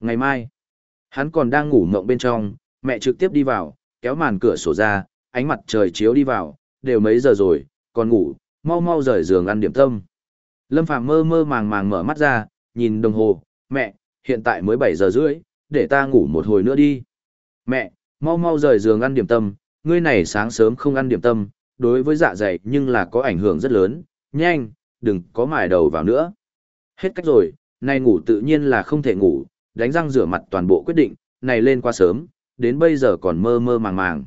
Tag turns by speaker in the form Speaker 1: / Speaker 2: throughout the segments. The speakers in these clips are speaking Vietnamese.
Speaker 1: Ngày mai, hắn còn đang ngủ mộng bên trong, mẹ trực tiếp đi vào, kéo màn cửa sổ ra, ánh mặt trời chiếu đi vào, đều mấy giờ rồi, còn ngủ, mau mau rời giường ăn điểm tâm. Lâm Phàm mơ mơ màng màng mở mắt ra, nhìn đồng hồ, mẹ, hiện tại mới 7 giờ rưỡi, để ta ngủ một hồi nữa đi. Mẹ, mau mau rời giường ăn điểm tâm, ngươi này sáng sớm không ăn điểm tâm, đối với dạ dày nhưng là có ảnh hưởng rất lớn, nhanh, đừng có mải đầu vào nữa. Hết cách rồi, nay ngủ tự nhiên là không thể ngủ, đánh răng rửa mặt toàn bộ quyết định, này lên qua sớm, đến bây giờ còn mơ mơ màng màng.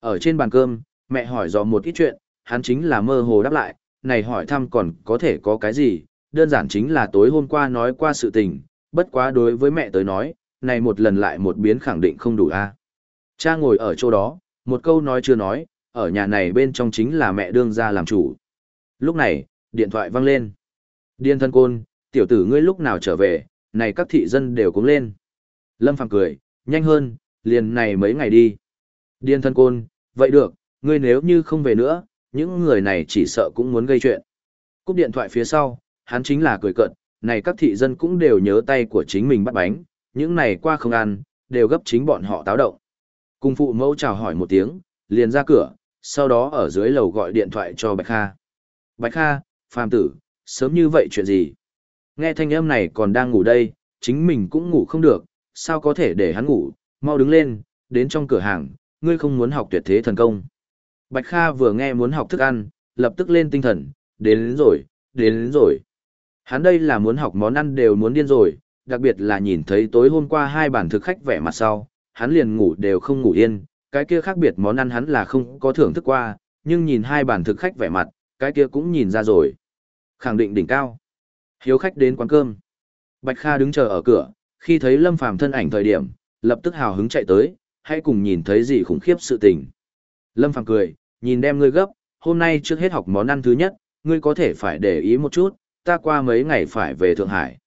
Speaker 1: Ở trên bàn cơm, mẹ hỏi dò một ít chuyện, hắn chính là mơ hồ đáp lại, này hỏi thăm còn có thể có cái gì, đơn giản chính là tối hôm qua nói qua sự tình, bất quá đối với mẹ tới nói, này một lần lại một biến khẳng định không đủ a. Cha ngồi ở chỗ đó, một câu nói chưa nói, ở nhà này bên trong chính là mẹ đương ra làm chủ. Lúc này, điện thoại vang lên. Điên thân côn, tiểu tử ngươi lúc nào trở về, này các thị dân đều cũng lên. Lâm Phàm cười, nhanh hơn, liền này mấy ngày đi. Điên thân côn, vậy được, ngươi nếu như không về nữa, những người này chỉ sợ cũng muốn gây chuyện. Cúp điện thoại phía sau, hắn chính là cười cận, này các thị dân cũng đều nhớ tay của chính mình bắt bánh, những này qua không ăn, đều gấp chính bọn họ táo động. Cùng phụ mẫu chào hỏi một tiếng, liền ra cửa, sau đó ở dưới lầu gọi điện thoại cho Bạch Kha. Bạch Kha, phàm tử, sớm như vậy chuyện gì? Nghe thanh âm này còn đang ngủ đây, chính mình cũng ngủ không được, sao có thể để hắn ngủ, mau đứng lên, đến trong cửa hàng, ngươi không muốn học tuyệt thế thần công. Bạch Kha vừa nghe muốn học thức ăn, lập tức lên tinh thần, đến, đến rồi, đến, đến rồi. Hắn đây là muốn học món ăn đều muốn điên rồi, đặc biệt là nhìn thấy tối hôm qua hai bản thực khách vẻ mặt sau, hắn liền ngủ đều không ngủ yên, cái kia khác biệt món ăn hắn là không có thưởng thức qua, nhưng nhìn hai bản thực khách vẻ mặt, cái kia cũng nhìn ra rồi. Khẳng định đỉnh cao. Hiếu khách đến quán cơm. Bạch Kha đứng chờ ở cửa, khi thấy Lâm Phàm thân ảnh thời điểm, lập tức hào hứng chạy tới, hãy cùng nhìn thấy gì khủng khiếp sự tình. Lâm Phàm cười, nhìn đem ngươi gấp, hôm nay trước hết học món ăn thứ nhất, ngươi có thể phải để ý một chút, ta qua mấy ngày phải về Thượng Hải.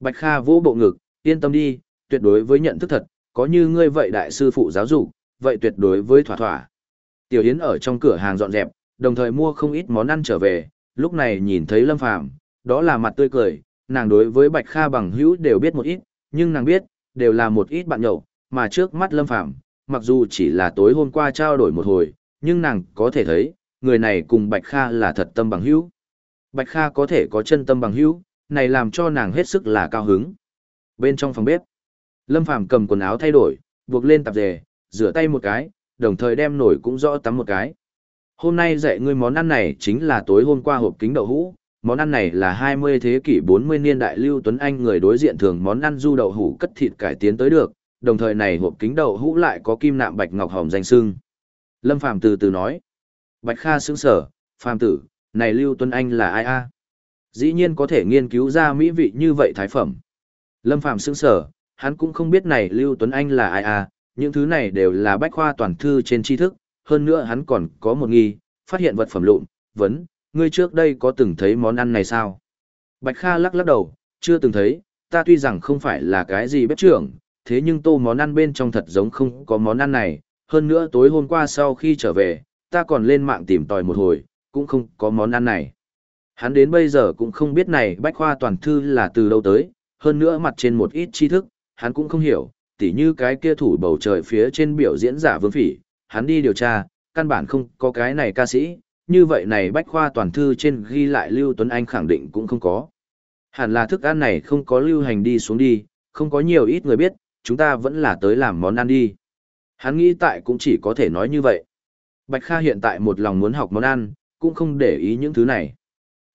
Speaker 1: Bạch Kha vỗ bộ ngực, yên tâm đi, tuyệt đối với nhận thức thật, có như ngươi vậy đại sư phụ giáo dục, vậy tuyệt đối với thỏa thỏa. Tiểu Yến ở trong cửa hàng dọn dẹp, đồng thời mua không ít món ăn trở về, lúc này nhìn thấy Lâm Phàm, đó là mặt tươi cười, nàng đối với Bạch Kha bằng hữu đều biết một ít, nhưng nàng biết, đều là một ít bạn nhậu, mà trước mắt Lâm Phàm, mặc dù chỉ là tối hôm qua trao đổi một hồi, nhưng nàng có thể thấy, người này cùng Bạch Kha là thật tâm bằng hữu. Bạch Kha có thể có chân tâm bằng hữu, này làm cho nàng hết sức là cao hứng. Bên trong phòng bếp, Lâm Phàm cầm quần áo thay đổi, buộc lên tạp dề, rửa tay một cái, đồng thời đem nổi cũng rõ tắm một cái. Hôm nay dạy ngươi món ăn này chính là tối hôm qua hộp kính đậu hũ, món ăn này là 20 thế kỷ 40 niên đại Lưu Tuấn Anh người đối diện thường món ăn du đậu hũ cất thịt cải tiến tới được, đồng thời này hộp kính đậu hũ lại có kim nạm bạch ngọc hồng danh sưng. Lâm Phàm từ từ nói. Bạch Kha sững sở, Phàm tử, này Lưu Tuấn Anh là ai a? Dĩ nhiên có thể nghiên cứu ra mỹ vị như vậy thái phẩm. Lâm Phàm sững sở, hắn cũng không biết này Lưu Tuấn Anh là ai a, những thứ này đều là bách khoa toàn thư trên tri thức, hơn nữa hắn còn có một nghi, phát hiện vật phẩm lụn, vấn, ngươi trước đây có từng thấy món ăn này sao? Bạch Kha lắc lắc đầu, chưa từng thấy, ta tuy rằng không phải là cái gì bếp trưởng, thế nhưng tô món ăn bên trong thật giống không có món ăn này, hơn nữa tối hôm qua sau khi trở về, ta còn lên mạng tìm tòi một hồi, cũng không có món ăn này. Hắn đến bây giờ cũng không biết này bách khoa toàn thư là từ đâu tới, hơn nữa mặt trên một ít tri thức, hắn cũng không hiểu, tỉ như cái kia thủ bầu trời phía trên biểu diễn giả vương phỉ, hắn đi điều tra, căn bản không có cái này ca sĩ, như vậy này bách khoa toàn thư trên ghi lại Lưu Tuấn Anh khẳng định cũng không có. Hẳn là thức ăn này không có lưu hành đi xuống đi, không có nhiều ít người biết, chúng ta vẫn là tới làm món ăn đi. Hắn nghĩ tại cũng chỉ có thể nói như vậy. Bạch Kha hiện tại một lòng muốn học món ăn, cũng không để ý những thứ này.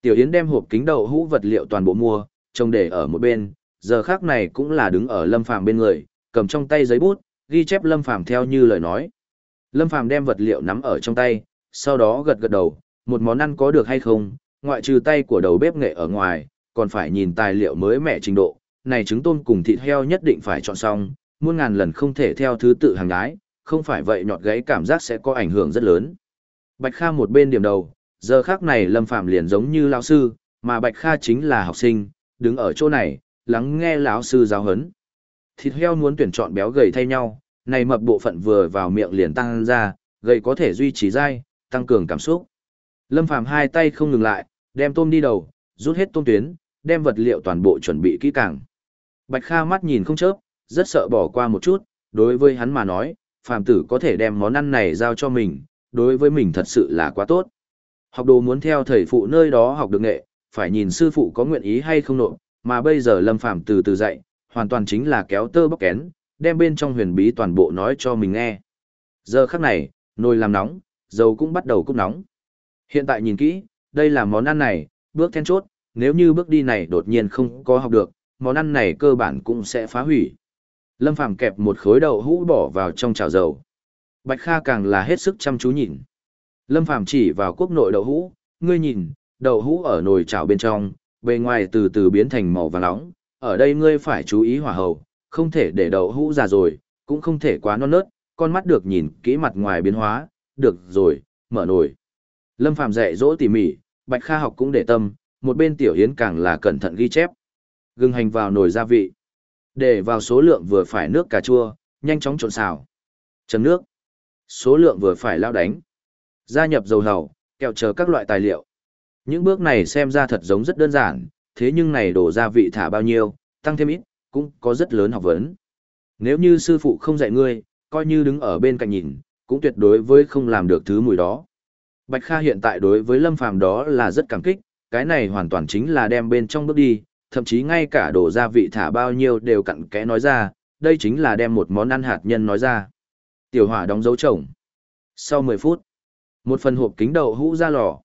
Speaker 1: Tiểu Yến đem hộp kính đậu hũ vật liệu toàn bộ mua, trông để ở một bên, giờ khác này cũng là đứng ở Lâm Phàm bên người, cầm trong tay giấy bút, ghi chép Lâm Phàm theo như lời nói. Lâm Phàm đem vật liệu nắm ở trong tay, sau đó gật gật đầu, một món ăn có được hay không, ngoại trừ tay của đầu bếp nghệ ở ngoài, còn phải nhìn tài liệu mới mẻ trình độ, này trứng tôm cùng thịt heo nhất định phải chọn xong, muôn ngàn lần không thể theo thứ tự hàng gái, không phải vậy nhọt gáy cảm giác sẽ có ảnh hưởng rất lớn. Bạch Kha một bên điểm đầu, giờ khác này Lâm Phạm liền giống như lão sư, mà Bạch Kha chính là học sinh, đứng ở chỗ này, lắng nghe lão sư giáo huấn. Thịt heo muốn tuyển chọn béo gầy thay nhau, này mập bộ phận vừa vào miệng liền tăng ra, gầy có thể duy trì dai, tăng cường cảm xúc. Lâm Phàm hai tay không ngừng lại, đem tôm đi đầu, rút hết tôm tuyến, đem vật liệu toàn bộ chuẩn bị kỹ càng. Bạch Kha mắt nhìn không chớp, rất sợ bỏ qua một chút, đối với hắn mà nói, phàm tử có thể đem món ăn này giao cho mình, đối với mình thật sự là quá tốt. Học đồ muốn theo thầy phụ nơi đó học được nghệ, phải nhìn sư phụ có nguyện ý hay không nộp, mà bây giờ Lâm Phàm từ từ dạy, hoàn toàn chính là kéo tơ bóc kén, đem bên trong huyền bí toàn bộ nói cho mình nghe. Giờ khắc này, nồi làm nóng, dầu cũng bắt đầu cúc nóng. Hiện tại nhìn kỹ, đây là món ăn này, bước then chốt, nếu như bước đi này đột nhiên không có học được, món ăn này cơ bản cũng sẽ phá hủy. Lâm Phàm kẹp một khối đậu hũ bỏ vào trong chảo dầu. Bạch Kha càng là hết sức chăm chú nhìn. Lâm Phàm chỉ vào quốc nội đậu hũ, ngươi nhìn, đậu hũ ở nồi chảo bên trong, bề ngoài từ từ biến thành màu vàng nóng, ở đây ngươi phải chú ý hỏa hầu, không thể để đậu hũ già rồi, cũng không thể quá non nớt, con mắt được nhìn kỹ mặt ngoài biến hóa, được rồi, mở nồi. Lâm Phàm dạy dỗ tỉ mỉ, Bạch Kha học cũng để tâm, một bên Tiểu Yến càng là cẩn thận ghi chép. Gừng hành vào nồi gia vị. Để vào số lượng vừa phải nước cà chua, nhanh chóng trộn xào. Chấm nước. Số lượng vừa phải lao đánh. Gia nhập dầu hầu, kẹo chờ các loại tài liệu. Những bước này xem ra thật giống rất đơn giản, thế nhưng này đổ gia vị thả bao nhiêu, tăng thêm ít, cũng có rất lớn học vấn. Nếu như sư phụ không dạy ngươi, coi như đứng ở bên cạnh nhìn, cũng tuyệt đối với không làm được thứ mùi đó. Bạch Kha hiện tại đối với Lâm Phàm đó là rất cảm kích, cái này hoàn toàn chính là đem bên trong bước đi, thậm chí ngay cả đổ gia vị thả bao nhiêu đều cặn kẽ nói ra, đây chính là đem một món ăn hạt nhân nói ra. Tiểu hỏa đóng dấu chồng. Sau 10 phút, một phần hộp kính đậu hũ ra lò.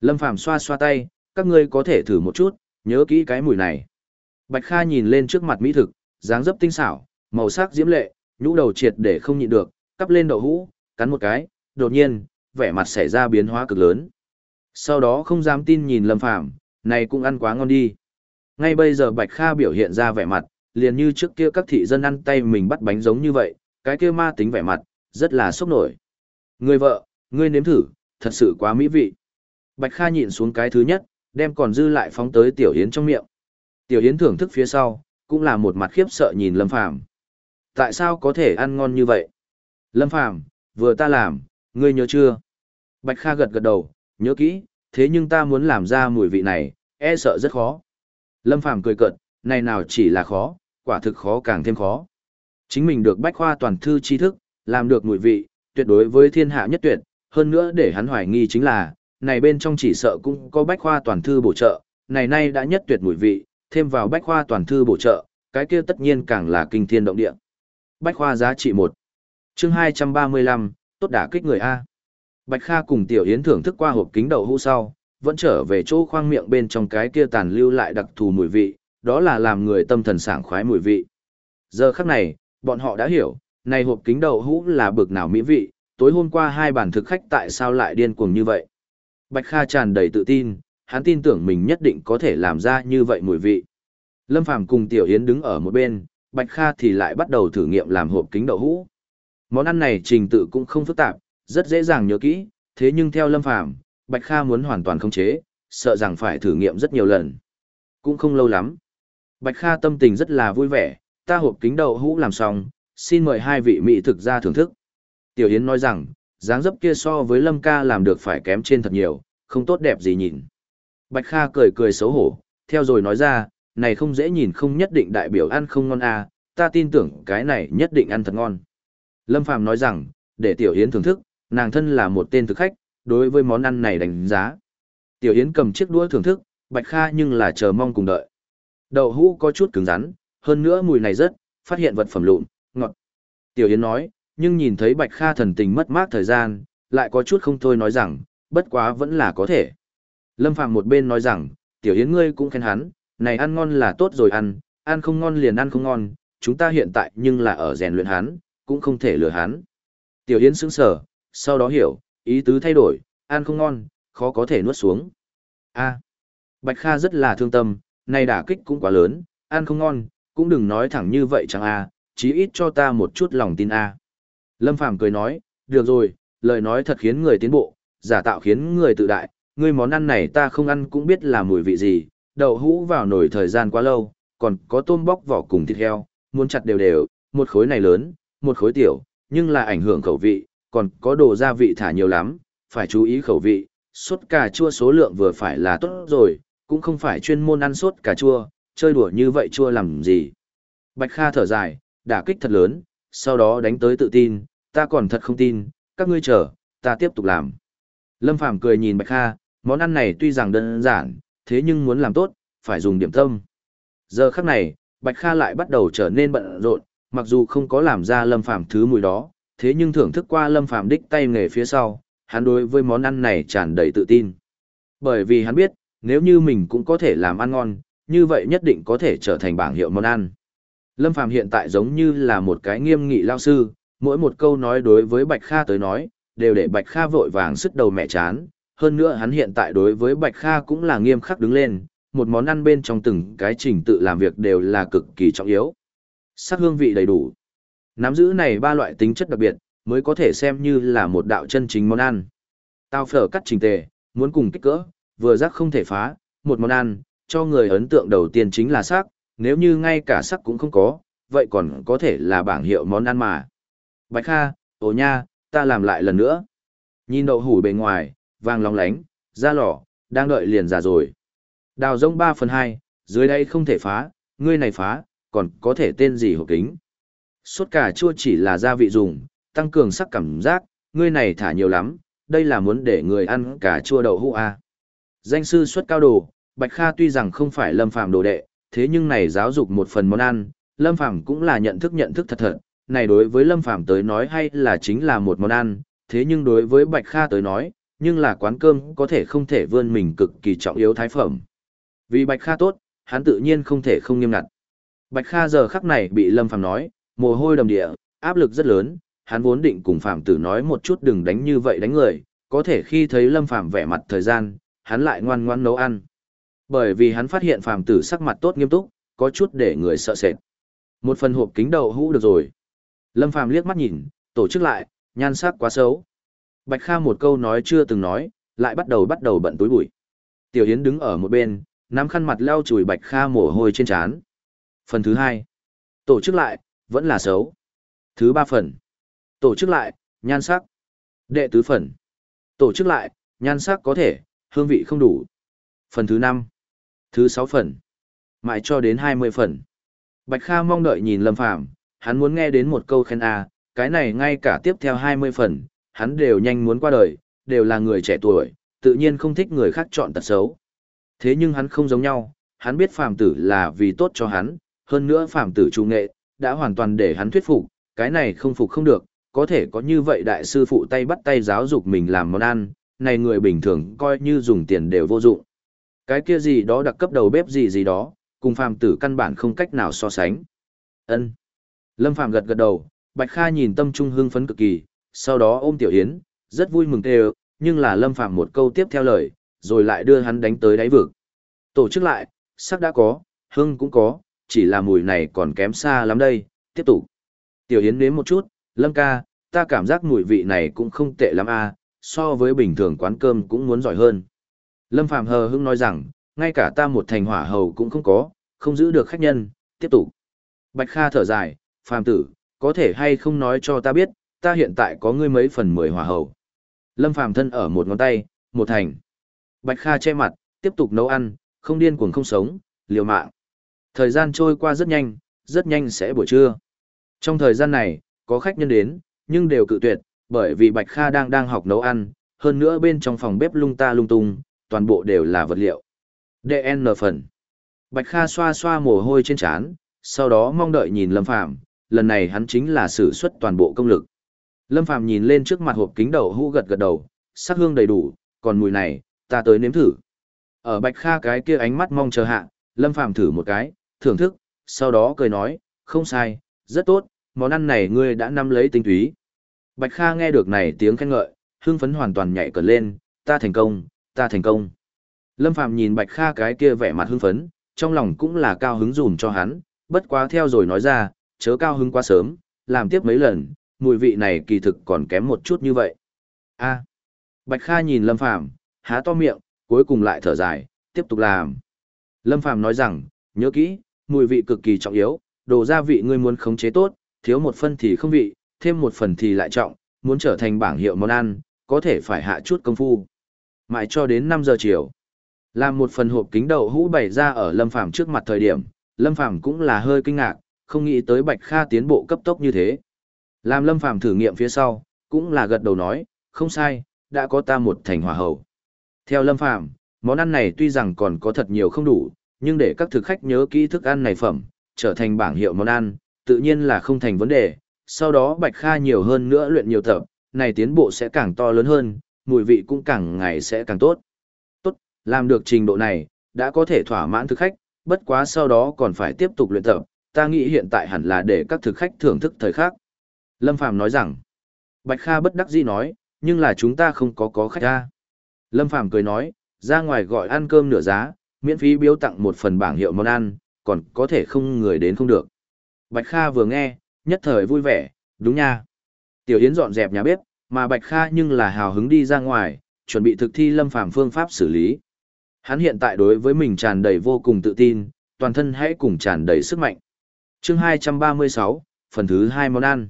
Speaker 1: Lâm Phàm xoa xoa tay, các ngươi có thể thử một chút, nhớ kỹ cái mùi này. Bạch Kha nhìn lên trước mặt mỹ thực, dáng dấp tinh xảo, màu sắc diễm lệ, nhũ đầu triệt để không nhịn được, cắp lên đậu hũ, cắn một cái, đột nhiên, vẻ mặt xảy ra biến hóa cực lớn. Sau đó không dám tin nhìn Lâm Phàm, này cũng ăn quá ngon đi. Ngay bây giờ Bạch Kha biểu hiện ra vẻ mặt, liền như trước kia các thị dân ăn tay mình bắt bánh giống như vậy, cái kia ma tính vẻ mặt, rất là sốc nổi. Người vợ, ngươi nếm thử, thật sự quá mỹ vị. Bạch Kha nhịn xuống cái thứ nhất, đem còn dư lại phóng tới Tiểu Yến trong miệng. Tiểu Yến thưởng thức phía sau, cũng là một mặt khiếp sợ nhìn Lâm Phàm. Tại sao có thể ăn ngon như vậy? Lâm Phàm, vừa ta làm, ngươi nhớ chưa? Bạch Kha gật gật đầu, nhớ kỹ, thế nhưng ta muốn làm ra mùi vị này, e sợ rất khó. Lâm Phàm cười cợt, này nào chỉ là khó, quả thực khó càng thêm khó. Chính mình được bách khoa toàn thư tri thức, làm được mùi vị, tuyệt đối với thiên hạ nhất tuyệt, hơn nữa để hắn hoài nghi chính là, này bên trong chỉ sợ cũng có bách khoa toàn thư bổ trợ, này nay đã nhất tuyệt mùi vị, thêm vào bách khoa toàn thư bổ trợ, cái kia tất nhiên càng là kinh thiên động địa. Bách khoa giá trị một. Chương 235, tốt đả kích người A. Bạch Kha cùng Tiểu Yến thưởng thức qua hộp kính đậu hũ sau, vẫn trở về chỗ khoang miệng bên trong cái kia tàn lưu lại đặc thù mùi vị, đó là làm người tâm thần sảng khoái mùi vị. Giờ khắc này, bọn họ đã hiểu, này hộp kính đậu hũ là bực nào mỹ vị, tối hôm qua hai bản thực khách tại sao lại điên cuồng như vậy. Bạch Kha tràn đầy tự tin, hắn tin tưởng mình nhất định có thể làm ra như vậy mùi vị. Lâm Phàm cùng Tiểu Yến đứng ở một bên, Bạch Kha thì lại bắt đầu thử nghiệm làm hộp kính đậu hũ. Món ăn này trình tự cũng không phức tạp, rất dễ dàng nhớ kỹ, thế nhưng theo Lâm Phàm, Bạch Kha muốn hoàn toàn khống chế, sợ rằng phải thử nghiệm rất nhiều lần. Cũng không lâu lắm. Bạch Kha tâm tình rất là vui vẻ, ta hộp kính đậu hũ làm xong, xin mời hai vị mỹ thực ra thưởng thức. Tiểu Yến nói rằng, dáng dấp kia so với Lâm ca làm được phải kém trên thật nhiều, không tốt đẹp gì nhìn. Bạch Kha cười cười xấu hổ, theo rồi nói ra, này không dễ nhìn không nhất định đại biểu ăn không ngon à, ta tin tưởng cái này nhất định ăn thật ngon. Lâm Phàm nói rằng, để Tiểu Yến thưởng thức, nàng thân là một tên thực khách, đối với món ăn này đánh giá. Tiểu Yến cầm chiếc đũa thưởng thức, Bạch Kha nhưng là chờ mong cùng đợi. Đậu hũ có chút cứng rắn, hơn nữa mùi này rất, phát hiện vật phẩm lụn, ngọt. Tiểu Yến nói, nhưng nhìn thấy Bạch Kha thần tình mất mát thời gian, lại có chút không thôi nói rằng, bất quá vẫn là có thể. Lâm Phàm một bên nói rằng, Tiểu Yến ngươi cũng khen hắn, này ăn ngon là tốt rồi ăn, ăn không ngon liền ăn không ngon, chúng ta hiện tại nhưng là ở rèn luyện hắn, cũng không thể lừa hắn. Tiểu Yến sững sờ, sau đó hiểu, ý tứ thay đổi, ăn không ngon, khó có thể nuốt xuống. A. Bạch Kha rất là thương tâm, này đả kích cũng quá lớn, ăn không ngon, cũng đừng nói thẳng như vậy chẳng a, chí ít cho ta một chút lòng tin a. Lâm Phàm cười nói, được rồi, lời nói thật khiến người tiến bộ, giả tạo khiến người tự đại, ngươi món ăn này ta không ăn cũng biết là mùi vị gì, đậu hũ vào nồi thời gian quá lâu, còn có tôm bóc vỏ cùng thịt heo, muốn chặt đều đều, một khối này lớn, một khối tiểu, nhưng là ảnh hưởng khẩu vị, còn có đồ gia vị thả nhiều lắm, phải chú ý khẩu vị, sốt cà chua số lượng vừa phải là tốt rồi, cũng không phải chuyên môn ăn sốt cà chua, chơi đùa như vậy chua làm gì. Bạch Kha thở dài, đả kích thật lớn, sau đó đánh tới tự tin, ta còn thật không tin, các ngươi chờ, ta tiếp tục làm. Lâm Phàm cười nhìn Bạch Kha, món ăn này tuy rằng đơn giản, thế nhưng muốn làm tốt, phải dùng điểm tâm. Giờ khắc này, Bạch Kha lại bắt đầu trở nên bận rộn, mặc dù không có làm ra Lâm Phàm thứ mùi đó, thế nhưng thưởng thức qua Lâm Phàm đích tay nghề phía sau, hắn đối với món ăn này tràn đầy tự tin. Bởi vì hắn biết, nếu như mình cũng có thể làm ăn ngon, như vậy nhất định có thể trở thành bảng hiệu món ăn. Lâm Phàm hiện tại giống như là một cái nghiêm nghị lao sư, mỗi một câu nói đối với Bạch Kha tới nói, đều để Bạch Kha vội vàng sức đầu mẹ chán. Hơn nữa hắn hiện tại đối với Bạch Kha cũng là nghiêm khắc đứng lên, một món ăn bên trong từng cái trình tự làm việc đều là cực kỳ trọng yếu. Sắc hương vị đầy đủ. Nắm giữ này ba loại tính chất đặc biệt, mới có thể xem như là một đạo chân chính món ăn. Tao phở cắt trình tề, muốn cùng kích cỡ, vừa rắc không thể phá, một món ăn, cho người ấn tượng đầu tiên chính là sắc, nếu như ngay cả sắc cũng không có, vậy còn có thể là bảng hiệu món ăn mà. Bạch Kha, ồ nha, ta làm lại lần nữa. Nhìn đậu hủ bề ngoài, vàng lóng lánh, da lỏ, đang đợi liền già rồi. Đào rông 3 phần 2, dưới đây không thể phá, ngươi này phá, còn có thể tên gì hộp kính. Suốt cà chua chỉ là gia vị dùng, tăng cường sắc cảm giác, ngươi này thả nhiều lắm, đây là muốn để người ăn cà chua đậu hũ à. Danh sư xuất cao đồ, Bạch Kha tuy rằng không phải lâm phàm đồ đệ, thế nhưng này giáo dục một phần món ăn, lâm phàm cũng là nhận thức nhận thức thật thật, này đối với lâm phàm tới nói hay là chính là một món ăn, thế nhưng đối với Bạch Kha tới nói, nhưng là quán cơm có thể không thể vươn mình cực kỳ trọng yếu thái phẩm. Vì Bạch Kha tốt, hắn tự nhiên không thể không nghiêm ngặt. Bạch Kha giờ khắc này bị Lâm Phàm nói, mồ hôi đầm địa, áp lực rất lớn, hắn vốn định cùng Phạm Tử nói một chút đừng đánh như vậy đánh người, có thể khi thấy Lâm Phàm vẻ mặt thời gian, hắn lại ngoan ngoãn nấu ăn. Bởi vì hắn phát hiện Phạm Tử sắc mặt tốt nghiêm túc, có chút để người sợ sệt. Một phần hộp kính đậu hũ được rồi. Lâm Phàm liếc mắt nhìn, tổ chức lại, nhan sắc quá xấu. Bạch Kha một câu nói chưa từng nói, lại bắt đầu bắt đầu bận túi bụi. Tiểu Yến đứng ở một bên, nắm khăn mặt lau chùi Bạch Kha mồ hôi trên trán. Phần thứ hai, tổ chức lại, vẫn là xấu. Thứ ba phần, tổ chức lại, nhan sắc. Đệ tứ phần, tổ chức lại, nhan sắc có thể, hương vị không đủ. Phần thứ năm, thứ sáu phần, mãi cho đến hai mươi phần. Bạch Kha mong đợi nhìn Lâm Phàm, hắn muốn nghe đến một câu khen a, cái này ngay cả tiếp theo hai mươi phần, hắn đều nhanh muốn qua đời, đều là người trẻ tuổi, tự nhiên không thích người khác chọn tật xấu. Thế nhưng hắn không giống nhau, hắn biết phàm tử là vì tốt cho hắn, hơn nữa phàm tử trung nghệ, đã hoàn toàn để hắn thuyết phục, cái này không phục không được, có thể có như vậy đại sư phụ tay bắt tay giáo dục mình làm món ăn, này người bình thường coi như dùng tiền đều vô dụng. Cái kia gì đó đặc cấp đầu bếp gì gì đó, cùng phàm tử căn bản không cách nào so sánh. Ân. Lâm Phàm gật gật đầu, Bạch Kha nhìn tâm trung hưng phấn cực kỳ, sau đó ôm Tiểu Yến, rất vui mừng tê nhưng là Lâm Phàm một câu tiếp theo lời, rồi lại đưa hắn đánh tới đáy vực. Tổ chức lại, sắc đã có, hương cũng có, chỉ là mùi này còn kém xa lắm đây, tiếp tục. Tiểu Yến nếm một chút, Lâm ca, ta cảm giác mùi vị này cũng không tệ lắm a, so với bình thường quán cơm cũng muốn giỏi hơn. Lâm Phàm hờ hững nói rằng, ngay cả ta một thành hỏa hầu cũng không có, không giữ được khách nhân, tiếp tục. Bạch Kha thở dài, Phàm tử, có thể hay không nói cho ta biết, ta hiện tại có ngươi mấy phần mười hỏa hầu. Lâm Phàm thân ở một ngón tay, một thành. Bạch Kha che mặt, tiếp tục nấu ăn, không điên cuồng không sống, liều mạng. Thời gian trôi qua rất nhanh, rất nhanh sẽ buổi trưa. Trong thời gian này, có khách nhân đến, nhưng đều cự tuyệt, bởi vì Bạch Kha đang đang học nấu ăn, hơn nữa bên trong phòng bếp lung ta lung tung, toàn bộ đều là vật liệu. DN phần. Bạch Kha xoa xoa mồ hôi trên trán, sau đó mong đợi nhìn Lâm Phàm, lần này hắn chính là sử xuất toàn bộ công lực. Lâm Phàm nhìn lên trước mặt hộp kính đầu hũ gật gật đầu, sắc hương đầy đủ, còn mùi này, ta tới nếm thử. Ở Bạch Kha cái kia ánh mắt mong chờ hạ, Lâm Phàm thử một cái, thưởng thức, sau đó cười nói, không sai, rất tốt, món ăn này ngươi đã nắm lấy tinh túy. Bạch Kha nghe được này tiếng khen ngợi, hưng phấn hoàn toàn nhảy cẩn lên, ta thành công, ta thành công. Lâm Phàm nhìn Bạch Kha cái kia vẻ mặt hưng phấn, trong lòng cũng là cao hứng dùm cho hắn, bất quá theo rồi nói ra, chớ cao hứng quá sớm, làm tiếp mấy lần, mùi vị này kỳ thực còn kém một chút như vậy. A. Bạch Kha nhìn Lâm Phàm, há to miệng, cuối cùng lại thở dài, tiếp tục làm. Lâm Phàm nói rằng, nhớ kỹ, mùi vị cực kỳ trọng yếu, đồ gia vị ngươi muốn khống chế tốt, thiếu một phần thì không vị, thêm một phần thì lại trọng, muốn trở thành bảng hiệu món ăn, có thể phải hạ chút công phu. Mãi cho đến 5 giờ chiều. Làm một phần hộp kính đậu hũ bày ra ở Lâm Phàm trước mặt thời điểm, Lâm Phàm cũng là hơi kinh ngạc, không nghĩ tới Bạch Kha tiến bộ cấp tốc như thế. Làm Lâm Phàm thử nghiệm phía sau, cũng là gật đầu nói, không sai, đã có ta một thành hòa hậu. Theo Lâm Phàm, món ăn này tuy rằng còn có thật nhiều không đủ, nhưng để các thực khách nhớ kỹ thức ăn này phẩm, trở thành bảng hiệu món ăn, tự nhiên là không thành vấn đề. Sau đó Bạch Kha nhiều hơn nữa luyện nhiều tập, này tiến bộ sẽ càng to lớn hơn, mùi vị cũng càng ngày sẽ càng tốt. Tốt, làm được trình độ này, đã có thể thỏa mãn thực khách, bất quá sau đó còn phải tiếp tục luyện tập, ta nghĩ hiện tại hẳn là để các thực khách thưởng thức thời khắc. Lâm Phàm nói rằng, Bạch Kha bất đắc dĩ nói, nhưng là chúng ta không có có khách ra. Lâm Phàm cười nói, ra ngoài gọi ăn cơm nửa giá, miễn phí biếu tặng một phần bảng hiệu món ăn, còn có thể không người đến không được. Bạch Kha vừa nghe, nhất thời vui vẻ, đúng nha. Tiểu Yến dọn dẹp nhà bếp, mà Bạch Kha nhưng là hào hứng đi ra ngoài, chuẩn bị thực thi lâm phàm phương pháp xử lý. Hắn hiện tại đối với mình tràn đầy vô cùng tự tin, toàn thân hãy cùng tràn đầy sức mạnh. Chương 236, phần thứ 2 món ăn.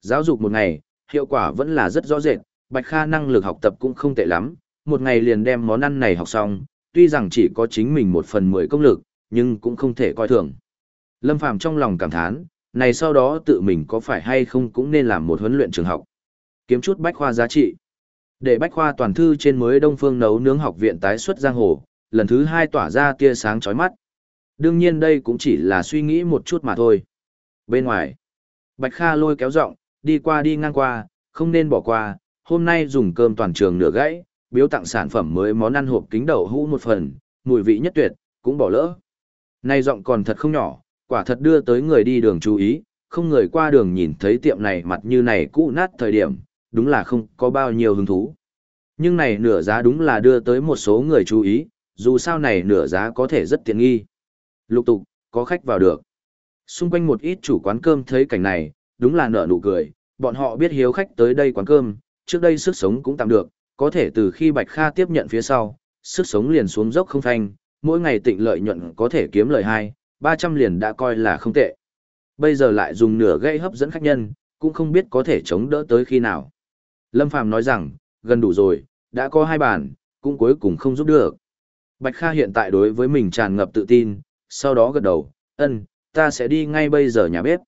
Speaker 1: Giáo dục một ngày, hiệu quả vẫn là rất rõ rệt, Bạch Kha năng lực học tập cũng không tệ lắm, một ngày liền đem món ăn này học xong, tuy rằng chỉ có chính mình một phần mười công lực, nhưng cũng không thể coi thường. Lâm Phàm trong lòng cảm thán, này sau đó tự mình có phải hay không cũng nên làm một huấn luyện trường học. Kiếm chút bách khoa giá trị. Để bách khoa toàn thư trên mới Đông Phương nấu nướng học viện tái xuất giang hồ, lần thứ hai tỏa ra tia sáng chói mắt. Đương nhiên đây cũng chỉ là suy nghĩ một chút mà thôi. Bên ngoài, Bạch Kha lôi kéo giọng, đi qua đi ngang qua, không nên bỏ qua, hôm nay dùng cơm toàn trường nửa gãy, biếu tặng sản phẩm mới món ăn hộp kính đậu hũ một phần, mùi vị nhất tuyệt, cũng bỏ lỡ. nay giọng còn thật không nhỏ, quả thật đưa tới người đi đường chú ý, không người qua đường nhìn thấy tiệm này mặt như này cũ nát thời điểm, đúng là không có bao nhiêu hứng thú. Nhưng này nửa giá đúng là đưa tới một số người chú ý, dù sao này nửa giá có thể rất tiện nghi. Lục tục, có khách vào được. Xung quanh một ít chủ quán cơm thấy cảnh này, đúng là nở nụ cười, bọn họ biết hiếu khách tới đây quán cơm, trước đây sức sống cũng tạm được, có thể từ khi Bạch Kha tiếp nhận phía sau, sức sống liền xuống dốc không thanh, mỗi ngày tịnh lợi nhuận có thể kiếm lời 2, 300 liền đã coi là không tệ. Bây giờ lại dùng nửa gây hấp dẫn khách nhân, cũng không biết có thể chống đỡ tới khi nào. Lâm Phàm nói rằng, gần đủ rồi, đã có hai bàn, cũng cuối cùng không giúp được. Bạch Kha hiện tại đối với mình tràn ngập tự tin, sau đó gật đầu, ân, ta sẽ đi ngay bây giờ nhà bếp.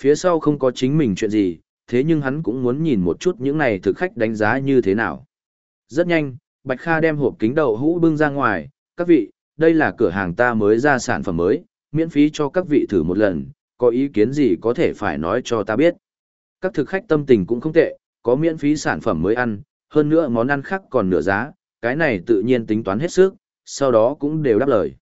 Speaker 1: Phía sau không có chính mình chuyện gì, thế nhưng hắn cũng muốn nhìn một chút những này thực khách đánh giá như thế nào. Rất nhanh, Bạch Kha đem hộp kính đậu hũ bưng ra ngoài, các vị, đây là cửa hàng ta mới ra sản phẩm mới, miễn phí cho các vị thử một lần, có ý kiến gì có thể phải nói cho ta biết. Các thực khách tâm tình cũng không tệ, có miễn phí sản phẩm mới ăn, hơn nữa món ăn khác còn nửa giá, cái này tự nhiên tính toán hết sức, sau đó cũng đều đáp lời.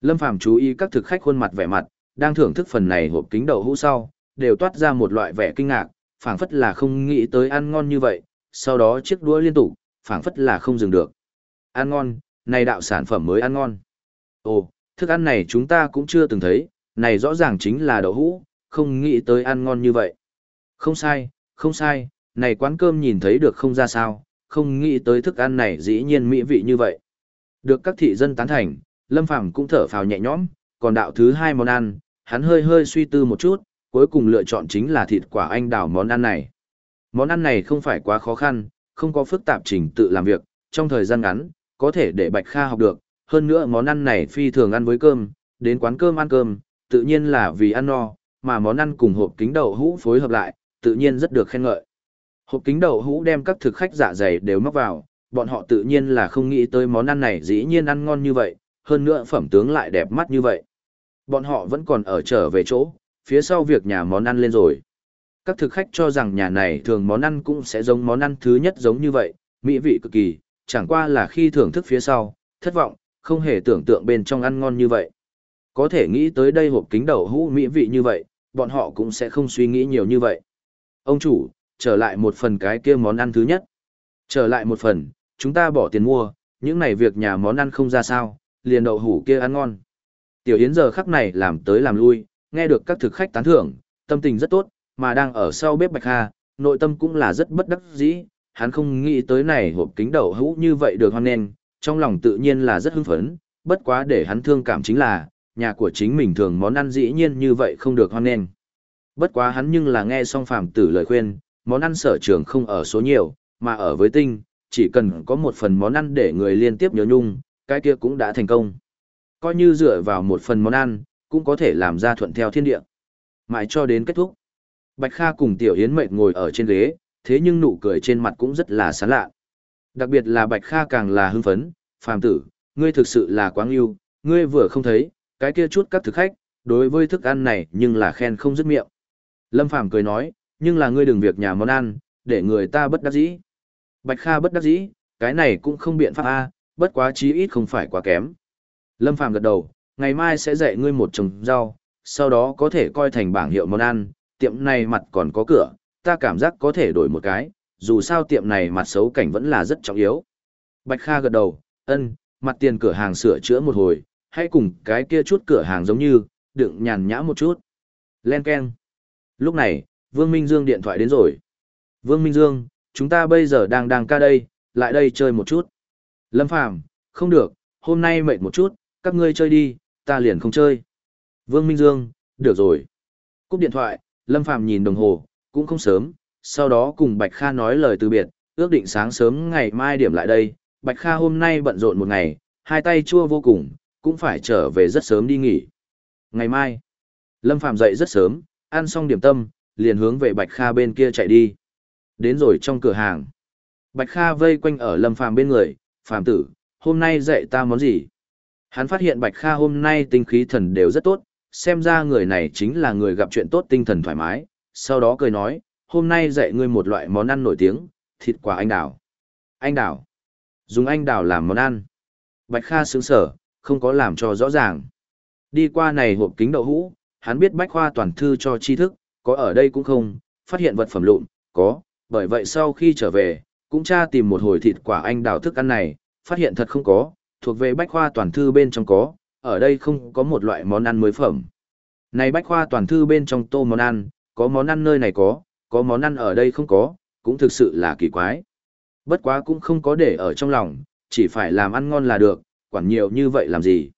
Speaker 1: Lâm Phàm chú ý các thực khách khuôn mặt vẻ mặt, đang thưởng thức phần này hộp kính đậu hũ sau, đều toát ra một loại vẻ kinh ngạc, phảng phất là không nghĩ tới ăn ngon như vậy, sau đó chiếc đũa liên tục, phảng phất là không dừng được. Ăn ngon, này đạo sản phẩm mới ăn ngon. Ồ, thức ăn này chúng ta cũng chưa từng thấy, này rõ ràng chính là đậu hũ, không nghĩ tới ăn ngon như vậy. Không sai, không sai, này quán cơm nhìn thấy được không ra sao, không nghĩ tới thức ăn này dĩ nhiên mỹ vị như vậy. Được các thị dân tán thành, Lâm Phàm cũng thở phào nhẹ nhõm, còn đạo thứ hai món ăn, hắn hơi hơi suy tư một chút, cuối cùng lựa chọn chính là thịt quả anh đào món ăn này. Món ăn này không phải quá khó khăn, không có phức tạp trình tự làm việc, trong thời gian ngắn, có thể để Bạch Kha học được, hơn nữa món ăn này phi thường ăn với cơm, đến quán cơm ăn cơm, tự nhiên là vì ăn no, mà món ăn cùng hộp kính đậu hũ phối hợp lại, tự nhiên rất được khen ngợi. Hộp kính đậu hũ đem các thực khách dạ dày đều móc vào, bọn họ tự nhiên là không nghĩ tới món ăn này dĩ nhiên ăn ngon như vậy, hơn nữa phẩm tướng lại đẹp mắt như vậy. Bọn họ vẫn còn ở trở về chỗ, phía sau việc nhà món ăn lên rồi. Các thực khách cho rằng nhà này thường món ăn cũng sẽ giống món ăn thứ nhất giống như vậy, mỹ vị cực kỳ, chẳng qua là khi thưởng thức phía sau, thất vọng, không hề tưởng tượng bên trong ăn ngon như vậy. Có thể nghĩ tới đây hộp kính đầu hũ mỹ vị như vậy, bọn họ cũng sẽ không suy nghĩ nhiều như vậy. Ông chủ, trở lại một phần cái kia món ăn thứ nhất. Trở lại một phần, chúng ta bỏ tiền mua, những này việc nhà món ăn không ra sao, liền đậu hủ kia ăn ngon. Tiểu Yến giờ khắc này làm tới làm lui, nghe được các thực khách tán thưởng, tâm tình rất tốt, mà đang ở sau bếp Bạch Hà, nội tâm cũng là rất bất đắc dĩ, hắn không nghĩ tới này hộp kính đậu hũ như vậy được hoan nên trong lòng tự nhiên là rất hưng phấn, bất quá để hắn thương cảm chính là, nhà của chính mình thường món ăn dĩ nhiên như vậy không được hoan nên Bất quá hắn nhưng là nghe xong phàm tử lời khuyên, món ăn sở trường không ở số nhiều, mà ở với tinh, chỉ cần có một phần món ăn để người liên tiếp nhớ nhung, cái kia cũng đã thành công. Coi như dựa vào một phần món ăn, cũng có thể làm ra thuận theo thiên địa. Mãi cho đến kết thúc. Bạch Kha cùng Tiểu Yến mệt ngồi ở trên ghế, thế nhưng nụ cười trên mặt cũng rất là sán lạ. Đặc biệt là Bạch Kha càng là hưng phấn, phàm tử, ngươi thực sự là quá yêu, ngươi vừa không thấy, cái kia chút các thực khách, đối với thức ăn này nhưng là khen không dứt miệng. Lâm Phàm cười nói, nhưng là ngươi đừng việc nhà món ăn, để người ta bất đắc dĩ. Bạch Kha bất đắc dĩ, cái này cũng không biện pháp a, bất quá chí ít không phải quá kém. Lâm Phàm gật đầu, ngày mai sẽ dạy ngươi một trồng rau, sau đó có thể coi thành bảng hiệu món ăn, tiệm này mặt còn có cửa, ta cảm giác có thể đổi một cái, dù sao tiệm này mặt xấu cảnh vẫn là rất trọng yếu. Bạch Kha gật đầu, ân, mặt tiền cửa hàng sửa chữa một hồi, hãy cùng cái kia chút cửa hàng giống như, đựng nhàn nhã một chút. Len Ken. Lúc này, Vương Minh Dương điện thoại đến rồi. Vương Minh Dương, chúng ta bây giờ đang đang ca đây, lại đây chơi một chút. Lâm Phàm, không được, hôm nay mệt một chút, các ngươi chơi đi, ta liền không chơi. Vương Minh Dương, được rồi. Cúp điện thoại, Lâm Phàm nhìn đồng hồ, cũng không sớm, sau đó cùng Bạch Kha nói lời từ biệt, ước định sáng sớm ngày mai điểm lại đây. Bạch Kha hôm nay bận rộn một ngày, hai tay chua vô cùng, cũng phải trở về rất sớm đi nghỉ. Ngày mai, Lâm Phàm dậy rất sớm, ăn xong điểm tâm, liền hướng về Bạch Kha bên kia chạy đi. Đến rồi trong cửa hàng. Bạch Kha vây quanh ở Lâm Phàm bên người, "Phàm tử, hôm nay dạy ta món gì?" Hắn phát hiện Bạch Kha hôm nay tinh khí thần đều rất tốt, xem ra người này chính là người gặp chuyện tốt tinh thần thoải mái, sau đó cười nói, "Hôm nay dạy ngươi một loại món ăn nổi tiếng, thịt quả anh đào." Anh đào? Dùng anh đào làm món ăn? Bạch Kha sững sở, không có làm cho rõ ràng. Đi qua này hộp kính đậu hũ, hắn biết bách khoa toàn thư cho tri thức, có ở đây cũng không, phát hiện vật phẩm lụn, có, bởi vậy sau khi trở về, cũng tra tìm một hồi thịt quả anh đào thức ăn này, phát hiện thật không có, thuộc về bách khoa toàn thư bên trong có, ở đây không có một loại món ăn mới phẩm. Này bách khoa toàn thư bên trong tô món ăn, có món ăn nơi này có, có món ăn ở đây không có, cũng thực sự là kỳ quái. Bất quá cũng không có để ở trong lòng, chỉ phải làm ăn ngon là được, quản nhiều như vậy làm gì.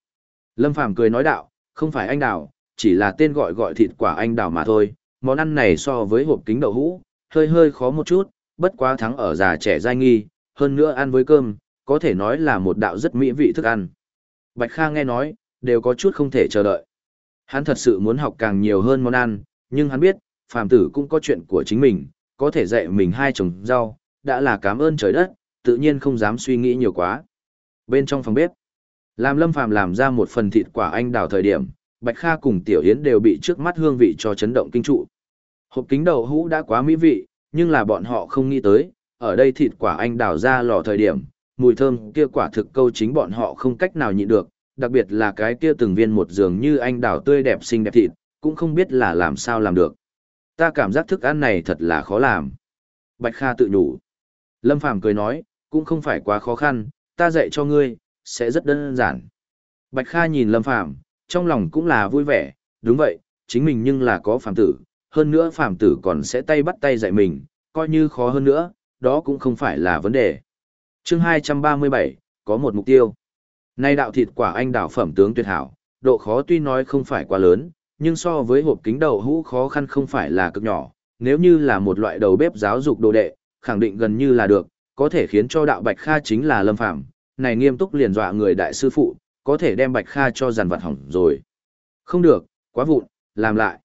Speaker 1: Lâm Phàm cười nói đạo, không phải anh đào, chỉ là tên gọi gọi thịt quả anh đào mà thôi, món ăn này so với hộp kính đậu hũ, hơi hơi khó một chút, bất quá thắng ở già trẻ dai nghi, hơn nữa ăn với cơm, có thể nói là một đạo rất mỹ vị thức ăn. Bạch Kha nghe nói, đều có chút không thể chờ đợi. Hắn thật sự muốn học càng nhiều hơn món ăn, nhưng hắn biết, phàm tử cũng có chuyện của chính mình, có thể dạy mình hai trồng rau, đã là cảm ơn trời đất, tự nhiên không dám suy nghĩ nhiều quá. Bên trong phòng bếp, làm Lâm Phàm làm ra một phần thịt quả anh đào thời điểm, Bạch Kha cùng Tiểu Yến đều bị trước mắt hương vị cho chấn động kinh trụ. Hộp kính đầu hũ đã quá mỹ vị, nhưng là bọn họ không nghĩ tới, ở đây thịt quả anh đào ra lò thời điểm, mùi thơm kia quả thực câu chính bọn họ không cách nào nhịn được, đặc biệt là cái kia từng viên một giường như anh đào tươi đẹp xinh đẹp thịt, cũng không biết là làm sao làm được. Ta cảm giác thức ăn này thật là khó làm. Bạch Kha tự nhủ. Lâm Phàm cười nói, cũng không phải quá khó khăn, ta dạy cho ngươi, sẽ rất đơn giản. Bạch Kha nhìn Lâm Phàm trong lòng cũng là vui vẻ, đúng vậy, chính mình nhưng là có phàm tử, hơn nữa phàm tử còn sẽ tay bắt tay dạy mình, coi như khó hơn nữa, đó cũng không phải là vấn đề chương 237, có một mục tiêu. Nay đạo thịt quả anh đảo phẩm tướng tuyệt hảo, độ khó tuy nói không phải quá lớn, nhưng so với hộp kính đầu hũ khó khăn không phải là cực nhỏ, nếu như là một loại đầu bếp giáo dục đồ đệ, khẳng định gần như là được, có thể khiến cho đạo Bạch Kha chính là Lâm Phàm này nghiêm túc liền dọa người đại sư phụ, có thể đem Bạch Kha cho giàn vật hỏng rồi. Không được, quá vụn, làm lại.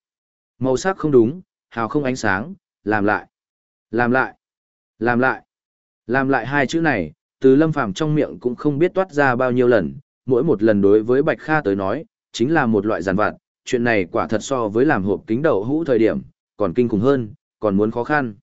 Speaker 1: Màu sắc không đúng, hào không ánh sáng, làm lại. Làm lại. Làm lại. Làm lại hai chữ này, từ Lâm Phàm trong miệng cũng không biết toát ra bao nhiêu lần, mỗi một lần đối với Bạch Kha tới nói, chính là một loại giàn vặt, chuyện này quả thật so với làm hộp kính đầu hũ thời điểm, còn kinh khủng hơn, còn muốn khó khăn.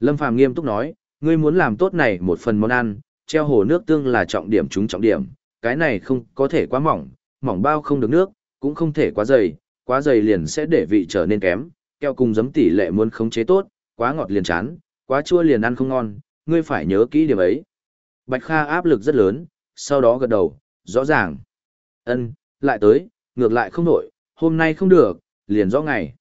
Speaker 1: Lâm Phàm nghiêm túc nói, ngươi muốn làm tốt này một phần món ăn, treo hồ nước tương là trọng điểm chúng trọng điểm, cái này không có thể quá mỏng, mỏng bao không được nước, cũng không thể quá dày, quá dày liền sẽ để vị trở nên kém, keo cùng giấm tỷ lệ muốn khống chế tốt, quá ngọt liền chán, quá chua liền ăn không ngon, ngươi phải nhớ kỹ điểm ấy. Bạch Kha áp lực rất lớn, sau đó gật đầu, rõ ràng. Ân, lại tới, ngược lại không nổi, hôm nay không được, liền rõ ngày.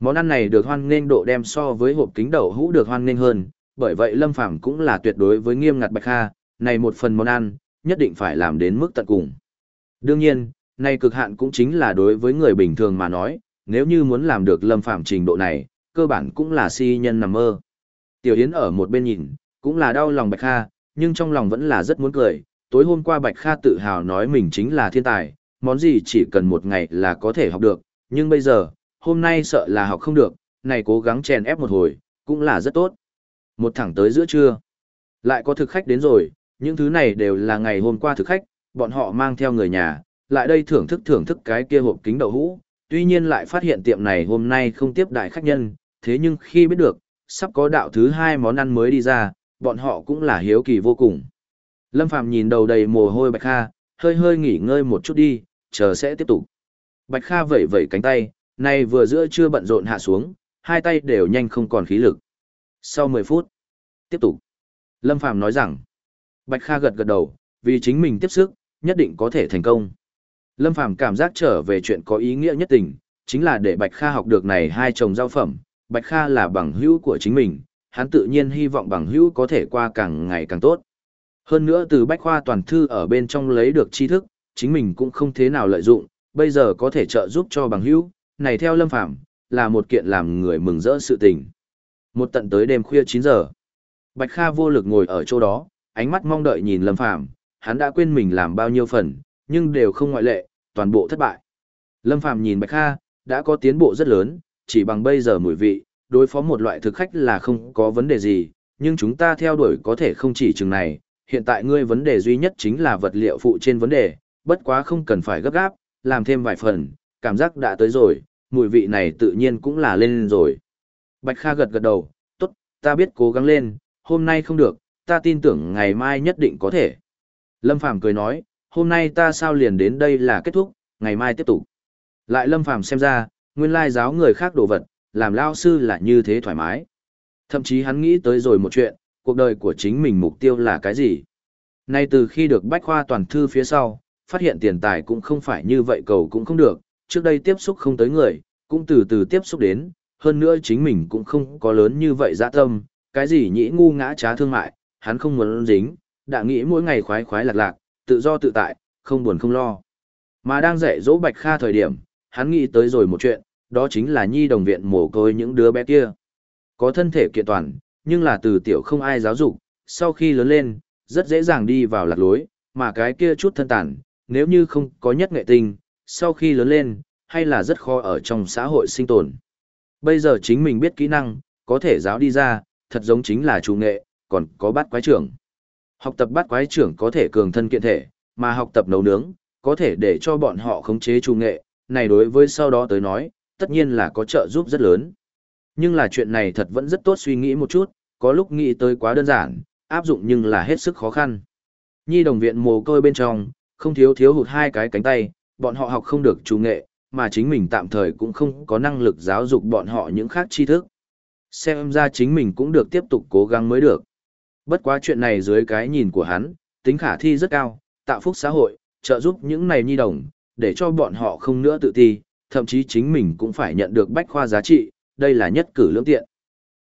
Speaker 1: Món ăn này được hoan nghênh độ đem so với hộp kính đậu hũ được hoan nghênh hơn, bởi vậy Lâm Phàm cũng là tuyệt đối với nghiêm ngặt Bạch Kha, này một phần món ăn, nhất định phải làm đến mức tận cùng. Đương nhiên, này cực hạn cũng chính là đối với người bình thường mà nói, nếu như muốn làm được Lâm Phàm trình độ này, cơ bản cũng là si nhân nằm mơ. Tiểu Yến ở một bên nhìn, cũng là đau lòng Bạch Kha, nhưng trong lòng vẫn là rất muốn cười. Tối hôm qua Bạch Kha tự hào nói mình chính là thiên tài, món gì chỉ cần một ngày là có thể học được, nhưng bây giờ, hôm nay sợ là học không được, này cố gắng chèn ép một hồi, cũng là rất tốt. Một thẳng tới giữa trưa, lại có thực khách đến rồi, những thứ này đều là ngày hôm qua thực khách, bọn họ mang theo người nhà, lại đây thưởng thức thưởng thức cái kia hộp kính đậu hũ, tuy nhiên lại phát hiện tiệm này hôm nay không tiếp đại khách nhân, thế nhưng khi biết được, sắp có đạo thứ hai món ăn mới đi ra, bọn họ cũng là hiếu kỳ vô cùng. Lâm Phàm nhìn đầu đầy mồ hôi Bạch Kha, hơi hơi nghỉ ngơi một chút đi, chờ sẽ tiếp tục. Bạch Kha vẩy vẩy cánh tay, nay vừa giữa chưa bận rộn hạ xuống, hai tay đều nhanh không còn khí lực. Sau 10 phút, tiếp tục. Lâm Phàm nói rằng, Bạch Kha gật gật đầu, vì chính mình tiếp sức, nhất định có thể thành công. Lâm Phàm cảm giác trở về chuyện có ý nghĩa nhất tình, chính là để Bạch Kha học được này hai chồng giao phẩm. Bạch Kha là bằng hữu của chính mình, hắn tự nhiên hy vọng bằng hữu có thể qua càng ngày càng tốt. Hơn nữa từ Bách Khoa toàn thư ở bên trong lấy được tri thức, chính mình cũng không thế nào lợi dụng, bây giờ có thể trợ giúp cho bằng hữu, này theo Lâm Phàm là một kiện làm người mừng rỡ sự tình. Một tận tới đêm khuya 9 giờ, Bạch Kha vô lực ngồi ở chỗ đó, ánh mắt mong đợi nhìn Lâm Phàm hắn đã quên mình làm bao nhiêu phần, nhưng đều không ngoại lệ, toàn bộ thất bại. Lâm Phàm nhìn Bạch Kha, đã có tiến bộ rất lớn, chỉ bằng bây giờ mùi vị, đối phó một loại thực khách là không có vấn đề gì, nhưng chúng ta theo đuổi có thể không chỉ chừng này, hiện tại ngươi vấn đề duy nhất chính là vật liệu phụ trên vấn đề, bất quá không cần phải gấp gáp, làm thêm vài phần, cảm giác đã tới rồi, mùi vị này tự nhiên cũng là lên rồi. Bạch Kha gật gật đầu, tốt, ta biết cố gắng lên, hôm nay không được, ta tin tưởng ngày mai nhất định có thể. Lâm Phàm cười nói, hôm nay ta sao liền đến đây là kết thúc, ngày mai tiếp tục. Lại Lâm Phàm xem ra, nguyên lai giáo người khác đồ vật, làm lao sư là như thế thoải mái. Thậm chí hắn nghĩ tới rồi một chuyện, cuộc đời của chính mình mục tiêu là cái gì. Nay từ khi được bách khoa toàn thư phía sau, phát hiện tiền tài cũng không phải như vậy cầu cũng không được, trước đây tiếp xúc không tới người, cũng từ từ tiếp xúc đến, hơn nữa chính mình cũng không có lớn như vậy dã tâm, cái gì nhĩ ngu ngã trá thương mại, hắn không muốn dính, đã nghĩ mỗi ngày khoái khoái lạc lạc, tự do tự tại, không buồn không lo. Mà đang dạy dỗ Bạch Kha thời điểm, hắn nghĩ tới rồi một chuyện, đó chính là nhi đồng viện mồ côi những đứa bé kia. Có thân thể kiện toàn, nhưng là từ tiểu không ai giáo dục, sau khi lớn lên, rất dễ dàng đi vào lạc lối, mà cái kia chút thân tàn, nếu như không có nhất nghệ tinh, sau khi lớn lên, hay là rất khó ở trong xã hội sinh tồn. Bây giờ chính mình biết kỹ năng, có thể giáo đi ra, thật giống chính là chủ nghệ, còn có bát quái trưởng. Học tập bát quái trưởng có thể cường thân kiện thể, mà học tập nấu nướng, có thể để cho bọn họ khống chế chủ nghệ, này đối với sau đó tới nói, tất nhiên là có trợ giúp rất lớn. Nhưng là chuyện này thật vẫn rất tốt suy nghĩ một chút, có lúc nghĩ tới quá đơn giản, áp dụng nhưng là hết sức khó khăn. Nhi đồng viện mồ côi bên trong, không thiếu thiếu hụt hai cái cánh tay, bọn họ học không được chủ nghệ, mà chính mình tạm thời cũng không có năng lực giáo dục bọn họ những khác tri thức. Xem ra chính mình cũng được tiếp tục cố gắng mới được. Bất quá chuyện này dưới cái nhìn của hắn, tính khả thi rất cao, tạo phúc xã hội, trợ giúp những này nhi đồng, để cho bọn họ không nữa tự ti, thậm chí chính mình cũng phải nhận được bách khoa giá trị, đây là nhất cử lưỡng tiện.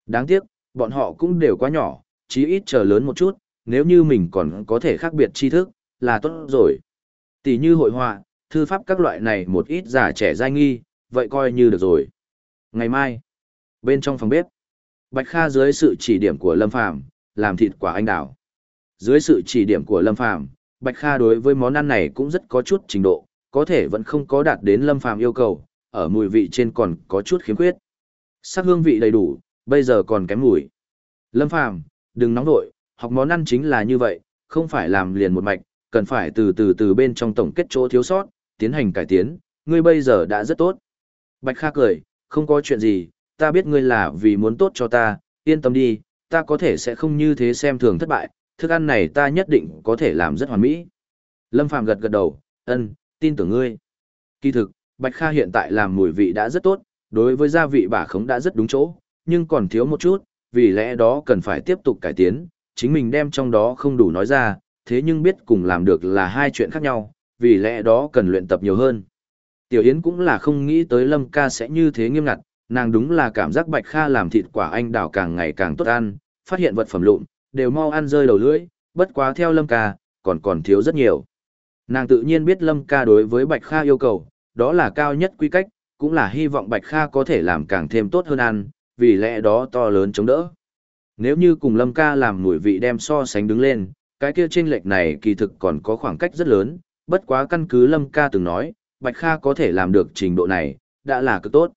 Speaker 1: Đáng tiếc, bọn họ cũng đều quá nhỏ, chí ít chờ lớn một chút, nếu như mình còn có thể khác biệt tri thức, là tốt rồi. Tỷ như hội họa, thư pháp các loại này một ít giả trẻ dai nghi, vậy coi như được rồi. Ngày mai, bên trong phòng bếp, Bạch Kha dưới sự chỉ điểm của Lâm Phàm làm thịt quả anh đào. Dưới sự chỉ điểm của Lâm Phàm Bạch Kha đối với món ăn này cũng rất có chút trình độ, có thể vẫn không có đạt đến Lâm Phàm yêu cầu, ở mùi vị trên còn có chút khiếm khuyết. Sắc hương vị đầy đủ, bây giờ còn kém mùi. Lâm Phàm, đừng nóng vội, học món ăn chính là như vậy, không phải làm liền một mạch, cần phải từ từ từ bên trong tổng kết chỗ thiếu sót, tiến hành cải tiến, ngươi bây giờ đã rất tốt. Bạch Kha cười, không có chuyện gì, ta biết ngươi là vì muốn tốt cho ta, yên tâm đi, ta có thể sẽ không như thế xem thường thất bại, thức ăn này ta nhất định có thể làm rất hoàn mỹ. Lâm Phàm gật gật đầu, ân, tin tưởng ngươi. Kỳ thực, Bạch Kha hiện tại làm mùi vị đã rất tốt, đối với gia vị bà khống đã rất đúng chỗ, nhưng còn thiếu một chút, vì lẽ đó cần phải tiếp tục cải tiến, chính mình đem trong đó không đủ nói ra, thế nhưng biết cùng làm được là hai chuyện khác nhau, vì lẽ đó cần luyện tập nhiều hơn. Tiểu Yến cũng là không nghĩ tới Lâm ca sẽ như thế nghiêm ngặt, nàng đúng là cảm giác Bạch Kha làm thịt quả anh đào càng ngày càng tốt ăn, phát hiện vật phẩm lụn, đều mau ăn rơi đầu lưỡi, bất quá theo Lâm ca, còn còn thiếu rất nhiều. Nàng tự nhiên biết Lâm ca đối với Bạch Kha yêu cầu, đó là cao nhất quy cách, cũng là hy vọng Bạch Kha có thể làm càng thêm tốt hơn ăn, vì lẽ đó to lớn chống đỡ. Nếu như cùng Lâm ca làm mùi vị đem so sánh đứng lên, cái kia chênh lệch này kỳ thực còn có khoảng cách rất lớn, bất quá căn cứ Lâm ca từng nói, Bạch Kha có thể làm được trình độ này, đã là cực tốt.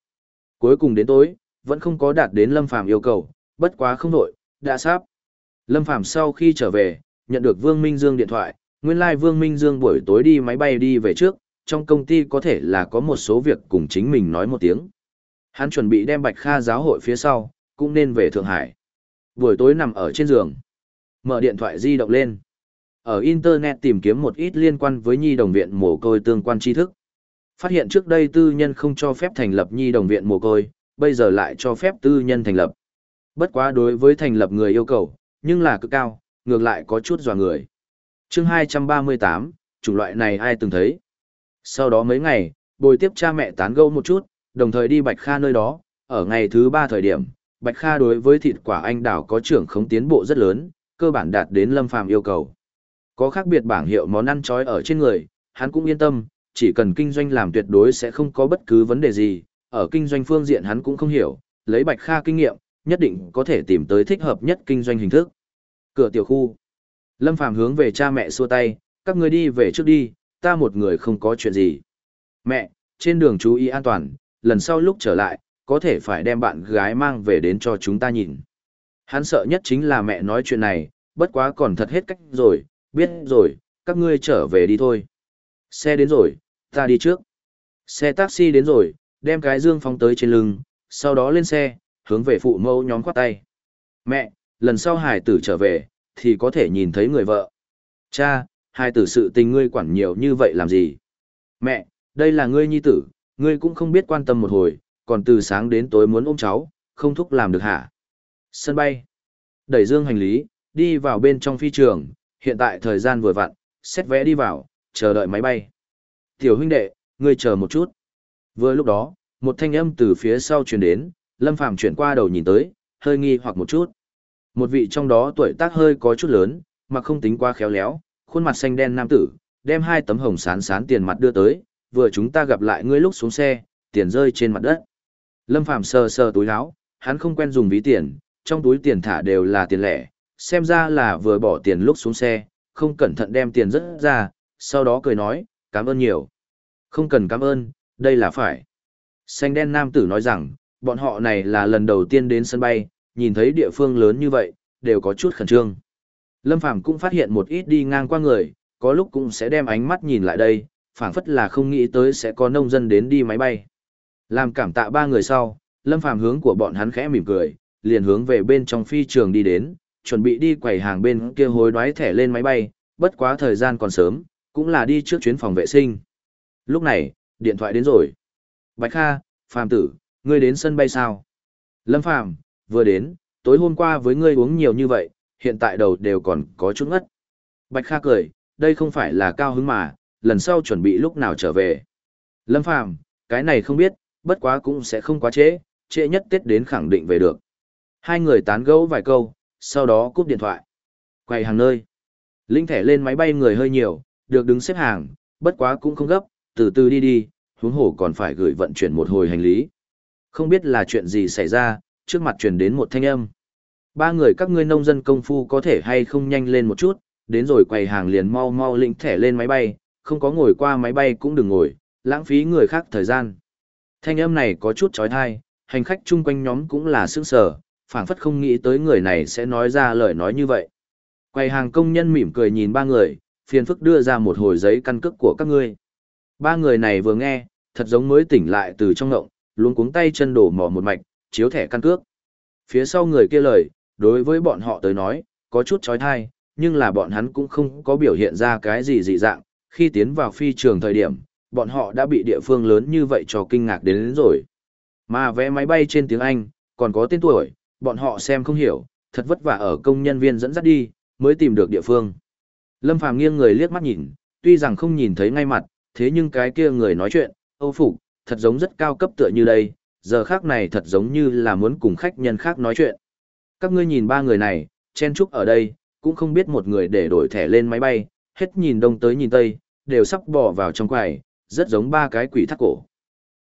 Speaker 1: Cuối cùng đến tối, vẫn không có đạt đến Lâm Phàm yêu cầu, bất quá không đổi, đã sắp. Lâm Phàm sau khi trở về, nhận được Vương Minh Dương điện thoại, nguyên lai like Vương Minh Dương buổi tối đi máy bay đi về trước, trong công ty có thể là có một số việc cùng chính mình nói một tiếng. Hắn chuẩn bị đem Bạch Kha giáo hội phía sau, cũng nên về Thượng Hải. Buổi tối nằm ở trên giường, mở điện thoại di động lên. Ở Internet tìm kiếm một ít liên quan với nhi đồng viện mồ côi tương quan tri thức. Phát hiện trước đây tư nhân không cho phép thành lập nhi đồng viện mồ côi, bây giờ lại cho phép tư nhân thành lập. Bất quá đối với thành lập người yêu cầu, nhưng là cực cao, ngược lại có chút dò người chương 238, chủng loại này ai từng thấy. Sau đó mấy ngày, bồi tiếp cha mẹ tán gẫu một chút, đồng thời đi Bạch Kha nơi đó, ở ngày thứ ba thời điểm, Bạch Kha đối với thịt quả anh đào có trưởng không tiến bộ rất lớn, cơ bản đạt đến lâm phàm yêu cầu. Có khác biệt bảng hiệu món ăn trói ở trên người, hắn cũng yên tâm, chỉ cần kinh doanh làm tuyệt đối sẽ không có bất cứ vấn đề gì, ở kinh doanh phương diện hắn cũng không hiểu, lấy Bạch Kha kinh nghiệm, nhất định có thể tìm tới thích hợp nhất kinh doanh hình thức. Cửa tiểu khu. Lâm Phàm hướng về cha mẹ xua tay, các người đi về trước đi, ta một người không có chuyện gì. Mẹ, trên đường chú ý an toàn, lần sau lúc trở lại, có thể phải đem bạn gái mang về đến cho chúng ta nhìn. Hắn sợ nhất chính là mẹ nói chuyện này, bất quá còn thật hết cách rồi, biết rồi, các ngươi trở về đi thôi. Xe đến rồi, ta đi trước. Xe taxi đến rồi, đem cái dương phóng tới trên lưng, sau đó lên xe, hướng về phụ mẫu nhóm khoát tay. Mẹ, lần sau hải tử trở về, thì có thể nhìn thấy người vợ. Cha, hai tử sự tình ngươi quản nhiều như vậy làm gì? Mẹ, đây là ngươi nhi tử, ngươi cũng không biết quan tâm một hồi, còn từ sáng đến tối muốn ôm cháu, không thúc làm được hả? Sân bay. Đẩy dương hành lý, đi vào bên trong phi trường, hiện tại thời gian vừa vặn, xét vé đi vào, chờ đợi máy bay. Tiểu huynh đệ, ngươi chờ một chút. Vừa lúc đó, một thanh âm từ phía sau truyền đến, Lâm Phàm chuyển qua đầu nhìn tới, hơi nghi hoặc một chút. Một vị trong đó tuổi tác hơi có chút lớn, mà không tính quá khéo léo, khuôn mặt xanh đen nam tử, đem hai tấm hồng sán sán tiền mặt đưa tới, vừa chúng ta gặp lại ngươi lúc xuống xe, tiền rơi trên mặt đất. Lâm Phàm sờ sờ túi áo, hắn không quen dùng ví tiền, trong túi tiền thả đều là tiền lẻ, xem ra là vừa bỏ tiền lúc xuống xe, không cẩn thận đem tiền rớt ra, sau đó cười nói, cảm ơn nhiều. Không cần cảm ơn, đây là phải. Xanh đen nam tử nói rằng, bọn họ này là lần đầu tiên đến sân bay, nhìn thấy địa phương lớn như vậy, đều có chút khẩn trương. Lâm Phàm cũng phát hiện một ít đi ngang qua người, có lúc cũng sẽ đem ánh mắt nhìn lại đây, phảng phất là không nghĩ tới sẽ có nông dân đến đi máy bay. Làm cảm tạ ba người sau, Lâm Phàm hướng của bọn hắn khẽ mỉm cười, liền hướng về bên trong phi trường đi đến, chuẩn bị đi quầy hàng bên kia hối đoái thẻ lên máy bay, bất quá thời gian còn sớm, cũng là đi trước chuyến phòng vệ sinh. Lúc này, điện thoại đến rồi. Bạch Kha, Phàm tử, ngươi đến sân bay sao? Lâm Phàm, vừa đến, tối hôm qua với ngươi uống nhiều như vậy, hiện tại đầu đều còn có chút ngất. Bạch Kha cười, đây không phải là cao hứng mà, lần sau chuẩn bị lúc nào trở về. Lâm Phàm, cái này không biết, bất quá cũng sẽ không quá trễ, trễ nhất Tết đến khẳng định về được. Hai người tán gẫu vài câu, sau đó cúp điện thoại. Quay hàng nơi. Linh thẻ lên máy bay người hơi nhiều, được đứng xếp hàng, bất quá cũng không gấp, từ từ đi đi, huống hồ còn phải gửi vận chuyển một hồi hành lý. Không biết là chuyện gì xảy ra, trước mặt truyền đến một thanh âm. Ba người các ngươi nông dân công phu có thể hay không nhanh lên một chút, đến rồi quầy hàng liền mau mau lĩnh thẻ lên máy bay, không có ngồi qua máy bay cũng đừng ngồi, lãng phí người khác thời gian. Thanh âm này có chút chói tai hành khách chung quanh nhóm cũng là sững sờ, phảng phất không nghĩ tới người này sẽ nói ra lời nói như vậy. Quầy hàng công nhân mỉm cười nhìn ba người, phiền phức đưa ra một hồi giấy căn cước của các ngươi. Ba người này vừa nghe, thật giống mới tỉnh lại từ trong ngộng, luôn cuống tay chân đổ mỏ một mạch, chiếu thẻ căn cước. Phía sau người kia lời, đối với bọn họ tới nói, có chút trói thai, nhưng là bọn hắn cũng không có biểu hiện ra cái gì dị dạng, khi tiến vào phi trường thời điểm, bọn họ đã bị địa phương lớn như vậy cho kinh ngạc đến, đến rồi. Mà vé máy bay trên tiếng Anh, còn có tên tuổi, bọn họ xem không hiểu, thật vất vả ở công nhân viên dẫn dắt đi, mới tìm được địa phương. Lâm Phàm nghiêng người liếc mắt nhìn, tuy rằng không nhìn thấy ngay mặt, thế nhưng cái kia người nói chuyện, Âu Phục, thật giống rất cao cấp tựa như đây, giờ khác này thật giống như là muốn cùng khách nhân khác nói chuyện. Các ngươi nhìn ba người này, chen chúc ở đây, cũng không biết một người để đổi thẻ lên máy bay, hết nhìn đông tới nhìn tây, đều sắp bỏ vào trong quầy, rất giống ba cái quỷ thác cổ.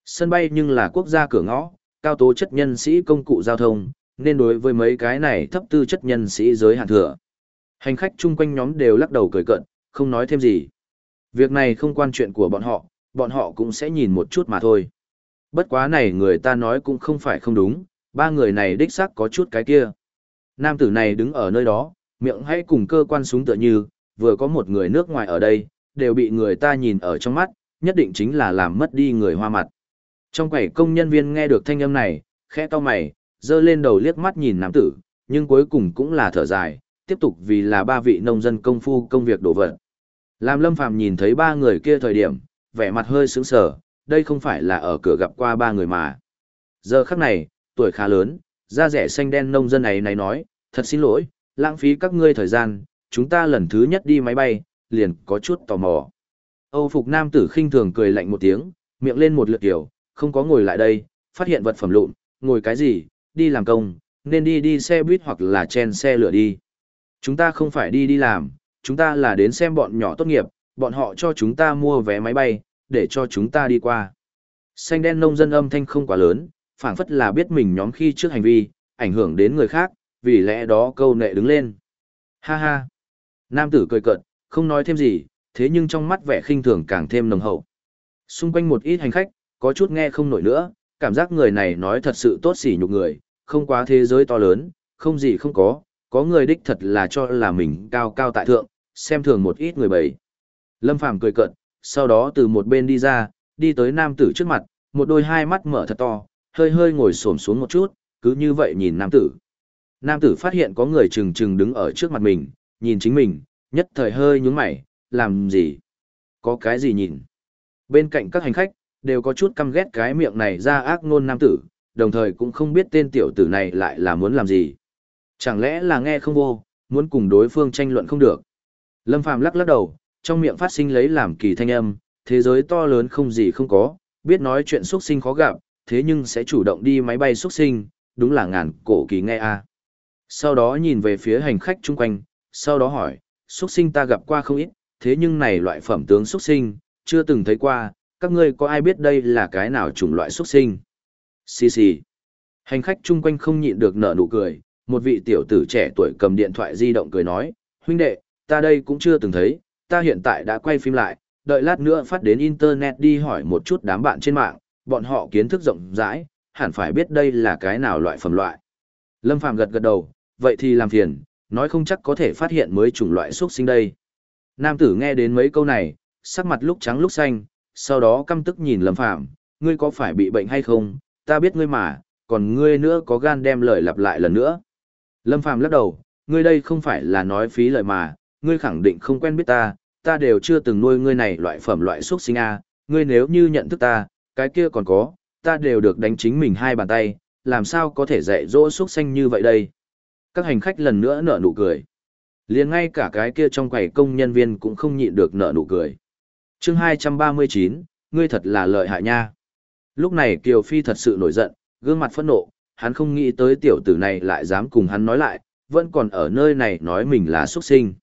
Speaker 1: Sân bay nhưng là quốc gia cửa ngõ, cao tố chất nhân sĩ công cụ giao thông, nên đối với mấy cái này thấp tư chất nhân sĩ giới hạn thừa. Hành khách chung quanh nhóm đều lắc đầu cười cận, không nói thêm gì. Việc này không quan chuyện của bọn họ, bọn họ cũng sẽ nhìn một chút mà thôi. Bất quá này người ta nói cũng không phải không đúng, ba người này đích xác có chút cái kia. Nam tử này đứng ở nơi đó, miệng hãy cùng cơ quan súng tựa như, vừa có một người nước ngoài ở đây, đều bị người ta nhìn ở trong mắt, nhất định chính là làm mất đi người hoa mặt. Trong quầy công nhân viên nghe được thanh âm này, khẽ to mày, dơ lên đầu liếc mắt nhìn nam tử, nhưng cuối cùng cũng là thở dài, tiếp tục vì là ba vị nông dân công phu công việc đổ vật. Làm Lâm Phàm nhìn thấy ba người kia thời điểm, vẻ mặt hơi sững sờ, đây không phải là ở cửa gặp qua ba người mà. Giờ khắc này, tuổi khá lớn, da rẻ xanh đen nông dân này này nói, thật xin lỗi, lãng phí các ngươi thời gian, chúng ta lần thứ nhất đi máy bay, liền có chút tò mò. Âu phục nam tử khinh thường cười lạnh một tiếng, miệng lên một lượt kiểu, không có ngồi lại đây, phát hiện vật phẩm lụn, ngồi cái gì, đi làm công, nên đi đi xe buýt hoặc là chen xe lửa đi. Chúng ta không phải đi đi làm, chúng ta là đến xem bọn nhỏ tốt nghiệp, bọn họ cho chúng ta mua vé máy bay, để cho chúng ta đi qua. Xanh đen nông dân âm thanh không quá lớn, phảng phất là biết mình nhóm khi trước hành vi, ảnh hưởng đến người khác, vì lẽ đó câu nệ đứng lên. Ha ha. Nam tử cười cợt, không nói thêm gì, thế nhưng trong mắt vẻ khinh thường càng thêm nồng hậu. Xung quanh một ít hành khách, có chút nghe không nổi nữa, cảm giác người này nói thật sự tốt xỉ nhục người, không quá thế giới to lớn, không gì không có, có người đích thật là cho là mình cao cao tại thượng, xem thường một ít người bầy. Lâm Phàm cười cợt, sau đó từ một bên đi ra, đi tới nam tử trước mặt, một đôi hai mắt mở thật to, hơi hơi ngồi xổm xuống một chút, cứ như vậy nhìn nam tử. Nam tử phát hiện có người chừng chừng đứng ở trước mặt mình, nhìn chính mình, nhất thời hơi nhướng mày, làm gì? Có cái gì nhìn? Bên cạnh các hành khách, đều có chút căm ghét cái miệng này ra ác ngôn nam tử, đồng thời cũng không biết tên tiểu tử này lại là muốn làm gì. Chẳng lẽ là nghe không vô, muốn cùng đối phương tranh luận không được. Lâm Phàm lắc lắc đầu, trong miệng phát sinh lấy làm kỳ thanh âm, thế giới to lớn không gì không có, biết nói chuyện xuất sinh khó gặp, thế nhưng sẽ chủ động đi máy bay xuất sinh, đúng là ngàn cổ kỳ nghe a. Sau đó nhìn về phía hành khách chung quanh, sau đó hỏi, xuất sinh ta gặp qua không ít, thế nhưng này loại phẩm tướng xuất sinh, chưa từng thấy qua, các ngươi có ai biết đây là cái nào chủng loại xuất sinh? Xì xì. Hành khách chung quanh không nhịn được nở nụ cười, một vị tiểu tử trẻ tuổi cầm điện thoại di động cười nói, huynh đệ, ta đây cũng chưa từng thấy, ta hiện tại đã quay phim lại, đợi lát nữa phát đến internet đi hỏi một chút đám bạn trên mạng, bọn họ kiến thức rộng rãi, hẳn phải biết đây là cái nào loại phẩm loại. Lâm Phàm gật gật đầu, vậy thì làm phiền, nói không chắc có thể phát hiện mới chủng loại xuất sinh đây. Nam tử nghe đến mấy câu này, sắc mặt lúc trắng lúc xanh, sau đó căm tức nhìn Lâm Phàm, ngươi có phải bị bệnh hay không, ta biết ngươi mà, còn ngươi nữa có gan đem lời lặp lại lần nữa. Lâm Phàm lắc đầu, ngươi đây không phải là nói phí lời mà, ngươi khẳng định không quen biết ta, ta đều chưa từng nuôi ngươi này loại phẩm loại xuất sinh a, ngươi nếu như nhận thức ta, cái kia còn có, ta đều được đánh chính mình hai bàn tay, làm sao có thể dạy dỗ xuất sinh như vậy đây. Các hành khách lần nữa nở nụ cười. liền ngay cả cái kia trong quầy công nhân viên cũng không nhịn được nở nụ cười. chương 239, ngươi thật là lợi hại nha. Lúc này Kiều Phi thật sự nổi giận, gương mặt phẫn nộ, hắn không nghĩ tới tiểu tử này lại dám cùng hắn nói lại, vẫn còn ở nơi này nói mình là xuất sinh.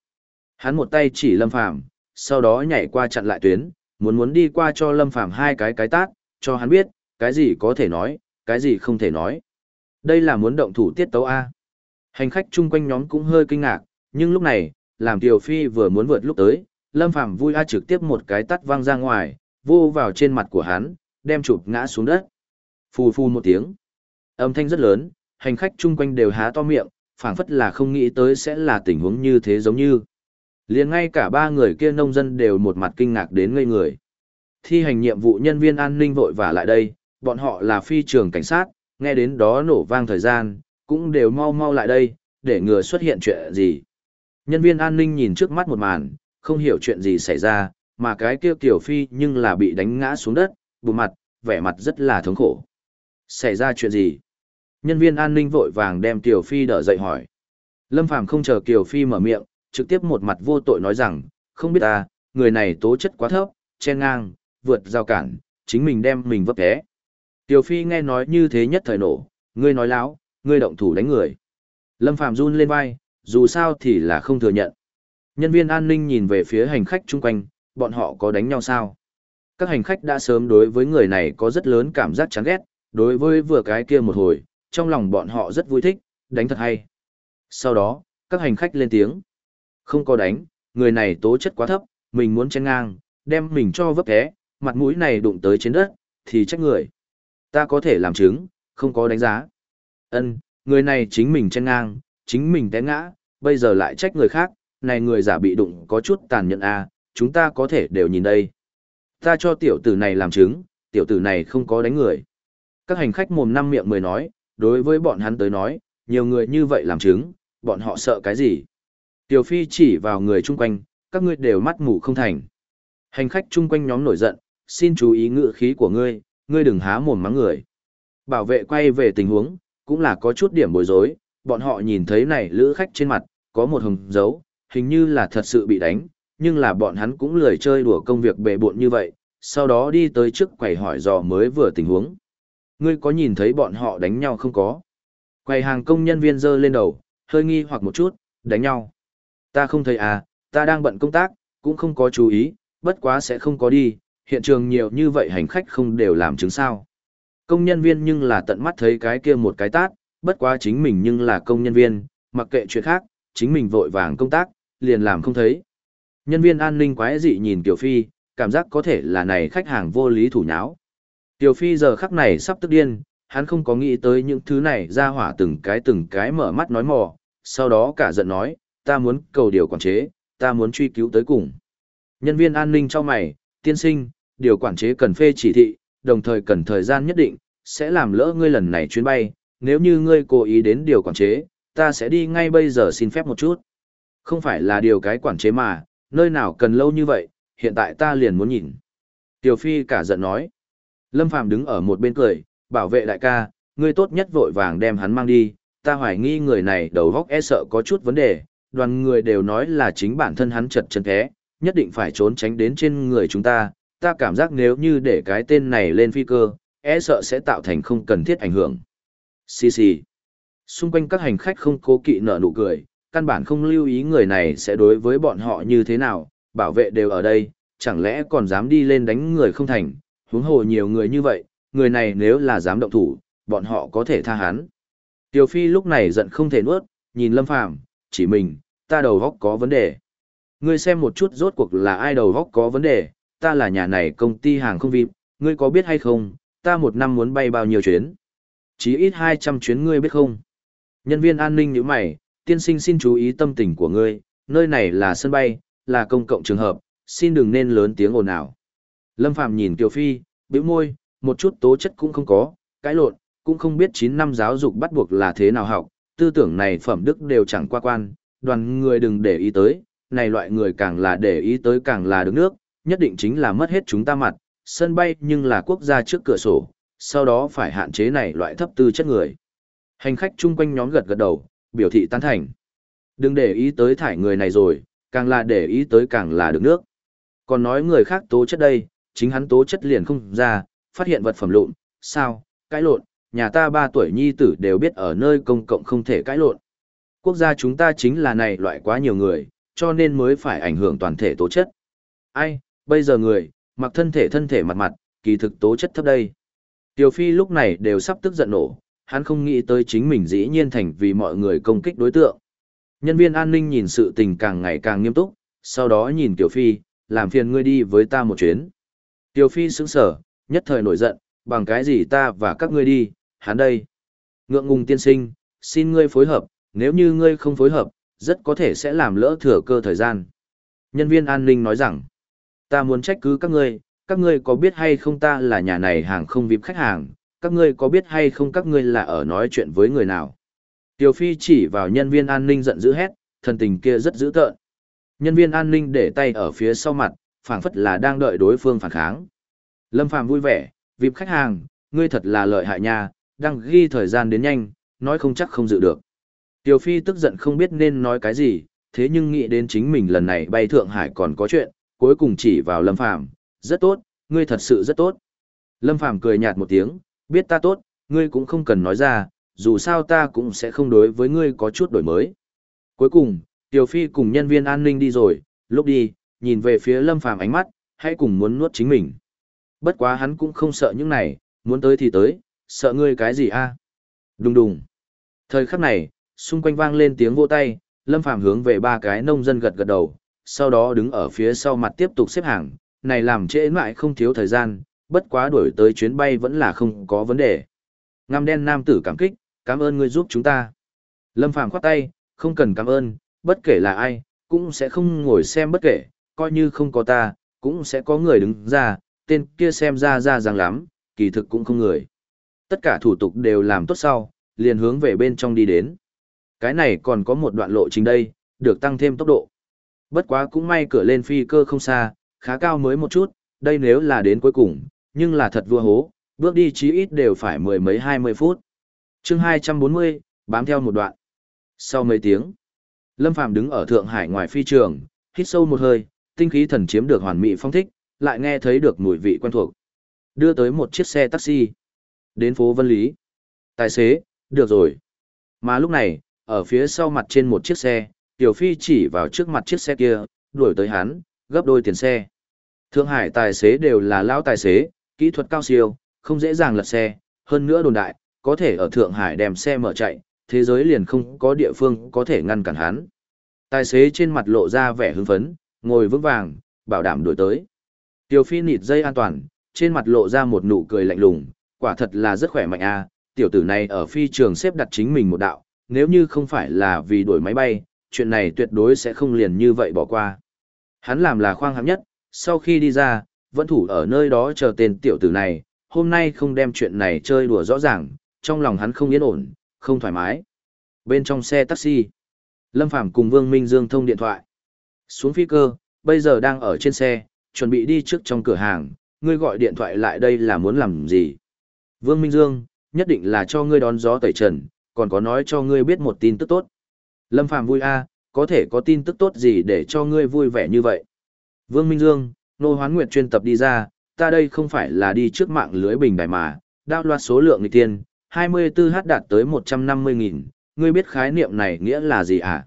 Speaker 1: Hắn một tay chỉ Lâm Phàm, sau đó nhảy qua chặn lại tuyến, muốn muốn đi qua cho Lâm Phàm hai cái cái tát, cho hắn biết, cái gì có thể nói, cái gì không thể nói. Đây là muốn động thủ tiết tấu A. Hành khách chung quanh nhóm cũng hơi kinh ngạc, nhưng lúc này, làm Tiểu Phi vừa muốn vượt lúc tới, Lâm Phàm vui a trực tiếp một cái tắt văng ra ngoài, vô vào trên mặt của hắn, đem chụp ngã xuống đất. Phù phù một tiếng. Âm thanh rất lớn, hành khách chung quanh đều há to miệng, phảng phất là không nghĩ tới sẽ là tình huống như thế giống như liền ngay cả ba người kia nông dân đều một mặt kinh ngạc đến ngây người. Thi hành nhiệm vụ nhân viên an ninh vội vả lại đây, bọn họ là phi trường cảnh sát, nghe đến đó nổ vang thời gian, cũng đều mau mau lại đây, để ngừa xuất hiện chuyện gì. Nhân viên an ninh nhìn trước mắt một màn, không hiểu chuyện gì xảy ra, mà cái kia Tiểu Phi nhưng là bị đánh ngã xuống đất, bù mặt, vẻ mặt rất là thống khổ. Xảy ra chuyện gì? Nhân viên an ninh vội vàng đem Tiểu Phi đỡ dậy hỏi. Lâm Phàm không chờ Kiều Phi mở miệng, trực tiếp một mặt vô tội nói rằng, không biết ta, người này tố chất quá thấp, chen ngang, vượt giao cản, chính mình đem mình vấp té. Tiểu Phi nghe nói như thế nhất thời nổ, ngươi nói láo, ngươi động thủ đánh người. Lâm phạm run lên vai, dù sao thì là không thừa nhận. Nhân viên an ninh nhìn về phía hành khách chung quanh, bọn họ có đánh nhau sao? Các hành khách đã sớm đối với người này có rất lớn cảm giác chán ghét, đối với vừa cái kia một hồi, trong lòng bọn họ rất vui thích, đánh thật hay. Sau đó, các hành khách lên tiếng. Không có đánh, người này tố chất quá thấp, mình muốn chen ngang, đem mình cho vấp té, mặt mũi này đụng tới trên đất, thì trách người. Ta có thể làm chứng, không có đánh giá. Ân, người này chính mình chen ngang, chính mình té ngã, bây giờ lại trách người khác, này người giả bị đụng có chút tàn nhẫn à, chúng ta có thể đều nhìn đây. Ta cho tiểu tử này làm chứng, tiểu tử này không có đánh người. Các hành khách mồm năm miệng mười nói, đối với bọn hắn tới nói, nhiều người như vậy làm chứng, bọn họ sợ cái gì? Tiểu Phi chỉ vào người chung quanh, các ngươi đều mắt mù không thành. Hành khách chung quanh nhóm nổi giận, xin chú ý ngữ khí của ngươi, ngươi đừng há mồm mắng người. Bảo vệ quay về tình huống, cũng là có chút điểm bối rối, bọn họ nhìn thấy này lữ khách trên mặt, có một hồng dấu, hình như là thật sự bị đánh, nhưng là bọn hắn cũng lười chơi đùa công việc bề bộn như vậy, sau đó đi tới trước quầy hỏi dò mới vừa tình huống. Ngươi có nhìn thấy bọn họ đánh nhau không có? Quầy hàng công nhân viên dơ lên đầu, hơi nghi hoặc một chút, đánh nhau. Ta không thấy à, ta đang bận công tác, cũng không có chú ý, bất quá sẽ không có đi, hiện trường nhiều như vậy hành khách không đều làm chứng sao. Công nhân viên nhưng là tận mắt thấy cái kia một cái tát, bất quá chính mình nhưng là công nhân viên, mặc kệ chuyện khác, chính mình vội vàng công tác, liền làm không thấy. Nhân viên an ninh quái dị nhìn Tiểu Phi, cảm giác có thể là này khách hàng vô lý thủ nháo. Tiểu Phi giờ khắc này sắp tức điên, hắn không có nghĩ tới những thứ này ra hỏa từng cái từng cái mở mắt nói mò, sau đó cả giận nói, ta muốn cầu điều quản chế, ta muốn truy cứu tới cùng. Nhân viên an ninh cho mày, tiên sinh, điều quản chế cần phê chỉ thị, đồng thời cần thời gian nhất định, sẽ làm lỡ ngươi lần này chuyến bay, nếu như ngươi cố ý đến điều quản chế, ta sẽ đi ngay bây giờ xin phép một chút. Không phải là điều cái quản chế mà, nơi nào cần lâu như vậy, hiện tại ta liền muốn nhìn. Tiểu Phi cả giận nói. Lâm Phàm đứng ở một bên cười, bảo vệ đại ca, ngươi tốt nhất vội vàng đem hắn mang đi, ta hoài nghi người này đầu góc e sợ có chút vấn đề, đoàn người đều nói là chính bản thân hắn chật chân thế, nhất định phải trốn tránh đến trên người chúng ta, ta cảm giác nếu như để cái tên này lên phi cơ, e sợ sẽ tạo thành không cần thiết ảnh hưởng. Xì xì. Xung quanh các hành khách không cố kỵ nở nụ cười, căn bản không lưu ý người này sẽ đối với bọn họ như thế nào, bảo vệ đều ở đây, chẳng lẽ còn dám đi lên đánh người không thành, huống hồ nhiều người như vậy, người này nếu là dám động thủ, bọn họ có thể tha hắn. Tiểu Phi lúc này giận không thể nuốt, nhìn Lâm Phàm, chỉ mình, ta đầu góc có vấn đề. Ngươi xem một chút rốt cuộc là ai đầu góc có vấn đề, ta là nhà này công ty hàng không VIP, ngươi có biết hay không, ta một năm muốn bay bao nhiêu chuyến? Chí ít 200 chuyến ngươi biết không? Nhân viên an ninh như mày, tiên sinh xin chú ý tâm tình của ngươi, nơi này là sân bay, là công cộng trường hợp, xin đừng nên lớn tiếng ồn ào. Lâm Phạm nhìn Kiều Phi, bĩu môi, một chút tố chất cũng không có, cái lộn, cũng không biết 9 năm giáo dục bắt buộc là thế nào học, tư tưởng này phẩm đức đều chẳng qua quan, đoàn người đừng để ý tới, này loại người càng là để ý tới càng là đứng nước, nhất định chính là mất hết chúng ta mặt, sân bay nhưng là quốc gia trước cửa sổ, sau đó phải hạn chế này loại thấp tư chất người. Hành khách chung quanh nhóm gật gật đầu, biểu thị tán thành. Đừng để ý tới thải người này rồi, càng là để ý tới càng là được nước. Còn nói người khác tố chất đây, chính hắn tố chất liền không ra, phát hiện vật phẩm lộn, sao, cãi lộn, nhà ta ba tuổi nhi tử đều biết ở nơi công cộng không thể cãi lộn. Quốc gia chúng ta chính là này loại quá nhiều người, cho nên mới phải ảnh hưởng toàn thể tố chất. Ai, bây giờ người, mặc thân thể thân thể mặt mặt, kỳ thực tố chất thấp đây. Tiểu Phi lúc này đều sắp tức giận nổ, hắn không nghĩ tới chính mình dĩ nhiên thành vì mọi người công kích đối tượng. Nhân viên an ninh nhìn sự tình càng ngày càng nghiêm túc, sau đó nhìn Tiểu Phi, làm phiền ngươi đi với ta một chuyến. Tiểu Phi sững sở, nhất thời nổi giận, bằng cái gì ta và các ngươi đi, hắn đây. Ngượng ngùng tiên sinh, xin ngươi phối hợp, nếu như ngươi không phối hợp, rất có thể sẽ làm lỡ thừa cơ thời gian. Nhân viên an ninh nói rằng, ta muốn trách cứ các ngươi, các ngươi có biết hay không ta là nhà này hàng không VIP khách hàng, các ngươi có biết hay không các ngươi là ở nói chuyện với người nào. Tiểu Phi chỉ vào nhân viên an ninh giận dữ hét, thần tình kia rất dữ tợn. Nhân viên an ninh để tay ở phía sau mặt, phảng phất là đang đợi đối phương phản kháng. Lâm Phàm vui vẻ, VIP khách hàng, ngươi thật là lợi hại nha, đang ghi thời gian đến nhanh, nói không chắc không dự được. Tiểu Phi tức giận không biết nên nói cái gì, thế nhưng nghĩ đến chính mình lần này bay Thượng Hải còn có chuyện, cuối cùng chỉ vào Lâm Phàm rất tốt, ngươi thật sự rất tốt. Lâm Phàm cười nhạt một tiếng, biết ta tốt, ngươi cũng không cần nói ra, dù sao ta cũng sẽ không đối với ngươi có chút đổi mới. Cuối cùng, Tiểu Phi cùng nhân viên an ninh đi rồi, lúc đi, nhìn về phía Lâm Phàm ánh mắt, hãy cùng muốn nuốt chính mình. Bất quá hắn cũng không sợ những này, muốn tới thì tới, sợ ngươi cái gì a? Đùng đùng. Thời khắc này, xung quanh vang lên tiếng vỗ tay, Lâm Phàm hướng về ba cái nông dân gật gật đầu, sau đó đứng ở phía sau mặt tiếp tục xếp hàng, này làm trễ mãi không thiếu thời gian, bất quá đuổi tới chuyến bay vẫn là không có vấn đề. Ngăm đen nam tử cảm kích, cảm ơn ngươi giúp chúng ta. Lâm Phàm khoát tay, không cần cảm ơn, bất kể là ai, cũng sẽ không ngồi xem bất kể, coi như không có ta, cũng sẽ có người đứng ra, tên kia xem ra ra ràng lắm, kỳ thực cũng không người. Tất cả thủ tục đều làm tốt sau, liền hướng về bên trong đi đến. Cái này còn có một đoạn lộ trình đây, được tăng thêm tốc độ. Bất quá cũng may cửa lên phi cơ không xa, khá cao mới một chút, đây nếu là đến cuối cùng, nhưng là thật vua hố, bước đi chí ít đều phải mười mấy hai mươi phút. chương hai trăm bốn mươi bám theo một đoạn. Sau mấy tiếng, Lâm Phàm đứng ở Thượng Hải ngoài phi trường, hít sâu một hơi, tinh khí thần chiếm được hoàn mỹ phong thích, lại nghe thấy được mùi vị quen thuộc. Đưa tới một chiếc xe taxi. Đến phố Vân Lý. Tài xế, được rồi. Mà lúc này, ở phía sau mặt trên một chiếc xe, Tiểu Phi chỉ vào trước mặt chiếc xe kia, đuổi tới hắn, gấp đôi tiền xe. Thượng Hải tài xế đều là lão tài xế, kỹ thuật cao siêu, không dễ dàng lật xe, hơn nữa đồn đại, có thể ở Thượng Hải đem xe mở chạy, thế giới liền không có địa phương có thể ngăn cản hắn. Tài xế trên mặt lộ ra vẻ hưng phấn, ngồi vững vàng, bảo đảm đuổi tới. Tiểu Phi nịt dây an toàn, trên mặt lộ ra một nụ cười lạnh lùng, quả thật là rất khỏe mạnh a, tiểu tử này ở phi trường xếp đặt chính mình một đạo, nếu như không phải là vì đuổi máy bay, chuyện này tuyệt đối sẽ không liền như vậy bỏ qua. Hắn làm là khoang hạng nhất, sau khi đi ra, vẫn thủ ở nơi đó chờ tên tiểu tử này, hôm nay không đem chuyện này chơi đùa rõ ràng, trong lòng hắn không yên ổn, không thoải mái. Bên trong xe taxi, Lâm Phàm cùng Vương Minh Dương thông điện thoại. Xuống phi cơ, bây giờ đang ở trên xe, chuẩn bị đi trước trong cửa hàng, ngươi gọi điện thoại lại đây là muốn làm gì? Vương Minh Dương, nhất định là cho ngươi đón gió tẩy trần, còn có nói cho ngươi biết một tin tức tốt. Lâm Phàm vui a, có thể có tin tức tốt gì để cho ngươi vui vẻ như vậy? Vương Minh Dương, nô hoán nguyệt chuyên tập đi ra, ta đây không phải là đi trước mạng lưới bình đài mà, đao loạt số lượng nghịch tiên, 24h đạt tới 150.000, ngươi biết khái niệm này nghĩa là gì à?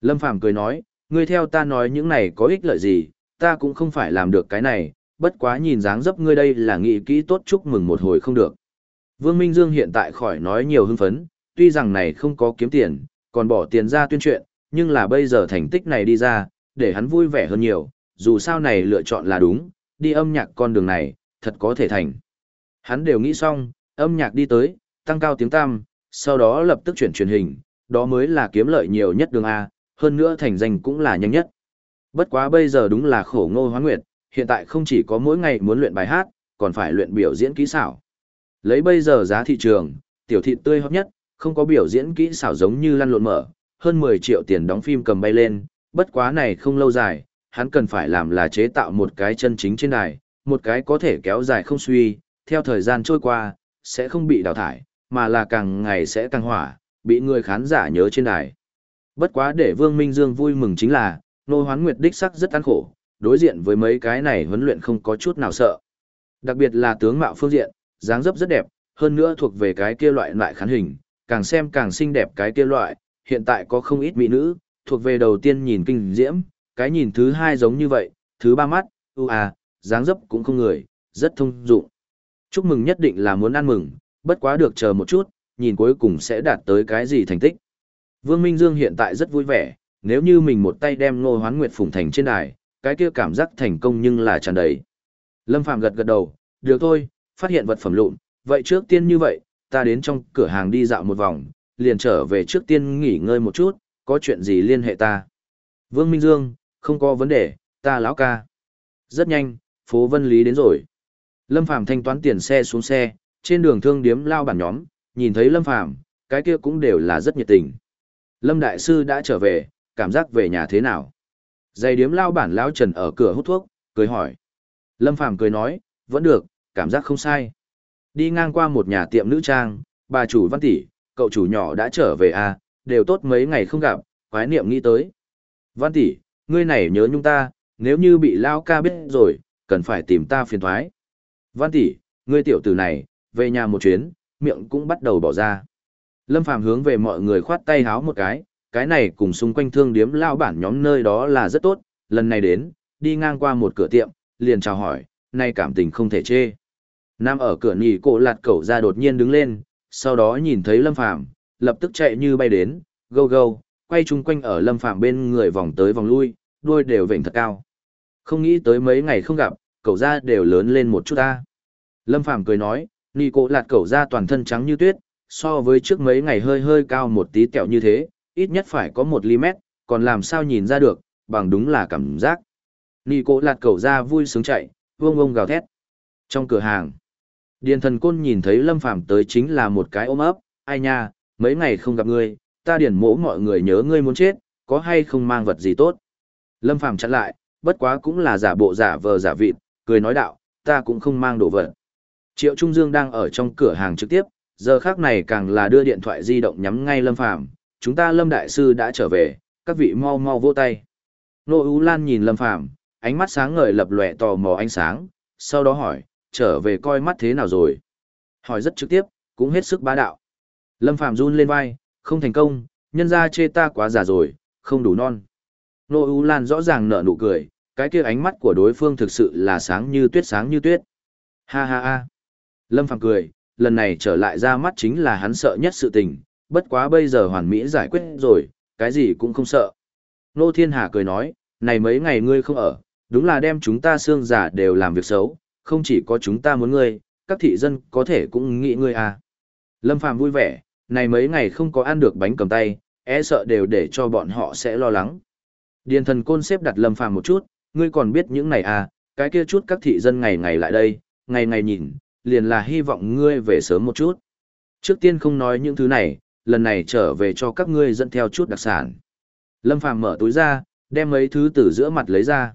Speaker 1: Lâm Phàm cười nói, ngươi theo ta nói những này có ích lợi gì, ta cũng không phải làm được cái này, bất quá nhìn dáng dấp ngươi đây là nghị kỹ tốt chúc mừng một hồi không được. Vương Minh Dương hiện tại khỏi nói nhiều hưng phấn, tuy rằng này không có kiếm tiền, còn bỏ tiền ra tuyên truyện, nhưng là bây giờ thành tích này đi ra, để hắn vui vẻ hơn nhiều, dù sao này lựa chọn là đúng, đi âm nhạc con đường này, thật có thể thành. Hắn đều nghĩ xong, âm nhạc đi tới, tăng cao tiếng tam, sau đó lập tức chuyển truyền hình, đó mới là kiếm lợi nhiều nhất đường A, hơn nữa thành danh cũng là nhanh nhất. Bất quá bây giờ đúng là khổ ngô hoán nguyệt, hiện tại không chỉ có mỗi ngày muốn luyện bài hát, còn phải luyện biểu diễn kỹ xảo. Lấy bây giờ giá thị trường, tiểu thịt tươi hấp nhất, không có biểu diễn kỹ xảo giống như lăn lộn mở, hơn 10 triệu tiền đóng phim cầm bay lên, bất quá này không lâu dài, hắn cần phải làm là chế tạo một cái chân chính trên đài, một cái có thể kéo dài không suy, theo thời gian trôi qua, sẽ không bị đào thải, mà là càng ngày sẽ càng hỏa, bị người khán giả nhớ trên đài. Bất quá để Vương Minh Dương vui mừng chính là, Nô Hoán Nguyệt đích sắc rất ăn khổ, đối diện với mấy cái này huấn luyện không có chút nào sợ. Đặc biệt là tướng mạo phương diện, dáng dấp rất đẹp, hơn nữa thuộc về cái kia loại loại khán hình, càng xem càng xinh đẹp cái kia loại, hiện tại có không ít mỹ nữ, thuộc về đầu tiên nhìn kinh diễm, cái nhìn thứ hai giống như vậy, thứ ba mắt, u à, dáng dấp cũng không người, rất thông dụng. Chúc mừng nhất định là muốn ăn mừng, bất quá được chờ một chút, nhìn cuối cùng sẽ đạt tới cái gì thành tích. Vương Minh Dương hiện tại rất vui vẻ, nếu như mình một tay đem Ngô Hoán Nguyệt phủng thành trên đài, cái kia cảm giác thành công nhưng là tràn đầy. Lâm Phàm gật gật đầu, được thôi, phát hiện vật phẩm lụn, vậy trước tiên như vậy, ta đến trong cửa hàng đi dạo một vòng, liền trở về trước tiên nghỉ ngơi một chút, có chuyện gì liên hệ ta. Vương Minh Dương, không có vấn đề, ta lão ca. Rất nhanh, phố Vân Lý đến rồi. Lâm Phàm thanh toán tiền xe xuống xe, trên đường thương điếm lao bản nhóm, nhìn thấy Lâm Phàm, cái kia cũng đều là rất nhiệt tình. Lâm Đại Sư đã trở về, cảm giác về nhà thế nào? Dày điếm lao bản lao trần ở cửa hút thuốc, cười hỏi. Lâm Phàm cười nói, vẫn được, cảm giác không sai. Đi ngang qua một nhà tiệm nữ trang, bà chủ văn tỷ, cậu chủ nhỏ đã trở về à, đều tốt mấy ngày không gặp, quái niệm nghĩ tới. Văn tỷ, ngươi này nhớ nhung ta, nếu như bị lao ca biết rồi, cần phải tìm ta phiền thoái. Văn tỷ, ngươi tiểu tử này, về nhà một chuyến, miệng cũng bắt đầu bỏ ra. Lâm Phàm hướng về mọi người khoát tay háo một cái, cái này cùng xung quanh thương điếm lao bản nhóm nơi đó là rất tốt, lần này đến, đi ngang qua một cửa tiệm, liền chào hỏi, nay cảm tình không thể chê. Nam ở cửa nhì cổ lạt cẩu ra đột nhiên đứng lên, sau đó nhìn thấy Lâm Phàm lập tức chạy như bay đến, gâu gâu, quay chung quanh ở Lâm Phàm bên người vòng tới vòng lui, đuôi đều vểnh thật cao. Không nghĩ tới mấy ngày không gặp, cẩu ra đều lớn lên một chút ta. Lâm Phàm cười nói, nị cổ lạt cẩu ra toàn thân trắng như tuyết, so với trước mấy ngày hơi hơi cao một tí tẹo như thế, ít nhất phải có một ly mét, còn làm sao nhìn ra được, bằng đúng là cảm giác. Nị cổ lạt cẩu ra vui sướng chạy, vương ông gào thét. Trong cửa hàng, Điền thần côn nhìn thấy Lâm Phàm tới chính là một cái ôm ấp, ai nha, mấy ngày không gặp ngươi, ta điền mỗ mọi người nhớ ngươi muốn chết, có hay không mang vật gì tốt. Lâm Phàm chặn lại, bất quá cũng là giả bộ giả vờ giả vịt, cười nói đạo, ta cũng không mang đồ vật. Triệu Trung Dương đang ở trong cửa hàng trực tiếp, giờ khác này càng là đưa điện thoại di động nhắm ngay Lâm Phàm chúng ta Lâm Đại Sư đã trở về, các vị mau mau vỗ tay. Nô Ú Lan nhìn Lâm Phàm ánh mắt sáng ngời lập lòe tò mò ánh sáng, sau đó hỏi, trở về coi mắt thế nào rồi. Hỏi rất trực tiếp, cũng hết sức bá đạo. Lâm Phàm run lên vai, không thành công, nhân ra chê ta quá già rồi, không đủ non. Nô U Lan rõ ràng nở nụ cười, cái kia ánh mắt của đối phương thực sự là sáng như tuyết sáng như tuyết. Ha ha ha. Lâm Phàm cười, lần này trở lại ra mắt chính là hắn sợ nhất sự tình, bất quá bây giờ hoàn mỹ giải quyết rồi, cái gì cũng không sợ. Nô Thiên Hà cười nói, này mấy ngày ngươi không ở, đúng là đem chúng ta xương giả đều làm việc xấu, không chỉ có chúng ta muốn ngươi, các thị dân có thể cũng nghĩ ngươi à. Lâm Phàm vui vẻ, này mấy ngày không có ăn được bánh cầm tay, e sợ đều để cho bọn họ sẽ lo lắng. Điền thần côn xếp đặt Lâm Phàm một chút, ngươi còn biết những này à, cái kia chút các thị dân ngày ngày lại đây, ngày ngày nhìn, liền là hy vọng ngươi về sớm một chút. Trước tiên không nói những thứ này, lần này trở về cho các ngươi dẫn theo chút đặc sản. Lâm Phàm mở túi ra, đem mấy thứ từ giữa mặt lấy ra.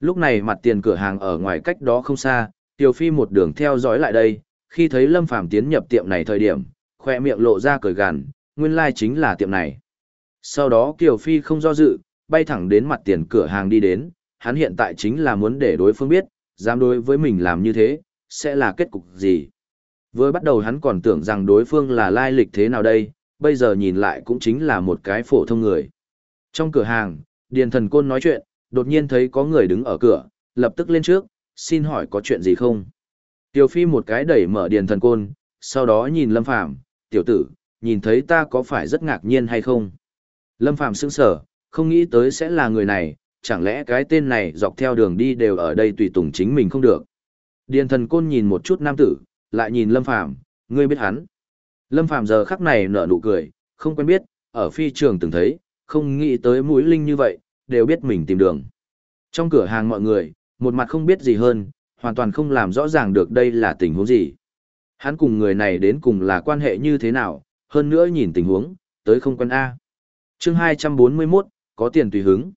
Speaker 1: Lúc này mặt tiền cửa hàng ở ngoài cách đó không xa, Tiểu Phi một đường theo dõi lại đây, khi thấy Lâm Phàm tiến nhập tiệm này thời điểm, khoe miệng lộ ra cười gằn, nguyên lai like chính là tiệm này. Sau đó Kiều Phi không do dự, bay thẳng đến mặt tiền cửa hàng đi đến, hắn hiện tại chính là muốn để đối phương biết, dám đối với mình làm như thế, sẽ là kết cục gì. Với bắt đầu hắn còn tưởng rằng đối phương là lai lịch thế nào đây, bây giờ nhìn lại cũng chính là một cái phổ thông người. Trong cửa hàng, Điền Thần Côn nói chuyện, đột nhiên thấy có người đứng ở cửa, lập tức lên trước, xin hỏi có chuyện gì không? Tiểu Phi một cái đẩy mở Điền Thần Côn, sau đó nhìn Lâm Phàm tiểu tử, nhìn thấy ta có phải rất ngạc nhiên hay không? Lâm Phàm sững sờ, không nghĩ tới sẽ là người này, chẳng lẽ cái tên này dọc theo đường đi đều ở đây tùy tùng chính mình không được. Điền thần côn nhìn một chút nam tử, lại nhìn Lâm Phàm ngươi biết hắn. Lâm Phàm giờ khắc này nở nụ cười, không quen biết, ở phi trường từng thấy, không nghĩ tới mũi linh như vậy, đều biết mình tìm đường. Trong cửa hàng mọi người, một mặt không biết gì hơn, hoàn toàn không làm rõ ràng được đây là tình huống gì. Hắn cùng người này đến cùng là quan hệ như thế nào, hơn nữa nhìn tình huống, tới không quân A. chương 241, có tiền tùy hứng.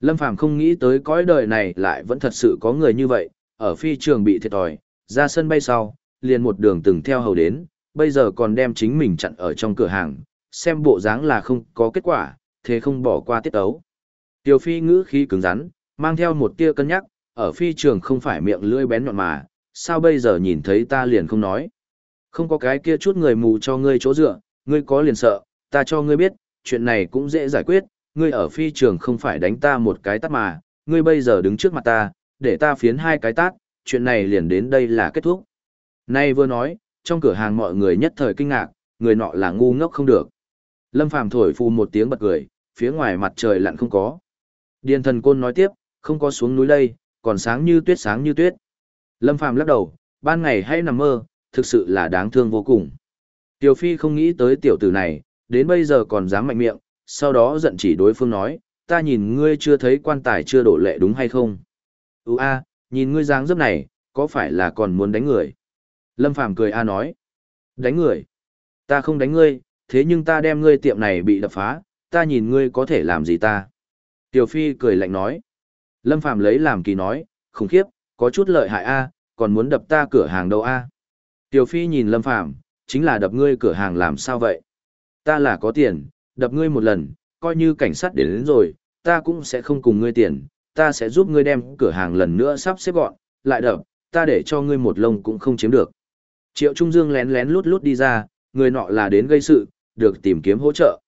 Speaker 1: Lâm Phàm không nghĩ tới cõi đời này lại vẫn thật sự có người như vậy, ở phi trường bị thiệt thòi, ra sân bay sau, liền một đường từng theo hầu đến, bây giờ còn đem chính mình chặn ở trong cửa hàng, xem bộ dáng là không có kết quả, thế không bỏ qua tiết ấu. Tiểu phi ngữ khí cứng rắn, mang theo một tia cân nhắc, ở phi trường không phải miệng lưỡi bén nhọn mà, sao bây giờ nhìn thấy ta liền không nói. Không có cái kia chút người mù cho ngươi chỗ dựa, ngươi có liền sợ, ta cho ngươi biết, chuyện này cũng dễ giải quyết, ngươi ở phi trường không phải đánh ta một cái tát mà, ngươi bây giờ đứng trước mặt ta, để ta phiến hai cái tát, chuyện này liền đến đây là kết thúc. Nay vừa nói, trong cửa hàng mọi người nhất thời kinh ngạc, người nọ là ngu ngốc không được. Lâm Phàm thổi phù một tiếng bật cười, phía ngoài mặt trời lặn không có. Điền thần côn nói tiếp, không có xuống núi đây, còn sáng như tuyết sáng như tuyết. Lâm Phàm lắc đầu, ban ngày hay nằm mơ, thực sự là đáng thương vô cùng. Tiểu Phi không nghĩ tới tiểu tử này, đến bây giờ còn dám mạnh miệng, sau đó giận chỉ đối phương nói, ta nhìn ngươi chưa thấy quan tài chưa đổ lệ đúng hay không? Ú a, nhìn ngươi dáng dấp này, có phải là còn muốn đánh người? Lâm Phàm cười a nói, đánh người? Ta không đánh ngươi, thế nhưng ta đem ngươi tiệm này bị đập phá, ta nhìn ngươi có thể làm gì ta? Tiểu Phi cười lạnh nói. Lâm Phàm lấy làm kỳ nói, khủng khiếp, có chút lợi hại a, còn muốn đập ta cửa hàng đâu a? Tiểu Phi nhìn Lâm Phàm, chính là đập ngươi cửa hàng làm sao vậy? Ta là có tiền, đập ngươi một lần, coi như cảnh sát đến, đến rồi, ta cũng sẽ không cùng ngươi tiền, ta sẽ giúp ngươi đem cửa hàng lần nữa sắp xếp gọn, lại đập, ta để cho ngươi một lông cũng không chiếm được. Triệu Trung Dương lén lén lút lút đi ra, người nọ là đến gây sự, được tìm kiếm hỗ trợ.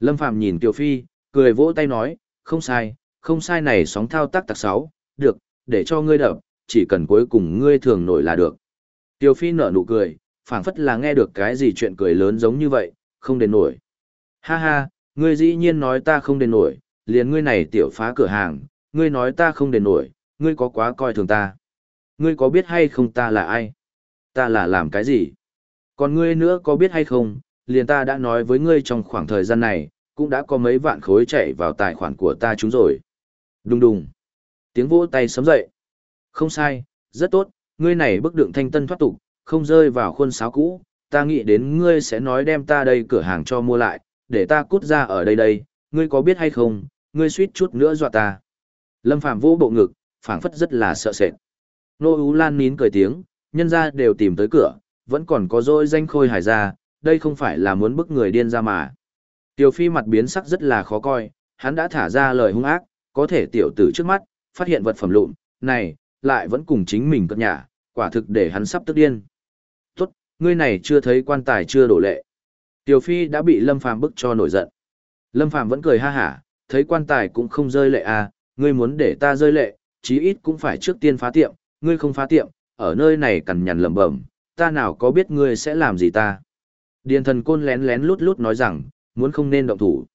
Speaker 1: Lâm Phàm nhìn Tiểu Phi, cười vỗ tay nói, không sai, không sai này sóng thao tác tặc sáu, được, để cho ngươi đập, chỉ cần cuối cùng ngươi thường nổi là được. Tiểu Phi nở nụ cười, phảng phất là nghe được cái gì chuyện cười lớn giống như vậy, không đền nổi. Ha ha, ngươi dĩ nhiên nói ta không đền nổi, liền ngươi này tiểu phá cửa hàng, ngươi nói ta không đền nổi, ngươi có quá coi thường ta. Ngươi có biết hay không ta là ai? Ta là làm cái gì? Còn ngươi nữa có biết hay không, liền ta đã nói với ngươi trong khoảng thời gian này, cũng đã có mấy vạn khối chạy vào tài khoản của ta chúng rồi. Đùng đùng. Tiếng vỗ tay sấm dậy. Không sai, rất tốt, ngươi này bức đựng thanh tân thoát tục, không rơi vào khuôn sáo cũ, ta nghĩ đến ngươi sẽ nói đem ta đây cửa hàng cho mua lại, để ta cút ra ở đây đây, ngươi có biết hay không, ngươi suýt chút nữa dọa ta. Lâm phạm vỗ bộ ngực, phảng phất rất là sợ sệt. Nô Ú Lan nín cười tiếng, nhân ra đều tìm tới cửa, vẫn còn có dôi danh khôi hài ra, đây không phải là muốn bức người điên ra mà. Tiểu phi mặt biến sắc rất là khó coi, hắn đã thả ra lời hung ác, có thể tiểu tử trước mắt, phát hiện vật phẩm lụn, này, lại vẫn cùng chính mình cất nhà, quả thực để hắn sắp tức điên. Tốt, ngươi này chưa thấy quan tài chưa đổ lệ. Tiểu phi đã bị Lâm Phàm bức cho nổi giận. Lâm Phàm vẫn cười ha hả, thấy quan tài cũng không rơi lệ à, ngươi muốn để ta rơi lệ, chí ít cũng phải trước tiên phá tiệm, ngươi không phá tiệm, ở nơi này cằn nhằn lẩm bẩm, ta nào có biết ngươi sẽ làm gì ta. Điền thần côn lén lén lút lút nói rằng, muốn không nên động thủ.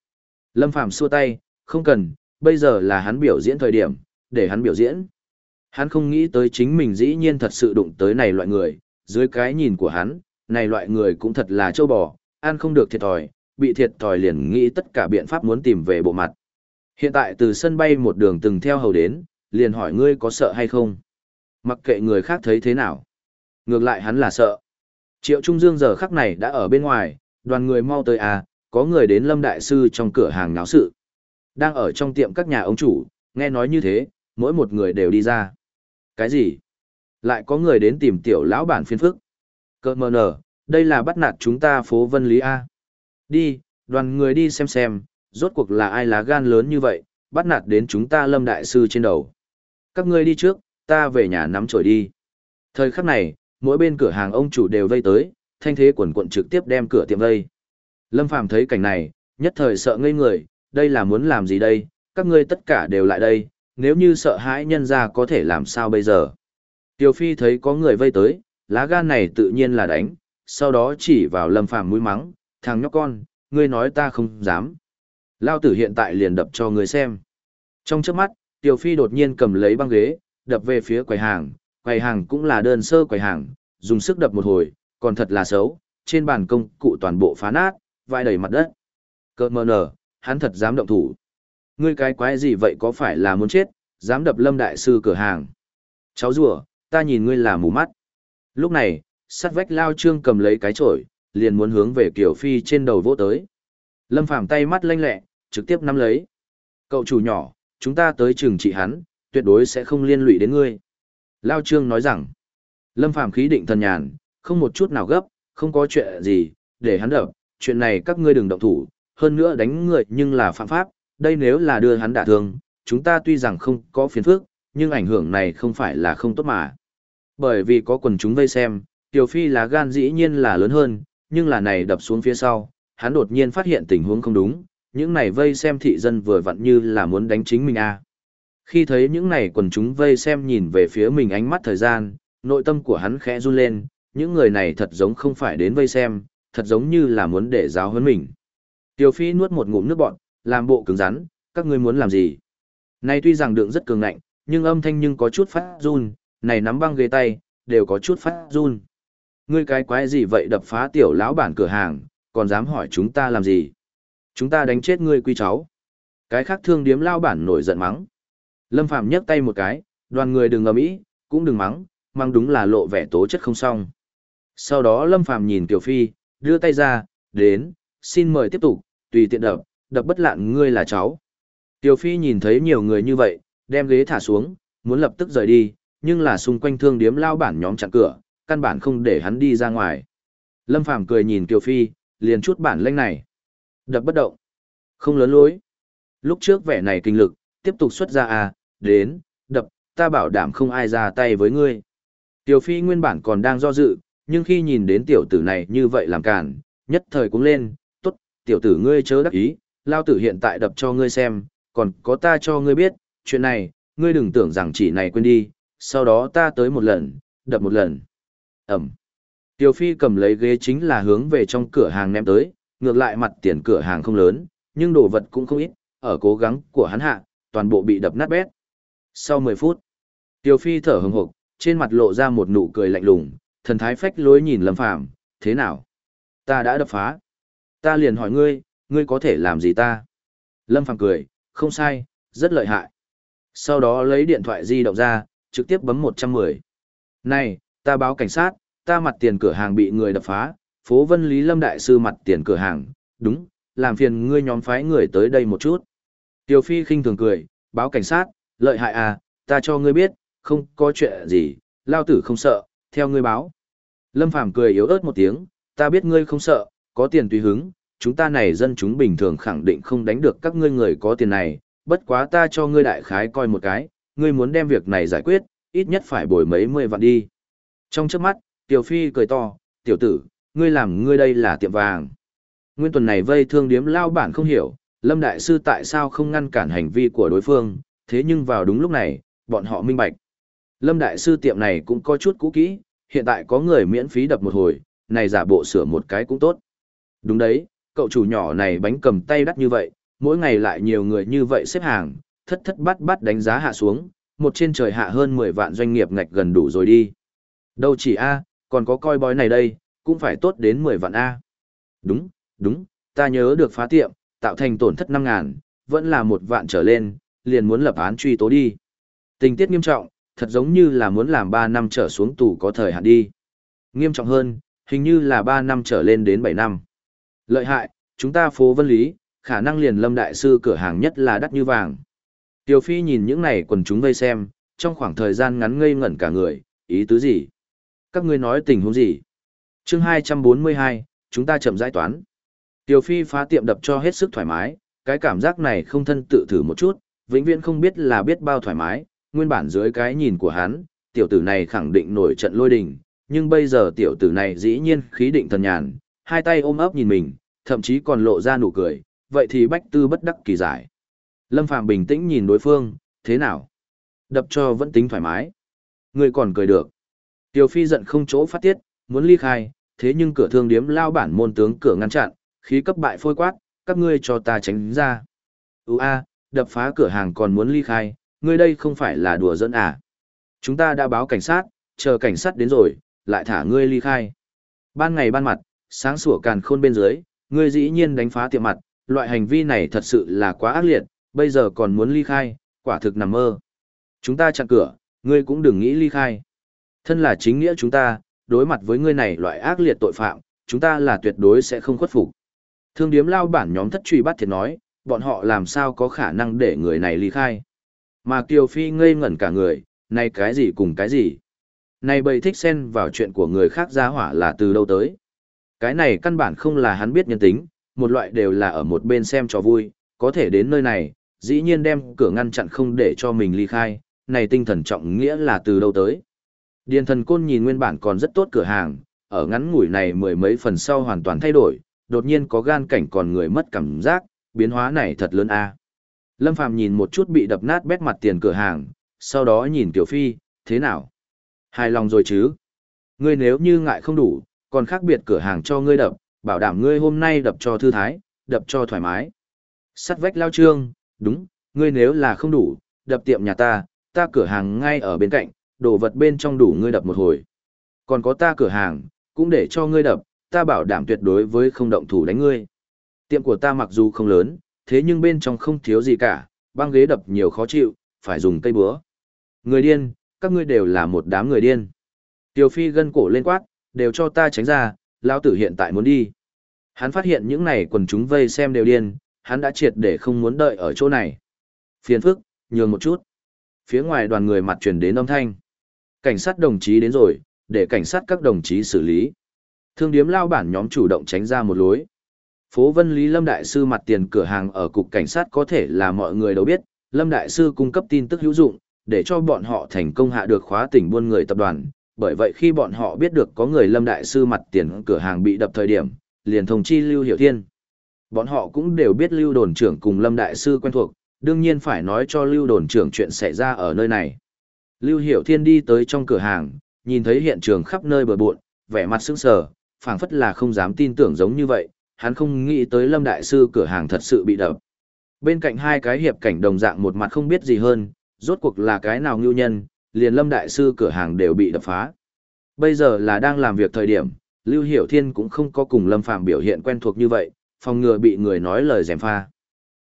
Speaker 1: Lâm Phàm xua tay, không cần, bây giờ là hắn biểu diễn thời điểm, để hắn biểu diễn. Hắn không nghĩ tới chính mình dĩ nhiên thật sự đụng tới này loại người, dưới cái nhìn của hắn, này loại người cũng thật là châu bò, ăn không được thiệt thòi, bị thiệt thòi liền nghĩ tất cả biện pháp muốn tìm về bộ mặt. Hiện tại từ sân bay một đường từng theo hầu đến, liền hỏi ngươi có sợ hay không. Mặc kệ người khác thấy thế nào. Ngược lại hắn là sợ. Triệu Trung Dương giờ khắc này đã ở bên ngoài, đoàn người mau tới à, có người đến Lâm Đại Sư trong cửa hàng náo sự. Đang ở trong tiệm các nhà ông chủ, nghe nói như thế, mỗi một người đều đi ra. Cái gì? Lại có người đến tìm tiểu lão bản phiên phức. Cơ mờ nở, đây là bắt nạt chúng ta phố Vân Lý A. Đi, đoàn người đi xem xem, rốt cuộc là ai lá gan lớn như vậy, bắt nạt đến chúng ta lâm đại sư trên đầu. Các ngươi đi trước, ta về nhà nắm trổi đi. Thời khắc này, mỗi bên cửa hàng ông chủ đều vây tới, thanh thế quần quận trực tiếp đem cửa tiệm vây. Lâm Phàm thấy cảnh này, nhất thời sợ ngây người, đây là muốn làm gì đây, các ngươi tất cả đều lại đây, nếu như sợ hãi nhân ra có thể làm sao bây giờ. Tiêu Phi thấy có người vây tới, lá gan này tự nhiên là đánh, sau đó chỉ vào Lâm Phàm mũi mắng, thằng nhóc con, ngươi nói ta không dám. Lao tử hiện tại liền đập cho ngươi xem. Trong trước mắt, Tiêu Phi đột nhiên cầm lấy băng ghế, đập về phía quầy hàng, quầy hàng cũng là đơn sơ quầy hàng, dùng sức đập một hồi, còn thật là xấu, trên bàn công cụ toàn bộ phá nát, vai đầy mặt đất. Cơ mờ nở, hắn thật dám động thủ. Ngươi cái quái gì vậy có phải là muốn chết, dám đập lâm đại sư cửa hàng. Cháu rùa, ta nhìn ngươi là mù mắt. Lúc này, sắt vách lao trương cầm lấy cái chổi, liền muốn hướng về Kiều Phi trên đầu vỗ tới. Lâm Phàm tay mắt lanh lẹ, trực tiếp nắm lấy. Cậu chủ nhỏ, chúng ta tới trường trị hắn, tuyệt đối sẽ không liên lụy đến ngươi. Lao Trương nói rằng, Lâm Phàm khí định thần nhàn, không một chút nào gấp, không có chuyện gì, để hắn đập, chuyện này các ngươi đừng động thủ, hơn nữa đánh người nhưng là phạm pháp, đây nếu là đưa hắn đả thương, chúng ta tuy rằng không có phiền phức, nhưng ảnh hưởng này không phải là không tốt mà. Bởi vì có quần chúng vây xem, Tiểu Phi là gan dĩ nhiên là lớn hơn, nhưng là này đập xuống phía sau, hắn đột nhiên phát hiện tình huống không đúng, những này vây xem thị dân vừa vặn như là muốn đánh chính mình a. À. Khi thấy những này quần chúng vây xem nhìn về phía mình ánh mắt thời gian, nội tâm của hắn khẽ run lên, những người này thật giống không phải đến vây xem, thật giống như là muốn để giáo huấn mình. Tiểu Phi nuốt một ngụm nước bọt, làm bộ cứng rắn, các ngươi muốn làm gì? Nay tuy rằng đường rất cường ngạnh, nhưng âm thanh nhưng có chút phát run, này nắm băng ghế tay, đều có chút phát run. Ngươi cái quái gì vậy đập phá tiểu lão bản cửa hàng, còn dám hỏi chúng ta làm gì? Chúng ta đánh chết ngươi quy cháu. Cái khác thương điếm lao bản nổi giận mắng. Lâm Phạm nhấc tay một cái, đoàn người đừng ầm ĩ, cũng đừng mắng, mang đúng là lộ vẻ tố chất không xong. Sau đó Lâm Phạm nhìn Tiểu Phi, đưa tay ra, đến, xin mời tiếp tục, tùy tiện đập, đập bất lạn ngươi là cháu. Tiểu Phi nhìn thấy nhiều người như vậy, đem ghế thả xuống, muốn lập tức rời đi, nhưng là xung quanh thương điếm lao bản nhóm chặn cửa, căn bản không để hắn đi ra ngoài. Lâm Phàm cười nhìn Tiểu Phi, liền chút bản lĩnh này. Đập bất động. Không lớn lối. Lúc trước vẻ này kinh lực, tiếp tục xuất ra à, đến, đập, ta bảo đảm không ai ra tay với ngươi. Tiểu Phi nguyên bản còn đang do dự, nhưng khi nhìn đến tiểu tử này như vậy làm cản, nhất thời cũng lên, tốt, tiểu tử ngươi chớ đắc ý, lao tử hiện tại đập cho ngươi xem, còn có ta cho ngươi biết, chuyện này, ngươi đừng tưởng rằng chỉ này quên đi, sau đó ta tới một lần, đập một lần. Ẩm. Tiểu Phi cầm lấy ghế chính là hướng về trong cửa hàng ném tới, ngược lại mặt tiền cửa hàng không lớn, nhưng đồ vật cũng không ít, ở cố gắng của hắn hạ, toàn bộ bị đập nát bét. Sau 10 phút, Tiểu Phi thở hừng hực, trên mặt lộ ra một nụ cười lạnh lùng, thần thái phách lối nhìn Lâm Phàm thế nào? Ta đã đập phá. Ta liền hỏi ngươi, ngươi có thể làm gì ta? Lâm Phàm cười, không sai, rất lợi hại. Sau đó lấy điện thoại di động ra, trực tiếp bấm 110. Này, ta báo cảnh sát, ta mặt tiền cửa hàng bị người đập phá, phố Vân Lý Lâm Đại Sư mặt tiền cửa hàng, đúng, làm phiền ngươi nhóm phái người tới đây một chút. Tiểu Phi khinh thường cười, báo cảnh sát, lợi hại à, ta cho ngươi biết, không có chuyện gì, lao tử không sợ, theo ngươi báo. Lâm Phàm cười yếu ớt một tiếng, ta biết ngươi không sợ, có tiền tùy hứng, chúng ta này dân chúng bình thường khẳng định không đánh được các ngươi người có tiền này, bất quá ta cho ngươi đại khái coi một cái, ngươi muốn đem việc này giải quyết, ít nhất phải bồi mấy mươi vạn đi. Trong trước mắt, Tiểu Phi cười to, tiểu tử, ngươi làm ngươi đây là tiệm vàng. Nguyên tuần này vây thương điếm lao bản không hiểu, Lâm Đại Sư tại sao không ngăn cản hành vi của đối phương, thế nhưng vào đúng lúc này, bọn họ minh bạch. Lâm Đại Sư tiệm này cũng có chút cũ kỹ, hiện tại có người miễn phí đập một hồi, này giả bộ sửa một cái cũng tốt. Đúng đấy, cậu chủ nhỏ này bánh cầm tay đắt như vậy, mỗi ngày lại nhiều người như vậy xếp hàng, thất thất bắt bắt đánh giá hạ xuống, một trên trời hạ hơn 10 vạn doanh nghiệp ngạch gần đủ rồi đi. Đâu chỉ A, còn có coi bói này đây, cũng phải tốt đến 10 vạn A. Đúng, đúng, ta nhớ được phá tiệm, tạo thành tổn thất 5 ngàn, vẫn là một vạn trở lên, liền muốn lập án truy tố đi. Tình tiết nghiêm trọng, thật giống như là muốn làm 3 năm trở xuống tù có thời hạn đi. Nghiêm trọng hơn, hình như là 3 năm trở lên đến 7 năm. Lợi hại, chúng ta phố vân lý, khả năng liền lâm đại sư cửa hàng nhất là đắt như vàng. Tiểu Phi nhìn những này quần chúng vây xem, trong khoảng thời gian ngắn ngây ngẩn cả người, ý tứ gì? Các ngươi nói tình huống gì? chương 242, chúng ta chậm giải toán. Tiểu Phi phá tiệm đập cho hết sức thoải mái, cái cảm giác này không thân tự thử một chút, vĩnh viễn không biết là biết bao thoải mái, nguyên bản dưới cái nhìn của hắn, tiểu tử này khẳng định nổi trận lôi đình, nhưng bây giờ tiểu tử này dĩ nhiên khí định thần nhàn, hai tay ôm ấp nhìn mình, thậm chí còn lộ ra nụ cười, vậy thì bách tư bất đắc kỳ giải. Lâm Phàm bình tĩnh nhìn đối phương, thế nào? Đập cho vẫn tính thoải mái. Người còn cười được. Tiểu Phi giận không chỗ phát tiết, muốn ly khai, thế nhưng cửa thương điếm lao bản môn tướng cửa ngăn chặn, khí cấp bại phôi quát, các ngươi cho ta tránh ra. Ú a, đập phá cửa hàng còn muốn ly khai, ngươi đây không phải là đùa dẫn à. Chúng ta đã báo cảnh sát, chờ cảnh sát đến rồi, lại thả ngươi ly khai. Ban ngày ban mặt, sáng sủa càn khôn bên dưới, ngươi dĩ nhiên đánh phá tiệm mặt, loại hành vi này thật sự là quá ác liệt, bây giờ còn muốn ly khai, quả thực nằm mơ. Chúng ta chặn cửa, ngươi cũng đừng nghĩ ly khai. Thân là chính nghĩa chúng ta, đối mặt với ngươi này loại ác liệt tội phạm, chúng ta là tuyệt đối sẽ không khuất phục. Thương điếm lao bản nhóm thất truy bắt thiệt nói, bọn họ làm sao có khả năng để người này ly khai. Mà Kiều Phi ngây ngẩn cả người, này cái gì cùng cái gì. Này bầy thích xen vào chuyện của người khác ra hỏa là từ đâu tới. Cái này căn bản không là hắn biết nhân tính, một loại đều là ở một bên xem cho vui, có thể đến nơi này, dĩ nhiên đem cửa ngăn chặn không để cho mình ly khai, này tinh thần trọng nghĩa là từ đâu tới. Điền thần côn nhìn nguyên bản còn rất tốt cửa hàng, ở ngắn ngủi này mười mấy phần sau hoàn toàn thay đổi, đột nhiên có gan cảnh còn người mất cảm giác, biến hóa này thật lớn a. Lâm Phàm nhìn một chút bị đập nát bét mặt tiền cửa hàng, sau đó nhìn Tiểu Phi, thế nào? Hài lòng rồi chứ? Ngươi nếu như ngại không đủ, còn khác biệt cửa hàng cho ngươi đập, bảo đảm ngươi hôm nay đập cho thư thái, đập cho thoải mái. Sắt vách lao trương, đúng, ngươi nếu là không đủ, đập tiệm nhà ta, ta cửa hàng ngay ở bên cạnh, đồ vật bên trong đủ ngươi đập một hồi. Còn có ta cửa hàng, cũng để cho ngươi đập, ta bảo đảm tuyệt đối với không động thủ đánh ngươi. Tiệm của ta mặc dù không lớn, thế nhưng bên trong không thiếu gì cả, băng ghế đập nhiều khó chịu, phải dùng cây búa. Người điên, các ngươi đều là một đám người điên. Tiểu Phi gân cổ lên quát, đều cho ta tránh ra, lão tử hiện tại muốn đi. Hắn phát hiện những này quần chúng vây xem đều điên, hắn đã triệt để không muốn đợi ở chỗ này. Phiền phức, nhường một chút. Phía ngoài đoàn người mặt truyền đến âm thanh. Cảnh sát đồng chí đến rồi, để cảnh sát các đồng chí xử lý. Thương điếm lao bản nhóm chủ động tránh ra một lối. Phố Vân Lý Lâm Đại Sư mặt tiền cửa hàng ở cục cảnh sát có thể là mọi người đều biết, Lâm Đại Sư cung cấp tin tức hữu dụng, để cho bọn họ thành công hạ được khóa tỉnh buôn người tập đoàn. Bởi vậy khi bọn họ biết được có người Lâm Đại Sư mặt tiền cửa hàng bị đập thời điểm, liền thông chi Lưu Hiểu Thiên. Bọn họ cũng đều biết Lưu Đồn trưởng cùng Lâm Đại Sư quen thuộc, đương nhiên phải nói cho Lưu Đồn trưởng chuyện xảy ra ở nơi này. Lưu Hiểu Thiên đi tới trong cửa hàng, nhìn thấy hiện trường khắp nơi bờ bộn, vẻ mặt sững sờ, phảng phất là không dám tin tưởng giống như vậy, hắn không nghĩ tới Lâm Đại Sư cửa hàng thật sự bị đập. Bên cạnh hai cái hiệp cảnh đồng dạng một mặt không biết gì hơn, rốt cuộc là cái nào ngưu nhân, liền Lâm Đại Sư cửa hàng đều bị đập phá. Bây giờ là đang làm việc thời điểm, Lưu Hiểu Thiên cũng không có cùng Lâm Phàm biểu hiện quen thuộc như vậy, phòng ngừa bị người nói lời dèm pha.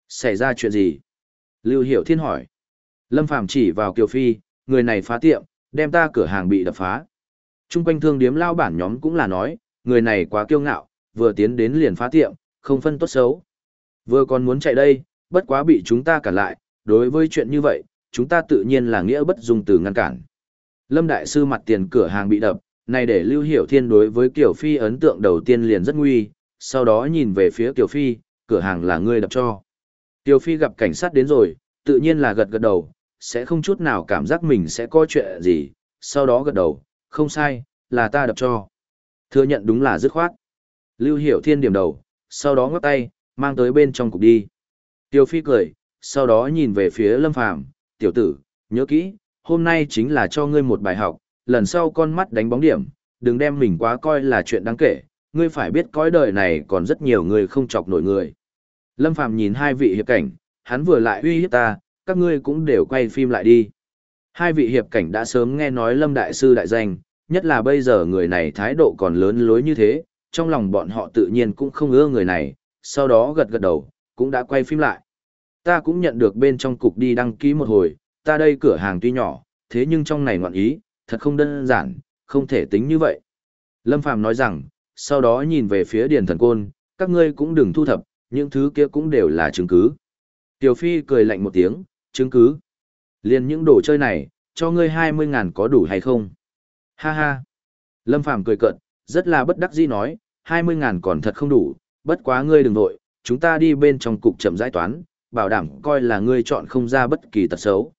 Speaker 1: Xảy ra chuyện gì? Lưu Hiểu Thiên hỏi. Lâm Phàm chỉ vào Kiều Phi, người này phá tiệm, đem ta cửa hàng bị đập phá. Trung quanh thương điếm lao bản nhóm cũng là nói, người này quá kiêu ngạo, vừa tiến đến liền phá tiệm, không phân tốt xấu. Vừa còn muốn chạy đây, bất quá bị chúng ta cản lại, đối với chuyện như vậy, chúng ta tự nhiên là nghĩa bất dung từ ngăn cản. Lâm Đại Sư mặt tiền cửa hàng bị đập, này để Lưu Hiểu Thiên đối với Kiều Phi ấn tượng đầu tiên liền rất nguy, sau đó nhìn về phía Kiều Phi, cửa hàng là ngươi đập cho. Kiều Phi gặp cảnh sát đến rồi, tự nhiên là gật gật đầu, sẽ không chút nào cảm giác mình sẽ có chuyện gì, sau đó gật đầu, không sai, là ta đập cho. Thừa nhận đúng là dứt khoát. Lưu Hiểu Thiên điểm đầu, sau đó ngắt tay, mang tới bên trong cục đi. Tiêu Phi cười, sau đó nhìn về phía Lâm Phàm, tiểu tử, nhớ kỹ, hôm nay chính là cho ngươi một bài học, lần sau con mắt đánh bóng điểm, đừng đem mình quá coi là chuyện đáng kể, ngươi phải biết cõi đời này còn rất nhiều người không chọc nổi người. Lâm Phàm nhìn hai vị hiệp cảnh, hắn vừa lại uy hiếp ta, các ngươi cũng đều quay phim lại đi. Hai vị hiệp cảnh đã sớm nghe nói Lâm Đại Sư đại danh, nhất là bây giờ người này thái độ còn lớn lối như thế, trong lòng bọn họ tự nhiên cũng không ưa người này, sau đó gật gật đầu, cũng đã quay phim lại. Ta cũng nhận được bên trong cục đi đăng ký một hồi, ta đây cửa hàng tuy nhỏ, thế nhưng trong này ngoạn ý, thật không đơn giản, không thể tính như vậy. Lâm Phàm nói rằng, sau đó nhìn về phía Điền Thần Côn, các ngươi cũng đừng thu thập, những thứ kia cũng đều là chứng cứ. Tiểu Phi cười lạnh một tiếng, chứng cứ. Liên những đồ chơi này, cho ngươi 20 ngàn có đủ hay không? Ha ha. Lâm Phàm cười cợt, rất là bất đắc dĩ nói, 20 ngàn còn thật không đủ, bất quá ngươi đừng nội, chúng ta đi bên trong cục chậm giải toán, bảo đảm coi là ngươi chọn không ra bất kỳ tật xấu.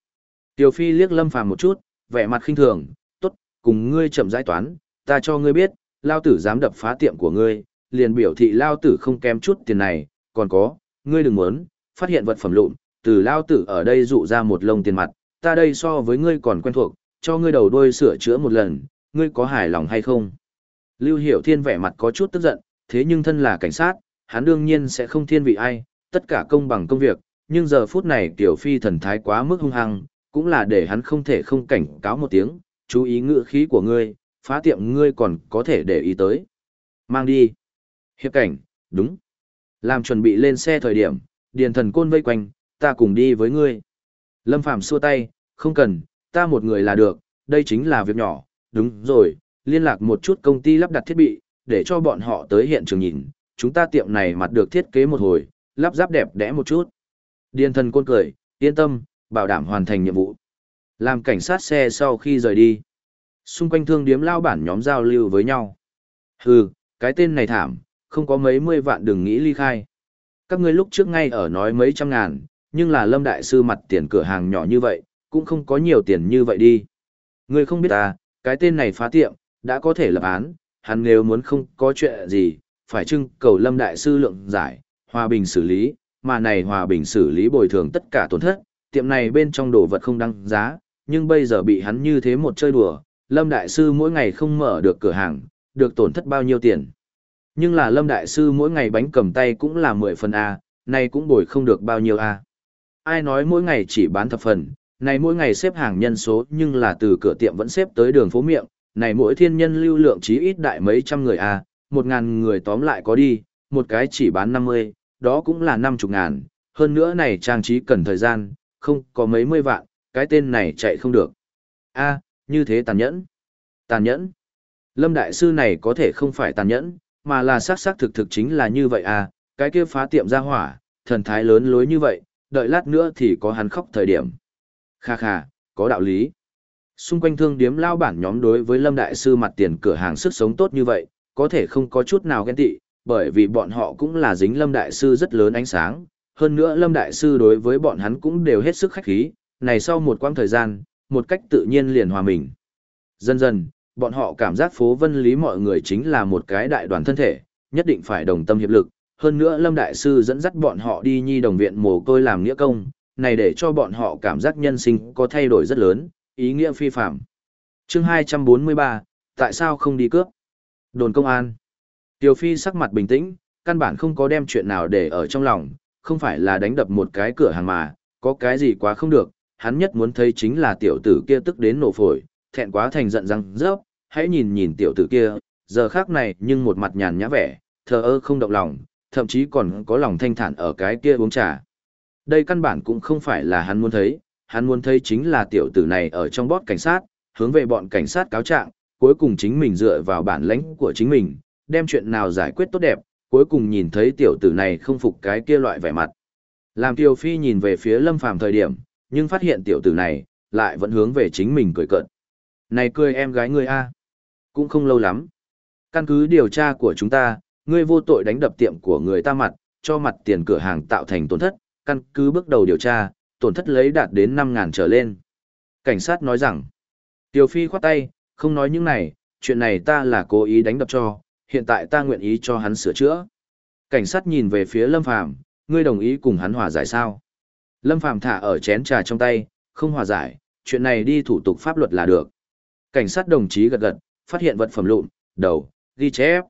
Speaker 1: Tiểu Phi liếc Lâm Phàm một chút, vẻ mặt khinh thường, tốt, cùng ngươi chậm giải toán, ta cho ngươi biết, lao tử dám đập phá tiệm của ngươi, liền biểu thị lao tử không kém chút tiền này, còn có, ngươi đừng muốn, phát hiện vật phẩm lụn, từ lao tử ở đây dụ ra một lông tiền mặt, ta đây so với ngươi còn quen thuộc, cho ngươi đầu đôi sửa chữa một lần, ngươi có hài lòng hay không? Lưu Hiểu Thiên vẻ mặt có chút tức giận, thế nhưng thân là cảnh sát, hắn đương nhiên sẽ không thiên vị ai, tất cả công bằng công việc, nhưng giờ phút này Tiểu Phi thần thái quá mức hung hăng, cũng là để hắn không thể không cảnh cáo một tiếng, chú ý ngựa khí của ngươi, phá tiệm ngươi còn có thể để ý tới. Mang đi. Hiệp cảnh, đúng. Làm chuẩn bị lên xe thời điểm, điền thần côn vây quanh, ta cùng đi với ngươi. Lâm Phàm xua tay, không cần, ta một người là được, đây chính là việc nhỏ, đúng rồi, liên lạc một chút công ty lắp đặt thiết bị, để cho bọn họ tới hiện trường nhìn, chúng ta tiệm này mặt được thiết kế một hồi, lắp ráp đẹp đẽ một chút. Điền thần côn cười, yên tâm, bảo đảm hoàn thành nhiệm vụ. Làm cảnh sát xe sau khi rời đi. Xung quanh thương điếm lao bản nhóm giao lưu với nhau. Hừ, cái tên này thảm, không có mấy mươi vạn đừng nghĩ ly khai. Các ngươi lúc trước ngay ở nói mấy trăm ngàn, nhưng là lâm đại sư mặt tiền cửa hàng nhỏ như vậy, cũng không có nhiều tiền như vậy đi. Ngươi không biết à, cái tên này phá tiệm, đã có thể lập án, hắn nếu muốn không có chuyện gì, phải trưng cầu lâm đại sư lượng giải, hòa bình xử lý, mà này hòa bình xử lý bồi thường tất cả tổn thất, tiệm này bên trong đồ vật không đăng giá, nhưng bây giờ bị hắn như thế một chơi đùa, lâm đại sư mỗi ngày không mở được cửa hàng, được tổn thất bao nhiêu tiền. Nhưng là lâm đại sư mỗi ngày bánh cầm tay cũng là 10 phần A, nay cũng bồi không được bao nhiêu A. Ai nói mỗi ngày chỉ bán thập phần, này mỗi ngày xếp hàng nhân số nhưng là từ cửa tiệm vẫn xếp tới đường phố miệng, này mỗi thiên nhân lưu lượng chí ít đại mấy trăm người à, một ngàn người tóm lại có đi, một cái chỉ bán 50, đó cũng là năm chục ngàn, hơn nữa này trang trí cần thời gian, không có mấy mươi vạn, cái tên này chạy không được. A, như thế tàn nhẫn. Tàn nhẫn. Lâm Đại Sư này có thể không phải tàn nhẫn, mà là xác xác thực thực chính là như vậy à, cái kia phá tiệm ra hỏa, thần thái lớn lối như vậy, đợi lát nữa thì có hắn khóc thời điểm. Kha kha, có đạo lý. Xung quanh thương điếm lao bản nhóm đối với Lâm Đại Sư mặt tiền cửa hàng sức sống tốt như vậy, có thể không có chút nào ghen tị, bởi vì bọn họ cũng là dính Lâm Đại Sư rất lớn ánh sáng. Hơn nữa Lâm Đại Sư đối với bọn hắn cũng đều hết sức khách khí, này sau một quãng thời gian, một cách tự nhiên liền hòa mình. Dần dần, bọn họ cảm giác phố vân lý mọi người chính là một cái đại đoàn thân thể, nhất định phải đồng tâm hiệp lực. Hơn nữa Lâm Đại Sư dẫn dắt bọn họ đi nhi đồng viện mồ côi làm nghĩa công, này để cho bọn họ cảm giác nhân sinh có thay đổi rất lớn, ý nghĩa phi phạm. chương 243, tại sao không đi cướp? Đồn công an. Tiểu Phi sắc mặt bình tĩnh, căn bản không có đem chuyện nào để ở trong lòng, không phải là đánh đập một cái cửa hàng mà, có cái gì quá không được, hắn nhất muốn thấy chính là tiểu tử kia tức đến nổ phổi, thẹn quá thành giận răng rớp, hãy nhìn nhìn tiểu tử kia, giờ khác này nhưng một mặt nhàn nhã vẻ, thờ ơ không động lòng, thậm chí còn có lòng thanh thản ở cái kia uống trà. Đây căn bản cũng không phải là hắn muốn thấy, hắn muốn thấy chính là tiểu tử này ở trong bót cảnh sát, hướng về bọn cảnh sát cáo trạng, cuối cùng chính mình dựa vào bản lãnh của chính mình, đem chuyện nào giải quyết tốt đẹp, cuối cùng nhìn thấy tiểu tử này không phục cái kia loại vẻ mặt. Làm Tiêu Phi nhìn về phía Lâm Phàm thời điểm, nhưng phát hiện tiểu tử này, lại vẫn hướng về chính mình cười cợt. Này cười em gái ngươi a Cũng không lâu lắm. Căn cứ điều tra của chúng ta, ngươi vô tội đánh đập tiệm của người ta mặt, cho mặt tiền cửa hàng tạo thành tổn thất, căn cứ bước đầu điều tra, tổn thất lấy đạt đến 5.000 trở lên. Cảnh sát nói rằng, Tiểu Phi khoát tay, không nói những này, chuyện này ta là cố ý đánh đập cho, hiện tại ta nguyện ý cho hắn sửa chữa. Cảnh sát nhìn về phía Lâm Phàm, ngươi đồng ý cùng hắn hòa giải sao? Lâm Phàm thả ở chén trà trong tay, không hòa giải, chuyện này đi thủ tục pháp luật là được. Cảnh sát đồng chí gật gật, phát hiện vật phẩm lụn, đầu, ghi chép.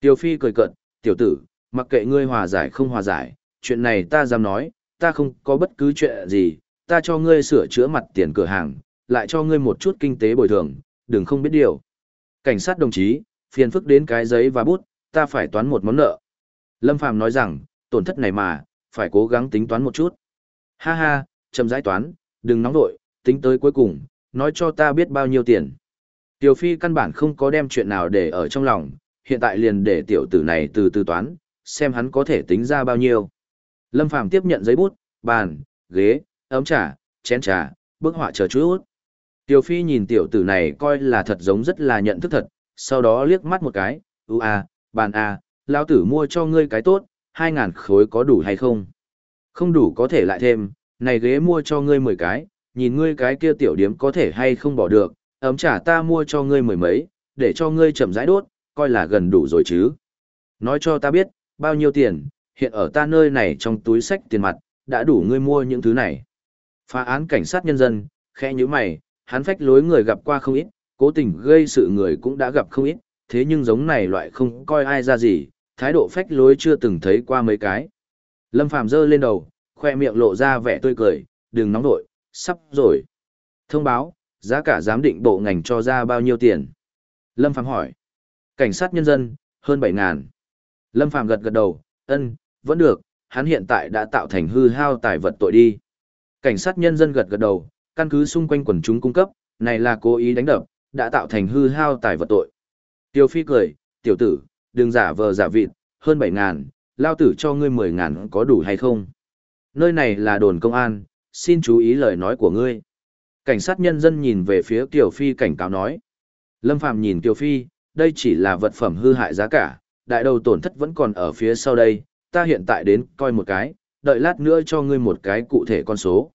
Speaker 1: Tiểu Phi cười cợt, tiểu tử, mặc kệ ngươi hòa giải không hòa giải, chuyện này ta dám nói, ta không có bất cứ chuyện gì, ta cho ngươi sửa chữa mặt tiền cửa hàng, lại cho ngươi một chút kinh tế bồi thường, đừng không biết điều. Cảnh sát đồng chí, phiền phức đến cái giấy và bút, ta phải toán một món nợ. Lâm Phàm nói rằng, tổn thất này mà, phải cố gắng tính toán một chút. Ha ha, chậm rãi toán, đừng nóng vội, tính tới cuối cùng, nói cho ta biết bao nhiêu tiền. Tiểu Phi căn bản không có đem chuyện nào để ở trong lòng, hiện tại liền để tiểu tử này từ từ toán, xem hắn có thể tính ra bao nhiêu. Lâm Phàm tiếp nhận giấy bút, bàn, ghế, ấm trà, chén trà, bức họa chờ chút. Tiểu Phi nhìn tiểu tử này coi là thật giống rất là nhận thức thật, sau đó liếc mắt một cái, ưu a, bàn a, lão tử mua cho ngươi cái tốt, hai ngàn khối có đủ hay không? Không đủ có thể lại thêm, này ghế mua cho ngươi mười cái, nhìn ngươi cái kia tiểu điếm có thể hay không bỏ được, ấm trà ta mua cho ngươi mười mấy, để cho ngươi chậm rãi đốt, coi là gần đủ rồi chứ. Nói cho ta biết, bao nhiêu tiền, hiện ở ta nơi này trong túi sách tiền mặt, đã đủ ngươi mua những thứ này. Phá án cảnh sát nhân dân, khẽ như mày, hắn phách lối người gặp qua không ít, cố tình gây sự người cũng đã gặp không ít, thế nhưng giống này loại không coi ai ra gì, thái độ phách lối chưa từng thấy qua mấy cái. Lâm Phàm giơ lên đầu, khoe miệng lộ ra vẻ tươi cười, đừng nóng nội, sắp rồi. Thông báo, giá cả giám định bộ ngành cho ra bao nhiêu tiền? Lâm Phàm hỏi. Cảnh sát nhân dân, hơn 7 ngàn. Lâm Phàm gật gật đầu, ân, vẫn được, hắn hiện tại đã tạo thành hư hao tài vật tội đi. Cảnh sát nhân dân gật gật đầu, căn cứ xung quanh quần chúng cung cấp, này là cố ý đánh đập, đã tạo thành hư hao tài vật tội. Tiêu Phi cười, tiểu tử, đừng giả vờ giả vịt, hơn 7 ngàn, lao tử cho ngươi 10 ngàn có đủ hay không? Nơi này là đồn công an, xin chú ý lời nói của ngươi. Cảnh sát nhân dân nhìn về phía Tiểu Phi cảnh cáo nói. Lâm Phàm nhìn Tiểu Phi, đây chỉ là vật phẩm hư hại giá cả, đại đầu tổn thất vẫn còn ở phía sau đây, ta hiện tại đến coi một cái, đợi lát nữa cho ngươi một cái cụ thể con số.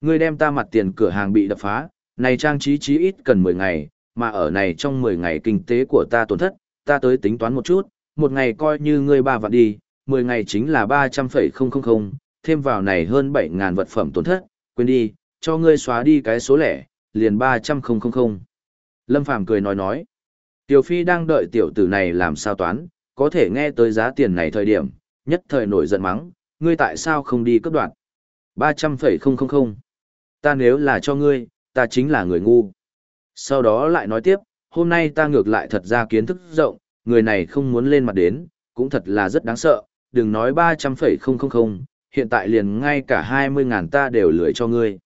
Speaker 1: Ngươi đem ta mặt tiền cửa hàng bị đập phá, này trang trí chí ít cần 10 ngày, mà ở này trong 10 ngày kinh tế của ta tổn thất, ta tới tính toán một chút, một ngày coi như ngươi ba vạn đi, 10 ngày chính là 300,000, thêm vào này hơn 7.000 vật phẩm tổn thất, quên đi, cho ngươi xóa đi cái số lẻ, liền 300,000. Lâm Phàm cười nói nói, Tiểu Phi đang đợi tiểu tử này làm sao toán, có thể nghe tới giá tiền này thời điểm, nhất thời nổi giận mắng, ngươi tại sao không đi cấp đoạn? 300,000. Ta nếu là cho ngươi, ta chính là người ngu. Sau đó lại nói tiếp, hôm nay ta ngược lại thật ra kiến thức rộng, người này không muốn lên mặt đến, cũng thật là rất đáng sợ, đừng nói 300,000, hiện tại liền ngay cả 20 ngàn ta đều lưỡi cho ngươi.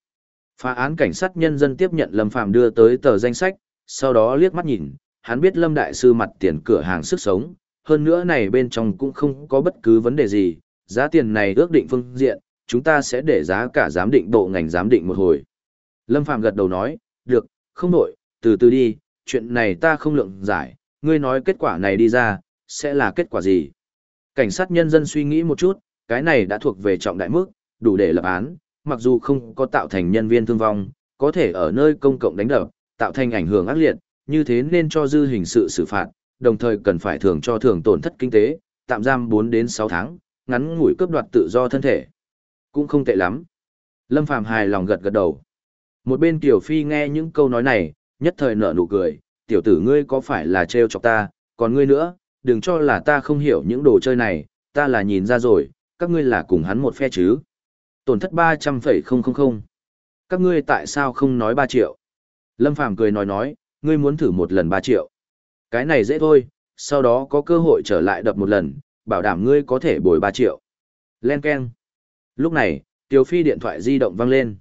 Speaker 1: Phá án cảnh sát nhân dân tiếp nhận Lâm Phạm đưa tới tờ danh sách, sau đó liếc mắt nhìn, hắn biết Lâm Đại Sư mặt tiền cửa hàng sức sống, hơn nữa này bên trong cũng không có bất cứ vấn đề gì, giá tiền này ước định phương diện, chúng ta sẽ để giá cả giám định bộ ngành giám định một hồi. Lâm Phạm gật đầu nói, được, không đổi, từ từ đi, chuyện này ta không lượng giải, ngươi nói kết quả này đi ra, sẽ là kết quả gì? Cảnh sát nhân dân suy nghĩ một chút, cái này đã thuộc về trọng đại mức, đủ để lập án, mặc dù không có tạo thành nhân viên thương vong, có thể ở nơi công cộng đánh đập, tạo thành ảnh hưởng ác liệt, như thế nên cho dư hình sự xử phạt, đồng thời cần phải thưởng cho thưởng tổn thất kinh tế, tạm giam 4 đến 6 tháng, ngắn ngủi cướp đoạt tự do thân thể. Cũng không tệ lắm. Lâm Phàm hài lòng gật gật đầu. Một bên Tiểu Phi nghe những câu nói này, nhất thời nở nụ cười, tiểu tử ngươi có phải là trêu chọc ta, còn ngươi nữa, đừng cho là ta không hiểu những đồ chơi này, ta là nhìn ra rồi, các ngươi là cùng hắn một phe chứ. Tổn thất 300,000. Các ngươi tại sao không nói 3 triệu? Lâm Phàm cười nói nói, ngươi muốn thử một lần 3 triệu. Cái này dễ thôi, sau đó có cơ hội trở lại đập một lần, bảo đảm ngươi có thể bồi 3 triệu. Len Ken. Lúc này, Tiểu Phi điện thoại di động vang lên.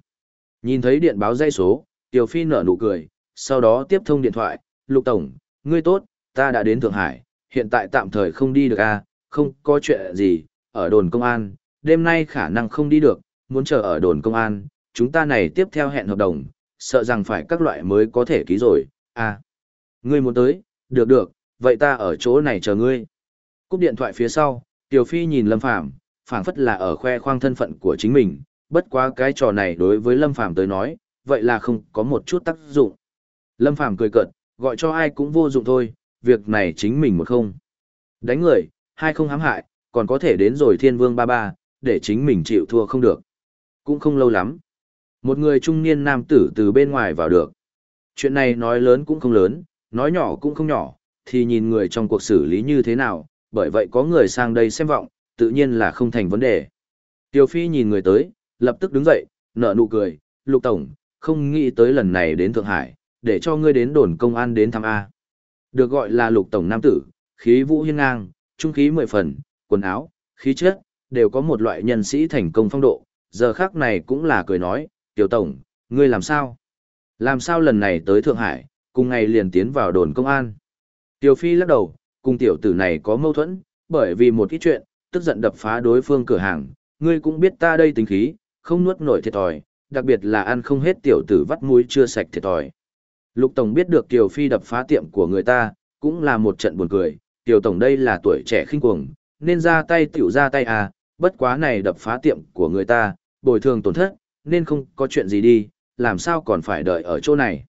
Speaker 1: Nhìn thấy điện báo dây số, Tiểu Phi nở nụ cười, sau đó tiếp thông điện thoại, Lục Tổng, ngươi tốt, ta đã đến Thượng Hải, hiện tại tạm thời không đi được à, không có chuyện gì, ở đồn công an, đêm nay khả năng không đi được, muốn chờ ở đồn công an, chúng ta này tiếp theo hẹn hợp đồng, sợ rằng phải các loại mới có thể ký rồi, à. Ngươi muốn tới, được được, vậy ta ở chỗ này chờ ngươi. Cúp điện thoại phía sau, Tiểu Phi nhìn Lâm Phàm phảng phất là ở khoe khoang thân phận của chính mình, bất quá cái trò này đối với Lâm Phàm tới nói, vậy là không có một chút tác dụng. Lâm Phàm cười cợt, gọi cho ai cũng vô dụng thôi, việc này chính mình một không. Đánh người, hai không hãm hại, còn có thể đến rồi thiên vương ba ba, để chính mình chịu thua không được. Cũng không lâu lắm. Một người trung niên nam tử từ bên ngoài vào được. Chuyện này nói lớn cũng không lớn, nói nhỏ cũng không nhỏ, thì nhìn người trong cuộc xử lý như thế nào, bởi vậy có người sang đây xem vọng, tự nhiên là không thành vấn đề. Tiêu Phi nhìn người tới, lập tức đứng dậy, nở nụ cười, Lục Tổng, không nghĩ tới lần này đến Thượng Hải, để cho ngươi đến đồn công an đến thăm A. Được gọi là Lục Tổng Nam Tử, khí vũ hiên ngang, trung khí mười phần, quần áo, khí chất, đều có một loại nhân sĩ thành công phong độ, giờ khác này cũng là cười nói, Tiểu Tổng, ngươi làm sao? Làm sao lần này tới Thượng Hải, cùng ngày liền tiến vào đồn công an? Tiểu Phi lắc đầu, cùng tiểu tử này có mâu thuẫn, bởi vì một ít chuyện, tức giận đập phá đối phương cửa hàng, ngươi cũng biết ta đây tính khí, không nuốt nổi thiệt thòi, đặc biệt là ăn không hết tiểu tử vắt mũi chưa sạch thiệt thòi. Lục Tổng biết được Tiểu Phi đập phá tiệm của người ta, cũng là một trận buồn cười, Tiểu Tổng đây là tuổi trẻ khinh cuồng, nên ra tay tiểu ra tay à, bất quá này đập phá tiệm của người ta, bồi thường tổn thất, nên không có chuyện gì đi, làm sao còn phải đợi ở chỗ này.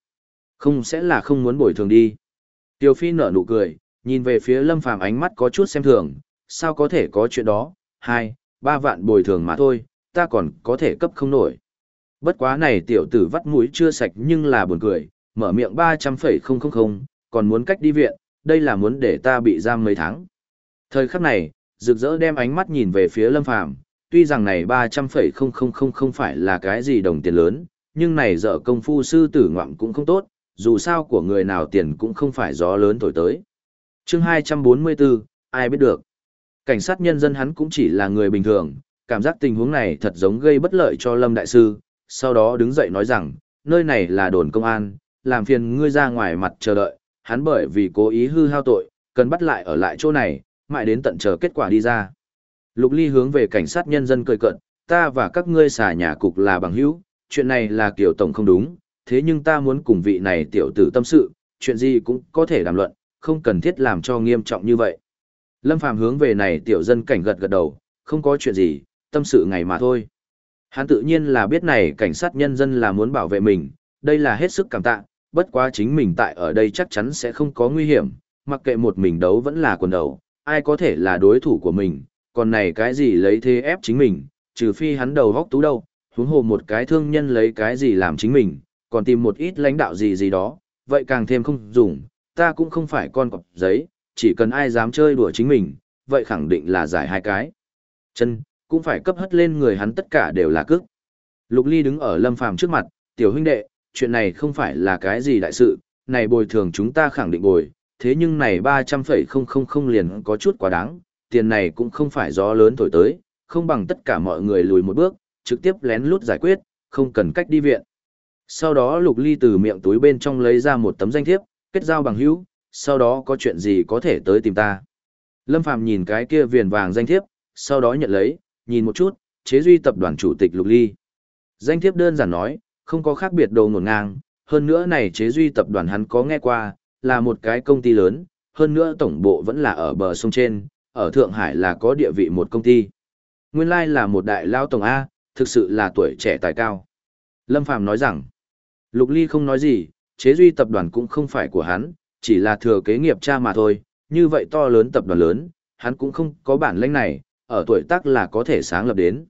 Speaker 1: Không sẽ là không muốn bồi thường đi. Tiểu Phi nở nụ cười, nhìn về phía Lâm Phàm ánh mắt có chút xem thường, sao có thể có chuyện đó, hai, ba vạn bồi thường mà thôi, ta còn có thể cấp không nổi. Bất quá này tiểu tử vắt mũi chưa sạch nhưng là buồn cười, mở miệng ba trăm phẩy không không không, còn muốn cách đi viện, đây là muốn để ta bị giam mấy tháng. Thời khắc này, rực rỡ đem ánh mắt nhìn về phía Lâm Phàm tuy rằng này ba trăm phẩy không không không không phải là cái gì đồng tiền lớn, nhưng này dở công phu sư tử ngoạm cũng không tốt, dù sao của người nào tiền cũng không phải gió lớn thổi tới. chương hai trăm bốn mươi 244, ai biết được. Cảnh sát nhân dân hắn cũng chỉ là người bình thường, cảm giác tình huống này thật giống gây bất lợi cho Lâm Đại Sư, sau đó đứng dậy nói rằng, nơi này là đồn công an, làm phiền ngươi ra ngoài mặt chờ đợi, hắn bởi vì cố ý hư hao tội, cần bắt lại ở lại chỗ này, mãi đến tận chờ kết quả đi ra. Lục Ly hướng về cảnh sát nhân dân cười cận, ta và các ngươi xả nhà cục là bằng hữu, chuyện này là kiểu tổng không đúng, thế nhưng ta muốn cùng vị này tiểu tử tâm sự, chuyện gì cũng có thể đàm luận, không cần thiết làm cho nghiêm trọng như vậy. Lâm Phàm hướng về này tiểu dân cảnh gật gật đầu, không có chuyện gì, tâm sự ngày mà thôi. Hắn tự nhiên là biết này cảnh sát nhân dân là muốn bảo vệ mình, đây là hết sức cảm tạ, bất quá chính mình tại ở đây chắc chắn sẽ không có nguy hiểm, mặc kệ một mình đấu vẫn là quần đầu, ai có thể là đối thủ của mình, còn này cái gì lấy thế ép chính mình, trừ phi hắn đầu góc tú đâu, huống hồ một cái thương nhân lấy cái gì làm chính mình, còn tìm một ít lãnh đạo gì gì đó, vậy càng thêm không dùng, ta cũng không phải con cọp giấy, chỉ cần ai dám chơi đùa chính mình, vậy khẳng định là giải hai cái. Chân, cũng phải cấp hất lên người hắn tất cả đều là cước. Lục Ly đứng ở Lâm Phàm trước mặt, tiểu huynh đệ, chuyện này không phải là cái gì đại sự, này bồi thường chúng ta khẳng định bồi, thế nhưng này 300,000 liền có chút quá đáng, tiền này cũng không phải gió lớn thổi tới, không bằng tất cả mọi người lùi một bước, trực tiếp lén lút giải quyết, không cần cách đi viện. Sau đó Lục Ly từ miệng túi bên trong lấy ra một tấm danh thiếp, kết giao bằng hữu, sau đó có chuyện gì có thể tới tìm ta. Lâm Phàm nhìn cái kia viền vàng danh thiếp, sau đó nhận lấy, nhìn một chút, chế duy tập đoàn chủ tịch Lục Ly. Danh thiếp đơn giản nói, không có khác biệt đồ ngổn ngang, hơn nữa này chế duy tập đoàn hắn có nghe qua, là một cái công ty lớn, hơn nữa tổng bộ vẫn là ở bờ sông trên, ở Thượng Hải là có địa vị một công ty. Nguyên lai là một đại lao tổng A, thực sự là tuổi trẻ tài cao. Lâm Phàm nói rằng, Lục Ly không nói gì, chế duy tập đoàn cũng không phải của hắn, chỉ là thừa kế nghiệp cha mà thôi, như vậy to lớn tập đoàn lớn, hắn cũng không có bản lĩnh này, ở tuổi tác là có thể sáng lập đến.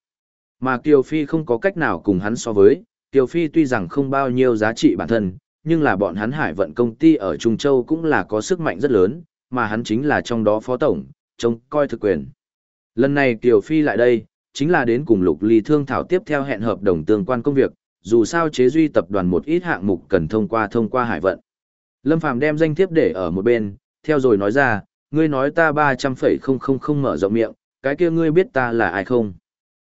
Speaker 1: Mà Kiều Phi không có cách nào cùng hắn so với, Kiều Phi tuy rằng không bao nhiêu giá trị bản thân, nhưng là bọn hắn hải vận công ty ở Trung Châu cũng là có sức mạnh rất lớn, mà hắn chính là trong đó phó tổng, trông coi thực quyền. Lần này Kiều Phi lại đây, chính là đến cùng Lục Ly thương thảo tiếp theo hẹn hợp đồng tương quan công việc, dù sao chế duy tập đoàn một ít hạng mục cần thông qua thông qua hải vận. Lâm Phàm đem danh thiếp để ở một bên, theo rồi nói ra, ngươi nói ta 300,000 mở rộng miệng, cái kia ngươi biết ta là ai không?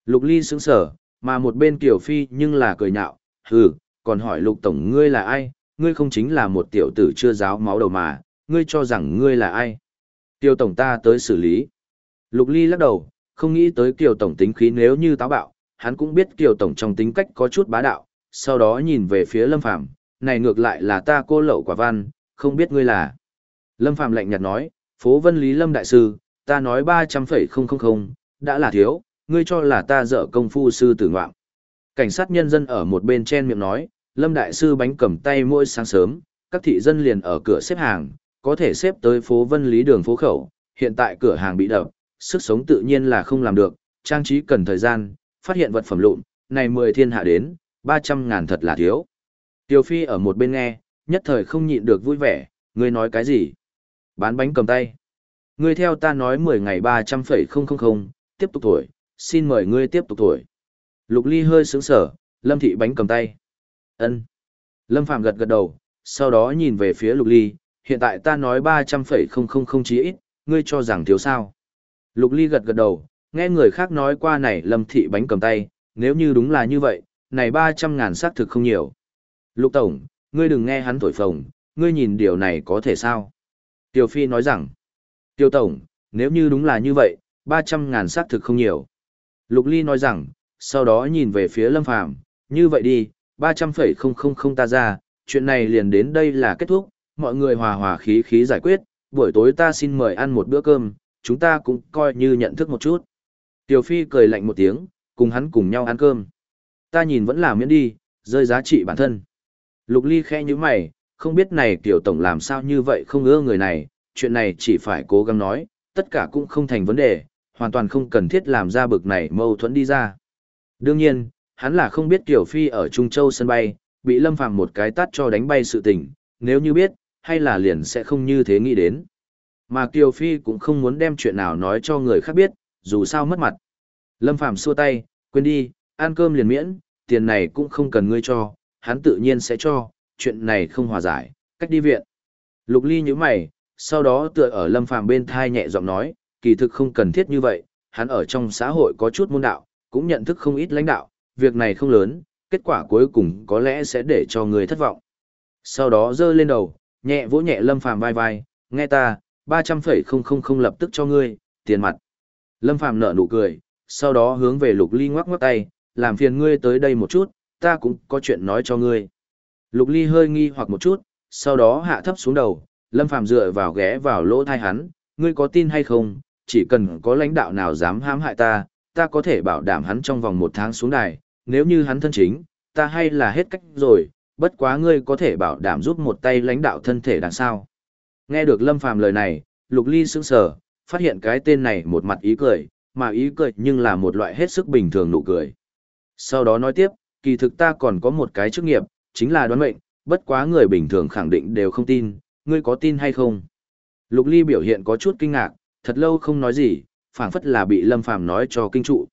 Speaker 1: Lục Ly sững sở, mà một bên Kiều Phi nhưng là cười nhạo, hừ, còn hỏi Lục Tổng ngươi là ai, ngươi không chính là một tiểu tử chưa giáo máu đầu mà, ngươi cho rằng ngươi là ai? Tiêu Tổng ta tới xử lý. Lục Ly lắc đầu, không nghĩ tới Kiều Tổng tính khí nếu như táo bạo, hắn cũng biết Kiều Tổng trong tính cách có chút bá đạo, sau đó nhìn về phía Lâm Phàm này ngược lại là ta cô lậu quả văn, không biết ngươi là. Lâm Phàm lạnh nhạt nói, phố vân lý Lâm Đại Sư, ta nói 300,000, đã là thiếu, ngươi cho là ta dở công phu sư tử ngoạm. Cảnh sát nhân dân ở một bên chen miệng nói, Lâm Đại Sư bánh cầm tay mỗi sáng sớm, các thị dân liền ở cửa xếp hàng, có thể xếp tới phố vân lý đường phố khẩu, hiện tại cửa hàng bị đập, sức sống tự nhiên là không làm được, trang trí cần thời gian, phát hiện vật phẩm lụn, này mười thiên hạ đến, 300 ngàn thật là thiếu. Tiêu Phi ở một bên nghe, nhất thời không nhịn được vui vẻ, ngươi nói cái gì? Bán bánh cầm tay. Ngươi theo ta nói 10 ngày 300,000, tiếp tục tuổi, xin mời ngươi tiếp tục tuổi. Lục Ly hơi sướng sở, Lâm Thị bánh cầm tay. ân Lâm Phạm gật gật đầu, sau đó nhìn về phía Lục Ly, hiện tại ta nói 300,000 chí ít, ngươi cho rằng thiếu sao. Lục Ly gật gật đầu, nghe người khác nói qua này Lâm Thị bánh cầm tay, nếu như đúng là như vậy, này 300 ngàn xác thực không nhiều. Lục Tổng, ngươi đừng nghe hắn thổi phồng, ngươi nhìn điều này có thể sao? Tiêu Phi nói rằng, Tiêu Tổng, nếu như đúng là như vậy, 300 ngàn xác thực không nhiều. Lục Ly nói rằng, sau đó nhìn về phía Lâm Phàm như vậy đi, 300,000 ta ra, chuyện này liền đến đây là kết thúc, mọi người hòa hòa khí khí giải quyết, buổi tối ta xin mời ăn một bữa cơm, chúng ta cũng coi như nhận thức một chút. Tiểu Phi cười lạnh một tiếng, cùng hắn cùng nhau ăn cơm. Ta nhìn vẫn là miễn đi, rơi giá trị bản thân. Lục Ly khẽ như mày, không biết này Tiểu Tổng làm sao như vậy không ưa người này, chuyện này chỉ phải cố gắng nói, tất cả cũng không thành vấn đề, hoàn toàn không cần thiết làm ra bực này mâu thuẫn đi ra. Đương nhiên, hắn là không biết Tiểu Phi ở Trung Châu sân bay, bị Lâm Phàm một cái tát cho đánh bay sự tình, nếu như biết, hay là liền sẽ không như thế nghĩ đến. Mà Kiều Phi cũng không muốn đem chuyện nào nói cho người khác biết, dù sao mất mặt. Lâm Phàm xua tay, quên đi, ăn cơm liền miễn, tiền này cũng không cần ngươi cho, hắn tự nhiên sẽ cho, chuyện này không hòa giải, cách đi viện. Lục Ly nhíu mày, sau đó tựa ở Lâm Phàm bên thai nhẹ giọng nói, kỳ thực không cần thiết như vậy, hắn ở trong xã hội có chút môn đạo, cũng nhận thức không ít lãnh đạo, việc này không lớn, kết quả cuối cùng có lẽ sẽ để cho người thất vọng. Sau đó giơ lên đầu, nhẹ vỗ nhẹ Lâm Phàm vai vai, nghe ta, 300,000 lập tức cho ngươi, tiền mặt. Lâm Phàm nở nụ cười, sau đó hướng về Lục Ly ngoắc ngoắc tay, làm phiền ngươi tới đây một chút, ta cũng có chuyện nói cho ngươi. Lục Ly hơi nghi hoặc một chút, sau đó hạ thấp xuống đầu, Lâm Phàm dựa vào ghé vào lỗ thai hắn, ngươi có tin hay không, chỉ cần có lãnh đạo nào dám hãm hại ta, ta có thể bảo đảm hắn trong vòng một tháng xuống đài, nếu như hắn thân chính, ta hay là hết cách rồi, bất quá ngươi có thể bảo đảm giúp một tay lãnh đạo thân thể đằng sau. Nghe được Lâm Phàm lời này, Lục Ly sững sờ, phát hiện cái tên này một mặt ý cười, mà ý cười nhưng là một loại hết sức bình thường nụ cười. Sau đó nói tiếp, kỳ thực ta còn có một cái chức nghiệp, chính là đoán mệnh, bất quá người bình thường khẳng định đều không tin, ngươi có tin hay không? Lục Ly biểu hiện có chút kinh ngạc, thật lâu không nói gì, phảng phất là bị Lâm Phàm nói cho kinh trụ.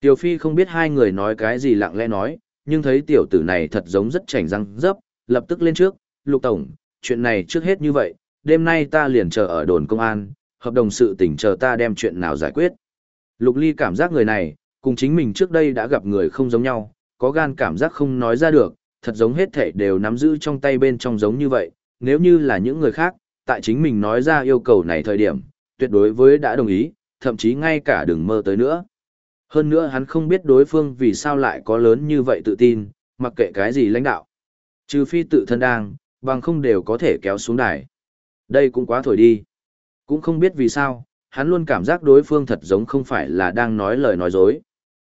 Speaker 1: Tiểu Phi không biết hai người nói cái gì lặng lẽ nói, nhưng thấy tiểu tử này thật giống rất chảnh răng dấp, lập tức lên trước, Lục Tổng, chuyện này trước hết như vậy, đêm nay ta liền chờ ở đồn công an, hợp đồng sự tỉnh chờ ta đem chuyện nào giải quyết. Lục Ly cảm giác người này, cùng chính mình trước đây đã gặp người không giống nhau, có gan cảm giác không nói ra được, thật giống hết thể đều nắm giữ trong tay bên trong giống như vậy, nếu như là những người khác, tại chính mình nói ra yêu cầu này thời điểm, tuyệt đối với đã đồng ý, thậm chí ngay cả đừng mơ tới nữa. Hơn nữa hắn không biết đối phương vì sao lại có lớn như vậy tự tin, mặc kệ cái gì lãnh đạo. Trừ phi tự thân đang, bằng không đều có thể kéo xuống đài. Đây cũng quá thổi đi. Cũng không biết vì sao, hắn luôn cảm giác đối phương thật giống không phải là đang nói lời nói dối.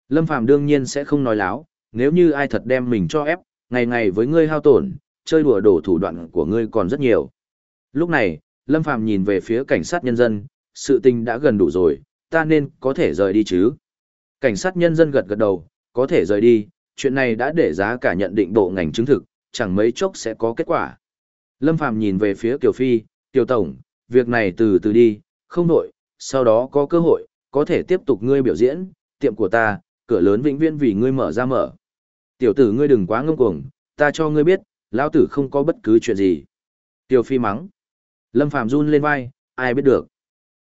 Speaker 1: Lâm Phàm đương nhiên sẽ không nói láo, nếu như ai thật đem mình cho ép, ngày ngày với ngươi hao tổn, chơi đùa đổ thủ đoạn của ngươi còn rất nhiều. Lúc này, Lâm Phàm nhìn về phía cảnh sát nhân dân, sự tình đã gần đủ rồi, ta nên có thể rời đi chứ. Cảnh sát nhân dân gật gật đầu, có thể rời đi, chuyện này đã để giá cả nhận định bộ ngành chứng thực, chẳng mấy chốc sẽ có kết quả. Lâm Phàm nhìn về phía Kiều Phi, Tiểu Tổng, việc này từ từ đi, không nổi, sau đó có cơ hội, có thể tiếp tục ngươi biểu diễn, tiệm của ta, cửa lớn vĩnh viễn vì ngươi mở ra mở. Tiểu tử ngươi đừng quá ngông cuồng, ta cho ngươi biết, lão tử không có bất cứ chuyện gì. Tiêu Phi mắng. Lâm Phàm run lên vai, ai biết được.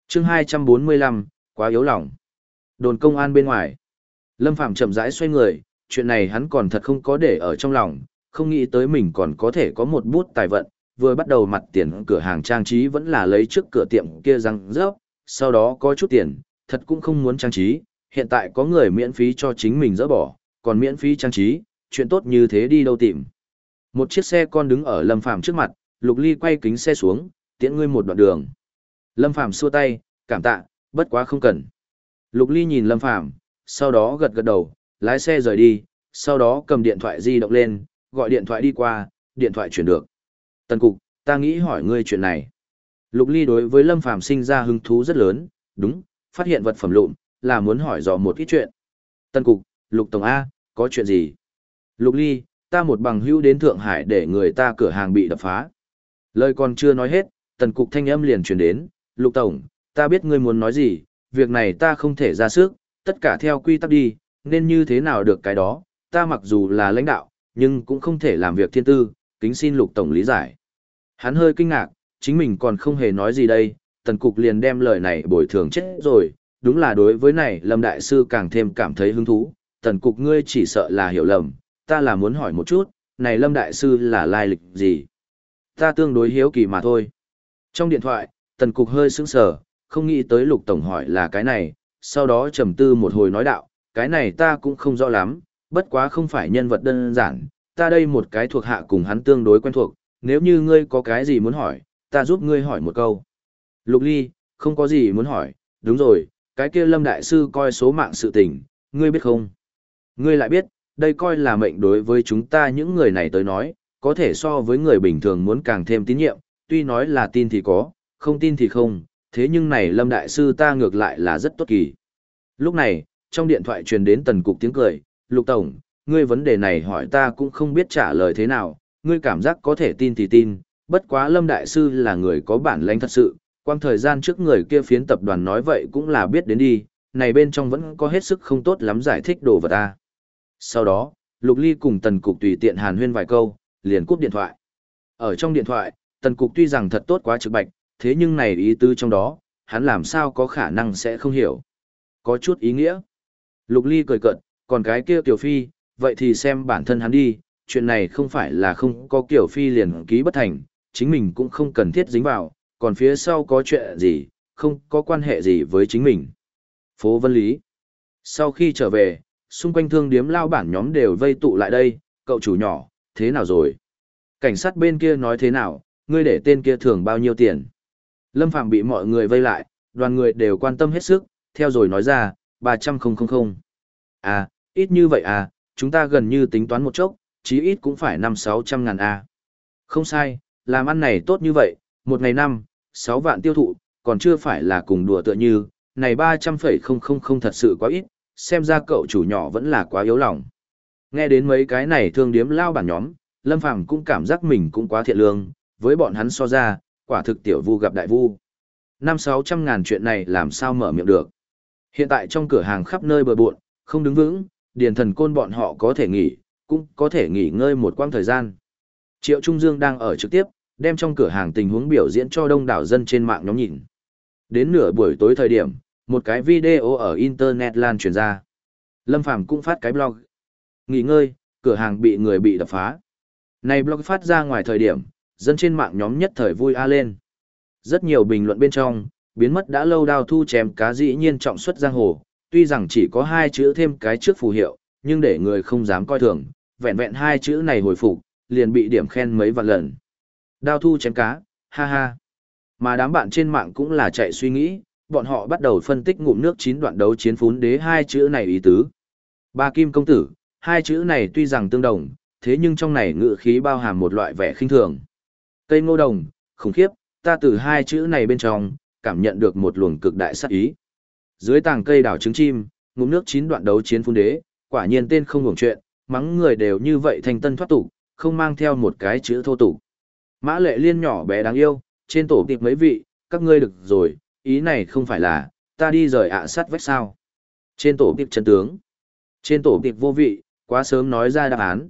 Speaker 1: chương 245, quá yếu lòng. Đồn công an bên ngoài. Lâm Phàm chậm rãi xoay người, chuyện này hắn còn thật không có để ở trong lòng, không nghĩ tới mình còn có thể có một bút tài vận, vừa bắt đầu mặt tiền cửa hàng trang trí vẫn là lấy trước cửa tiệm kia răng rớp, sau đó có chút tiền, thật cũng không muốn trang trí, hiện tại có người miễn phí cho chính mình dỡ bỏ, còn miễn phí trang trí, chuyện tốt như thế đi đâu tìm. Một chiếc xe con đứng ở Lâm Phàm trước mặt, Lục Ly quay kính xe xuống, tiễn ngươi một đoạn đường. Lâm Phàm xua tay, cảm tạ, bất quá không cần. Lục Ly nhìn Lâm Phàm, sau đó gật gật đầu, lái xe rời đi, sau đó cầm điện thoại di động lên, gọi điện thoại đi qua, điện thoại chuyển được. Tần Cục, ta nghĩ hỏi ngươi chuyện này. Lục Ly đối với Lâm Phàm sinh ra hứng thú rất lớn, đúng, phát hiện vật phẩm lụn, là muốn hỏi dò một ít chuyện. Tần Cục, Lục Tổng A, có chuyện gì? Lục Ly, ta một bằng hữu đến Thượng Hải để người ta cửa hàng bị đập phá. Lời còn chưa nói hết, Tần Cục thanh âm liền truyền đến, Lục Tổng, ta biết ngươi muốn nói gì, việc này ta không thể ra sức, tất cả theo quy tắc đi, nên như thế nào được cái đó, ta mặc dù là lãnh đạo, nhưng cũng không thể làm việc thiên tư, kính xin Lục Tổng lý giải. Hắn hơi kinh ngạc, chính mình còn không hề nói gì đây, tần cục liền đem lời này bồi thường chết rồi, đúng là đối với này Lâm Đại Sư càng thêm cảm thấy hứng thú, tần cục ngươi chỉ sợ là hiểu lầm, ta là muốn hỏi một chút, này Lâm Đại Sư là lai lịch gì? Ta tương đối hiếu kỳ mà thôi. Trong điện thoại, tần cục hơi sững sờ, không nghĩ tới lục tổng hỏi là cái này, sau đó trầm tư một hồi nói đạo, cái này ta cũng không rõ lắm, bất quá không phải nhân vật đơn giản, ta đây một cái thuộc hạ cùng hắn tương đối quen thuộc, nếu như ngươi có cái gì muốn hỏi, ta giúp ngươi hỏi một câu. Lục Ly, không có gì muốn hỏi, đúng rồi, cái kia Lâm Đại Sư coi số mạng sự tình, ngươi biết không? Ngươi lại biết, đây coi là mệnh đối với chúng ta những người này tới nói, có thể so với người bình thường muốn càng thêm tín nhiệm, tuy nói là tin thì có, không tin thì không, thế nhưng này Lâm Đại Sư ta ngược lại là rất tốt kỳ. Lúc này, trong điện thoại truyền đến tần cục tiếng cười, Lục Tổng, ngươi vấn đề này hỏi ta cũng không biết trả lời thế nào, ngươi cảm giác có thể tin thì tin, bất quá Lâm Đại Sư là người có bản lãnh thật sự, quang thời gian trước người kia phiến tập đoàn nói vậy cũng là biết đến đi, này bên trong vẫn có hết sức không tốt lắm giải thích đồ vật ta. Sau đó, Lục Ly cùng Tần Cục tùy tiện hàn huyên vài câu, liền cúp điện thoại. Ở trong điện thoại, Tần Cục tuy rằng thật tốt quá trực bạch, thế nhưng này ý tứ trong đó, hắn làm sao có khả năng sẽ không hiểu. Có chút ý nghĩa. Lục Ly cười cợt, còn cái kia Tiểu Phi, vậy thì xem bản thân hắn đi, chuyện này không phải là không có kiểu Phi liền ký bất thành, chính mình cũng không cần thiết dính vào, còn phía sau có chuyện gì, không có quan hệ gì với chính mình. Phố Vân Lý Sau khi trở về, xung quanh thương điếm lao bản nhóm đều vây tụ lại đây, cậu chủ nhỏ, thế nào rồi? Cảnh sát bên kia nói thế nào, ngươi để tên kia thưởng bao nhiêu tiền? Lâm Phạm bị mọi người vây lại, đoàn người đều quan tâm hết sức, theo rồi nói ra, 300 không không không. À, ít như vậy à, chúng ta gần như tính toán một chốc, chí ít cũng phải 5-600 ngàn a, Không sai, làm ăn này tốt như vậy, một ngày năm, 6 vạn tiêu thụ, còn chưa phải là cùng đùa tựa như, này 300,000 thật sự quá ít, xem ra cậu chủ nhỏ vẫn là quá yếu lòng. Nghe đến mấy cái này thương điếm lao bản nhóm, Lâm Phàm cũng cảm giác mình cũng quá thiện lương, với bọn hắn so ra, quả thực tiểu vu gặp đại vu. Năm sáu trăm ngàn chuyện này làm sao mở miệng được. Hiện tại trong cửa hàng khắp nơi bờ buộn, không đứng vững, điền thần côn bọn họ có thể nghỉ, cũng có thể nghỉ ngơi một quãng thời gian. Triệu Trung Dương đang ở trực tiếp, đem trong cửa hàng tình huống biểu diễn cho đông đảo dân trên mạng nhóm nhìn. Đến nửa buổi tối thời điểm, một cái video ở Internet lan truyền ra. Lâm Phàm cũng phát cái blog. Nghỉ ngơi, cửa hàng bị người bị đập phá. Này blog phát ra ngoài thời điểm, dân trên mạng nhóm nhất thời vui a lên. Rất nhiều bình luận bên trong, biến mất đã lâu đao thu chém cá dĩ nhiên trọng xuất giang hồ, tuy rằng chỉ có hai chữ thêm cái trước phù hiệu, nhưng để người không dám coi thường, vẹn vẹn hai chữ này hồi phục, liền bị điểm khen mấy vạn lần. Đao thu chém cá, ha ha. Mà đám bạn trên mạng cũng là chạy suy nghĩ, bọn họ bắt đầu phân tích ngụm nước chín đoạn đấu chiến phún đế hai chữ này ý tứ. Ba kim công tử, hai chữ này tuy rằng tương đồng, thế nhưng trong này ngự khí bao hàm một loại vẻ khinh thường. Cây ngô đồng, khủng khiếp, ta từ hai chữ này bên trong, cảm nhận được một luồng cực đại sát ý. Dưới tàng cây đảo trứng chim, ngụm nước chín đoạn đấu chiến phun đế, quả nhiên tên không hưởng chuyện, mắng người đều như vậy thành tân thoát tục, không mang theo một cái chữ thô tục. Mã lệ liên nhỏ bé đáng yêu, trên tổ tiệp mấy vị, các ngươi được rồi, ý này không phải là, ta đi rời ạ sát vách sao. Trên tổ tiệp chân tướng, trên tổ tiệp vô vị, quá sớm nói ra đáp án.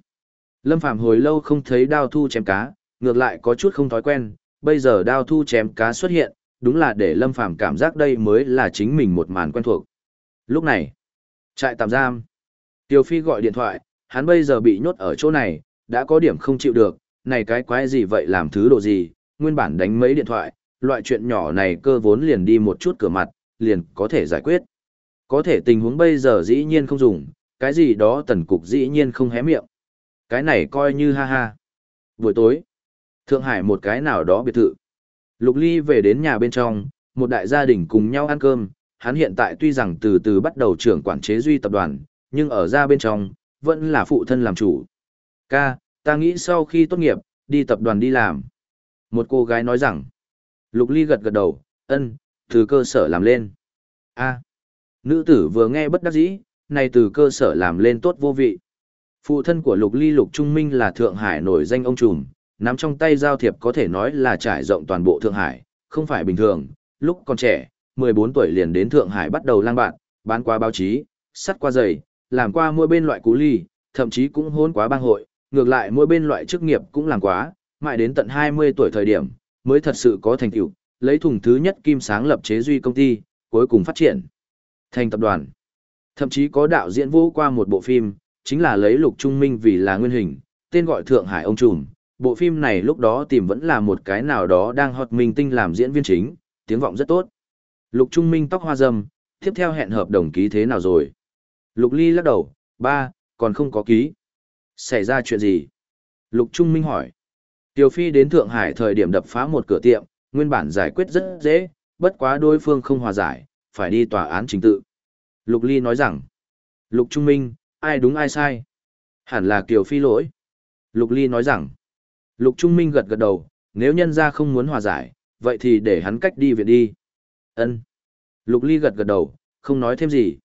Speaker 1: Lâm phạm hồi lâu không thấy đao thu chém cá, ngược lại có chút không thói quen, bây giờ đao thu chém cá xuất hiện, đúng là để Lâm Phàm cảm giác đây mới là chính mình một màn quen thuộc. Lúc này, trại tạm giam. Tiêu Phi gọi điện thoại, hắn bây giờ bị nhốt ở chỗ này, đã có điểm không chịu được, này cái quái gì vậy làm thứ đồ gì, nguyên bản đánh mấy điện thoại, loại chuyện nhỏ này cơ vốn liền đi một chút cửa mặt, liền có thể giải quyết. Có thể tình huống bây giờ dĩ nhiên không dùng, cái gì đó tần cục dĩ nhiên không hé miệng. Cái này coi như ha ha. Buổi tối, Thượng Hải một cái nào đó biệt thự. Lục Ly về đến nhà bên trong, một đại gia đình cùng nhau ăn cơm, hắn hiện tại tuy rằng từ từ bắt đầu trưởng quản chế duy tập đoàn, nhưng ở ra bên trong, vẫn là phụ thân làm chủ. Ca, ta nghĩ sau khi tốt nghiệp, đi tập đoàn đi làm. Một cô gái nói rằng, Lục Ly gật gật đầu, ân, từ cơ sở làm lên. a nữ tử vừa nghe bất đắc dĩ, này từ cơ sở làm lên tốt vô vị. Phụ thân của Lục Ly Lục Trung Minh là Thượng Hải nổi danh ông trùm, nắm trong tay giao thiệp có thể nói là trải rộng toàn bộ Thượng Hải, không phải bình thường, lúc còn trẻ, 14 tuổi liền đến Thượng Hải bắt đầu lang bạn, bán qua báo chí, sắt qua giày, làm qua mỗi bên loại cú ly, thậm chí cũng hôn quá bang hội, ngược lại mỗi bên loại chức nghiệp cũng làm quá, mãi đến tận 20 tuổi thời điểm, mới thật sự có thành tựu, lấy thùng thứ nhất kim sáng lập chế duy công ty, cuối cùng phát triển thành tập đoàn. Thậm chí có đạo diễn vô qua một bộ phim, chính là lấy Lục Trung Minh vì là nguyên hình, tên gọi Thượng Hải ông trùm. Bộ phim này lúc đó tìm vẫn là một cái nào đó đang hot minh tinh làm diễn viên chính, tiếng vọng rất tốt. Lục Trung Minh tóc hoa râm, tiếp theo hẹn hợp đồng ký thế nào rồi? Lục Ly lắc đầu, ba, còn không có ký. Xảy ra chuyện gì? Lục Trung Minh hỏi. Tiểu Phi đến Thượng Hải thời điểm đập phá một cửa tiệm, nguyên bản giải quyết rất dễ, bất quá đối phương không hòa giải, phải đi tòa án chính tự. Lục Ly nói rằng, Lục Trung Minh, ai đúng ai sai? Hẳn là Kiều Phi lỗi. Lục Ly nói rằng, Lục Trung Minh gật gật đầu, nếu nhân ra không muốn hòa giải, vậy thì để hắn cách đi viện đi. Ân. Lục Ly gật gật đầu, không nói thêm gì.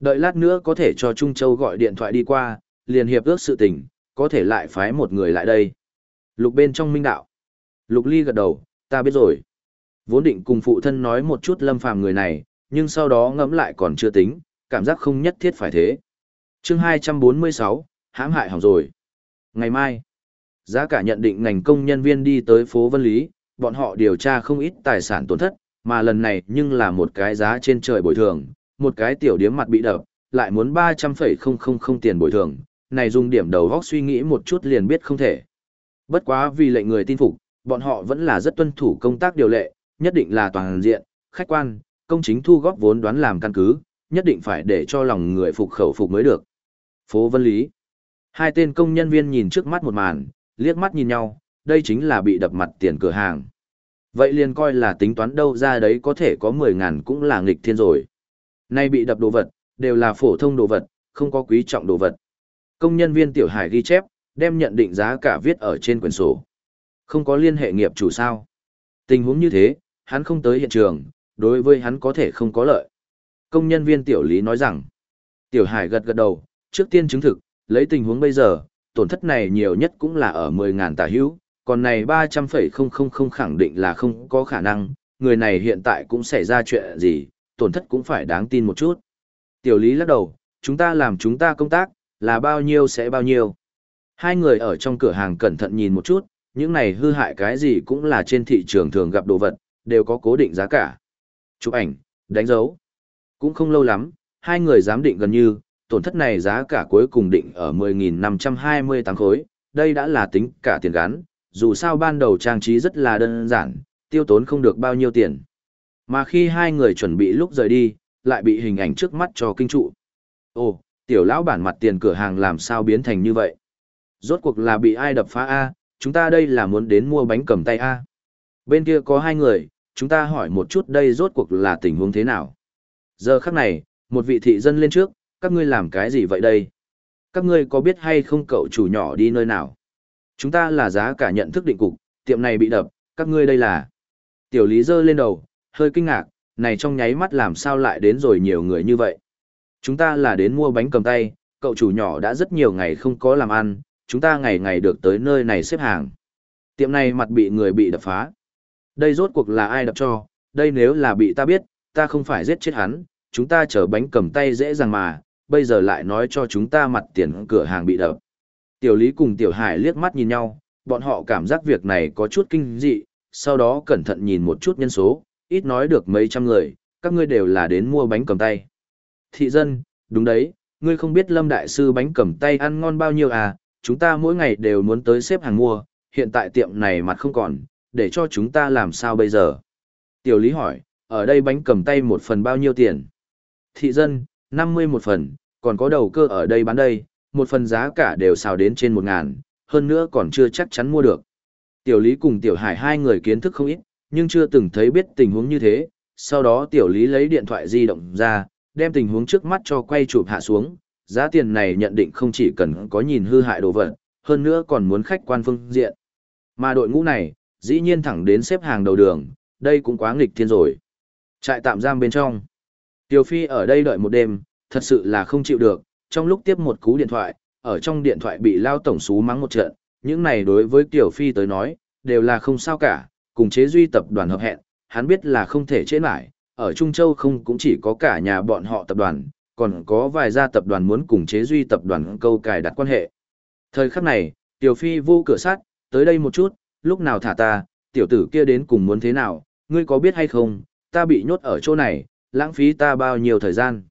Speaker 1: Đợi lát nữa có thể cho Trung Châu gọi điện thoại đi qua, liền hiệp ước sự tình, có thể lại phái một người lại đây. Lục bên trong minh đạo. Lục Ly gật đầu, ta biết rồi. Vốn định cùng phụ thân nói một chút lâm phàm người này, nhưng sau đó ngẫm lại còn chưa tính, cảm giác không nhất thiết phải thế. chương 246, hãm hại hỏng rồi. Ngày mai, giá cả nhận định ngành công nhân viên đi tới phố Vân Lý, bọn họ điều tra không ít tài sản tổn thất, mà lần này nhưng là một cái giá trên trời bồi thường, một cái tiểu điếm mặt bị đập, lại muốn 300,000 tiền bồi thường, này dùng điểm đầu góc suy nghĩ một chút liền biết không thể. Bất quá vì lệnh người tin phục, bọn họ vẫn là rất tuân thủ công tác điều lệ, nhất định là toàn diện, khách quan, công chính thu góp vốn đoán làm căn cứ, nhất định phải để cho lòng người phục khẩu phục mới được. Phố Vân Lý. Hai tên công nhân viên nhìn trước mắt một màn, liếc mắt nhìn nhau, đây chính là bị đập mặt tiền cửa hàng. Vậy liền coi là tính toán đâu ra đấy có thể có 10 ngàn cũng là nghịch thiên rồi. Nay bị đập đồ vật, đều là phổ thông đồ vật, không có quý trọng đồ vật. Công nhân viên tiểu hải ghi chép, đem nhận định giá cả viết ở trên quyển sổ. Không có liên hệ nghiệp chủ sao. Tình huống như thế, hắn không tới hiện trường, đối với hắn có thể không có lợi. Công nhân viên tiểu lý nói rằng, tiểu hải gật gật đầu, trước tiên chứng thực, lấy tình huống bây giờ, tổn thất này nhiều nhất cũng là ở 10.000 tà hữu, còn này 300,000 khẳng định là không có khả năng, người này hiện tại cũng xảy ra chuyện gì, tổn thất cũng phải đáng tin một chút. Tiểu lý lắc đầu, chúng ta làm chúng ta công tác, là bao nhiêu sẽ bao nhiêu. Hai người ở trong cửa hàng cẩn thận nhìn một chút, những này hư hại cái gì cũng là trên thị trường thường gặp đồ vật, đều có cố định giá cả. Chụp ảnh, đánh dấu. Cũng không lâu lắm, hai người giám định gần như, tổn thất này giá cả cuối cùng định ở 10.528 khối, đây đã là tính cả tiền gắn, dù sao ban đầu trang trí rất là đơn giản, tiêu tốn không được bao nhiêu tiền. Mà khi hai người chuẩn bị lúc rời đi, lại bị hình ảnh trước mắt cho kinh trụ. Ồ, tiểu lão bản mặt tiền cửa hàng làm sao biến thành như vậy? Rốt cuộc là bị ai đập phá A, chúng ta đây là muốn đến mua bánh cầm tay A. Bên kia có hai người, chúng ta hỏi một chút đây rốt cuộc là tình huống thế nào. Giờ khắc này, một vị thị dân lên trước, các ngươi làm cái gì vậy đây? Các ngươi có biết hay không cậu chủ nhỏ đi nơi nào? Chúng ta là giá cả nhận thức định cục, tiệm này bị đập, các ngươi đây là... Tiểu lý giơ lên đầu, hơi kinh ngạc, này trong nháy mắt làm sao lại đến rồi nhiều người như vậy. Chúng ta là đến mua bánh cầm tay, cậu chủ nhỏ đã rất nhiều ngày không có làm ăn, chúng ta ngày ngày được tới nơi này xếp hàng. Tiệm này mặt bị người bị đập phá. Đây rốt cuộc là ai đập cho, đây nếu là bị ta biết, ta không phải giết chết hắn, chúng ta chở bánh cầm tay dễ dàng mà, bây giờ lại nói cho chúng ta mặt tiền cửa hàng bị đập. Tiểu Lý cùng Tiểu Hải liếc mắt nhìn nhau, bọn họ cảm giác việc này có chút kinh dị, sau đó cẩn thận nhìn một chút nhân số, ít nói được mấy trăm người, các ngươi đều là đến mua bánh cầm tay. Thị dân, đúng đấy, ngươi không biết Lâm Đại Sư bánh cầm tay ăn ngon bao nhiêu à, chúng ta mỗi ngày đều muốn tới xếp hàng mua, hiện tại tiệm này mặt không còn, để cho chúng ta làm sao bây giờ? Tiểu Lý hỏi, ở đây bánh cầm tay một phần bao nhiêu tiền? Thị dân, 50 một phần, còn có đầu cơ ở đây bán đây, một phần giá cả đều xào đến trên một ngàn, hơn nữa còn chưa chắc chắn mua được. Tiểu Lý cùng Tiểu Hải hai người kiến thức không ít, nhưng chưa từng thấy biết tình huống như thế, sau đó Tiểu Lý lấy điện thoại di động ra, đem tình huống trước mắt cho quay chụp hạ xuống, giá tiền này nhận định không chỉ cần có nhìn hư hại đồ vật, hơn nữa còn muốn khách quan phương diện. Mà đội ngũ này, dĩ nhiên thẳng đến xếp hàng đầu đường, đây cũng quá nghịch thiên rồi. Trại tạm giam bên trong. Tiểu Phi ở đây đợi một đêm, thật sự là không chịu được, trong lúc tiếp một cú điện thoại, ở trong điện thoại bị lao tổng xú mắng một trận, những này đối với Tiểu Phi tới nói, đều là không sao cả, cùng chế duy tập đoàn hợp hẹn, hắn biết là không thể chế lại, ở Trung Châu không cũng chỉ có cả nhà bọn họ tập đoàn, còn có vài gia tập đoàn muốn cùng chế duy tập đoàn câu cài đặt quan hệ. Thời khắc này, Tiểu Phi vô cửa sát, tới đây một chút, lúc nào thả ta, tiểu tử kia đến cùng muốn thế nào, ngươi có biết hay không, ta bị nhốt ở chỗ này, lãng phí ta bao nhiêu thời gian.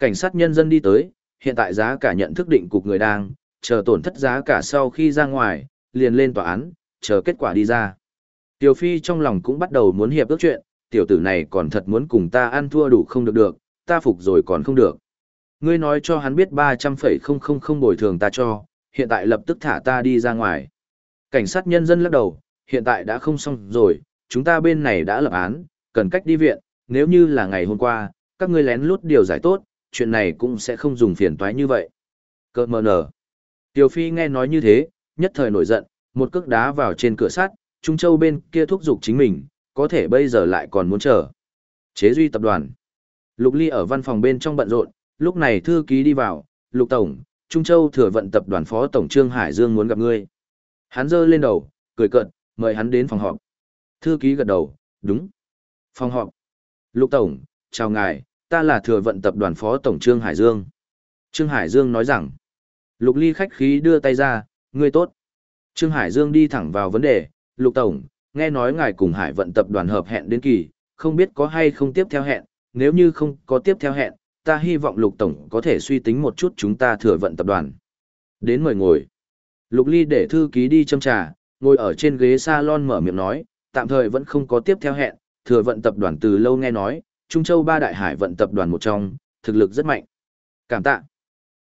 Speaker 1: Cảnh sát nhân dân đi tới, hiện tại giá cả nhận thức định cục người đang, chờ tổn thất giá cả sau khi ra ngoài, liền lên tòa án, chờ kết quả đi ra. Tiểu Phi trong lòng cũng bắt đầu muốn hiệp ước chuyện, tiểu tử này còn thật muốn cùng ta ăn thua đủ không được được, ta phục rồi còn không được. Ngươi nói cho hắn biết 300,000 bồi thường ta cho, hiện tại lập tức thả ta đi ra ngoài. Cảnh sát nhân dân lắc đầu, hiện tại đã không xong rồi, chúng ta bên này đã lập án, cần cách đi viện, nếu như là ngày hôm qua, các ngươi lén lút điều giải tốt, chuyện này cũng sẽ không dùng phiền toái như vậy. Cơ mờ nở. Tiểu Phi nghe nói như thế, nhất thời nổi giận, một cước đá vào trên cửa sắt, Trung Châu bên kia thúc giục chính mình, có thể bây giờ lại còn muốn chờ. Chế duy tập đoàn. Lục Ly ở văn phòng bên trong bận rộn, lúc này thư ký đi vào, Lục Tổng, Trung Châu thừa vận tập đoàn phó tổng trương Hải Dương muốn gặp ngươi. Hắn giơ lên đầu, cười cợt, mời hắn đến phòng họp. Thư ký gật đầu, đúng. Phòng họp. Lục Tổng, chào ngài, ta là thừa vận tập đoàn phó tổng trương Hải Dương. Trương Hải Dương nói rằng, Lục Ly khách khí đưa tay ra, ngươi tốt. Trương Hải Dương đi thẳng vào vấn đề, Lục Tổng, nghe nói ngài cùng Hải vận tập đoàn hợp hẹn đến kỳ, không biết có hay không tiếp theo hẹn, nếu như không có tiếp theo hẹn, ta hy vọng Lục Tổng có thể suy tính một chút chúng ta thừa vận tập đoàn. Đến mời ngồi. Lục Ly để thư ký đi châm trà, ngồi ở trên ghế salon mở miệng nói, tạm thời vẫn không có tiếp theo hẹn, thừa vận tập đoàn từ lâu nghe nói, Trung Châu ba đại hải vận tập đoàn một trong, thực lực rất mạnh. Cảm tạ.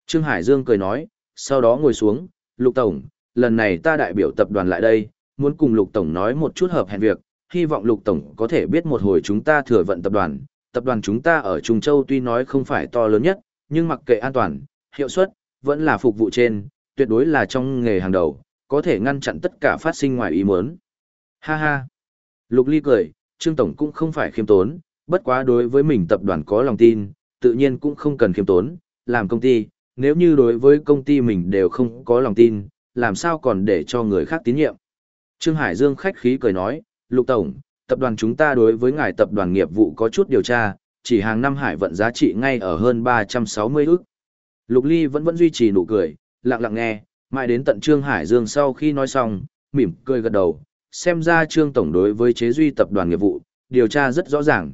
Speaker 1: Trương Hải Dương cười nói, sau đó ngồi xuống, Lục Tổng, lần này ta đại biểu tập đoàn lại đây, muốn cùng Lục Tổng nói một chút hợp hẹn việc, hy vọng Lục Tổng có thể biết một hồi chúng ta thừa vận tập đoàn. Tập đoàn chúng ta ở Trung Châu tuy nói không phải to lớn nhất, nhưng mặc kệ an toàn, hiệu suất, vẫn là phục vụ trên, tuyệt đối là trong nghề hàng đầu, có thể ngăn chặn tất cả phát sinh ngoài ý muốn. Ha ha. Lục Ly cười, Trương Tổng cũng không phải khiêm tốn, bất quá đối với mình tập đoàn có lòng tin, tự nhiên cũng không cần khiêm tốn, làm công ty, nếu như đối với công ty mình đều không có lòng tin, làm sao còn để cho người khác tín nhiệm. Trương Hải Dương khách khí cười nói, Lục Tổng, tập đoàn chúng ta đối với ngài tập đoàn nghiệp vụ có chút điều tra, chỉ hàng năm hải vận giá trị ngay ở hơn 360 ức. Lục Ly vẫn vẫn duy trì nụ cười, lặng lặng nghe, mãi đến tận Trương Hải Dương sau khi nói xong, mỉm cười gật đầu, xem ra Trương Tổng đối với chế duy tập đoàn nghiệp vụ, điều tra rất rõ ràng,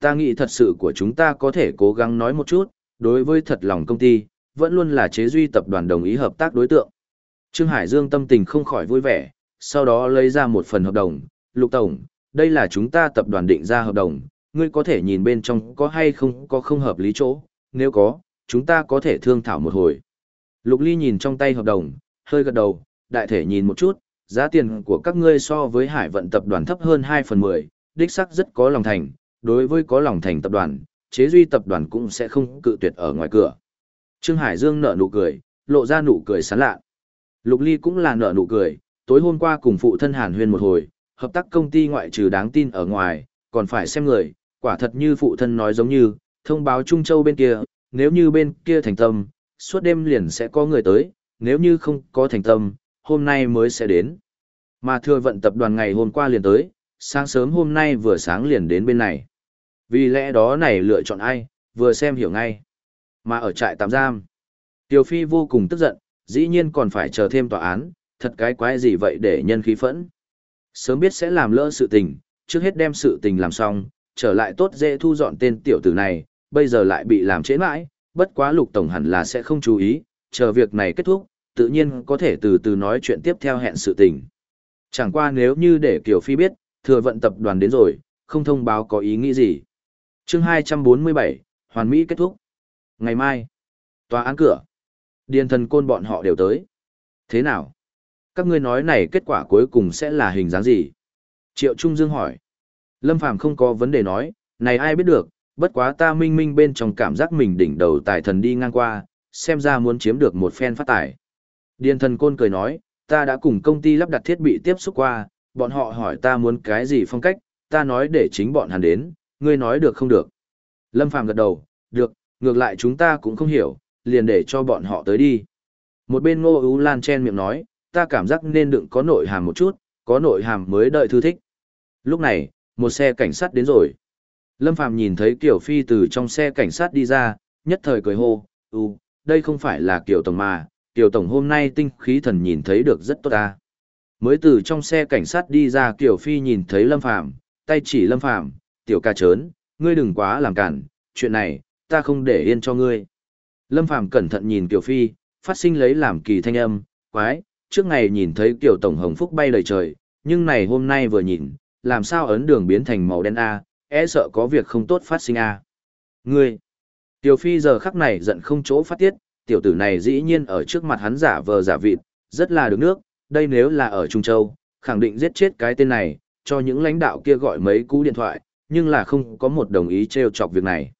Speaker 1: ta nghĩ thật sự của chúng ta có thể cố gắng nói một chút, đối với thật lòng công ty, vẫn luôn là chế duy tập đoàn đồng ý hợp tác đối tượng. Trương Hải Dương tâm tình không khỏi vui vẻ, sau đó lấy ra một phần hợp đồng, Lục Tổng, đây là chúng ta tập đoàn định ra hợp đồng, ngươi có thể nhìn bên trong có hay không có không hợp lý chỗ, nếu có, chúng ta có thể thương thảo một hồi. Lục Ly nhìn trong tay hợp đồng, hơi gật đầu, đại thể nhìn một chút, giá tiền của các ngươi so với hải vận tập đoàn thấp hơn 2 phần 10, đích sắc rất có lòng thành, đối với có lòng thành tập đoàn, chế duy tập đoàn cũng sẽ không cự tuyệt ở ngoài cửa. Trương Hải Dương nở nụ cười, lộ ra nụ cười sán lạ. Lục Ly cũng là nở nụ cười, tối hôm qua cùng phụ thân Hàn Huyên một hồi, hợp tác công ty ngoại trừ đáng tin ở ngoài, còn phải xem người, quả thật như phụ thân nói giống như, thông báo Trung Châu bên kia, nếu như bên kia thành tâm, suốt đêm liền sẽ có người tới, nếu như không có thành tâm, hôm nay mới sẽ đến. Mà thừa vận tập đoàn ngày hôm qua liền tới, sáng sớm hôm nay vừa sáng liền đến bên này. Vì lẽ đó này lựa chọn ai, vừa xem hiểu ngay. Mà ở trại tạm giam, Tiểu Phi vô cùng tức giận, dĩ nhiên còn phải chờ thêm tòa án, thật cái quái gì vậy để nhân khí phẫn. Sớm biết sẽ làm lỡ sự tình, trước hết đem sự tình làm xong, trở lại tốt dễ thu dọn tên tiểu tử này, bây giờ lại bị làm trễ mãi, bất quá lục tổng hẳn là sẽ không chú ý, chờ việc này kết thúc, tự nhiên có thể từ từ nói chuyện tiếp theo hẹn sự tình. Chẳng qua nếu như để Kiều Phi biết, thừa vận tập đoàn đến rồi, không thông báo có ý nghĩ gì. chương 247, Hoàn Mỹ kết thúc. Ngày mai, tòa án cửa. Điền thần côn bọn họ đều tới. Thế nào? Các ngươi nói này kết quả cuối cùng sẽ là hình dáng gì? Triệu Trung Dương hỏi. Lâm Phàm không có vấn đề nói, này ai biết được, bất quá ta minh minh bên trong cảm giác mình đỉnh đầu tài thần đi ngang qua, xem ra muốn chiếm được một phen phát tài. Điền thần côn cười nói, ta đã cùng công ty lắp đặt thiết bị tiếp xúc qua, bọn họ hỏi ta muốn cái gì phong cách, ta nói để chính bọn hắn đến, ngươi nói được không được. Lâm Phàm gật đầu, được, ngược lại chúng ta cũng không hiểu, liền để cho bọn họ tới đi. Một bên ngô ưu lan chen miệng nói, ta cảm giác nên đựng có nội hàm một chút, có nội hàm mới đợi thư thích. Lúc này, một xe cảnh sát đến rồi. Lâm Phàm nhìn thấy Kiều Phi từ trong xe cảnh sát đi ra, nhất thời cười hô, ừ, đây không phải là Kiều Tổng mà, Kiều Tổng hôm nay tinh khí thần nhìn thấy được rất tốt ta. Mới từ trong xe cảnh sát đi ra Kiều Phi nhìn thấy Lâm Phàm tay chỉ Lâm Phàm tiểu ca trớn, ngươi đừng quá làm cản, chuyện này, ta không để yên cho ngươi. Lâm Phàm cẩn thận nhìn Kiều Phi, phát sinh lấy làm kỳ thanh âm, quái, trước ngày nhìn thấy Kiều Tổng Hồng Phúc bay lời trời, nhưng này hôm nay vừa nhìn, làm sao ấn đường biến thành màu đen A, e sợ có việc không tốt phát sinh A. Ngươi, Tiểu Phi giờ khắc này giận không chỗ phát tiết, tiểu tử này dĩ nhiên ở trước mặt hắn giả vờ giả vịt, rất là được nước, đây nếu là ở Trung Châu, khẳng định giết chết cái tên này, cho những lãnh đạo kia gọi mấy cú điện thoại, nhưng là không có một đồng ý treo chọc việc này.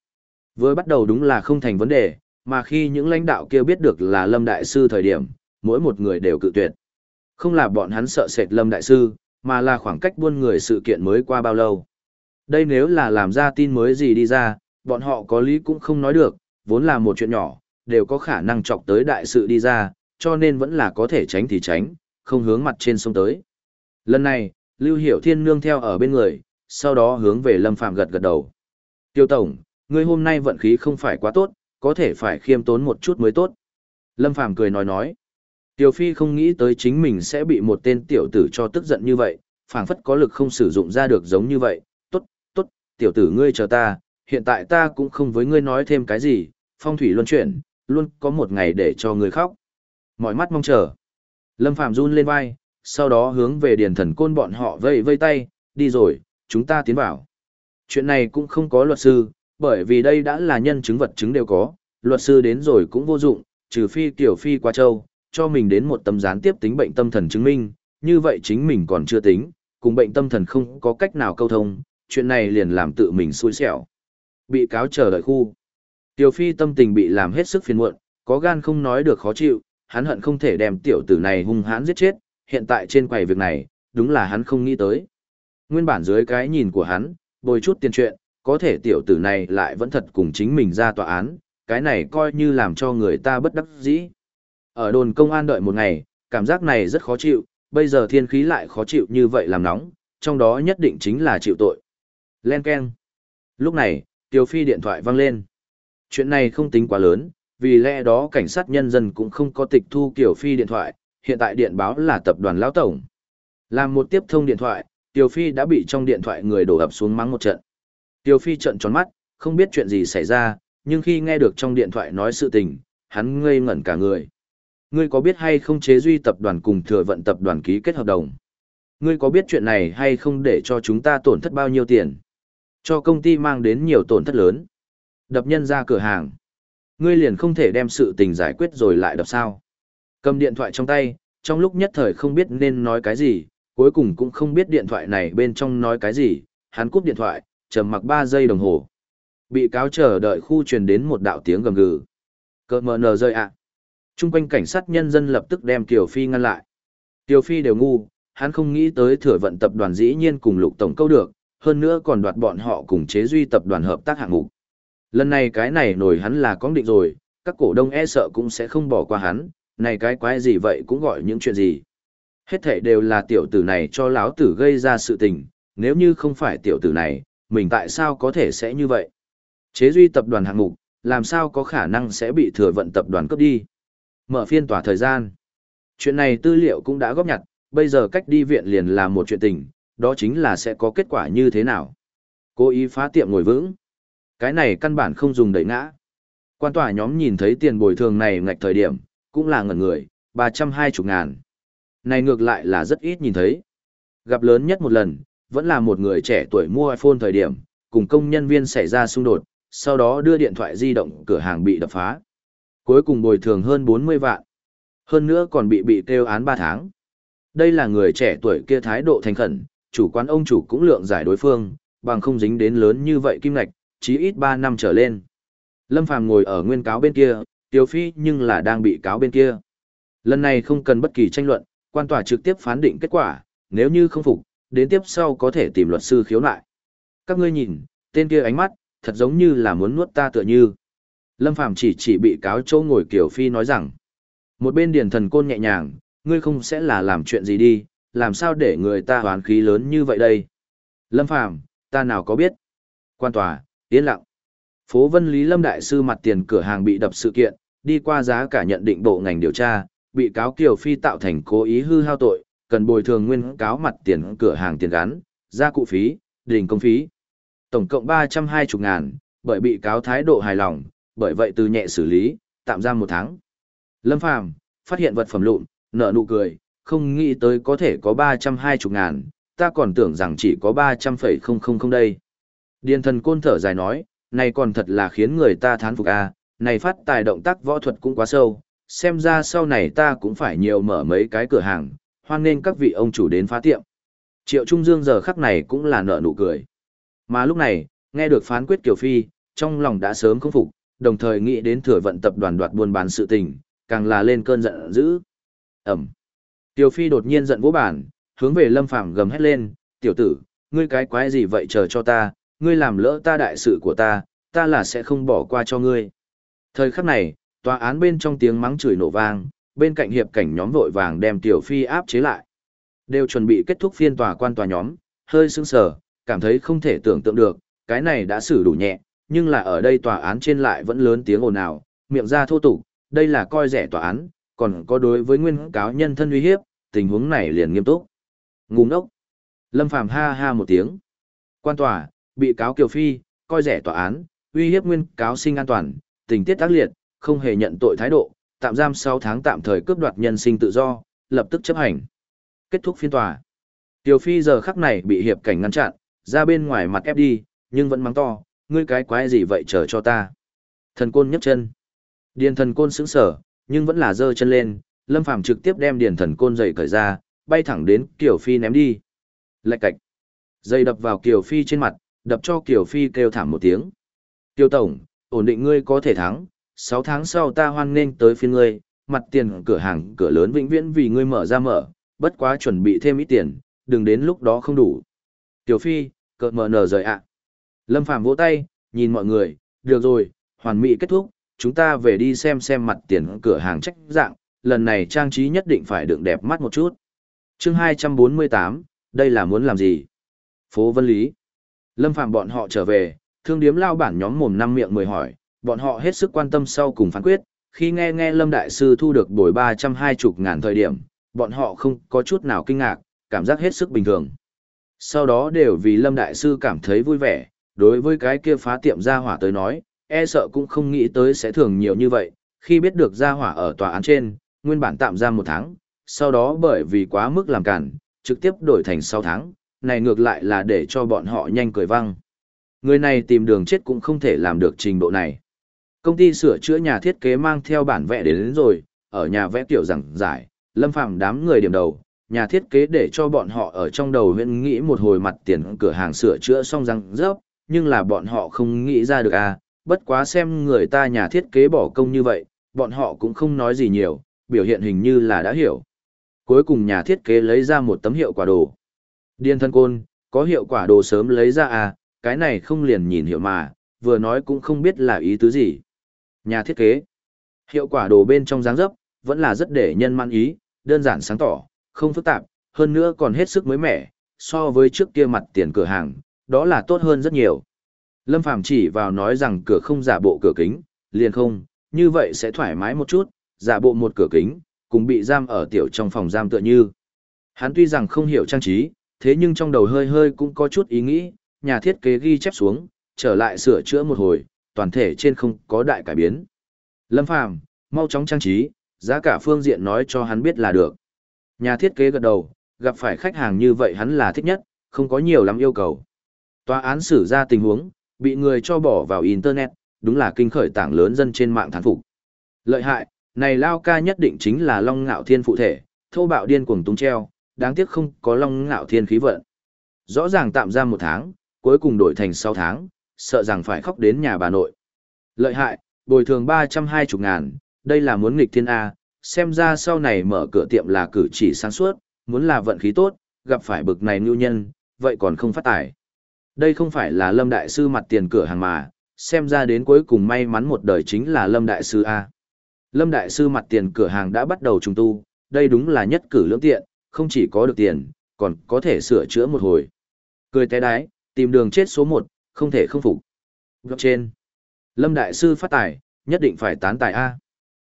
Speaker 1: Vừa bắt đầu đúng là không thành vấn đề, mà khi những lãnh đạo kia biết được là Lâm Đại Sư thời điểm, mỗi một người đều cự tuyệt. Không là bọn hắn sợ sệt Lâm Đại Sư, mà là khoảng cách buôn người sự kiện mới qua bao lâu. Đây nếu là làm ra tin mới gì đi ra, bọn họ có lý cũng không nói được, vốn là một chuyện nhỏ, đều có khả năng chọc tới đại sự đi ra, cho nên vẫn là có thể tránh thì tránh, không hướng mặt trên sông tới. Lần này, Lưu Hiểu Thiên nương theo ở bên người, sau đó hướng về Lâm Phàm gật gật đầu. Tiêu Tổng, ngươi hôm nay vận khí không phải quá tốt, có thể phải khiêm tốn một chút mới tốt. Lâm Phàm cười nói nói. Tiêu Phi không nghĩ tới chính mình sẽ bị một tên tiểu tử cho tức giận như vậy, phảng phất có lực không sử dụng ra được giống như vậy. Tốt, tốt, tiểu tử ngươi chờ ta, hiện tại ta cũng không với ngươi nói thêm cái gì, phong thủy luân chuyển, luôn có một ngày để cho ngươi khóc. Mọi mắt mong chờ. Lâm Phạm run lên vai, sau đó hướng về điền thần côn bọn họ vây vây tay, đi rồi, chúng ta tiến vào. Chuyện này cũng không có luật sư, bởi vì đây đã là nhân chứng vật chứng đều có, luật sư đến rồi cũng vô dụng, trừ phi tiểu phi qua châu, cho mình đến một tấm gián tiếp tính bệnh tâm thần chứng minh, như vậy chính mình còn chưa tính, cùng bệnh tâm thần không có cách nào câu thông, chuyện này liền làm tự mình xui xẻo. Bị cáo chờ đợi khu. Tiểu phi tâm tình bị làm hết sức phiền muộn, có gan không nói được khó chịu, hắn hận không thể đem tiểu tử này hung hãn giết chết, hiện tại trên quầy việc này, đúng là hắn không nghĩ tới. Nguyên bản dưới cái nhìn của hắn, bồi chút tiền chuyện, có thể tiểu tử này lại vẫn thật cùng chính mình ra tòa án, cái này coi như làm cho người ta bất đắc dĩ. Ở đồn công an đợi một ngày, cảm giác này rất khó chịu, bây giờ thiên khí lại khó chịu như vậy làm nóng, trong đó nhất định chính là chịu tội. Len Ken. Lúc này, Tiêu Phi điện thoại vang lên. Chuyện này không tính quá lớn, vì lẽ đó cảnh sát nhân dân cũng không có tịch thu Kiều Phi điện thoại, hiện tại điện báo là tập đoàn lão tổng. Làm một tiếp thông điện thoại, tiểu Phi đã bị trong điện thoại người đổ ập xuống mắng một trận. tiểu Phi trận tròn mắt, không biết chuyện gì xảy ra, nhưng khi nghe được trong điện thoại nói sự tình, hắn ngây ngẩn cả người. Ngươi có biết hay không chế duy tập đoàn cùng thừa vận tập đoàn ký kết hợp đồng? Ngươi có biết chuyện này hay không để cho chúng ta tổn thất bao nhiêu tiền? Cho công ty mang đến nhiều tổn thất lớn. Đập nhân ra cửa hàng. Ngươi liền không thể đem sự tình giải quyết rồi lại đập sao? Cầm điện thoại trong tay, trong lúc nhất thời không biết nên nói cái gì, cuối cùng cũng không biết điện thoại này bên trong nói cái gì, hắn cúp điện thoại, trầm mặc 3 giây đồng hồ. Bị cáo chờ đợi khu truyền đến một đạo tiếng gầm gừ. Cơ mờ nờ rơi ạ. Trung quanh cảnh sát nhân dân lập tức đem Kiều Phi ngăn lại. Kiều Phi đều ngu, hắn không nghĩ tới thừa vận tập đoàn dĩ nhiên cùng lục tổng câu được, hơn nữa còn đoạt bọn họ cùng chế duy tập đoàn hợp tác hạng mục. Lần này cái này nổi hắn là có định rồi, các cổ đông e sợ cũng sẽ không bỏ qua hắn, này cái quái gì vậy cũng gọi những chuyện gì. Hết thảy đều là tiểu tử này cho lão tử gây ra sự tình, nếu như không phải tiểu tử này, mình tại sao có thể sẽ như vậy? Chế duy tập đoàn hạng mục, làm sao có khả năng sẽ bị thừa vận tập đoàn cướp đi? Mở phiên tòa thời gian. Chuyện này tư liệu cũng đã góp nhặt, bây giờ cách đi viện liền là một chuyện tình, đó chính là sẽ có kết quả như thế nào. Cố ý phá tiệm ngồi vững. Cái này căn bản không dùng đẩy ngã. Quan tòa nhóm nhìn thấy tiền bồi thường này ngạch thời điểm, cũng là ngẩn người, 320 ngàn. Này ngược lại là rất ít nhìn thấy. Gặp lớn nhất một lần, vẫn là một người trẻ tuổi mua iPhone thời điểm, cùng công nhân viên xảy ra xung đột, sau đó đưa điện thoại di động cửa hàng bị đập phá. Cuối cùng bồi thường hơn 40 vạn. Hơn nữa còn bị bị kêu án 3 tháng. Đây là người trẻ tuổi kia thái độ thành khẩn, chủ quán ông chủ cũng lượng giải đối phương, bằng không dính đến lớn như vậy kim ngạch, chí ít 3 năm trở lên. Lâm Phàm ngồi ở nguyên cáo bên kia, Tiêu Phi nhưng là đang bị cáo bên kia. Lần này không cần bất kỳ tranh luận, quan tòa trực tiếp phán định kết quả, nếu như không phục, đến tiếp sau có thể tìm luật sư khiếu nại. Các ngươi nhìn, tên kia ánh mắt, thật giống như là muốn nuốt ta tựa như. Lâm Phàm chỉ chỉ bị cáo châu ngồi kiểu phi nói rằng, một bên điển thần côn nhẹ nhàng, ngươi không sẽ là làm chuyện gì đi, làm sao để người ta hoán khí lớn như vậy đây. Lâm Phàm ta nào có biết. Quan tòa, yên lặng. Phố Vân Lý Lâm Đại Sư mặt tiền cửa hàng bị đập sự kiện, đi qua giá cả nhận định bộ ngành điều tra, bị cáo Kiều Phi tạo thành cố ý hư hao tội, cần bồi thường nguyên cáo mặt tiền cửa hàng tiền gắn, gia cụ phí, đình công phí. Tổng cộng 320 ngàn, bởi bị cáo thái độ hài lòng, bởi vậy từ nhẹ xử lý, tạm giam một tháng. Lâm Phàm phát hiện vật phẩm lụn, nở nụ cười, không nghĩ tới có thể có 320 ngàn, ta còn tưởng rằng chỉ có 300,000 đây. Điền thần côn thở dài nói, này còn thật là khiến người ta thán phục a, à, này phát tài động tác võ thuật cũng quá sâu, xem ra sau này ta cũng phải nhiều mở mấy cái cửa hàng, hoan nên các vị ông chủ đến phá tiệm. Triệu Trung Dương giờ khắc này cũng là nở nụ cười. Mà lúc này, nghe được phán quyết Kiều Phi, trong lòng đã sớm không phục, đồng thời nghĩ đến thừa vận tập đoàn đoạt buôn bán sự tình, càng là lên cơn giận dữ. Ẩm. Kiều Phi đột nhiên giận vỗ bản, hướng về Lâm Phàm gầm hét lên, tiểu tử, ngươi cái quái gì vậy chờ cho ta, ngươi làm lỡ ta đại sự của ta, ta là sẽ không bỏ qua cho ngươi. Thời khắc này, tòa án bên trong tiếng mắng chửi nổ vang, bên cạnh hiệp cảnh nhóm vội vàng đem Tiểu Phi áp chế lại. Đều chuẩn bị kết thúc phiên tòa quan tòa nhóm, hơi sững sờ, cảm thấy không thể tưởng tượng được, cái này đã xử đủ nhẹ, nhưng là ở đây tòa án trên lại vẫn lớn tiếng ồn ào, miệng ra thô tục, đây là coi rẻ tòa án, còn có đối với nguyên cáo nhân thân uy hiếp, tình huống này liền nghiêm túc. Ngu ngốc. Lâm Phàm ha ha một tiếng. Quan tòa, bị cáo Kiều Phi, coi rẻ tòa án, uy hiếp nguyên cáo sinh an toàn, tình tiết tác liệt, không hề nhận tội thái độ, tạm giam 6 tháng tạm thời cướp đoạt nhân sinh tự do, lập tức chấp hành. Kết thúc phiên tòa. Tiểu Phi giờ khắc này bị hiệp cảnh ngăn chặn, ra bên ngoài mặt ép đi, nhưng vẫn mắng to, ngươi cái quái gì vậy chờ cho ta. Thần côn nhấc chân. Điền thần côn sững sở, nhưng vẫn là giơ chân lên, Lâm Phàm trực tiếp đem điền thần côn giày cởi ra, bay thẳng đến Kiều Phi ném đi. Lạch cạch. Dây đập vào Kiều Phi trên mặt, đập cho Kiều Phi kêu thảm một tiếng. Tiêu Tổng, ổn định ngươi có thể thắng, 6 tháng sau ta hoan nghênh tới phiên ngươi, mặt tiền cửa hàng cửa lớn vĩnh viễn vì ngươi mở ra mở, bất quá chuẩn bị thêm ít tiền, đừng đến lúc đó không đủ. Tiểu Phi, cợt mở nở rời ạ. Lâm Phàm vỗ tay, nhìn mọi người, được rồi, hoàn mỹ kết thúc, chúng ta về đi xem xem mặt tiền cửa hàng trách dạng, lần này trang trí nhất định phải đựng đẹp mắt một chút. chương 248, đây là muốn làm gì? Phố Vân Lý. Lâm Phàm bọn họ trở về, thương điếm lao bản nhóm mồm năm miệng mười hỏi, bọn họ hết sức quan tâm sau cùng phán quyết, khi nghe nghe Lâm Đại Sư thu được bồi 320 ngàn thời điểm, bọn họ không có chút nào kinh ngạc, cảm giác hết sức bình thường. Sau đó đều vì Lâm Đại Sư cảm thấy vui vẻ, đối với cái kia phá tiệm gia hỏa tới nói, e sợ cũng không nghĩ tới sẽ thường nhiều như vậy, khi biết được gia hỏa ở tòa án trên, nguyên bản tạm giam một tháng, sau đó bởi vì quá mức làm cản, trực tiếp đổi thành 6 tháng, này ngược lại là để cho bọn họ nhanh cười văng. Người này tìm đường chết cũng không thể làm được trình độ này. Công ty sửa chữa nhà thiết kế mang theo bản vẽ đến, đến rồi, ở nhà vẽ tiểu rằng giải, lâm phạm đám người điểm đầu, nhà thiết kế để cho bọn họ ở trong đầu huyện nghĩ một hồi mặt tiền cửa hàng sửa chữa xong răng rớp, nhưng là bọn họ không nghĩ ra được à, bất quá xem người ta nhà thiết kế bỏ công như vậy, bọn họ cũng không nói gì nhiều, biểu hiện hình như là đã hiểu. Cuối cùng nhà thiết kế lấy ra một tấm hiệu quả đồ. Điên thân côn, có hiệu quả đồ sớm lấy ra à, cái này không liền nhìn hiệu mà, vừa nói cũng không biết là ý tứ gì. Nhà thiết kế. Hiệu quả đồ bên trong dáng dấp, vẫn là rất để nhân man ý, đơn giản sáng tỏ, không phức tạp, hơn nữa còn hết sức mới mẻ, so với trước kia mặt tiền cửa hàng, đó là tốt hơn rất nhiều. Lâm Phàm chỉ vào nói rằng cửa không giả bộ cửa kính, liền không, như vậy sẽ thoải mái một chút, giả bộ một cửa kính, cùng bị giam ở tiểu trong phòng giam tựa như. Hắn tuy rằng không hiểu trang trí, thế nhưng trong đầu hơi hơi cũng có chút ý nghĩ, nhà thiết kế ghi chép xuống, trở lại sửa chữa một hồi, toàn thể trên không có đại cải biến. Lâm Phàm, mau chóng trang trí, giá cả phương diện nói cho hắn biết là được. Nhà thiết kế gật đầu, gặp phải khách hàng như vậy hắn là thích nhất, không có nhiều lắm yêu cầu. Tòa án xử ra tình huống, bị người cho bỏ vào Internet, đúng là kinh khởi tảng lớn dân trên mạng thán phục. Lợi hại, này Lao ca nhất định chính là Long Ngạo Thiên phụ thể, thô bạo điên cuồng tung treo, đáng tiếc không có Long Ngạo Thiên khí vận. Rõ ràng tạm giam một tháng, cuối cùng đổi thành 6 tháng, sợ rằng phải khóc đến nhà bà nội. Lợi hại, bồi thường 320 ngàn, đây là muốn nghịch thiên A, xem ra sau này mở cửa tiệm là cử chỉ sáng suốt, muốn là vận khí tốt, gặp phải bực này ngưu nhân, vậy còn không phát tài. Đây không phải là Lâm Đại Sư mặt tiền cửa hàng mà, xem ra đến cuối cùng may mắn một đời chính là Lâm Đại Sư A. Lâm Đại Sư mặt tiền cửa hàng đã bắt đầu trùng tu, đây đúng là nhất cử lưỡng tiện, không chỉ có được tiền, còn có thể sửa chữa một hồi. Cười té đái, tìm đường chết số 1, không thể không phục. trên. Lâm Đại Sư phát tài, nhất định phải tán tài A.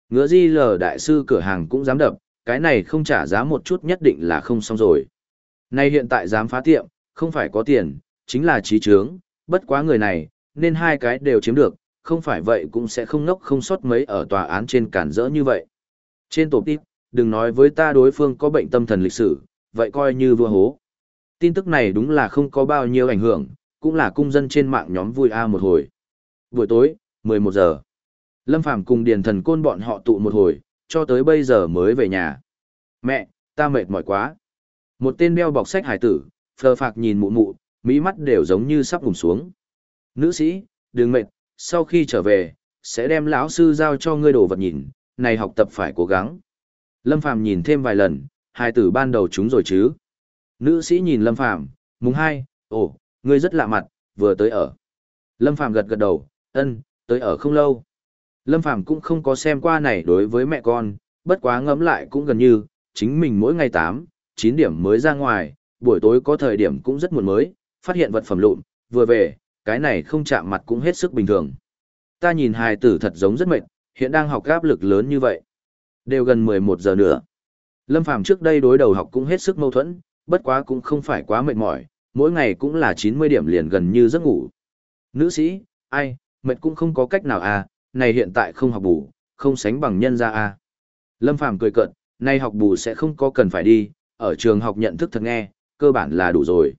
Speaker 1: Ngứa di lờ Đại Sư cửa hàng cũng dám đập, cái này không trả giá một chút nhất định là không xong rồi. Nay hiện tại dám phá tiệm, không phải có tiền, chính là trí trướng, bất quá người này, nên hai cái đều chiếm được, không phải vậy cũng sẽ không nốc không sót mấy ở tòa án trên cản rỡ như vậy. Trên tổ tiếp, đừng nói với ta đối phương có bệnh tâm thần lịch sử, vậy coi như vua hố. Tin tức này đúng là không có bao nhiêu ảnh hưởng, cũng là cung dân trên mạng nhóm vui a một hồi. Buổi tối, 11 giờ. Lâm Phàm cùng Điền Thần Côn bọn họ tụ một hồi, cho tới bây giờ mới về nhà. Mẹ, ta mệt mỏi quá. Một tên đeo bọc sách hải tử, phờ phạc nhìn mụ mụ, mỹ mắt đều giống như sắp gùm xuống. Nữ sĩ, đừng mệt, sau khi trở về, sẽ đem lão sư giao cho ngươi đồ vật nhìn, này học tập phải cố gắng. Lâm Phàm nhìn thêm vài lần, hai tử ban đầu chúng rồi chứ. Nữ sĩ nhìn Lâm Phàm, mùng hai, ồ, ngươi rất lạ mặt, vừa tới ở. Lâm Phàm gật gật đầu, ân, tới ở không lâu. Lâm Phàm cũng không có xem qua này đối với mẹ con, bất quá ngẫm lại cũng gần như, chính mình mỗi ngày 8, 9 điểm mới ra ngoài, buổi tối có thời điểm cũng rất muộn mới, phát hiện vật phẩm lụn, vừa về, cái này không chạm mặt cũng hết sức bình thường. Ta nhìn hài tử thật giống rất mệt, hiện đang học áp lực lớn như vậy. Đều gần 11 giờ nữa. Lâm Phàm trước đây đối đầu học cũng hết sức mâu thuẫn, bất quá cũng không phải quá mệt mỏi, mỗi ngày cũng là 90 điểm liền gần như giấc ngủ. Nữ sĩ, ai, mệt cũng không có cách nào à, này hiện tại không học bù, không sánh bằng nhân ra à. Lâm Phàm cười cợt, nay học bù sẽ không có cần phải đi, ở trường học nhận thức thật nghe, cơ bản là đủ rồi.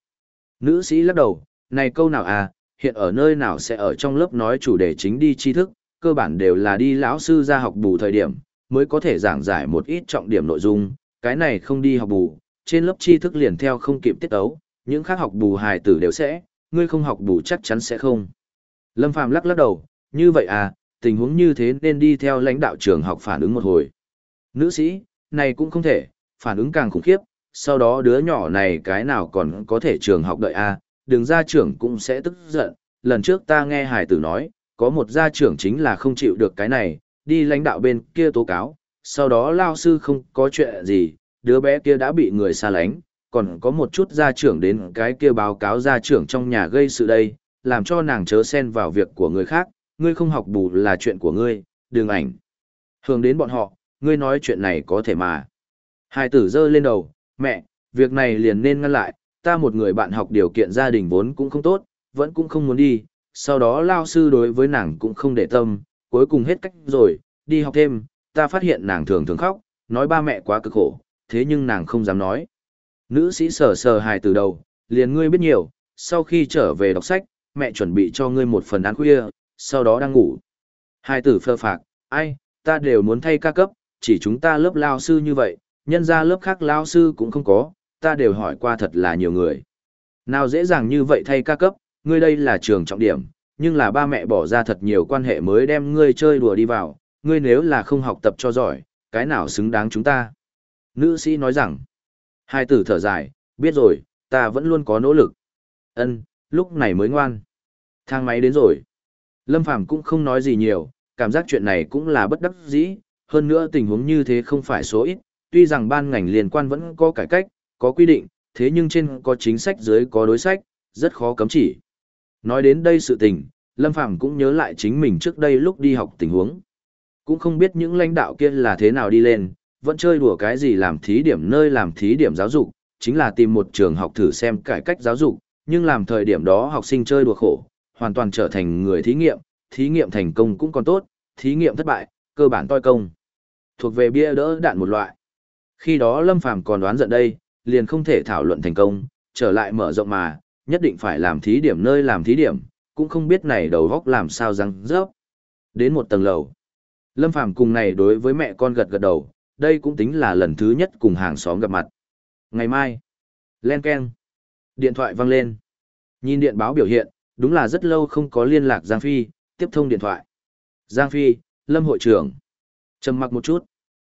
Speaker 1: Nữ sĩ lắc đầu, này câu nào à, hiện ở nơi nào sẽ ở trong lớp nói chủ đề chính đi tri thức, cơ bản đều là đi lão sư ra học bù thời điểm, mới có thể giảng giải một ít trọng điểm nội dung, cái này không đi học bù, trên lớp tri thức liền theo không kịp tiết ấu, những khác học bù hài tử đều sẽ, ngươi không học bù chắc chắn sẽ không. Lâm Phàm lắc lắc đầu, như vậy à, tình huống như thế nên đi theo lãnh đạo trường học phản ứng một hồi. Nữ sĩ, này cũng không thể, phản ứng càng khủng khiếp, sau đó đứa nhỏ này cái nào còn có thể trường học đợi a à, đừng ra trưởng cũng sẽ tức giận. Lần trước ta nghe hải tử nói, có một gia trưởng chính là không chịu được cái này, đi lãnh đạo bên kia tố cáo, sau đó lao sư không có chuyện gì, đứa bé kia đã bị người xa lánh, còn có một chút gia trưởng đến cái kia báo cáo gia trưởng trong nhà gây sự đây, làm cho nàng chớ xen vào việc của người khác, ngươi không học bù là chuyện của ngươi, đừng ảnh. Hưởng đến bọn họ, ngươi nói chuyện này có thể mà. Hai tử giơ lên đầu, mẹ, việc này liền nên ngăn lại, ta một người bạn học điều kiện gia đình vốn cũng không tốt, vẫn cũng không muốn đi, sau đó lao sư đối với nàng cũng không để tâm, cuối cùng hết cách rồi, đi học thêm, ta phát hiện nàng thường thường khóc, nói ba mẹ quá cực khổ, thế nhưng nàng không dám nói. Nữ sĩ sờ sờ hài từ đầu, liền ngươi biết nhiều, sau khi trở về đọc sách, mẹ chuẩn bị cho ngươi một phần ăn khuya, sau đó đang ngủ. Hai tử phơ phạc, ai, ta đều muốn thay ca cấp, chỉ chúng ta lớp lao sư như vậy, nhân ra lớp khác lao sư cũng không có, ta đều hỏi qua thật là nhiều người. Nào dễ dàng như vậy thay ca cấp, ngươi đây là trường trọng điểm, nhưng là ba mẹ bỏ ra thật nhiều quan hệ mới đem ngươi chơi đùa đi vào, ngươi nếu là không học tập cho giỏi, cái nào xứng đáng chúng ta. Nữ sĩ nói rằng, hai tử thở dài, biết rồi, ta vẫn luôn có nỗ lực. Ân, lúc này mới ngoan. Thang máy đến rồi. Lâm Phàm cũng không nói gì nhiều, cảm giác chuyện này cũng là bất đắc dĩ, hơn nữa tình huống như thế không phải số ít, tuy rằng ban ngành liên quan vẫn có cải cách, có quy định, thế nhưng trên có chính sách dưới có đối sách, rất khó cấm chỉ. Nói đến đây sự tình, Lâm Phàm cũng nhớ lại chính mình trước đây lúc đi học tình huống. Cũng không biết những lãnh đạo kia là thế nào đi lên, vẫn chơi đùa cái gì làm thí điểm nơi làm thí điểm giáo dục, chính là tìm một trường học thử xem cải cách giáo dục, nhưng làm thời điểm đó học sinh chơi đùa khổ, hoàn toàn trở thành người thí nghiệm, thí nghiệm thành công cũng còn tốt, thí nghiệm thất bại, cơ bản toi công. Thuộc về bia đỡ đạn một loại. Khi đó Lâm Phàm còn đoán giận đây, liền không thể thảo luận thành công, trở lại mở rộng mà, nhất định phải làm thí điểm nơi làm thí điểm, cũng không biết này đầu góc làm sao răng rớp. Đến một tầng lầu. Lâm Phàm cùng này đối với mẹ con gật gật đầu, đây cũng tính là lần thứ nhất cùng hàng xóm gặp mặt. Ngày mai, len keng, điện thoại vang lên. Nhìn điện báo biểu hiện, đúng là rất lâu không có liên lạc Giang Phi, tiếp thông điện thoại. Giang Phi, Lâm hội trưởng. trầm mặc một chút.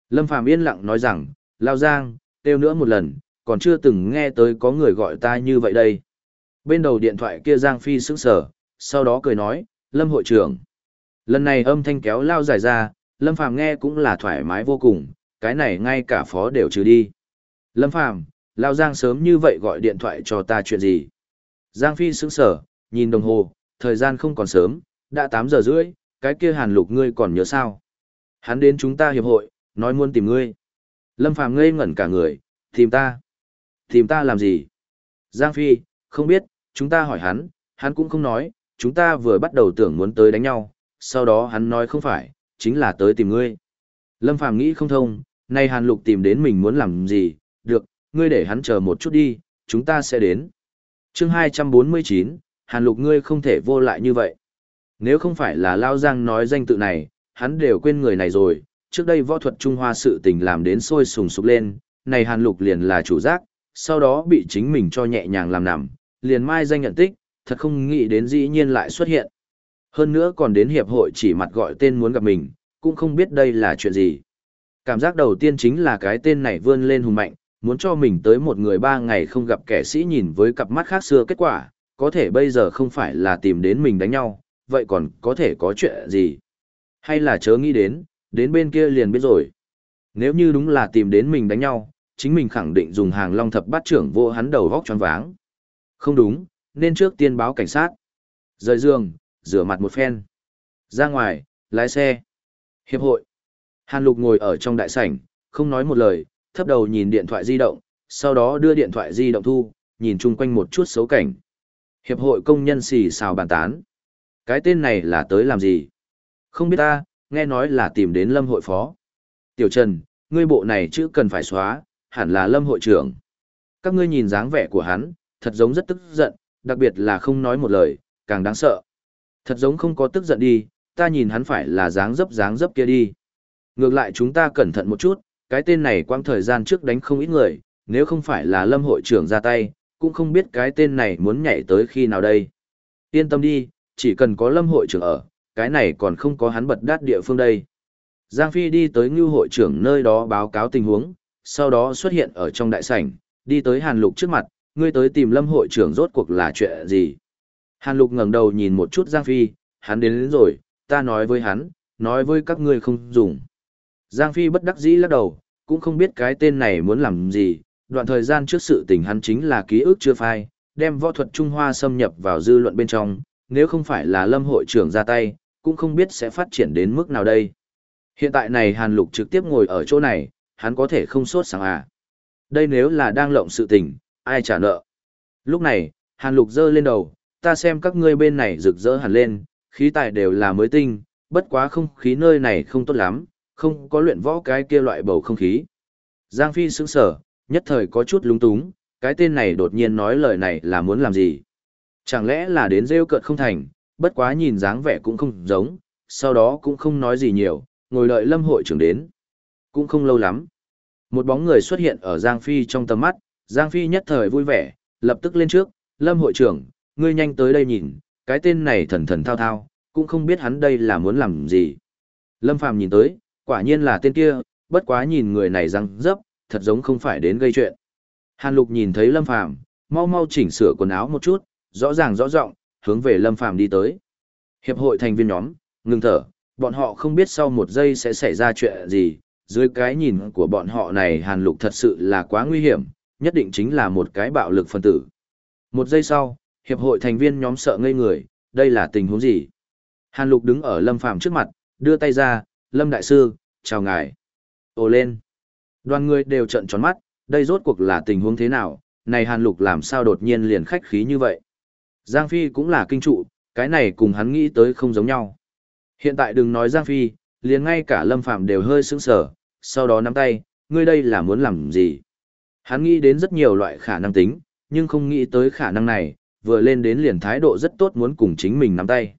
Speaker 1: Lâm Phàm yên lặng nói rằng, Lao Giang, têu nữa một lần, còn chưa từng nghe tới có người gọi ta như vậy đây. Bên đầu điện thoại kia Giang Phi sững sờ, sau đó cười nói, Lâm hội trưởng. Lần này âm thanh kéo lao dài ra, Lâm Phàm nghe cũng là thoải mái vô cùng, cái này ngay cả phó đều trừ đi. Lâm Phàm, Lao Giang sớm như vậy gọi điện thoại cho ta chuyện gì? Giang Phi sững sờ nhìn đồng hồ, thời gian không còn sớm, đã 8 giờ rưỡi, cái kia hàn lục ngươi còn nhớ sao? Hắn đến chúng ta hiệp hội, nói muốn tìm ngươi. Lâm Phàm ngây ngẩn cả người, tìm ta? Tìm ta làm gì? Giang Phi, không biết, chúng ta hỏi hắn, hắn cũng không nói, chúng ta vừa bắt đầu tưởng muốn tới đánh nhau, sau đó hắn nói không phải, chính là tới tìm ngươi. Lâm Phàm nghĩ không thông, nay Hàn Lục tìm đến mình muốn làm gì, được, ngươi để hắn chờ một chút đi, chúng ta sẽ đến. chương 249, Hàn Lục ngươi không thể vô lại như vậy. Nếu không phải là Lao Giang nói danh tự này, hắn đều quên người này rồi, trước đây võ thuật Trung Hoa sự tình làm đến sôi sùng sục lên, này Hàn Lục liền là chủ giác, sau đó bị chính mình cho nhẹ nhàng làm nằm, liền mai danh nhận tích, thật không nghĩ đến dĩ nhiên lại xuất hiện. Hơn nữa còn đến hiệp hội chỉ mặt gọi tên muốn gặp mình, cũng không biết đây là chuyện gì. Cảm giác đầu tiên chính là cái tên này vươn lên hùng mạnh, muốn cho mình tới một người ba ngày không gặp kẻ sĩ nhìn với cặp mắt khác xưa kết quả, có thể bây giờ không phải là tìm đến mình đánh nhau, vậy còn có thể có chuyện gì? Hay là chớ nghĩ đến, đến bên kia liền biết rồi. Nếu như đúng là tìm đến mình đánh nhau, chính mình khẳng định dùng hàng long thập bát trưởng vô hắn đầu vóc tròn váng. Không đúng, nên trước tiên báo cảnh sát. Rời giường, rửa mặt một phen. Ra ngoài, lái xe. Hiệp hội. Hàn Lục ngồi ở trong đại sảnh, không nói một lời, thấp đầu nhìn điện thoại di động, sau đó đưa điện thoại di động thu, nhìn chung quanh một chút xấu cảnh. Hiệp hội công nhân xì xào bàn tán. Cái tên này là tới làm gì? Không biết ta, nghe nói là tìm đến lâm hội phó. Tiểu Trần, ngươi bộ này chữ cần phải xóa, hẳn là lâm hội trưởng. Các ngươi nhìn dáng vẻ của hắn, thật giống rất tức giận, đặc biệt là không nói một lời, càng đáng sợ. Thật giống không có tức giận đi, ta nhìn hắn phải là dáng dấp dáng dấp kia đi. Ngược lại chúng ta cẩn thận một chút, cái tên này quang thời gian trước đánh không ít người, nếu không phải là lâm hội trưởng ra tay, cũng không biết cái tên này muốn nhảy tới khi nào đây. Yên tâm đi, chỉ cần có lâm hội trưởng ở, cái này còn không có hắn bật đát địa phương đây. Giang Phi đi tới ngưu hội trưởng nơi đó báo cáo tình huống, sau đó xuất hiện ở trong đại sảnh, đi tới Hàn Lục trước mặt, ngươi tới tìm lâm hội trưởng rốt cuộc là chuyện gì. Hàn Lục ngẩng đầu nhìn một chút Giang Phi, hắn đến, đến rồi, ta nói với hắn, nói với các ngươi không dùng. Giang Phi bất đắc dĩ lắc đầu, cũng không biết cái tên này muốn làm gì, đoạn thời gian trước sự tình hắn chính là ký ức chưa phai, đem võ thuật Trung Hoa xâm nhập vào dư luận bên trong, nếu không phải là lâm hội trưởng ra tay, cũng không biết sẽ phát triển đến mức nào đây. Hiện tại này Hàn Lục trực tiếp ngồi ở chỗ này, hắn có thể không sốt sáng à. Đây nếu là đang lộng sự tình, ai trả nợ. Lúc này, Hàn Lục giơ lên đầu, ta xem các ngươi bên này rực rỡ hẳn lên, khí tài đều là mới tinh, bất quá không khí nơi này không tốt lắm, không có luyện võ cái kia loại bầu không khí. Giang Phi sững sở, nhất thời có chút lung túng, cái tên này đột nhiên nói lời này là muốn làm gì. Chẳng lẽ là đến rêu cợt không thành, bất quá nhìn dáng vẻ cũng không giống, sau đó cũng không nói gì nhiều, ngồi đợi lâm hội trưởng đến. Cũng không lâu lắm. Một bóng người xuất hiện ở Giang Phi trong tầm mắt, Giang Phi nhất thời vui vẻ, lập tức lên trước, lâm hội trưởng, ngươi nhanh tới đây nhìn, cái tên này thần thần thao thao, cũng không biết hắn đây là muốn làm gì. Lâm Phàm nhìn tới, quả nhiên là tên kia, bất quá nhìn người này răng dấp, thật giống không phải đến gây chuyện. Hàn Lục nhìn thấy Lâm Phàm, mau mau chỉnh sửa quần áo một chút, rõ ràng rõ rộng, hướng về Lâm Phàm đi tới. Hiệp hội thành viên nhóm, ngừng thở, bọn họ không biết sau một giây sẽ xảy ra chuyện gì, dưới cái nhìn của bọn họ này Hàn Lục thật sự là quá nguy hiểm, nhất định chính là một cái bạo lực phân tử. Một giây sau, hiệp hội thành viên nhóm sợ ngây người, đây là tình huống gì? Hàn Lục đứng ở Lâm Phàm trước mặt, đưa tay ra, Lâm Đại Sư, chào ngài. Ô lên. Đoàn người đều trợn tròn mắt, đây rốt cuộc là tình huống thế nào, này Hàn Lục làm sao đột nhiên liền khách khí như vậy. Giang Phi cũng là kinh trụ, cái này cùng hắn nghĩ tới không giống nhau. Hiện tại đừng nói Giang Phi, liền ngay cả Lâm Phạm đều hơi sững sờ, sau đó nắm tay, ngươi đây là muốn làm gì? Hắn nghĩ đến rất nhiều loại khả năng tính, nhưng không nghĩ tới khả năng này, vừa lên đến liền thái độ rất tốt muốn cùng chính mình nắm tay.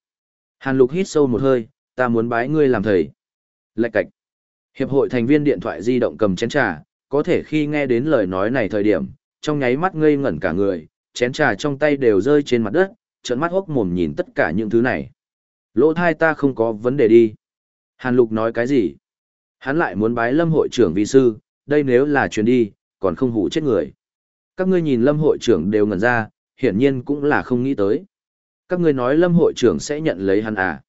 Speaker 1: Hàn Lục hít sâu một hơi, ta muốn bái ngươi làm thầy. Lạch cạch. Hiệp hội thành viên điện thoại di động cầm chén trà, có thể khi nghe đến lời nói này thời điểm, trong nháy mắt ngây ngẩn cả người, chén trà trong tay đều rơi trên mặt đất, trợn mắt hốc mồm nhìn tất cả những thứ này. Lỗ thai ta không có vấn đề đi. Hàn Lục nói cái gì? Hắn lại muốn bái lâm hội trưởng vi sư, đây nếu là chuyến đi, còn không hủ chết người. Các ngươi nhìn lâm hội trưởng đều ngẩn ra, hiển nhiên cũng là không nghĩ tới. Các ngươi nói lâm hội trưởng sẽ nhận lấy hắn à?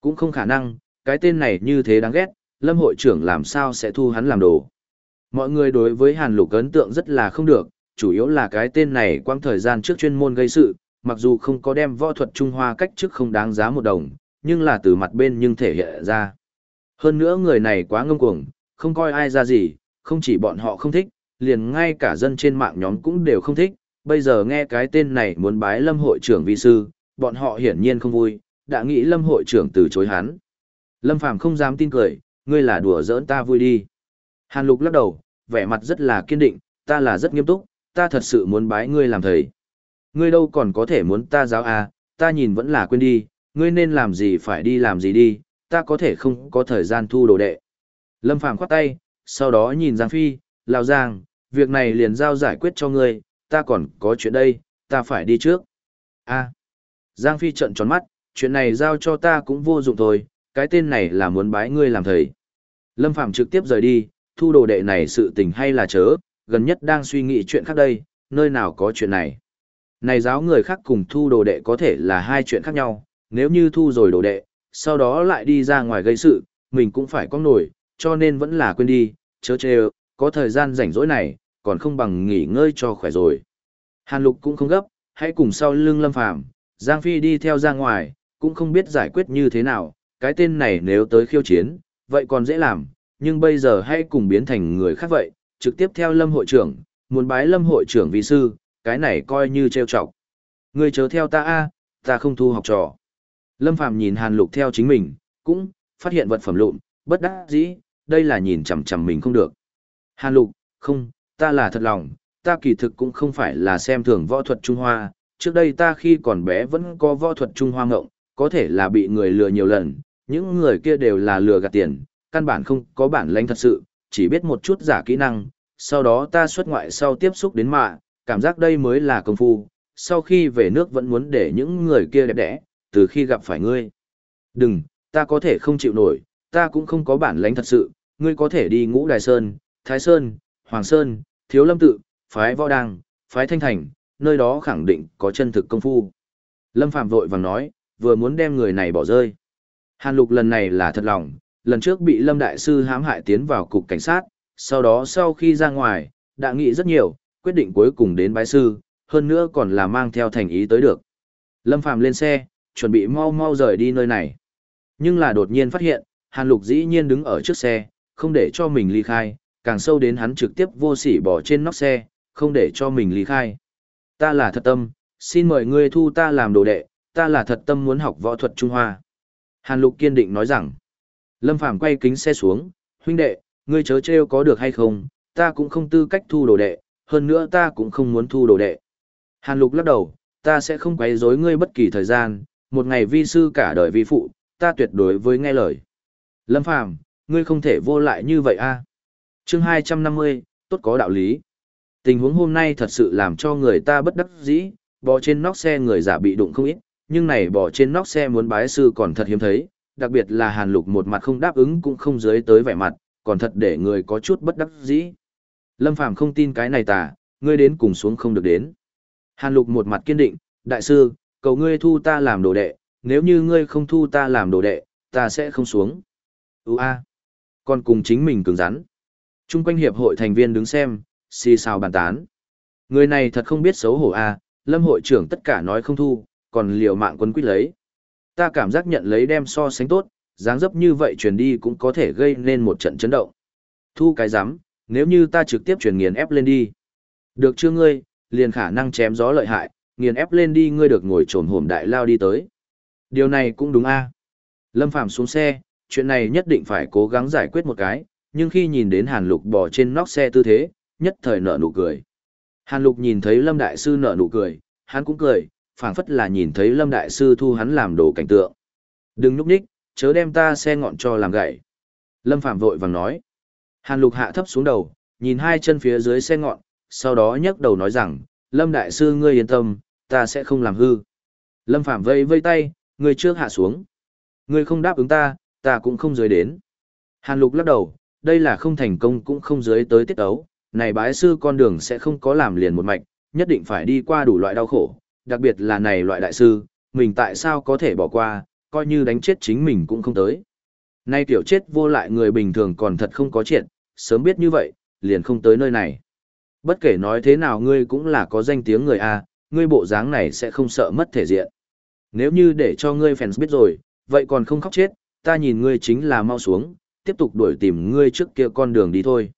Speaker 1: Cũng không khả năng, cái tên này như thế đáng ghét, lâm hội trưởng làm sao sẽ thu hắn làm đồ. Mọi người đối với hàn lục ấn tượng rất là không được, chủ yếu là cái tên này quang thời gian trước chuyên môn gây sự, mặc dù không có đem võ thuật Trung Hoa cách trước không đáng giá một đồng, nhưng là từ mặt bên nhưng thể hiện ra. Hơn nữa người này quá ngông cuồng, không coi ai ra gì, không chỉ bọn họ không thích, liền ngay cả dân trên mạng nhóm cũng đều không thích, bây giờ nghe cái tên này muốn bái lâm hội trưởng vi sư, bọn họ hiển nhiên không vui, đã nghĩ lâm hội trưởng từ chối hắn. Lâm Phàm không dám tin cười, ngươi là đùa giỡn ta vui đi. Hàn Lục lắc đầu, vẻ mặt rất là kiên định, ta là rất nghiêm túc, ta thật sự muốn bái ngươi làm thầy. Ngươi đâu còn có thể muốn ta giáo à, ta nhìn vẫn là quên đi, ngươi nên làm gì phải đi làm gì đi, ta có thể không có thời gian thu đồ đệ. Lâm Phàm khoát tay, sau đó nhìn Giang Phi, Lào Giang, việc này liền giao giải quyết cho ngươi, ta còn có chuyện đây, ta phải đi trước. a Giang Phi trận tròn mắt, chuyện này giao cho ta cũng vô dụng thôi, cái tên này là muốn bái ngươi làm thầy. Lâm Phạm trực tiếp rời đi, thu đồ đệ này sự tình hay là chớ, gần nhất đang suy nghĩ chuyện khác đây, nơi nào có chuyện này. Này giáo người khác cùng thu đồ đệ có thể là hai chuyện khác nhau, nếu như thu rồi đồ đệ, sau đó lại đi ra ngoài gây sự, mình cũng phải có nổi, cho nên vẫn là quên đi, chớ chê có thời gian rảnh rỗi này, còn không bằng nghỉ ngơi cho khỏe rồi. Hàn Lục cũng không gấp, hãy cùng sau lưng Lâm Phàm Giang Phi đi theo ra ngoài, cũng không biết giải quyết như thế nào, cái tên này nếu tới khiêu chiến, vậy còn dễ làm, nhưng bây giờ hãy cùng biến thành người khác vậy, trực tiếp theo Lâm hội trưởng, muốn bái Lâm hội trưởng vi sư, cái này coi như trêu chọc. Người chớ theo ta a, ta không thu học trò. Lâm Phàm nhìn Hàn Lục theo chính mình, cũng phát hiện vật phẩm lụn, bất đắc dĩ, đây là nhìn chằm chằm mình không được. Hàn Lục, không, ta là thật lòng, ta kỳ thực cũng không phải là xem thường võ thuật Trung Hoa, trước đây ta khi còn bé vẫn có võ thuật Trung Hoa ngộng, có thể là bị người lừa nhiều lần, những người kia đều là lừa gạt tiền, căn bản không có bản lãnh thật sự, chỉ biết một chút giả kỹ năng, sau đó ta xuất ngoại sau tiếp xúc đến mạ, cảm giác đây mới là công phu, sau khi về nước vẫn muốn để những người kia đẹp đẽ, từ khi gặp phải ngươi. Đừng, ta có thể không chịu nổi, ta cũng không có bản lãnh thật sự, ngươi có thể đi ngũ đài sơn, thái sơn, hoàng sơn, thiếu lâm tự, phái võ đăng, phái thanh thành, nơi đó khẳng định có chân thực công phu. Lâm Phạm vội vàng nói, vừa muốn đem người này bỏ rơi. Hàn Lục lần này là thật lòng, lần trước bị Lâm Đại Sư hãm hại tiến vào cục cảnh sát, sau đó sau khi ra ngoài, đã nghĩ rất nhiều, quyết định cuối cùng đến bái sư, hơn nữa còn là mang theo thành ý tới được. Lâm Phạm lên xe, chuẩn bị mau mau rời đi nơi này. Nhưng là đột nhiên phát hiện, Hàn Lục dĩ nhiên đứng ở trước xe, không để cho mình ly khai, càng sâu đến hắn trực tiếp vô sỉ bỏ trên nóc xe, không để cho mình lý khai. Ta là thật tâm, xin mời ngươi thu ta làm đồ đệ, ta là thật tâm muốn học võ thuật Trung Hoa. Hàn Lục kiên định nói rằng, Lâm Phàm quay kính xe xuống, huynh đệ, ngươi chớ trêu có được hay không, ta cũng không tư cách thu đồ đệ, hơn nữa ta cũng không muốn thu đồ đệ. Hàn Lục lắc đầu, ta sẽ không quấy rối ngươi bất kỳ thời gian, một ngày vi sư cả đời vi phụ, ta tuyệt đối với nghe lời. Lâm Phàm, ngươi không thể vô lại như vậy a. Chương 250, tốt có đạo lý. Tình huống hôm nay thật sự làm cho người ta bất đắc dĩ, bò trên nóc xe người giả bị đụng không ít, nhưng này bò trên nóc xe muốn bái sư còn thật hiếm thấy, đặc biệt là Hàn Lục một mặt không đáp ứng cũng không dưới tới vẻ mặt, còn thật để người có chút bất đắc dĩ. Lâm Phàm không tin cái này tà, ngươi đến cùng xuống không được đến. Hàn Lục một mặt kiên định, đại sư, cầu ngươi thu ta làm đồ đệ, nếu như ngươi không thu ta làm đồ đệ, ta sẽ không xuống. Ú a, còn cùng chính mình cứng rắn. Trung quanh hiệp hội thành viên đứng xem, xì xào bàn tán. Người này thật không biết xấu hổ a, lâm hội trưởng tất cả nói không thu, còn liều mạng quân quýt lấy. Ta cảm giác nhận lấy đem so sánh tốt, dáng dấp như vậy truyền đi cũng có thể gây nên một trận chấn động. Thu cái rắm nếu như ta trực tiếp truyền nghiền ép lên đi. Được chưa ngươi, liền khả năng chém gió lợi hại, nghiền ép lên đi ngươi được ngồi trồn hổm đại lao đi tới. Điều này cũng đúng a. Lâm Phàm xuống xe, chuyện này nhất định phải cố gắng giải quyết một cái, nhưng khi nhìn đến Hàn Lục bò trên nóc xe tư thế, nhất thời nở nụ cười. Hàn Lục nhìn thấy Lâm Đại Sư nở nụ cười, hắn cũng cười, phảng phất là nhìn thấy Lâm Đại Sư thu hắn làm đồ cảnh tượng. Đừng núp ních, chớ đem ta xe ngọn cho làm gãy. Lâm Phạm vội vàng nói. Hàn Lục hạ thấp xuống đầu, nhìn hai chân phía dưới xe ngọn, sau đó nhấc đầu nói rằng, Lâm Đại Sư ngươi yên tâm, ta sẽ không làm hư. Lâm Phạm vây vây tay, ngươi trước hạ xuống. Ngươi không đáp ứng ta, ta cũng không rời đến. Hàn Lục lắc đầu, đây là không thành công cũng không dưới tới tiết ấu, này bái sư con đường sẽ không có làm liền một mạch, nhất định phải đi qua đủ loại đau khổ, đặc biệt là này loại đại sư, mình tại sao có thể bỏ qua, coi như đánh chết chính mình cũng không tới. Nay tiểu chết vô lại người bình thường còn thật không có chuyện, sớm biết như vậy, liền không tới nơi này. Bất kể nói thế nào ngươi cũng là có danh tiếng người A, ngươi bộ dáng này sẽ không sợ mất thể diện. Nếu như để cho ngươi fans biết rồi, vậy còn không khóc chết, ta nhìn ngươi chính là mau xuống, tiếp tục đuổi tìm ngươi trước kia con đường đi thôi.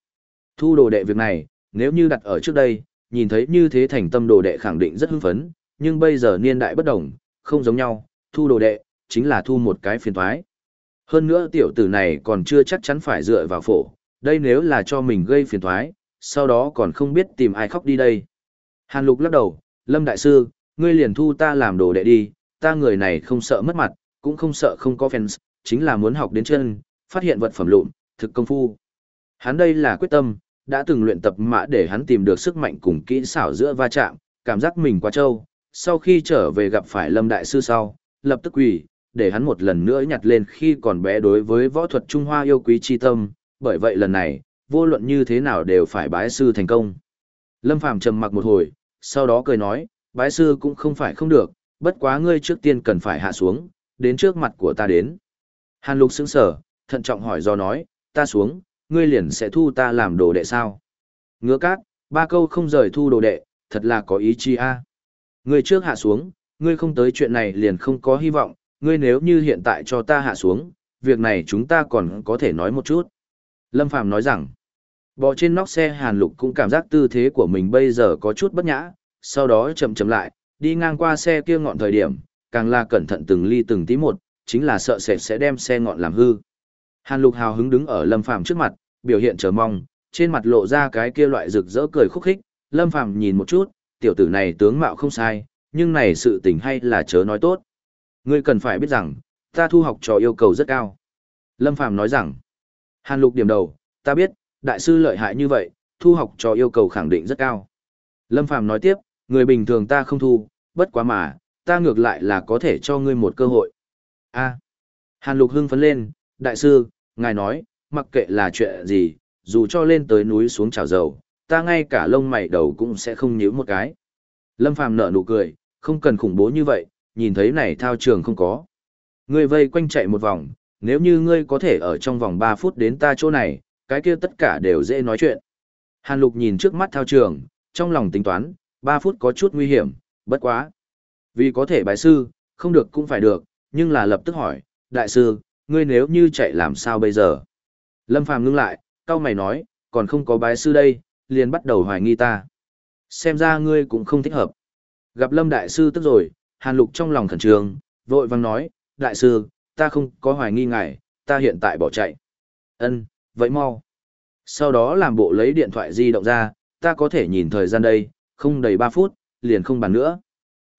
Speaker 1: Thu đồ đệ việc này, nếu như đặt ở trước đây, nhìn thấy như thế thành tâm đồ đệ khẳng định rất hưng phấn, nhưng bây giờ niên đại bất đồng, không giống nhau, thu đồ đệ, chính là thu một cái phiền thoái. Hơn nữa tiểu tử này còn chưa chắc chắn phải dựa vào phổ, đây nếu là cho mình gây phiền thoái, sau đó còn không biết tìm ai khóc đi đây. Hàn lục lắc đầu, Lâm Đại Sư, ngươi liền thu ta làm đồ đệ đi, ta người này không sợ mất mặt, cũng không sợ không có fans, chính là muốn học đến chân, phát hiện vật phẩm lụn, thực công phu. Hắn đây là quyết tâm, đã từng luyện tập mã để hắn tìm được sức mạnh cùng kỹ xảo giữa va chạm, cảm giác mình quá trâu. Sau khi trở về gặp phải Lâm Đại Sư sau, lập tức quỳ, để hắn một lần nữa nhặt lên khi còn bé đối với võ thuật Trung Hoa yêu quý chi tâm, bởi vậy lần này, vô luận như thế nào đều phải bái sư thành công. Lâm Phàm trầm mặc một hồi, sau đó cười nói, bái sư cũng không phải không được, bất quá ngươi trước tiên cần phải hạ xuống, đến trước mặt của ta đến. Hàn Lục sững sở, thận trọng hỏi do nói, ta xuống, ngươi liền sẽ thu ta làm đồ đệ sao? Ngứa cát, ba câu không rời thu đồ đệ, thật là có ý chi a. Ngươi trước hạ xuống, ngươi không tới chuyện này liền không có hy vọng, ngươi nếu như hiện tại cho ta hạ xuống, việc này chúng ta còn có thể nói một chút. Lâm Phàm nói rằng, bò trên nóc xe Hàn Lục cũng cảm giác tư thế của mình bây giờ có chút bất nhã, sau đó chậm chậm lại, đi ngang qua xe kia ngọn thời điểm, càng là cẩn thận từng ly từng tí một, chính là sợ sệt sẽ đem xe ngọn làm hư. Hàn Lục hào hứng đứng ở Lâm Phàm trước mặt, biểu hiện chờ mong, trên mặt lộ ra cái kia loại rực rỡ cười khúc khích, Lâm Phàm nhìn một chút, tiểu tử này tướng mạo không sai, nhưng này sự tình hay là chớ nói tốt. Ngươi cần phải biết rằng, ta thu học trò yêu cầu rất cao. Lâm Phàm nói rằng, Hàn Lục điểm đầu, ta biết, đại sư lợi hại như vậy, thu học trò yêu cầu khẳng định rất cao. Lâm Phàm nói tiếp, người bình thường ta không thu, bất quá mà, ta ngược lại là có thể cho ngươi một cơ hội. A. Hàn Lục hưng phấn lên, đại sư, ngài nói, mặc kệ là chuyện gì, dù cho lên tới núi xuống trào dầu, ta ngay cả lông mày đầu cũng sẽ không nhíu một cái. Lâm Phàm nở nụ cười, không cần khủng bố như vậy, nhìn thấy này thao trường không có. Ngươi vây quanh chạy một vòng, nếu như ngươi có thể ở trong vòng 3 phút đến ta chỗ này, cái kia tất cả đều dễ nói chuyện. Hàn Lục nhìn trước mắt thao trường, trong lòng tính toán, 3 phút có chút nguy hiểm, bất quá. Vì có thể bài sư, không được cũng phải được, nhưng là lập tức hỏi, đại sư, ngươi nếu như chạy làm sao bây giờ? Lâm Phàm ngưng lại, cao mày nói, còn không có bái sư đây, liền bắt đầu hoài nghi ta. Xem ra ngươi cũng không thích hợp. Gặp Lâm Đại Sư tức rồi, Hàn Lục trong lòng khẩn trương, vội vang nói, Đại Sư, ta không có hoài nghi ngài, ta hiện tại bỏ chạy. Ân, vậy mau. Sau đó làm bộ lấy điện thoại di động ra, ta có thể nhìn thời gian đây, không đầy 3 phút, liền không bàn nữa.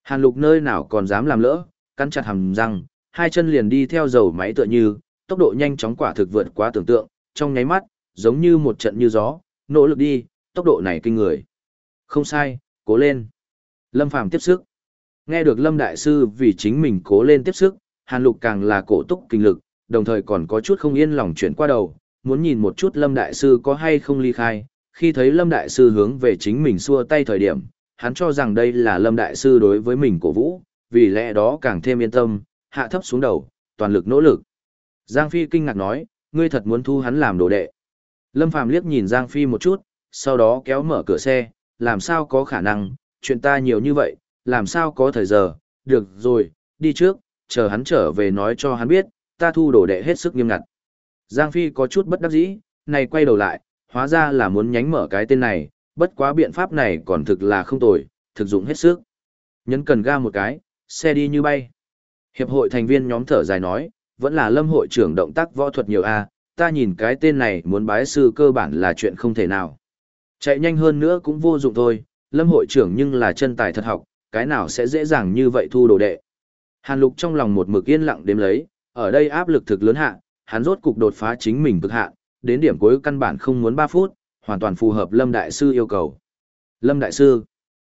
Speaker 1: Hàn Lục nơi nào còn dám làm lỡ, cắn chặt hàm răng, hai chân liền đi theo dầu máy tựa như, tốc độ nhanh chóng quả thực vượt quá tưởng tượng, trong nháy mắt, giống như một trận như gió, nỗ lực đi, tốc độ này kinh người. Không sai, cố lên. Lâm Phàm tiếp sức. Nghe được Lâm Đại Sư vì chính mình cố lên tiếp sức, Hàn Lục càng là cổ túc kinh lực, đồng thời còn có chút không yên lòng chuyển qua đầu, muốn nhìn một chút Lâm Đại Sư có hay không ly khai. Khi thấy Lâm Đại Sư hướng về chính mình xua tay thời điểm, hắn cho rằng đây là Lâm Đại Sư đối với mình cổ vũ, vì lẽ đó càng thêm yên tâm, hạ thấp xuống đầu, toàn lực nỗ lực. Giang Phi kinh ngạc nói, ngươi thật muốn thu hắn làm đồ đệ. Lâm Phàm liếc nhìn Giang Phi một chút, sau đó kéo mở cửa xe, làm sao có khả năng, chuyện ta nhiều như vậy, làm sao có thời giờ, được rồi, đi trước, chờ hắn trở về nói cho hắn biết, ta thu đồ đệ hết sức nghiêm ngặt. Giang Phi có chút bất đắc dĩ, này quay đầu lại, hóa ra là muốn nhánh mở cái tên này, bất quá biện pháp này còn thực là không tồi, thực dụng hết sức. Nhấn cần ga một cái, xe đi như bay. Hiệp hội thành viên nhóm thở dài nói, vẫn là lâm hội trưởng động tác võ thuật nhiều a ta nhìn cái tên này muốn bái sư cơ bản là chuyện không thể nào. Chạy nhanh hơn nữa cũng vô dụng thôi, lâm hội trưởng nhưng là chân tài thật học, cái nào sẽ dễ dàng như vậy thu đồ đệ. Hàn lục trong lòng một mực yên lặng đếm lấy, ở đây áp lực thực lớn hạ, hắn rốt cục đột phá chính mình cực hạ, đến điểm cuối căn bản không muốn 3 phút, hoàn toàn phù hợp Lâm Đại Sư yêu cầu. Lâm Đại Sư.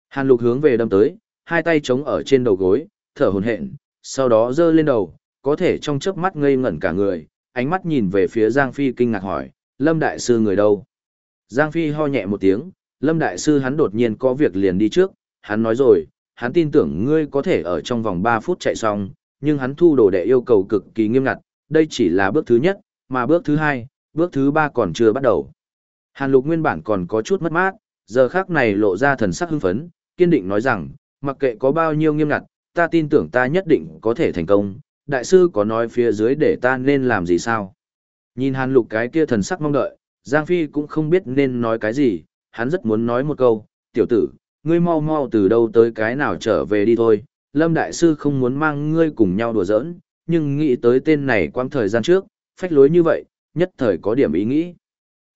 Speaker 1: Hàn lục hướng về đâm tới, hai tay chống ở trên đầu gối, thở hồn hện, sau đó giơ lên đầu, có thể trong chớp mắt ngây ngẩn cả người, ánh mắt nhìn về phía Giang Phi kinh ngạc hỏi, Lâm Đại Sư người đâu? Giang Phi ho nhẹ một tiếng, Lâm Đại Sư hắn đột nhiên có việc liền đi trước, hắn nói rồi, hắn tin tưởng ngươi có thể ở trong vòng 3 phút chạy xong, nhưng hắn thu đồ đệ yêu cầu cực kỳ nghiêm ngặt, đây chỉ là bước thứ nhất, mà bước thứ hai, bước thứ ba còn chưa bắt đầu. Hàn Lục nguyên bản còn có chút mất mát, giờ khác này lộ ra thần sắc hưng phấn, kiên định nói rằng, mặc kệ có bao nhiêu nghiêm ngặt, ta tin tưởng ta nhất định có thể thành công, đại sư có nói phía dưới để ta nên làm gì sao? Nhìn Hàn Lục cái kia thần sắc mong đợi, Giang Phi cũng không biết nên nói cái gì, hắn rất muốn nói một câu, tiểu tử, ngươi mau mau từ đâu tới cái nào trở về đi thôi, Lâm Đại Sư không muốn mang ngươi cùng nhau đùa giỡn, nhưng nghĩ tới tên này quang thời gian trước, phách lối như vậy, nhất thời có điểm ý nghĩ.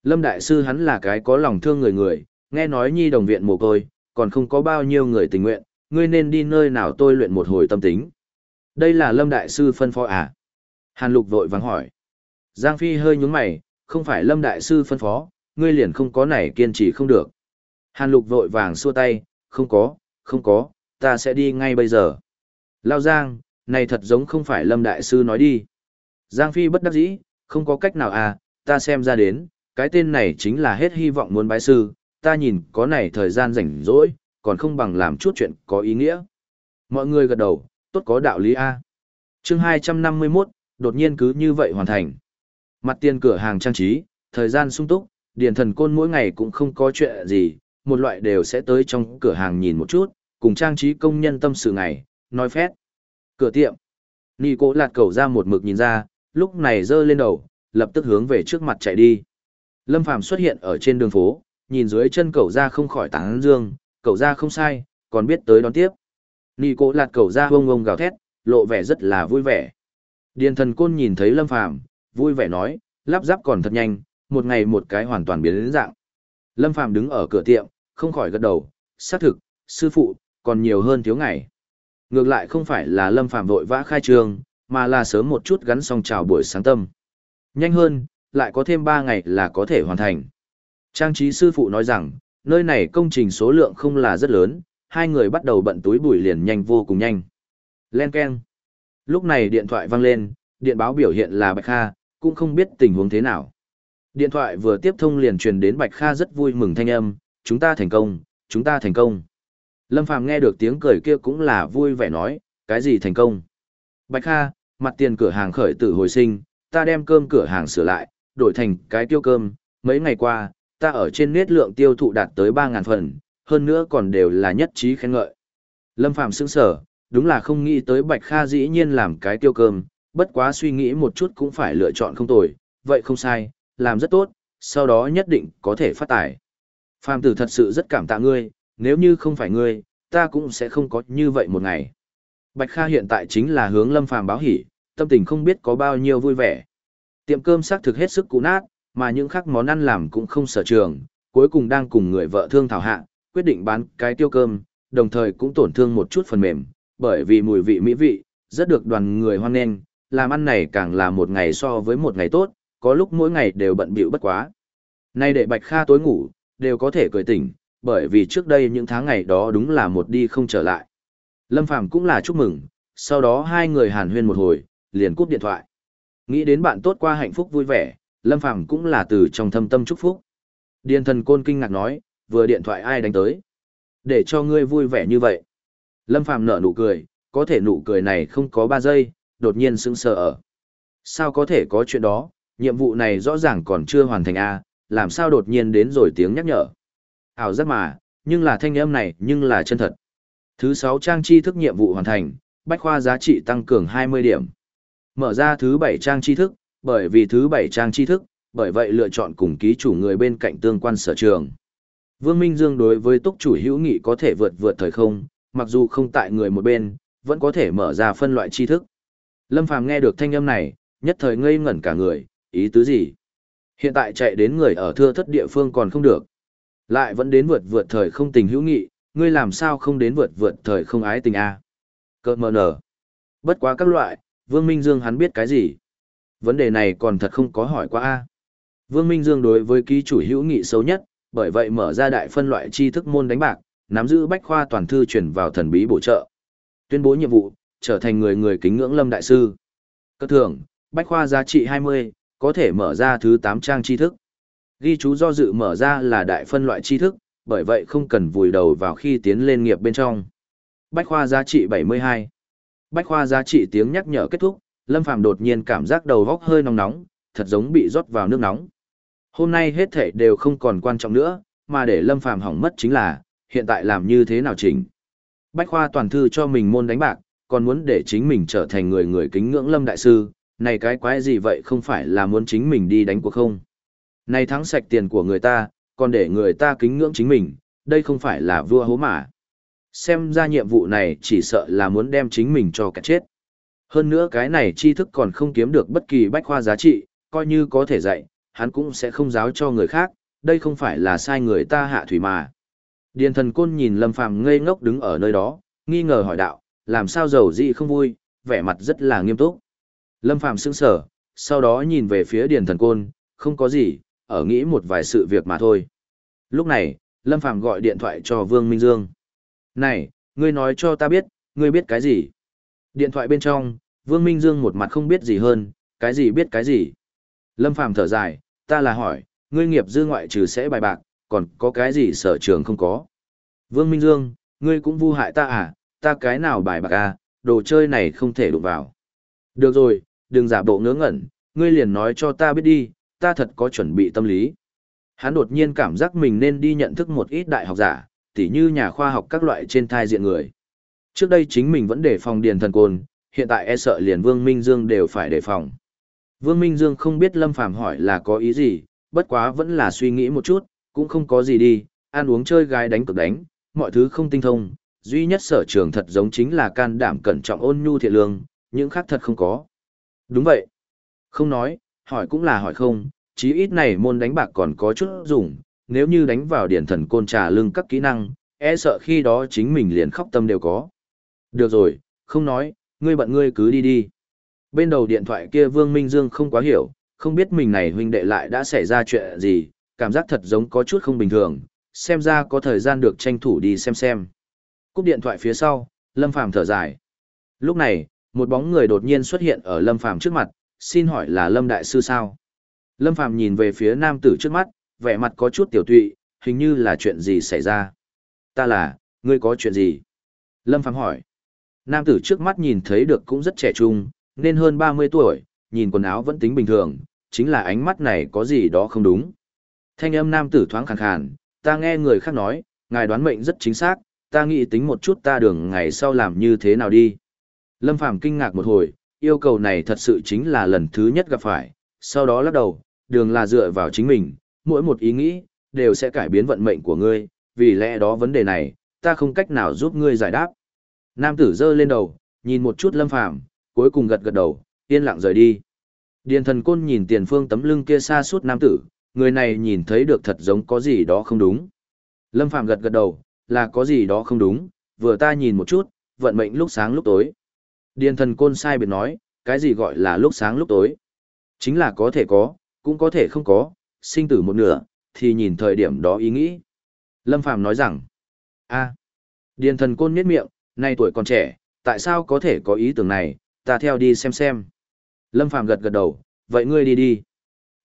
Speaker 1: Lâm Đại Sư hắn là cái có lòng thương người người, nghe nói nhi đồng viện mồ côi, còn không có bao nhiêu người tình nguyện, ngươi nên đi nơi nào tôi luyện một hồi tâm tính. Đây là Lâm Đại Sư phân phó à? Hàn Lục vội vắng hỏi. Giang Phi hơi nhúng mày, không phải Lâm Đại Sư phân phó, ngươi liền không có này kiên trì không được. Hàn Lục vội vàng xua tay, không có, không có, ta sẽ đi ngay bây giờ. Lao Giang, này thật giống không phải Lâm Đại Sư nói đi. Giang Phi bất đắc dĩ, không có cách nào à, ta xem ra đến, cái tên này chính là hết hy vọng muốn bái sư, ta nhìn có này thời gian rảnh rỗi, còn không bằng làm chút chuyện có ý nghĩa. Mọi người gật đầu, tốt có đạo lý A. chương 251, đột nhiên cứ như vậy hoàn thành. Mặt tiền cửa hàng trang trí, thời gian sung túc, điền thần côn mỗi ngày cũng không có chuyện gì, một loại đều sẽ tới trong cửa hàng nhìn một chút, cùng trang trí công nhân tâm sự ngày, nói phét. Cửa tiệm. Nì cố lạt cầu ra một mực nhìn ra, lúc này dơ lên đầu, lập tức hướng về trước mặt chạy đi. Lâm Phàm xuất hiện ở trên đường phố, nhìn dưới chân cầu ra không khỏi tán dương, cầu ra không sai, còn biết tới đón tiếp. Nì cổ lạt cầu ra hông hông gào thét, lộ vẻ rất là vui vẻ. Điền thần côn nhìn thấy Lâm Phàm vui vẻ nói, lắp ráp còn thật nhanh, một ngày một cái hoàn toàn biến đến dạng. Lâm Phàm đứng ở cửa tiệm, không khỏi gật đầu, xác thực, sư phụ, còn nhiều hơn thiếu ngày. Ngược lại không phải là Lâm Phàm vội vã khai trường, mà là sớm một chút gắn xong chào buổi sáng tâm. Nhanh hơn, lại có thêm 3 ngày là có thể hoàn thành. Trang trí sư phụ nói rằng, nơi này công trình số lượng không là rất lớn, hai người bắt đầu bận túi bụi liền nhanh vô cùng nhanh. Len Ken. Lúc này điện thoại vang lên, điện báo biểu hiện là Bạch Kha, cũng không biết tình huống thế nào. Điện thoại vừa tiếp thông liền truyền đến Bạch Kha rất vui mừng thanh âm, chúng ta thành công, chúng ta thành công. Lâm Phàm nghe được tiếng cười kia cũng là vui vẻ nói, cái gì thành công. Bạch Kha, mặt tiền cửa hàng khởi tử hồi sinh, ta đem cơm cửa hàng sửa lại, đổi thành cái tiêu cơm, mấy ngày qua, ta ở trên nét lượng tiêu thụ đạt tới 3.000 phần, hơn nữa còn đều là nhất trí khen ngợi. Lâm Phàm sững sở, đúng là không nghĩ tới Bạch Kha dĩ nhiên làm cái tiêu cơm, bất quá suy nghĩ một chút cũng phải lựa chọn không tồi, vậy không sai, làm rất tốt, sau đó nhất định có thể phát tài. Phàm tử thật sự rất cảm tạ ngươi, nếu như không phải ngươi, ta cũng sẽ không có như vậy một ngày. Bạch Kha hiện tại chính là hướng Lâm Phàm báo hỉ, tâm tình không biết có bao nhiêu vui vẻ. Tiệm cơm xác thực hết sức cũ nát, mà những khác món ăn làm cũng không sở trường, cuối cùng đang cùng người vợ thương thảo hạ, quyết định bán cái tiêu cơm, đồng thời cũng tổn thương một chút phần mềm, bởi vì mùi vị mỹ vị, rất được đoàn người hoan nghênh, làm ăn này càng là một ngày so với một ngày tốt, có lúc mỗi ngày đều bận bịu bất quá. Nay để Bạch Kha tối ngủ, đều có thể cười tỉnh, bởi vì trước đây những tháng ngày đó đúng là một đi không trở lại. Lâm Phàm cũng là chúc mừng, sau đó hai người hàn huyên một hồi, liền cúp điện thoại. Nghĩ đến bạn tốt qua hạnh phúc vui vẻ, Lâm Phàm cũng là từ trong thâm tâm chúc phúc. Điền thần côn kinh ngạc nói, vừa điện thoại ai đánh tới. Để cho ngươi vui vẻ như vậy. Lâm Phàm nở nụ cười, có thể nụ cười này không có ba giây, đột nhiên sững sờ ở. Sao có thể có chuyện đó, nhiệm vụ này rõ ràng còn chưa hoàn thành a, làm sao đột nhiên đến rồi tiếng nhắc nhở. Ảo giác mà, nhưng là thanh âm này nhưng là chân thật. Thứ sáu trang tri thức nhiệm vụ hoàn thành, bách khoa giá trị tăng cường 20 điểm. Mở ra thứ bảy trang tri thức, bởi vì thứ bảy trang tri thức, bởi vậy lựa chọn cùng ký chủ người bên cạnh tương quan sở trường. Vương Minh Dương đối với túc chủ hữu nghị có thể vượt vượt thời không, mặc dù không tại người một bên, vẫn có thể mở ra phân loại tri thức. Lâm Phàm nghe được thanh âm này, nhất thời ngây ngẩn cả người, ý tứ gì? Hiện tại chạy đến người ở thưa thất địa phương còn không được. Lại vẫn đến vượt vượt thời không tình hữu nghị, ngươi làm sao không đến vượt vượt thời không ái tình a? Cơ mờ nở. Bất quá các loại, Vương Minh Dương hắn biết cái gì? Vấn đề này còn thật không có hỏi qua a. Vương Minh Dương đối với ký chủ hữu nghị xấu nhất, bởi vậy mở ra đại phân loại tri thức môn đánh bạc, nắm giữ bách khoa toàn thư chuyển vào thần bí bổ trợ. Tuyên bố nhiệm vụ, trở thành người người kính ngưỡng Lâm đại sư. Cất thưởng, bách khoa giá trị 20, có thể mở ra thứ 8 trang tri thức. Ghi chú do dự mở ra là đại phân loại tri thức, bởi vậy không cần vùi đầu vào khi tiến lên nghiệp bên trong. Bách khoa giá trị 72. Bách khoa giá trị tiếng nhắc nhở kết thúc, Lâm Phàm đột nhiên cảm giác đầu góc hơi nóng nóng, thật giống bị rót vào nước nóng. Hôm nay hết thể đều không còn quan trọng nữa, mà để Lâm Phàm hỏng mất chính là, hiện tại làm như thế nào chỉnh. Bách khoa toàn thư cho mình môn đánh bạc, còn muốn để chính mình trở thành người người kính ngưỡng Lâm Đại Sư, này cái quái gì vậy không phải là muốn chính mình đi đánh cuộc không? Này thắng sạch tiền của người ta, còn để người ta kính ngưỡng chính mình, đây không phải là vua hố mà. Xem ra nhiệm vụ này chỉ sợ là muốn đem chính mình cho cả chết. Hơn nữa cái này tri thức còn không kiếm được bất kỳ bách khoa giá trị, coi như có thể dạy, hắn cũng sẽ không giáo cho người khác, đây không phải là sai người ta hạ thủy mà. Điền thần côn nhìn Lâm Phàm ngây ngốc đứng ở nơi đó, nghi ngờ hỏi đạo, làm sao giàu dị không vui, vẻ mặt rất là nghiêm túc. Lâm Phàm sững sờ, sau đó nhìn về phía Điền thần côn, không có gì, ở nghĩ một vài sự việc mà thôi. Lúc này, Lâm Phàm gọi điện thoại cho Vương Minh Dương. Này, ngươi nói cho ta biết, ngươi biết cái gì? Điện thoại bên trong, Vương Minh Dương một mặt không biết gì hơn, cái gì biết cái gì. Lâm Phàm thở dài, ta là hỏi, ngươi nghiệp dư ngoại trừ sẽ bài bạc, còn có cái gì sở trường không có. Vương Minh Dương, ngươi cũng vu hại ta à, ta cái nào bài bạc à, đồ chơi này không thể đụng vào. Được rồi, đừng giả bộ ngớ ngẩn, ngươi liền nói cho ta biết đi, ta thật có chuẩn bị tâm lý. Hắn đột nhiên cảm giác mình nên đi nhận thức một ít đại học giả, tỉ như nhà khoa học các loại trên thai diện người. Trước đây chính mình vẫn để phòng điền thần côn, hiện tại e sợ liền Vương Minh Dương đều phải đề phòng. Vương Minh Dương không biết Lâm Phàm hỏi là có ý gì, bất quá vẫn là suy nghĩ một chút, cũng không có gì đi, ăn uống chơi gái đánh cực đánh, mọi thứ không tinh thông, duy nhất sở trường thật giống chính là can đảm cẩn trọng ôn nhu thiện lương, những khác thật không có. Đúng vậy. Không nói, hỏi cũng là hỏi không, chí ít này môn đánh bạc còn có chút dùng, nếu như đánh vào điển thần côn trà lưng các kỹ năng, e sợ khi đó chính mình liền khóc tâm đều có. Được rồi, không nói, ngươi bận ngươi cứ đi đi. Bên đầu điện thoại kia Vương Minh Dương không quá hiểu, không biết mình này huynh đệ lại đã xảy ra chuyện gì, cảm giác thật giống có chút không bình thường, xem ra có thời gian được tranh thủ đi xem xem. Cúp điện thoại phía sau, Lâm Phàm thở dài. Lúc này, một bóng người đột nhiên xuất hiện ở Lâm Phàm trước mặt, xin hỏi là Lâm Đại Sư sao? Lâm Phàm nhìn về phía nam tử trước mắt, vẻ mặt có chút tiểu tụy, hình như là chuyện gì xảy ra. Ta là, ngươi có chuyện gì? Lâm Phàm hỏi. Nam tử trước mắt nhìn thấy được cũng rất trẻ trung, nên hơn 30 tuổi, nhìn quần áo vẫn tính bình thường, chính là ánh mắt này có gì đó không đúng. Thanh âm nam tử thoáng khàn khàn, ta nghe người khác nói, ngài đoán mệnh rất chính xác, ta nghĩ tính một chút ta đường ngày sau làm như thế nào đi. Lâm Phàm kinh ngạc một hồi, yêu cầu này thật sự chính là lần thứ nhất gặp phải, sau đó lắc đầu, đường là dựa vào chính mình, mỗi một ý nghĩ, đều sẽ cải biến vận mệnh của ngươi, vì lẽ đó vấn đề này, ta không cách nào giúp ngươi giải đáp. Nam tử giơ lên đầu, nhìn một chút Lâm Phàm cuối cùng gật gật đầu, yên lặng rời đi. Điền thần côn nhìn tiền phương tấm lưng kia xa suốt nam tử, người này nhìn thấy được thật giống có gì đó không đúng. Lâm Phàm gật gật đầu, là có gì đó không đúng, vừa ta nhìn một chút, vận mệnh lúc sáng lúc tối. Điền thần côn sai biệt nói, cái gì gọi là lúc sáng lúc tối. Chính là có thể có, cũng có thể không có, sinh tử một nửa, thì nhìn thời điểm đó ý nghĩ. Lâm Phàm nói rằng, a Điền thần côn nhếch miệng, nay tuổi còn trẻ, tại sao có thể có ý tưởng này, ta theo đi xem xem. Lâm Phàm gật gật đầu, vậy ngươi đi đi.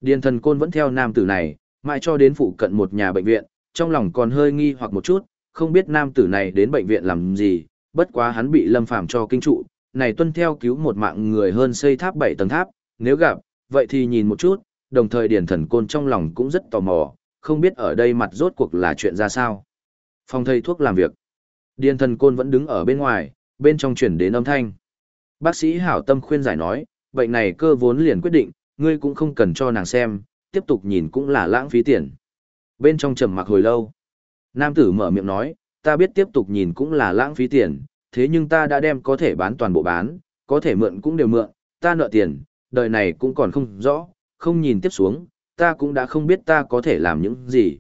Speaker 1: Điền thần côn vẫn theo nam tử này, mãi cho đến phụ cận một nhà bệnh viện, trong lòng còn hơi nghi hoặc một chút, không biết nam tử này đến bệnh viện làm gì, bất quá hắn bị Lâm Phàm cho kinh trụ, này tuân theo cứu một mạng người hơn xây tháp bảy tầng tháp, nếu gặp, vậy thì nhìn một chút, đồng thời điền thần côn trong lòng cũng rất tò mò, không biết ở đây mặt rốt cuộc là chuyện ra sao. Phòng thầy thuốc làm việc. Điền thần côn vẫn đứng ở bên ngoài, bên trong chuyển đến âm thanh. Bác sĩ hảo tâm khuyên giải nói, bệnh này cơ vốn liền quyết định, ngươi cũng không cần cho nàng xem, tiếp tục nhìn cũng là lãng phí tiền. Bên trong trầm mặc hồi lâu, nam tử mở miệng nói, ta biết tiếp tục nhìn cũng là lãng phí tiền, thế nhưng ta đã đem có thể bán toàn bộ bán, có thể mượn cũng đều mượn, ta nợ tiền, đời này cũng còn không rõ, không nhìn tiếp xuống, ta cũng đã không biết ta có thể làm những gì.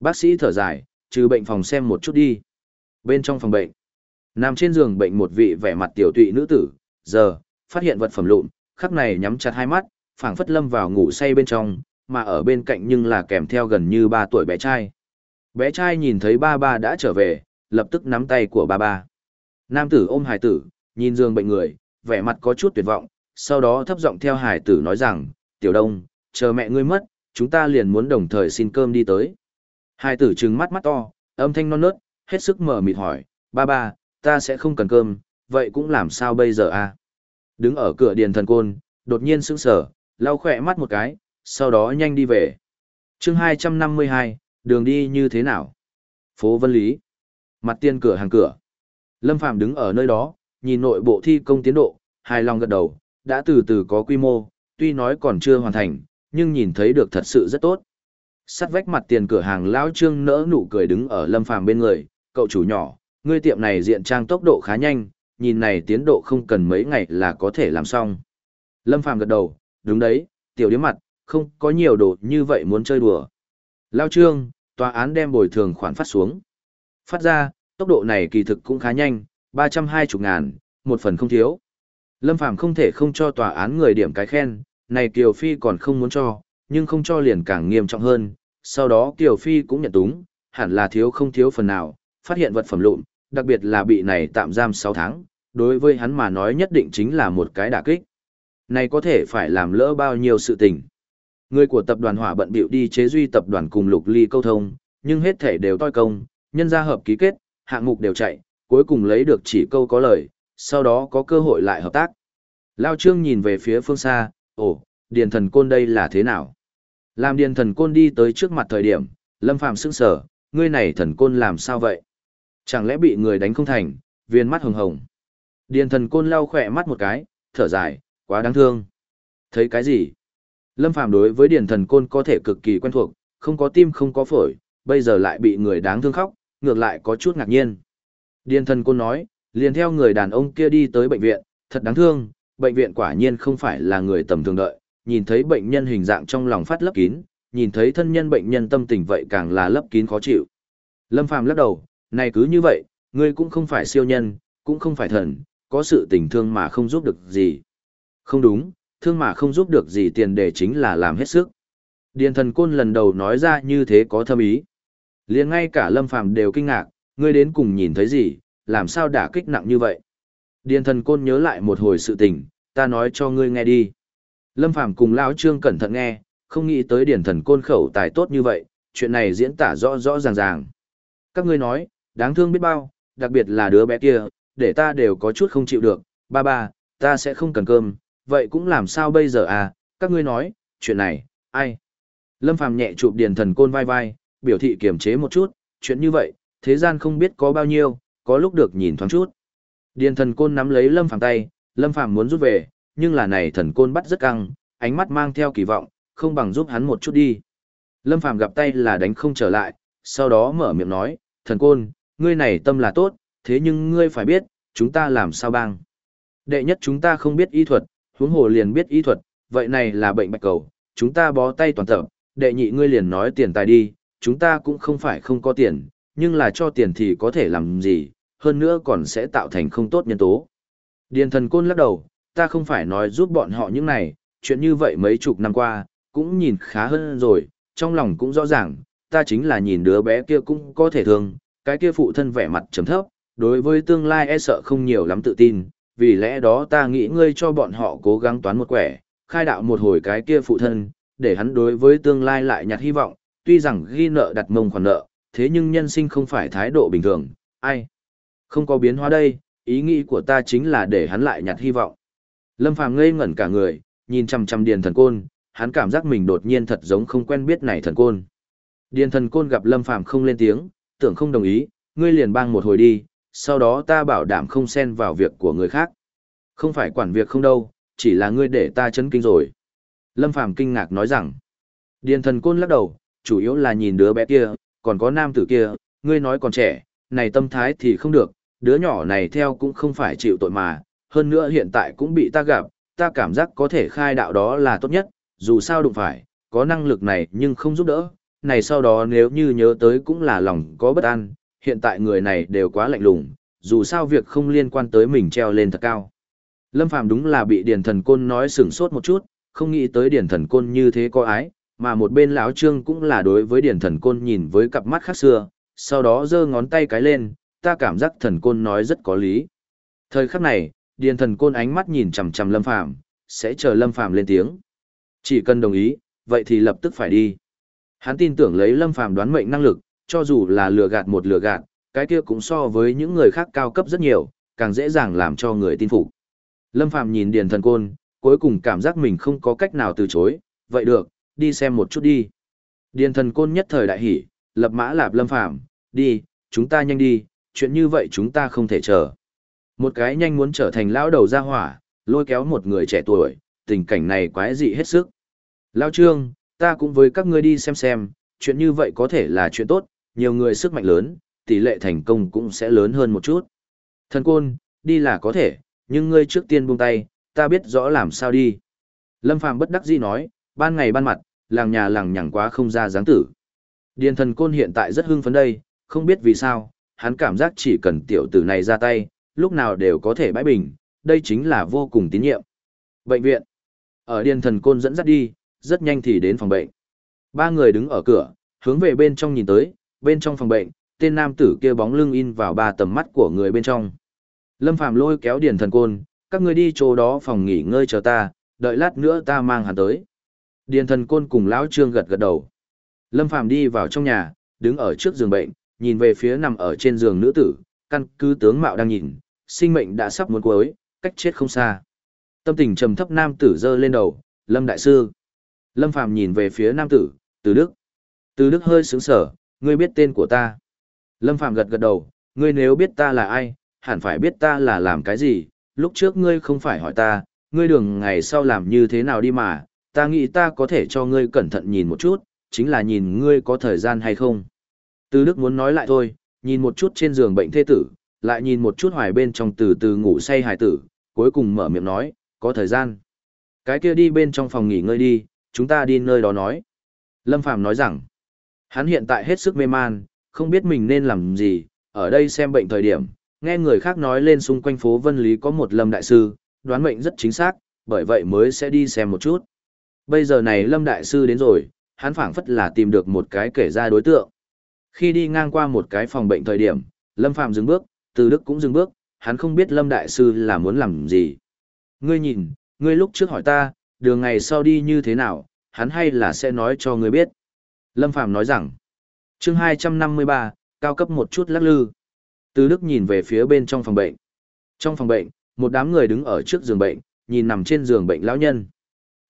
Speaker 1: Bác sĩ thở dài, trừ bệnh phòng xem một chút đi. Bên trong phòng bệnh, nằm trên giường bệnh một vị vẻ mặt tiểu tụy nữ tử, giờ, phát hiện vật phẩm lụn, khắc này nhắm chặt hai mắt, phảng phất lâm vào ngủ say bên trong, mà ở bên cạnh nhưng là kèm theo gần như ba tuổi bé trai. Bé trai nhìn thấy ba ba đã trở về, lập tức nắm tay của ba ba. Nam tử ôm hải tử, nhìn giường bệnh người, vẻ mặt có chút tuyệt vọng, sau đó thấp giọng theo hải tử nói rằng, tiểu đông, chờ mẹ ngươi mất, chúng ta liền muốn đồng thời xin cơm đi tới. Hải tử trừng mắt mắt to, âm thanh non nớt, hết sức mở mịt hỏi, ba ba, ta sẽ không cần cơm, vậy cũng làm sao bây giờ a? Đứng ở cửa điền thần côn, đột nhiên sững sờ, lau khỏe mắt một cái, sau đó nhanh đi về. chương 252, đường đi như thế nào? Phố Vân Lý. Mặt tiên cửa hàng cửa. Lâm Phạm đứng ở nơi đó, nhìn nội bộ thi công tiến độ, hài lòng gật đầu, đã từ từ có quy mô, tuy nói còn chưa hoàn thành, nhưng nhìn thấy được thật sự rất tốt. Sắt vách mặt tiền cửa hàng lão Trương nỡ nụ cười đứng ở Lâm Phàm bên người, "Cậu chủ nhỏ, ngươi tiệm này diện trang tốc độ khá nhanh, nhìn này tiến độ không cần mấy ngày là có thể làm xong." Lâm Phàm gật đầu, "Đúng đấy, tiểu điếm mặt, không có nhiều đồ như vậy muốn chơi đùa." Lão Trương, tòa án đem bồi thường khoản phát xuống. Phát ra, tốc độ này kỳ thực cũng khá nhanh, 320 ngàn, một phần không thiếu. Lâm Phàm không thể không cho tòa án người điểm cái khen, này Kiều Phi còn không muốn cho, nhưng không cho liền càng nghiêm trọng hơn. Sau đó Kiều Phi cũng nhận túng, hẳn là thiếu không thiếu phần nào, phát hiện vật phẩm lụn, đặc biệt là bị này tạm giam 6 tháng, đối với hắn mà nói nhất định chính là một cái đả kích. Này có thể phải làm lỡ bao nhiêu sự tình. Người của tập đoàn hỏa bận bịu đi chế duy tập đoàn cùng lục ly câu thông, nhưng hết thể đều toi công, nhân gia hợp ký kết, hạng mục đều chạy, cuối cùng lấy được chỉ câu có lời, sau đó có cơ hội lại hợp tác. Lao Trương nhìn về phía phương xa, ồ, điền thần côn đây là thế nào? Làm điền thần côn đi tới trước mặt thời điểm, Lâm Phạm sững sở, ngươi này thần côn làm sao vậy? Chẳng lẽ bị người đánh không thành, viên mắt hồng hồng. Điền thần côn lau khỏe mắt một cái, thở dài, quá đáng thương. Thấy cái gì? Lâm phàm đối với điền thần côn có thể cực kỳ quen thuộc, không có tim không có phổi, bây giờ lại bị người đáng thương khóc, ngược lại có chút ngạc nhiên. Điền thần côn nói, liền theo người đàn ông kia đi tới bệnh viện, thật đáng thương, bệnh viện quả nhiên không phải là người tầm thường đợi, nhìn thấy bệnh nhân hình dạng trong lòng phát lấp kín, nhìn thấy thân nhân bệnh nhân tâm tình vậy càng là lấp kín khó chịu. Lâm Phàm lắc đầu, này cứ như vậy, ngươi cũng không phải siêu nhân, cũng không phải thần, có sự tình thương mà không giúp được gì. Không đúng, thương mà không giúp được gì tiền đề chính là làm hết sức. Điền thần côn lần đầu nói ra như thế có thâm ý. liền ngay cả Lâm Phàm đều kinh ngạc, ngươi đến cùng nhìn thấy gì, làm sao đả kích nặng như vậy. Điền thần côn nhớ lại một hồi sự tình, ta nói cho ngươi nghe đi. Lâm Phàm cùng Lão Trương cẩn thận nghe, không nghĩ tới điền thần côn khẩu tài tốt như vậy, chuyện này diễn tả rõ rõ ràng ràng. Các ngươi nói, đáng thương biết bao, đặc biệt là đứa bé kia, để ta đều có chút không chịu được, ba ba, ta sẽ không cần cơm, vậy cũng làm sao bây giờ à, các ngươi nói, chuyện này, ai? Lâm Phàm nhẹ chụp điền thần côn vai vai, biểu thị kiềm chế một chút, chuyện như vậy, thế gian không biết có bao nhiêu, có lúc được nhìn thoáng chút. Điền thần côn nắm lấy Lâm Phàm tay, Lâm Phàm muốn rút về, nhưng là này thần côn bắt rất căng, ánh mắt mang theo kỳ vọng, không bằng giúp hắn một chút đi. Lâm Phàm gặp tay là đánh không trở lại, sau đó mở miệng nói, thần côn, ngươi này tâm là tốt, thế nhưng ngươi phải biết, chúng ta làm sao bang. Đệ nhất chúng ta không biết y thuật, huống hồ liền biết y thuật, vậy này là bệnh bạch cầu, chúng ta bó tay toàn tập, đệ nhị ngươi liền nói tiền tài đi, chúng ta cũng không phải không có tiền, nhưng là cho tiền thì có thể làm gì, hơn nữa còn sẽ tạo thành không tốt nhân tố. Điền thần côn lắc đầu, ta không phải nói giúp bọn họ những này, chuyện như vậy mấy chục năm qua, cũng nhìn khá hơn rồi, trong lòng cũng rõ ràng, ta chính là nhìn đứa bé kia cũng có thể thương, cái kia phụ thân vẻ mặt trầm thấp, đối với tương lai e sợ không nhiều lắm tự tin, vì lẽ đó ta nghĩ ngươi cho bọn họ cố gắng toán một quẻ, khai đạo một hồi cái kia phụ thân, để hắn đối với tương lai lại nhặt hy vọng, tuy rằng ghi nợ đặt mông khoản nợ, thế nhưng nhân sinh không phải thái độ bình thường, ai? Không có biến hóa đây, ý nghĩ của ta chính là để hắn lại nhặt hy vọng. Lâm Phàm ngây ngẩn cả người, nhìn chằm chằm Điền Thần Côn, hắn cảm giác mình đột nhiên thật giống không quen biết này thần côn. Điền Thần Côn gặp Lâm Phàm không lên tiếng, tưởng không đồng ý, ngươi liền bang một hồi đi, sau đó ta bảo đảm không xen vào việc của người khác. Không phải quản việc không đâu, chỉ là ngươi để ta chấn kinh rồi. Lâm Phàm kinh ngạc nói rằng, Điền thần côn lắc đầu, chủ yếu là nhìn đứa bé kia, còn có nam tử kia, ngươi nói còn trẻ, này tâm thái thì không được, đứa nhỏ này theo cũng không phải chịu tội mà, hơn nữa hiện tại cũng bị ta gặp, ta cảm giác có thể khai đạo đó là tốt nhất, dù sao đụng phải, có năng lực này nhưng không giúp đỡ, này sau đó nếu như nhớ tới cũng là lòng có bất an, hiện tại người này đều quá lạnh lùng, dù sao việc không liên quan tới mình treo lên thật cao. Lâm Phàm đúng là bị Điền Thần Côn nói sửng sốt một chút, không nghĩ tới Điền Thần Côn như thế có ái, mà một bên lão Trương cũng là đối với Điền Thần Côn nhìn với cặp mắt khác xưa, sau đó giơ ngón tay cái lên, ta cảm giác Thần Côn nói rất có lý. Thời khắc này, Điền Thần Côn ánh mắt nhìn chằm chằm Lâm Phàm, sẽ chờ Lâm Phàm lên tiếng. Chỉ cần đồng ý, vậy thì lập tức phải đi. Hắn tin tưởng lấy Lâm Phàm đoán mệnh năng lực, cho dù là lừa gạt một lừa gạt, cái kia cũng so với những người khác cao cấp rất nhiều, càng dễ dàng làm cho người tin phục. Lâm Phàm nhìn Điền Thần Côn, cuối cùng cảm giác mình không có cách nào từ chối, vậy được, đi xem một chút đi. Điền Thần Côn nhất thời đại hỉ, lập mã lạp Lâm Phàm, đi, chúng ta nhanh đi, chuyện như vậy chúng ta không thể chờ. Một cái nhanh muốn trở thành lão đầu gia hỏa, lôi kéo một người trẻ tuổi, tình cảnh này quái dị hết sức. Lão Trương, ta cũng với các ngươi đi xem xem, chuyện như vậy có thể là chuyện tốt, nhiều người sức mạnh lớn, tỷ lệ thành công cũng sẽ lớn hơn một chút. Thần côn, đi là có thể, nhưng ngươi trước tiên buông tay, ta biết rõ làm sao đi. Lâm Phàm bất đắc dĩ nói, ban ngày ban mặt, làng nhà làng nhằng quá không ra dáng tử. Điền thần côn hiện tại rất hưng phấn đây, không biết vì sao, hắn cảm giác chỉ cần tiểu tử này ra tay, lúc nào đều có thể bãi bình, đây chính là vô cùng tín nhiệm. Bệnh viện. Ở điền thần côn dẫn dắt đi, rất nhanh thì đến phòng bệnh. Ba người đứng ở cửa, hướng về bên trong nhìn tới, bên trong phòng bệnh, tên nam tử kia bóng lưng in vào ba tầm mắt của người bên trong. Lâm Phàm lôi kéo điền thần côn, các người đi chỗ đó phòng nghỉ ngơi chờ ta, đợi lát nữa ta mang hắn tới. Điền thần côn cùng lão trương gật gật đầu. Lâm Phàm đi vào trong nhà, đứng ở trước giường bệnh, nhìn về phía nằm ở trên giường nữ tử, căn cứ tướng mạo đang nhìn, sinh mệnh đã sắp muốn cuối, cách chết không xa. Tâm tình trầm thấp nam tử giơ lên đầu, Lâm Đại Sư. Lâm Phàm nhìn về phía nam tử, Từ Đức. Từ Đức hơi sướng sở, ngươi biết tên của ta. Lâm Phàm gật gật đầu, ngươi nếu biết ta là ai, hẳn phải biết ta là làm cái gì, lúc trước ngươi không phải hỏi ta, ngươi đường ngày sau làm như thế nào đi mà, ta nghĩ ta có thể cho ngươi cẩn thận nhìn một chút, chính là nhìn ngươi có thời gian hay không. Từ Đức muốn nói lại thôi, nhìn một chút trên giường bệnh thê tử, lại nhìn một chút hoài bên trong từ từ ngủ say hài tử, cuối cùng mở miệng nói, có thời gian. Cái kia đi bên trong phòng nghỉ ngơi đi, chúng ta đi nơi đó nói. Lâm Phàm nói rằng, hắn hiện tại hết sức mê man, không biết mình nên làm gì, ở đây xem bệnh thời điểm, nghe người khác nói lên xung quanh phố Vân Lý có một Lâm Đại Sư, đoán mệnh rất chính xác, bởi vậy mới sẽ đi xem một chút. Bây giờ này Lâm Đại Sư đến rồi, hắn phảng phất là tìm được một cái kể ra đối tượng. Khi đi ngang qua một cái phòng bệnh thời điểm, Lâm Phàm dừng bước, Từ Đức cũng dừng bước, hắn không biết Lâm Đại Sư là muốn làm gì. Ngươi nhìn, ngươi lúc trước hỏi ta, đường ngày sau đi như thế nào, hắn hay là sẽ nói cho ngươi biết. Lâm Phàm nói rằng, chương 253, cao cấp một chút lắc lư. Từ Đức nhìn về phía bên trong phòng bệnh. Trong phòng bệnh, một đám người đứng ở trước giường bệnh, nhìn nằm trên giường bệnh lão nhân.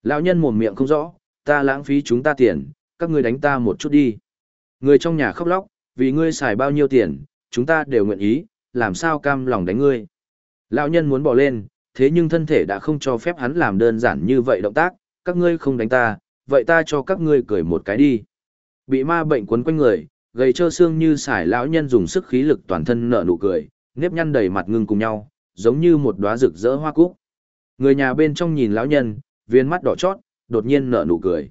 Speaker 1: Lão nhân mồm miệng không rõ, ta lãng phí chúng ta tiền, các ngươi đánh ta một chút đi. Người trong nhà khóc lóc, vì ngươi xài bao nhiêu tiền, chúng ta đều nguyện ý, làm sao cam lòng đánh ngươi. Lão nhân muốn bỏ lên, thế nhưng thân thể đã không cho phép hắn làm đơn giản như vậy động tác, các ngươi không đánh ta, vậy ta cho các ngươi cười một cái đi. Bị ma bệnh quấn quanh người, gầy trơ xương như xài lão nhân dùng sức khí lực toàn thân nở nụ cười, nếp nhăn đầy mặt ngưng cùng nhau, giống như một đóa rực rỡ hoa cúc. Người nhà bên trong nhìn lão nhân, viên mắt đỏ chót, đột nhiên nở nụ cười.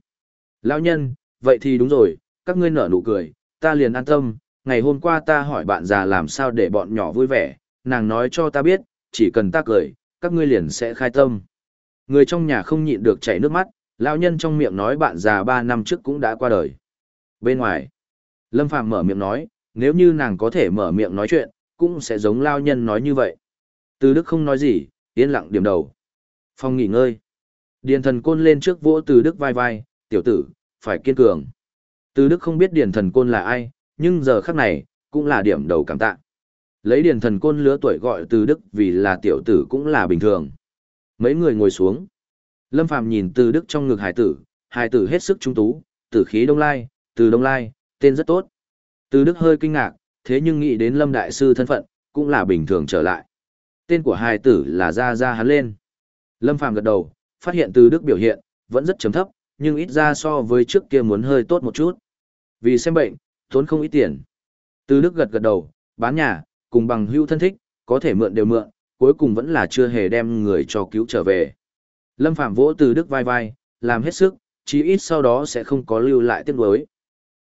Speaker 1: Lão nhân, vậy thì đúng rồi, các ngươi nở nụ cười, ta liền an tâm, ngày hôm qua ta hỏi bạn già làm sao để bọn nhỏ vui vẻ, nàng nói cho ta biết, chỉ cần ta cười, các ngươi liền sẽ khai tâm. Người trong nhà không nhịn được chảy nước mắt, lão nhân trong miệng nói bạn già 3 năm trước cũng đã qua đời. Bên ngoài, Lâm Phàm mở miệng nói, nếu như nàng có thể mở miệng nói chuyện, cũng sẽ giống lao nhân nói như vậy. Từ Đức không nói gì, yên lặng điểm đầu. Phong nghỉ ngơi. Điền thần côn lên trước vỗ từ Đức vai vai, tiểu tử, phải kiên cường. Từ Đức không biết điền thần côn là ai, nhưng giờ khắc này, cũng là điểm đầu cảm tạ. Lấy điền thần côn lứa tuổi gọi từ Đức vì là tiểu tử cũng là bình thường. Mấy người ngồi xuống. Lâm Phàm nhìn từ Đức trong ngực hải tử, hải tử hết sức trung tú, tử khí đông lai, từ đông lai, tên rất tốt. Từ Đức hơi kinh ngạc, thế nhưng nghĩ đến Lâm Đại Sư thân phận, cũng là bình thường trở lại. Tên của hải tử là gia gia hắn lên. Lâm Phàm gật đầu, phát hiện Từ Đức biểu hiện, vẫn rất chấm thấp, nhưng ít ra so với trước kia muốn hơi tốt một chút. Vì xem bệnh, tốn không ít tiền. Từ Đức gật gật đầu, bán nhà, cùng bằng hữu thân thích, có thể mượn đều mượn, cuối cùng vẫn là chưa hề đem người cho cứu trở về. Lâm Phạm vỗ Từ Đức vai vai, làm hết sức, chí ít sau đó sẽ không có lưu lại tiếc nuối.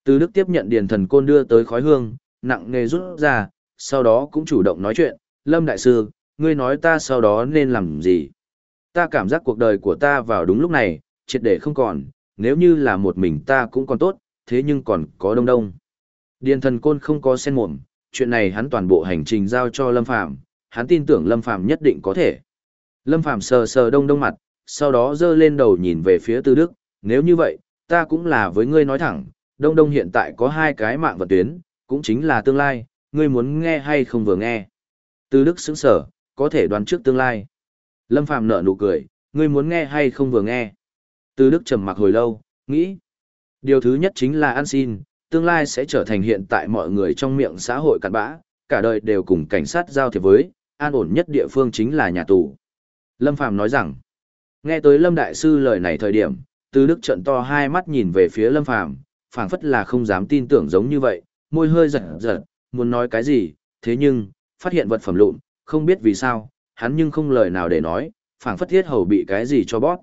Speaker 1: Từ Đức tiếp nhận điền thần côn đưa tới khói hương, nặng nề rút ra, sau đó cũng chủ động nói chuyện, Lâm Đại Sư, ngươi nói ta sau đó nên làm gì? Ta cảm giác cuộc đời của ta vào đúng lúc này, triệt để không còn, nếu như là một mình ta cũng còn tốt, thế nhưng còn có đông đông. Điền thần côn không có sen muộn chuyện này hắn toàn bộ hành trình giao cho Lâm Phàm hắn tin tưởng Lâm Phàm nhất định có thể. Lâm Phàm sờ sờ đông đông mặt, sau đó giơ lên đầu nhìn về phía Tư Đức, nếu như vậy, ta cũng là với ngươi nói thẳng, đông đông hiện tại có hai cái mạng vật tuyến, cũng chính là tương lai, ngươi muốn nghe hay không vừa nghe. Tư Đức sững sở, có thể đoán trước tương lai. Lâm Phàm nở nụ cười, ngươi muốn nghe hay không vừa nghe. Tư Đức trầm mặc hồi lâu, nghĩ. Điều thứ nhất chính là ăn xin, tương lai sẽ trở thành hiện tại mọi người trong miệng xã hội cặn bã, cả đời đều cùng cảnh sát giao thiệp với, an ổn nhất địa phương chính là nhà tù. Lâm Phàm nói rằng, nghe tới Lâm Đại Sư lời này thời điểm, Tư Đức trận to hai mắt nhìn về phía Lâm Phàm phảng phất là không dám tin tưởng giống như vậy, môi hơi giật giật, muốn nói cái gì, thế nhưng, phát hiện vật phẩm lụn, không biết vì sao, hắn nhưng không lời nào để nói, phảng phất thiết hầu bị cái gì cho bót.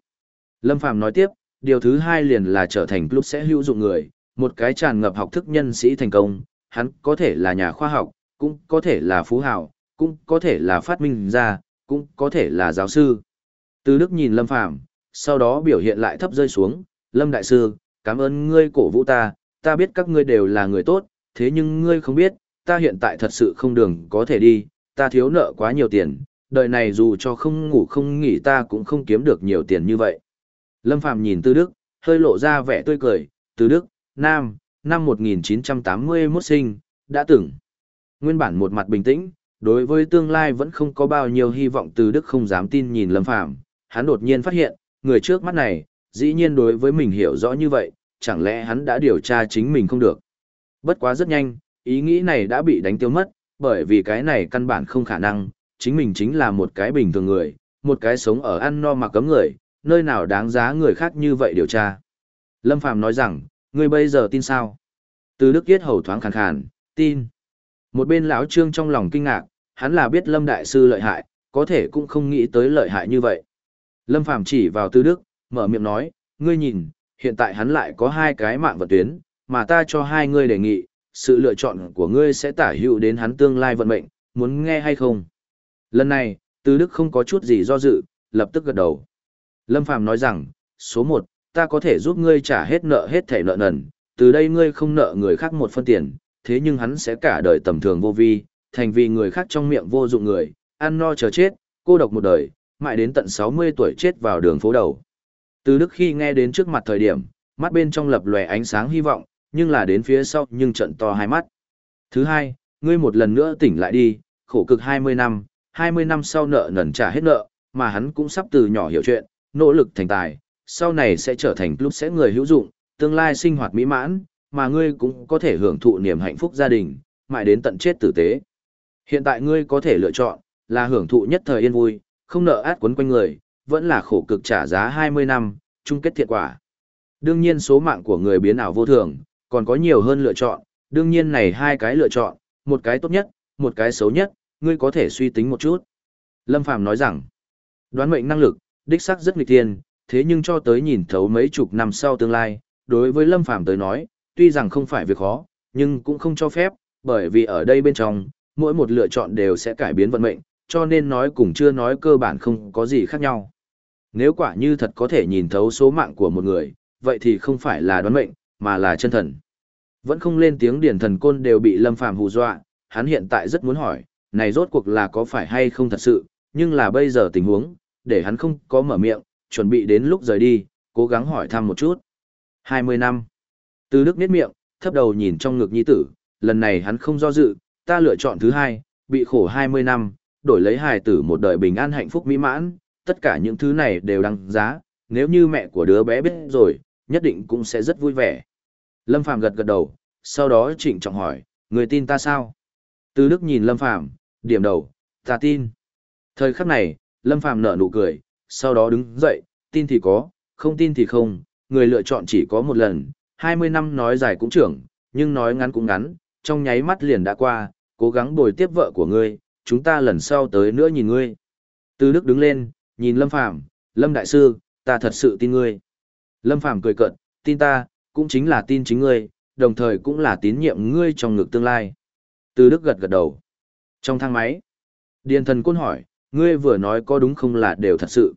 Speaker 1: Lâm Phàm nói tiếp, điều thứ hai liền là trở thành lúc sẽ hữu dụng người, một cái tràn ngập học thức nhân sĩ thành công, hắn có thể là nhà khoa học, cũng có thể là phú hào, cũng có thể là phát minh gia, cũng có thể là giáo sư. Từ Đức nhìn Lâm Phàm sau đó biểu hiện lại thấp rơi xuống, Lâm Đại Sư, cảm ơn ngươi cổ vũ ta, ta biết các ngươi đều là người tốt, thế nhưng ngươi không biết, ta hiện tại thật sự không đường có thể đi, ta thiếu nợ quá nhiều tiền, đời này dù cho không ngủ không nghỉ ta cũng không kiếm được nhiều tiền như vậy. Lâm Phàm nhìn Tư Đức, hơi lộ ra vẻ tươi cười, Tư Đức, Nam, năm 1981 sinh, đã từng. Nguyên bản một mặt bình tĩnh, đối với tương lai vẫn không có bao nhiêu hy vọng từ Đức không dám tin nhìn Lâm Phàm hắn đột nhiên phát hiện, người trước mắt này, dĩ nhiên đối với mình hiểu rõ như vậy, chẳng lẽ hắn đã điều tra chính mình không được. Bất quá rất nhanh, ý nghĩ này đã bị đánh tiêu mất, bởi vì cái này căn bản không khả năng, chính mình chính là một cái bình thường người, một cái sống ở ăn no mà cấm người, nơi nào đáng giá người khác như vậy điều tra. Lâm Phàm nói rằng, ngươi bây giờ tin sao? Từ Đức Yết hầu thoáng khàn khàn, tin. Một bên lão Trương trong lòng kinh ngạc, hắn là biết Lâm Đại Sư lợi hại, có thể cũng không nghĩ tới lợi hại như vậy. Lâm Phàm chỉ vào Tư Đức, mở miệng nói, ngươi nhìn, hiện tại hắn lại có hai cái mạng vận tuyến, mà ta cho hai ngươi đề nghị, sự lựa chọn của ngươi sẽ tả hữu đến hắn tương lai vận mệnh, muốn nghe hay không? Lần này, Tư Đức không có chút gì do dự, lập tức gật đầu. Lâm Phàm nói rằng, số một, ta có thể giúp ngươi trả hết nợ hết thẻ nợ nần, từ đây ngươi không nợ người khác một phân tiền, thế nhưng hắn sẽ cả đời tầm thường vô vi, thành vì người khác trong miệng vô dụng người, ăn no chờ chết, cô độc một đời, mãi đến tận 60 tuổi chết vào đường phố đầu. Từ Đức khi nghe đến trước mặt thời điểm, mắt bên trong lập lòe ánh sáng hy vọng, nhưng là đến phía sau nhưng trận to hai mắt. Thứ hai, ngươi một lần nữa tỉnh lại đi, khổ cực 20 năm, 20 năm sau nợ nần trả hết nợ, mà hắn cũng sắp từ nhỏ hiểu chuyện, nỗ lực thành tài, sau này sẽ trở thành lúc sẽ người hữu dụng, tương lai sinh hoạt mỹ mãn, mà ngươi cũng có thể hưởng thụ niềm hạnh phúc gia đình, mãi đến tận chết tử tế. Hiện tại ngươi có thể lựa chọn, là hưởng thụ nhất thời yên vui, không nợ át quấn quanh người, vẫn là khổ cực trả giá 20 năm, chung kết thiệt quả. Đương nhiên số mạng của người biến ảo vô thường, còn có nhiều hơn lựa chọn, đương nhiên này hai cái lựa chọn, một cái tốt nhất, một cái xấu nhất, ngươi có thể suy tính một chút. Lâm Phàm nói rằng, đoán mệnh năng lực, đích xác rất nghịch thiên, thế nhưng cho tới nhìn thấu mấy chục năm sau tương lai, đối với Lâm Phàm tới nói, tuy rằng không phải việc khó, nhưng cũng không cho phép, bởi vì ở đây bên trong, mỗi một lựa chọn đều sẽ cải biến vận mệnh, cho nên nói cùng chưa nói cơ bản không có gì khác nhau. Nếu quả như thật có thể nhìn thấu số mạng của một người, vậy thì không phải là đoán mệnh, mà là chân thần. Vẫn không lên tiếng điển thần côn đều bị Lâm Phàm hù dọa, hắn hiện tại rất muốn hỏi, này rốt cuộc là có phải hay không thật sự, nhưng là bây giờ tình huống, để hắn không có mở miệng, chuẩn bị đến lúc rời đi, cố gắng hỏi thăm một chút. 20 năm. Từ Đức niết miệng, thấp đầu nhìn trong ngực nhi tử, lần này hắn không do dự, ta lựa chọn thứ hai, bị khổ 20 năm, đổi lấy hài tử một đời bình an hạnh phúc mỹ mãn, tất cả những thứ này đều đáng giá, nếu như mẹ của đứa bé biết rồi, nhất định cũng sẽ rất vui vẻ. Lâm Phàm gật gật đầu, sau đó trịnh trọng hỏi, người tin ta sao? Từ Đức nhìn Lâm Phàm điểm đầu, ta tin. Thời khắc này, Lâm Phàm nở nụ cười, sau đó đứng dậy, tin thì có, không tin thì không, người lựa chọn chỉ có một lần, 20 năm nói dài cũng trưởng, nhưng nói ngắn cũng ngắn, trong nháy mắt liền đã qua, cố gắng bồi tiếp vợ của ngươi, chúng ta lần sau tới nữa nhìn ngươi. Từ Đức đứng lên, nhìn Lâm Phàm Lâm Đại Sư, ta thật sự tin ngươi. Lâm Phàm cười cợt, tin ta, cũng chính là tin chính ngươi, đồng thời cũng là tín nhiệm ngươi trong ngực tương lai. Từ Đức gật gật đầu. Trong thang máy, Điền thần côn hỏi, ngươi vừa nói có đúng không là đều thật sự.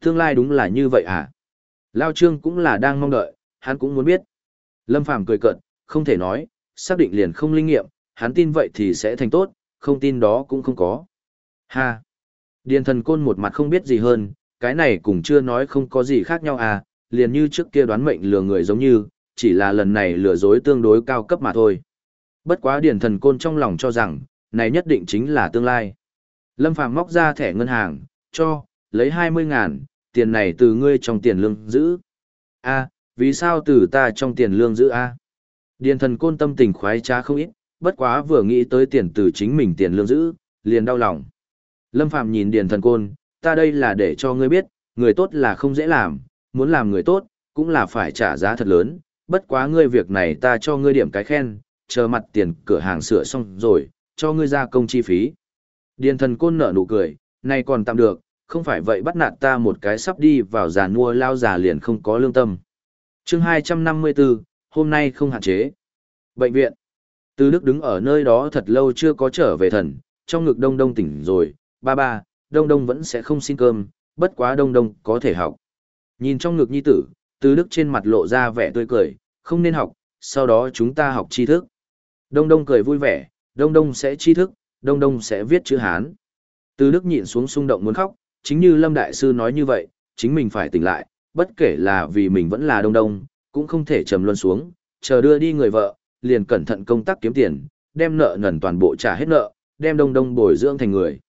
Speaker 1: Tương lai đúng là như vậy à? Lao Trương cũng là đang mong đợi, hắn cũng muốn biết. Lâm Phàm cười cợt, không thể nói, xác định liền không linh nghiệm, hắn tin vậy thì sẽ thành tốt, không tin đó cũng không có. Ha! Điền thần côn một mặt không biết gì hơn, cái này cũng chưa nói không có gì khác nhau à, liền như trước kia đoán mệnh lừa người giống như, chỉ là lần này lừa dối tương đối cao cấp mà thôi. Bất quá điền thần côn trong lòng cho rằng, này nhất định chính là tương lai. Lâm Phàm móc ra thẻ ngân hàng, cho, lấy 20 ngàn, tiền này từ ngươi trong tiền lương giữ. a vì sao từ ta trong tiền lương giữ a Điền thần côn tâm tình khoái trá không ít, bất quá vừa nghĩ tới tiền từ chính mình tiền lương giữ, liền đau lòng. Lâm phạm nhìn Điền thần côn, ta đây là để cho ngươi biết, người tốt là không dễ làm, muốn làm người tốt, cũng là phải trả giá thật lớn, bất quá ngươi việc này ta cho ngươi điểm cái khen, chờ mặt tiền cửa hàng sửa xong rồi, cho ngươi ra công chi phí. Điền thần côn nở nụ cười, này còn tạm được, không phải vậy bắt nạt ta một cái sắp đi vào già nua lao già liền không có lương tâm. chương 254, hôm nay không hạn chế. Bệnh viện. Từ Đức đứng ở nơi đó thật lâu chưa có trở về thần, trong ngực đông đông tỉnh rồi, ba ba, đông đông vẫn sẽ không xin cơm, bất quá đông đông có thể học. Nhìn trong ngực nhi tử, từ Đức trên mặt lộ ra vẻ tươi cười, không nên học, sau đó chúng ta học tri thức. Đông đông cười vui vẻ, đông đông sẽ tri thức, đông đông sẽ viết chữ Hán. Từ Đức nhịn xuống xung động muốn khóc, chính như Lâm Đại Sư nói như vậy, chính mình phải tỉnh lại, bất kể là vì mình vẫn là đông đông, cũng không thể trầm luân xuống, chờ đưa đi người vợ, liền cẩn thận công tác kiếm tiền, đem nợ nần toàn bộ trả hết nợ, đem đông đông bồi dưỡng thành người.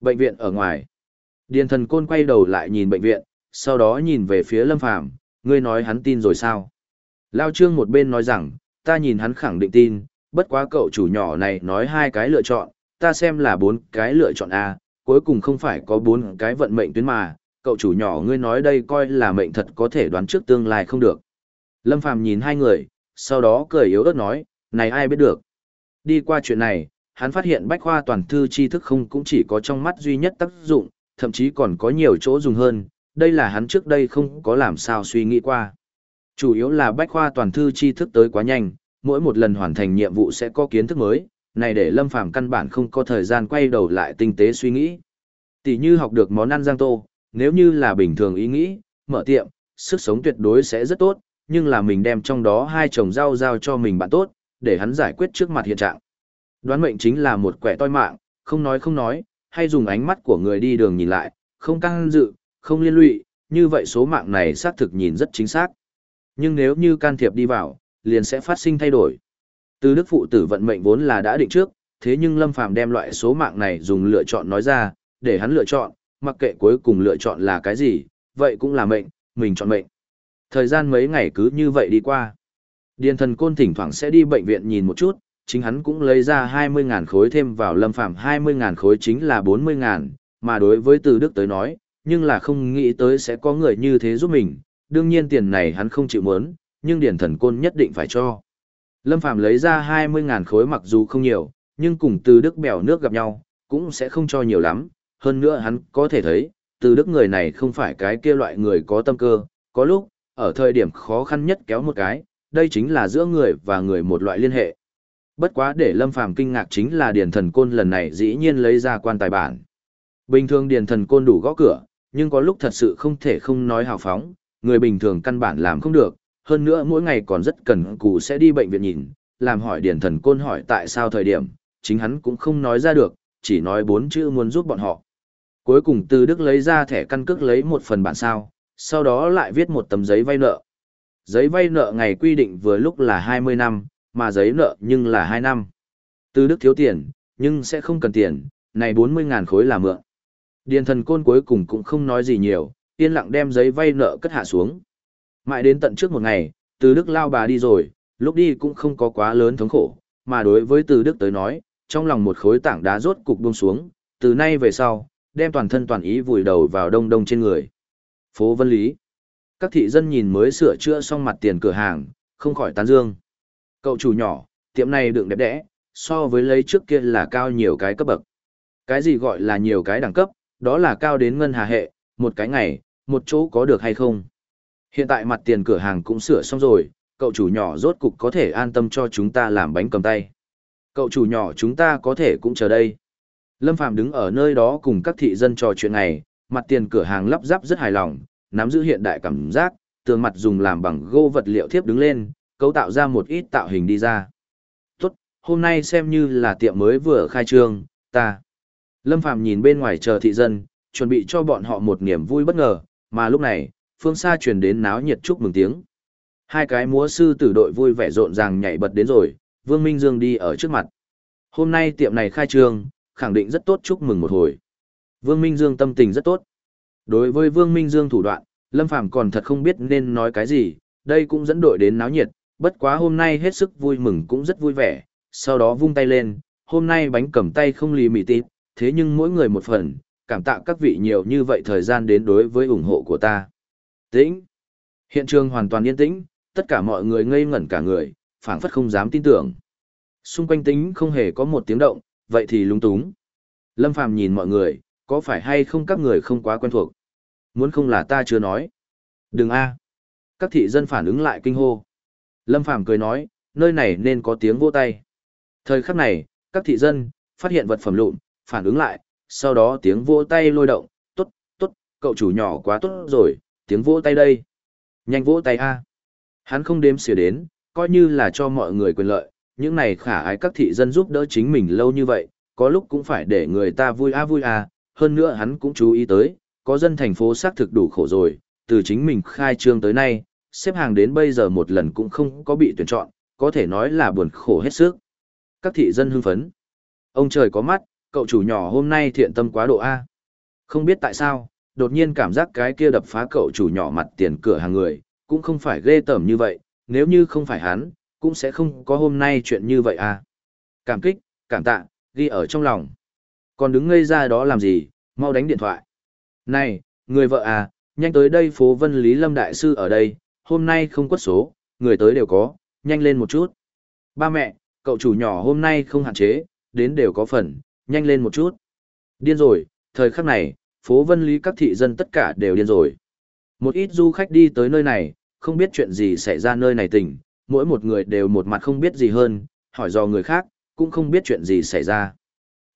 Speaker 1: Bệnh viện ở ngoài. Điền thần côn quay đầu lại nhìn bệnh viện, sau đó nhìn về phía Lâm Phàm ngươi nói hắn tin rồi sao? Lao Trương một bên nói rằng, ta nhìn hắn khẳng định tin, bất quá cậu chủ nhỏ này nói hai cái lựa chọn, ta xem là bốn cái lựa chọn A, cuối cùng không phải có bốn cái vận mệnh tuyến mà, cậu chủ nhỏ ngươi nói đây coi là mệnh thật có thể đoán trước tương lai không được. Lâm Phàm nhìn hai người, sau đó cười yếu ớt nói, này ai biết được. Đi qua chuyện này, hắn phát hiện bách khoa toàn thư tri thức không cũng chỉ có trong mắt duy nhất tác dụng, thậm chí còn có nhiều chỗ dùng hơn, đây là hắn trước đây không có làm sao suy nghĩ qua. Chủ yếu là bách khoa toàn thư tri thức tới quá nhanh, mỗi một lần hoàn thành nhiệm vụ sẽ có kiến thức mới, này để Lâm Phàm căn bản không có thời gian quay đầu lại tinh tế suy nghĩ. Tỷ như học được món ăn giang tô, nếu như là bình thường ý nghĩ, mở tiệm, sức sống tuyệt đối sẽ rất tốt, nhưng là mình đem trong đó hai chồng rau giao cho mình bạn tốt, để hắn giải quyết trước mặt hiện trạng. Đoán mệnh chính là một quẻ toi mạng, không nói không nói, hay dùng ánh mắt của người đi đường nhìn lại, không căng dự, không liên lụy, như vậy số mạng này xác thực nhìn rất chính xác. Nhưng nếu như can thiệp đi vào, liền sẽ phát sinh thay đổi. Từ đức phụ tử vận mệnh vốn là đã định trước, thế nhưng Lâm Phàm đem loại số mạng này dùng lựa chọn nói ra, để hắn lựa chọn, mặc kệ cuối cùng lựa chọn là cái gì, vậy cũng là mệnh, mình chọn mệnh. Thời gian mấy ngày cứ như vậy đi qua. Điền thần côn thỉnh thoảng sẽ đi bệnh viện nhìn một chút, chính hắn cũng lấy ra 20.000 khối thêm vào lâm phạm 20.000 khối chính là 40.000, mà đối với từ đức tới nói, nhưng là không nghĩ tới sẽ có người như thế giúp mình, đương nhiên tiền này hắn không chịu mớn, nhưng điền thần côn nhất định phải cho. Lâm Phàm lấy ra 20.000 khối mặc dù không nhiều, nhưng cùng từ đức bèo nước gặp nhau, cũng sẽ không cho nhiều lắm, hơn nữa hắn có thể thấy, từ đức người này không phải cái kia loại người có tâm cơ, có lúc, ở thời điểm khó khăn nhất kéo một cái, đây chính là giữa người và người một loại liên hệ. Bất quá để Lâm Phàm kinh ngạc chính là Điền Thần Côn lần này dĩ nhiên lấy ra quan tài bản. Bình thường Điền Thần Côn đủ gõ cửa, nhưng có lúc thật sự không thể không nói hào phóng, người bình thường căn bản làm không được, hơn nữa mỗi ngày còn rất cần cù sẽ đi bệnh viện nhìn, làm hỏi Điền Thần Côn hỏi tại sao thời điểm, chính hắn cũng không nói ra được, chỉ nói bốn chữ muốn giúp bọn họ. Cuối cùng từ Đức lấy ra thẻ căn cước lấy một phần bản sao, sau đó lại viết một tấm giấy vay nợ. Giấy vay nợ ngày quy định vừa lúc là 20 năm, mà giấy nợ nhưng là 2 năm. Từ Đức thiếu tiền, nhưng sẽ không cần tiền, này 40.000 khối là mượn. Điền thần côn cuối cùng cũng không nói gì nhiều, yên lặng đem giấy vay nợ cất hạ xuống. Mãi đến tận trước một ngày, từ Đức lao bà đi rồi, lúc đi cũng không có quá lớn thống khổ, mà đối với từ Đức tới nói, trong lòng một khối tảng đá rốt cục buông xuống, từ nay về sau, đem toàn thân toàn ý vùi đầu vào đông đông trên người. Phố Vân Lý Các thị dân nhìn mới sửa chữa xong mặt tiền cửa hàng, không khỏi tán dương. Cậu chủ nhỏ, tiệm này đựng đẹp đẽ, so với lấy trước kia là cao nhiều cái cấp bậc. Cái gì gọi là nhiều cái đẳng cấp, đó là cao đến ngân hà hệ, một cái ngày, một chỗ có được hay không. Hiện tại mặt tiền cửa hàng cũng sửa xong rồi, cậu chủ nhỏ rốt cục có thể an tâm cho chúng ta làm bánh cầm tay. Cậu chủ nhỏ chúng ta có thể cũng chờ đây. Lâm Phạm đứng ở nơi đó cùng các thị dân trò chuyện này, mặt tiền cửa hàng lắp ráp rất hài lòng, nắm giữ hiện đại cảm giác, tường mặt dùng làm bằng gỗ vật liệu thiếp đứng lên, cấu tạo ra một ít tạo hình đi ra. Tốt, hôm nay xem như là tiệm mới vừa khai trương, ta. Lâm Phạm nhìn bên ngoài chờ thị dân, chuẩn bị cho bọn họ một niềm vui bất ngờ, mà lúc này, phương xa truyền đến náo nhiệt chúc mừng tiếng. Hai cái múa sư tử đội vui vẻ rộn ràng nhảy bật đến rồi, Vương Minh Dương đi ở trước mặt. Hôm nay tiệm này khai trương, khẳng định rất tốt chúc mừng một hồi. Vương Minh Dương tâm tình rất tốt. Đối với Vương Minh Dương thủ đoạn, Lâm Phàm còn thật không biết nên nói cái gì, đây cũng dẫn đội đến náo nhiệt, bất quá hôm nay hết sức vui mừng cũng rất vui vẻ, sau đó vung tay lên, hôm nay bánh cầm tay không lì mì tít, thế nhưng mỗi người một phần, cảm tạ các vị nhiều như vậy thời gian đến đối với ủng hộ của ta. Tĩnh. Hiện trường hoàn toàn yên tĩnh, tất cả mọi người ngây ngẩn cả người, phảng phất không dám tin tưởng. Xung quanh tính không hề có một tiếng động, vậy thì lúng túng. Lâm Phàm nhìn mọi người, có phải hay không các người không quá quen thuộc? Muốn không là ta chưa nói. Đừng a. Các thị dân phản ứng lại kinh hô. Lâm Phàm cười nói, nơi này nên có tiếng vỗ tay. Thời khắc này, các thị dân phát hiện vật phẩm lụn, phản ứng lại, sau đó tiếng vỗ tay lôi động, tốt, tốt, cậu chủ nhỏ quá tốt rồi, tiếng vỗ tay đây. Nhanh vỗ tay a. Hắn không đếm xỉa đến, coi như là cho mọi người quyền lợi, những này khả ái các thị dân giúp đỡ chính mình lâu như vậy, có lúc cũng phải để người ta vui a vui a, hơn nữa hắn cũng chú ý tới, có dân thành phố xác thực đủ khổ rồi, từ chính mình khai trương tới nay, xếp hàng đến bây giờ một lần cũng không có bị tuyển chọn, có thể nói là buồn khổ hết sức. Các thị dân hưng phấn. Ông trời có mắt, cậu chủ nhỏ hôm nay thiện tâm quá độ A. Không biết tại sao, đột nhiên cảm giác cái kia đập phá cậu chủ nhỏ mặt tiền cửa hàng người, cũng không phải ghê tởm như vậy, nếu như không phải hắn, cũng sẽ không có hôm nay chuyện như vậy à. Cảm kích, cảm tạ, ghi ở trong lòng. Còn đứng ngây ra đó làm gì, mau đánh điện thoại. Này, người vợ à, nhanh tới đây phố Vân Lý Lâm Đại Sư ở đây, hôm nay không quất số, người tới đều có, nhanh lên một chút. Ba mẹ, cậu chủ nhỏ hôm nay không hạn chế, đến đều có phần, nhanh lên một chút. Điên rồi, thời khắc này, phố Vân Lý các thị dân tất cả đều điên rồi. Một ít du khách đi tới nơi này, không biết chuyện gì xảy ra nơi này tỉnh, mỗi một người đều một mặt không biết gì hơn, hỏi do người khác, cũng không biết chuyện gì xảy ra.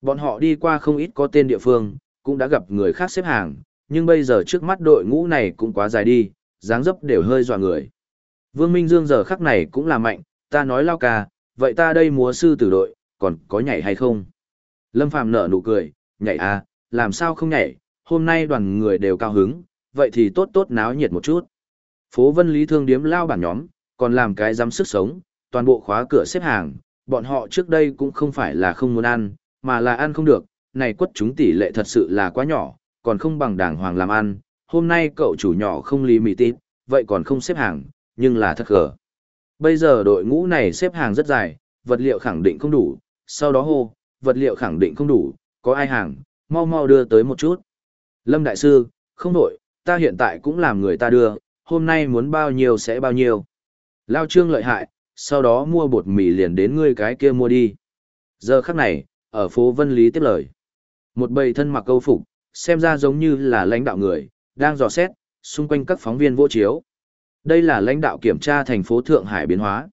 Speaker 1: Bọn họ đi qua không ít có tên địa phương, cũng đã gặp người khác xếp hàng, nhưng bây giờ trước mắt đội ngũ này cũng quá dài đi, dáng dấp đều hơi dọa người. Vương Minh Dương giờ khắc này cũng là mạnh, ta nói lao ca, vậy ta đây múa sư tử đội, còn có nhảy hay không? Lâm Phàm nở nụ cười, nhảy à, làm sao không nhảy, hôm nay đoàn người đều cao hứng, vậy thì tốt tốt náo nhiệt một chút. Phố Vân Lý thương điếm lao bản nhóm, còn làm cái dám sức sống, toàn bộ khóa cửa xếp hàng, bọn họ trước đây cũng không phải là không muốn ăn, mà là ăn không được, này quất chúng tỷ lệ thật sự là quá nhỏ, còn không bằng đàng hoàng làm ăn, hôm nay cậu chủ nhỏ không lý mì tít, vậy còn không xếp hàng, nhưng là thật gở. Bây giờ đội ngũ này xếp hàng rất dài, vật liệu khẳng định không đủ, sau đó hô, vật liệu khẳng định không đủ, có ai hàng, mau mau đưa tới một chút. Lâm Đại Sư, không đổi, ta hiện tại cũng làm người ta đưa, hôm nay muốn bao nhiêu sẽ bao nhiêu. Lao trương lợi hại, sau đó mua bột mì liền đến ngươi cái kia mua đi. Giờ khắc này, ở phố Vân Lý tiếp lời. Một bầy thân mặc câu phục, xem ra giống như là lãnh đạo người, đang dò xét, xung quanh các phóng viên vô chiếu. Đây là lãnh đạo kiểm tra thành phố Thượng Hải biến hóa.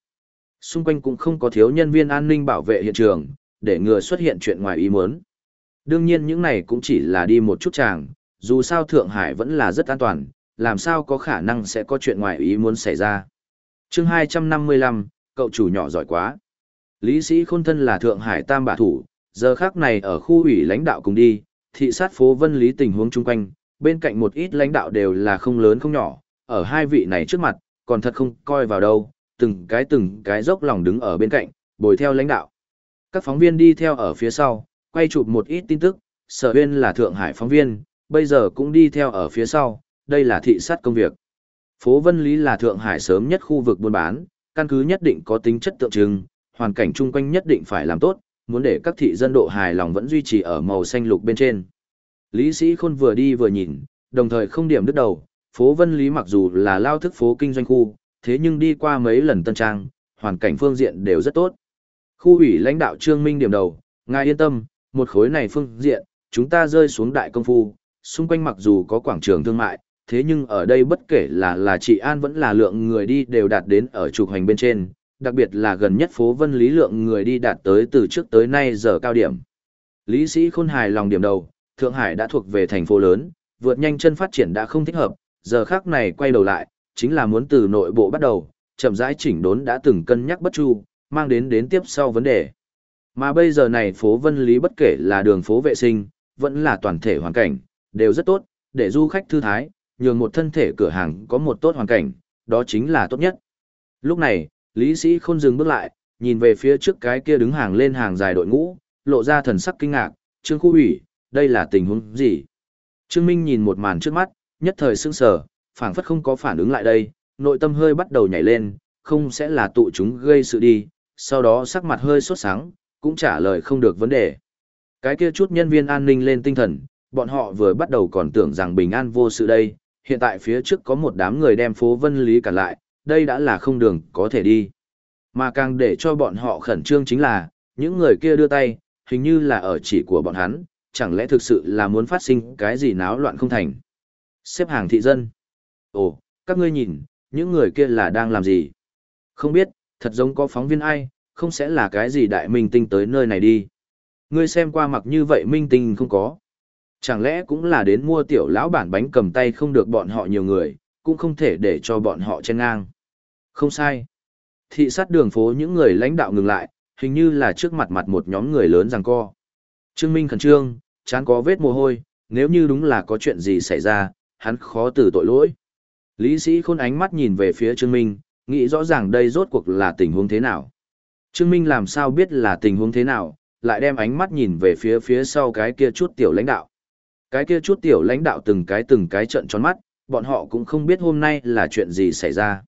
Speaker 1: Xung quanh cũng không có thiếu nhân viên an ninh bảo vệ hiện trường, để ngừa xuất hiện chuyện ngoài ý muốn. Đương nhiên những này cũng chỉ là đi một chút chàng, dù sao Thượng Hải vẫn là rất an toàn, làm sao có khả năng sẽ có chuyện ngoài ý muốn xảy ra. chương 255, cậu chủ nhỏ giỏi quá. Lý sĩ khôn thân là Thượng Hải tam bả thủ, giờ khác này ở khu ủy lãnh đạo cùng đi, thị sát phố vân lý tình huống chung quanh, bên cạnh một ít lãnh đạo đều là không lớn không nhỏ, ở hai vị này trước mặt, còn thật không coi vào đâu, từng cái từng cái dốc lòng đứng ở bên cạnh, bồi theo lãnh đạo. Các phóng viên đi theo ở phía sau, quay chụp một ít tin tức, sở huyên là Thượng Hải phóng viên, bây giờ cũng đi theo ở phía sau, đây là thị sát công việc. Phố Vân Lý là Thượng Hải sớm nhất khu vực buôn bán, căn cứ nhất định có tính chất tượng trưng, hoàn cảnh chung quanh nhất định phải làm tốt, muốn để các thị dân độ hài lòng vẫn duy trì ở màu xanh lục bên trên. Lý Sĩ Khôn vừa đi vừa nhìn, đồng thời không điểm đứt đầu, phố Vân Lý mặc dù là lao thức phố kinh doanh khu, thế nhưng đi qua mấy lần tân trang, hoàn cảnh phương diện đều rất tốt. Khu ủy lãnh đạo Trương Minh điểm đầu, ngài yên tâm, một khối này phương diện, chúng ta rơi xuống đại công phu, xung quanh mặc dù có quảng trường thương mại, thế nhưng ở đây bất kể là là trị an vẫn là lượng người đi đều đạt đến ở trục hành bên trên, đặc biệt là gần nhất phố Vân Lý lượng người đi đạt tới từ trước tới nay giờ cao điểm. Lý sĩ khôn hài lòng điểm đầu, Thượng Hải đã thuộc về thành phố lớn, vượt nhanh chân phát triển đã không thích hợp, giờ khác này quay đầu lại, chính là muốn từ nội bộ bắt đầu, chậm rãi chỉnh đốn đã từng cân nhắc bất chu, mang đến đến tiếp sau vấn đề. Mà bây giờ này phố Vân Lý bất kể là đường phố vệ sinh, vẫn là toàn thể hoàn cảnh, đều rất tốt, để du khách thư thái, nhường một thân thể cửa hàng có một tốt hoàn cảnh, đó chính là tốt nhất. Lúc này, Lý Sĩ Khôn dừng bước lại, nhìn về phía trước cái kia đứng hàng lên hàng dài đội ngũ, lộ ra thần sắc kinh ngạc, Trương Khu ủy, đây là tình huống gì? Trương Minh nhìn một màn trước mắt, nhất thời sững sờ, phảng phất không có phản ứng lại đây, nội tâm hơi bắt đầu nhảy lên, không sẽ là tụ chúng gây sự đi, sau đó sắc mặt hơi sốt sáng, cũng trả lời không được vấn đề. Cái kia chút nhân viên an ninh lên tinh thần, bọn họ vừa bắt đầu còn tưởng rằng bình an vô sự đây, hiện tại phía trước có một đám người đem phố Vân Lý cản lại, đây đã là không đường có thể đi. Mà càng để cho bọn họ khẩn trương chính là, những người kia đưa tay, hình như là ở chỉ của bọn hắn, chẳng lẽ thực sự là muốn phát sinh cái gì náo loạn không thành. Xếp hàng thị dân. Ồ, các ngươi nhìn, những người kia là đang làm gì? Không biết, thật giống có phóng viên ai, không sẽ là cái gì đại minh tinh tới nơi này đi. Ngươi xem qua mặc như vậy minh tinh không có. Chẳng lẽ cũng là đến mua tiểu lão bản bánh cầm tay không được bọn họ nhiều người, cũng không thể để cho bọn họ chen ngang. Không sai. Thị sát đường phố những người lãnh đạo ngừng lại, hình như là trước mặt mặt một nhóm người lớn rằng co. Trương Minh khẩn trương, chán có vết mồ hôi, nếu như đúng là có chuyện gì xảy ra, hắn khó từ tội lỗi. Lý sĩ khôn ánh mắt nhìn về phía Trương Minh, nghĩ rõ ràng đây rốt cuộc là tình huống thế nào. Trương Minh làm sao biết là tình huống thế nào, lại đem ánh mắt nhìn về phía phía sau cái kia chút tiểu lãnh đạo. Cái kia chút tiểu lãnh đạo từng cái từng cái trận tròn mắt, bọn họ cũng không biết hôm nay là chuyện gì xảy ra.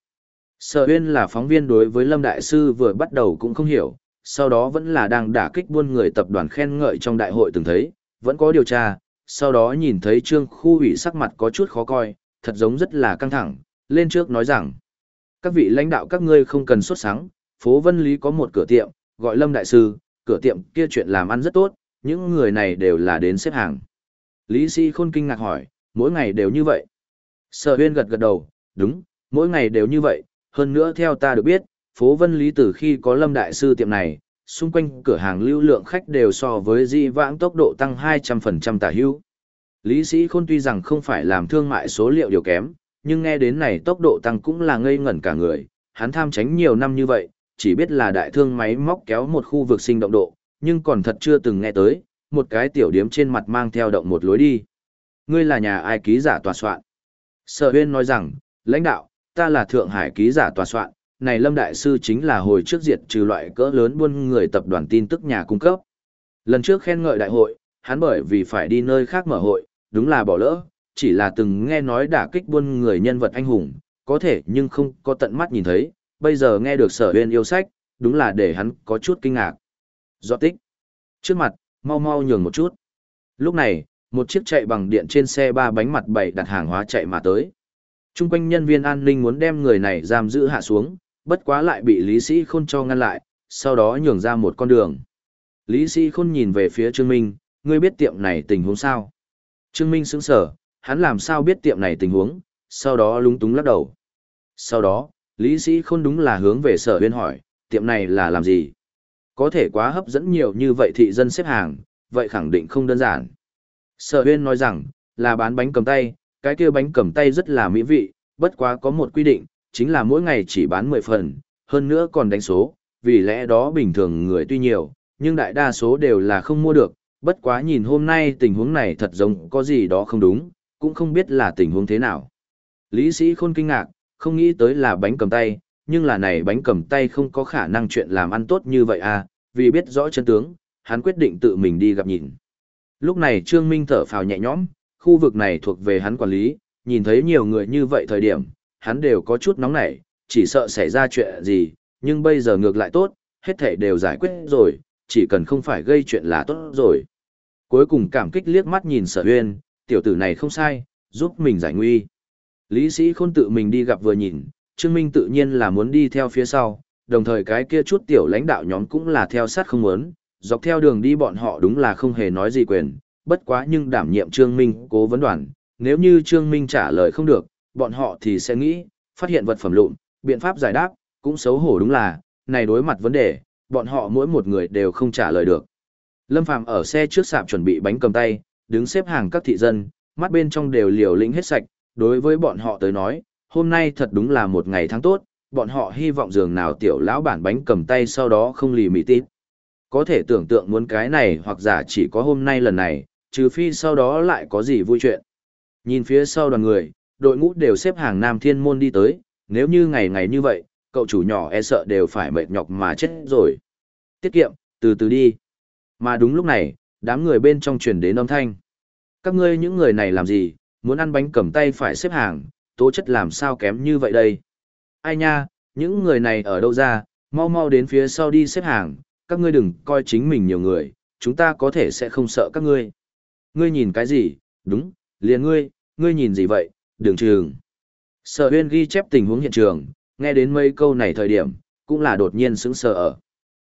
Speaker 1: Sở Huyên là phóng viên đối với Lâm Đại Sư vừa bắt đầu cũng không hiểu, sau đó vẫn là đang đả kích buôn người tập đoàn khen ngợi trong đại hội từng thấy, vẫn có điều tra, sau đó nhìn thấy trương khu ủy sắc mặt có chút khó coi, thật giống rất là căng thẳng, lên trước nói rằng, các vị lãnh đạo các ngươi không cần xuất sáng, phố Vân Lý có một cửa tiệm, gọi Lâm Đại Sư, cửa tiệm kia chuyện làm ăn rất tốt, những người này đều là đến xếp hàng. Lý Sĩ Khôn kinh ngạc hỏi, mỗi ngày đều như vậy. Sở huyên gật gật đầu, đúng, mỗi ngày đều như vậy, hơn nữa theo ta được biết, phố Vân Lý từ khi có Lâm Đại Sư tiệm này, xung quanh cửa hàng lưu lượng khách đều so với di vãng tốc độ tăng 200% tả hữu. Lý Sĩ Khôn tuy rằng không phải làm thương mại số liệu điều kém, nhưng nghe đến này tốc độ tăng cũng là ngây ngẩn cả người, hắn tham tránh nhiều năm như vậy, chỉ biết là đại thương máy móc kéo một khu vực sinh động độ, nhưng còn thật chưa từng nghe tới, một cái tiểu điếm trên mặt mang theo động một lối đi. Ngươi là nhà ai ký giả tòa soạn? Sở Huyên nói rằng, lãnh đạo, ta là Thượng Hải ký giả tòa soạn, này Lâm Đại Sư chính là hồi trước diệt trừ loại cỡ lớn buôn người tập đoàn tin tức nhà cung cấp. Lần trước khen ngợi đại hội, hắn bởi vì phải đi nơi khác mở hội, đúng là bỏ lỡ, chỉ là từng nghe nói đả kích buôn người nhân vật anh hùng, có thể nhưng không có tận mắt nhìn thấy, bây giờ nghe được sở huyên yêu sách, đúng là để hắn có chút kinh ngạc. Do tích. Trước mặt, mau mau nhường một chút. Lúc này, một chiếc chạy bằng điện trên xe ba bánh mặt bảy đặt hàng hóa chạy mà tới. Trung quanh nhân viên an ninh muốn đem người này giam giữ hạ xuống, bất quá lại bị Lý Sĩ Khôn cho ngăn lại, sau đó nhường ra một con đường. Lý Sĩ Khôn nhìn về phía Trương Minh, ngươi biết tiệm này tình huống sao? Trương Minh sững sờ, hắn làm sao biết tiệm này tình huống, sau đó lúng túng lắc đầu. Sau đó, Lý Sĩ Khôn đúng là hướng về sở huyên hỏi, tiệm này là làm gì? Có thể quá hấp dẫn nhiều như vậy thị dân xếp hàng, vậy khẳng định không đơn giản. Sở huyên nói rằng, là bán bánh cầm tay, cái kia bánh cầm tay rất là mỹ vị, bất quá có một quy định, chính là mỗi ngày chỉ bán 10 phần, hơn nữa còn đánh số, vì lẽ đó bình thường người tuy nhiều, nhưng đại đa số đều là không mua được, bất quá nhìn hôm nay tình huống này thật giống có gì đó không đúng, cũng không biết là tình huống thế nào. Lý sĩ khôn kinh ngạc, không nghĩ tới là bánh cầm tay, nhưng là này bánh cầm tay không có khả năng chuyện làm ăn tốt như vậy à, vì biết rõ chân tướng, hắn quyết định tự mình đi gặp nhìn. Lúc này Trương Minh thở phào nhẹ nhõm, khu vực này thuộc về hắn quản lý, nhìn thấy nhiều người như vậy thời điểm, hắn đều có chút nóng nảy, chỉ sợ xảy ra chuyện gì, nhưng bây giờ ngược lại tốt, hết thể đều giải quyết rồi, chỉ cần không phải gây chuyện là tốt rồi. Cuối cùng cảm kích liếc mắt nhìn sở huyên, tiểu tử này không sai, giúp mình giải nguy. Lý sĩ khôn tự mình đi gặp vừa nhìn, Trương Minh tự nhiên là muốn đi theo phía sau, đồng thời cái kia chút tiểu lãnh đạo nhóm cũng là theo sát không muốn, dọc theo đường đi bọn họ đúng là không hề nói gì quyền, bất quá nhưng đảm nhiệm Trương Minh cố vấn đoàn, nếu như Trương Minh trả lời không được, bọn họ thì sẽ nghĩ, phát hiện vật phẩm lụn, biện pháp giải đáp, cũng xấu hổ đúng là, này đối mặt vấn đề, bọn họ mỗi một người đều không trả lời được. Lâm Phàm ở xe trước sạp chuẩn bị bánh cầm tay, đứng xếp hàng các thị dân, mắt bên trong đều liều lĩnh hết sạch, đối với bọn họ tới nói, hôm nay thật đúng là một ngày tháng tốt, bọn họ hy vọng giường nào tiểu lão bản bánh cầm tay sau đó không lì mì tít. Có thể tưởng tượng muốn cái này hoặc giả chỉ có hôm nay lần này, trừ phi sau đó lại có gì vui chuyện. Nhìn phía sau đoàn người, đội ngũ đều xếp hàng nam thiên môn đi tới, nếu như ngày ngày như vậy, cậu chủ nhỏ e sợ đều phải mệt nhọc mà chết rồi. Tiết kiệm, từ từ đi. Mà đúng lúc này, đám người bên trong truyền đến âm thanh. Các ngươi những người này làm gì, muốn ăn bánh cầm tay phải xếp hàng, tố chất làm sao kém như vậy đây. Ai nha, những người này ở đâu ra, mau mau đến phía sau đi xếp hàng, các ngươi đừng coi chính mình nhiều người, chúng ta có thể sẽ không sợ các ngươi. Ngươi nhìn cái gì, đúng, liền ngươi, ngươi nhìn gì vậy, đường trường. Sở huyên ghi chép tình huống hiện trường, nghe đến mấy câu này thời điểm, cũng là đột nhiên sững sờ ở.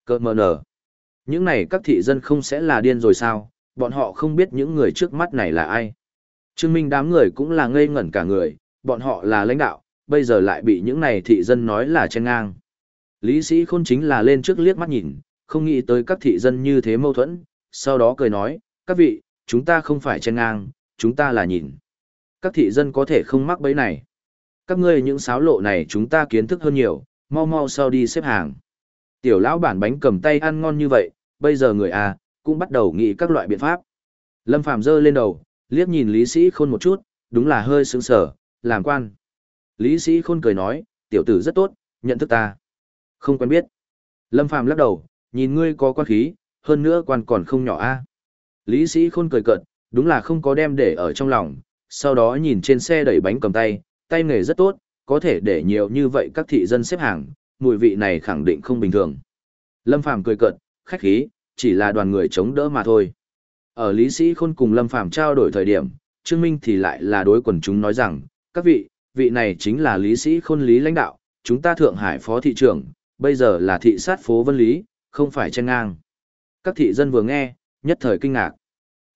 Speaker 1: Cơ mờ nở. Những này các thị dân không sẽ là điên rồi sao, bọn họ không biết những người trước mắt này là ai. Trương Minh đám người cũng là ngây ngẩn cả người, bọn họ là lãnh đạo, bây giờ lại bị những này thị dân nói là chen ngang. Lý sĩ khôn chính là lên trước liếc mắt nhìn, không nghĩ tới các thị dân như thế mâu thuẫn, sau đó cười nói, các vị, chúng ta không phải chen ngang, chúng ta là nhìn. Các thị dân có thể không mắc bẫy này. Các ngươi những sáo lộ này chúng ta kiến thức hơn nhiều, mau mau sau đi xếp hàng. Tiểu lão bản bánh cầm tay ăn ngon như vậy, bây giờ người à, cũng bắt đầu nghĩ các loại biện pháp. Lâm Phàm giơ lên đầu, liếc nhìn Lý Sĩ Khôn một chút, đúng là hơi sững sờ, làm quan. Lý Sĩ Khôn cười nói, tiểu tử rất tốt, nhận thức ta. Không quen biết. Lâm Phàm lắc đầu, nhìn ngươi có quan khí, hơn nữa quan còn không nhỏ a. Lý Sĩ Khôn cười cợt, đúng là không có đem để ở trong lòng, sau đó nhìn trên xe đẩy bánh cầm tay, tay nghề rất tốt, có thể để nhiều như vậy các thị dân xếp hàng, mùi vị này khẳng định không bình thường. Lâm Phàm cười cợt, khách khí, chỉ là đoàn người chống đỡ mà thôi. Ở Lý Sĩ Khôn cùng Lâm Phàm trao đổi thời điểm, Trương Minh thì lại là đối quần chúng nói rằng, các vị, vị này chính là Lý Sĩ Khôn Lý lãnh đạo, chúng ta Thượng Hải phó thị trưởng, bây giờ là thị sát phố Vân Lý, không phải chen ngang. Các thị dân vừa nghe, nhất thời kinh ngạc.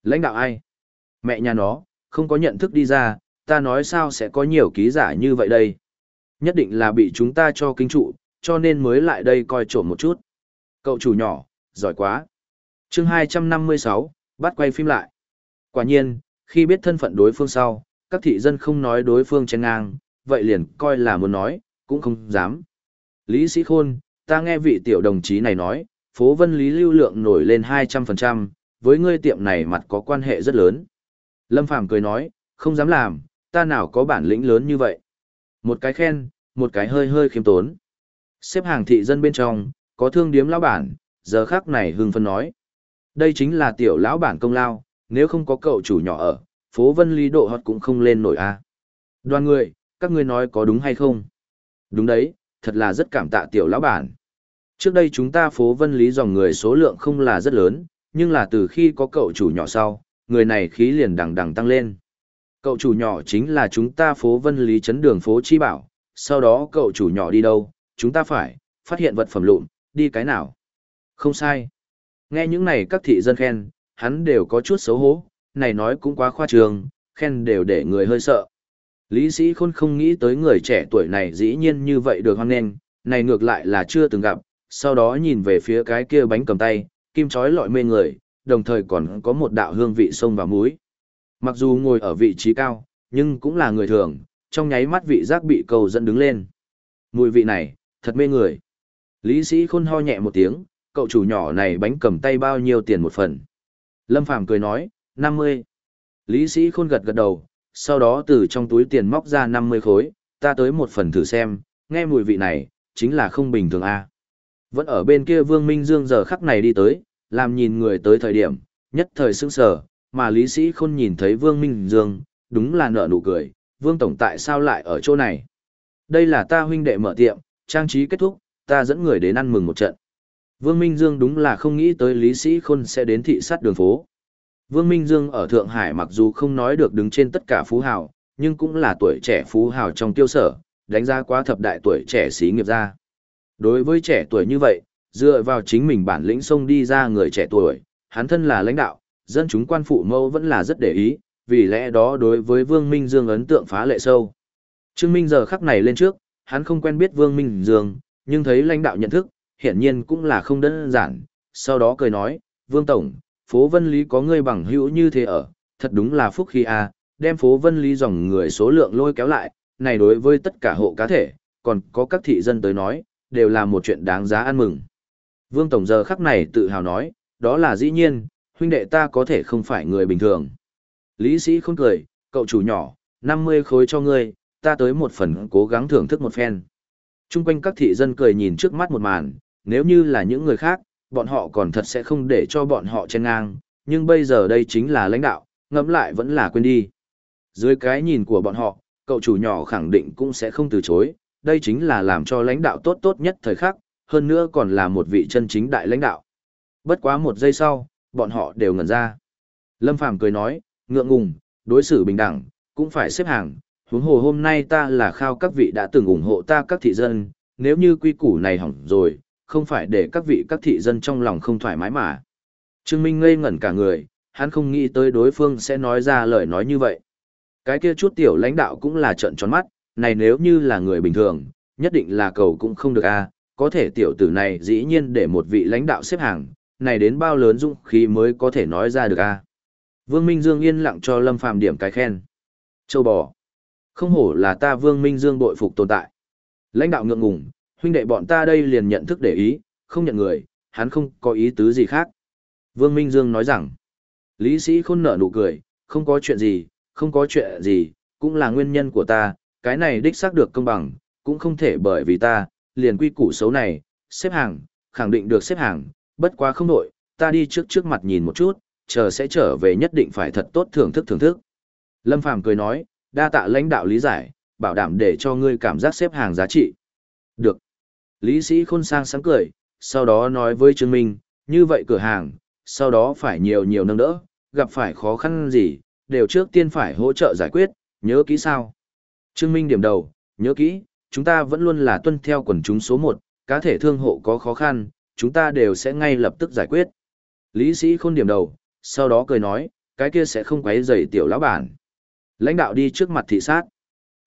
Speaker 1: Lãnh đạo ai? Mẹ nhà nó, không có nhận thức đi ra, ta nói sao sẽ có nhiều ký giả như vậy đây? Nhất định là bị chúng ta cho kinh trụ, cho nên mới lại đây coi trộm một chút. Cậu chủ nhỏ, giỏi quá. chương 256, bắt quay phim lại. Quả nhiên, khi biết thân phận đối phương sau, các thị dân không nói đối phương chen ngang, vậy liền coi là muốn nói, cũng không dám. Lý Sĩ Khôn, ta nghe vị tiểu đồng chí này nói, phố Vân Lý lưu lượng nổi lên 200%, với ngươi tiệm này mặt có quan hệ rất lớn. Lâm Phàm cười nói, không dám làm, ta nào có bản lĩnh lớn như vậy. Một cái khen, một cái hơi hơi khiêm tốn. Xếp hàng thị dân bên trong, có thương điếm lão bản, giờ khắc này hưng phân nói. Đây chính là tiểu lão bản công lao, nếu không có cậu chủ nhỏ ở, phố Vân Lý độ hot cũng không lên nổi a. Đoàn người, các ngươi nói có đúng hay không? Đúng đấy, thật là rất cảm tạ tiểu lão bản. Trước đây chúng ta phố Vân Lý dòng người số lượng không là rất lớn, nhưng là từ khi có cậu chủ nhỏ sau, người này khí liền đằng đằng tăng lên. Cậu chủ nhỏ chính là chúng ta phố Vân Lý chấn đường phố Chi Bảo, sau đó cậu chủ nhỏ đi đâu, chúng ta phải, phát hiện vật phẩm lụn, đi cái nào. Không sai. Nghe những này các thị dân khen, hắn đều có chút xấu hổ, này nói cũng quá khoa trương, khen đều để người hơi sợ. Lý sĩ khôn không nghĩ tới người trẻ tuổi này dĩ nhiên như vậy được hoan nghênh, này ngược lại là chưa từng gặp, sau đó nhìn về phía cái kia bánh cầm tay, kim chói lọi mê người, đồng thời còn có một đạo hương vị sông và muối. Mặc dù ngồi ở vị trí cao, nhưng cũng là người thường, trong nháy mắt vị giác bị cầu dẫn đứng lên. Mùi vị này, thật mê người. Lý sĩ khôn ho nhẹ một tiếng, cậu chủ nhỏ này bánh cầm tay bao nhiêu tiền một phần. Lâm Phàm cười nói, 50. Lý sĩ khôn gật gật đầu, sau đó từ trong túi tiền móc ra 50 khối, ta tới một phần thử xem, nghe mùi vị này, chính là không bình thường a. Vẫn ở bên kia Vương Minh Dương giờ khắc này đi tới, làm nhìn người tới thời điểm, nhất thời sững sờ, mà Lý Sĩ Khôn nhìn thấy Vương Minh Dương, đúng là nở nụ cười, Vương Tổng tại sao lại ở chỗ này? Đây là ta huynh đệ mở tiệm, trang trí kết thúc, ta dẫn người đến ăn mừng một trận. Vương Minh Dương đúng là không nghĩ tới Lý Sĩ Khôn sẽ đến thị sát đường phố. Vương Minh Dương ở Thượng Hải mặc dù không nói được đứng trên tất cả phú hào, nhưng cũng là tuổi trẻ phú hào trong tiêu sở, đánh giá quá thập đại tuổi trẻ xí nghiệp ra. Đối với trẻ tuổi như vậy, dựa vào chính mình bản lĩnh xông đi ra người trẻ tuổi, hắn thân là lãnh đạo, dân chúng quan phụ mẫu vẫn là rất để ý, vì lẽ đó đối với Vương Minh Dương ấn tượng phá lệ sâu. Trương Minh giờ khắc này lên trước, hắn không quen biết Vương Minh Dương, nhưng thấy lãnh đạo nhận thức, hiển nhiên cũng là không đơn giản, sau đó cười nói, Vương Tổng, phố Vân Lý có người bằng hữu như thế ở, thật đúng là phúc khi a à, đem phố Vân Lý dòng người số lượng lôi kéo lại, này đối với tất cả hộ cá thể, còn có các thị dân tới nói, đều là một chuyện đáng giá ăn mừng. Vương Tổng giờ khắc này tự hào nói, đó là dĩ nhiên, huynh đệ ta có thể không phải người bình thường. Lý sĩ không cười, cậu chủ nhỏ, 50 khối cho ngươi, ta tới một phần cố gắng thưởng thức một phen. Trung quanh các thị dân cười nhìn trước mắt một màn, nếu như là những người khác, bọn họ còn thật sẽ không để cho bọn họ chen ngang, nhưng bây giờ đây chính là lãnh đạo, ngẫm lại vẫn là quên đi. Dưới cái nhìn của bọn họ, cậu chủ nhỏ khẳng định cũng sẽ không từ chối, đây chính là làm cho lãnh đạo tốt tốt nhất thời khắc, hơn nữa còn là một vị chân chính đại lãnh đạo. Bất quá một giây sau, bọn họ đều ngẩn ra. Lâm Phàm cười nói, ngượng ngùng, đối xử bình đẳng, cũng phải xếp hàng, huống hồ hôm nay ta là khao các vị đã từng ủng hộ ta các thị dân, nếu như quy củ này hỏng rồi, không phải để các vị các thị dân trong lòng không thoải mái mà. Trương Minh ngây ngẩn cả người, hắn không nghĩ tới đối phương sẽ nói ra lời nói như vậy. Cái kia chút tiểu lãnh đạo cũng là trận tròn mắt, này nếu như là người bình thường, nhất định là cầu cũng không được a có thể tiểu tử này dĩ nhiên để một vị lãnh đạo xếp hàng, này đến bao lớn dũng khí mới có thể nói ra được a Vương Minh Dương yên lặng cho Lâm Phàm điểm cái khen. Châu bò. Không hổ là ta Vương Minh Dương bội phục tồn tại. Lãnh đạo ngượng ngùng, huynh đệ bọn ta đây liền nhận thức để ý, không nhận người, hắn không có ý tứ gì khác. Vương Minh Dương nói rằng, Lý sĩ khôn nở nụ cười, không có chuyện gì, không có chuyện gì, cũng là nguyên nhân của ta, cái này đích xác được công bằng, cũng không thể bởi vì ta, liền quy củ xấu này, xếp hàng, khẳng định được xếp hàng, bất quá không nổi, ta đi trước trước mặt nhìn một chút, chờ sẽ trở về nhất định phải thật tốt thưởng thức thưởng thức. Lâm Phàm cười nói, đa tạ lãnh đạo lý giải, bảo đảm để cho ngươi cảm giác xếp hàng giá trị. Được. Lý sĩ khôn sang sáng cười, sau đó nói với Trương Minh, như vậy cửa hàng, sau đó phải nhiều nhiều nâng đỡ, gặp phải khó khăn gì, đều trước tiên phải hỗ trợ giải quyết, nhớ kỹ sao. Trương Minh điểm đầu, nhớ kỹ, chúng ta vẫn luôn là tuân theo quần chúng số 1, cá thể thương hộ có khó khăn, chúng ta đều sẽ ngay lập tức giải quyết. Lý sĩ khôn điểm đầu, sau đó cười nói, cái kia sẽ không quấy rầy tiểu lão bản. Lãnh đạo đi trước mặt thị sát.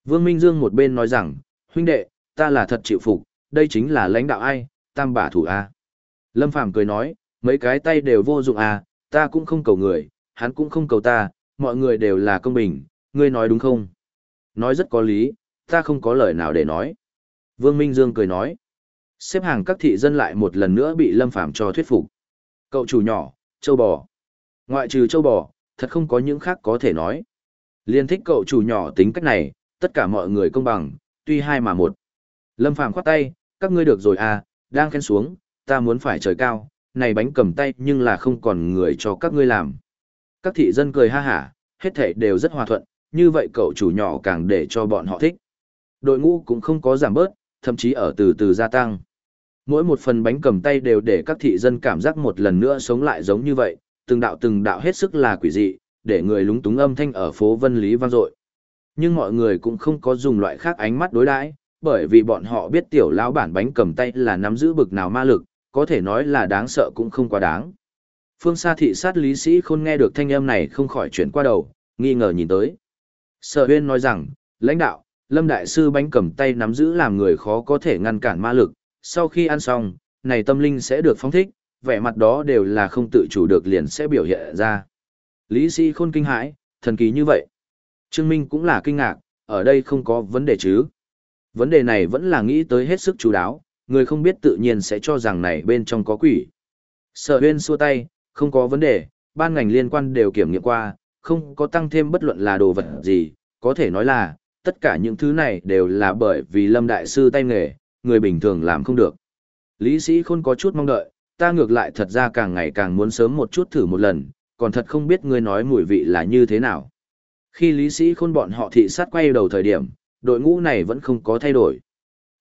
Speaker 1: Vương Minh Dương một bên nói rằng, huynh đệ, ta là thật chịu phục, đây chính là lãnh đạo ai, tam bả thủ A. Lâm Phàm cười nói, mấy cái tay đều vô dụng A, ta cũng không cầu người, hắn cũng không cầu ta, mọi người đều là công bình, ngươi nói đúng không? Nói rất có lý, ta không có lời nào để nói. Vương Minh Dương cười nói, xếp hàng các thị dân lại một lần nữa bị Lâm Phàm cho thuyết phục. Cậu chủ nhỏ, châu bò. Ngoại trừ châu bò, thật không có những khác có thể nói. Liên thích cậu chủ nhỏ tính cách này, tất cả mọi người công bằng, tuy hai mà một. Lâm Phàm khoát tay, các ngươi được rồi à, đang khen xuống, ta muốn phải trời cao, này bánh cầm tay nhưng là không còn người cho các ngươi làm. Các thị dân cười ha hả, hết thảy đều rất hòa thuận, như vậy cậu chủ nhỏ càng để cho bọn họ thích. Đội ngũ cũng không có giảm bớt, thậm chí ở từ từ gia tăng. Mỗi một phần bánh cầm tay đều để các thị dân cảm giác một lần nữa sống lại giống như vậy, từng đạo từng đạo hết sức là quỷ dị, để người lúng túng âm thanh ở phố Vân Lý vang dội. Nhưng mọi người cũng không có dùng loại khác ánh mắt đối đãi, bởi vì bọn họ biết tiểu lão bản bánh cầm tay là nắm giữ bực nào ma lực, có thể nói là đáng sợ cũng không quá đáng. Phương xa thị sát lý sĩ khôn nghe được thanh âm này không khỏi chuyển qua đầu, nghi ngờ nhìn tới. Sở huyên nói rằng, lãnh đạo, Lâm Đại Sư bánh cầm tay nắm giữ làm người khó có thể ngăn cản ma lực, sau khi ăn xong, này tâm linh sẽ được phóng thích, vẻ mặt đó đều là không tự chủ được liền sẽ biểu hiện ra. Lý sĩ khôn kinh hãi, thần kỳ như vậy. Trương Minh cũng là kinh ngạc, ở đây không có vấn đề chứ. Vấn đề này vẫn là nghĩ tới hết sức chú đáo, người không biết tự nhiên sẽ cho rằng này bên trong có quỷ. Sở huyên xua tay, không có vấn đề, ban ngành liên quan đều kiểm nghiệm qua, không có tăng thêm bất luận là đồ vật gì, có thể nói là, tất cả những thứ này đều là bởi vì Lâm Đại Sư tay nghề, người bình thường làm không được. Lý sĩ khôn có chút mong đợi, ta ngược lại thật ra càng ngày càng muốn sớm một chút thử một lần, còn thật không biết ngươi nói mùi vị là như thế nào. Khi lý sĩ khôn bọn họ thị sát quay đầu thời điểm, đội ngũ này vẫn không có thay đổi.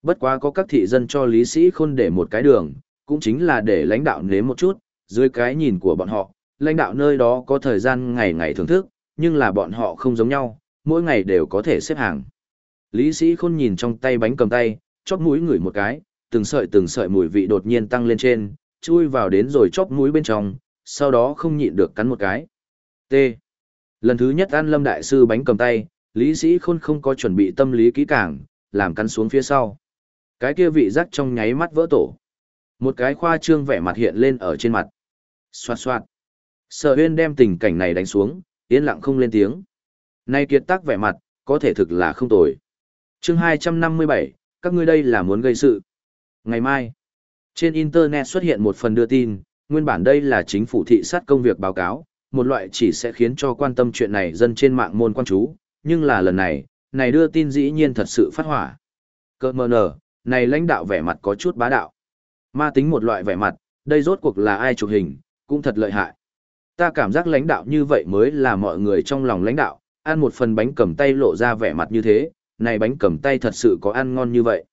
Speaker 1: Bất quá có các thị dân cho lý sĩ khôn để một cái đường, cũng chính là để lãnh đạo nếm một chút, dưới cái nhìn của bọn họ, lãnh đạo nơi đó có thời gian ngày ngày thưởng thức, nhưng là bọn họ không giống nhau, mỗi ngày đều có thể xếp hàng. Lý sĩ khôn nhìn trong tay bánh cầm tay, chóp mũi ngửi một cái, từng sợi từng sợi mùi vị đột nhiên tăng lên trên, chui vào đến rồi chóp mũi bên trong, sau đó không nhịn được cắn một cái. T. Lần thứ nhất ăn lâm đại sư bánh cầm tay, Lý sĩ khôn không có chuẩn bị tâm lý kỹ càng, làm cắn xuống phía sau. Cái kia vị giác trong nháy mắt vỡ tổ. Một cái khoa trương vẻ mặt hiện lên ở trên mặt. Xoạt xoạt. Sở huyên đem tình cảnh này đánh xuống, yên lặng không lên tiếng. Nay kiệt tác vẻ mặt, có thể thực là không tồi. chương 257, các ngươi đây là muốn gây sự. Ngày mai, trên Internet xuất hiện một phần đưa tin, nguyên bản đây là chính phủ thị sát công việc báo cáo, một loại chỉ sẽ khiến cho quan tâm chuyện này dân trên mạng môn quan chú, nhưng là lần này, này đưa tin dĩ nhiên thật sự phát hỏa. Cơ mờ nở, này lãnh đạo vẻ mặt có chút bá đạo. Ma tính một loại vẻ mặt, đây rốt cuộc là ai chụp hình, cũng thật lợi hại. Ta cảm giác lãnh đạo như vậy mới là mọi người trong lòng lãnh đạo, ăn một phần bánh cầm tay lộ ra vẻ mặt như thế, này bánh cầm tay thật sự có ăn ngon như vậy.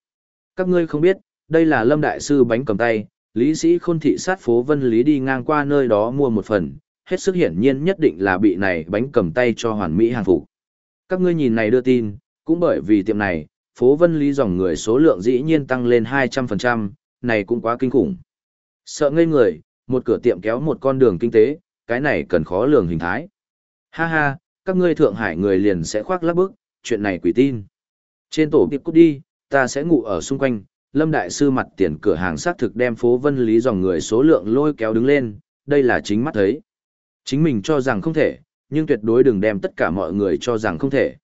Speaker 1: Các ngươi không biết, đây là Lâm Đại Sư bánh cầm tay, Lý Sĩ Khôn thị sát phố Vân Lý đi ngang qua nơi đó mua một phần, hết sức hiển nhiên nhất định là bị này bánh cầm tay cho hoàn mỹ hàng phục. Các ngươi nhìn này đưa tin, cũng bởi vì tiệm này, phố Vân Lý dòng người số lượng dĩ nhiên tăng lên 200%, này cũng quá kinh khủng. Sợ ngây người, một cửa tiệm kéo một con đường kinh tế, cái này cần khó lường hình thái. Ha ha, các ngươi Thượng Hải người liền sẽ khoác lác bức, chuyện này quỷ tin. Trên tổ tiệp cút đi, ta sẽ ngủ ở xung quanh, Lâm Đại Sư mặt tiền cửa hàng xác thực đem phố Vân Lý dòng người số lượng lôi kéo đứng lên, đây là chính mắt thấy. Chính mình cho rằng không thể, nhưng tuyệt đối đừng đem tất cả mọi người cho rằng không thể.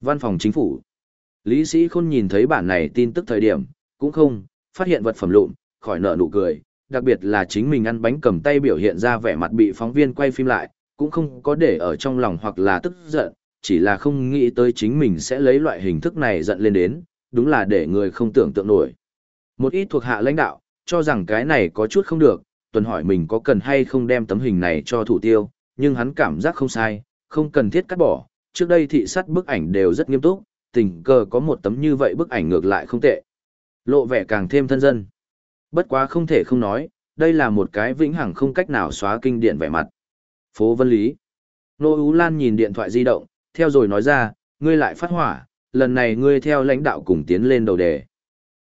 Speaker 1: Văn phòng chính phủ. Lý Sĩ Khôn nhìn thấy bản này tin tức thời điểm, cũng không, phát hiện vật phẩm lụn, khỏi nợ nụ cười, đặc biệt là chính mình ăn bánh cầm tay biểu hiện ra vẻ mặt bị phóng viên quay phim lại, cũng không có để ở trong lòng hoặc là tức giận, chỉ là không nghĩ tới chính mình sẽ lấy loại hình thức này giận lên đến, đúng là để người không tưởng tượng nổi. Một ít thuộc hạ lãnh đạo, cho rằng cái này có chút không được, tuần hỏi mình có cần hay không đem tấm hình này cho thủ tiêu, nhưng hắn cảm giác không sai, không cần thiết cắt bỏ, trước đây thị sát bức ảnh đều rất nghiêm túc, tình cờ có một tấm như vậy bức ảnh ngược lại không tệ. Lộ vẻ càng thêm thân dân. Bất quá không thể không nói, đây là một cái vĩnh hằng không cách nào xóa kinh điển vẻ mặt. Phố Vân Lý. Nô Ú Lan nhìn điện thoại di động, theo rồi nói ra, ngươi lại phát hỏa, lần này ngươi theo lãnh đạo cùng tiến lên đầu đề.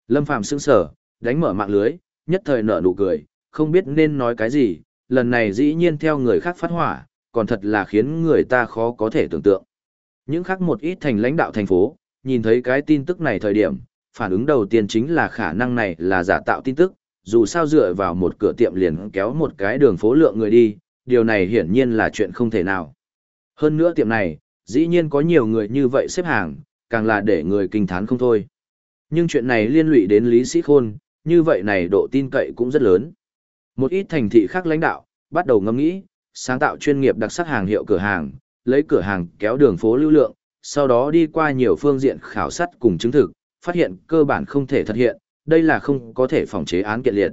Speaker 1: Lâm Phàm sững sở, đánh mở mạng lưới, nhất thời nở nụ cười, không biết nên nói cái gì, lần này dĩ nhiên theo người khác phát hỏa, còn thật là khiến người ta khó có thể tưởng tượng. Những khác một ít thành lãnh đạo thành phố, nhìn thấy cái tin tức này thời điểm, phản ứng đầu tiên chính là khả năng này là giả tạo tin tức, dù sao dựa vào một cửa tiệm liền kéo một cái đường phố lượng người đi, điều này hiển nhiên là chuyện không thể nào. Hơn nữa tiệm này, dĩ nhiên có nhiều người như vậy xếp hàng, càng là để người kinh thán không thôi. Nhưng chuyện này liên lụy đến Lý Sĩ Khôn, như vậy này độ tin cậy cũng rất lớn. Một ít thành thị khác lãnh đạo, bắt đầu ngẫm nghĩ, sáng tạo chuyên nghiệp đặc sắc hàng hiệu cửa hàng, lấy cửa hàng kéo đường phố lưu lượng, sau đó đi qua nhiều phương diện khảo sát cùng chứng thực, phát hiện cơ bản không thể thực hiện, đây là không có thể phòng chế án kiện liệt.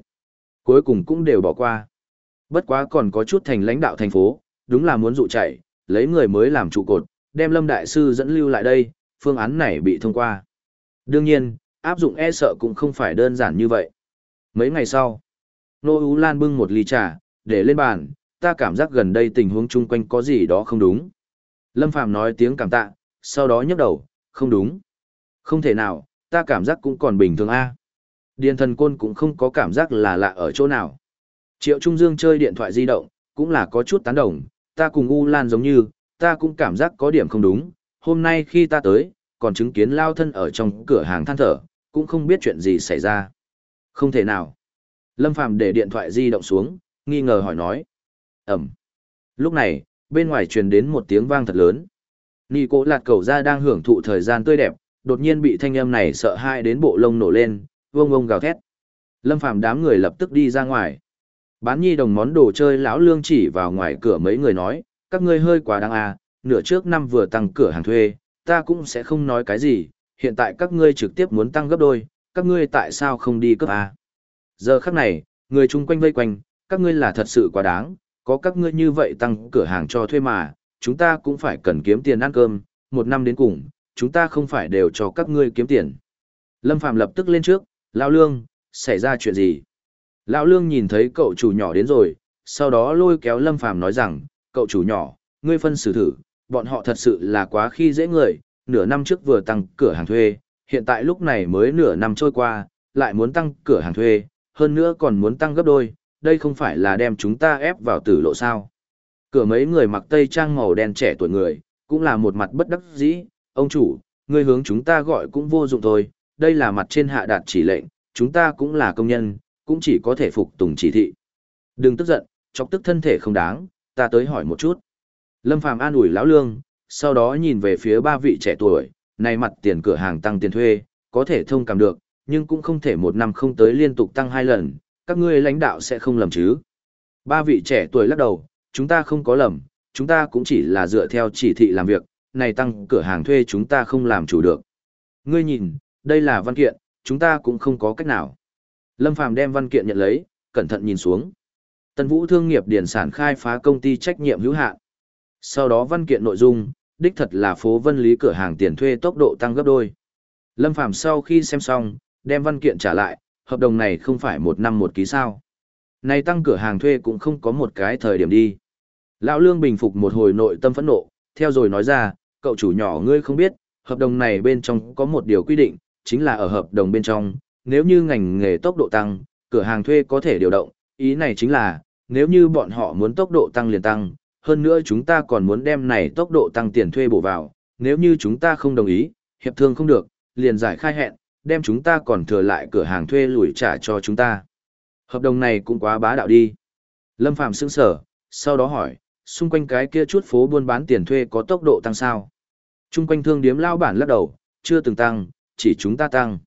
Speaker 1: Cuối cùng cũng đều bỏ qua. Bất quá còn có chút thành lãnh đạo thành phố, đúng là muốn dụ chạy, lấy người mới làm trụ cột, đem Lâm Đại Sư dẫn lưu lại đây, phương án này bị thông qua. Đương nhiên, áp dụng e sợ cũng không phải đơn giản như vậy. Mấy ngày sau, Nô Ú Lan bưng một ly trà, để lên bàn, ta cảm giác gần đây tình huống chung quanh có gì đó không đúng. Lâm Phàm nói tiếng cảm tạ, sau đó nhấc đầu, không đúng. Không thể nào, ta cảm giác cũng còn bình thường a. Điền thần côn cũng không có cảm giác là lạ ở chỗ nào. Triệu Trung Dương chơi điện thoại di động, cũng là có chút tán đồng, ta cùng U Lan giống như, ta cũng cảm giác có điểm không đúng. Hôm nay khi ta tới, còn chứng kiến lao thân ở trong cửa hàng than thở, cũng không biết chuyện gì xảy ra. Không thể nào. Lâm Phàm để điện thoại di động xuống, nghi ngờ hỏi nói. Ẩm. Lúc này, bên ngoài truyền đến một tiếng vang thật lớn. Nì cố lạt cầu ra đang hưởng thụ thời gian tươi đẹp, đột nhiên bị thanh âm này sợ hãi đến bộ lông nổ lên, vông vông gào thét. Lâm Phàm đám người lập tức đi ra ngoài. Bán nhi đồng món đồ chơi lão lương chỉ vào ngoài cửa mấy người nói, các ngươi hơi quá đáng à, nửa trước năm vừa tăng cửa hàng thuê, ta cũng sẽ không nói cái gì, hiện tại các ngươi trực tiếp muốn tăng gấp đôi, các ngươi tại sao không đi cấp à? Giờ khắc này, người chung quanh vây quanh, các ngươi là thật sự quá đáng, có các ngươi như vậy tăng cửa hàng cho thuê mà, chúng ta cũng phải cần kiếm tiền ăn cơm, một năm đến cùng, chúng ta không phải đều cho các ngươi kiếm tiền. Lâm Phạm lập tức lên trước, Lão Lương, xảy ra chuyện gì? Lão Lương nhìn thấy cậu chủ nhỏ đến rồi, sau đó lôi kéo Lâm Phạm nói rằng, cậu chủ nhỏ, ngươi phân xử thử, bọn họ thật sự là quá khi dễ người, nửa năm trước vừa tăng cửa hàng thuê, hiện tại lúc này mới nửa năm trôi qua, lại muốn tăng cửa hàng thuê, hơn nữa còn muốn tăng gấp đôi, đây không phải là đem chúng ta ép vào tử lộ sao. Cửa mấy người mặc tây trang màu đen trẻ tuổi người, cũng là một mặt bất đắc dĩ, ông chủ, người hướng chúng ta gọi cũng vô dụng thôi, đây là mặt trên hạ đạt chỉ lệnh, chúng ta cũng là công nhân, cũng chỉ có thể phục tùng chỉ thị. Đừng tức giận, chọc tức thân thể không đáng, ta tới hỏi một chút. Lâm Phàm an ủi lão lương, sau đó nhìn về phía ba vị trẻ tuổi, này mặt tiền cửa hàng tăng tiền thuê, có thể thông cảm được, nhưng cũng không thể một năm không tới liên tục tăng hai lần, các ngươi lãnh đạo sẽ không lầm chứ. Ba vị trẻ tuổi lắc đầu, chúng ta không có lầm, chúng ta cũng chỉ là dựa theo chỉ thị làm việc, này tăng cửa hàng thuê chúng ta không làm chủ được. Ngươi nhìn, đây là văn kiện, chúng ta cũng không có cách nào. Lâm Phàm đem văn kiện nhận lấy, cẩn thận nhìn xuống. Tân Vũ Thương nghiệp Điển sản khai phá công ty trách nhiệm hữu hạn. Sau đó văn kiện nội dung, đích thật là phố Vân Lý cửa hàng tiền thuê tốc độ tăng gấp đôi. Lâm Phàm sau khi xem xong, đem văn kiện trả lại, hợp đồng này không phải một năm một ký sao. Này tăng cửa hàng thuê cũng không có một cái thời điểm đi. Lão Lương bình phục một hồi nội tâm phẫn nộ, theo rồi nói ra, cậu chủ nhỏ ngươi không biết, hợp đồng này bên trong có một điều quy định, chính là ở hợp đồng bên trong, nếu như ngành nghề tốc độ tăng, cửa hàng thuê có thể điều động, ý này chính là, nếu như bọn họ muốn tốc độ tăng liền tăng, hơn nữa chúng ta còn muốn đem này tốc độ tăng tiền thuê bổ vào, nếu như chúng ta không đồng ý, hiệp thương không được, liền giải khai hẹn, đem chúng ta còn thừa lại cửa hàng thuê lùi trả cho chúng ta. Hợp đồng này cũng quá bá đạo đi. Lâm Phàm sững sở, sau đó hỏi, xung quanh cái kia chút phố buôn bán tiền thuê có tốc độ tăng sao? Trung quanh thương điếm lao bản lắc đầu, chưa từng tăng, chỉ chúng ta tăng.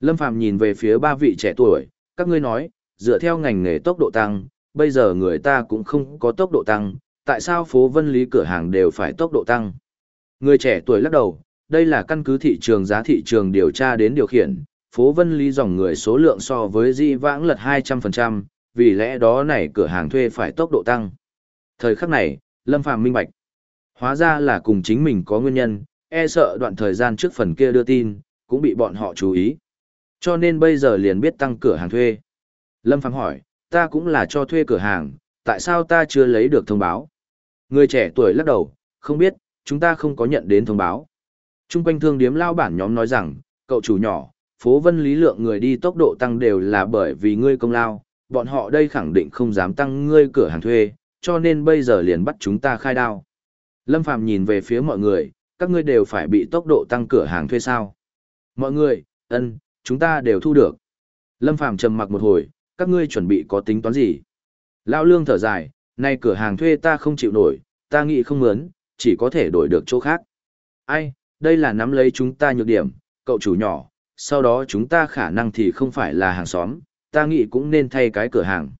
Speaker 1: Lâm Phàm nhìn về phía ba vị trẻ tuổi, các ngươi nói, dựa theo ngành nghề tốc độ tăng, bây giờ người ta cũng không có tốc độ tăng, tại sao phố vân lý cửa hàng đều phải tốc độ tăng? Người trẻ tuổi lắc đầu, đây là căn cứ thị trường giá thị trường điều tra đến điều khiển, phố vân lý dòng người số lượng so với di vãng lật 200%, vì lẽ đó này cửa hàng thuê phải tốc độ tăng. Thời khắc này, Lâm Phàm minh bạch. Hóa ra là cùng chính mình có nguyên nhân, e sợ đoạn thời gian trước phần kia đưa tin, cũng bị bọn họ chú ý. Cho nên bây giờ liền biết tăng cửa hàng thuê. Lâm Phàm hỏi, ta cũng là cho thuê cửa hàng, tại sao ta chưa lấy được thông báo? Người trẻ tuổi lắc đầu, không biết, chúng ta không có nhận đến thông báo. Trung quanh thương điếm lao bản nhóm nói rằng, cậu chủ nhỏ, phố vân lý lượng người đi tốc độ tăng đều là bởi vì ngươi công lao, bọn họ đây khẳng định không dám tăng ngươi cửa hàng thuê, cho nên bây giờ liền bắt chúng ta khai đao. Lâm Phàm nhìn về phía mọi người, các ngươi đều phải bị tốc độ tăng cửa hàng thuê sao. Mọi người, ân, chúng ta đều thu được. Lâm Phàm trầm mặc một hồi, các ngươi chuẩn bị có tính toán gì? Lão Lương thở dài, nay cửa hàng thuê ta không chịu nổi, ta nghĩ không mướn, chỉ có thể đổi được chỗ khác. Ai, đây là nắm lấy chúng ta nhược điểm, cậu chủ nhỏ, sau đó chúng ta khả năng thì không phải là hàng xóm, ta nghĩ cũng nên thay cái cửa hàng.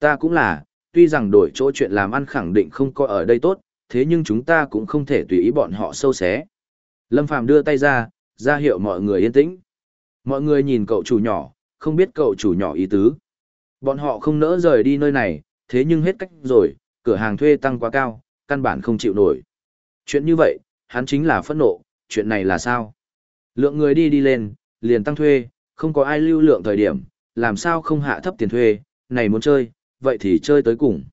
Speaker 1: Ta cũng là, tuy rằng đổi chỗ chuyện làm ăn khẳng định không có ở đây tốt, thế nhưng chúng ta cũng không thể tùy ý bọn họ sâu xé. Lâm Phàm đưa tay ra, ra hiệu mọi người yên tĩnh. Mọi người nhìn cậu chủ nhỏ, không biết cậu chủ nhỏ ý tứ. Bọn họ không nỡ rời đi nơi này, thế nhưng hết cách rồi, cửa hàng thuê tăng quá cao, căn bản không chịu nổi. Chuyện như vậy, hắn chính là phẫn nộ, chuyện này là sao? Lượng người đi đi lên, liền tăng thuê, không có ai lưu lượng thời điểm, làm sao không hạ thấp tiền thuê, này muốn chơi, vậy thì chơi tới cùng.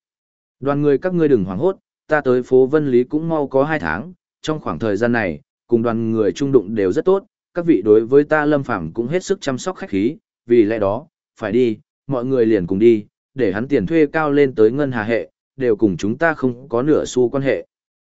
Speaker 1: Đoàn người các ngươi đừng hoảng hốt, ta tới phố Vân Lý cũng mau có 2 tháng, trong khoảng thời gian này, cùng đoàn người trung đụng đều rất tốt, các vị đối với ta lâm phẳng cũng hết sức chăm sóc khách khí, vì lẽ đó, phải đi, mọi người liền cùng đi, để hắn tiền thuê cao lên tới ngân hà hệ, đều cùng chúng ta không có nửa xu quan hệ.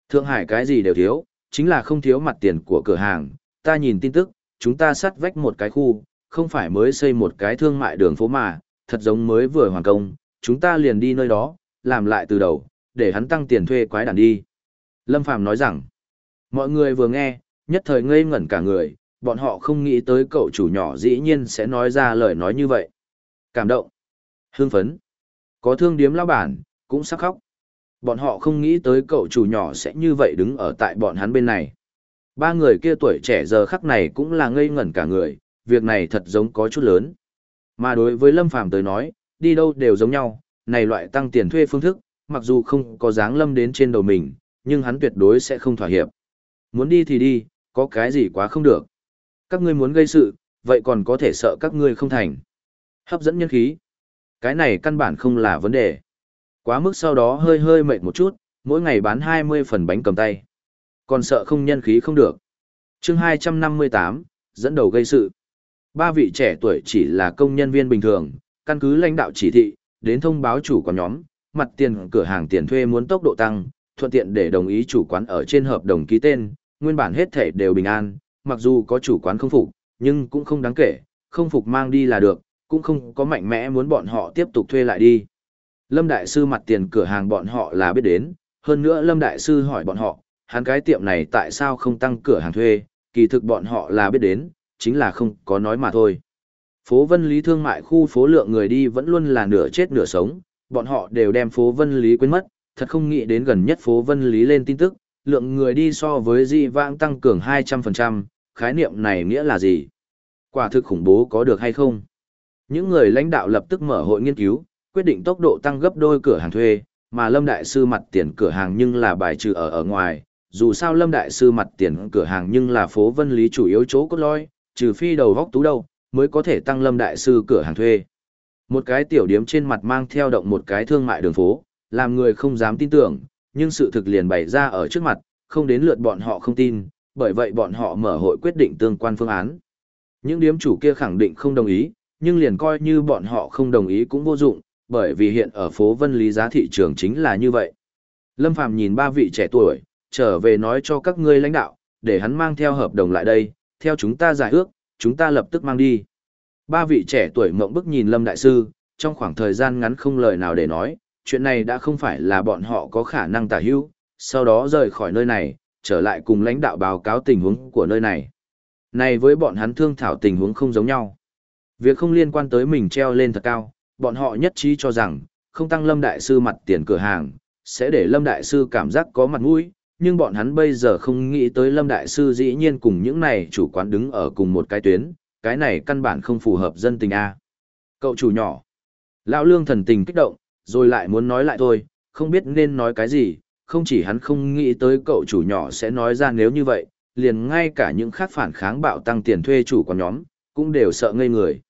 Speaker 1: Thượng Hải cái gì đều thiếu, chính là không thiếu mặt tiền của cửa hàng, ta nhìn tin tức, chúng ta sắt vách một cái khu, không phải mới xây một cái thương mại đường phố mà, thật giống mới vừa hoàn công, chúng ta liền đi nơi đó, làm lại từ đầu, để hắn tăng tiền thuê quái đàn đi. Lâm Phàm nói rằng, mọi người vừa nghe, nhất thời ngây ngẩn cả người, bọn họ không nghĩ tới cậu chủ nhỏ dĩ nhiên sẽ nói ra lời nói như vậy. Cảm động, hương phấn, có thương điếm lao bản, cũng sắp khóc. Bọn họ không nghĩ tới cậu chủ nhỏ sẽ như vậy đứng ở tại bọn hắn bên này. Ba người kia tuổi trẻ giờ khắc này cũng là ngây ngẩn cả người, việc này thật giống có chút lớn. Mà đối với Lâm Phàm tới nói, đi đâu đều giống nhau, này loại tăng tiền thuê phương thức, mặc dù không có dáng lâm đến trên đầu mình, nhưng hắn tuyệt đối sẽ không thỏa hiệp. Muốn đi thì đi, có cái gì quá không được. Các ngươi muốn gây sự, vậy còn có thể sợ các ngươi không thành. Hấp dẫn nhân khí. Cái này căn bản không là vấn đề. Quá mức sau đó hơi hơi mệt một chút, mỗi ngày bán 20 phần bánh cầm tay. Còn sợ không nhân khí không được. chương 258, dẫn đầu gây sự. Ba vị trẻ tuổi chỉ là công nhân viên bình thường, căn cứ lãnh đạo chỉ thị, đến thông báo chủ quán nhóm, mặt tiền cửa hàng tiền thuê muốn tốc độ tăng, thuận tiện để đồng ý chủ quán ở trên hợp đồng ký tên, nguyên bản hết thể đều bình an, mặc dù có chủ quán không phục, nhưng cũng không đáng kể, không phục mang đi là được, cũng không có mạnh mẽ muốn bọn họ tiếp tục thuê lại đi. Lâm Đại Sư mặt tiền cửa hàng bọn họ là biết đến, hơn nữa Lâm Đại Sư hỏi bọn họ, hắn cái tiệm này tại sao không tăng cửa hàng thuê, kỳ thực bọn họ là biết đến, chính là không có nói mà thôi. Phố Vân Lý thương mại khu phố lượng người đi vẫn luôn là nửa chết nửa sống, bọn họ đều đem phố Vân Lý quên mất, thật không nghĩ đến gần nhất phố Vân Lý lên tin tức, lượng người đi so với di vãng tăng cường 200%, khái niệm này nghĩa là gì? Quả thực khủng bố có được hay không? Những người lãnh đạo lập tức mở hội nghiên cứu, quyết định tốc độ tăng gấp đôi cửa hàng thuê, mà Lâm Đại Sư mặt tiền cửa hàng nhưng là bài trừ ở ở ngoài, dù sao Lâm Đại Sư mặt tiền cửa hàng nhưng là phố Vân Lý chủ yếu chỗ cốt lõi, trừ phi đầu góc tú đâu, mới có thể tăng Lâm Đại Sư cửa hàng thuê. Một cái tiểu điếm trên mặt mang theo động một cái thương mại đường phố, làm người không dám tin tưởng, nhưng sự thực liền bày ra ở trước mặt, không đến lượt bọn họ không tin, bởi vậy bọn họ mở hội quyết định tương quan phương án. Những điếm chủ kia khẳng định không đồng ý, nhưng liền coi như bọn họ không đồng ý cũng vô dụng, bởi vì hiện ở phố Vân Lý giá thị trường chính là như vậy. Lâm Phàm nhìn ba vị trẻ tuổi, trở về nói cho các ngươi lãnh đạo, để hắn mang theo hợp đồng lại đây, theo chúng ta giải ước, chúng ta lập tức mang đi. Ba vị trẻ tuổi mộng bức nhìn Lâm Đại Sư, trong khoảng thời gian ngắn không lời nào để nói, chuyện này đã không phải là bọn họ có khả năng tả hữu, sau đó rời khỏi nơi này, trở lại cùng lãnh đạo báo cáo tình huống của nơi này. Này với bọn hắn thương thảo tình huống không giống nhau. Việc không liên quan tới mình treo lên thật cao, bọn họ nhất trí cho rằng, không tăng Lâm Đại Sư mặt tiền cửa hàng, sẽ để Lâm Đại Sư cảm giác có mặt mũi, nhưng bọn hắn bây giờ không nghĩ tới Lâm Đại Sư dĩ nhiên cùng những này chủ quán đứng ở cùng một cái tuyến, cái này căn bản không phù hợp dân tình A. Cậu chủ nhỏ. Lão Lương thần tình kích động, rồi lại muốn nói lại thôi, không biết nên nói cái gì, không chỉ hắn không nghĩ tới cậu chủ nhỏ sẽ nói ra nếu như vậy, liền ngay cả những khác phản kháng bạo tăng tiền thuê chủ của nhóm, cũng đều sợ ngây người.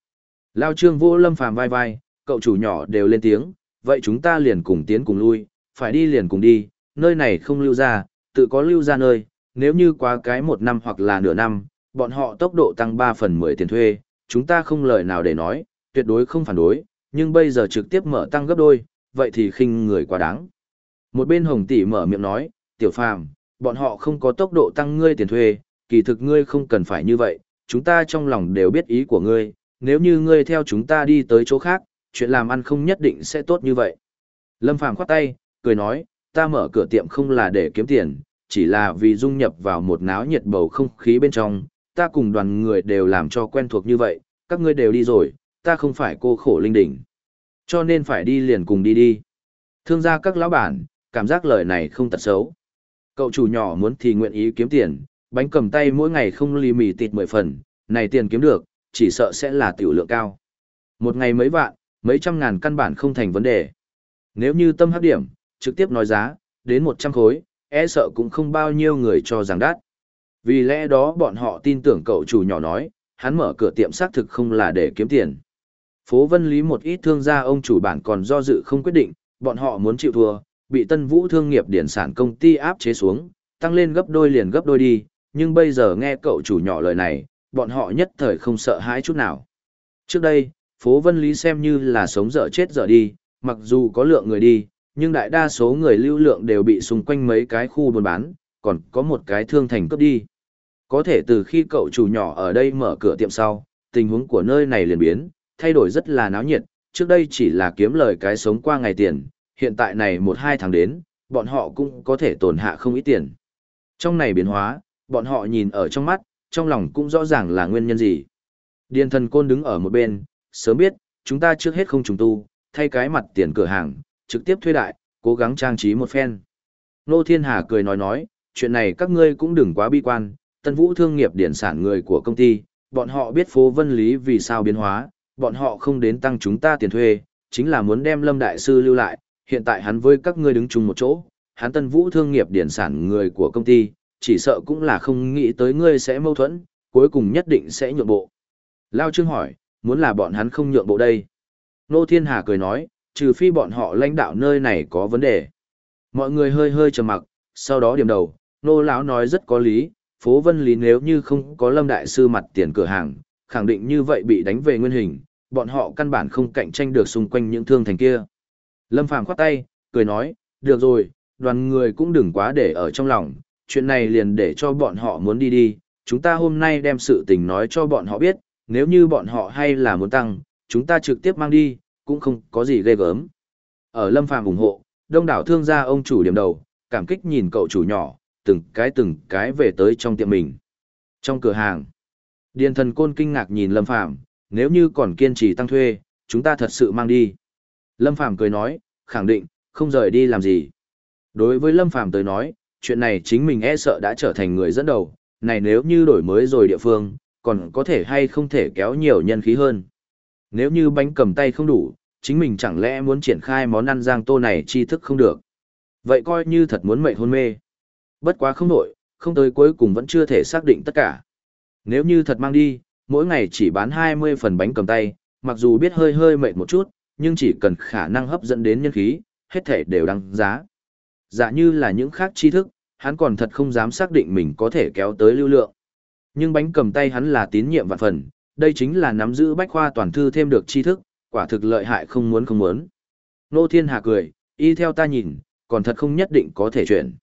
Speaker 1: Lao trương vô lâm phàm vai vai, cậu chủ nhỏ đều lên tiếng, vậy chúng ta liền cùng tiến cùng lui, phải đi liền cùng đi, nơi này không lưu ra, tự có lưu ra nơi, nếu như quá cái một năm hoặc là nửa năm, bọn họ tốc độ tăng 3 phần 10 tiền thuê, chúng ta không lời nào để nói, tuyệt đối không phản đối, nhưng bây giờ trực tiếp mở tăng gấp đôi, vậy thì khinh người quá đáng. Một bên hồng tỷ mở miệng nói, tiểu phàm, bọn họ không có tốc độ tăng ngươi tiền thuê, kỳ thực ngươi không cần phải như vậy, chúng ta trong lòng đều biết ý của ngươi, nếu như ngươi theo chúng ta đi tới chỗ khác, chuyện làm ăn không nhất định sẽ tốt như vậy. Lâm Phàm khoát tay, cười nói, ta mở cửa tiệm không là để kiếm tiền, chỉ là vì dung nhập vào một náo nhiệt bầu không khí bên trong, ta cùng đoàn người đều làm cho quen thuộc như vậy, các ngươi đều đi rồi, ta không phải cô khổ linh đỉnh. Cho nên phải đi liền cùng đi đi. Thương gia các lão bản, cảm giác lời này không tật xấu. Cậu chủ nhỏ muốn thì nguyện ý kiếm tiền, bánh cầm tay mỗi ngày không lì mì tịt mười phần, này tiền kiếm được, chỉ sợ sẽ là tiểu lượng cao. Một ngày mấy vạn, mấy trăm ngàn căn bản không thành vấn đề. Nếu như tâm hấp điểm, trực tiếp nói giá, đến 100 khối, e sợ cũng không bao nhiêu người cho rằng đắt. Vì lẽ đó bọn họ tin tưởng cậu chủ nhỏ nói, hắn mở cửa tiệm xác thực không là để kiếm tiền. Phố Vân Lý một ít thương gia ông chủ bản còn do dự không quyết định, bọn họ muốn chịu thua, bị Tân Vũ Thương nghiệp điển sản công ty áp chế xuống, tăng lên gấp đôi liền gấp đôi đi, nhưng bây giờ nghe cậu chủ nhỏ lời này, bọn họ nhất thời không sợ hãi chút nào. Trước đây, phố Vân Lý xem như là sống dở chết dở đi, mặc dù có lượng người đi, nhưng đại đa số người lưu lượng đều bị xung quanh mấy cái khu buôn bán, còn có một cái thương thành cấp đi. Có thể từ khi cậu chủ nhỏ ở đây mở cửa tiệm sau, tình huống của nơi này liền biến, thay đổi rất là náo nhiệt, trước đây chỉ là kiếm lời cái sống qua ngày tiền, hiện tại này một hai tháng đến, bọn họ cũng có thể tổn hạ không ít tiền. Trong này biến hóa, bọn họ nhìn ở trong mắt, trong lòng cũng rõ ràng là nguyên nhân gì. Điền thần côn đứng ở một bên, sớm biết, chúng ta trước hết không trùng tu, thay cái mặt tiền cửa hàng, trực tiếp thuê đại, cố gắng trang trí một phen. Nô Thiên Hà cười nói nói, chuyện này các ngươi cũng đừng quá bi quan, tân vũ thương nghiệp điển sản người của công ty, bọn họ biết phố vân lý vì sao biến hóa, bọn họ không đến tăng chúng ta tiền thuê, chính là muốn đem Lâm Đại Sư lưu lại, hiện tại hắn với các ngươi đứng chung một chỗ, hắn tân vũ thương nghiệp điển sản người của công ty, chỉ sợ cũng là không nghĩ tới ngươi sẽ mâu thuẫn, cuối cùng nhất định sẽ nhượng bộ. Lao Trương hỏi, muốn là bọn hắn không nhượng bộ đây. Nô Thiên Hà cười nói, trừ phi bọn họ lãnh đạo nơi này có vấn đề. Mọi người hơi hơi trầm mặc, sau đó điểm đầu, Nô lão nói rất có lý, phố Vân Lý nếu như không có Lâm Đại Sư mặt tiền cửa hàng, khẳng định như vậy bị đánh về nguyên hình, bọn họ căn bản không cạnh tranh được xung quanh những thương thành kia. Lâm Phàm khoát tay, cười nói, được rồi, đoàn người cũng đừng quá để ở trong lòng, chuyện này liền để cho bọn họ muốn đi đi, chúng ta hôm nay đem sự tình nói cho bọn họ biết, nếu như bọn họ hay là muốn tăng, chúng ta trực tiếp mang đi, cũng không có gì ghê gớm. Ở Lâm Phàm ủng hộ, đông đảo thương gia ông chủ điểm đầu, cảm kích nhìn cậu chủ nhỏ, từng cái từng cái về tới trong tiệm mình. Trong cửa hàng, Điền thần côn kinh ngạc nhìn Lâm Phàm nếu như còn kiên trì tăng thuê, chúng ta thật sự mang đi. Lâm Phàm cười nói, khẳng định, không rời đi làm gì. Đối với Lâm Phàm tới nói, chuyện này chính mình e sợ đã trở thành người dẫn đầu, này nếu như đổi mới rồi địa phương, còn có thể hay không thể kéo nhiều nhân khí hơn. Nếu như bánh cầm tay không đủ, chính mình chẳng lẽ muốn triển khai món ăn giang tô này chi thức không được. Vậy coi như thật muốn mệnh hôn mê. Bất quá không nổi, không tới cuối cùng vẫn chưa thể xác định tất cả. Nếu như thật mang đi, mỗi ngày chỉ bán 20 phần bánh cầm tay, mặc dù biết hơi hơi mệt một chút, nhưng chỉ cần khả năng hấp dẫn đến nhân khí, hết thể đều đăng giá. Dạ như là những khác tri thức, hắn còn thật không dám xác định mình có thể kéo tới lưu lượng. Nhưng bánh cầm tay hắn là tín nhiệm vạn phần, đây chính là nắm giữ bách khoa toàn thư thêm được tri thức, quả thực lợi hại không muốn không muốn. Nô Thiên Hà cười, y theo ta nhìn, còn thật không nhất định có thể chuyển.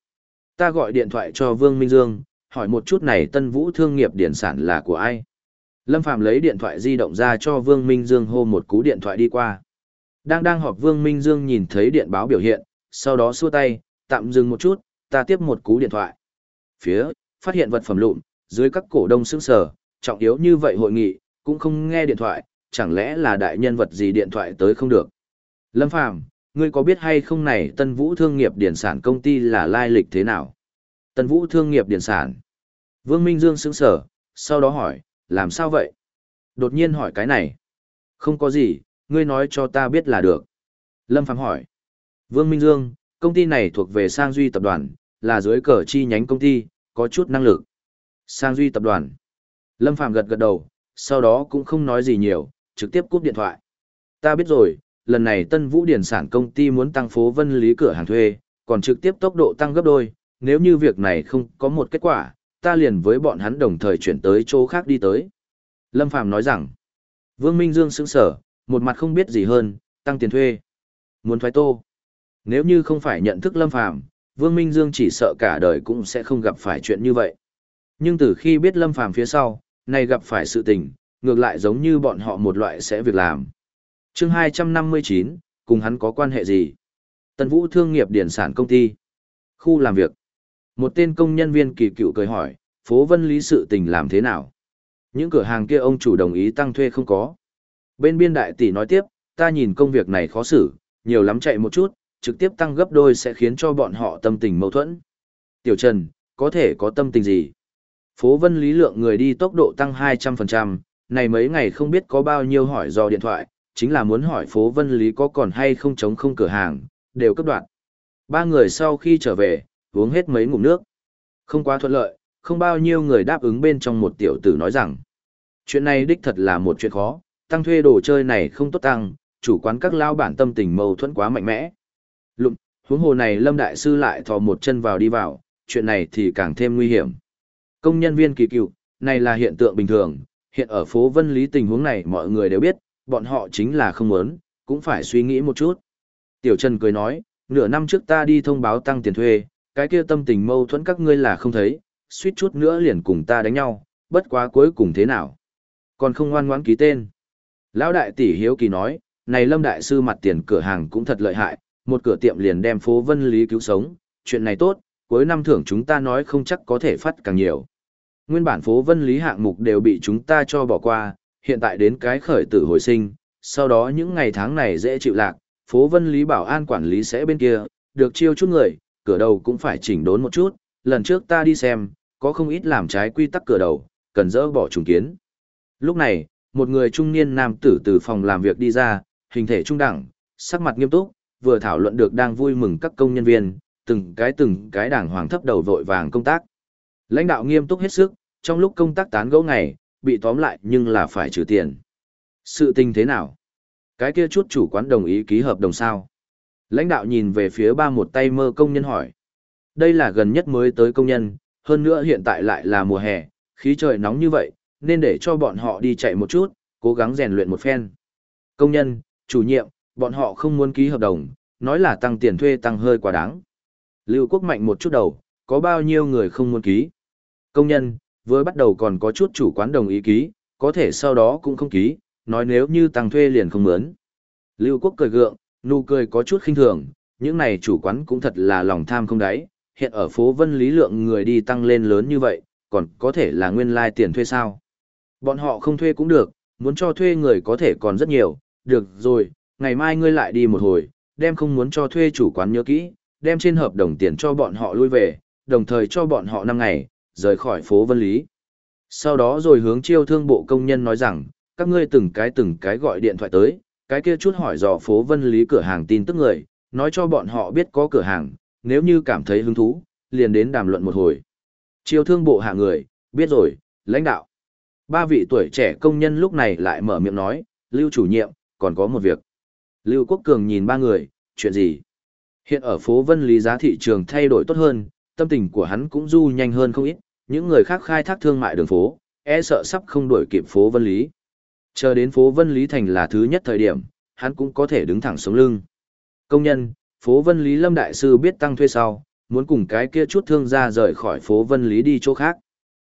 Speaker 1: Ta gọi điện thoại cho Vương Minh Dương, hỏi một chút này tân vũ thương nghiệp điển sản là của ai. Lâm Phạm lấy điện thoại di động ra cho Vương Minh Dương hô một cú điện thoại đi qua. Đang đang họp Vương Minh Dương nhìn thấy điện báo biểu hiện, sau đó xua tay, tạm dừng một chút, ta tiếp một cú điện thoại. Phía, phát hiện vật phẩm lụn, dưới các cổ đông sững sờ, trọng yếu như vậy hội nghị, cũng không nghe điện thoại, chẳng lẽ là đại nhân vật gì điện thoại tới không được. Lâm Phàm ngươi có biết hay không này Tân Vũ Thương nghiệp Điển sản công ty là lai lịch thế nào? Tân Vũ Thương nghiệp Điển sản. Vương Minh Dương sững sờ, sau đó hỏi, làm sao vậy? Đột nhiên hỏi cái này. Không có gì, ngươi nói cho ta biết là được. Lâm Phàm hỏi. Vương Minh Dương, công ty này thuộc về Sang Duy Tập đoàn, là dưới cờ chi nhánh công ty, có chút năng lực. Sang Duy Tập đoàn. Lâm Phàm gật gật đầu, sau đó cũng không nói gì nhiều, trực tiếp cúp điện thoại. Ta biết rồi, lần này Tân Vũ Điển sản công ty muốn tăng phố vân lý cửa hàng thuê, còn trực tiếp tốc độ tăng gấp đôi, nếu như việc này không có một kết quả, ta liền với bọn hắn đồng thời chuyển tới chỗ khác đi tới. Lâm Phàm nói rằng, Vương Minh Dương sững sở, một mặt không biết gì hơn, tăng tiền thuê. Muốn thoái tô. Nếu như không phải nhận thức Lâm Phàm Vương Minh Dương chỉ sợ cả đời cũng sẽ không gặp phải chuyện như vậy. Nhưng từ khi biết Lâm Phàm phía sau, này gặp phải sự tình, ngược lại giống như bọn họ một loại sẽ việc làm. chương 259, cùng hắn có quan hệ gì? Tân Vũ Thương nghiệp Điển sản công ty. Khu làm việc. Một tên công nhân viên kỳ cựu cười hỏi, phố vân lý sự tình làm thế nào? Những cửa hàng kia ông chủ đồng ý tăng thuê không có. Bên biên đại tỷ nói tiếp, ta nhìn công việc này khó xử, nhiều lắm chạy một chút, trực tiếp tăng gấp đôi sẽ khiến cho bọn họ tâm tình mâu thuẫn. Tiểu Trần, có thể có tâm tình gì? Phố vân lý lượng người đi tốc độ tăng 200%, này mấy ngày không biết có bao nhiêu hỏi do điện thoại, chính là muốn hỏi phố vân lý có còn hay không chống không cửa hàng, đều cấp đoạn. Ba người sau khi trở về, uống hết mấy ngụm nước. Không quá thuận lợi, không bao nhiêu người đáp ứng bên trong một tiểu tử nói rằng, chuyện này đích thật là một chuyện khó, tăng thuê đồ chơi này không tốt tăng, chủ quán các lao bản tâm tình mâu thuẫn quá mạnh mẽ. Lụng, huống hồ này Lâm Đại Sư lại thò một chân vào đi vào, chuyện này thì càng thêm nguy hiểm. Công nhân viên kỳ cựu, này là hiện tượng bình thường, hiện ở phố Vân Lý tình huống này mọi người đều biết, bọn họ chính là không muốn, cũng phải suy nghĩ một chút. Tiểu Trần cười nói, nửa năm trước ta đi thông báo tăng tiền thuê, cái kia tâm tình mâu thuẫn các ngươi là không thấy, suýt chút nữa liền cùng ta đánh nhau, bất quá cuối cùng thế nào. Còn không ngoan ngoãn ký tên. Lão đại tỷ hiếu kỳ nói, này lâm đại sư mặt tiền cửa hàng cũng thật lợi hại, một cửa tiệm liền đem phố vân lý cứu sống, chuyện này tốt, cuối năm thưởng chúng ta nói không chắc có thể phát càng nhiều. Nguyên bản phố vân lý hạng mục đều bị chúng ta cho bỏ qua, hiện tại đến cái khởi tử hồi sinh, sau đó những ngày tháng này dễ chịu lạc, phố vân lý bảo an quản lý sẽ bên kia, được chiêu chút người, cửa đầu cũng phải chỉnh đốn một chút, lần trước ta đi xem, có không ít làm trái quy tắc cửa đầu, cần dỡ bỏ trùng kiến. Lúc này, một người trung niên nam tử từ phòng làm việc đi ra, hình thể trung đẳng, sắc mặt nghiêm túc, vừa thảo luận được đang vui mừng các công nhân viên, từng cái từng cái đảng hoàng thấp đầu vội vàng công tác. Lãnh đạo nghiêm túc hết sức, trong lúc công tác tán gẫu ngày, bị tóm lại nhưng là phải trừ tiền. Sự tình thế nào? Cái kia chút chủ quán đồng ý ký hợp đồng sao? Lãnh đạo nhìn về phía ba một tay mơ công nhân hỏi. Đây là gần nhất mới tới công nhân, hơn nữa hiện tại lại là mùa hè, khí trời nóng như vậy, nên để cho bọn họ đi chạy một chút, cố gắng rèn luyện một phen. Công nhân, chủ nhiệm, bọn họ không muốn ký hợp đồng, nói là tăng tiền thuê tăng hơi quá đáng. Lưu Quốc Mạnh một chút đầu, có bao nhiêu người không muốn ký. Công nhân, vừa bắt đầu còn có chút chủ quán đồng ý ký, có thể sau đó cũng không ký, nói nếu như tăng thuê liền không mướn. Lưu Quốc cười gượng, nụ cười có chút khinh thường, những này chủ quán cũng thật là lòng tham không đáy, hiện ở phố Vân Lý lượng người đi tăng lên lớn như vậy, còn có thể là nguyên lai like tiền thuê sao. Bọn họ không thuê cũng được, muốn cho thuê người có thể còn rất nhiều, được rồi, ngày mai ngươi lại đi một hồi, đem không muốn cho thuê chủ quán nhớ kỹ, đem trên hợp đồng tiền cho bọn họ lui về, đồng thời cho bọn họ 5 ngày, rời khỏi phố Vân Lý. Sau đó rồi hướng chiêu thương bộ công nhân nói rằng, các ngươi từng cái từng cái gọi điện thoại tới, cái kia chút hỏi dò phố Vân Lý cửa hàng tin tức người, nói cho bọn họ biết có cửa hàng, nếu như cảm thấy hứng thú, liền đến đàm luận một hồi. Chiêu thương bộ hạ người, biết rồi, lãnh đạo. Ba vị tuổi trẻ công nhân lúc này lại mở miệng nói, Lưu chủ nhiệm, còn có một việc. Lưu Quốc Cường nhìn ba người, chuyện gì? Hiện ở phố Vân Lý giá thị trường thay đổi tốt hơn, tâm tình của hắn cũng du nhanh hơn không ít, những người khác khai thác thương mại đường phố, e sợ sắp không đuổi kịp phố Vân Lý. Chờ đến phố Vân Lý thành là thứ nhất thời điểm, hắn cũng có thể đứng thẳng sống lưng. Công nhân, phố Vân Lý Lâm Đại Sư biết tăng thuê sau, muốn cùng cái kia chút thương ra rời khỏi phố Vân Lý đi chỗ khác.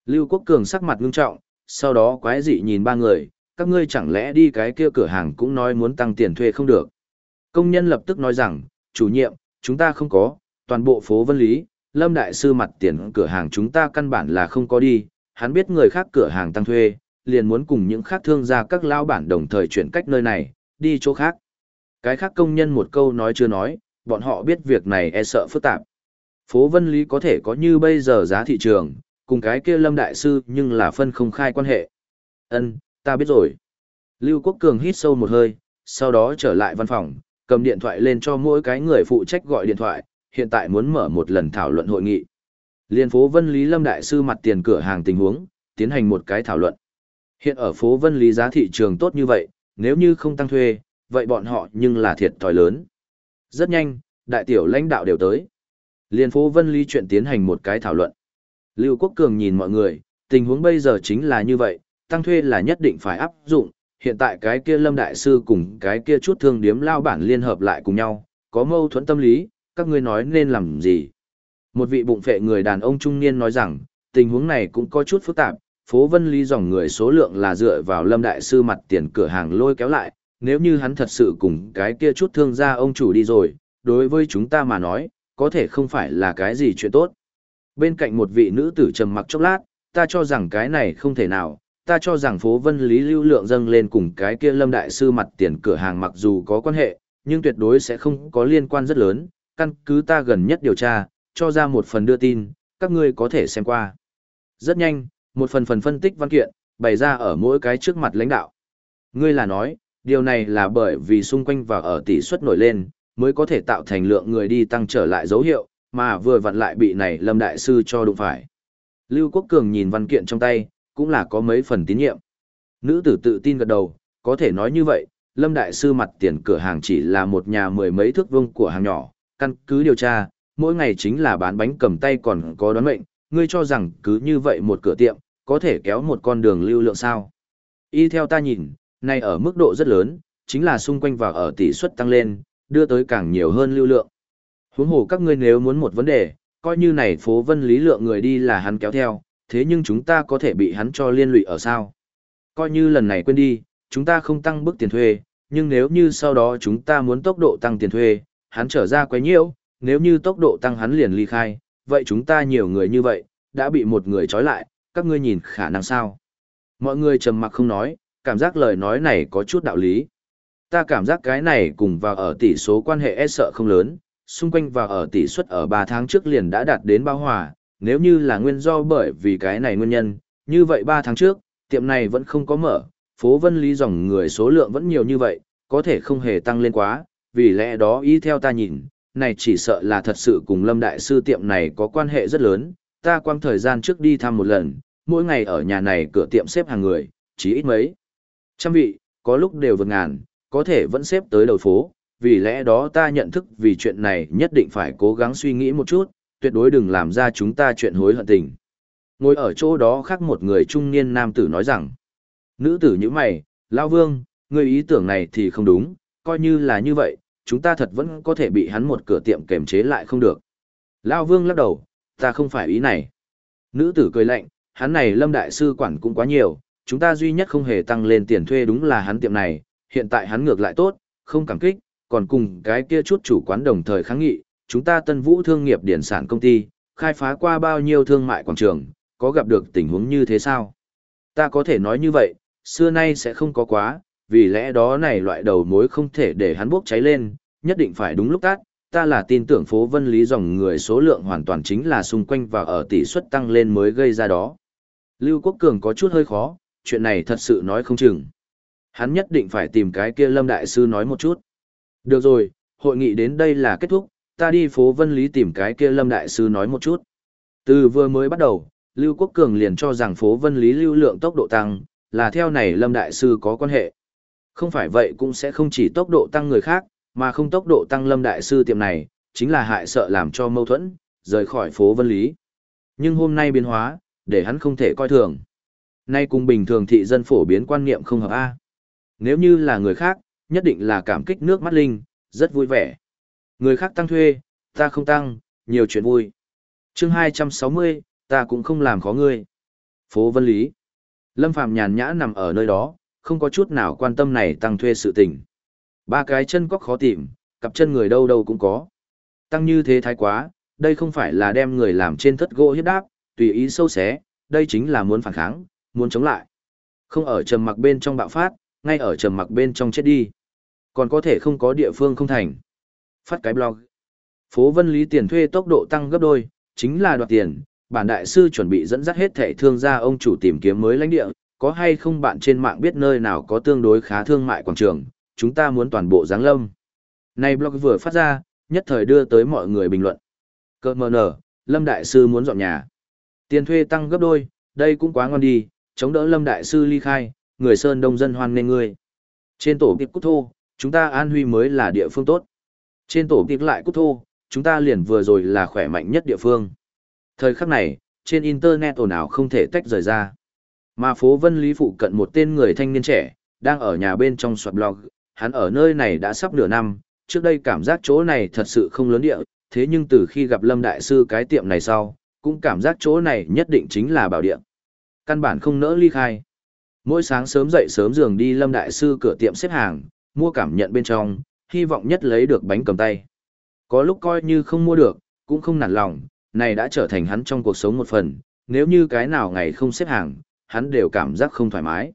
Speaker 1: Lưu Quốc Cường sắc mặt ngưng trọng, sau đó quái dị nhìn ba người, các ngươi chẳng lẽ đi cái kia cửa hàng cũng nói muốn tăng tiền thuê không được. Công nhân lập tức nói rằng, chủ nhiệm, chúng ta không có, toàn bộ phố Vân Lý, Lâm Đại Sư mặt tiền cửa hàng chúng ta căn bản là không có đi, hắn biết người khác cửa hàng tăng thuê, liền muốn cùng những khác thương gia các lao bản đồng thời chuyển cách nơi này, đi chỗ khác. Cái khác công nhân một câu nói chưa nói, bọn họ biết việc này e sợ phức tạp. Phố Vân Lý có thể có như bây giờ giá thị trường, cùng cái kia Lâm Đại Sư nhưng là phân không khai quan hệ. Ân, ta biết rồi. Lưu Quốc Cường hít sâu một hơi, sau đó trở lại văn phòng, cầm điện thoại lên cho mỗi cái người phụ trách gọi điện thoại, hiện tại muốn mở một lần thảo luận hội nghị. Liên phố Vân Lý Lâm Đại Sư mặt tiền cửa hàng tình huống, tiến hành một cái thảo luận. Hiện ở phố Vân Lý giá thị trường tốt như vậy, nếu như không tăng thuê, vậy bọn họ nhưng là thiệt thòi lớn. Rất nhanh, đại tiểu lãnh đạo đều tới. Liên phố Vân Lý chuyện tiến hành một cái thảo luận. Lưu Quốc Cường nhìn mọi người, tình huống bây giờ chính là như vậy, tăng thuê là nhất định phải áp dụng, hiện tại cái kia Lâm Đại Sư cùng cái kia chút thương điếm lao bản liên hợp lại cùng nhau, có mâu thuẫn tâm lý, các ngươi nói nên làm gì? Một vị bụng phệ người đàn ông trung niên nói rằng, tình huống này cũng có chút phức tạp, phố Vân Lý dòng người số lượng là dựa vào Lâm Đại Sư mặt tiền cửa hàng lôi kéo lại, nếu như hắn thật sự cùng cái kia chút thương gia ông chủ đi rồi, đối với chúng ta mà nói, có thể không phải là cái gì chuyện tốt. Bên cạnh một vị nữ tử trầm mặc chốc lát, ta cho rằng cái này không thể nào, ta cho rằng phố Vân Lý lưu lượng dâng lên cùng cái kia Lâm Đại Sư mặt tiền cửa hàng mặc dù có quan hệ, nhưng tuyệt đối sẽ không có liên quan rất lớn, căn cứ ta gần nhất điều tra, cho ra một phần đưa tin, các ngươi có thể xem qua. Rất nhanh, một phần phần phân tích văn kiện, bày ra ở mỗi cái trước mặt lãnh đạo. Ngươi là nói, điều này là bởi vì xung quanh và ở tỷ suất nổi lên, mới có thể tạo thành lượng người đi tăng trở lại dấu hiệu, mà vừa vặn lại bị này Lâm Đại Sư cho đụng phải. Lưu Quốc Cường nhìn văn kiện trong tay, cũng là có mấy phần tín nhiệm. Nữ tử tự tin gật đầu, có thể nói như vậy, Lâm Đại Sư mặt tiền cửa hàng chỉ là một nhà mười mấy thước vuông của hàng nhỏ, căn cứ điều tra, mỗi ngày chính là bán bánh cầm tay còn có đoán mệnh, ngươi cho rằng cứ như vậy một cửa tiệm, có thể kéo một con đường lưu lượng sao. Y theo ta nhìn, này ở mức độ rất lớn, chính là xung quanh và ở tỷ suất tăng lên, đưa tới càng nhiều hơn lưu lượng. Huống hồ các ngươi nếu muốn một vấn đề, coi như này phố vân lý lượng người đi là hắn kéo theo, thế nhưng chúng ta có thể bị hắn cho liên lụy ở sao? Coi như lần này quên đi, chúng ta không tăng bức tiền thuê, nhưng nếu như sau đó chúng ta muốn tốc độ tăng tiền thuê, hắn trở ra quấy nhiễu, nếu như tốc độ tăng hắn liền ly khai, vậy chúng ta nhiều người như vậy, đã bị một người trói lại, các ngươi nhìn khả năng sao? Mọi người trầm mặc không nói, cảm giác lời nói này có chút đạo lý. Ta cảm giác cái này cùng vào ở tỷ số quan hệ e sợ không lớn, xung quanh vào ở tỷ suất ở 3 tháng trước liền đã đạt đến bao hòa, nếu như là nguyên do bởi vì cái này nguyên nhân, như vậy 3 tháng trước, tiệm này vẫn không có mở, phố Vân Lý dòng người số lượng vẫn nhiều như vậy, có thể không hề tăng lên quá, vì lẽ đó ý theo ta nhìn, này chỉ sợ là thật sự cùng Lâm Đại Sư tiệm này có quan hệ rất lớn, ta quang thời gian trước đi thăm một lần, mỗi ngày ở nhà này cửa tiệm xếp hàng người, chỉ ít mấy. Trăm vị, có lúc đều vượt ngàn, có thể vẫn xếp tới đầu phố, vì lẽ đó ta nhận thức vì chuyện này nhất định phải cố gắng suy nghĩ một chút, tuyệt đối đừng làm ra chúng ta chuyện hối hận tình. Ngồi ở chỗ đó khác một người trung niên nam tử nói rằng, nữ tử như mày, Lao Vương, người ý tưởng này thì không đúng, coi như là như vậy, chúng ta thật vẫn có thể bị hắn một cửa tiệm kềm chế lại không được. Lao Vương lắc đầu, ta không phải ý này. Nữ tử cười lạnh, hắn này lâm đại sư quản cũng quá nhiều, chúng ta duy nhất không hề tăng lên tiền thuê đúng là hắn tiệm này, hiện tại hắn ngược lại tốt, không cảm kích, còn cùng cái kia chút chủ quán đồng thời kháng nghị, chúng ta tân vũ thương nghiệp điển sản công ty, khai phá qua bao nhiêu thương mại quảng trường, có gặp được tình huống như thế sao? Ta có thể nói như vậy, xưa nay sẽ không có quá, vì lẽ đó này loại đầu mối không thể để hắn bốc cháy lên, nhất định phải đúng lúc tắt, ta là tin tưởng phố vân lý dòng người số lượng hoàn toàn chính là xung quanh và ở tỷ suất tăng lên mới gây ra đó. Lưu Quốc Cường có chút hơi khó, chuyện này thật sự nói không chừng. Hắn nhất định phải tìm cái kia Lâm Đại Sư nói một chút. Được rồi, hội nghị đến đây là kết thúc, ta đi phố Vân Lý tìm cái kia Lâm Đại Sư nói một chút. Từ vừa mới bắt đầu, Lưu Quốc Cường liền cho rằng phố Vân Lý lưu lượng tốc độ tăng, là theo này Lâm Đại Sư có quan hệ. Không phải vậy cũng sẽ không chỉ tốc độ tăng người khác, mà không tốc độ tăng Lâm Đại Sư tiệm này, chính là hại sợ làm cho mâu thuẫn, rời khỏi phố Vân Lý. Nhưng hôm nay biến hóa, để hắn không thể coi thường. Nay cùng bình thường thị dân phổ biến quan niệm không hợp A. Nếu như là người khác, nhất định là cảm kích nước mắt linh, rất vui vẻ. Người khác tăng thuê, ta không tăng, nhiều chuyện vui. chương 260, ta cũng không làm khó ngươi. Phố Vân Lý. Lâm Phạm nhàn nhã nằm ở nơi đó, không có chút nào quan tâm này tăng thuê sự tình. Ba cái chân cóc khó tìm, cặp chân người đâu đâu cũng có. Tăng như thế thái quá, đây không phải là đem người làm trên thất gỗ hiếp đáp, tùy ý sâu xé, đây chính là muốn phản kháng, muốn chống lại. Không ở trầm mặc bên trong bạo phát, ngay ở trầm mặc bên trong chết đi. Còn có thể không có địa phương không thành. Phát cái blog. Phố Vân Lý tiền thuê tốc độ tăng gấp đôi, chính là đoạt tiền. Bản đại sư chuẩn bị dẫn dắt hết thẻ thương gia ông chủ tìm kiếm mới lãnh địa, có hay không bạn trên mạng biết nơi nào có tương đối khá thương mại quảng trường, chúng ta muốn toàn bộ giáng lâm. Này blog vừa phát ra, nhất thời đưa tới mọi người bình luận. Cơ mờ nở, Lâm Đại Sư muốn dọn nhà. Tiền thuê tăng gấp đôi, đây cũng quá ngon đi, chống đỡ Lâm Đại Sư ly khai, người Sơn Đông dân hoan nên người Trên tổ tiệp cút thô, chúng ta an huy mới là địa phương tốt. Trên tổ tiệp lại cút thô, chúng ta liền vừa rồi là khỏe mạnh nhất địa phương. Thời khắc này, trên Internet ồn ào không thể tách rời ra. Mà phố Vân Lý phụ cận một tên người thanh niên trẻ, đang ở nhà bên trong soạt blog, hắn ở nơi này đã sắp nửa năm, trước đây cảm giác chỗ này thật sự không lớn địa, thế nhưng từ khi gặp Lâm Đại Sư cái tiệm này sau, cũng cảm giác chỗ này nhất định chính là bảo địa. Căn bản không nỡ ly khai. Mỗi sáng sớm dậy sớm giường đi Lâm Đại Sư cửa tiệm xếp hàng, mua cảm nhận bên trong, hy vọng nhất lấy được bánh cầm tay. Có lúc coi như không mua được, cũng không nản lòng, này đã trở thành hắn trong cuộc sống một phần, nếu như cái nào ngày không xếp hàng, hắn đều cảm giác không thoải mái.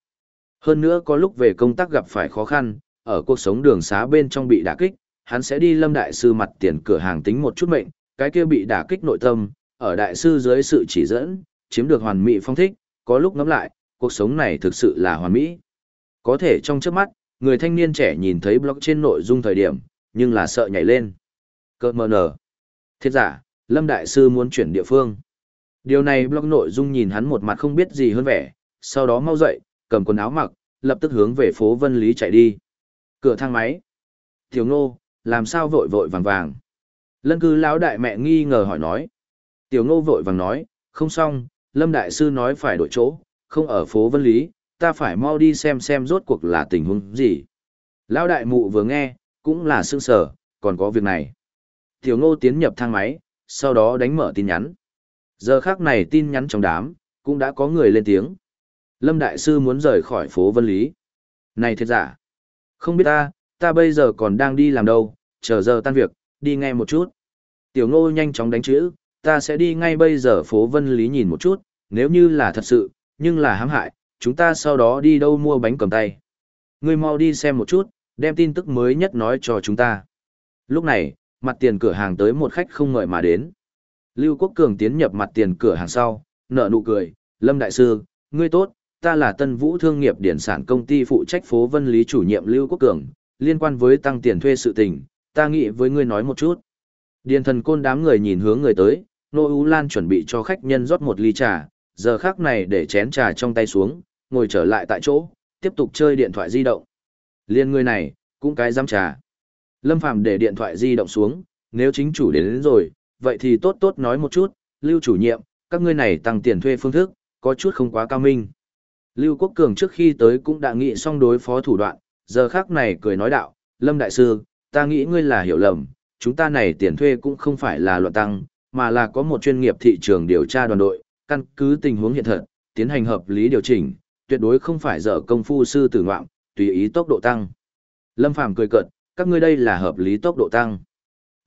Speaker 1: Hơn nữa có lúc về công tác gặp phải khó khăn, ở cuộc sống đường xá bên trong bị đả kích, hắn sẽ đi lâm đại sư mặt tiền cửa hàng tính một chút mệnh, cái kia bị đả kích nội tâm, ở đại sư dưới sự chỉ dẫn, chiếm được hoàn mỹ phong thích, có lúc ngắm lại, cuộc sống này thực sự là hoàn mỹ. Có thể trong trước mắt, người thanh niên trẻ nhìn thấy blog trên nội dung thời điểm, nhưng là sợ nhảy lên. Cơ mờ nở. Thiết giả, Lâm Đại Sư muốn chuyển địa phương. Điều này blog nội dung nhìn hắn một mặt không biết gì hơn vẻ, sau đó mau dậy, cầm quần áo mặc, lập tức hướng về phố Vân Lý chạy đi. Cửa thang máy. Tiểu Ngô, làm sao vội vội vàng vàng. Lân cư lão đại mẹ nghi ngờ hỏi nói. Tiểu Ngô vội vàng nói, không xong, Lâm Đại Sư nói phải đổi chỗ, không ở phố Vân Lý, ta phải mau đi xem xem rốt cuộc là tình huống gì. Lão đại mụ vừa nghe, cũng là sương sở, còn có việc này. Tiểu Ngô tiến nhập thang máy, sau đó đánh mở tin nhắn. Giờ khác này tin nhắn trong đám, cũng đã có người lên tiếng. Lâm Đại Sư muốn rời khỏi phố Vân Lý. Này thiệt giả. Không biết ta, ta bây giờ còn đang đi làm đâu, chờ giờ tan việc, đi ngay một chút. Tiểu ngô nhanh chóng đánh chữ, ta sẽ đi ngay bây giờ phố Vân Lý nhìn một chút, nếu như là thật sự, nhưng là hãm hại, chúng ta sau đó đi đâu mua bánh cầm tay. Ngươi mau đi xem một chút, đem tin tức mới nhất nói cho chúng ta. Lúc này, mặt tiền cửa hàng tới một khách không ngợi mà đến. Lưu Quốc Cường tiến nhập mặt tiền cửa hàng sau, nở nụ cười, Lâm Đại Sư, ngươi tốt, ta là Tân Vũ Thương nghiệp Điển sản công ty phụ trách phố Vân Lý chủ nhiệm Lưu Quốc Cường, liên quan với tăng tiền thuê sự tình, ta nghĩ với ngươi nói một chút. Điền thần côn đám người nhìn hướng người tới, Nô Ú Lan chuẩn bị cho khách nhân rót một ly trà, giờ khác này để chén trà trong tay xuống, ngồi trở lại tại chỗ, tiếp tục chơi điện thoại di động. Liên người này, cũng cái giam trà. Lâm Phàm để điện thoại di động xuống, nếu chính chủ đến, đến rồi, vậy thì tốt tốt nói một chút, Lưu chủ nhiệm, các ngươi này tăng tiền thuê phương thức, có chút không quá cao minh. Lưu Quốc Cường trước khi tới cũng đã nghĩ xong đối phó thủ đoạn, giờ khác này cười nói đạo, Lâm Đại Sư, ta nghĩ ngươi là hiểu lầm, chúng ta này tiền thuê cũng không phải là luận tăng, mà là có một chuyên nghiệp thị trường điều tra đoàn đội, căn cứ tình huống hiện thật, tiến hành hợp lý điều chỉnh, tuyệt đối không phải dở công phu sư tử ngoạm, tùy ý tốc độ tăng. Lâm Phàm cười cợt, các ngươi đây là hợp lý tốc độ tăng.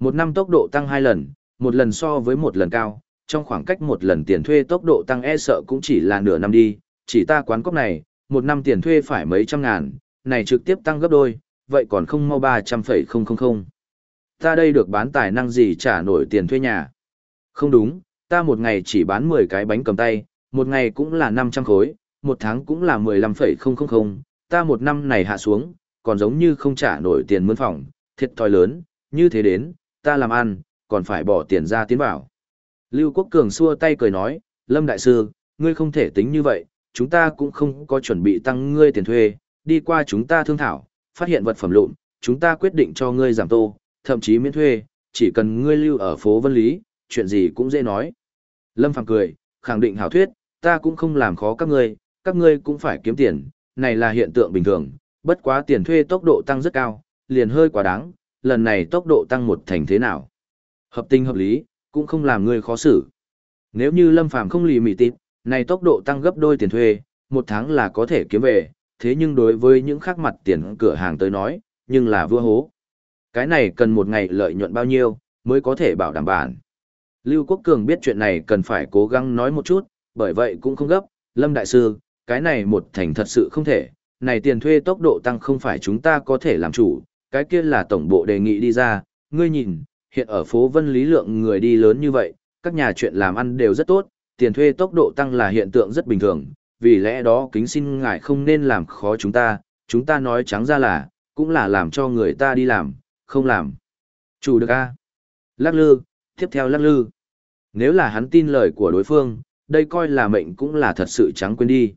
Speaker 1: Một năm tốc độ tăng hai lần, một lần so với một lần cao, trong khoảng cách một lần tiền thuê tốc độ tăng e sợ cũng chỉ là nửa năm đi, chỉ ta quán cốc này, một năm tiền thuê phải mấy trăm ngàn, này trực tiếp tăng gấp đôi, vậy còn không mau ba trăm phẩy không không không. Ta đây được bán tài năng gì trả nổi tiền thuê nhà. Không đúng, ta một ngày chỉ bán 10 cái bánh cầm tay, một ngày cũng là 500 khối, một tháng cũng là 15,000, ta một năm này hạ xuống, còn giống như không trả nổi tiền mướn phòng, thiệt thòi lớn, như thế đến, ta làm ăn, còn phải bỏ tiền ra tiến vào. Lưu Quốc Cường xua tay cười nói, Lâm Đại Sư, ngươi không thể tính như vậy, chúng ta cũng không có chuẩn bị tăng ngươi tiền thuê, đi qua chúng ta thương thảo, phát hiện vật phẩm lụn, chúng ta quyết định cho ngươi giảm tô, thậm chí miễn thuê, chỉ cần ngươi lưu ở phố Vân Lý, chuyện gì cũng dễ nói. Lâm Phàm cười, khẳng định hảo thuyết, ta cũng không làm khó các ngươi, các ngươi cũng phải kiếm tiền, này là hiện tượng bình thường, bất quá tiền thuê tốc độ tăng rất cao, liền hơi quá đáng, lần này tốc độ tăng một thành thế nào. Hợp tình hợp lý, cũng không làm người khó xử. Nếu như Lâm Phàm không lì mỉ tịt, này tốc độ tăng gấp đôi tiền thuê, một tháng là có thể kiếm về, thế nhưng đối với những khác mặt tiền cửa hàng tới nói, nhưng là vua hố. Cái này cần một ngày lợi nhuận bao nhiêu, mới có thể bảo đảm bản. Lưu Quốc Cường biết chuyện này cần phải cố gắng nói một chút, bởi vậy cũng không gấp, Lâm Đại Sư, cái này một thành thật sự không thể, này tiền thuê tốc độ tăng không phải chúng ta có thể làm chủ, cái kia là tổng bộ đề nghị đi ra, ngươi nhìn, hiện ở phố Vân Lý lượng người đi lớn như vậy, các nhà chuyện làm ăn đều rất tốt, tiền thuê tốc độ tăng là hiện tượng rất bình thường, vì lẽ đó kính xin ngài không nên làm khó chúng ta, chúng ta nói trắng ra là, cũng là làm cho người ta đi làm, không làm. Chủ được a Lắc lư, tiếp theo lắc lư. Nếu là hắn tin lời của đối phương, đây coi là mệnh cũng là thật sự trắng quên đi.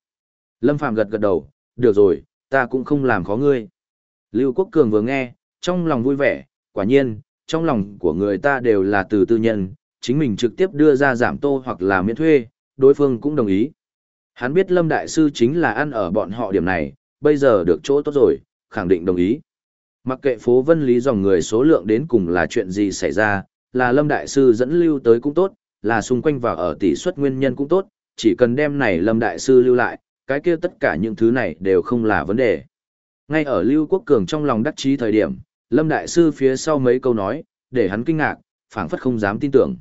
Speaker 1: Lâm Phạm gật gật đầu, được rồi, ta cũng không làm khó ngươi. Lưu Quốc Cường vừa nghe, trong lòng vui vẻ, quả nhiên, trong lòng của người ta đều là từ tư nhân, chính mình trực tiếp đưa ra giảm tô hoặc là miễn thuê, đối phương cũng đồng ý. Hắn biết Lâm Đại Sư chính là ăn ở bọn họ điểm này, bây giờ được chỗ tốt rồi, khẳng định đồng ý. Mặc kệ phố Vân Lý dòng người số lượng đến cùng là chuyện gì xảy ra, là Lâm Đại Sư dẫn lưu tới cũng tốt, là xung quanh vào ở tỷ suất nguyên nhân cũng tốt, chỉ cần đem này Lâm Đại Sư lưu lại, cái kia tất cả những thứ này đều không là vấn đề. Ngay ở Lưu Quốc Cường trong lòng đắc chí thời điểm, Lâm Đại Sư phía sau mấy câu nói, để hắn kinh ngạc, phảng phất không dám tin tưởng.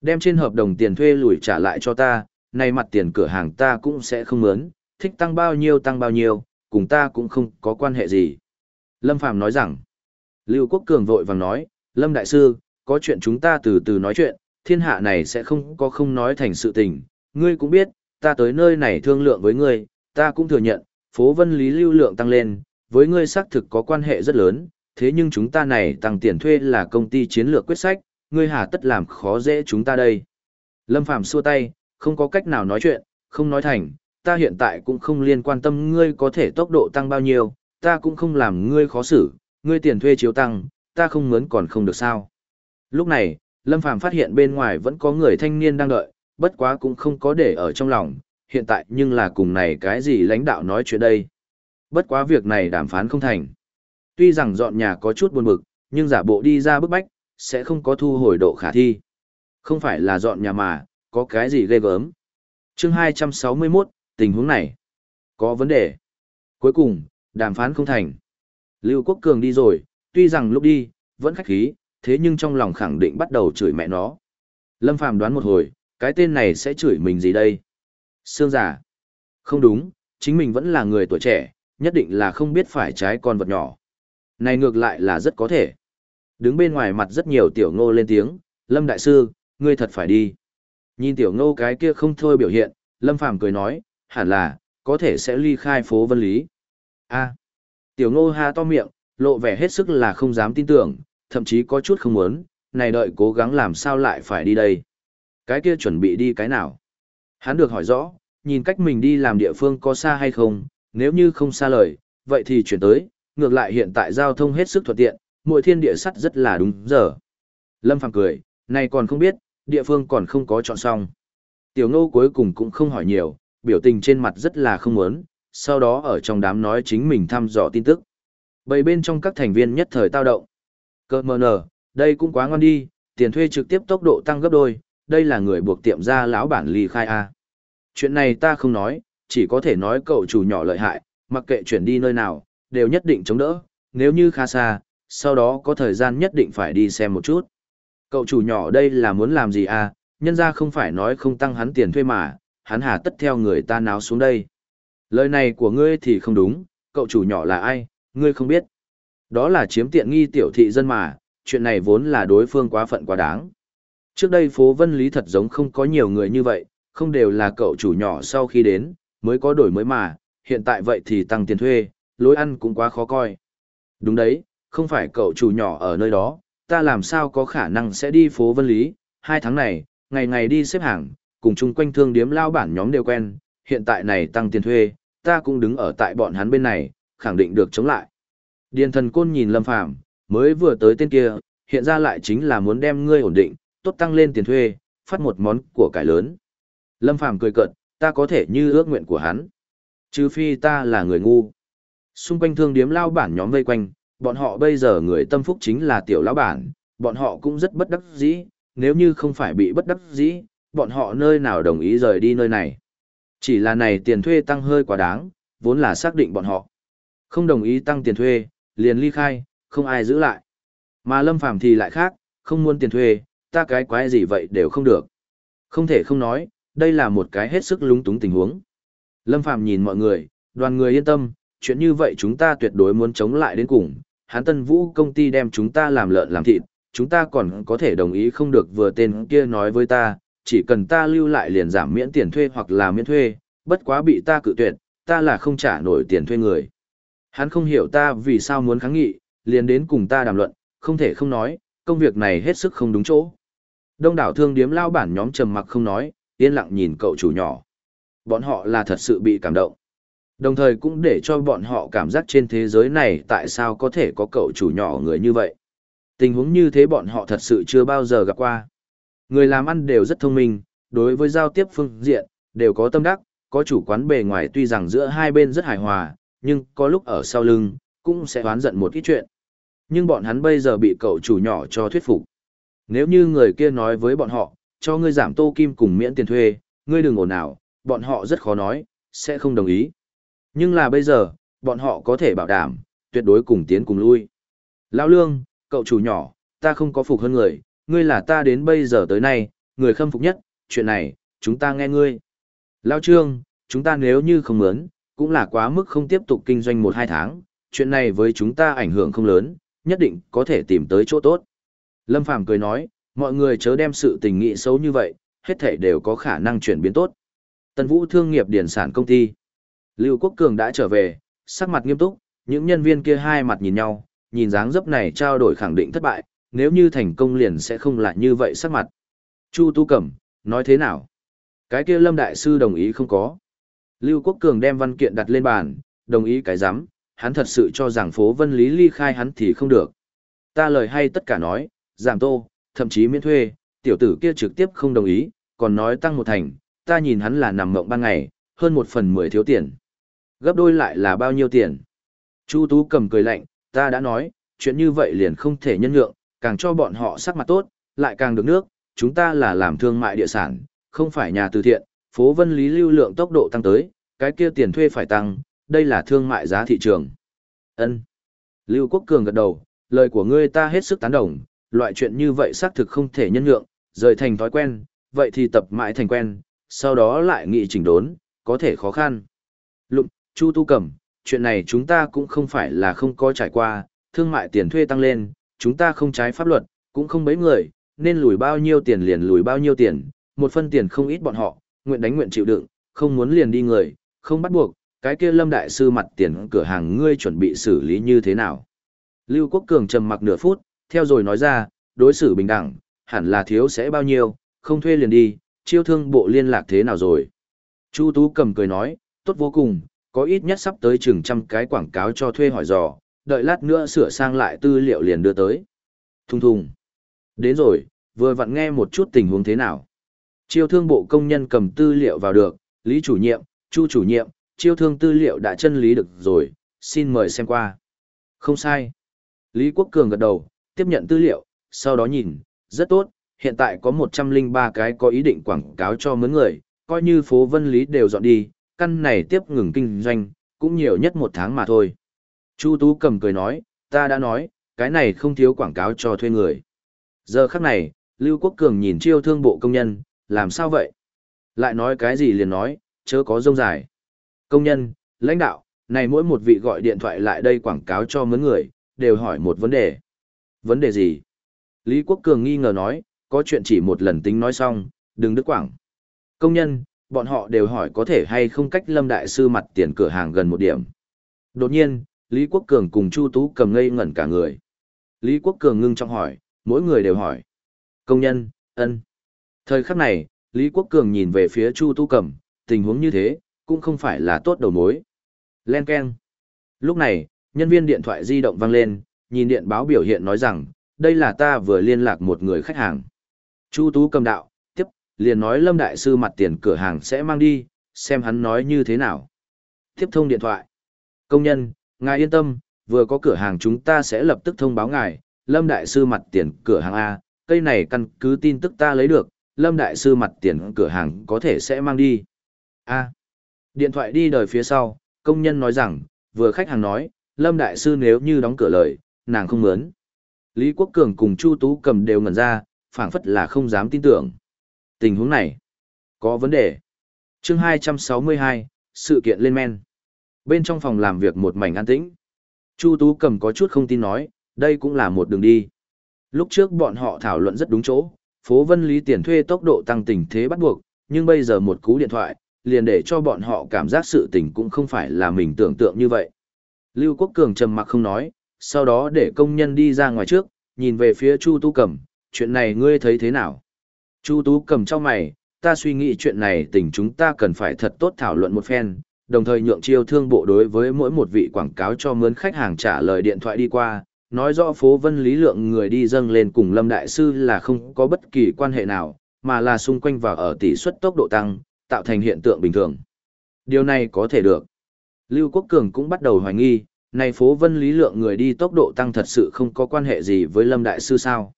Speaker 1: Đem trên hợp đồng tiền thuê lùi trả lại cho ta, này mặt tiền cửa hàng ta cũng sẽ không mướn, thích tăng bao nhiêu tăng bao nhiêu, cùng ta cũng không có quan hệ gì. Lâm Phàm nói rằng, Lưu Quốc Cường vội vàng nói, Lâm Đại Sư, có chuyện chúng ta từ từ nói chuyện, thiên hạ này sẽ không có không nói thành sự tình, ngươi cũng biết, ta tới nơi này thương lượng với ngươi, ta cũng thừa nhận, phố vân lý lưu lượng tăng lên, với ngươi xác thực có quan hệ rất lớn, thế nhưng chúng ta này tăng tiền thuê là công ty chiến lược quyết sách, ngươi hà tất làm khó dễ chúng ta đây. Lâm Phàm xua tay, không có cách nào nói chuyện, không nói thành, ta hiện tại cũng không liên quan tâm ngươi có thể tốc độ tăng bao nhiêu, ta cũng không làm ngươi khó xử, ngươi tiền thuê chiếu tăng, ta không mướn còn không được sao. Lúc này, Lâm Phàm phát hiện bên ngoài vẫn có người thanh niên đang đợi, bất quá cũng không có để ở trong lòng, hiện tại nhưng là cùng này cái gì lãnh đạo nói chuyện đây. Bất quá việc này đàm phán không thành. Tuy rằng dọn nhà có chút buồn bực, nhưng giả bộ đi ra bức bách, sẽ không có thu hồi độ khả thi. Không phải là dọn nhà mà, có cái gì ghê gớm. chương 261, tình huống này. Có vấn đề. Cuối cùng, đàm phán không thành. Lưu Quốc Cường đi rồi, tuy rằng lúc đi, vẫn khách khí, thế nhưng trong lòng khẳng định bắt đầu chửi mẹ nó. Lâm Phàm đoán một hồi, cái tên này sẽ chửi mình gì đây? Sương giả. Không đúng, chính mình vẫn là người tuổi trẻ, nhất định là không biết phải trái con vật nhỏ. Này ngược lại là rất có thể. Đứng bên ngoài mặt rất nhiều tiểu ngô lên tiếng, Lâm Đại Sư, ngươi thật phải đi. Nhìn tiểu ngô cái kia không thôi biểu hiện, Lâm Phàm cười nói, hẳn là, có thể sẽ ly khai phố Vân Lý. a tiểu ngô ha to miệng, lộ vẻ hết sức là không dám tin tưởng, thậm chí có chút không muốn, này đợi cố gắng làm sao lại phải đi đây. Cái kia chuẩn bị đi cái nào? Hắn được hỏi rõ, nhìn cách mình đi làm địa phương có xa hay không, nếu như không xa lời, vậy thì chuyển tới, ngược lại hiện tại giao thông hết sức thuận tiện, mỗi thiên địa sắt rất là đúng giờ. Lâm Phàm cười, Này còn không biết, địa phương còn không có chọn xong. Tiểu ngô cuối cùng cũng không hỏi nhiều, biểu tình trên mặt rất là không muốn, sau đó ở trong đám nói chính mình thăm dò tin tức. Bầy bên trong các thành viên nhất thời tao động. Cơ mờ nở, đây cũng quá ngon đi, tiền thuê trực tiếp tốc độ tăng gấp đôi, đây là người buộc tiệm ra lão bản ly khai A. Chuyện này ta không nói, chỉ có thể nói cậu chủ nhỏ lợi hại, mặc kệ chuyển đi nơi nào, đều nhất định chống đỡ, nếu như khá xa, sau đó có thời gian nhất định phải đi xem một chút. Cậu chủ nhỏ đây là muốn làm gì à, nhân ra không phải nói không tăng hắn tiền thuê mà, hắn hà tất theo người ta náo xuống đây. Lời này của ngươi thì không đúng, cậu chủ nhỏ là ai, ngươi không biết. Đó là chiếm tiện nghi tiểu thị dân mà, chuyện này vốn là đối phương quá phận quá đáng. Trước đây phố Vân Lý thật giống không có nhiều người như vậy, không đều là cậu chủ nhỏ sau khi đến, mới có đổi mới mà, hiện tại vậy thì tăng tiền thuê, lối ăn cũng quá khó coi. Đúng đấy, không phải cậu chủ nhỏ ở nơi đó, ta làm sao có khả năng sẽ đi phố Vân Lý, hai tháng này, ngày ngày đi xếp hàng, cùng chung quanh thương điếm lao bản nhóm đều quen, hiện tại này tăng tiền thuê, ta cũng đứng ở tại bọn hắn bên này, khẳng định được chống lại. Điền thần côn nhìn Lâm Phàm mới vừa tới tên kia, hiện ra lại chính là muốn đem ngươi ổn định, tốt tăng lên tiền thuê, phát một món của cải lớn. Lâm Phàm cười cợt, ta có thể như ước nguyện của hắn. Trừ phi ta là người ngu. Xung quanh thương điếm lao bản nhóm vây quanh, bọn họ bây giờ người tâm phúc chính là tiểu lao bản, bọn họ cũng rất bất đắc dĩ, nếu như không phải bị bất đắc dĩ, bọn họ nơi nào đồng ý rời đi nơi này. Chỉ là này tiền thuê tăng hơi quá đáng, vốn là xác định bọn họ. Không đồng ý tăng tiền thuê, liền ly khai, không ai giữ lại. Mà Lâm Phàm thì lại khác, không muốn tiền thuê, ta cái quái gì vậy đều không được. Không thể không nói, đây là một cái hết sức lúng túng tình huống. Lâm Phàm nhìn mọi người, đoàn người yên tâm, chuyện như vậy chúng ta tuyệt đối muốn chống lại đến cùng. Hán Tân Vũ công ty đem chúng ta làm lợn làm thịt, chúng ta còn có thể đồng ý không được vừa tên kia nói với ta, chỉ cần ta lưu lại liền giảm miễn tiền thuê hoặc là miễn thuê, bất quá bị ta cự tuyệt, ta là không trả nổi tiền thuê người. Hắn không hiểu ta vì sao muốn kháng nghị, liền đến cùng ta đàm luận, không thể không nói, công việc này hết sức không đúng chỗ. Đông đảo thương điếm lao bản nhóm trầm mặc không nói, yên lặng nhìn cậu chủ nhỏ. Bọn họ là thật sự bị cảm động. Đồng thời cũng để cho bọn họ cảm giác trên thế giới này tại sao có thể có cậu chủ nhỏ người như vậy. Tình huống như thế bọn họ thật sự chưa bao giờ gặp qua. Người làm ăn đều rất thông minh, đối với giao tiếp phương diện, đều có tâm đắc, có chủ quán bề ngoài tuy rằng giữa hai bên rất hài hòa, nhưng có lúc ở sau lưng, cũng sẽ oán giận một ít chuyện. Nhưng bọn hắn bây giờ bị cậu chủ nhỏ cho thuyết phục. Nếu như người kia nói với bọn họ, cho ngươi giảm tô kim cùng miễn tiền thuê, ngươi đừng ổn nào, bọn họ rất khó nói, sẽ không đồng ý. Nhưng là bây giờ, bọn họ có thể bảo đảm, tuyệt đối cùng tiến cùng lui. Lão Lương, cậu chủ nhỏ, ta không có phục hơn người, ngươi là ta đến bây giờ tới nay, người khâm phục nhất, chuyện này, chúng ta nghe ngươi. Lão Trương, chúng ta nếu như không mướn, cũng là quá mức không tiếp tục kinh doanh một hai tháng, chuyện này với chúng ta ảnh hưởng không lớn, nhất định có thể tìm tới chỗ tốt. Lâm Phàm cười nói, mọi người chớ đem sự tình nghị xấu như vậy, hết thể đều có khả năng chuyển biến tốt. Tân Vũ Thương nghiệp Điển sản công ty. Lưu Quốc Cường đã trở về, sắc mặt nghiêm túc, những nhân viên kia hai mặt nhìn nhau, nhìn dáng dấp này trao đổi khẳng định thất bại, nếu như thành công liền sẽ không lại như vậy sắc mặt. Chu Tu Cẩm, nói thế nào? Cái kia Lâm Đại Sư đồng ý không có. Lưu Quốc Cường đem văn kiện đặt lên bàn, đồng ý cái giám, hắn thật sự cho rằng phố Vân Lý ly khai hắn thì không được. Ta lời hay tất cả nói, giảm tô, thậm chí miễn thuê, tiểu tử kia trực tiếp không đồng ý, còn nói tăng một thành, ta nhìn hắn là nằm mộng ban ngày, hơn một phần mười thiếu tiền. Gấp đôi lại là bao nhiêu tiền? Chu Tú cầm cười lạnh, ta đã nói, chuyện như vậy liền không thể nhân nhượng, càng cho bọn họ sắc mặt tốt, lại càng được nước, chúng ta là làm thương mại địa sản, không phải nhà từ thiện, phố Vân Lý lưu lượng tốc độ tăng tới, cái kia tiền thuê phải tăng, đây là thương mại giá thị trường. Ân. Lưu Quốc Cường gật đầu, lời của ngươi ta hết sức tán đồng, loại chuyện như vậy xác thực không thể nhân nhượng, rời thành thói quen, vậy thì tập mãi thành quen, sau đó lại nghị chỉnh đốn, có thể khó khăn. Lụng, Chu Tu Cẩm, chuyện này chúng ta cũng không phải là không có trải qua, thương mại tiền thuê tăng lên, chúng ta không trái pháp luật, cũng không bấy người, nên lùi bao nhiêu tiền liền lùi bao nhiêu tiền, một phân tiền không ít bọn họ, nguyện đánh nguyện chịu đựng, không muốn liền đi người, không bắt buộc, cái kia Lâm Đại Sư mặt tiền cửa hàng ngươi chuẩn bị xử lý như thế nào. Lưu Quốc Cường trầm mặc nửa phút, theo rồi nói ra, đối xử bình đẳng, hẳn là thiếu sẽ bao nhiêu, không thuê liền đi, chiêu thương bộ liên lạc thế nào rồi. Chu Tú cầm cười nói, tốt vô cùng, có ít nhất sắp tới chừng trăm cái quảng cáo cho thuê hỏi dò, đợi lát nữa sửa sang lại tư liệu liền đưa tới. Thùng thùng. Đến rồi, vừa vặn nghe một chút tình huống thế nào. Chiêu thương bộ công nhân cầm tư liệu vào được, Lý chủ nhiệm, Chu chủ nhiệm, chiêu thương tư liệu đã chân lý được rồi, xin mời xem qua. Không sai. Lý Quốc Cường gật đầu, tiếp nhận tư liệu, sau đó nhìn, rất tốt, hiện tại có 103 cái có ý định quảng cáo cho mướn người, coi như phố Vân Lý đều dọn đi, căn này tiếp ngừng kinh doanh, cũng nhiều nhất một tháng mà thôi. Chu Tú cầm cười nói, ta đã nói, cái này không thiếu quảng cáo cho thuê người. Giờ khắc này, Lưu Quốc Cường nhìn chiêu thương bộ công nhân, làm sao vậy? Lại nói cái gì liền nói, chớ có rông dài. Công nhân, lãnh đạo, này mỗi một vị gọi điện thoại lại đây quảng cáo cho mướn người, đều hỏi một vấn đề. Vấn đề gì? Lý Quốc Cường nghi ngờ nói, có chuyện chỉ một lần tính nói xong, đừng đứt quảng. Công nhân, bọn họ đều hỏi có thể hay không cách Lâm Đại Sư mặt tiền cửa hàng gần một điểm. Đột nhiên, Lý Quốc Cường cùng Chu Tú cầm ngây ngẩn cả người. Lý Quốc Cường ngưng trong hỏi, mỗi người đều hỏi. Công nhân, ân. Thời khắc này, Lý Quốc Cường nhìn về phía Chu Tú cầm, tình huống như thế, cũng không phải là tốt đầu mối. Len keng Lúc này, nhân viên điện thoại di động vang lên, nhìn điện báo biểu hiện nói rằng, đây là ta vừa liên lạc một người khách hàng. Chu Tú cầm đạo, liền nói Lâm Đại Sư mặt tiền cửa hàng sẽ mang đi, xem hắn nói như thế nào. Tiếp thông điện thoại. Công nhân, ngài yên tâm, vừa có cửa hàng chúng ta sẽ lập tức thông báo ngài, Lâm Đại Sư mặt tiền cửa hàng A, cây này căn cứ tin tức ta lấy được, Lâm Đại Sư mặt tiền cửa hàng có thể sẽ mang đi. A. Điện thoại đi đời phía sau, công nhân nói rằng, vừa khách hàng nói, Lâm Đại Sư nếu như đóng cửa lời, nàng không mướn. Lý Quốc Cường cùng Chu Tú cầm đều ngẩn ra, phảng phất là không dám tin tưởng. Tình huống này, có vấn đề. chương 262, sự kiện lên men. Bên trong phòng làm việc một mảnh an tĩnh. Chu Tú cầm có chút không tin nói, đây cũng là một đường đi. Lúc trước bọn họ thảo luận rất đúng chỗ, phố Vân Lý tiền thuê tốc độ tăng tình thế bắt buộc, nhưng bây giờ một cú điện thoại, liền để cho bọn họ cảm giác sự tình cũng không phải là mình tưởng tượng như vậy. Lưu Quốc Cường trầm mặc không nói, sau đó để công nhân đi ra ngoài trước, nhìn về phía Chu Tú Cầm, chuyện này ngươi thấy thế nào? Chu Tú Cầm trong mày, ta suy nghĩ chuyện này tình chúng ta cần phải thật tốt thảo luận một phen, đồng thời nhượng chiêu thương bộ đối với mỗi một vị quảng cáo cho mướn khách hàng trả lời điện thoại đi qua, nói rõ phố vân lý lượng người đi dâng lên cùng Lâm Đại Sư là không có bất kỳ quan hệ nào, mà là xung quanh và ở tỷ suất tốc độ tăng, tạo thành hiện tượng bình thường. Điều này có thể được. Lưu Quốc Cường cũng bắt đầu hoài nghi, này phố vân lý lượng người đi tốc độ tăng thật sự không có quan hệ gì với Lâm Đại Sư sao.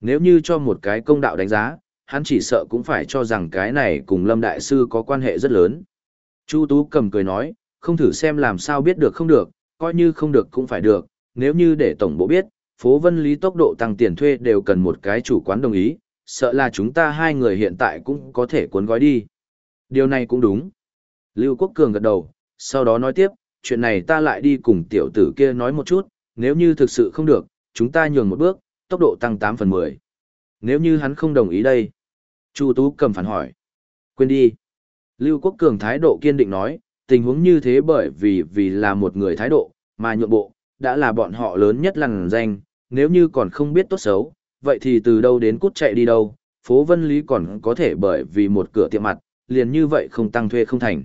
Speaker 1: Nếu như cho một cái công đạo đánh giá, hắn chỉ sợ cũng phải cho rằng cái này cùng Lâm Đại Sư có quan hệ rất lớn. Chu Tú cầm cười nói, không thử xem làm sao biết được không được, coi như không được cũng phải được, nếu như để tổng bộ biết, phố vân lý tốc độ tăng tiền thuê đều cần một cái chủ quán đồng ý, sợ là chúng ta hai người hiện tại cũng có thể cuốn gói đi. Điều này cũng đúng. Lưu Quốc Cường gật đầu, sau đó nói tiếp, chuyện này ta lại đi cùng tiểu tử kia nói một chút, nếu như thực sự không được, chúng ta nhường một bước, tốc độ tăng 8 phần 10. Nếu như hắn không đồng ý đây. Chu Tú cầm phản hỏi. Quên đi. Lưu Quốc Cường thái độ kiên định nói, tình huống như thế bởi vì vì là một người thái độ, mà nhượng bộ, đã là bọn họ lớn nhất lằn danh, nếu như còn không biết tốt xấu, vậy thì từ đâu đến cút chạy đi đâu, phố Vân Lý còn có thể bởi vì một cửa tiệm mặt, liền như vậy không tăng thuê không thành.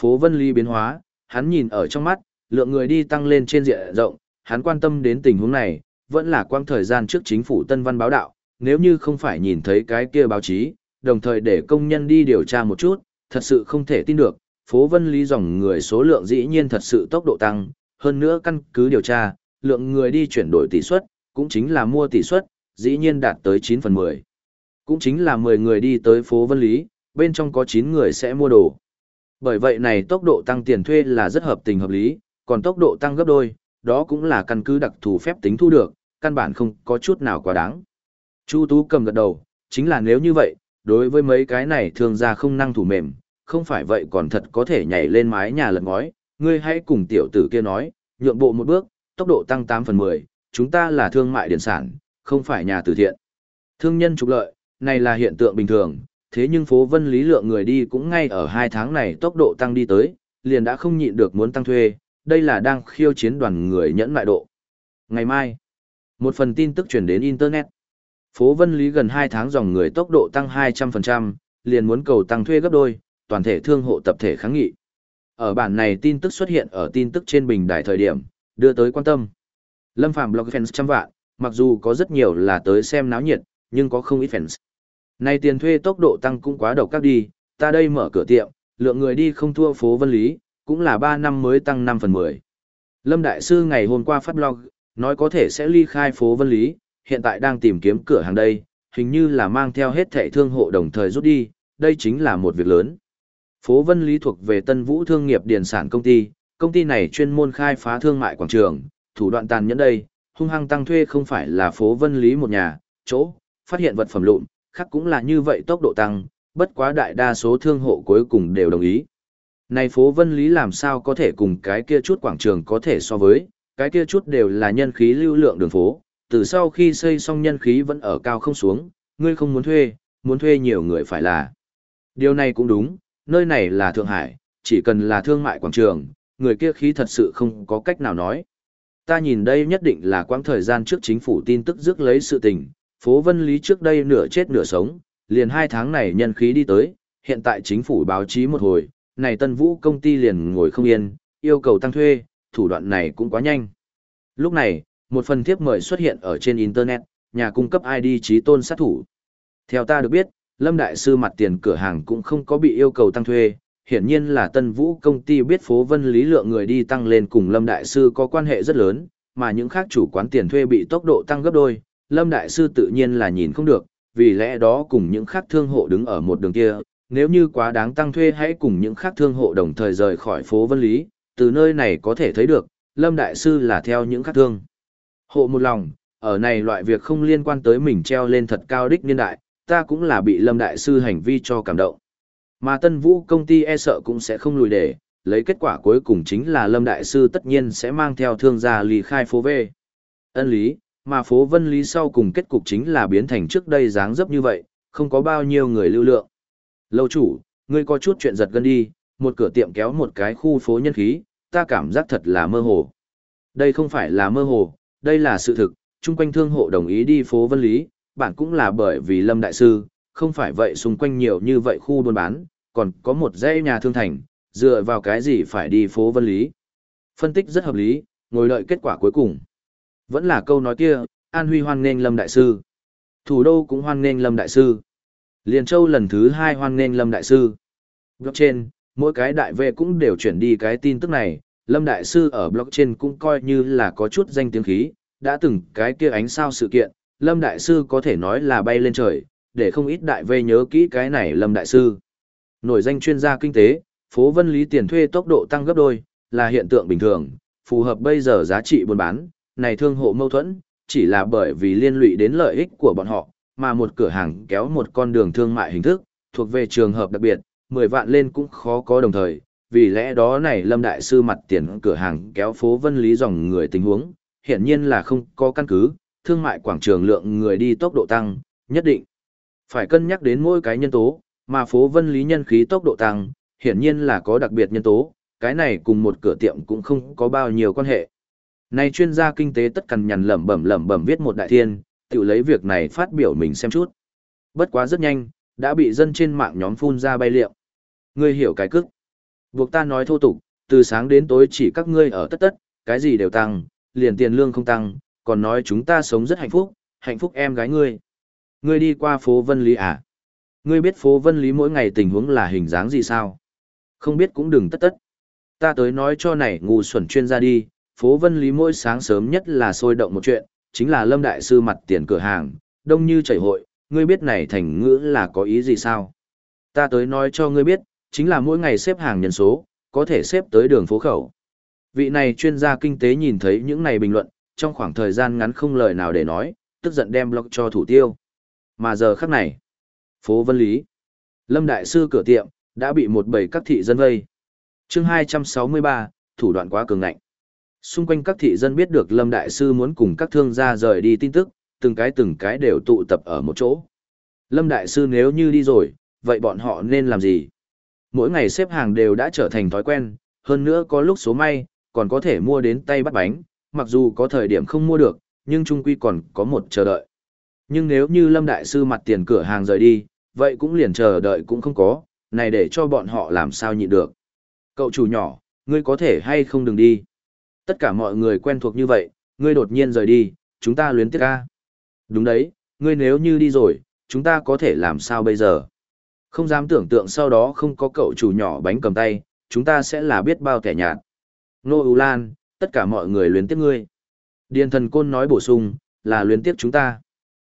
Speaker 1: Phố Vân Lý biến hóa, hắn nhìn ở trong mắt, lượng người đi tăng lên trên diện rộng, hắn quan tâm đến tình huống này, vẫn là quang thời gian trước chính phủ Tân Văn báo đạo, nếu như không phải nhìn thấy cái kia báo chí, đồng thời để công nhân đi điều tra một chút, thật sự không thể tin được, phố Vân Lý dòng người số lượng dĩ nhiên thật sự tốc độ tăng, hơn nữa căn cứ điều tra, lượng người đi chuyển đổi tỷ suất, cũng chính là mua tỷ suất, dĩ nhiên đạt tới 9 phần 10. Cũng chính là 10 người đi tới phố Vân Lý, bên trong có 9 người sẽ mua đồ. Bởi vậy này tốc độ tăng tiền thuê là rất hợp tình hợp lý, còn tốc độ tăng gấp đôi, đó cũng là căn cứ đặc thù phép tính thu được, căn bản không có chút nào quá đáng. Chu Tú cầm gật đầu, chính là nếu như vậy, đối với mấy cái này thường ra không năng thủ mềm, không phải vậy còn thật có thể nhảy lên mái nhà lật ngói, ngươi hãy cùng tiểu tử kia nói, nhượng bộ một bước, tốc độ tăng 8 phần 10, chúng ta là thương mại điện sản, không phải nhà từ thiện. Thương nhân trục lợi, này là hiện tượng bình thường, thế nhưng phố vân lý lượng người đi cũng ngay ở hai tháng này tốc độ tăng đi tới, liền đã không nhịn được muốn tăng thuê, đây là đang khiêu chiến đoàn người nhẫn mại độ. Ngày mai, một phần tin tức chuyển đến Internet. Phố Vân Lý gần 2 tháng dòng người tốc độ tăng 200%, liền muốn cầu tăng thuê gấp đôi, toàn thể thương hộ tập thể kháng nghị. Ở bản này tin tức xuất hiện ở tin tức trên bình đài thời điểm, đưa tới quan tâm. Lâm Phàm blog fans trăm vạn, mặc dù có rất nhiều là tới xem náo nhiệt, nhưng có không ít fans. Này tiền thuê tốc độ tăng cũng quá độc các đi, ta đây mở cửa tiệm, lượng người đi không thua phố Vân Lý, cũng là 3 năm mới tăng 5 phần 10. Lâm Đại Sư ngày hôm qua phát blog, nói có thể sẽ ly khai phố Vân Lý, hiện tại đang tìm kiếm cửa hàng đây, hình như là mang theo hết thẻ thương hộ đồng thời rút đi, đây chính là một việc lớn. Phố Vân Lý thuộc về Tân Vũ Thương nghiệp Điền sản công ty, công ty này chuyên môn khai phá thương mại quảng trường, thủ đoạn tàn nhẫn đây, hung hăng tăng thuê không phải là phố Vân Lý một nhà, chỗ, phát hiện vật phẩm lụn, khác cũng là như vậy tốc độ tăng, bất quá đại đa số thương hộ cuối cùng đều đồng ý. Này phố Vân Lý làm sao có thể cùng cái kia chút quảng trường có thể so với, cái kia chút đều là nhân khí lưu lượng đường phố, từ sau khi xây xong nhân khí vẫn ở cao không xuống, ngươi không muốn thuê, muốn thuê nhiều người phải là. Điều này cũng đúng, nơi này là Thượng Hải, chỉ cần là thương mại quảng trường, người kia khí thật sự không có cách nào nói. Ta nhìn đây nhất định là quãng thời gian trước chính phủ tin tức rước lấy sự tình, phố Vân Lý trước đây nửa chết nửa sống, liền hai tháng này nhân khí đi tới, hiện tại chính phủ báo chí một hồi, này Tân Vũ công ty liền ngồi không yên, yêu cầu tăng thuê, thủ đoạn này cũng quá nhanh. Lúc này, một phần thiếp mời xuất hiện ở trên Internet, nhà cung cấp ID trí tôn sát thủ. Theo ta được biết, Lâm Đại Sư mặt tiền cửa hàng cũng không có bị yêu cầu tăng thuê, hiển nhiên là Tân Vũ công ty biết phố vân lý lượng người đi tăng lên cùng Lâm Đại Sư có quan hệ rất lớn, mà những khác chủ quán tiền thuê bị tốc độ tăng gấp đôi, Lâm Đại Sư tự nhiên là nhìn không được, vì lẽ đó cùng những khác thương hộ đứng ở một đường kia, nếu như quá đáng tăng thuê hãy cùng những khác thương hộ đồng thời rời khỏi phố Vân Lý, từ nơi này có thể thấy được, Lâm Đại Sư là theo những khác thương. Hộ một lòng, ở này loại việc không liên quan tới mình treo lên thật cao đích niên đại, ta cũng là bị Lâm Đại Sư hành vi cho cảm động. Mà Tân Vũ công ty e sợ cũng sẽ không lùi để, lấy kết quả cuối cùng chính là Lâm Đại Sư tất nhiên sẽ mang theo thương gia lì khai phố về. Ân lý, mà phố Vân Lý sau cùng kết cục chính là biến thành trước đây dáng dấp như vậy, không có bao nhiêu người lưu lượng. Lâu chủ, ngươi có chút chuyện giật gân đi, một cửa tiệm kéo một cái khu phố nhân khí, ta cảm giác thật là mơ hồ. Đây không phải là mơ hồ, đây là sự thực, chung quanh thương hộ đồng ý đi phố Vân Lý, bản cũng là bởi vì Lâm Đại Sư, không phải vậy xung quanh nhiều như vậy khu buôn bán, còn có một dãy nhà thương thành, dựa vào cái gì phải đi phố Vân Lý. Phân tích rất hợp lý, ngồi đợi kết quả cuối cùng. Vẫn là câu nói kia, An Huy hoan nghênh Lâm Đại Sư. Thủ đô cũng hoan nghênh Lâm Đại Sư. Liên Châu lần thứ hai hoan nghênh Lâm Đại Sư. Blockchain, mỗi cái đại vệ cũng đều chuyển đi cái tin tức này, Lâm Đại Sư ở blockchain cũng coi như là có chút danh tiếng khí, đã từng cái kia ánh sao sự kiện, Lâm Đại Sư có thể nói là bay lên trời, để không ít đại vây nhớ kỹ cái này Lâm Đại Sư. Nổi danh chuyên gia kinh tế, phố vân lý tiền thuê tốc độ tăng gấp đôi, là hiện tượng bình thường, phù hợp bây giờ giá trị buôn bán, này thương hộ mâu thuẫn, chỉ là bởi vì liên lụy đến lợi ích của bọn họ, mà một cửa hàng kéo một con đường thương mại hình thức, thuộc về trường hợp đặc biệt, 10 vạn lên cũng khó có đồng thời, vì lẽ đó này Lâm Đại Sư mặt tiền cửa hàng kéo phố vân lý dòng người tình huống, hiện nhiên là không có căn cứ, thương mại quảng trường lượng người đi tốc độ tăng, nhất định. Phải cân nhắc đến mỗi cái nhân tố, mà phố vân lý nhân khí tốc độ tăng, hiển nhiên là có đặc biệt nhân tố, cái này cùng một cửa tiệm cũng không có bao nhiêu quan hệ. Này chuyên gia kinh tế tất cần nhằn lẩm bẩm lẩm bẩm viết một đại thiên, tự lấy việc này phát biểu mình xem chút. Bất quá rất nhanh, đã bị dân trên mạng nhóm phun ra bay liệu. Ngươi hiểu cái cức. Buộc ta nói thô tục, từ sáng đến tối chỉ các ngươi ở tất tất, cái gì đều tăng, liền tiền lương không tăng, còn nói chúng ta sống rất hạnh phúc, hạnh phúc em gái ngươi. Ngươi đi qua phố Vân Lý à? Ngươi biết phố Vân Lý mỗi ngày tình huống là hình dáng gì sao? Không biết cũng đừng tất tất. Ta tới nói cho này ngu xuẩn chuyên gia đi, phố Vân Lý mỗi sáng sớm nhất là sôi động một chuyện, chính là Lâm Đại Sư mặt tiền cửa hàng, đông như chảy hội, ngươi biết này thành ngữ là có ý gì sao? Ta tới nói cho ngươi biết, chính là mỗi ngày xếp hàng nhân số, có thể xếp tới đường phố khẩu. Vị này chuyên gia kinh tế nhìn thấy những này bình luận, trong khoảng thời gian ngắn không lời nào để nói, tức giận đem blog cho thủ tiêu. Mà giờ khắc này, phố Vân Lý, Lâm Đại Sư cửa tiệm, đã bị một bầy các thị dân vây. chương 263, thủ đoạn quá cường ngạnh. Xung quanh các thị dân biết được Lâm Đại Sư muốn cùng các thương gia rời đi tin tức, từng cái từng cái đều tụ tập ở một chỗ. Lâm Đại Sư nếu như đi rồi, vậy bọn họ nên làm gì? Mỗi ngày xếp hàng đều đã trở thành thói quen, hơn nữa có lúc số may, còn có thể mua đến tay bắt bánh, mặc dù có thời điểm không mua được, nhưng trung quy còn có một chờ đợi. Nhưng nếu như Lâm Đại Sư mặt tiền cửa hàng rời đi, vậy cũng liền chờ đợi cũng không có, này để cho bọn họ làm sao nhịn được. Cậu chủ nhỏ, ngươi có thể hay không đừng đi. Tất cả mọi người quen thuộc như vậy, ngươi đột nhiên rời đi, chúng ta luyến tiếc ca. Đúng đấy, ngươi nếu như đi rồi, chúng ta có thể làm sao bây giờ? Không dám tưởng tượng sau đó không có cậu chủ nhỏ bánh cầm tay, chúng ta sẽ là biết bao kẻ nhạt. Nô U Lan, tất cả mọi người luyến tiếc ngươi. Điền thần côn nói bổ sung, là luyến tiếc chúng ta.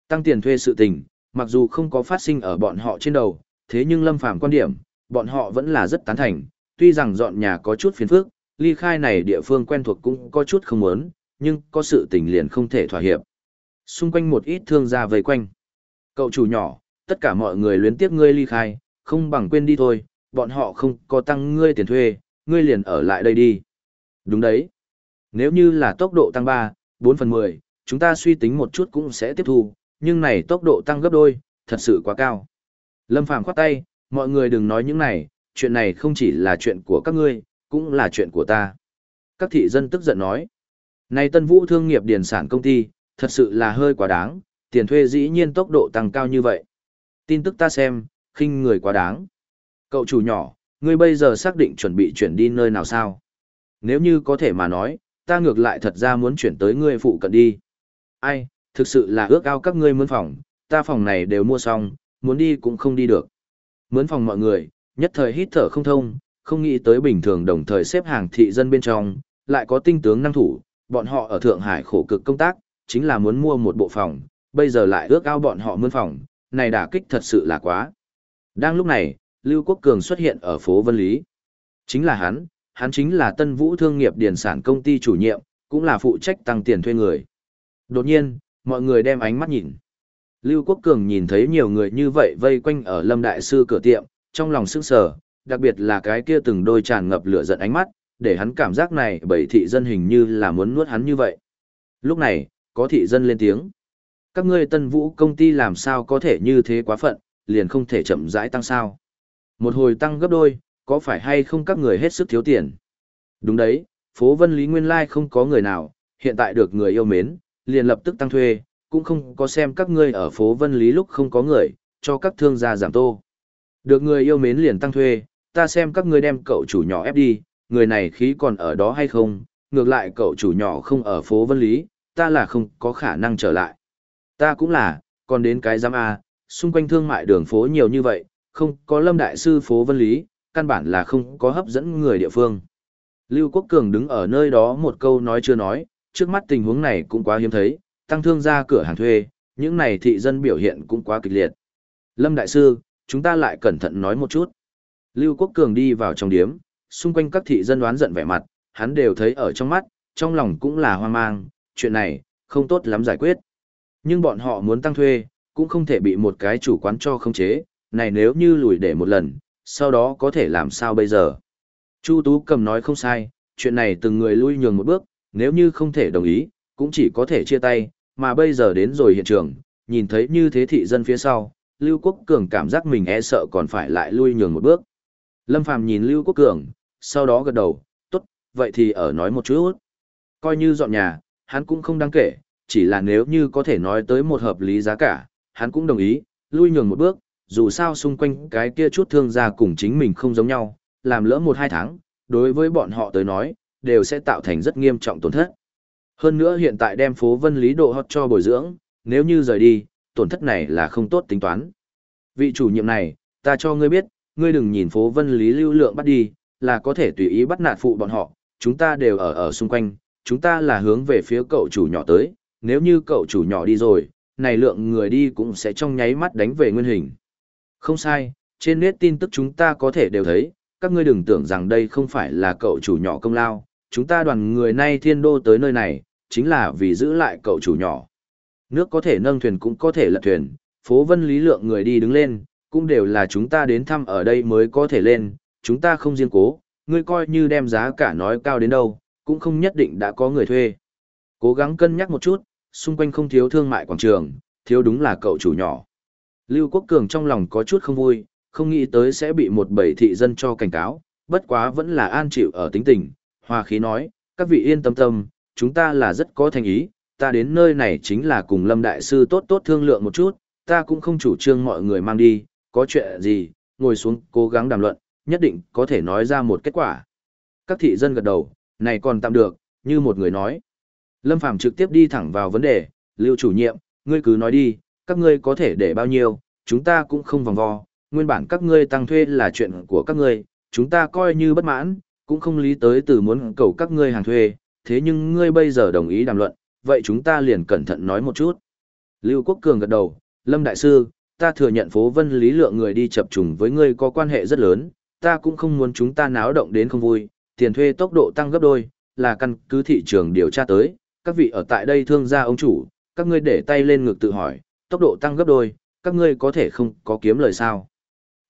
Speaker 1: Tăng tiền thuê sự tình, mặc dù không có phát sinh ở bọn họ trên đầu, thế nhưng lâm phàm quan điểm, bọn họ vẫn là rất tán thành, tuy rằng dọn nhà có chút phiền phức, ly khai này địa phương quen thuộc cũng có chút không muốn, nhưng có sự tình liền không thể thỏa hiệp. Xung quanh một ít thương gia vây quanh. Cậu chủ nhỏ, tất cả mọi người luyến tiếc ngươi ly khai, không bằng quên đi thôi, bọn họ không có tăng ngươi tiền thuê, ngươi liền ở lại đây đi. Đúng đấy. Nếu như là tốc độ tăng 3, 4 phần 10, chúng ta suy tính một chút cũng sẽ tiếp thu, nhưng này tốc độ tăng gấp đôi, thật sự quá cao. Lâm Phàm khoát tay, mọi người đừng nói những này, chuyện này không chỉ là chuyện của các ngươi, cũng là chuyện của ta. Các thị dân tức giận nói, này Tân Vũ thương nghiệp điền sản công ty, thật sự là hơi quá đáng, tiền thuê dĩ nhiên tốc độ tăng cao như vậy. Tin tức ta xem, khinh người quá đáng. Cậu chủ nhỏ, ngươi bây giờ xác định chuẩn bị chuyển đi nơi nào sao? Nếu như có thể mà nói, ta ngược lại thật ra muốn chuyển tới ngươi phụ cận đi. Ai, thực sự là ước ao các ngươi muốn phòng, ta phòng này đều mua xong, muốn đi cũng không đi được. Mướn phòng mọi người, nhất thời hít thở không thông, không nghĩ tới bình thường đồng thời xếp hàng thị dân bên trong, lại có tinh tướng năng thủ, bọn họ ở Thượng Hải khổ cực công tác, chính là muốn mua một bộ phòng, bây giờ lại ước ao bọn họ mướn phòng, này đả kích thật sự là quá. Đang lúc này, Lưu Quốc Cường xuất hiện ở phố Vân Lý. Chính là hắn, hắn chính là Tân Vũ Thương nghiệp Điền sản công ty chủ nhiệm, cũng là phụ trách tăng tiền thuê người. Đột nhiên, mọi người đem ánh mắt nhìn. Lưu Quốc Cường nhìn thấy nhiều người như vậy vây quanh ở Lâm Đại Sư cửa tiệm, trong lòng sức sờ, đặc biệt là cái kia từng đôi tràn ngập lửa giận ánh mắt, để hắn cảm giác này bởi thị dân hình như là muốn nuốt hắn như vậy. Lúc này, có thị dân lên tiếng. Các ngươi tân vũ công ty làm sao có thể như thế quá phận, liền không thể chậm rãi tăng sao. Một hồi tăng gấp đôi, có phải hay không các người hết sức thiếu tiền? Đúng đấy, phố Vân Lý Nguyên Lai không có người nào, hiện tại được người yêu mến, liền lập tức tăng thuê, cũng không có xem các ngươi ở phố Vân Lý lúc không có người, cho các thương gia giảm tô. Được người yêu mến liền tăng thuê, ta xem các ngươi đem cậu chủ nhỏ ép đi, người này khí còn ở đó hay không, ngược lại cậu chủ nhỏ không ở phố Vân Lý, ta là không có khả năng trở lại. Ta cũng là, còn đến cái giám A, xung quanh thương mại đường phố nhiều như vậy, không có lâm đại sư phố Vân Lý, căn bản là không có hấp dẫn người địa phương. Lưu Quốc Cường đứng ở nơi đó một câu nói chưa nói, trước mắt tình huống này cũng quá hiếm thấy, tăng thương ra cửa hàng thuê, những này thị dân biểu hiện cũng quá kịch liệt. Lâm Đại Sư, chúng ta lại cẩn thận nói một chút. Lưu Quốc Cường đi vào trong điếm, xung quanh các thị dân đoán giận vẻ mặt, hắn đều thấy ở trong mắt, trong lòng cũng là hoang mang, chuyện này, không tốt lắm giải quyết. Nhưng bọn họ muốn tăng thuê, cũng không thể bị một cái chủ quán cho không chế, này nếu như lùi để một lần, sau đó có thể làm sao bây giờ. Chu Tú cầm nói không sai, chuyện này từng người lui nhường một bước, nếu như không thể đồng ý, cũng chỉ có thể chia tay, mà bây giờ đến rồi hiện trường, nhìn thấy như thế thị dân phía sau, Lưu Quốc Cường cảm giác mình e sợ còn phải lại lui nhường một bước. Lâm Phàm nhìn Lưu Quốc Cường, sau đó gật đầu, tốt, vậy thì ở nói một chút. Coi như dọn nhà, hắn cũng không đáng kể, chỉ là nếu như có thể nói tới một hợp lý giá cả, hắn cũng đồng ý, lui nhường một bước, dù sao xung quanh cái kia chút thương gia cùng chính mình không giống nhau, làm lỡ một hai tháng, đối với bọn họ tới nói, đều sẽ tạo thành rất nghiêm trọng tổn thất. Hơn nữa hiện tại đem phố Vân Lý độ hot cho bồi dưỡng, nếu như rời đi, tổn thất này là không tốt tính toán. Vị chủ nhiệm này, ta cho ngươi biết, ngươi đừng nhìn phố Vân Lý lưu lượng bắt đi, là có thể tùy ý bắt nạt phụ bọn họ, chúng ta đều ở ở xung quanh, chúng ta là hướng về phía cậu chủ nhỏ tới, nếu như cậu chủ nhỏ đi rồi, này lượng người đi cũng sẽ trong nháy mắt đánh về nguyên hình. Không sai, trên nét tin tức chúng ta có thể đều thấy, các ngươi đừng tưởng rằng đây không phải là cậu chủ nhỏ công lao, chúng ta đoàn người nay thiên đô tới nơi này, chính là vì giữ lại cậu chủ nhỏ. Nước có thể nâng thuyền cũng có thể lật thuyền, phố vân lý lượng người đi đứng lên, cũng đều là chúng ta đến thăm ở đây mới có thể lên, chúng ta không riêng cố, ngươi coi như đem giá cả nói cao đến đâu, cũng không nhất định đã có người thuê. Cố gắng cân nhắc một chút, xung quanh không thiếu thương mại quảng trường, thiếu đúng là cậu chủ nhỏ. Lưu Quốc Cường trong lòng có chút không vui, không nghĩ tới sẽ bị một bầy thị dân cho cảnh cáo, bất quá vẫn là an chịu ở tính tình, hòa khí nói, các vị yên tâm tâm, chúng ta là rất có thành ý, ta đến nơi này chính là cùng Lâm Đại Sư tốt tốt thương lượng một chút, ta cũng không chủ trương mọi người mang đi, có chuyện gì, ngồi xuống cố gắng đàm luận, nhất định có thể nói ra một kết quả. Các thị dân gật đầu, này còn tạm được, như một người nói. Lâm Phàm trực tiếp đi thẳng vào vấn đề, Lưu chủ nhiệm, ngươi cứ nói đi, các ngươi có thể để bao nhiêu, chúng ta cũng không vòng vo, nguyên bản các ngươi tăng thuê là chuyện của các ngươi, chúng ta coi như bất mãn, cũng không lý tới từ muốn cầu các ngươi hàng thuê, thế nhưng ngươi bây giờ đồng ý đàm luận, vậy chúng ta liền cẩn thận nói một chút. Lưu Quốc Cường gật đầu, Lâm Đại Sư, ta thừa nhận phố vân lý lượng người đi chập trùng với ngươi có quan hệ rất lớn, ta cũng không muốn chúng ta náo động đến không vui, tiền thuê tốc độ tăng gấp đôi, là căn cứ thị trường điều tra tới, các vị ở tại đây thương gia ông chủ, các ngươi để tay lên ngực tự hỏi, tốc độ tăng gấp đôi, các ngươi có thể không có kiếm lời sao?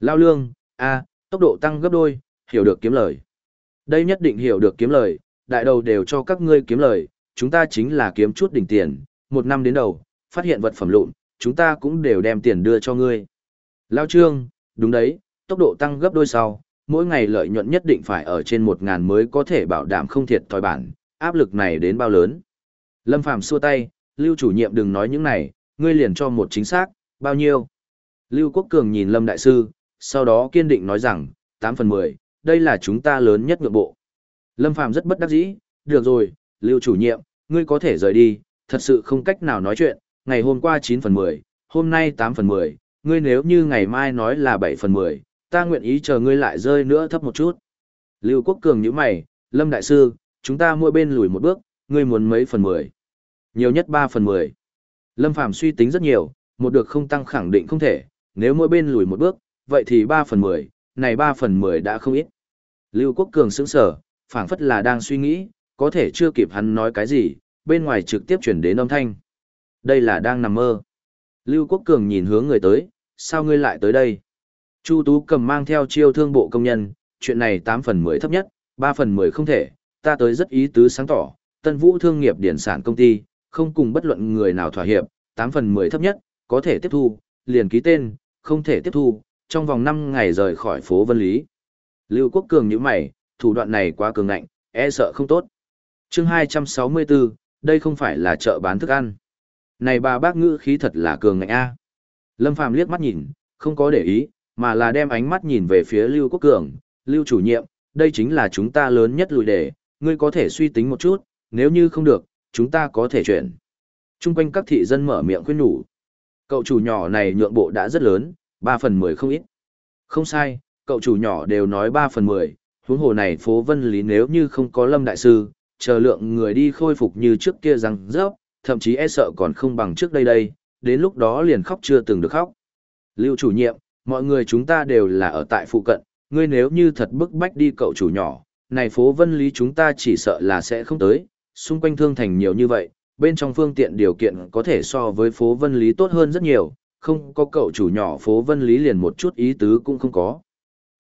Speaker 1: Lao lương, a, tốc độ tăng gấp đôi, hiểu được kiếm lời. Đây nhất định hiểu được kiếm lời, đại đầu đều cho các ngươi kiếm lời, chúng ta chính là kiếm chút đỉnh tiền, một năm đến đầu, phát hiện vật phẩm lụn, chúng ta cũng đều đem tiền đưa cho ngươi. Lao trương, đúng đấy, tốc độ tăng gấp đôi sau, mỗi ngày lợi nhuận nhất định phải ở trên một ngàn mới có thể bảo đảm không thiệt thòi bản, áp lực này đến bao lớn. Lâm Phàm xua tay, Lưu chủ nhiệm đừng nói những này, ngươi liền cho một chính xác, bao nhiêu. Lưu Quốc Cường nhìn Lâm Đại Sư, sau đó kiên định nói rằng, 8 phần 10, đây là chúng ta lớn nhất ngược bộ. Lâm Phàm rất bất đắc dĩ, được rồi, Lưu chủ nhiệm, ngươi có thể rời đi, thật sự không cách nào nói chuyện, ngày hôm qua 9 phần 10, hôm nay 8 phần 10, ngươi nếu như ngày mai nói là 7 phần 10, ta nguyện ý chờ ngươi lại rơi nữa thấp một chút. Lưu Quốc Cường nhíu mày, Lâm Đại Sư, chúng ta mỗi bên lùi một bước, ngươi muốn mấy phần 10? Nhiều nhất 3 phần 10. Lâm Phàm suy tính rất nhiều, một được không tăng khẳng định không thể, nếu mỗi bên lùi một bước, vậy thì 3 phần 10, này 3 phần 10 đã không ít. Lưu Quốc Cường sững sở, phảng phất là đang suy nghĩ, có thể chưa kịp hắn nói cái gì, bên ngoài trực tiếp chuyển đến âm thanh. Đây là đang nằm mơ. Lưu Quốc Cường nhìn hướng người tới, sao ngươi lại tới đây? Chu Tú cầm mang theo chiêu thương bộ công nhân, chuyện này 8 phần 10 thấp nhất, 3 phần 10 không thể, ta tới rất ý tứ sáng tỏ, Tân Vũ Thương nghiệp điển sản công ty, không cùng bất luận người nào thỏa hiệp, 8 phần 10 thấp nhất, có thể tiếp thu, liền ký tên, không thể tiếp thu, trong vòng 5 ngày rời khỏi phố Vân Lý. Lưu Quốc Cường như mày, thủ đoạn này quá cường ngạnh, e sợ không tốt. chương 264, đây không phải là chợ bán thức ăn. Này bà bác ngữ khí thật là cường ngạnh a. Lâm Phàm liếc mắt nhìn, không có để ý, mà là đem ánh mắt nhìn về phía Lưu Quốc Cường, Lưu chủ nhiệm, đây chính là chúng ta lớn nhất lùi đề, ngươi có thể suy tính một chút, nếu như không được, chúng ta có thể chuyển. Trung quanh các thị dân mở miệng khuyên nhủ. Cậu chủ nhỏ này nhượng bộ đã rất lớn, 3 phần 10 không ít. Không sai, cậu chủ nhỏ đều nói 3 phần 10, huống hồ này phố Vân Lý nếu như không có Lâm Đại Sư, chờ lượng người đi khôi phục như trước kia rằng rớp, thậm chí e sợ còn không bằng trước đây đây, đến lúc đó liền khóc chưa từng được khóc. Lưu chủ nhiệm, mọi người chúng ta đều là ở tại phụ cận, ngươi nếu như thật bức bách đi cậu chủ nhỏ, này phố Vân Lý chúng ta chỉ sợ là sẽ không tới, xung quanh thương thành nhiều như vậy, bên trong phương tiện điều kiện có thể so với phố Vân Lý tốt hơn rất nhiều, không có cậu chủ nhỏ phố Vân Lý liền một chút ý tứ cũng không có.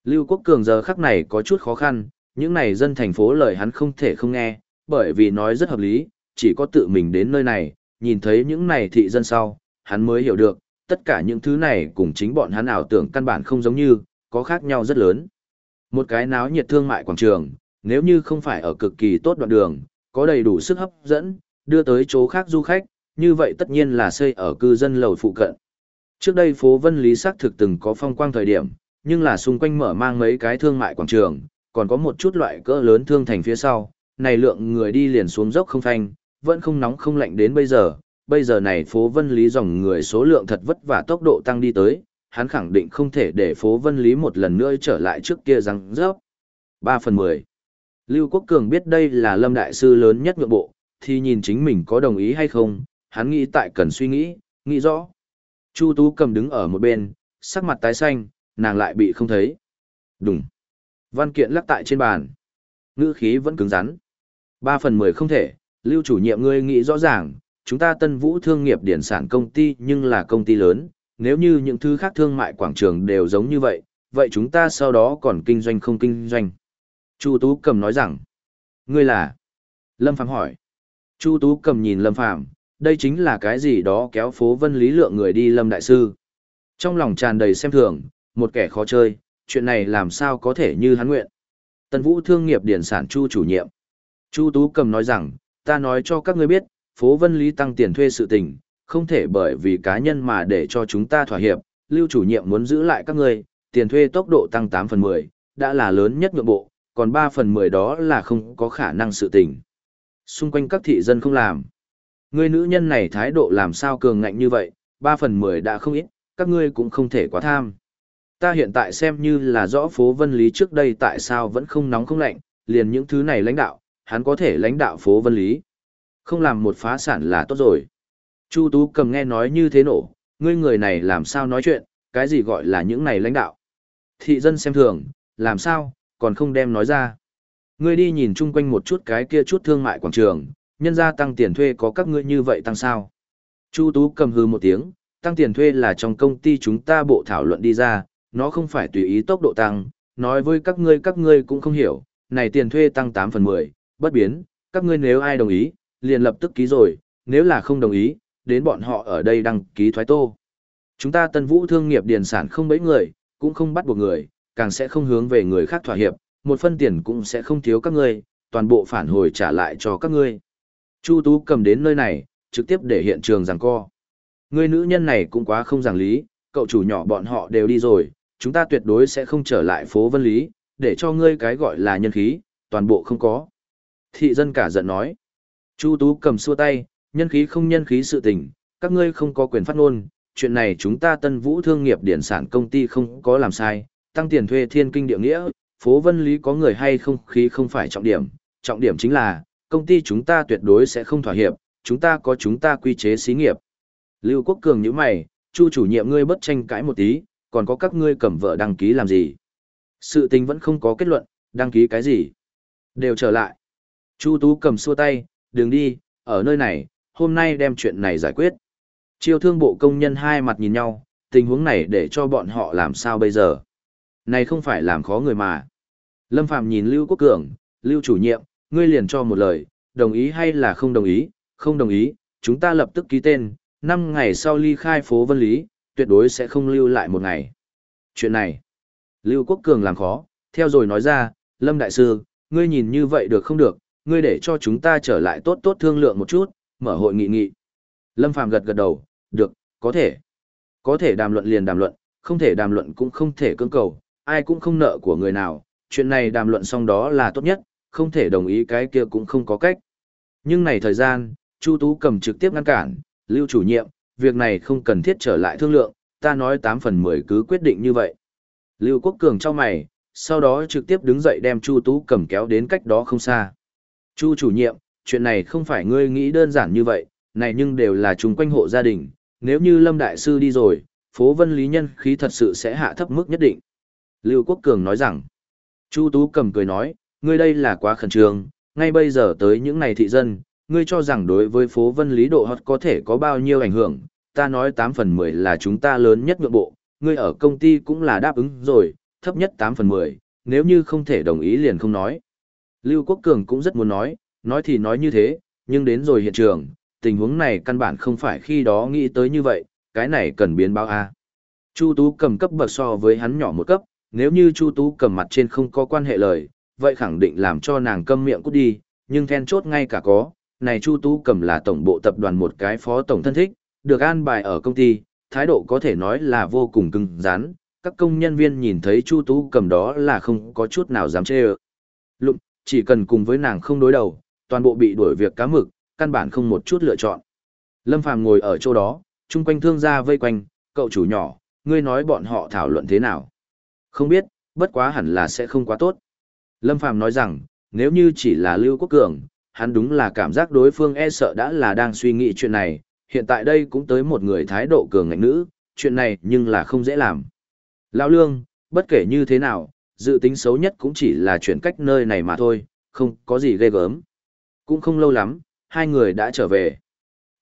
Speaker 1: Lưu Quốc Cường giờ khắc này có chút khó khăn, những này dân thành phố lời hắn không thể không nghe, bởi vì nói rất hợp lý, chỉ có tự mình đến nơi này, nhìn thấy những này thị dân sau, hắn mới hiểu được, tất cả những thứ này cùng chính bọn hắn ảo tưởng căn bản không giống như, có khác nhau rất lớn. Một cái náo nhiệt thương mại quảng trường, nếu như không phải ở cực kỳ tốt đoạn đường, có đầy đủ sức hấp dẫn, đưa tới chỗ khác du khách, như vậy tất nhiên là xây ở cư dân lầu phụ cận. Trước đây phố Vân Lý xác thực từng có phong quang thời điểm, nhưng là xung quanh mở mang mấy cái thương mại quảng trường, còn có một chút loại cỡ lớn thương thành phía sau, này lượng người đi liền xuống dốc không phanh, vẫn không nóng không lạnh đến bây giờ, bây giờ này phố Vân Lý dòng người số lượng thật vất vả tốc độ tăng đi tới, hắn khẳng định không thể để phố Vân Lý một lần nữa trở lại trước kia răng rớp. 3 phần 10 Lưu Quốc Cường biết đây là Lâm Đại Sư lớn nhất nhượng bộ, thì nhìn chính mình có đồng ý hay không, hắn nghĩ tại cần suy nghĩ, nghĩ rõ. Chu Tú cầm đứng ở một bên, sắc mặt tái xanh, nàng lại bị không thấy. Đúng. Văn kiện lắc tại trên bàn. Ngữ khí vẫn cứng rắn. 3 phần 10 không thể, Lưu chủ nhiệm ngươi nghĩ rõ ràng, chúng ta Tân Vũ thương nghiệp điển sản công ty nhưng là công ty lớn, nếu như những thứ khác thương mại quảng trường đều giống như vậy, vậy chúng ta sau đó còn kinh doanh không kinh doanh. Chu Tú Cầm nói rằng, ngươi là? Lâm Phàm hỏi. Chu Tú Cầm nhìn Lâm Phàm, đây chính là cái gì đó kéo phố vân lý lượng người đi Lâm Đại Sư. Trong lòng tràn đầy xem thường, một kẻ khó chơi, chuyện này làm sao có thể như hắn nguyện. Tân Vũ thương nghiệp điển sản Chu chủ nhiệm. Chu Tú Cầm nói rằng, ta nói cho các ngươi biết, phố vân lý tăng tiền thuê sự tình, không thể bởi vì cá nhân mà để cho chúng ta thỏa hiệp, lưu chủ nhiệm muốn giữ lại các ngươi, tiền thuê tốc độ tăng 8 phần 10, đã là lớn nhất nhượng bộ, còn 3 phần 10 đó là không có khả năng sự tình. Xung quanh các thị dân không làm. Người nữ nhân này thái độ làm sao cường ngạnh như vậy, ba phần mười đã không ít, các ngươi cũng không thể quá tham. Ta hiện tại xem như là rõ phố Vân Lý trước đây tại sao vẫn không nóng không lạnh, liền những thứ này lãnh đạo, hắn có thể lãnh đạo phố Vân Lý. Không làm một phá sản là tốt rồi. Chu Tú cầm nghe nói như thế nổ, ngươi người này làm sao nói chuyện, cái gì gọi là những này lãnh đạo. Thị dân xem thường, làm sao, còn không đem nói ra. Ngươi đi nhìn chung quanh một chút cái kia chút thương mại quảng trường, nhân gia tăng tiền thuê có các ngươi như vậy tăng sao. Chu Tú cầm hư một tiếng, tăng tiền thuê là trong công ty chúng ta bộ thảo luận đi ra, nó không phải tùy ý tốc độ tăng, nói với các ngươi các ngươi cũng không hiểu, này tiền thuê tăng 8 phần 10, bất biến, các ngươi nếu ai đồng ý, liền lập tức ký rồi, nếu là không đồng ý, đến bọn họ ở đây đăng ký thoái tô. Chúng ta tân vũ thương nghiệp điền sản không bấy người, cũng không bắt buộc người, càng sẽ không hướng về người khác thỏa hiệp, một phân tiền cũng sẽ không thiếu các ngươi, toàn bộ phản hồi trả lại cho các ngươi. Chu Tú cầm đến nơi này, trực tiếp để hiện trường giằng co. Người nữ nhân này cũng quá không giảng lý, cậu chủ nhỏ bọn họ đều đi rồi, chúng ta tuyệt đối sẽ không trở lại phố Vân Lý, để cho ngươi cái gọi là nhân khí, toàn bộ không có. Thị dân cả giận nói. Chu Tú cầm xua tay, nhân khí không nhân khí sự tình, các ngươi không có quyền phát ngôn, chuyện này chúng ta tân vũ thương nghiệp điển sản công ty không có làm sai, tăng tiền thuê thiên kinh địa nghĩa, phố Vân Lý có người hay không khí không phải trọng điểm, trọng điểm chính là, công ty chúng ta tuyệt đối sẽ không thỏa hiệp, chúng ta có chúng ta quy chế xí nghiệp. Lưu Quốc Cường như mày, Chu chủ nhiệm ngươi bất tranh cãi một tí, còn có các ngươi cầm vợ đăng ký làm gì? Sự tình vẫn không có kết luận, đăng ký cái gì? Đều trở lại. Chu Tú cầm xua tay, đừng đi, ở nơi này, hôm nay đem chuyện này giải quyết. Chiêu thương bộ công nhân hai mặt nhìn nhau, tình huống này để cho bọn họ làm sao bây giờ? Này không phải làm khó người mà. Lâm Phạm nhìn Lưu Quốc Cường, Lưu chủ nhiệm, ngươi liền cho một lời, đồng ý hay là không đồng ý, không đồng ý, chúng ta lập tức ký tên, 5 ngày sau ly khai phố Vân Lý, tuyệt đối sẽ không lưu lại một ngày. Chuyện này, Lưu Quốc Cường làm khó, theo rồi nói ra, Lâm Đại Sư, ngươi nhìn như vậy được không được, ngươi để cho chúng ta trở lại tốt tốt thương lượng một chút, mở hội nghị nghị. Lâm Phàm gật gật đầu, được, có thể. Có thể đàm luận liền đàm luận, không thể đàm luận cũng không thể cưỡng cầu, ai cũng không nợ của người nào, chuyện này đàm luận xong đó là tốt nhất, không thể đồng ý cái kia cũng không có cách. Nhưng này thời gian, Chu Tú cầm trực tiếp ngăn cản, Lưu chủ nhiệm, việc này không cần thiết trở lại thương lượng, ta nói 8 phần 10 cứ quyết định như vậy. Lưu Quốc Cường cho mày, sau đó trực tiếp đứng dậy đem Chu Tú cầm kéo đến cách đó không xa. Chu chủ nhiệm, chuyện này không phải ngươi nghĩ đơn giản như vậy, này nhưng đều là chung quanh hộ gia đình, nếu như Lâm Đại Sư đi rồi, phố vân lý nhân khí thật sự sẽ hạ thấp mức nhất định. Lưu Quốc Cường nói rằng, Chu Tú cầm cười nói, ngươi đây là quá khẩn trương, ngay bây giờ tới những này thị dân, ngươi cho rằng đối với phố vân lý độ hot có thể có bao nhiêu ảnh hưởng, ta nói 8 phần 10 là chúng ta lớn nhất nhượng bộ, ngươi ở công ty cũng là đáp ứng rồi, thấp nhất 8 phần 10, nếu như không thể đồng ý liền không nói. Lưu Quốc Cường cũng rất muốn nói, nói thì nói như thế, nhưng đến rồi hiện trường, tình huống này căn bản không phải khi đó nghĩ tới như vậy, cái này cần biến báo A. Chu Tú cầm cấp bậc so với hắn nhỏ một cấp, nếu như Chu Tú cầm mặt trên không có quan hệ lời, vậy khẳng định làm cho nàng câm miệng cút đi, nhưng then chốt ngay cả có, này Chu Tú cầm là tổng bộ tập đoàn một cái phó tổng thân thích, được an bài ở công ty, thái độ có thể nói là vô cùng cứng rắn, các công nhân viên nhìn thấy Chu Tú cầm đó là không có chút nào dám chê ơ. Lụng, chỉ cần cùng với nàng không đối đầu, toàn bộ bị đuổi việc cá mực, căn bản không một chút lựa chọn. Lâm Phàm ngồi ở chỗ đó, chung quanh thương gia vây quanh, cậu chủ nhỏ, ngươi nói bọn họ thảo luận thế nào? Không biết, bất quá hẳn là sẽ không quá tốt. Lâm Phàm nói rằng, nếu như chỉ là Lưu Quốc Cường, hắn đúng là cảm giác đối phương e sợ đã là đang suy nghĩ chuyện này, hiện tại đây cũng tới một người thái độ cường ngạnh nữ, chuyện này nhưng là không dễ làm. Lão Lương, bất kể như thế nào, dự tính xấu nhất cũng chỉ là chuyển cách nơi này mà thôi, không có gì ghê gớm. Cũng không lâu lắm, hai người đã trở về.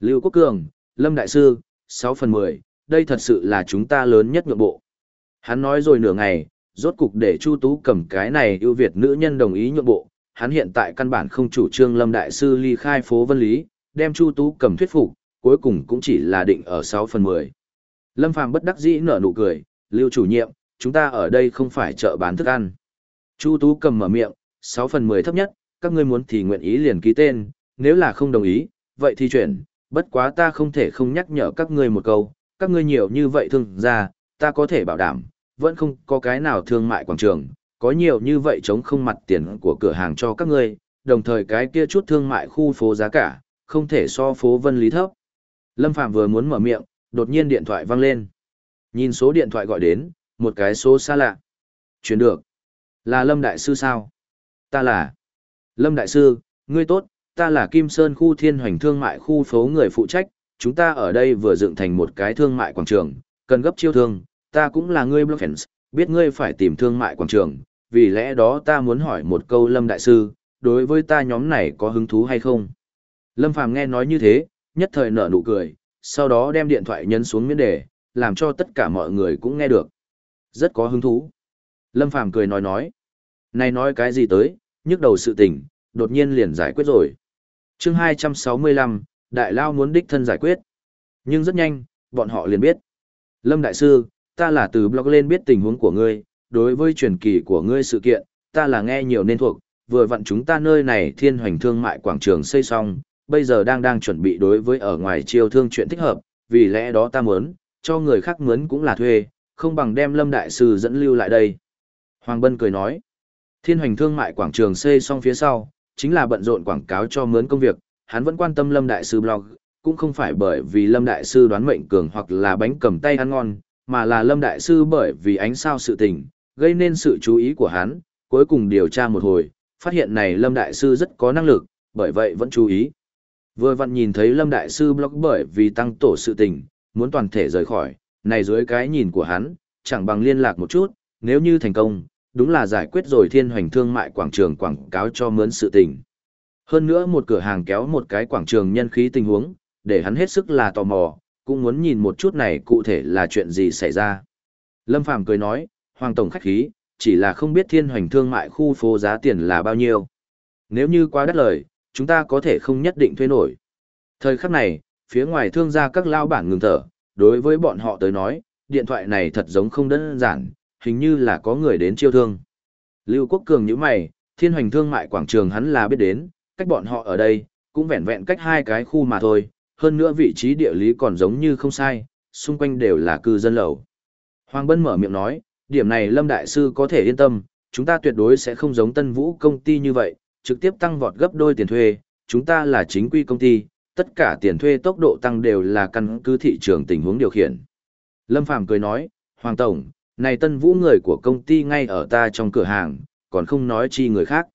Speaker 1: Lưu Quốc Cường, Lâm Đại Sư, 6 phần 10, đây thật sự là chúng ta lớn nhất nhượng bộ. Hắn nói rồi nửa ngày, rốt cục để Chu Tú cầm cái này ưu việt nữ nhân đồng ý nhượng bộ, hắn hiện tại căn bản không chủ trương Lâm Đại Sư ly khai phố Vân Lý, đem Chu Tú cầm thuyết phục, cuối cùng cũng chỉ là định ở 6 phần 10. Lâm Phàm bất đắc dĩ nở nụ cười, Lưu chủ nhiệm, chúng ta ở đây không phải chợ bán thức ăn. Chu Tú cầm mở miệng, 6 phần 10 thấp nhất, các ngươi muốn thì nguyện ý liền ký tên, nếu là không đồng ý, vậy thì chuyển, bất quá ta không thể không nhắc nhở các ngươi một câu, các ngươi nhiều như vậy thương ra, ta có thể bảo đảm, vẫn không có cái nào thương mại quảng trường, có nhiều như vậy chống không mặt tiền của cửa hàng cho các ngươi, đồng thời cái kia chút thương mại khu phố giá cả, không thể so phố vân lý thấp. Lâm Phạm vừa muốn mở miệng, Đột nhiên điện thoại vang lên. Nhìn số điện thoại gọi đến, một cái số xa lạ. Chuyển được. Là Lâm Đại Sư sao? Ta là. Lâm Đại Sư, ngươi tốt, ta là Kim Sơn khu thiên hoành thương mại khu phố người phụ trách, chúng ta ở đây vừa dựng thành một cái thương mại quảng trường, cần gấp chiêu thương, ta cũng là ngươi Blockfans, biết ngươi phải tìm thương mại quảng trường, vì lẽ đó ta muốn hỏi một câu Lâm Đại Sư, đối với ta nhóm này có hứng thú hay không? Lâm Phàm nghe nói như thế, nhất thời nở nụ cười, sau đó đem điện thoại nhấn xuống miễn đề, làm cho tất cả mọi người cũng nghe được. Rất có hứng thú. Lâm Phàm cười nói nói. Này nói cái gì tới, nhức đầu sự tình, đột nhiên liền giải quyết rồi. chương 265, Đại Lao muốn đích thân giải quyết. Nhưng rất nhanh, bọn họ liền biết. Lâm Đại Sư, ta là từ blog lên biết tình huống của ngươi, đối với truyền kỳ của ngươi sự kiện, ta là nghe nhiều nên thuộc, vừa vặn chúng ta nơi này thiên hoành thương mại quảng trường xây xong, bây giờ đang đang chuẩn bị đối với ở ngoài chiêu thương chuyện thích hợp, vì lẽ đó ta muốn, cho người khác mướn cũng là thuê, không bằng đem Lâm Đại Sư dẫn lưu lại đây. Hoàng Bân cười nói, thiên hoành thương mại quảng trường xây xong phía sau, chính là bận rộn quảng cáo cho mướn công việc, hắn vẫn quan tâm Lâm Đại Sư blog, cũng không phải bởi vì Lâm Đại Sư đoán mệnh cường hoặc là bánh cầm tay ăn ngon, mà là Lâm Đại Sư bởi vì ánh sao sự tình, gây nên sự chú ý của hắn, cuối cùng điều tra một hồi, phát hiện này Lâm Đại Sư rất có năng lực, bởi vậy vẫn chú ý. Vừa vặn nhìn thấy Lâm Đại Sư blog bởi vì tăng tổ sự tình, muốn toàn thể rời khỏi, này dưới cái nhìn của hắn, chẳng bằng liên lạc một chút, nếu như thành công, đúng là giải quyết rồi thiên hoành thương mại quảng trường quảng cáo cho mướn sự tình. Hơn nữa một cửa hàng kéo một cái quảng trường nhân khí tình huống, để hắn hết sức là tò mò, cũng muốn nhìn một chút này cụ thể là chuyện gì xảy ra. Lâm Phàm cười nói, Hoàng Tổng khách khí, chỉ là không biết thiên hoành thương mại khu phố giá tiền là bao nhiêu. Nếu như quá đắt lời, chúng ta có thể không nhất định thuê nổi. Thời khắc này, phía ngoài thương gia các lao bản ngừng thở, đối với bọn họ tới nói, điện thoại này thật giống không đơn giản, hình như là có người đến chiêu thương. Lưu Quốc Cường như mày, thiên hoành thương mại quảng trường hắn là biết đến, cách bọn họ ở đây, cũng vẹn vẹn cách hai cái khu mà thôi, hơn nữa vị trí địa lý còn giống như không sai, xung quanh đều là cư dân lầu. Hoàng Bân mở miệng nói, điểm này Lâm Đại Sư có thể yên tâm, chúng ta tuyệt đối sẽ không giống Tân Vũ công ty như vậy, trực tiếp tăng vọt gấp đôi tiền thuê, chúng ta là chính quy công ty, tất cả tiền thuê tốc độ tăng đều là căn cứ thị trường tình huống điều khiển. Lâm Phàm cười nói, Hoàng Tổng, này Tân Vũ người của công ty ngay ở ta trong cửa hàng, còn không nói chi người khác.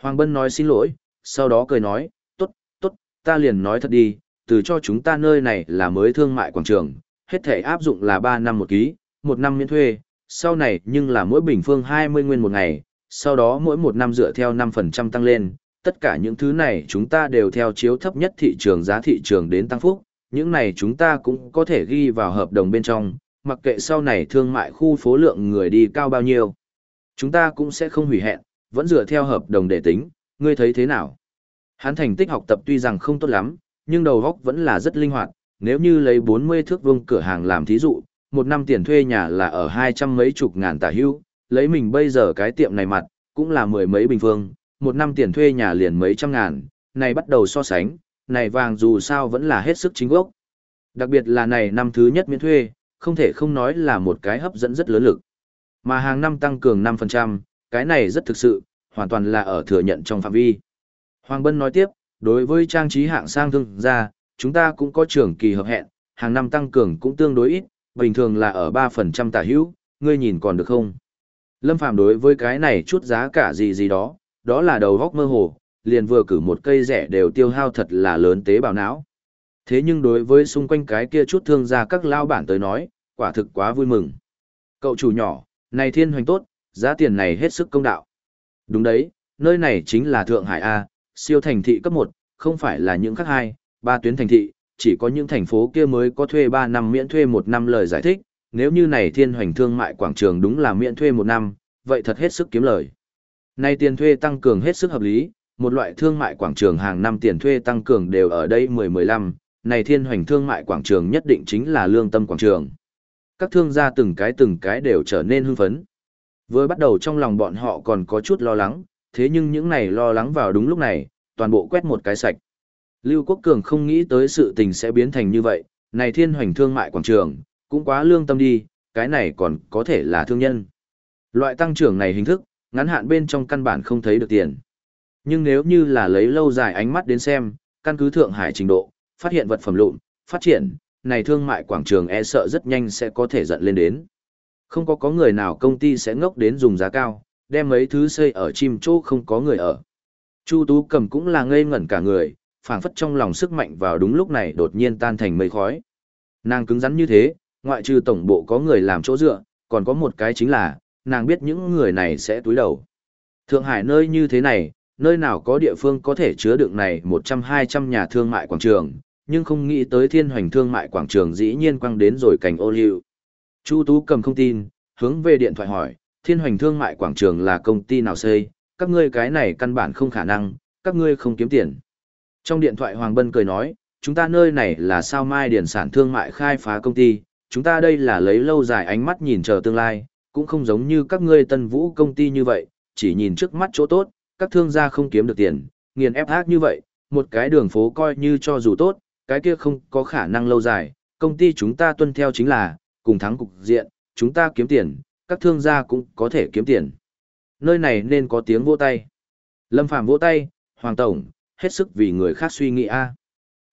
Speaker 1: Hoàng Bân nói xin lỗi, sau đó cười nói, tốt, tốt, ta liền nói thật đi, từ cho chúng ta nơi này là mới thương mại quảng trường, hết thể áp dụng là 3 năm một ký, một năm miễn thuê, sau này nhưng là mỗi bình phương 20 nguyên một ngày, sau đó mỗi một năm dựa theo 5% tăng lên, tất cả những thứ này chúng ta đều theo chiếu thấp nhất thị trường giá thị trường đến tăng phúc, những này chúng ta cũng có thể ghi vào hợp đồng bên trong, mặc kệ sau này thương mại khu phố lượng người đi cao bao nhiêu. Chúng ta cũng sẽ không hủy hẹn, vẫn dựa theo hợp đồng để tính, ngươi thấy thế nào? Hắn thành tích học tập tuy rằng không tốt lắm, nhưng đầu góc vẫn là rất linh hoạt, nếu như lấy 40 thước vuông cửa hàng làm thí dụ, một năm tiền thuê nhà là ở hai trăm mấy chục ngàn tả hưu, lấy mình bây giờ cái tiệm này mặt, cũng là mười mấy bình phương, một năm tiền thuê nhà liền mấy trăm ngàn, này bắt đầu so sánh, này vàng dù sao vẫn là hết sức chính gốc. Đặc biệt là này năm thứ nhất miễn thuê, không thể không nói là một cái hấp dẫn rất lớn lực. Mà hàng năm tăng cường 5%, cái này rất thực sự, hoàn toàn là ở thừa nhận trong phạm vi. Hoàng Bân nói tiếp, đối với trang trí hạng sang thương gia, chúng ta cũng có trưởng kỳ hợp hẹn, hàng năm tăng cường cũng tương đối ít, bình thường là ở 3% tả hữu, ngươi nhìn còn được không? Lâm Phàm đối với cái này chút giá cả gì gì đó, đó là đầu góc mơ hồ, liền vừa cử một cây rẻ đều tiêu hao thật là lớn tế bào não. Thế nhưng đối với xung quanh cái kia chút thương gia các lao bản tới nói, quả thực quá vui mừng. Cậu chủ nhỏ, này thiên hoành tốt, giá tiền này hết sức công đạo. Đúng đấy, nơi này chính là Thượng Hải A, siêu thành thị cấp 1, không phải là những khác hai, ba tuyến thành thị, chỉ có những thành phố kia mới có thuê 3 năm miễn thuê 1 năm lời giải thích, nếu như này thiên hoành thương mại quảng trường đúng là miễn thuê 1 năm, vậy thật hết sức kiếm lời. Nay tiền thuê tăng cường hết sức hợp lý, một loại thương mại quảng trường hàng năm tiền thuê tăng cường đều ở đây 10-15, này thiên hoành thương mại quảng trường nhất định chính là lương tâm quảng trường. Các thương gia từng cái từng cái đều trở nên hưng phấn. Vừa bắt đầu trong lòng bọn họ còn có chút lo lắng, thế nhưng những này lo lắng vào đúng lúc này, toàn bộ quét một cái sạch. Lưu Quốc Cường không nghĩ tới sự tình sẽ biến thành như vậy, này thiên hoành thương mại quảng trường, cũng quá lương tâm đi, cái này còn có thể là thương nhân. Loại tăng trưởng này hình thức, ngắn hạn bên trong căn bản không thấy được tiền. Nhưng nếu như là lấy lâu dài ánh mắt đến xem, căn cứ Thượng Hải trình độ, phát hiện vật phẩm lụn, phát triển, này thương mại quảng trường e sợ rất nhanh sẽ có thể giận lên đến. Không có có người nào công ty sẽ ngốc đến dùng giá cao, đem mấy thứ xây ở chim chỗ không có người ở. Chu Tú Cầm cũng là ngây ngẩn cả người, phảng phất trong lòng sức mạnh vào đúng lúc này đột nhiên tan thành mây khói. Nàng cứng rắn như thế, ngoại trừ tổng bộ có người làm chỗ dựa, còn có một cái chính là, nàng biết những người này sẽ túi đầu. Thượng Hải nơi như thế này, nơi nào có địa phương có thể chứa đựng này 100-200 nhà thương mại quảng trường, nhưng không nghĩ tới thiên hoành thương mại quảng trường dĩ nhiên quăng đến rồi cảnh ô liu. Chu Tú cầm không tin, hướng về điện thoại hỏi, thiên hoành thương mại quảng trường là công ty nào xây, các ngươi cái này căn bản không khả năng, các ngươi không kiếm tiền. Trong điện thoại Hoàng Bân cười nói, chúng ta nơi này là sao mai điển sản thương mại khai phá công ty, chúng ta đây là lấy lâu dài ánh mắt nhìn chờ tương lai, cũng không giống như các ngươi tân vũ công ty như vậy, chỉ nhìn trước mắt chỗ tốt, các thương gia không kiếm được tiền, nghiền ép hát như vậy, một cái đường phố coi như cho dù tốt, cái kia không có khả năng lâu dài, công ty chúng ta tuân theo chính là, cùng thắng cục diện, chúng ta kiếm tiền, các thương gia cũng có thể kiếm tiền. Nơi này nên có tiếng vỗ tay. Lâm Phàm vỗ tay, Hoàng Tổng, hết sức vì người khác suy nghĩ a.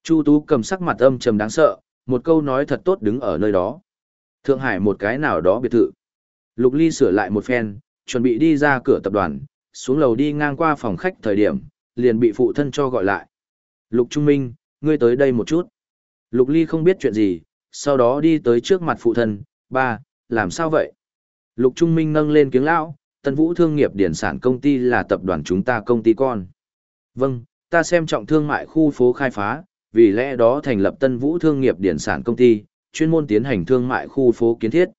Speaker 1: Chu Tú cầm sắc mặt âm trầm đáng sợ, một câu nói thật tốt đứng ở nơi đó. Thượng Hải một cái nào đó biệt thự. Lục Ly sửa lại một phen, chuẩn bị đi ra cửa tập đoàn, xuống lầu đi ngang qua phòng khách thời điểm, liền bị phụ thân cho gọi lại. Lục Trung Minh, ngươi tới đây một chút. Lục Ly không biết chuyện gì, sau đó đi tới trước mặt phụ thân, ba, làm sao vậy? Lục Trung Minh nâng lên kiếng lão, Tân Vũ Thương nghiệp Điển sản công ty là tập đoàn chúng ta công ty con. Vâng, ta xem trọng thương mại khu phố khai phá, vì lẽ đó thành lập Tân Vũ Thương nghiệp Điển sản công ty, chuyên môn tiến hành thương mại khu phố kiến thiết.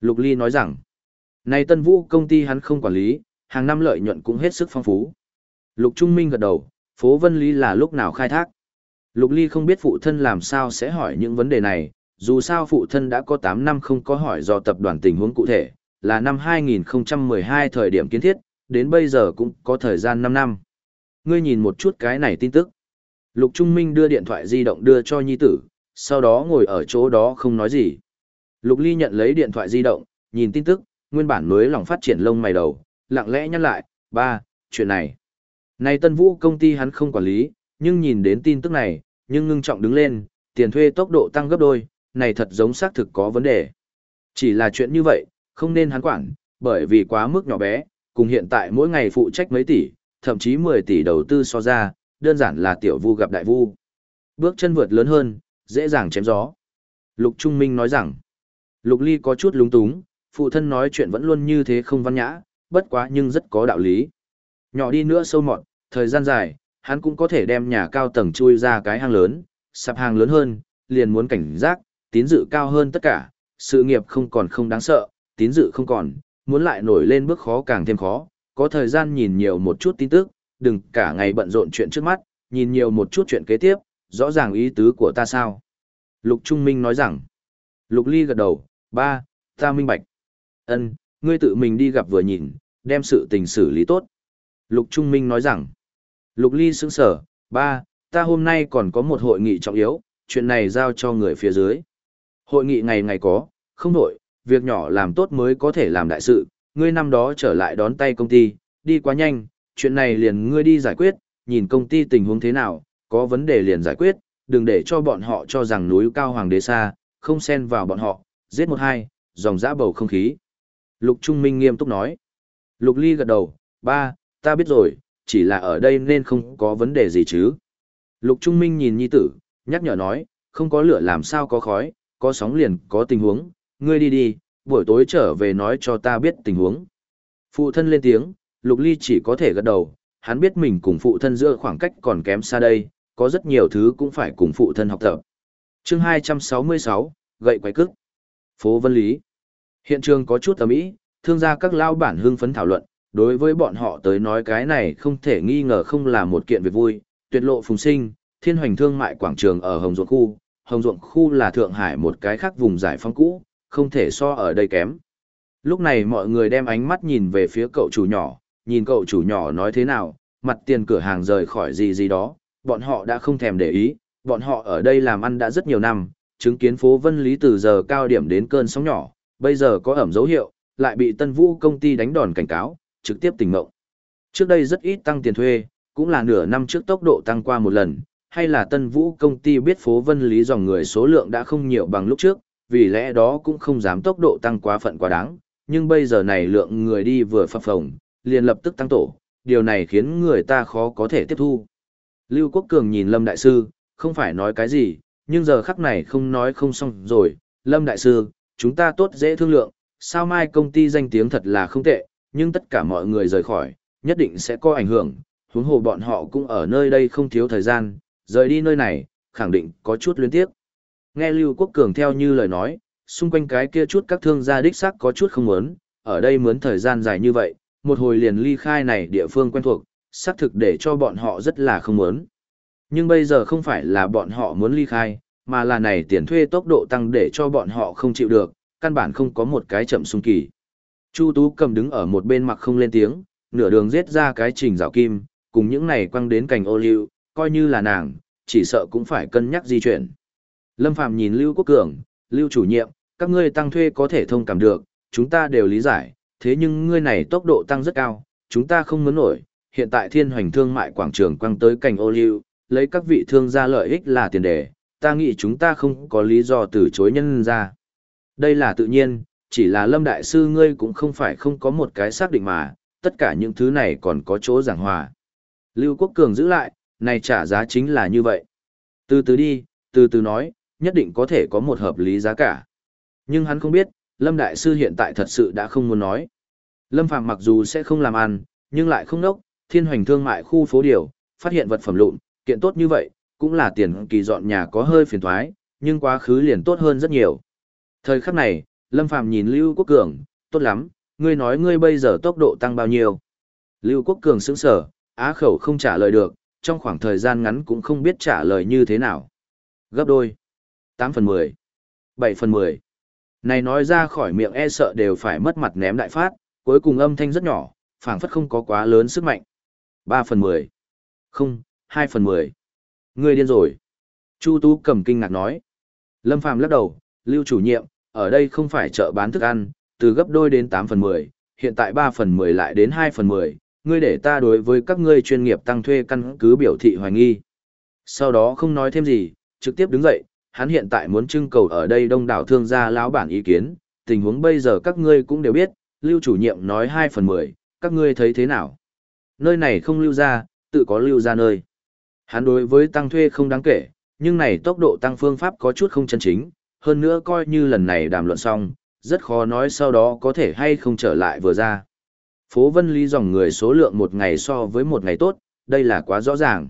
Speaker 1: Lục Ly nói rằng, nay Tân Vũ công ty hắn không quản lý, hàng năm lợi nhuận cũng hết sức phong phú. Lục Trung Minh gật đầu, phố Vân Lý là lúc nào khai thác. Lục Ly không biết phụ thân làm sao sẽ hỏi những vấn đề này, dù sao phụ thân đã có 8 năm không có hỏi do tập đoàn tình huống cụ thể, là năm 2012 thời điểm kiến thiết, đến bây giờ cũng có thời gian 5 năm. Ngươi nhìn một chút cái này tin tức. Lục Trung Minh đưa điện thoại di động đưa cho nhi tử, sau đó ngồi ở chỗ đó không nói gì. Lục Ly nhận lấy điện thoại di động, nhìn tin tức, nguyên bản mới lòng phát triển lông mày đầu, lặng lẽ nhắc lại, ba, chuyện này. Này Tân Vũ công ty hắn không quản lý, nhưng nhìn đến tin tức này, nhưng ngưng trọng đứng lên, tiền thuê tốc độ tăng gấp đôi, này thật giống xác thực có vấn đề. Chỉ là chuyện như vậy, không nên hắn quản, bởi vì quá mức nhỏ bé, cùng hiện tại mỗi ngày phụ trách mấy tỷ, thậm chí 10 tỷ đầu tư so ra, đơn giản là tiểu vu gặp đại vu. Bước chân vượt lớn hơn, dễ dàng chém gió. Lục Trung Minh nói rằng, Lục Ly có chút lúng túng, phụ thân nói chuyện vẫn luôn như thế không văn nhã, bất quá nhưng rất có đạo lý. Nhỏ đi nữa sâu mọt, thời gian dài, hắn cũng có thể đem nhà cao tầng chui ra cái hang lớn, sạp hàng lớn hơn, liền muốn cảnh giác, tín dự cao hơn tất cả, sự nghiệp không còn không đáng sợ, tín dự không còn, muốn lại nổi lên bước khó càng thêm khó, có thời gian nhìn nhiều một chút tin tức, đừng cả ngày bận rộn chuyện trước mắt, nhìn nhiều một chút chuyện kế tiếp, rõ ràng ý tứ của ta sao. Lục Trung Minh nói rằng, Lục Ly gật đầu, ba, ta minh bạch. ân ngươi tự mình đi gặp vừa nhìn, đem sự tình xử lý tốt. Lục Trung Minh nói rằng, Lục Ly sững sở, ba, ta hôm nay còn có một hội nghị trọng yếu, chuyện này giao cho người phía dưới. Hội nghị ngày ngày có, không đổi, việc nhỏ làm tốt mới có thể làm đại sự, ngươi năm đó trở lại đón tay công ty, đi quá nhanh, chuyện này liền ngươi đi giải quyết, nhìn công ty tình huống thế nào, có vấn đề liền giải quyết, đừng để cho bọn họ cho rằng núi cao hoàng đế xa, không xen vào bọn họ, giết một hai, dòng dã bầu không khí. Lục Trung Minh nghiêm túc nói. Lục Ly gật đầu, ba, ta biết rồi, chỉ là ở đây nên không có vấn đề gì chứ. Lục Trung Minh nhìn nhi tử, nhắc nhở nói, không có lửa làm sao có khói, có sóng liền có tình huống, ngươi đi đi, buổi tối trở về nói cho ta biết tình huống. Phụ thân lên tiếng, Lục Ly chỉ có thể gật đầu, hắn biết mình cùng phụ thân giữa khoảng cách còn kém xa đây, có rất nhiều thứ cũng phải cùng phụ thân học tập. chương 266, gậy quái cức. Phố Vân Lý. Hiện trường có chút ấm ý, thương gia các lao bản hưng phấn thảo luận, đối với bọn họ tới nói cái này không thể nghi ngờ không là một kiện việc vui, tuyệt lộ phùng sinh, thiên hoành thương mại quảng trường ở Hồng Duộng Khu, Hồng Duộng Khu là Thượng Hải một cái khác vùng giải phóng cũ, không thể so ở đây kém. Lúc này mọi người đem ánh mắt nhìn về phía cậu chủ nhỏ, nhìn cậu chủ nhỏ nói thế nào, mặt tiền cửa hàng rời khỏi gì gì đó, bọn họ đã không thèm để ý, bọn họ ở đây làm ăn đã rất nhiều năm, chứng kiến phố Vân Lý từ giờ cao điểm đến cơn sóng nhỏ, bây giờ có ẩm dấu hiệu, lại bị Tân Vũ công ty đánh đòn cảnh cáo, trực tiếp tỉnh ngộ. Trước đây rất ít tăng tiền thuê, cũng là nửa năm trước tốc độ tăng qua một lần, hay là tân vũ công ty biết phố vân lý dòng người số lượng đã không nhiều bằng lúc trước, vì lẽ đó cũng không dám tốc độ tăng quá phận quá đáng, nhưng bây giờ này lượng người đi vừa phập phồng, liền lập tức tăng tổ, điều này khiến người ta khó có thể tiếp thu. Lưu Quốc Cường nhìn Lâm Đại Sư, không phải nói cái gì, nhưng giờ khắc này không nói không xong rồi, Lâm Đại Sư, chúng ta tốt dễ thương lượng, sao mai công ty danh tiếng thật là không tệ, nhưng tất cả mọi người rời khỏi, nhất định sẽ có ảnh hưởng, huống hồ bọn họ cũng ở nơi đây không thiếu thời gian, rời đi nơi này, khẳng định có chút luyến tiếc. Nghe Lưu Quốc Cường theo như lời nói, xung quanh cái kia chút các thương gia đích xác có chút không muốn, ở đây muốn thời gian dài như vậy, một hồi liền ly khai này địa phương quen thuộc, xác thực để cho bọn họ rất là không muốn. Nhưng bây giờ không phải là bọn họ muốn ly khai, mà là này tiền thuê tốc độ tăng để cho bọn họ không chịu được, căn bản không có một cái chậm sung kỳ. Chu Tú cầm đứng ở một bên mặt không lên tiếng, nửa đường giết ra cái trình rào kim, cùng những này quăng đến cành ô liu, coi như là nàng, chỉ sợ cũng phải cân nhắc di chuyển. Lâm Phàm nhìn Lưu Quốc Cường, Lưu chủ nhiệm, các ngươi tăng thuê có thể thông cảm được, chúng ta đều lý giải, thế nhưng ngươi này tốc độ tăng rất cao, chúng ta không muốn nổi, hiện tại thiên hoành thương mại quảng trường quăng tới cành ô liu, lấy các vị thương gia lợi ích là tiền đề, ta nghĩ chúng ta không có lý do từ chối nhân ra. Đây là tự nhiên, chỉ là Lâm Đại Sư ngươi cũng không phải không có một cái xác định mà, tất cả những thứ này còn có chỗ giảng hòa. Lưu Quốc Cường giữ lại, này trả giá chính là như vậy. Từ từ đi, từ từ nói, nhất định có thể có một hợp lý giá cả. Nhưng hắn không biết, Lâm Đại Sư hiện tại thật sự đã không muốn nói. Lâm Phàm mặc dù sẽ không làm ăn, nhưng lại không nốc, thiên hoành thương mại khu phố điều, phát hiện vật phẩm lụn, kiện tốt như vậy, cũng là tiền kỳ dọn nhà có hơi phiền thoái, nhưng quá khứ liền tốt hơn rất nhiều. Thời khắc này, Lâm Phàm nhìn Lưu Quốc Cường, tốt lắm, ngươi nói ngươi bây giờ tốc độ tăng bao nhiêu. Lưu Quốc Cường sững sở, á khẩu không trả lời được, trong khoảng thời gian ngắn cũng không biết trả lời như thế nào. Gấp đôi. 8 phần 10. 7 phần 10. Này nói ra khỏi miệng e sợ đều phải mất mặt ném đại phát, cuối cùng âm thanh rất nhỏ, phảng phất không có quá lớn sức mạnh. 3 phần 10. Không, 2 phần 10. Ngươi điên rồi. Chu Tú cầm kinh ngạc nói. Lâm Phàm lắc đầu, Lưu chủ nhiệm, ở đây không phải chợ bán thức ăn, từ gấp đôi đến 8 phần 10, hiện tại 3 phần 10 lại đến 2 phần 10, ngươi để ta đối với các ngươi chuyên nghiệp tăng thuê căn cứ biểu thị hoài nghi. Sau đó không nói thêm gì, trực tiếp đứng dậy, hắn hiện tại muốn trưng cầu ở đây đông đảo thương gia lão bản ý kiến, tình huống bây giờ các ngươi cũng đều biết, lưu chủ nhiệm nói 2 phần 10, các ngươi thấy thế nào? Nơi này không lưu ra, tự có lưu ra nơi. Hắn đối với tăng thuê không đáng kể, nhưng này tốc độ tăng phương pháp có chút không chân chính, hơn nữa coi như lần này đàm luận xong, rất khó nói sau đó có thể hay không trở lại vừa ra. Phố Vân Lý dòng người số lượng một ngày so với một ngày tốt, đây là quá rõ ràng.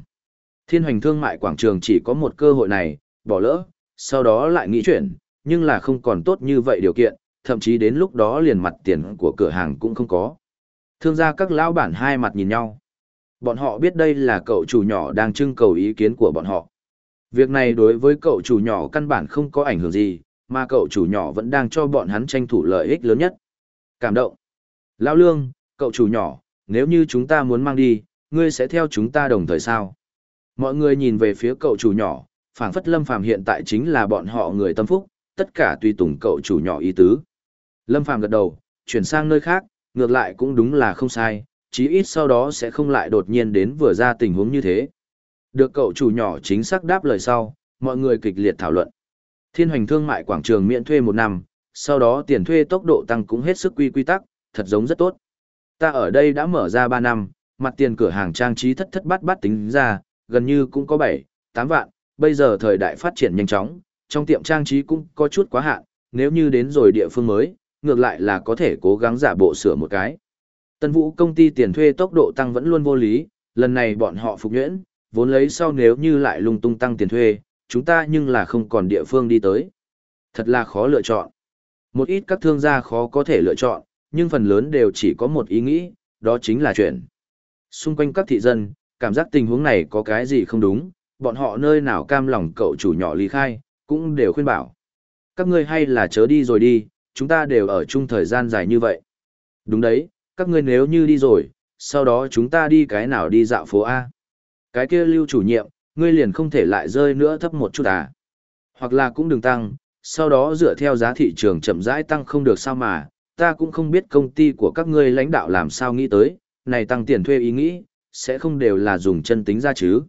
Speaker 1: Thiên hoành thương mại quảng trường chỉ có một cơ hội này, bỏ lỡ, sau đó lại nghĩ chuyển, nhưng là không còn tốt như vậy điều kiện, thậm chí đến lúc đó liền mặt tiền của cửa hàng cũng không có. Thương gia các lão bản hai mặt nhìn nhau. Bọn họ biết đây là cậu chủ nhỏ đang trưng cầu ý kiến của bọn họ. Việc này đối với cậu chủ nhỏ căn bản không có ảnh hưởng gì, mà cậu chủ nhỏ vẫn đang cho bọn hắn tranh thủ lợi ích lớn nhất. Cảm động. Lão Lương, cậu chủ nhỏ, nếu như chúng ta muốn mang đi, ngươi sẽ theo chúng ta đồng thời sao? Mọi người nhìn về phía cậu chủ nhỏ, phảng phất Lâm Phàm hiện tại chính là bọn họ người tâm phúc, tất cả tùy tùng cậu chủ nhỏ ý tứ. Lâm Phàm gật đầu, chuyển sang nơi khác, ngược lại cũng đúng là không sai, chí ít sau đó sẽ không lại đột nhiên đến vừa ra tình huống như thế. Được cậu chủ nhỏ chính xác đáp lời sau, mọi người kịch liệt thảo luận. Thiên hoành thương mại quảng trường miễn thuê một năm, sau đó tiền thuê tốc độ tăng cũng hết sức quy quy tắc, thật giống rất tốt. Ta ở đây đã mở ra 3 năm, mặt tiền cửa hàng trang trí thất thất bát bát tính ra, gần như cũng có 7, 8 vạn, bây giờ thời đại phát triển nhanh chóng, trong tiệm trang trí cũng có chút quá hạn, nếu như đến rồi địa phương mới, ngược lại là có thể cố gắng giả bộ sửa một cái. Tân vũ công ty tiền thuê tốc độ tăng vẫn luôn vô lý, lần này bọn họ phục nhuyễn, vốn lấy sau nếu như lại lung tung tăng tiền thuê, chúng ta nhưng là không còn địa phương đi tới. Thật là khó lựa chọn. Một ít các thương gia khó có thể lựa chọn, nhưng phần lớn đều chỉ có một ý nghĩ, đó chính là chuyện. Xung quanh các thị dân, cảm giác tình huống này có cái gì không đúng, bọn họ nơi nào cam lòng cậu chủ nhỏ ly khai, cũng đều khuyên bảo. Các ngươi hay là chớ đi rồi đi, chúng ta đều ở chung thời gian dài như vậy. Đúng đấy, các ngươi nếu như đi rồi, sau đó chúng ta đi cái nào đi dạo phố A. Cái kia lưu chủ nhiệm, ngươi liền không thể lại rơi nữa thấp một chút à. Hoặc là cũng đừng tăng, sau đó dựa theo giá thị trường chậm rãi tăng không được sao mà, ta cũng không biết công ty của các ngươi lãnh đạo làm sao nghĩ tới, này tăng tiền thuê ý nghĩ, sẽ không đều là dùng chân tính ra chứ.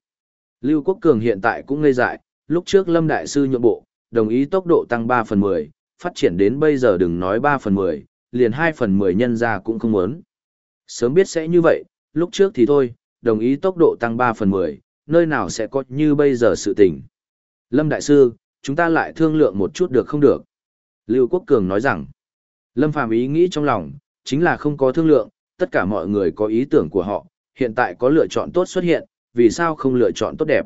Speaker 1: Lưu Quốc Cường hiện tại cũng ngây dại, lúc trước Lâm Đại Sư nhượng bộ, đồng ý tốc độ tăng 3 phần 10, phát triển đến bây giờ đừng nói 3 phần 10, liền 2 phần 10 nhân ra cũng không muốn. Sớm biết sẽ như vậy, lúc trước thì thôi, đồng ý tốc độ tăng 3 phần 10, nơi nào sẽ có như bây giờ sự tình. Lâm Đại Sư, chúng ta lại thương lượng một chút được không được? Lưu Quốc Cường nói rằng, Lâm Phàm ý nghĩ trong lòng, chính là không có thương lượng, tất cả mọi người có ý tưởng của họ, hiện tại có lựa chọn tốt xuất hiện, vì sao không lựa chọn tốt đẹp?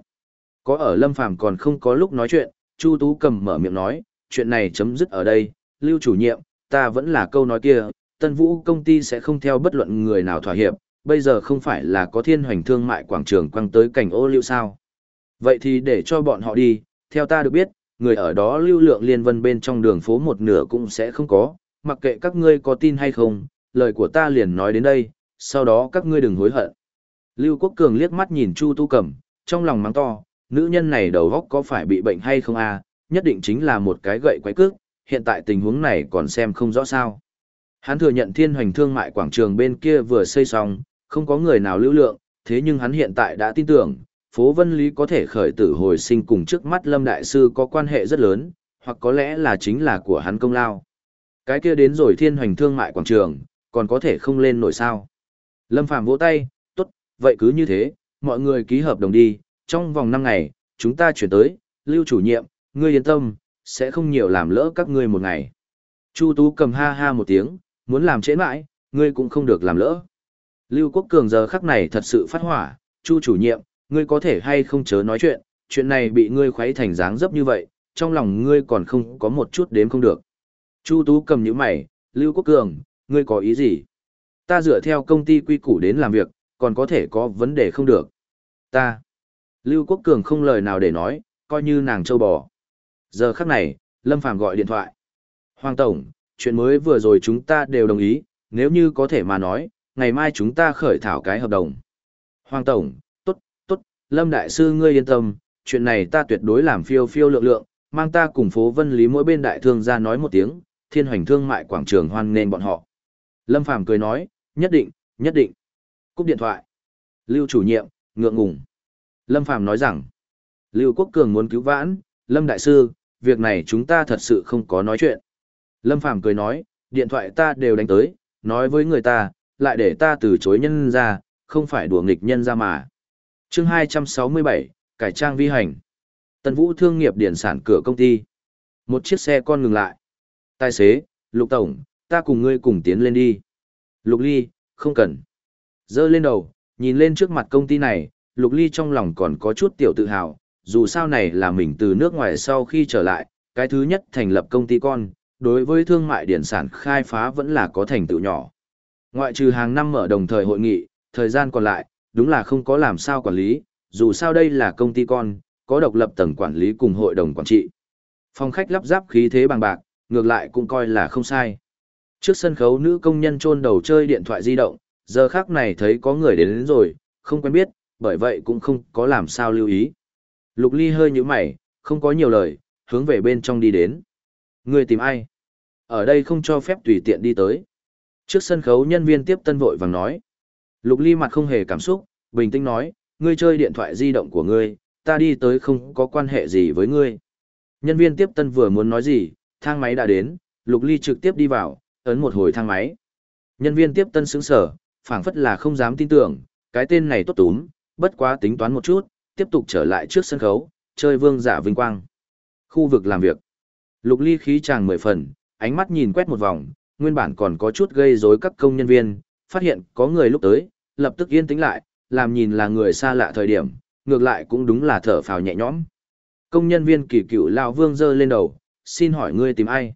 Speaker 1: Có ở Lâm Phàm còn không có lúc nói chuyện, Chu Tú cầm mở miệng nói, chuyện này chấm dứt ở đây, Lưu chủ nhiệm, ta vẫn là câu nói kia, Tân Vũ công ty sẽ không theo bất luận người nào thỏa hiệp, bây giờ không phải là có thiên hoành thương mại quảng trường quăng tới cảnh ô lưu sao. Vậy thì để cho bọn họ đi, theo ta được biết, người ở đó lưu lượng liên vân bên trong đường phố một nửa cũng sẽ không có, mặc kệ các ngươi có tin hay không, lời của ta liền nói đến đây, sau đó các ngươi đừng hối hận. Lưu Quốc Cường liếc mắt nhìn Chu Tu Cẩm, trong lòng mắng to, nữ nhân này đầu góc có phải bị bệnh hay không à, nhất định chính là một cái gậy quái cước, hiện tại tình huống này còn xem không rõ sao. Hắn thừa nhận thiên hoành thương mại quảng trường bên kia vừa xây xong, không có người nào lưu lượng, thế nhưng hắn hiện tại đã tin tưởng, phố Vân Lý có thể khởi tử hồi sinh cùng trước mắt Lâm Đại Sư có quan hệ rất lớn, hoặc có lẽ là chính là của hắn công lao. Cái kia đến rồi thiên hoành thương mại quảng trường, còn có thể không lên nổi sao. Lâm Phàm vỗ tay, vậy cứ như thế, mọi người ký hợp đồng đi, trong vòng 5 ngày, chúng ta chuyển tới, lưu chủ nhiệm, ngươi yên tâm, sẽ không nhiều làm lỡ các ngươi một ngày. Chu Tú cầm ha ha một tiếng, muốn làm trễ mãi, ngươi cũng không được làm lỡ. Lưu Quốc Cường giờ khắc này thật sự phát hỏa, Chu chủ nhiệm, ngươi có thể hay không chớ nói chuyện, chuyện này bị ngươi khuấy thành dáng dấp như vậy, trong lòng ngươi còn không có một chút đếm không được. Chu Tú cầm nhíu mày, Lưu Quốc Cường, ngươi có ý gì? Ta dựa theo công ty quy củ đến làm việc, còn có thể có vấn đề không được. Ta. Lưu Quốc Cường không lời nào để nói, coi như nàng châu bò. Giờ khắc này, Lâm Phàm gọi điện thoại. Hoàng Tổng, chuyện mới vừa rồi chúng ta đều đồng ý, nếu như có thể mà nói, ngày mai chúng ta khởi thảo cái hợp đồng. Hoàng Tổng, tốt, tốt, Lâm Đại Sư ngươi yên tâm, chuyện này ta tuyệt đối làm phiêu phiêu lượng lượng, mang ta cùng phố Vân Lý mỗi bên đại thương ra nói một tiếng, thiên hoành thương mại quảng trường hoan nên bọn họ. Lâm Phàm cười nói, nhất định, nhất định. Cúp điện thoại. Lưu chủ nhiệm, ngượng ngùng. Lâm Phàm nói rằng, Lưu Quốc Cường muốn cứu vãn, Lâm Đại Sư, việc này chúng ta thật sự không có nói chuyện. Lâm Phàm cười nói, điện thoại ta đều đánh tới, nói với người ta, lại để ta từ chối nhân ra, không phải đùa nghịch nhân ra mà. chương 267, cải trang vi hành. Tân Vũ Thương nghiệp điện sản cửa công ty. Một chiếc xe con ngừng lại. Tài xế, Lục Tổng, ta cùng ngươi cùng tiến lên đi. Lục Ly, không cần. Dơ lên đầu, nhìn lên trước mặt công ty này, Lục Ly trong lòng còn có chút tiểu tự hào, dù sao này là mình từ nước ngoài sau khi trở lại, cái thứ nhất thành lập công ty con, đối với thương mại điện sản khai phá vẫn là có thành tựu nhỏ. Ngoại trừ hàng năm mở đồng thời hội nghị, thời gian còn lại, đúng là không có làm sao quản lý, dù sao đây là công ty con, có độc lập tầng quản lý cùng hội đồng quản trị. Phòng khách lắp ráp khí thế bằng bạc, ngược lại cũng coi là không sai. Trước sân khấu nữ công nhân chôn đầu chơi điện thoại di động, giờ khác này thấy có người đến, đến rồi, không quen biết, bởi vậy cũng không có làm sao lưu ý. Lục Ly hơi nhíu mày, không có nhiều lời, hướng về bên trong đi đến. Người tìm ai? Ở đây không cho phép tùy tiện đi tới. Trước sân khấu nhân viên tiếp tân vội vàng nói. Lục Ly mặt không hề cảm xúc, bình tĩnh nói, ngươi chơi điện thoại di động của ngươi, ta đi tới không có quan hệ gì với ngươi. Nhân viên tiếp tân vừa muốn nói gì, thang máy đã đến, Lục Ly trực tiếp đi vào, ấn một hồi thang máy. Nhân viên tiếp tân sững sở, phảng phất là không dám tin tưởng, cái tên này tốt túm, bất quá tính toán một chút, tiếp tục trở lại trước sân khấu, chơi vương giả vinh quang. Khu vực làm việc. Lục Ly khí chàng mười phần, ánh mắt nhìn quét một vòng, nguyên bản còn có chút gây rối các công nhân viên, phát hiện có người lúc tới, lập tức yên tĩnh lại, làm nhìn là người xa lạ thời điểm, ngược lại cũng đúng là thở phào nhẹ nhõm. Công nhân viên kỳ cựu lão vương giơ lên đầu, xin hỏi ngươi tìm ai?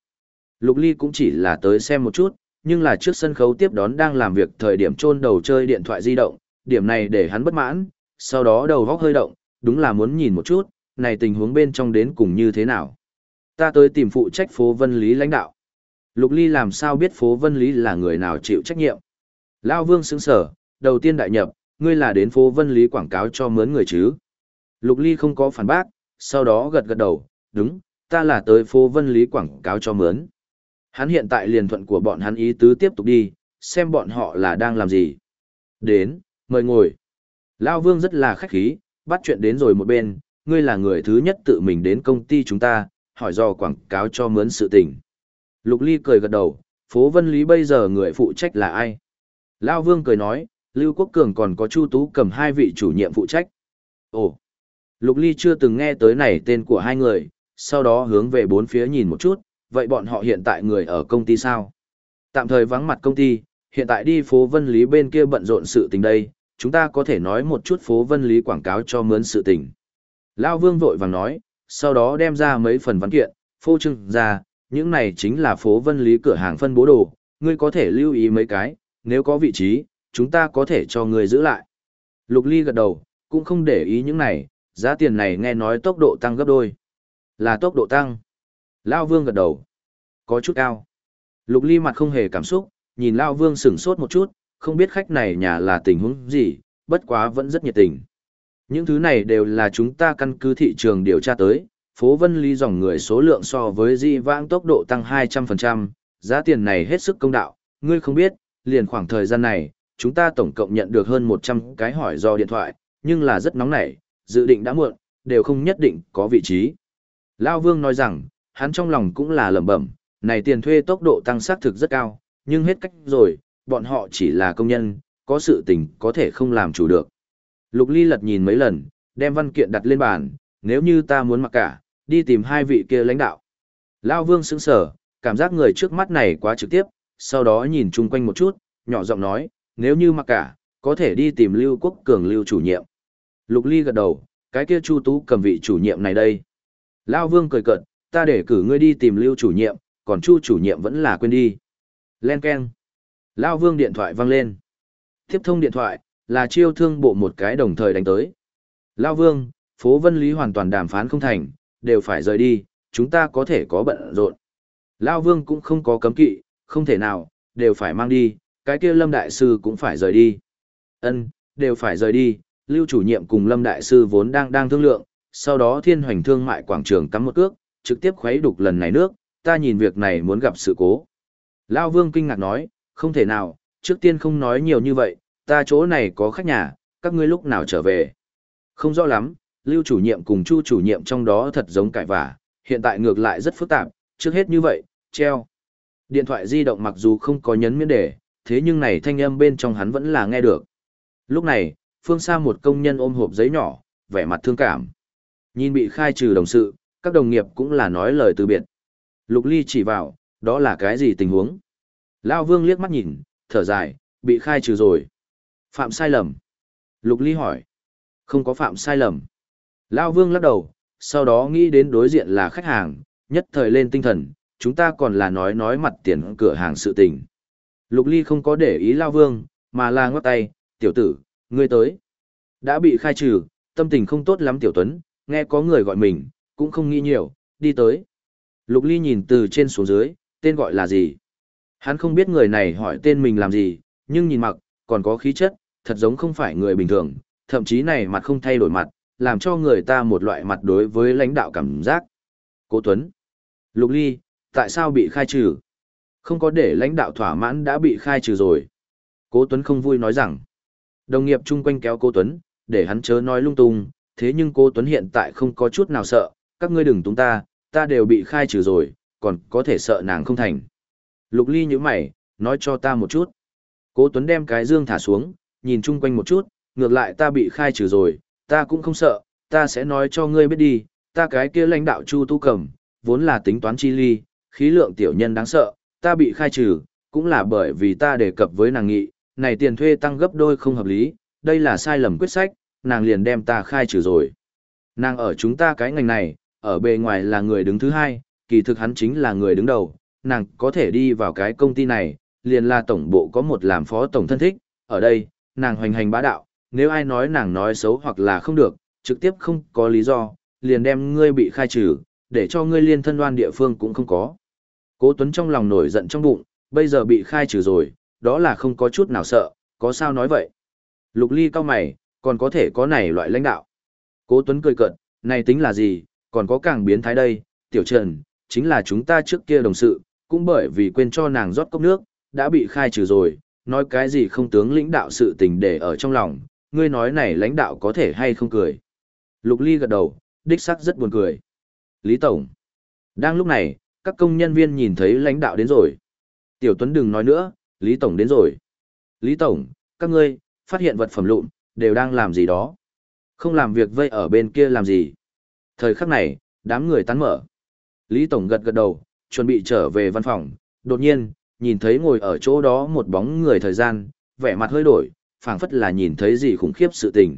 Speaker 1: Lục Ly cũng chỉ là tới xem một chút, nhưng là trước sân khấu tiếp đón đang làm việc thời điểm chôn đầu chơi điện thoại di động, điểm này để hắn bất mãn, sau đó đầu góc hơi động, đúng là muốn nhìn một chút, này tình huống bên trong đến cùng như thế nào. Ta tới tìm phụ trách phố Vân Lý lãnh đạo. Lục Ly làm sao biết phố Vân Lý là người nào chịu trách nhiệm? Lao Vương sững sở, đầu tiên đại nhập, ngươi là đến phố Vân Lý quảng cáo cho mướn người chứ? Lục Ly không có phản bác, sau đó gật gật đầu, đúng, ta là tới phố Vân Lý quảng cáo cho mướn. Hắn hiện tại liền thuận của bọn hắn ý tứ tiếp tục đi, xem bọn họ là đang làm gì. Đến, mời ngồi. Lao Vương rất là khách khí, bắt chuyện đến rồi một bên, ngươi là người thứ nhất tự mình đến công ty chúng ta, hỏi do quảng cáo cho mướn sự tình. Lục Ly cười gật đầu, phố Vân Lý bây giờ người phụ trách là ai? Lao Vương cười nói, Lưu Quốc Cường còn có Chu Tú cầm hai vị chủ nhiệm phụ trách. Ồ, Lục Ly chưa từng nghe tới này tên của hai người, sau đó hướng về bốn phía nhìn một chút, vậy bọn họ hiện tại người ở công ty sao? Tạm thời vắng mặt công ty, hiện tại đi phố Vân Lý bên kia bận rộn sự tình đây, chúng ta có thể nói một chút phố Vân Lý quảng cáo cho mướn sự tình. Lao Vương vội vàng nói, sau đó đem ra mấy phần văn kiện, phô trưng ra, những này chính là phố Vân Lý cửa hàng phân bố đồ, ngươi có thể lưu ý mấy cái, nếu có vị trí, chúng ta có thể cho ngươi giữ lại. Lục Ly gật đầu, cũng không để ý những này, giá tiền này nghe nói tốc độ tăng gấp đôi. Là tốc độ tăng. Lao Vương gật đầu. Có chút cao. Lục Ly mặt không hề cảm xúc, nhìn Lao Vương sửng sốt một chút, không biết khách này nhà là tình huống gì, bất quá vẫn rất nhiệt tình. Những thứ này đều là chúng ta căn cứ thị trường điều tra tới, phố Vân Ly dòng người số lượng so với di vãng tốc độ tăng 200%, giá tiền này hết sức công đạo, ngươi không biết, liền khoảng thời gian này, chúng ta tổng cộng nhận được hơn 100 cái hỏi do điện thoại, nhưng là rất nóng nảy, dự định đã muộn, đều không nhất định có vị trí. Lao Vương nói rằng, hắn trong lòng cũng là lẩm bẩm, này tiền thuê tốc độ tăng xác thực rất cao, nhưng hết cách rồi, bọn họ chỉ là công nhân, có sự tình có thể không làm chủ được. Lục Ly lật nhìn mấy lần, đem văn kiện đặt lên bàn, nếu như ta muốn mặc cả, đi tìm hai vị kia lãnh đạo. Lao Vương sững sờ cảm giác người trước mắt này quá trực tiếp, sau đó nhìn chung quanh một chút, nhỏ giọng nói, nếu như mặc cả, có thể đi tìm Lưu Quốc Cường Lưu chủ nhiệm. Lục Ly gật đầu, cái kia Chu Tú cầm vị chủ nhiệm này đây. Lao Vương cười cợt, ta để cử ngươi đi tìm Lưu chủ nhiệm, còn Chu chủ nhiệm vẫn là quên đi. Len Ken. Lao Vương điện thoại vang lên. Tiếp thông điện thoại, là chiêu thương bộ một cái đồng thời đánh tới. Lao Vương, phố Vân Lý hoàn toàn đàm phán không thành, đều phải rời đi, chúng ta có thể có bận rộn. Lao Vương cũng không có cấm kỵ, không thể nào, đều phải mang đi, cái kia Lâm Đại Sư cũng phải rời đi. Ân, đều phải rời đi, Lưu chủ nhiệm cùng Lâm Đại Sư vốn đang đang thương lượng, sau đó thiên hoành thương mại quảng trường cắm một cước, trực tiếp khuấy đục lần này nước, ta nhìn việc này muốn gặp sự cố. Lao Vương kinh ngạc nói, không thể nào, trước tiên không nói nhiều như vậy, ta chỗ này có khách nhà, các ngươi lúc nào trở về. Không rõ lắm, Lưu chủ nhiệm cùng Chu chủ nhiệm trong đó thật giống cãi vả, hiện tại ngược lại rất phức tạp, trước hết như vậy, treo. Điện thoại di động mặc dù không có nhấn miễn đề, thế nhưng này thanh âm bên trong hắn vẫn là nghe được. Lúc này, phương xa một công nhân ôm hộp giấy nhỏ, vẻ mặt thương cảm. Nhìn bị khai trừ đồng sự, các đồng nghiệp cũng là nói lời từ biệt. Lục Ly chỉ vào, đó là cái gì tình huống? Lao Vương liếc mắt nhìn, thở dài, bị khai trừ rồi. Phạm sai lầm. Lục Ly hỏi. Không có phạm sai lầm. Lao Vương lắc đầu, sau đó nghĩ đến đối diện là khách hàng, nhất thời lên tinh thần, chúng ta còn là nói nói mặt tiền cửa hàng sự tình. Lục Ly không có để ý Lao Vương, mà là ngoắc tay, tiểu tử, ngươi tới. Đã bị khai trừ, tâm tình không tốt lắm tiểu tuấn, nghe có người gọi mình, cũng không nghĩ nhiều, đi tới. Lục Ly nhìn từ trên xuống dưới, tên gọi là gì? Hắn không biết người này hỏi tên mình làm gì, nhưng nhìn mặc, còn có khí chất, thật giống không phải người bình thường, thậm chí này mặt không thay đổi mặt, làm cho người ta một loại mặt đối với lãnh đạo cảm giác. Cố Tuấn. Lục Ly, tại sao bị khai trừ? Không có để lãnh đạo thỏa mãn đã bị khai trừ rồi. Cố Tuấn không vui nói rằng. Đồng nghiệp chung quanh kéo Cố Tuấn, để hắn chớ nói lung tung, thế nhưng Cố Tuấn hiện tại không có chút nào sợ, các ngươi đừng túng ta, ta đều bị khai trừ rồi, còn có thể sợ nàng không thành. Lục Ly như mày, nói cho ta một chút. Cố Tuấn đem cái dương thả xuống, nhìn chung quanh một chút, ngược lại ta bị khai trừ rồi, ta cũng không sợ, ta sẽ nói cho ngươi biết đi, ta cái kia lãnh đạo Chu Tu Cầm, vốn là tính toán chi ly, khí lượng tiểu nhân đáng sợ, ta bị khai trừ, cũng là bởi vì ta đề cập với nàng nghị, này tiền thuê tăng gấp đôi không hợp lý, đây là sai lầm quyết sách, nàng liền đem ta khai trừ rồi. Nàng ở chúng ta cái ngành này, ở bề ngoài là người đứng thứ hai, kỳ thực hắn chính là người đứng đầu, nàng có thể đi vào cái công ty này, liền là tổng bộ có một làm phó tổng thân thích, ở đây, nàng hoành hành bá đạo, nếu ai nói nàng nói xấu hoặc là không được, trực tiếp không có lý do, liền đem ngươi bị khai trừ, để cho ngươi liên thân đoan địa phương cũng không có. Cố Tuấn trong lòng nổi giận trong bụng, bây giờ bị khai trừ rồi, đó là không có chút nào sợ, có sao nói vậy. Lục ly cao mày, còn có thể có này loại lãnh đạo. Cố Tuấn cười cợt, này tính là gì, còn có càng biến thái đây, tiểu trần, chính là chúng ta trước kia đồng sự, cũng bởi vì quên cho nàng rót cốc nước, đã bị khai trừ rồi, nói cái gì không tướng lãnh đạo sự tình để ở trong lòng, ngươi nói này lãnh đạo có thể hay không cười. Lục Ly gật đầu, đích sắc rất buồn cười. Lý Tổng. Đang lúc này, các công nhân viên nhìn thấy lãnh đạo đến rồi. Tiểu Tuấn đừng nói nữa, Lý Tổng đến rồi. Lý Tổng, các ngươi, phát hiện vật phẩm lụn, đều đang làm gì đó. Không làm việc vây ở bên kia làm gì. Thời khắc này, đám người tán mở. Lý Tổng gật gật đầu, chuẩn bị trở về văn phòng. Đột nhiên, nhìn thấy ngồi ở chỗ đó một bóng người thời gian, vẻ mặt hơi đổi, phảng phất là nhìn thấy gì khủng khiếp sự tình.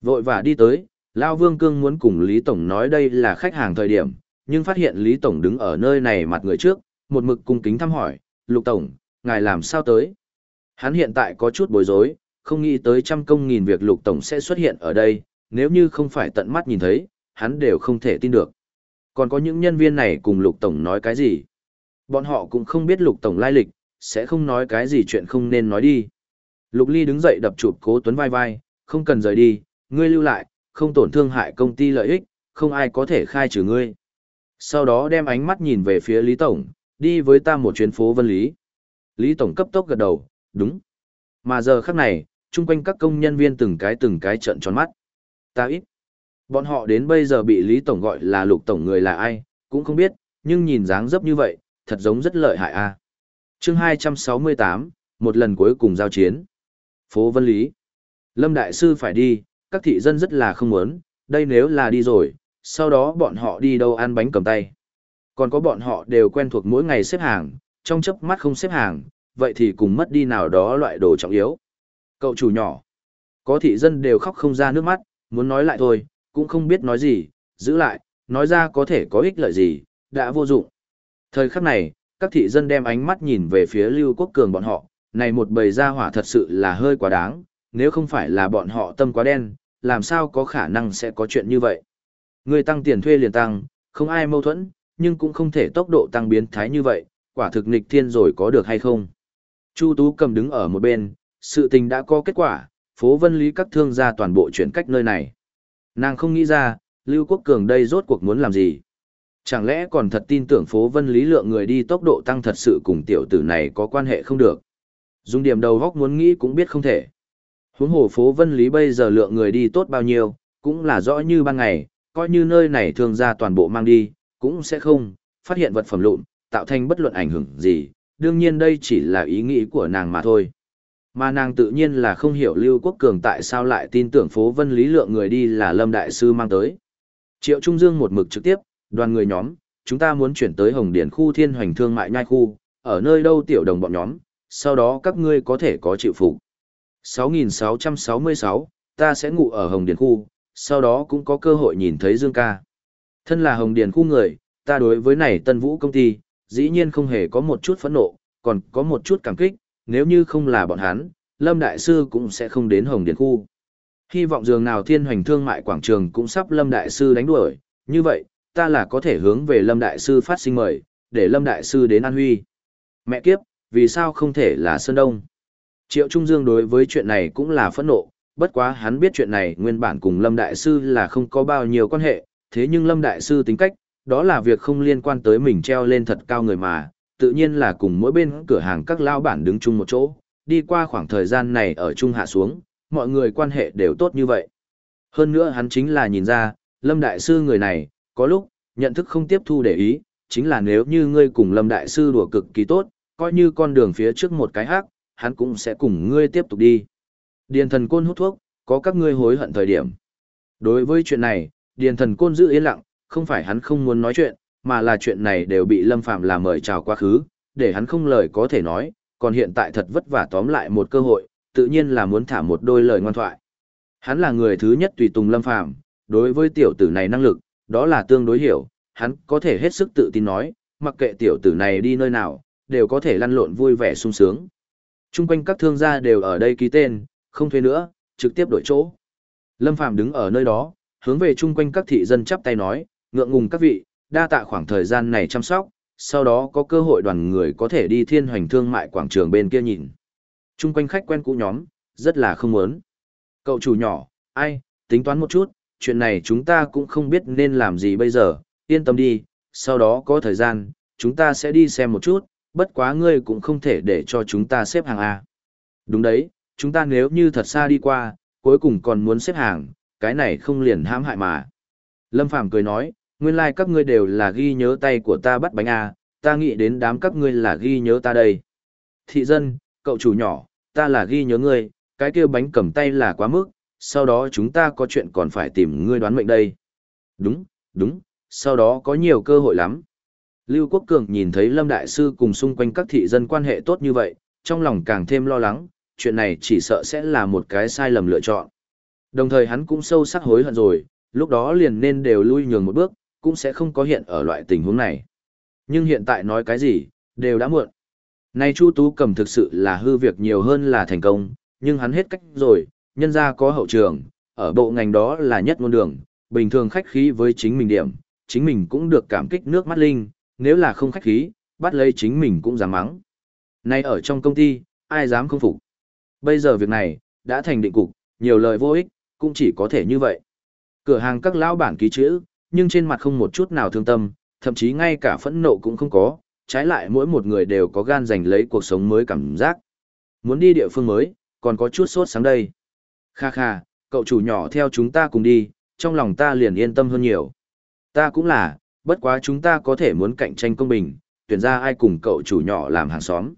Speaker 1: Vội vã đi tới, Lao Vương Cương muốn cùng Lý Tổng nói đây là khách hàng thời điểm, nhưng phát hiện Lý Tổng đứng ở nơi này mặt người trước, một mực cung kính thăm hỏi, Lục Tổng, ngài làm sao tới? Hắn hiện tại có chút bối rối, không nghĩ tới trăm công nghìn việc Lục Tổng sẽ xuất hiện ở đây, nếu như không phải tận mắt nhìn thấy, hắn đều không thể tin được. Còn có những nhân viên này cùng Lục Tổng nói cái gì? Bọn họ cũng không biết Lục Tổng lai lịch, sẽ không nói cái gì chuyện không nên nói đi. Lục Ly đứng dậy đập chụp cố Tuấn vai vai, không cần rời đi, ngươi lưu lại, không tổn thương hại công ty lợi ích, không ai có thể khai trừ ngươi. Sau đó đem ánh mắt nhìn về phía Lý Tổng, đi với ta một chuyến phố Vân Lý. Lý Tổng cấp tốc gật đầu, đúng. Mà giờ khắc này, chung quanh các công nhân viên từng cái từng cái trận tròn mắt. Ta ít. Bọn họ đến bây giờ bị Lý Tổng gọi là lục tổng người là ai, cũng không biết, nhưng nhìn dáng dấp như vậy, thật giống rất lợi hại a. À. Chương 268, một lần cuối cùng giao chiến. Phố Vân Lý. Lâm Đại Sư phải đi, các thị dân rất là không muốn, đây nếu là đi rồi, sau đó bọn họ đi đâu ăn bánh cầm tay. Còn có bọn họ đều quen thuộc mỗi ngày xếp hàng, trong chớp mắt không xếp hàng, vậy thì cùng mất đi nào đó loại đồ trọng yếu. Cậu chủ nhỏ, có thị dân đều khóc không ra nước mắt, muốn nói lại thôi, cũng không biết nói gì, giữ lại, nói ra có thể có ích lợi gì, đã vô dụng. Thời khắc này, các thị dân đem ánh mắt nhìn về phía Lưu Quốc Cường bọn họ, này một bầy gia hỏa thật sự là hơi quá đáng, nếu không phải là bọn họ tâm quá đen, làm sao có khả năng sẽ có chuyện như vậy. Người tăng tiền thuê liền tăng, không ai mâu thuẫn, nhưng cũng không thể tốc độ tăng biến thái như vậy, quả thực nghịch thiên rồi có được hay không. Chu Tú cầm đứng ở một bên, sự tình đã có kết quả, phố vân lý các thương gia toàn bộ chuyển cách nơi này. Nàng không nghĩ ra, Lưu Quốc Cường đây rốt cuộc muốn làm gì. Chẳng lẽ còn thật tin tưởng phố vân lý lượng người đi tốc độ tăng thật sự cùng tiểu tử này có quan hệ không được. Dùng điểm đầu góc muốn nghĩ cũng biết không thể. Huống hồ phố vân lý bây giờ lượng người đi tốt bao nhiêu, cũng là rõ như ban ngày, coi như nơi này thường ra toàn bộ mang đi, cũng sẽ không, phát hiện vật phẩm lụn, tạo thành bất luận ảnh hưởng gì, đương nhiên đây chỉ là ý nghĩ của nàng mà thôi. Mà nàng tự nhiên là không hiểu Lưu Quốc Cường tại sao lại tin tưởng phố vân lý lượng người đi là Lâm Đại Sư mang tới. Triệu Trung Dương một mực trực tiếp, đoàn người nhóm, chúng ta muốn chuyển tới Hồng Điển khu thiên hoành thương mại nhai khu, ở nơi đâu tiểu đồng bọn nhóm, sau đó các ngươi có thể có chịu phục. 6666, ta sẽ ngủ ở Hồng Điền khu, sau đó cũng có cơ hội nhìn thấy Dương ca. Thân là Hồng Điền khu người, ta đối với này Tân Vũ công ty, dĩ nhiên không hề có một chút phẫn nộ, còn có một chút cảm kích, nếu như không là bọn hắn, Lâm Đại Sư cũng sẽ không đến Hồng Điền khu. Hy vọng dường nào thiên hoành thương mại quảng trường cũng sắp Lâm Đại Sư đánh đuổi, như vậy, ta là có thể hướng về Lâm Đại Sư phát sinh mời, để Lâm Đại Sư đến An Huy. Mẹ kiếp, vì sao không thể là Sơn Đông? Triệu Trung Dương đối với chuyện này cũng là phẫn nộ, bất quá hắn biết chuyện này nguyên bản cùng Lâm Đại Sư là không có bao nhiêu quan hệ, thế nhưng Lâm Đại Sư tính cách, đó là việc không liên quan tới mình treo lên thật cao người mà, tự nhiên là cùng mỗi bên cửa hàng các lao bản đứng chung một chỗ, đi qua khoảng thời gian này ở chung hạ xuống, mọi người quan hệ đều tốt như vậy. Hơn nữa hắn chính là nhìn ra, Lâm Đại Sư người này, có lúc, nhận thức không tiếp thu để ý, chính là nếu như ngươi cùng Lâm Đại Sư đùa cực kỳ tốt, coi như con đường phía trước một cái hát, hắn cũng sẽ cùng ngươi tiếp tục đi. Điền thần côn hút thuốc, có các ngươi hối hận thời điểm. Đối với chuyện này, điền thần côn giữ yên lặng, không phải hắn không muốn nói chuyện, mà là chuyện này đều bị Lâm Phạm làm mời chào quá khứ, để hắn không lời có thể nói, còn hiện tại thật vất vả tóm lại một cơ hội, tự nhiên là muốn thả một đôi lời ngoan thoại. Hắn là người thứ nhất tùy tùng Lâm Phạm, đối với tiểu tử này năng lực, đó là tương đối hiểu, hắn có thể hết sức tự tin nói, mặc kệ tiểu tử này đi nơi nào, đều có thể lăn lộn vui vẻ sung sướng. Trung quanh các thương gia đều ở đây ký tên, không thuê nữa, trực tiếp đổi chỗ. Lâm Phàm đứng ở nơi đó, hướng về chung quanh các thị dân chắp tay nói, ngượng ngùng các vị, đa tạ khoảng thời gian này chăm sóc, sau đó có cơ hội đoàn người có thể đi thiên hoành thương mại quảng trường bên kia nhìn. Trung quanh khách quen cũ nhóm, rất là không muốn. Cậu chủ nhỏ, ai, tính toán một chút, chuyện này chúng ta cũng không biết nên làm gì bây giờ, yên tâm đi, sau đó có thời gian, chúng ta sẽ đi xem một chút, bất quá ngươi cũng không thể để cho chúng ta xếp hàng A. Đúng đấy, chúng ta nếu như thật xa đi qua, cuối cùng còn muốn xếp hàng, cái này không liền hãm hại mà. Lâm Phàm cười nói, nguyên lai like các ngươi đều là ghi nhớ tay của ta bắt bánh à, ta nghĩ đến đám các ngươi là ghi nhớ ta đây. Thị dân, cậu chủ nhỏ, ta là ghi nhớ ngươi, cái kia bánh cầm tay là quá mức, sau đó chúng ta có chuyện còn phải tìm ngươi đoán mệnh đây. Đúng, đúng, sau đó có nhiều cơ hội lắm. Lưu Quốc Cường nhìn thấy Lâm Đại Sư cùng xung quanh các thị dân quan hệ tốt như vậy, trong lòng càng thêm lo lắng, chuyện này chỉ sợ sẽ là một cái sai lầm lựa chọn. Đồng thời hắn cũng sâu sắc hối hận rồi, lúc đó liền nên đều lui nhường một bước, cũng sẽ không có hiện ở loại tình huống này. Nhưng hiện tại nói cái gì, đều đã muộn. Này Chu Tú Cầm thực sự là hư việc nhiều hơn là thành công, nhưng hắn hết cách rồi, nhân ra có hậu trường, ở bộ ngành đó là nhất ngôn đường, bình thường khách khí với chính mình điểm, chính mình cũng được cảm kích nước mắt linh, nếu là không khách khí, bắt lấy chính mình cũng dám mắng. Nay ở trong công ty, ai dám không phục. Bây giờ việc này, đã thành định cục, nhiều lời vô ích, cũng chỉ có thể như vậy. Cửa hàng các lão bản ký chữ, nhưng trên mặt không một chút nào thương tâm, thậm chí ngay cả phẫn nộ cũng không có, trái lại mỗi một người đều có gan giành lấy cuộc sống mới cảm giác. Muốn đi địa phương mới, còn có chút sốt sáng đây. Kha kha, cậu chủ nhỏ theo chúng ta cùng đi, trong lòng ta liền yên tâm hơn nhiều. Ta cũng là, bất quá chúng ta có thể muốn cạnh tranh công bình, tuyển ra ai cùng cậu chủ nhỏ làm hàng xóm.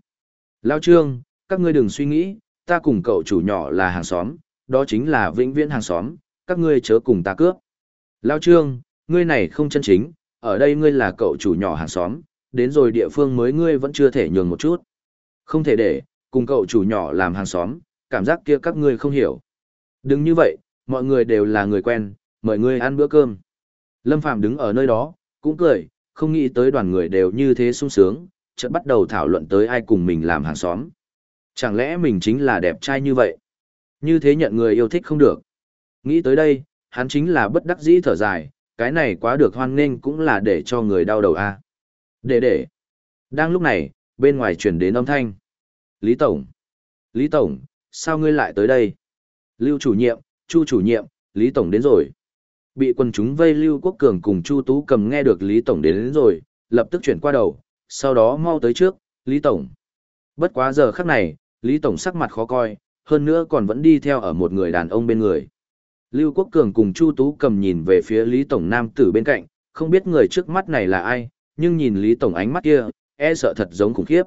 Speaker 1: Lao Trương, các ngươi đừng suy nghĩ, ta cùng cậu chủ nhỏ là hàng xóm, đó chính là vĩnh viễn hàng xóm, các ngươi chớ cùng ta cướp. Lao Trương, ngươi này không chân chính, ở đây ngươi là cậu chủ nhỏ hàng xóm, đến rồi địa phương mới ngươi vẫn chưa thể nhường một chút. Không thể để, cùng cậu chủ nhỏ làm hàng xóm, cảm giác kia các ngươi không hiểu. Đừng như vậy, mọi người đều là người quen, mời ngươi ăn bữa cơm. Lâm Phạm đứng ở nơi đó, cũng cười, không nghĩ tới đoàn người đều như thế sung sướng, chợt bắt đầu thảo luận tới ai cùng mình làm hàng xóm. Chẳng lẽ mình chính là đẹp trai như vậy? Như thế nhận người yêu thích không được. Nghĩ tới đây, hắn chính là bất đắc dĩ thở dài, cái này quá được hoan nghênh cũng là để cho người đau đầu a. Để để. Đang lúc này, bên ngoài truyền đến âm thanh. Lý Tổng. Lý Tổng, sao ngươi lại tới đây? Lưu chủ nhiệm, Chu chủ nhiệm, Lý Tổng đến rồi. Bị quân chúng vây Lưu Quốc Cường cùng Chu Tú cầm nghe được Lý Tổng đến, đến rồi, lập tức chuyển qua đầu, sau đó mau tới trước, Lý Tổng. Bất quá giờ khắc này, Lý Tổng sắc mặt khó coi, hơn nữa còn vẫn đi theo ở một người đàn ông bên người. Lưu Quốc Cường cùng Chu Tú cầm nhìn về phía Lý Tổng Nam tử bên cạnh, không biết người trước mắt này là ai, nhưng nhìn Lý Tổng ánh mắt kia, e sợ thật giống khủng khiếp.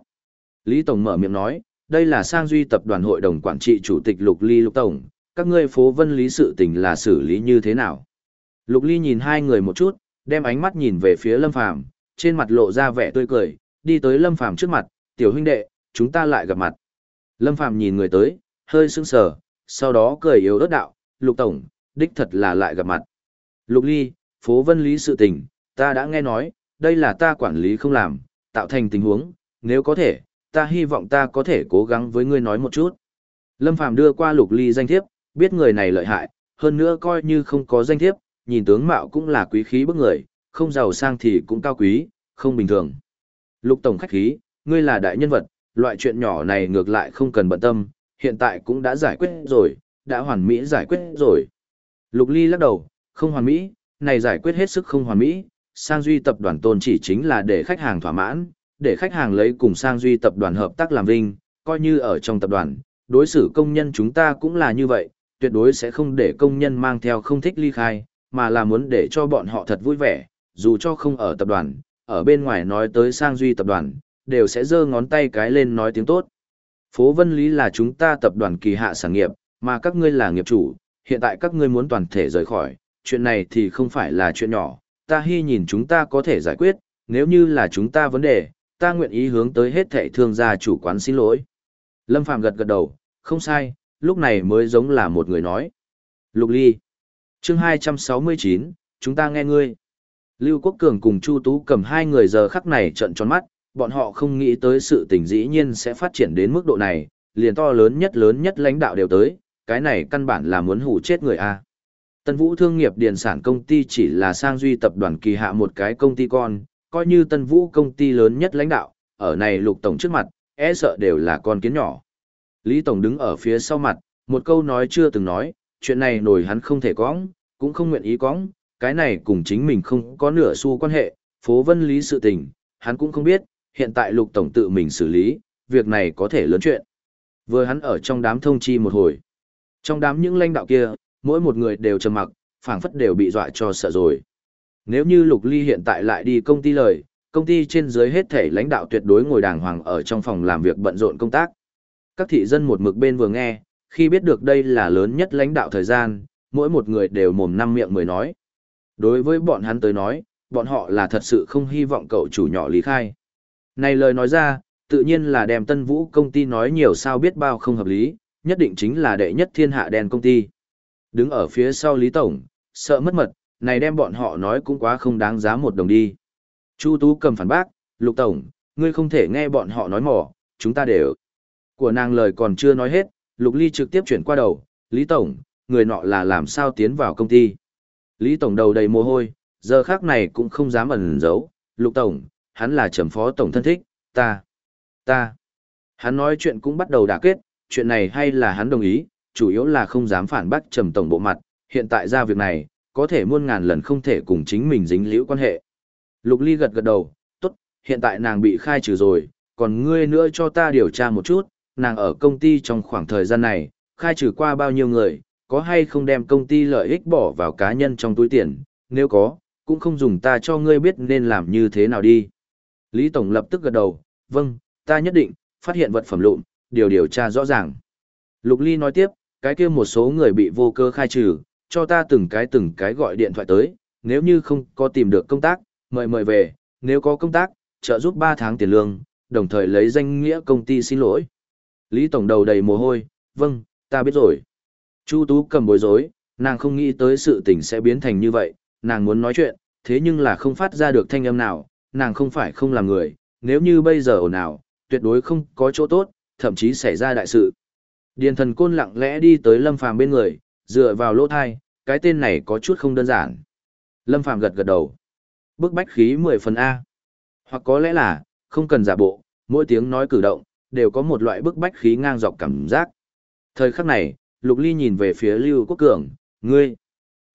Speaker 1: Lý Tổng mở miệng nói, đây là sang duy tập đoàn hội đồng quản trị chủ tịch Lục Ly Lục Tổng, các ngươi phố vân lý sự tình là xử lý như thế nào? Lục Ly nhìn hai người một chút, đem ánh mắt nhìn về phía Lâm Phàm, trên mặt lộ ra vẻ tươi cười, đi tới Lâm Phàm trước mặt, "Tiểu huynh đệ, chúng ta lại gặp mặt." Lâm Phàm nhìn người tới, hơi sững sờ, sau đó cười yếu ớt đạo, "Lục tổng, đích thật là lại gặp mặt." Lục Ly, phố Vân Lý sự tình, ta đã nghe nói, đây là ta quản lý không làm, tạo thành tình huống, nếu có thể, ta hy vọng ta có thể cố gắng với ngươi nói một chút. Lâm Phàm đưa qua Lục Ly danh thiếp, biết người này lợi hại, hơn nữa coi như không có danh thiếp, nhìn tướng mạo cũng là quý khí bức người, không giàu sang thì cũng cao quý, không bình thường. Lục Tổng khách khí, ngươi là đại nhân vật, loại chuyện nhỏ này ngược lại không cần bận tâm, hiện tại cũng đã giải quyết rồi, đã hoàn mỹ giải quyết rồi. Lục Ly lắc đầu, không hoàn mỹ, này giải quyết hết sức không hoàn mỹ, sang duy tập đoàn tôn chỉ chính là để khách hàng thỏa mãn, để khách hàng lấy cùng sang duy tập đoàn hợp tác làm vinh, coi như ở trong tập đoàn, đối xử công nhân chúng ta cũng là như vậy, tuyệt đối sẽ không để công nhân mang theo không thích ly khai, mà là muốn để cho bọn họ thật vui vẻ, dù cho không ở tập đoàn, ở bên ngoài nói tới sang duy tập đoàn, đều sẽ giơ ngón tay cái lên nói tiếng tốt. Phố Vân Lý là chúng ta tập đoàn kỳ hạ sản nghiệp, mà các ngươi là nghiệp chủ, hiện tại các ngươi muốn toàn thể rời khỏi, chuyện này thì không phải là chuyện nhỏ, ta hy nhìn chúng ta có thể giải quyết, nếu như là chúng ta vấn đề, ta nguyện ý hướng tới hết thệ thương gia chủ quán xin lỗi. Lâm Phạm gật gật đầu, không sai, lúc này mới giống là một người nói. Lục Ly chương 269, chúng ta nghe ngươi. Lưu Quốc Cường cùng Chu Tú cầm hai người giờ khắc này trận tròn mắt, bọn họ không nghĩ tới sự tình dĩ nhiên sẽ phát triển đến mức độ này, liền to lớn nhất lớn nhất lãnh đạo đều tới, cái này căn bản là muốn hủ chết người A. Tân Vũ Thương nghiệp Điền sản công ty chỉ là sang duy tập đoàn kỳ hạ một cái công ty con, coi như Tân Vũ công ty lớn nhất lãnh đạo, ở này lục tổng trước mặt, e sợ đều là con kiến nhỏ. Lý Tổng đứng ở phía sau mặt, một câu nói chưa từng nói, chuyện này nổi hắn không thể cõng, cũng không nguyện ý cõng, cái này cùng chính mình không có nửa xu quan hệ, phố vân lý sự tình, hắn cũng không biết, hiện tại lục tổng tự mình xử lý, việc này có thể lớn chuyện. Vừa hắn ở trong đám thông chi một hồi. Trong đám những lãnh đạo kia, mỗi một người đều trầm mặc, phảng phất đều bị dọa cho sợ rồi. Nếu như Lục Ly hiện tại lại đi công ty lời, công ty trên dưới hết thể lãnh đạo tuyệt đối ngồi đàng hoàng ở trong phòng làm việc bận rộn công tác. Các thị dân một mực bên vừa nghe, khi biết được đây là lớn nhất lãnh đạo thời gian, mỗi một người đều mồm năm miệng mới nói. Đối với bọn hắn tới nói, bọn họ là thật sự không hy vọng cậu chủ nhỏ lý khai. Này lời nói ra, tự nhiên là đem tân vũ công ty nói nhiều sao biết bao không hợp lý, nhất định chính là đệ nhất thiên hạ đen công ty. Đứng ở phía sau Lý Tổng, sợ mất mật, này đem bọn họ nói cũng quá không đáng giá một đồng đi. Chu Tú cầm phản bác, Lục Tổng, ngươi không thể nghe bọn họ nói mỏ, chúng ta đều. Của nàng lời còn chưa nói hết, Lục Ly trực tiếp chuyển qua đầu, Lý Tổng, người nọ là làm sao tiến vào công ty. Lý Tổng đầu đầy mồ hôi, giờ khác này cũng không dám ẩn giấu, Lục Tổng, hắn là trầm phó Tổng thân thích, ta, ta. Hắn nói chuyện cũng bắt đầu đả kết, chuyện này hay là hắn đồng ý, chủ yếu là không dám phản bác trầm Tổng bộ mặt, hiện tại ra việc này, có thể muôn ngàn lần không thể cùng chính mình dính liễu quan hệ. Lục Ly gật gật đầu, tốt, hiện tại nàng bị khai trừ rồi, còn ngươi nữa cho ta điều tra một chút, nàng ở công ty trong khoảng thời gian này, khai trừ qua bao nhiêu người, có hay không đem công ty lợi ích bỏ vào cá nhân trong túi tiền, nếu có, cũng không dùng ta cho ngươi biết nên làm như thế nào đi. Lý Tổng lập tức gật đầu, vâng, ta nhất định, phát hiện vật phẩm lụn, điều điều tra rõ ràng. Lục Ly nói tiếp, cái kia một số người bị vô cơ khai trừ, cho ta từng cái từng cái gọi điện thoại tới, nếu như không có tìm được công tác, mời mời về, nếu có công tác, trợ giúp 3 tháng tiền lương, đồng thời lấy danh nghĩa công ty xin lỗi. Lý Tổng đầu đầy mồ hôi, vâng, ta biết rồi. Chu Tú cầm bối rối, nàng không nghĩ tới sự tình sẽ biến thành như vậy, nàng muốn nói chuyện, thế nhưng là không phát ra được thanh âm nào, nàng không phải không làm người, nếu như bây giờ ồn ào, tuyệt đối không có chỗ tốt, thậm chí xảy ra đại sự. Điền thần côn lặng lẽ đi tới Lâm Phàm bên người, dựa vào lỗ thai, cái tên này có chút không đơn giản. Lâm Phàm gật gật đầu. Bức bách khí 10 phần A. Hoặc có lẽ là, không cần giả bộ, mỗi tiếng nói cử động, đều có một loại bức bách khí ngang dọc cảm giác. Thời khắc này, Lục Ly nhìn về phía Lưu Quốc Cường, ngươi.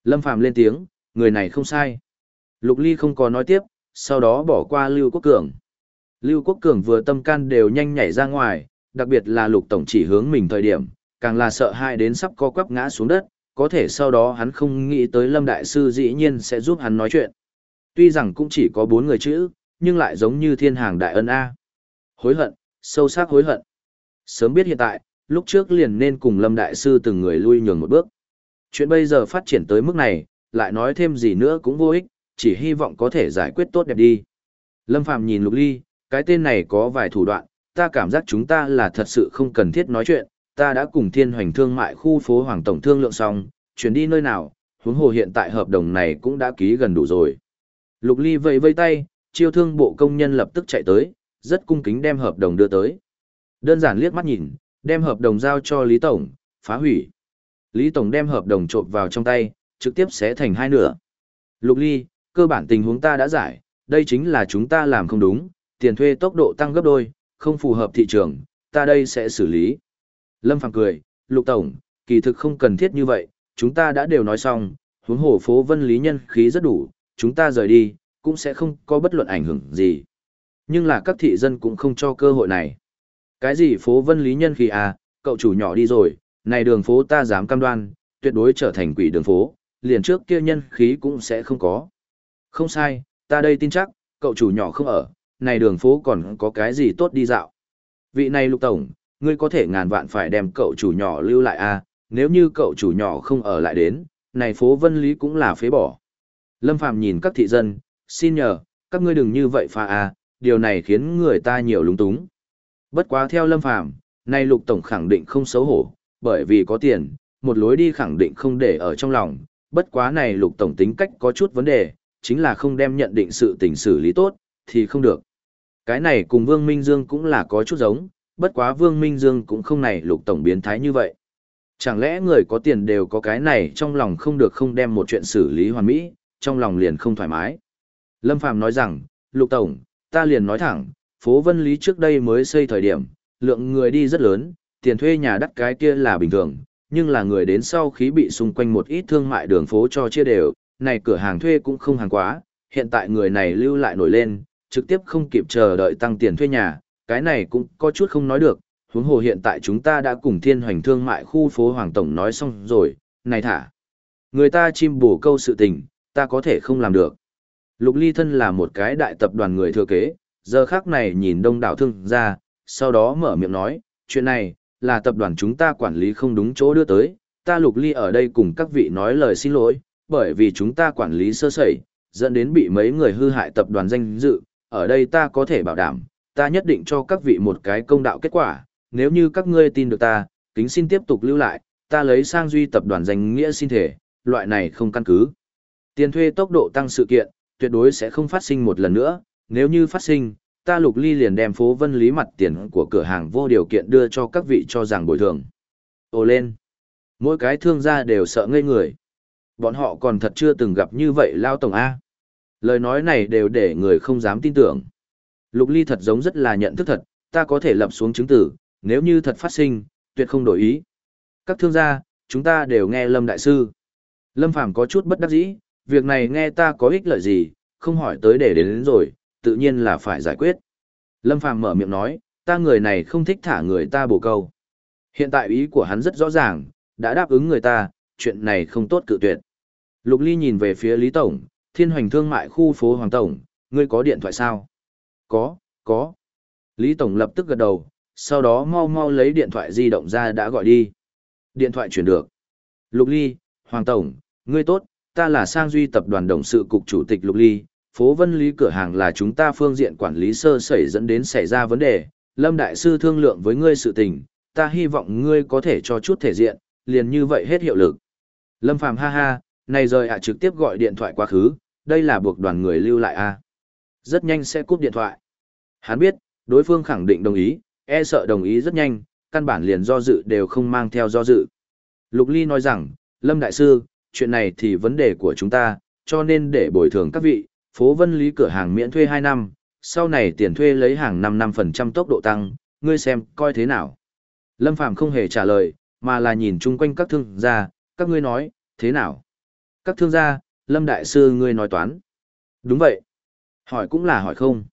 Speaker 1: Lâm Phàm lên tiếng, người này không sai. Lục Ly không có nói tiếp, sau đó bỏ qua Lưu Quốc Cường. Lưu Quốc Cường vừa tâm can đều nhanh nhảy ra ngoài, đặc biệt là Lục Tổng chỉ hướng mình thời điểm, càng là sợ hai đến sắp co quắp ngã xuống đất, có thể sau đó hắn không nghĩ tới Lâm Đại Sư dĩ nhiên sẽ giúp hắn nói chuyện. Tuy rằng cũng chỉ có bốn người chữ, nhưng lại giống như thiên hàng đại ân A. Hối hận, sâu sắc hối hận. Sớm biết hiện tại, lúc trước liền nên cùng Lâm Đại Sư từng người lui nhường một bước. Chuyện bây giờ phát triển tới mức này, lại nói thêm gì nữa cũng vô ích, chỉ hy vọng có thể giải quyết tốt đẹp đi. Lâm Phàm nhìn Lục Ly, cái tên này có vài thủ đoạn, ta cảm giác chúng ta là thật sự không cần thiết nói chuyện, ta đã cùng thiên hoành thương mại khu phố Hoàng Tổng thương lượng xong, chuyển đi nơi nào, huống hồ hiện tại hợp đồng này cũng đã ký gần đủ rồi. Lục Ly vẫy vây tay, chiêu thương bộ công nhân lập tức chạy tới, rất cung kính đem hợp đồng đưa tới. Đơn giản liếc mắt nhìn, đem hợp đồng giao cho Lý Tổng, phá hủy. Lý Tổng đem hợp đồng trộn vào trong tay, trực tiếp xé thành hai nửa. Lục Ly, cơ bản tình huống ta đã giải, đây chính là chúng ta làm không đúng, tiền thuê tốc độ tăng gấp đôi, không phù hợp thị trường, ta đây sẽ xử lý. Lâm Phàm cười, Lục Tổng, kỳ thực không cần thiết như vậy, chúng ta đã đều nói xong, huống hồ phố vân lý nhân khí rất đủ, chúng ta rời đi, cũng sẽ không có bất luận ảnh hưởng gì. Nhưng là các thị dân cũng không cho cơ hội này. Cái gì phố vân lý nhân khí à, cậu chủ nhỏ đi rồi, này đường phố ta dám cam đoan, tuyệt đối trở thành quỷ đường phố, liền trước kia nhân khí cũng sẽ không có. Không sai, ta đây tin chắc, cậu chủ nhỏ không ở, này đường phố còn có cái gì tốt đi dạo. Vị này lục tổng, ngươi có thể ngàn vạn phải đem cậu chủ nhỏ lưu lại à, nếu như cậu chủ nhỏ không ở lại đến, này phố vân lý cũng là phế bỏ. Lâm Phàm nhìn các thị dân, xin nhờ, các ngươi đừng như vậy pha à, điều này khiến người ta nhiều lúng túng. Bất quá theo Lâm Phàm, nay Lục Tổng khẳng định không xấu hổ, bởi vì có tiền, một lối đi khẳng định không để ở trong lòng. Bất quá này Lục Tổng tính cách có chút vấn đề, chính là không đem nhận định sự tình xử lý tốt, thì không được. Cái này cùng Vương Minh Dương cũng là có chút giống, bất quá Vương Minh Dương cũng không này Lục Tổng biến thái như vậy. Chẳng lẽ người có tiền đều có cái này trong lòng không được không đem một chuyện xử lý hoàn mỹ, trong lòng liền không thoải mái. Lâm Phàm nói rằng, Lục Tổng, ta liền nói thẳng, phố Vân Lý trước đây mới xây thời điểm, lượng người đi rất lớn, tiền thuê nhà đắt cái kia là bình thường, nhưng là người đến sau khí bị xung quanh một ít thương mại đường phố cho chia đều, này cửa hàng thuê cũng không hàng quá, hiện tại người này lưu lại nổi lên, trực tiếp không kịp chờ đợi tăng tiền thuê nhà, cái này cũng có chút không nói được, huống hồ hiện tại chúng ta đã cùng thiên hoành thương mại khu phố Hoàng Tổng nói xong rồi, này thả, Người ta chim bổ câu sự tình, ta có thể không làm được. Lục Ly thân là một cái đại tập đoàn người thừa kế, giờ khác này nhìn đông đảo thương ra, sau đó mở miệng nói, chuyện này, là tập đoàn chúng ta quản lý không đúng chỗ đưa tới, ta Lục Ly ở đây cùng các vị nói lời xin lỗi, bởi vì chúng ta quản lý sơ sẩy, dẫn đến bị mấy người hư hại tập đoàn danh dự, ở đây ta có thể bảo đảm, ta nhất định cho các vị một cái công đạo kết quả, nếu như các ngươi tin được ta, kính xin tiếp tục lưu lại, ta lấy sang duy tập đoàn danh nghĩa xin thể, loại này không căn cứ. Tiền thuê tốc độ tăng sự kiện, tuyệt đối sẽ không phát sinh một lần nữa, nếu như phát sinh, ta lục ly liền đem phố vân lý mặt tiền của cửa hàng vô điều kiện đưa cho các vị cho rằng bồi thường. Ồ lên! Mỗi cái thương gia đều sợ ngây người. Bọn họ còn thật chưa từng gặp như vậy lao tổng A. Lời nói này đều để người không dám tin tưởng. Lục ly thật giống rất là nhận thức thật, ta có thể lập xuống chứng tử, nếu như thật phát sinh, tuyệt không đổi ý. Các thương gia, chúng ta đều nghe Lâm Đại Sư. Lâm Phàm có chút bất đắc dĩ, việc này nghe ta có ích lợi gì, không hỏi tới để đến, đến rồi, tự nhiên là phải giải quyết. Lâm Phàm mở miệng nói, ta người này không thích thả người ta bổ câu. Hiện tại ý của hắn rất rõ ràng, đã đáp ứng người ta, chuyện này không tốt cự tuyệt. Lục Ly nhìn về phía Lý Tổng, thiên hoành thương mại khu phố Hoàng Tổng, ngươi có điện thoại sao? Có, có. Lý Tổng lập tức gật đầu, sau đó mau mau lấy điện thoại di động ra đã gọi đi. Điện thoại chuyển được. Lục Ly, Hoàng Tổng, ngươi tốt, ta là sang duy tập đoàn đồng sự cục chủ tịch Lục Ly, phố Vân Lý cửa hàng là chúng ta phương diện quản lý sơ sẩy dẫn đến xảy ra vấn đề, Lâm Đại Sư thương lượng với ngươi sự tình, ta hy vọng ngươi có thể cho chút thể diện, liền như vậy hết hiệu lực. Lâm Phàm ha ha, này rời ạ trực tiếp gọi điện thoại quá khứ, đây là buộc đoàn người lưu lại a. Rất nhanh sẽ cúp điện thoại. Hắn biết, đối phương khẳng định đồng ý, e sợ đồng ý rất nhanh, căn bản liền do dự đều không mang theo do dự. Lục Ly nói rằng, Lâm Đại Sư, chuyện này thì vấn đề của chúng ta, cho nên để bồi thường các vị, phố vân lý cửa hàng miễn thuê 2 năm, sau này tiền thuê lấy hàng 5 năm phần trăm tốc độ tăng, ngươi xem, coi thế nào. Lâm Phàm không hề trả lời, mà là nhìn chung quanh các thương gia, các ngươi nói, thế nào? Các thương gia, Lâm Đại Sư ngươi nói toán. Đúng vậy. Hỏi cũng là hỏi không.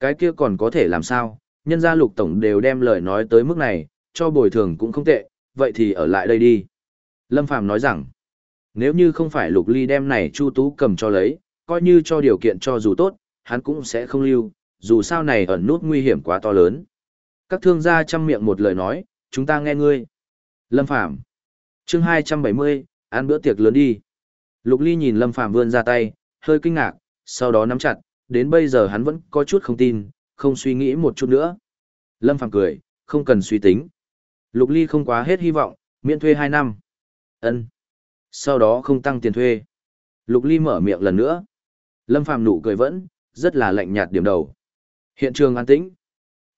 Speaker 1: Cái kia còn có thể làm sao, nhân gia lục tổng đều đem lời nói tới mức này, cho bồi thường cũng không tệ, vậy thì ở lại đây đi. Lâm Phàm nói rằng, nếu như không phải lục ly đem này Chu Tú cầm cho lấy, coi như cho điều kiện cho dù tốt, hắn cũng sẽ không lưu, dù sao này ẩn nút nguy hiểm quá to lớn. Các thương gia chăm miệng một lời nói, chúng ta nghe ngươi. Lâm Phàm chương 270, ăn bữa tiệc lớn đi. Lục ly nhìn Lâm Phàm vươn ra tay, hơi kinh ngạc, sau đó nắm chặt, đến bây giờ hắn vẫn có chút không tin, không suy nghĩ một chút nữa. Lâm Phàm cười, không cần suy tính. Lục Ly không quá hết hy vọng, miễn thuê 2 năm. Ân. Sau đó không tăng tiền thuê. Lục Ly mở miệng lần nữa. Lâm Phàm nụ cười vẫn, rất là lạnh nhạt điểm đầu. Hiện trường an tĩnh.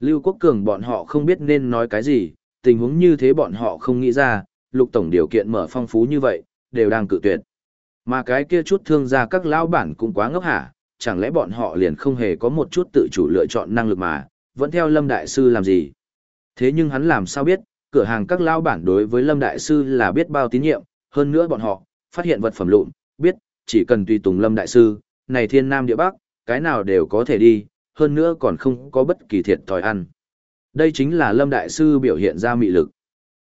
Speaker 1: Lưu Quốc Cường bọn họ không biết nên nói cái gì, tình huống như thế bọn họ không nghĩ ra, lục tổng điều kiện mở phong phú như vậy, đều đang cự tuyệt. Mà cái kia chút thương gia các lão bản cũng quá ngốc hả, chẳng lẽ bọn họ liền không hề có một chút tự chủ lựa chọn năng lực mà, vẫn theo Lâm Đại Sư làm gì? Thế nhưng hắn làm sao biết, cửa hàng các lao bản đối với Lâm Đại Sư là biết bao tín nhiệm, hơn nữa bọn họ, phát hiện vật phẩm lụn, biết, chỉ cần tùy tùng Lâm Đại Sư, này thiên nam địa bắc, cái nào đều có thể đi, hơn nữa còn không có bất kỳ thiệt thòi ăn. Đây chính là Lâm Đại Sư biểu hiện ra mị lực.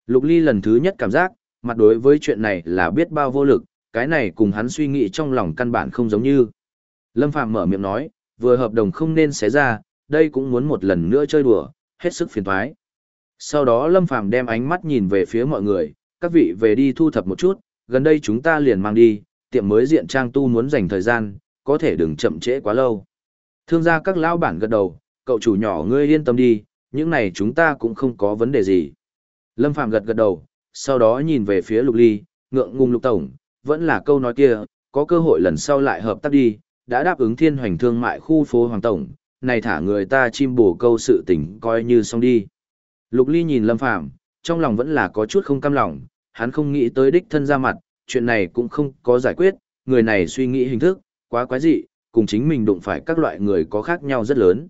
Speaker 1: Lục Ly lần thứ nhất cảm giác, mặt đối với chuyện này là biết bao vô lực, cái này cùng hắn suy nghĩ trong lòng căn bản không giống như. Lâm Phạm mở miệng nói, vừa hợp đồng không nên xé ra, đây cũng muốn một lần nữa chơi đùa, hết sức phiền toái. Sau đó Lâm Phàm đem ánh mắt nhìn về phía mọi người, các vị về đi thu thập một chút, gần đây chúng ta liền mang đi, tiệm mới diện trang tu muốn dành thời gian, có thể đừng chậm trễ quá lâu. Thương gia các lão bản gật đầu, cậu chủ nhỏ ngươi yên tâm đi, những này chúng ta cũng không có vấn đề gì. Lâm Phàm gật gật đầu, sau đó nhìn về phía Lục Ly, ngượng ngùng Lục Tổng, vẫn là câu nói kia, có cơ hội lần sau lại hợp tác đi, đã đáp ứng thiên hoành thương mại khu phố Hoàng Tổng, này thả người ta chim bổ câu sự tình coi như xong đi. Lục Ly nhìn Lâm Phàm trong lòng vẫn là có chút không cam lòng, hắn không nghĩ tới đích thân ra mặt, chuyện này cũng không có giải quyết, người này suy nghĩ hình thức, quá quái dị, cùng chính mình đụng phải các loại người có khác nhau rất lớn.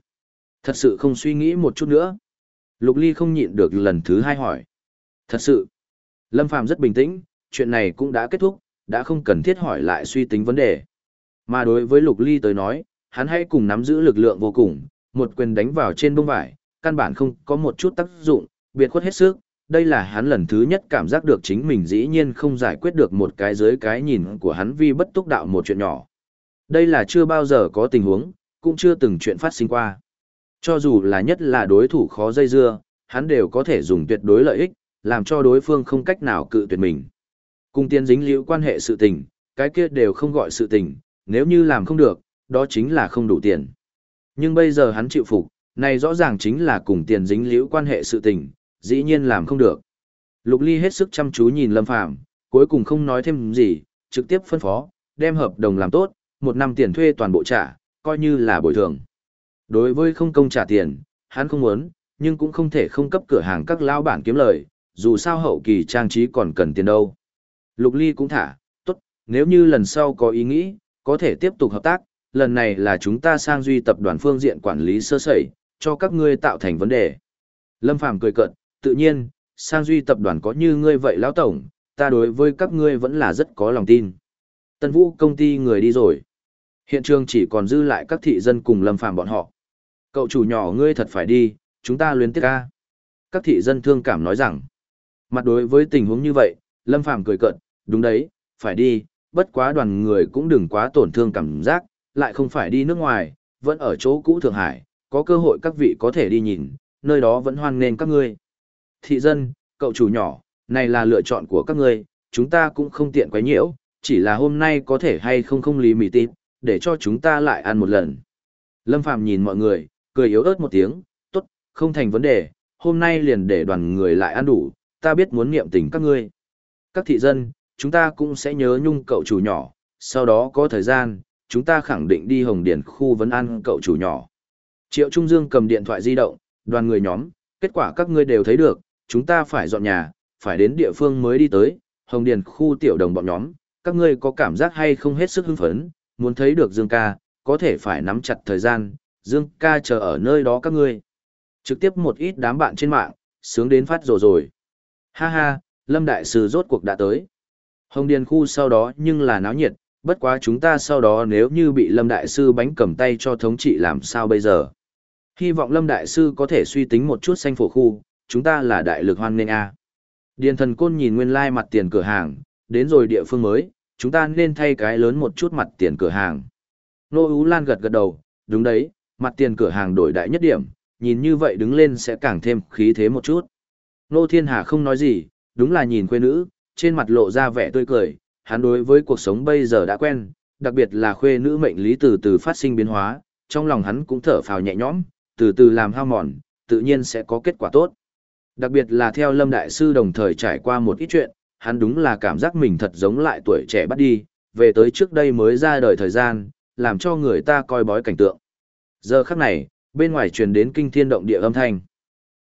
Speaker 1: Thật sự không suy nghĩ một chút nữa. Lục Ly không nhịn được lần thứ hai hỏi. Thật sự, Lâm Phàm rất bình tĩnh, chuyện này cũng đã kết thúc, đã không cần thiết hỏi lại suy tính vấn đề. Mà đối với Lục Ly tới nói, hắn hãy cùng nắm giữ lực lượng vô cùng, một quyền đánh vào trên bông vải, căn bản không có một chút tác dụng, biệt khuất hết sức, đây là hắn lần thứ nhất cảm giác được chính mình dĩ nhiên không giải quyết được một cái dưới cái nhìn của hắn vì bất túc đạo một chuyện nhỏ. Đây là chưa bao giờ có tình huống, cũng chưa từng chuyện phát sinh qua. Cho dù là nhất là đối thủ khó dây dưa, hắn đều có thể dùng tuyệt đối lợi ích, làm cho đối phương không cách nào cự tuyệt mình. Cùng tiên dính liễu quan hệ sự tình, cái kia đều không gọi sự tình, nếu như làm không được, đó chính là không đủ tiền. Nhưng bây giờ hắn chịu phục, này rõ ràng chính là cùng tiền dính liễu quan hệ sự tình, dĩ nhiên làm không được. Lục Ly hết sức chăm chú nhìn Lâm Phàm, cuối cùng không nói thêm gì, trực tiếp phân phó, đem hợp đồng làm tốt, một năm tiền thuê toàn bộ trả, coi như là bồi thường. Đối với không công trả tiền, hắn không muốn, nhưng cũng không thể không cấp cửa hàng các lao bản kiếm lời, dù sao hậu kỳ trang trí còn cần tiền đâu. Lục Ly cũng thả, tốt, nếu như lần sau có ý nghĩ, có thể tiếp tục hợp tác, lần này là chúng ta sang duy tập đoàn phương diện quản lý sơ sẩy, cho các ngươi tạo thành vấn đề. Lâm Phàm cười cợt, tự nhiên, sang duy tập đoàn có như ngươi vậy lão tổng, ta đối với các ngươi vẫn là rất có lòng tin. Tân vũ công ty người đi rồi. Hiện trường chỉ còn dư lại các thị dân cùng Lâm Phàm bọn họ. Cậu chủ nhỏ ngươi thật phải đi, chúng ta luyến tiếc ca. Các thị dân thương cảm nói rằng, mặt đối với tình huống như vậy, Lâm Phàm cười cợt, đúng đấy, phải đi, bất quá đoàn người cũng đừng quá tổn thương cảm giác, lại không phải đi nước ngoài, vẫn ở chỗ cũ Thượng Hải, có cơ hội các vị có thể đi nhìn, nơi đó vẫn hoan nghênh các ngươi. Thị dân, cậu chủ nhỏ, này là lựa chọn của các ngươi, chúng ta cũng không tiện quấy nhiễu, chỉ là hôm nay có thể hay không không lý mì tít, để cho chúng ta lại ăn một lần. Lâm Phàm nhìn mọi người, cười yếu ớt một tiếng, tốt, không thành vấn đề, hôm nay liền để đoàn người lại ăn đủ, ta biết muốn niệm tình các ngươi. Các thị dân, chúng ta cũng sẽ nhớ nhung cậu chủ nhỏ, sau đó có thời gian, chúng ta khẳng định đi Hồng Điển khu vấn ăn cậu chủ nhỏ. Triệu Trung Dương cầm điện thoại di động, đoàn người nhóm, kết quả các ngươi đều thấy được, chúng ta phải dọn nhà, phải đến địa phương mới đi tới, Hồng Điền khu tiểu đồng bọn nhóm, các ngươi có cảm giác hay không hết sức hưng phấn, muốn thấy được Dương ca, có thể phải nắm chặt thời gian, Dương ca chờ ở nơi đó các ngươi. Trực tiếp một ít đám bạn trên mạng, sướng đến phát rồi rồi. Ha ha, Lâm Đại Sư rốt cuộc đã tới. Hồng Điền khu sau đó nhưng là náo nhiệt, bất quá chúng ta sau đó nếu như bị Lâm Đại Sư bánh cầm tay cho thống trị làm sao bây giờ. Hy vọng Lâm Đại Sư có thể suy tính một chút xanh phổ khu, chúng ta là đại lực hoan nghênh A. Điền thần côn nhìn nguyên lai like mặt tiền cửa hàng, đến rồi địa phương mới, chúng ta nên thay cái lớn một chút mặt tiền cửa hàng. Nô Ú Lan gật gật đầu, đúng đấy, mặt tiền cửa hàng đổi đại nhất điểm, nhìn như vậy đứng lên sẽ càng thêm khí thế một chút. Nô Thiên Hà không nói gì, đúng là nhìn quê nữ, trên mặt lộ ra vẻ tươi cười, hắn đối với cuộc sống bây giờ đã quen, đặc biệt là khuê nữ mệnh lý từ từ phát sinh biến hóa, trong lòng hắn cũng thở phào nhẹ nhõm, từ từ làm hao mòn, tự nhiên sẽ có kết quả tốt. Đặc biệt là theo Lâm Đại Sư đồng thời trải qua một ít chuyện, hắn đúng là cảm giác mình thật giống lại tuổi trẻ bắt đi, về tới trước đây mới ra đời thời gian, làm cho người ta coi bói cảnh tượng. Giờ khắc này, bên ngoài truyền đến kinh thiên động địa âm thanh.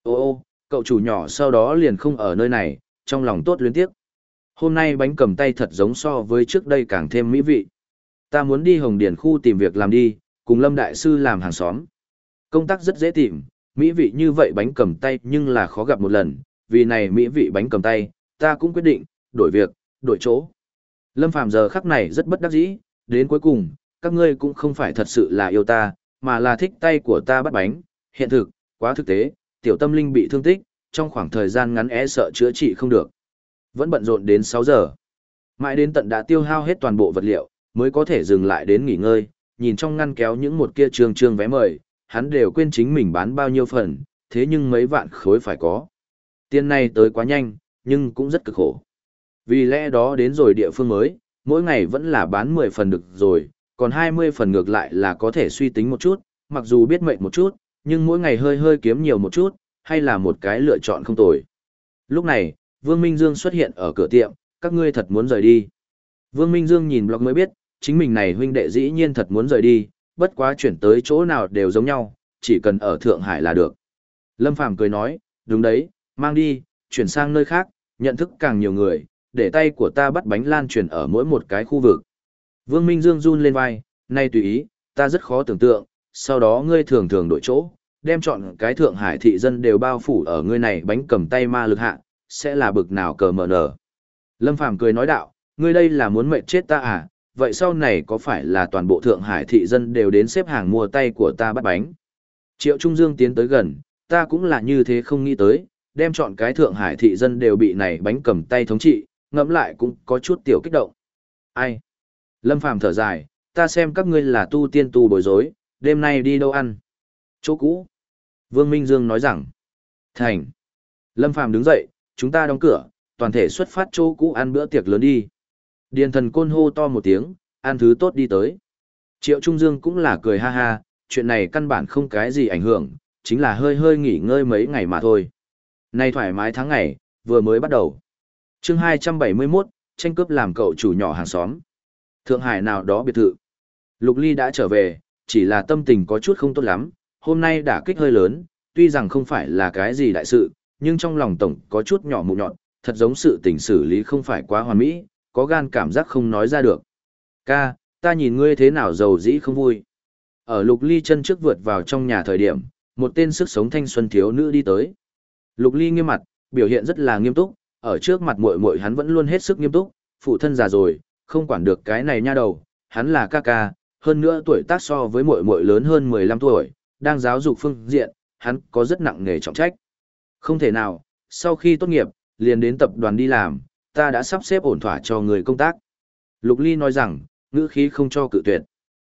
Speaker 1: Ô ô, cậu chủ nhỏ sau đó liền không ở nơi này, trong lòng tốt luyến tiếc. Hôm nay bánh cầm tay thật giống so với trước đây càng thêm mỹ vị. Ta muốn đi Hồng Điển khu tìm việc làm đi, cùng Lâm Đại Sư làm hàng xóm. Công tác rất dễ tìm, mỹ vị như vậy bánh cầm tay nhưng là khó gặp một lần, vì này mỹ vị bánh cầm tay, ta cũng quyết định, đổi việc, đổi chỗ. Lâm Phàm giờ khắc này rất bất đắc dĩ, đến cuối cùng, các ngươi cũng không phải thật sự là yêu ta, mà là thích tay của ta bắt bánh, hiện thực, quá thực tế, tiểu tâm linh bị thương tích, trong khoảng thời gian ngắn é e sợ chữa trị không được. Vẫn bận rộn đến 6 giờ. Mãi đến tận đã tiêu hao hết toàn bộ vật liệu, mới có thể dừng lại đến nghỉ ngơi, nhìn trong ngăn kéo những một kia trường trường vé mời, hắn đều quên chính mình bán bao nhiêu phần, thế nhưng mấy vạn khối phải có. Tiền này tới quá nhanh, nhưng cũng rất cực khổ. Vì lẽ đó đến rồi địa phương mới, mỗi ngày vẫn là bán 10 phần được rồi, còn 20 phần ngược lại là có thể suy tính một chút, mặc dù biết mệnh một chút, nhưng mỗi ngày hơi hơi kiếm nhiều một chút, hay là một cái lựa chọn không tồi. Lúc này, Vương Minh Dương xuất hiện ở cửa tiệm, các ngươi thật muốn rời đi. Vương Minh Dương nhìn blog mới biết, chính mình này huynh đệ dĩ nhiên thật muốn rời đi, bất quá chuyển tới chỗ nào đều giống nhau, chỉ cần ở Thượng Hải là được. Lâm Phàm cười nói, đúng đấy, mang đi, chuyển sang nơi khác, nhận thức càng nhiều người, để tay của ta bắt bánh lan truyền ở mỗi một cái khu vực. Vương Minh Dương run lên vai, nay tùy ý, ta rất khó tưởng tượng, sau đó ngươi thường thường đổi chỗ, đem chọn cái Thượng Hải thị dân đều bao phủ ở ngươi này bánh cầm tay ma lực hạ, sẽ là bực nào cờ mở nở. Lâm Phàm cười nói đạo, ngươi đây là muốn mệt chết ta à, vậy sau này có phải là toàn bộ Thượng Hải thị dân đều đến xếp hàng mua tay của ta bắt bánh? Triệu Trung Dương tiến tới gần, ta cũng là như thế không nghĩ tới, đem chọn cái Thượng Hải thị dân đều bị này bánh cầm tay thống trị, ngẫm lại cũng có chút tiểu kích động. Ai? Lâm Phàm thở dài, ta xem các ngươi là tu tiên tu bối rối, đêm nay đi đâu ăn? Chỗ cũ. Vương Minh Dương nói rằng, thành. Lâm Phàm đứng dậy, chúng ta đóng cửa, toàn thể xuất phát chỗ cũ ăn bữa tiệc lớn đi. Điền thần côn hô to một tiếng, ăn thứ tốt đi tới. Triệu Trung Dương cũng là cười ha ha, chuyện này căn bản không cái gì ảnh hưởng, chính là hơi hơi nghỉ ngơi mấy ngày mà thôi. Nay thoải mái tháng ngày, vừa mới bắt đầu. chương 271, tranh cướp làm cậu chủ nhỏ hàng xóm. Thượng Hải nào đó biệt thự. Lục Ly đã trở về, chỉ là tâm tình có chút không tốt lắm, hôm nay đã kích hơi lớn, tuy rằng không phải là cái gì đại sự, nhưng trong lòng tổng có chút nhỏ mụ nhọn, thật giống sự tình xử lý không phải quá hoàn mỹ, có gan cảm giác không nói ra được. Ca, ta nhìn ngươi thế nào giàu dĩ không vui. Ở Lục Ly chân trước vượt vào trong nhà thời điểm, một tên sức sống thanh xuân thiếu nữ đi tới. Lục Ly nghiêm mặt, biểu hiện rất là nghiêm túc, ở trước mặt muội muội hắn vẫn luôn hết sức nghiêm túc, phụ thân già rồi, không quản được cái này nha đầu, hắn là ca ca, hơn nữa tuổi tác so với muội muội lớn hơn 15 tuổi, đang giáo dục phương diện, hắn có rất nặng nghề trọng trách. Không thể nào, sau khi tốt nghiệp, liền đến tập đoàn đi làm, ta đã sắp xếp ổn thỏa cho người công tác. Lục Ly nói rằng, ngữ khí không cho cự tuyệt.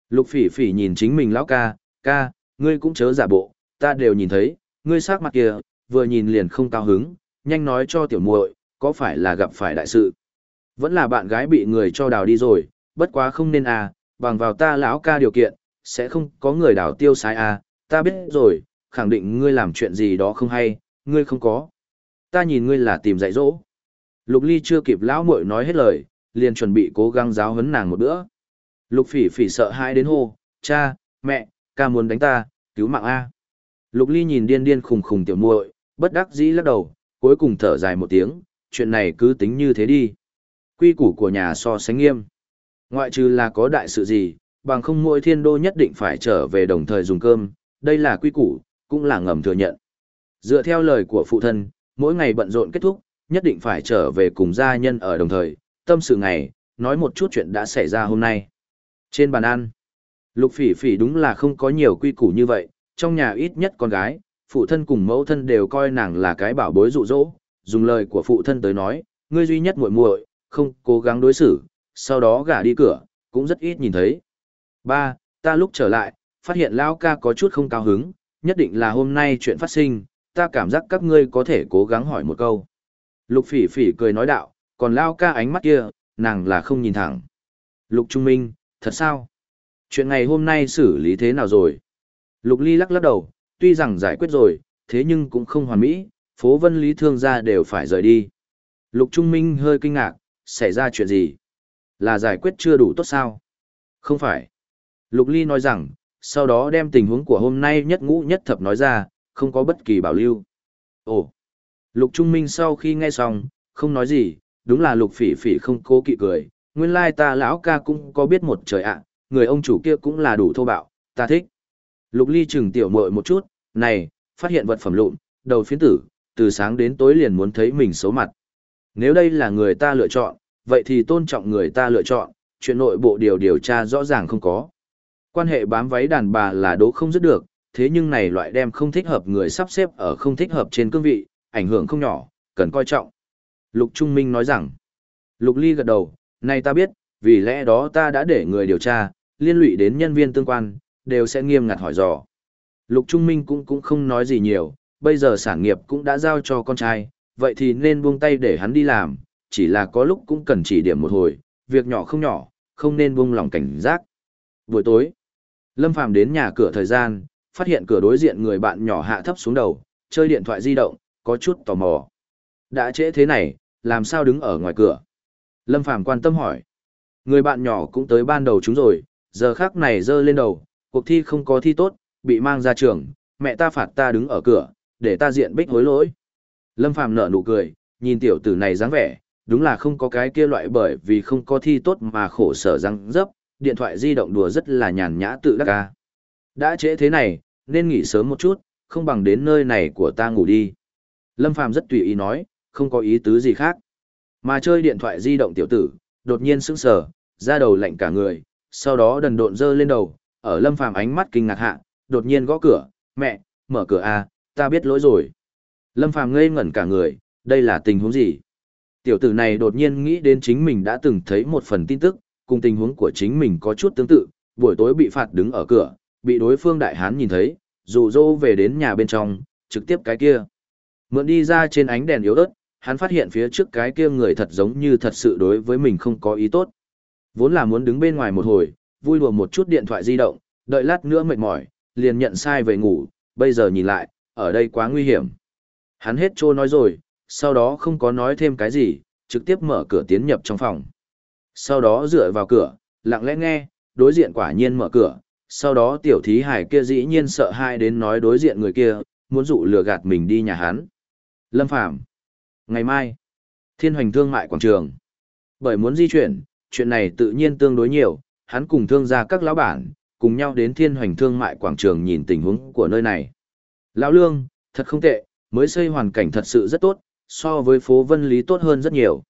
Speaker 1: Lục phỉ phỉ nhìn chính mình lão ca, ca, ngươi cũng chớ giả bộ, ta đều nhìn thấy, ngươi sắc mặt kia, vừa nhìn liền không cao hứng, nhanh nói cho tiểu muội, có phải là gặp phải đại sự. Vẫn là bạn gái bị người cho đào đi rồi, bất quá không nên à, bằng vào ta lão ca điều kiện, sẽ không có người đào tiêu sai à, ta biết rồi, khẳng định ngươi làm chuyện gì đó không hay, ngươi không có. Ta nhìn ngươi là tìm dạy dỗ. Lục Ly chưa kịp lão muội nói hết lời, liền chuẩn bị cố gắng giáo huấn nàng một bữa. Lục Phỉ Phỉ sợ hãi đến hô, "Cha, mẹ, ca muốn đánh ta, cứu mạng a." Lục Ly nhìn điên điên khùng khùng tiểu muội, bất đắc dĩ lắc đầu, cuối cùng thở dài một tiếng, chuyện này cứ tính như thế đi. Quy củ của nhà so sánh nghiêm. Ngoại trừ là có đại sự gì, bằng không mỗi thiên đô nhất định phải trở về đồng thời dùng cơm, đây là quy củ, cũng là ngầm thừa nhận. Dựa theo lời của phụ thân, mỗi ngày bận rộn kết thúc, nhất định phải trở về cùng gia nhân ở đồng thời, tâm sự ngày, nói một chút chuyện đã xảy ra hôm nay. Trên bàn ăn, lục phỉ phỉ đúng là không có nhiều quy củ như vậy, trong nhà ít nhất con gái, phụ thân cùng mẫu thân đều coi nàng là cái bảo bối dụ dỗ, dùng lời của phụ thân tới nói, ngươi duy nhất muội muội, không cố gắng đối xử, sau đó gả đi cửa, cũng rất ít nhìn thấy. Ba, ta lúc trở lại, phát hiện lão ca có chút không cao hứng, nhất định là hôm nay chuyện phát sinh, ta cảm giác các ngươi có thể cố gắng hỏi một câu. Lục phỉ phỉ cười nói đạo, còn lao ca ánh mắt kia, nàng là không nhìn thẳng. Lục Trung Minh, thật sao? Chuyện ngày hôm nay xử lý thế nào rồi? Lục Ly lắc lắc đầu, tuy rằng giải quyết rồi, thế nhưng cũng không hoàn mỹ, phố vân lý thương gia đều phải rời đi. Lục Trung Minh hơi kinh ngạc, xảy ra chuyện gì? Là giải quyết chưa đủ tốt sao? Không phải. Lục Ly nói rằng, sau đó đem tình huống của hôm nay nhất ngũ nhất thập nói ra, không có bất kỳ bảo lưu. Ồ! Lục Trung Minh sau khi nghe xong, không nói gì, đúng là lục phỉ phỉ không cố kỵ cười, nguyên lai ta lão ca cũng có biết một trời ạ, người ông chủ kia cũng là đủ thô bạo, ta thích. Lục ly chừng tiểu muội một chút, này, phát hiện vật phẩm lụn, đầu phiến tử, từ sáng đến tối liền muốn thấy mình xấu mặt. Nếu đây là người ta lựa chọn, vậy thì tôn trọng người ta lựa chọn, chuyện nội bộ điều điều tra rõ ràng không có. Quan hệ bám váy đàn bà là đố không dứt được, thế nhưng này loại đem không thích hợp người sắp xếp ở không thích hợp trên cương vị, ảnh hưởng không nhỏ, cần coi trọng. Lục Trung Minh nói rằng, Lục Ly gật đầu, này ta biết, vì lẽ đó ta đã để người điều tra, liên lụy đến nhân viên tương quan, đều sẽ nghiêm ngặt hỏi dò. Lục Trung Minh cũng cũng không nói gì nhiều, bây giờ sản nghiệp cũng đã giao cho con trai, vậy thì nên buông tay để hắn đi làm, chỉ là có lúc cũng cần chỉ điểm một hồi, việc nhỏ không nhỏ, không nên buông lòng cảnh giác. Buổi tối, Lâm Phàm đến nhà cửa thời gian, phát hiện cửa đối diện người bạn nhỏ hạ thấp xuống đầu, chơi điện thoại di động, có chút tò mò. Đã trễ thế này, làm sao đứng ở ngoài cửa? Lâm Phàm quan tâm hỏi. Người bạn nhỏ cũng tới ban đầu chúng rồi, giờ khác này dơ lên đầu, cuộc thi không có thi tốt, bị mang ra trường, mẹ ta phạt ta đứng ở cửa, để ta diện bích hối lỗi. Lâm Phàm nở nụ cười, nhìn tiểu tử này dáng vẻ, đúng là không có cái kia loại bởi vì không có thi tốt mà khổ sở răng dấp, điện thoại di động đùa rất là nhàn nhã tự đắc ca. Đã trễ thế này, nên nghỉ sớm một chút, không bằng đến nơi này của ta ngủ đi. Lâm Phàm rất tùy ý nói, không có ý tứ gì khác. Mà chơi điện thoại di động tiểu tử, đột nhiên sững sờ, ra đầu lạnh cả người, sau đó đần độn dơ lên đầu, ở Lâm Phàm ánh mắt kinh ngạc hạ, đột nhiên gõ cửa, "Mẹ, mở cửa a, ta biết lỗi rồi." Lâm Phàm ngây ngẩn cả người, đây là tình huống gì? Tiểu tử này đột nhiên nghĩ đến chính mình đã từng thấy một phần tin tức, cùng tình huống của chính mình có chút tương tự, buổi tối bị phạt đứng ở cửa, bị đối phương đại hán nhìn thấy, dụ dỗ về đến nhà bên trong, trực tiếp cái kia. Mượn đi ra trên ánh đèn yếu ớt, hắn phát hiện phía trước cái kia người thật giống như thật sự đối với mình không có ý tốt. Vốn là muốn đứng bên ngoài một hồi, vui đùa một chút điện thoại di động, đợi lát nữa mệt mỏi, liền nhận sai về ngủ, bây giờ nhìn lại, ở đây quá nguy hiểm. Hắn hết trô nói rồi, sau đó không có nói thêm cái gì, trực tiếp mở cửa tiến nhập trong phòng. Sau đó dựa vào cửa, lặng lẽ nghe, đối diện quả nhiên mở cửa, sau đó tiểu thí hải kia dĩ nhiên sợ hai đến nói đối diện người kia, muốn dụ lừa gạt mình đi nhà hắn. Lâm Phàm Ngày mai, Thiên Hoành Thương mại quảng trường. Bởi muốn di chuyển, chuyện này tự nhiên tương đối nhiều, hắn cùng thương gia các lão bản, cùng nhau đến Thiên Hoành Thương mại quảng trường nhìn tình huống của nơi này. Lão Lương, thật không tệ, mới xây hoàn cảnh thật sự rất tốt, so với phố Vân Lý tốt hơn rất nhiều.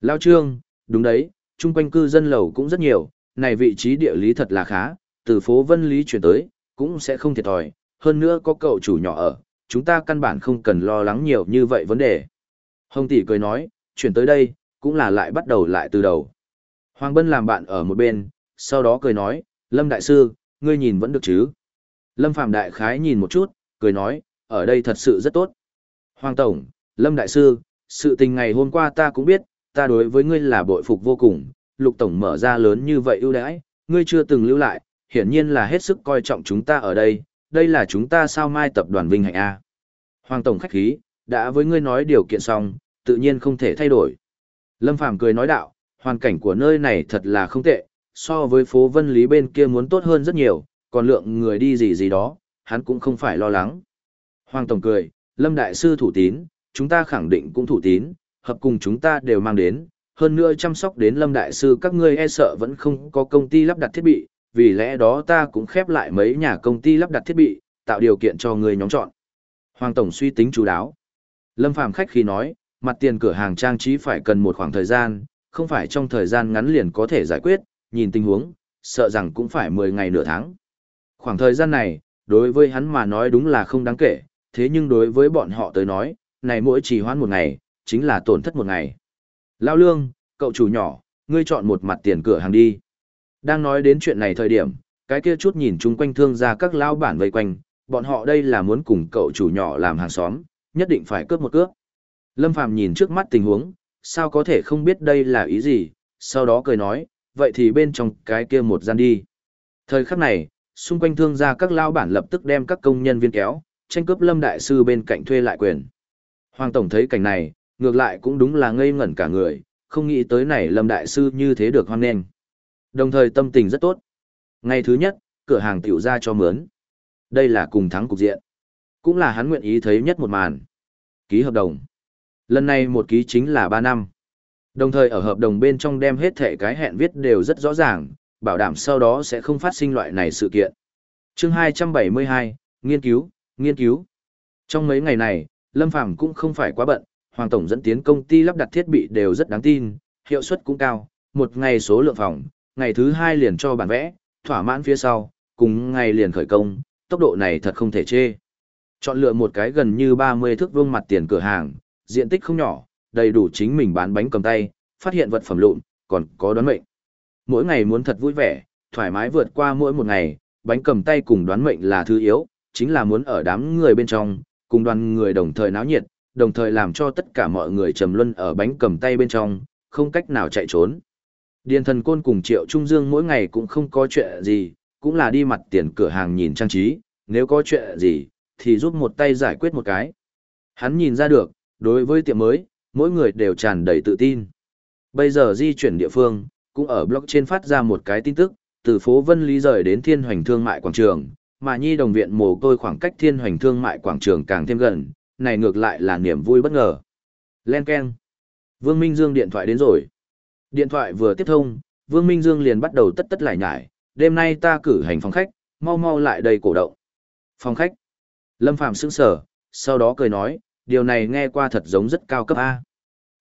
Speaker 1: Lão Trương, đúng đấy, chung quanh cư dân lầu cũng rất nhiều, này vị trí địa lý thật là khá, từ phố Vân Lý chuyển tới, cũng sẽ không thiệt thòi, hơn nữa có cậu chủ nhỏ ở, chúng ta căn bản không cần lo lắng nhiều như vậy vấn đề. Hồng tỷ cười nói, chuyển tới đây, cũng là lại bắt đầu lại từ đầu. Hoàng Bân làm bạn ở một bên, sau đó cười nói, Lâm Đại Sư, ngươi nhìn vẫn được chứ? Lâm Phạm Đại Khái nhìn một chút, cười nói, ở đây thật sự rất tốt. Hoàng Tổng, Lâm Đại Sư, sự tình ngày hôm qua ta cũng biết, ta đối với ngươi là bội phục vô cùng, Lục Tổng mở ra lớn như vậy ưu đãi, ngươi chưa từng lưu lại, hiển nhiên là hết sức coi trọng chúng ta ở đây, đây là chúng ta sao mai tập đoàn Vinh Hạnh A. Hoàng Tổng khách khí, đã với ngươi nói điều kiện xong, tự nhiên không thể thay đổi. Lâm Phàm cười nói đạo, hoàn cảnh của nơi này thật là không tệ, so với phố Vân Lý bên kia muốn tốt hơn rất nhiều, còn lượng người đi gì gì đó, hắn cũng không phải lo lắng. Hoàng Tổng cười, Lâm Đại Sư thủ tín, chúng ta khẳng định cũng thủ tín, hợp cùng chúng ta đều mang đến, hơn nữa chăm sóc đến Lâm Đại Sư các ngươi e sợ vẫn không có công ty lắp đặt thiết bị, vì lẽ đó ta cũng khép lại mấy nhà công ty lắp đặt thiết bị, tạo điều kiện cho người nhóm chọn. Hoàng Tổng suy tính chú đáo. Lâm Phàm khách khi nói, mặt tiền cửa hàng trang trí phải cần một khoảng thời gian, không phải trong thời gian ngắn liền có thể giải quyết, nhìn tình huống, sợ rằng cũng phải 10 ngày nửa tháng. Khoảng thời gian này, đối với hắn mà nói đúng là không đáng kể, thế nhưng đối với bọn họ tới nói, này mỗi chỉ hoãn một ngày, chính là tổn thất một ngày. Lao lương, cậu chủ nhỏ, ngươi chọn một mặt tiền cửa hàng đi. Đang nói đến chuyện này thời điểm, cái kia chút nhìn chung quanh thương ra các lao bản vây quanh, bọn họ đây là muốn cùng cậu chủ nhỏ làm hàng xóm, nhất định phải cướp một cướp. Lâm Phàm nhìn trước mắt tình huống, sao có thể không biết đây là ý gì, sau đó cười nói, vậy thì bên trong cái kia một gian đi. Thời khắc này, xung quanh thương gia các lao bản lập tức đem các công nhân viên kéo, tranh cướp Lâm Đại Sư bên cạnh thuê lại quyền. Hoàng Tổng thấy cảnh này, ngược lại cũng đúng là ngây ngẩn cả người, không nghĩ tới này Lâm Đại Sư như thế được hoan nghênh. Đồng thời tâm tình rất tốt. Ngày thứ nhất, cửa hàng tiểu ra cho mướn. Đây là cùng thắng cục diện. Cũng là hắn nguyện ý thấy nhất một màn. Ký hợp đồng. Lần này một ký chính là 3 năm. Đồng thời ở hợp đồng bên trong đem hết thể cái hẹn viết đều rất rõ ràng, bảo đảm sau đó sẽ không phát sinh loại này sự kiện. chương 272, nghiên cứu, nghiên cứu. Trong mấy ngày này, Lâm Phàm cũng không phải quá bận, Hoàng Tổng dẫn tiến công ty lắp đặt thiết bị đều rất đáng tin, hiệu suất cũng cao, một ngày số lượng phòng, ngày thứ hai liền cho bản vẽ, thỏa mãn phía sau, cùng ngày liền khởi công, tốc độ này thật không thể chê. Chọn lựa một cái gần như 30 thước vuông mặt tiền cửa hàng, diện tích không nhỏ, đầy đủ chính mình bán bánh cầm tay, phát hiện vật phẩm lụn, còn có đoán mệnh. Mỗi ngày muốn thật vui vẻ, thoải mái vượt qua mỗi một ngày, bánh cầm tay cùng đoán mệnh là thứ yếu, chính là muốn ở đám người bên trong, cùng đoàn người đồng thời náo nhiệt, đồng thời làm cho tất cả mọi người trầm luân ở bánh cầm tay bên trong, không cách nào chạy trốn. Điền thần côn cùng Triệu Trung Dương mỗi ngày cũng không có chuyện gì, cũng là đi mặt tiền cửa hàng nhìn trang trí, nếu có chuyện gì, thì giúp một tay giải quyết một cái. Hắn nhìn ra được, đối với tiệm mới, mỗi người đều tràn đầy tự tin. Bây giờ di chuyển địa phương, cũng ở blog trên phát ra một cái tin tức, từ phố Vân Lý rời đến Thiên Hoành Thương mại quảng trường, mà Nhi đồng viện mồ côi khoảng cách Thiên Hoành Thương mại quảng trường càng thêm gần, này ngược lại là niềm vui bất ngờ. Len Ken. Vương Minh Dương điện thoại đến rồi. Điện thoại vừa tiếp thông, Vương Minh Dương liền bắt đầu tất tất lại nhải, đêm nay ta cử hành phòng khách, mau mau lại đầy cổ động. Phòng khách. Lâm Phạm sững sở, sau đó cười nói, điều này nghe qua thật giống rất cao cấp A.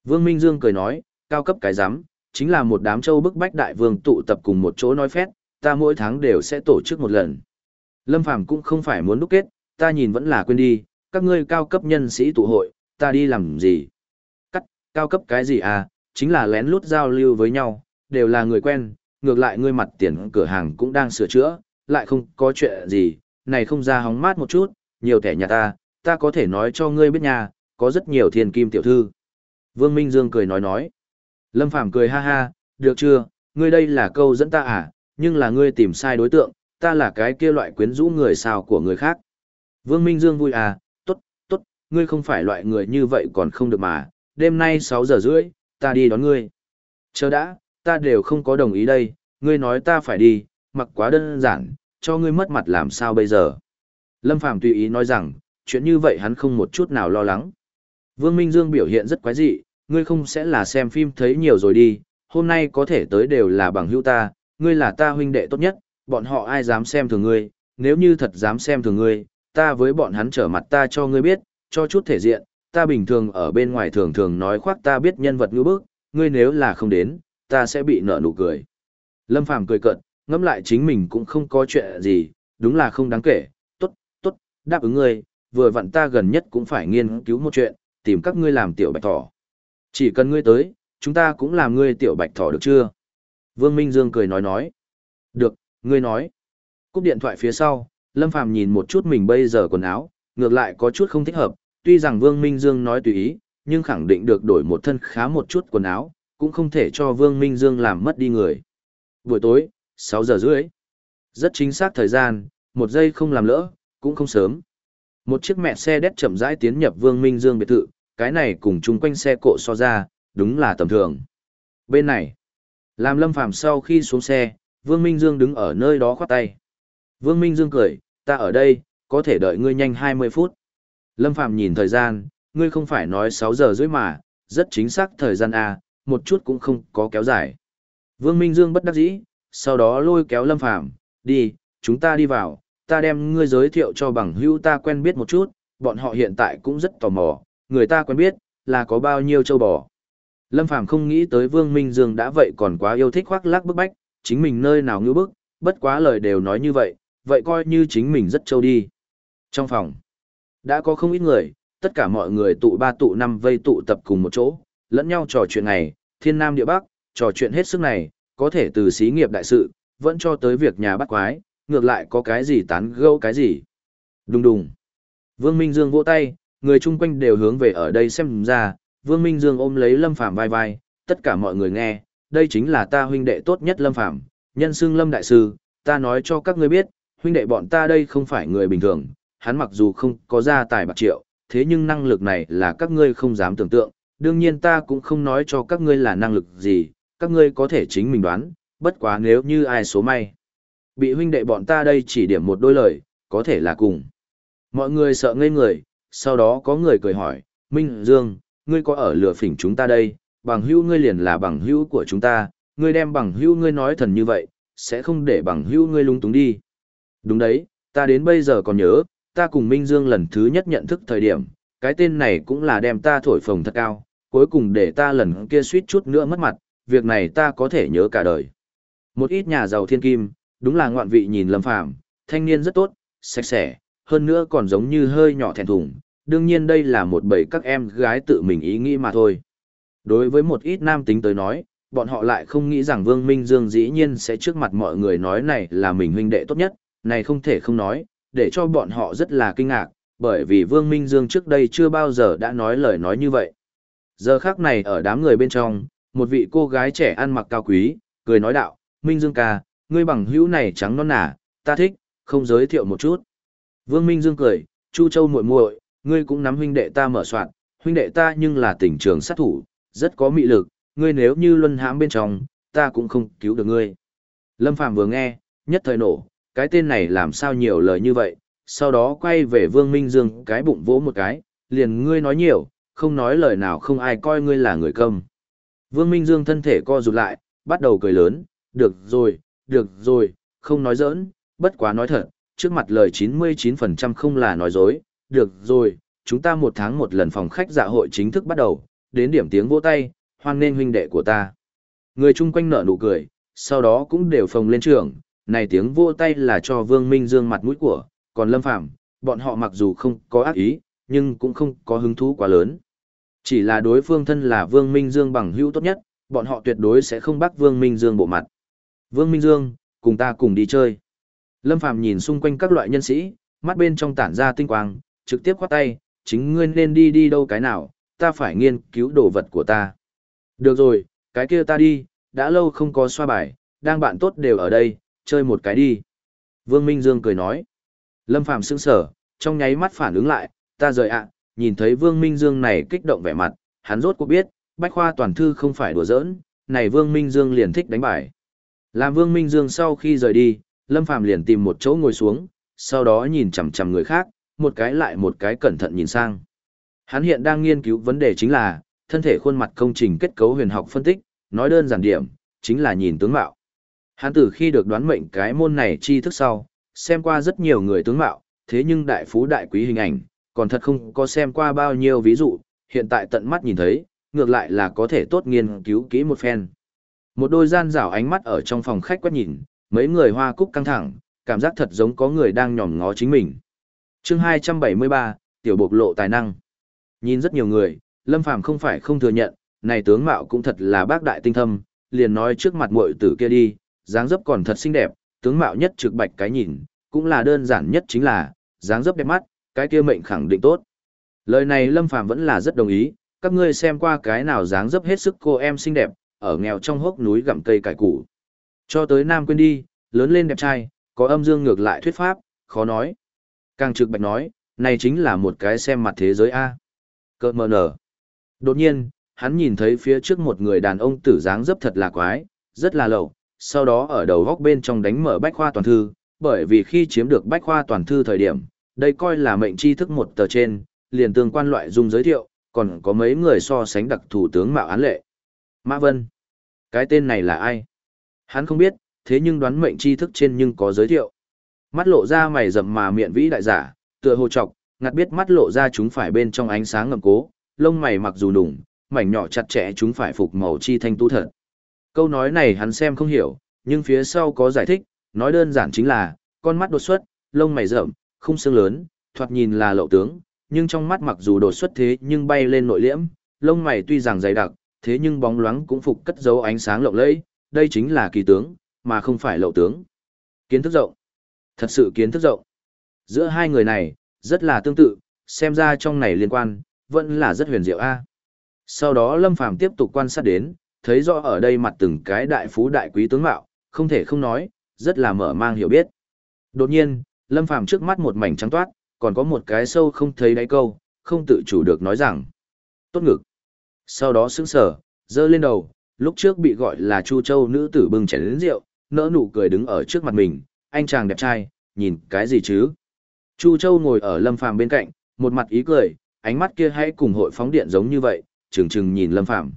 Speaker 1: Vương Minh Dương cười nói, cao cấp cái giám, chính là một đám châu bức bách đại vương tụ tập cùng một chỗ nói phét, ta mỗi tháng đều sẽ tổ chức một lần. Lâm Phàm cũng không phải muốn đúc kết, ta nhìn vẫn là quên đi, các ngươi cao cấp nhân sĩ tụ hội, ta đi làm gì? Cắt, cao cấp cái gì à, chính là lén lút giao lưu với nhau, đều là người quen, ngược lại ngươi mặt tiền cửa hàng cũng đang sửa chữa, lại không có chuyện gì, này không ra hóng mát một chút, nhiều thẻ nhà ta, ta có thể nói cho ngươi biết nhà, có rất nhiều thiên kim tiểu thư. Vương Minh Dương cười nói nói. Lâm Phàm cười ha ha, được chưa, ngươi đây là câu dẫn ta à, nhưng là ngươi tìm sai đối tượng, ta là cái kia loại quyến rũ người sao của người khác. Vương Minh Dương vui à, tốt, tốt, ngươi không phải loại người như vậy còn không được mà, đêm nay 6 giờ rưỡi, ta đi đón ngươi. Chờ đã, ta đều không có đồng ý đây, ngươi nói ta phải đi, mặc quá đơn giản, cho ngươi mất mặt làm sao bây giờ. Lâm Phàm tùy ý nói rằng, chuyện như vậy hắn không một chút nào lo lắng. Vương Minh Dương biểu hiện rất quái dị, ngươi không sẽ là xem phim thấy nhiều rồi đi, hôm nay có thể tới đều là bằng hữu ta, ngươi là ta huynh đệ tốt nhất, bọn họ ai dám xem thường ngươi, nếu như thật dám xem thường ngươi, ta với bọn hắn trở mặt ta cho ngươi biết, cho chút thể diện, ta bình thường ở bên ngoài thường thường nói khoác ta biết nhân vật ngữ bức, ngươi nếu là không đến, ta sẽ bị nợ nụ cười. Lâm Phàm cười cợt, ngẫm lại chính mình cũng không có chuyện gì, đúng là không đáng kể, tốt, tốt, đáp ứng ngươi, vừa vặn ta gần nhất cũng phải nghiên cứu một chuyện, tìm các ngươi làm tiểu bạch thỏ. Chỉ cần ngươi tới, chúng ta cũng làm ngươi tiểu bạch thỏ được chưa? Vương Minh Dương cười nói nói. Được, ngươi nói. Cúp điện thoại phía sau, Lâm Phàm nhìn một chút mình bây giờ quần áo, ngược lại có chút không thích hợp, tuy rằng Vương Minh Dương nói tùy ý, nhưng khẳng định được đổi một thân khá một chút quần áo, cũng không thể cho Vương Minh Dương làm mất đi người. Buổi tối, 6 giờ rưỡi. Rất chính xác thời gian, một giây không làm lỡ, cũng không sớm. Một chiếc mẹ xe đét chậm rãi tiến nhập Vương Minh Dương biệt thự, cái này cùng chung quanh xe cộ so ra, đúng là tầm thường. Bên này, làm Lâm Phàm sau khi xuống xe, Vương Minh Dương đứng ở nơi đó khoát tay. Vương Minh Dương cười, ta ở đây, có thể đợi ngươi nhanh 20 phút. Lâm Phạm nhìn thời gian, ngươi không phải nói 6 giờ rưỡi mà, rất chính xác thời gian A, một chút cũng không có kéo dài. Vương Minh Dương bất đắc dĩ, sau đó lôi kéo Lâm Phàm đi, chúng ta đi vào, ta đem ngươi giới thiệu cho bằng hữu ta quen biết một chút, bọn họ hiện tại cũng rất tò mò, người ta quen biết, là có bao nhiêu châu bò. Lâm Phàm không nghĩ tới Vương Minh Dương đã vậy còn quá yêu thích khoác lác bức bách, chính mình nơi nào ngữ bức, bất quá lời đều nói như vậy, vậy coi như chính mình rất châu đi. Trong phòng, đã có không ít người, tất cả mọi người tụ ba tụ năm vây tụ tập cùng một chỗ, lẫn nhau trò chuyện này, thiên nam địa bắc, trò chuyện hết sức này, có thể từ xí nghiệp đại sự, vẫn cho tới việc nhà bắt quái, ngược lại có cái gì tán gẫu cái gì. Đùng đùng. Vương Minh Dương vỗ tay, người chung quanh đều hướng về ở đây xem ra, Vương Minh Dương ôm lấy Lâm Phàm vai vai, tất cả mọi người nghe, đây chính là ta huynh đệ tốt nhất Lâm Phàm, nhân xưng Lâm đại sư, ta nói cho các ngươi biết, huynh đệ bọn ta đây không phải người bình thường, hắn mặc dù không có gia tài bạc triệu, thế nhưng năng lực này là các ngươi không dám tưởng tượng, đương nhiên ta cũng không nói cho các ngươi là năng lực gì, các ngươi có thể chính mình đoán, bất quá nếu như ai số may. Bị huynh đệ bọn ta đây chỉ điểm một đôi lời, có thể là cùng. Mọi người sợ ngây người, sau đó có người cười hỏi, Minh Dương, ngươi có ở lửa phỉnh chúng ta đây, bằng hữu ngươi liền là bằng hữu của chúng ta, ngươi đem bằng hữu ngươi nói thần như vậy, sẽ không để bằng hữu ngươi lung túng đi. Đúng đấy, ta đến bây giờ còn nhớ, ta cùng Minh Dương lần thứ nhất nhận thức thời điểm, cái tên này cũng là đem ta thổi phồng thật cao, cuối cùng để ta lần kia suýt chút nữa mất mặt, việc này ta có thể nhớ cả đời. Một ít nhà giàu thiên kim, đúng là ngoạn vị nhìn Lâm Phàm, thanh niên rất tốt, sạch sẽ, hơn nữa còn giống như hơi nhỏ thẹn thùng, đương nhiên đây là một bầy các em gái tự mình ý nghĩ mà thôi. Đối với một ít nam tính tới nói, bọn họ lại không nghĩ rằng Vương Minh Dương dĩ nhiên sẽ trước mặt mọi người nói này là mình huynh đệ tốt nhất, này không thể không nói, để cho bọn họ rất là kinh ngạc, bởi vì Vương Minh Dương trước đây chưa bao giờ đã nói lời nói như vậy. Giờ khác này ở đám người bên trong, một vị cô gái trẻ ăn mặc cao quý, cười nói đạo, Minh Dương ca, ngươi bằng hữu này trắng non nả, ta thích, không giới thiệu một chút. Vương Minh Dương cười, Chu Châu muội muội, ngươi cũng nắm huynh đệ ta mở soạn, huynh đệ ta nhưng là tỉnh trường sát thủ, rất có mị lực, ngươi nếu như luân hãm bên trong, ta cũng không cứu được ngươi. Lâm Phàm vừa nghe, nhất thời nổ, cái tên này làm sao nhiều lời như vậy, sau đó quay về Vương Minh Dương cái bụng vỗ một cái, liền ngươi nói nhiều, không nói lời nào không ai coi ngươi là người câm. Vương Minh Dương thân thể co rụt lại, bắt đầu cười lớn, được rồi, được rồi, không nói giỡn, bất quá nói thật, trước mặt lời 99% không là nói dối, được rồi, chúng ta một tháng một lần phòng khách dạ hội chính thức bắt đầu, đến điểm tiếng vỗ tay, hoan nên huynh đệ của ta. Người chung quanh nở nụ cười, sau đó cũng đều phồng lên trường, này tiếng vỗ tay là cho Vương Minh Dương mặt mũi của, còn Lâm Phàm bọn họ mặc dù không có ác ý, nhưng cũng không có hứng thú quá lớn. Chỉ là đối phương thân là Vương Minh Dương bằng hữu tốt nhất, bọn họ tuyệt đối sẽ không bắt Vương Minh Dương bộ mặt. Vương Minh Dương, cùng ta cùng đi chơi. Lâm Phàm nhìn xung quanh các loại nhân sĩ, mắt bên trong tản ra tinh quang, trực tiếp khoát tay, chính ngươi nên đi đi đâu cái nào, ta phải nghiên cứu đồ vật của ta. Được rồi, cái kia ta đi, đã lâu không có xoa bài, đang bạn tốt đều ở đây, chơi một cái đi. Vương Minh Dương cười nói. Lâm Phàm sững sở, trong nháy mắt phản ứng lại, ta rời ạ, nhìn thấy Vương Minh Dương này kích động vẻ mặt, hắn rốt cuộc biết, Bách Khoa toàn thư không phải đùa giỡn, này Vương Minh Dương liền thích đánh bài. Làm Vương Minh Dương sau khi rời đi, Lâm Phàm liền tìm một chỗ ngồi xuống, sau đó nhìn chằm chằm người khác, một cái lại một cái cẩn thận nhìn sang. Hắn hiện đang nghiên cứu vấn đề chính là, thân thể khuôn mặt công trình kết cấu huyền học phân tích, nói đơn giản điểm, chính là nhìn tướng mạo. Hắn từ khi được đoán mệnh cái môn này tri thức sau, xem qua rất nhiều người tướng mạo, thế nhưng đại phú đại quý hình ảnh, còn thật không có xem qua bao nhiêu ví dụ, hiện tại tận mắt nhìn thấy, ngược lại là có thể tốt nghiên cứu kỹ một phen. Một đôi gian rảo ánh mắt ở trong phòng khách quét nhìn, mấy người hoa cúc căng thẳng, cảm giác thật giống có người đang nhòm ngó chính mình. chương 273, tiểu bộc lộ tài năng. Nhìn rất nhiều người, Lâm Phàm không phải không thừa nhận, này tướng mạo cũng thật là bác đại tinh thâm, liền nói trước mặt muội tử kia đi, dáng dấp còn thật xinh đẹp, tướng mạo nhất trực bạch cái nhìn, cũng là đơn giản nhất chính là, dáng dấp đẹp mắt, cái kia mệnh khẳng định tốt. Lời này Lâm Phàm vẫn là rất đồng ý, các ngươi xem qua cái nào dáng dấp hết sức cô em xinh đẹp, ở nghèo trong hốc núi gặm cây cải củ. Cho tới Nam quên đi, lớn lên đẹp trai, có âm dương ngược lại thuyết pháp, khó nói. Càng trực bạch nói, này chính là một cái xem mặt thế giới A. Cơ mờ nở. Đột nhiên, hắn nhìn thấy phía trước một người đàn ông tử dáng dấp thật là quái, rất là lậu, sau đó ở đầu góc bên trong đánh mở bách khoa toàn thư, bởi vì khi chiếm được bách khoa toàn thư thời điểm, đây coi là mệnh tri thức một tờ trên, liền tương quan loại dung giới thiệu, còn có mấy người so sánh đặc thủ tướng mạo án lệ. Mã Vân. Cái tên này là ai? Hắn không biết, thế nhưng đoán mệnh tri thức trên nhưng có giới thiệu. Mắt lộ ra mày rậm mà miệng vĩ đại giả, tựa hồ trọc, ngặt biết mắt lộ ra chúng phải bên trong ánh sáng ngầm cố, lông mày mặc dù đủng, mảnh nhỏ chặt chẽ chúng phải phục màu chi thanh tu thật. Câu nói này hắn xem không hiểu, nhưng phía sau có giải thích, nói đơn giản chính là, con mắt đột xuất, lông mày rậm, khung xương lớn, thoạt nhìn là lậu tướng, nhưng trong mắt mặc dù đột xuất thế nhưng bay lên nội liễm, lông mày tuy rằng dày đặc, thế nhưng bóng loáng cũng phục cất dấu ánh sáng lộng lẫy, đây chính là kỳ tướng, mà không phải lậu tướng. Kiến thức rộng. Thật sự kiến thức rộng. Giữa hai người này, rất là tương tự, xem ra trong này liên quan, vẫn là rất huyền diệu a. Sau đó Lâm Phàm tiếp tục quan sát đến, thấy rõ ở đây mặt từng cái đại phú đại quý tướng mạo, không thể không nói, rất là mở mang hiểu biết. Đột nhiên, Lâm Phàm trước mắt một mảnh trắng toát, còn có một cái sâu không thấy đáy câu, không tự chủ được nói rằng. Tốt ngực. Sau đó sững sờ, dơ lên đầu, lúc trước bị gọi là Chu Châu nữ tử bưng chén lớn rượu, nỡ nụ cười đứng ở trước mặt mình, anh chàng đẹp trai, nhìn cái gì chứ? Chu Châu ngồi ở Lâm Phàm bên cạnh, một mặt ý cười, ánh mắt kia hãy cùng hội phóng điện giống như vậy, trừng trừng nhìn Lâm Phàm.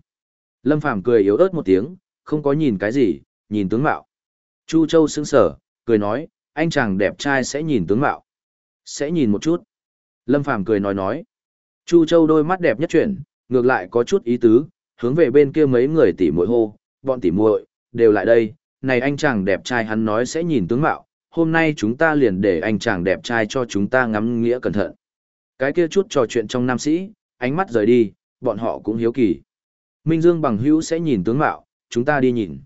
Speaker 1: Lâm Phàm cười yếu ớt một tiếng, không có nhìn cái gì, nhìn tướng mạo. Chu Châu sững sờ, cười nói, anh chàng đẹp trai sẽ nhìn tướng mạo. Sẽ nhìn một chút. Lâm Phàm cười nói nói. Chu Châu đôi mắt đẹp nhất chuyển, ngược lại có chút ý tứ, hướng về bên kia mấy người tỉ muội hô, bọn tỉ muội đều lại đây, này anh chàng đẹp trai hắn nói sẽ nhìn tướng mạo, hôm nay chúng ta liền để anh chàng đẹp trai cho chúng ta ngắm nghĩa cẩn thận. Cái kia chút trò chuyện trong nam sĩ, ánh mắt rời đi, bọn họ cũng hiếu kỳ. Minh Dương bằng hữu sẽ nhìn tướng mạo, chúng ta đi nhìn.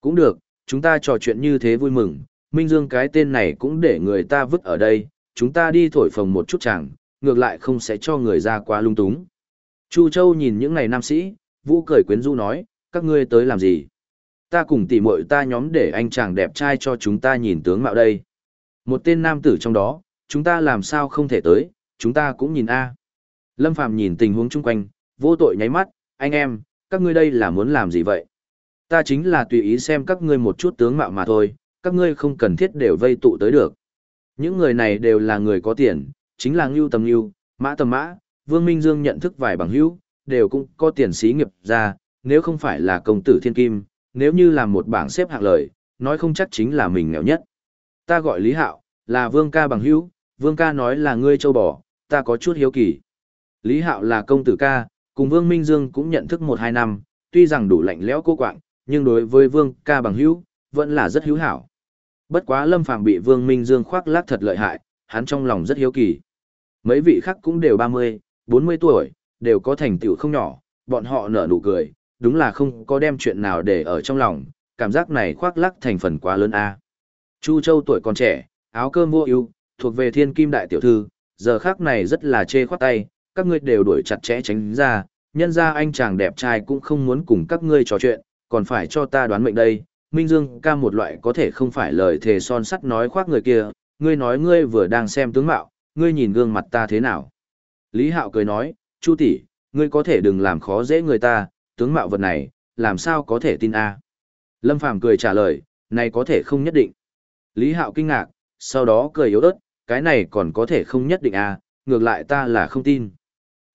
Speaker 1: Cũng được, chúng ta trò chuyện như thế vui mừng, Minh Dương cái tên này cũng để người ta vứt ở đây, chúng ta đi thổi phồng một chút chẳng, ngược lại không sẽ cho người ra quá lung túng. Chu Châu nhìn những ngày nam sĩ, Vũ cười quyến rũ nói, các ngươi tới làm gì? Ta cùng tỉ muội ta nhóm để anh chàng đẹp trai cho chúng ta nhìn tướng mạo đây. Một tên nam tử trong đó, chúng ta làm sao không thể tới, chúng ta cũng nhìn a. Lâm Phàm nhìn tình huống chung quanh, vô tội nháy mắt, anh em, các ngươi đây là muốn làm gì vậy? Ta chính là tùy ý xem các ngươi một chút tướng mạo mà thôi, các ngươi không cần thiết đều vây tụ tới được. Những người này đều là người có tiền, chính là Ngưu Tầm Ngưu, Mã Tầm Mã, Vương Minh Dương nhận thức vài bằng hữu, đều cũng có tiền xí nghiệp ra, nếu không phải là công tử thiên kim, nếu như là một bảng xếp hạng lời, nói không chắc chính là mình nghèo nhất. Ta gọi Lý Hạo, là Vương ca bằng hữu, Vương ca nói là ngươi châu bò, ta có chút hiếu kỳ. Lý Hạo là công tử ca, cùng Vương Minh Dương cũng nhận thức một hai năm, tuy rằng đủ lạnh lẽo cô quạng, nhưng đối với Vương ca bằng hữu, vẫn là rất hữu hảo. Bất quá Lâm Phàm bị Vương Minh Dương khoác lác thật lợi hại, hắn trong lòng rất hiếu kỳ. Mấy vị khác cũng đều 30, 40 tuổi, đều có thành tựu không nhỏ, bọn họ nở nụ cười, đúng là không có đem chuyện nào để ở trong lòng, cảm giác này khoác lác thành phần quá lớn a. Chu Châu tuổi còn trẻ, áo cơm mua ưu, thuộc về thiên kim đại tiểu thư, giờ khác này rất là chê khoát tay, các ngươi đều đuổi chặt chẽ tránh ra, nhân ra anh chàng đẹp trai cũng không muốn cùng các ngươi trò chuyện, còn phải cho ta đoán mệnh đây. Minh Dương ca một loại có thể không phải lời thề son sắt nói khoác người kia, ngươi nói ngươi vừa đang xem tướng mạo, ngươi nhìn gương mặt ta thế nào. Lý Hạo cười nói, Chu tỷ, ngươi có thể đừng làm khó dễ người ta, tướng mạo vật này, làm sao có thể tin a? Lâm Phàm cười trả lời, này có thể không nhất định. Lý Hạo kinh ngạc, sau đó cười yếu ớt, cái này còn có thể không nhất định à, ngược lại ta là không tin.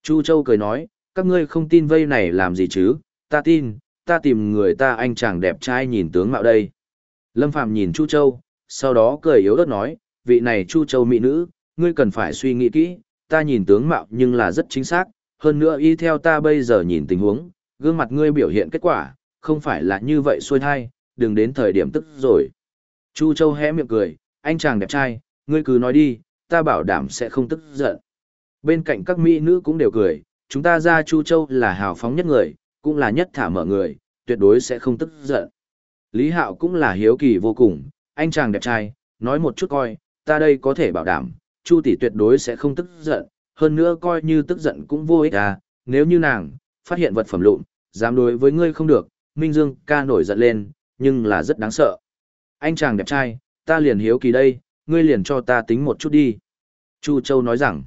Speaker 1: Chu Châu cười nói, các ngươi không tin vây này làm gì chứ, ta tin, ta tìm người ta anh chàng đẹp trai nhìn tướng mạo đây. Lâm Phàm nhìn Chu Châu, sau đó cười yếu ớt nói, vị này Chu Châu mỹ nữ, ngươi cần phải suy nghĩ kỹ, ta nhìn tướng mạo nhưng là rất chính xác, hơn nữa y theo ta bây giờ nhìn tình huống, gương mặt ngươi biểu hiện kết quả, không phải là như vậy xuôi thai, đừng đến thời điểm tức rồi. Chu Châu hé miệng cười, anh chàng đẹp trai, ngươi cứ nói đi, ta bảo đảm sẽ không tức giận. Bên cạnh các mỹ nữ cũng đều cười, chúng ta ra Chu Châu là hào phóng nhất người, cũng là nhất thả mở người, tuyệt đối sẽ không tức giận. Lý Hạo cũng là hiếu kỳ vô cùng, anh chàng đẹp trai, nói một chút coi, ta đây có thể bảo đảm, Chu tỷ tuyệt đối sẽ không tức giận, hơn nữa coi như tức giận cũng vô ích à, nếu như nàng, phát hiện vật phẩm lụn, dám đối với ngươi không được, Minh Dương ca nổi giận lên, nhưng là rất đáng sợ. Anh chàng đẹp trai, ta liền hiếu kỳ đây, ngươi liền cho ta tính một chút đi. Chu Châu nói rằng,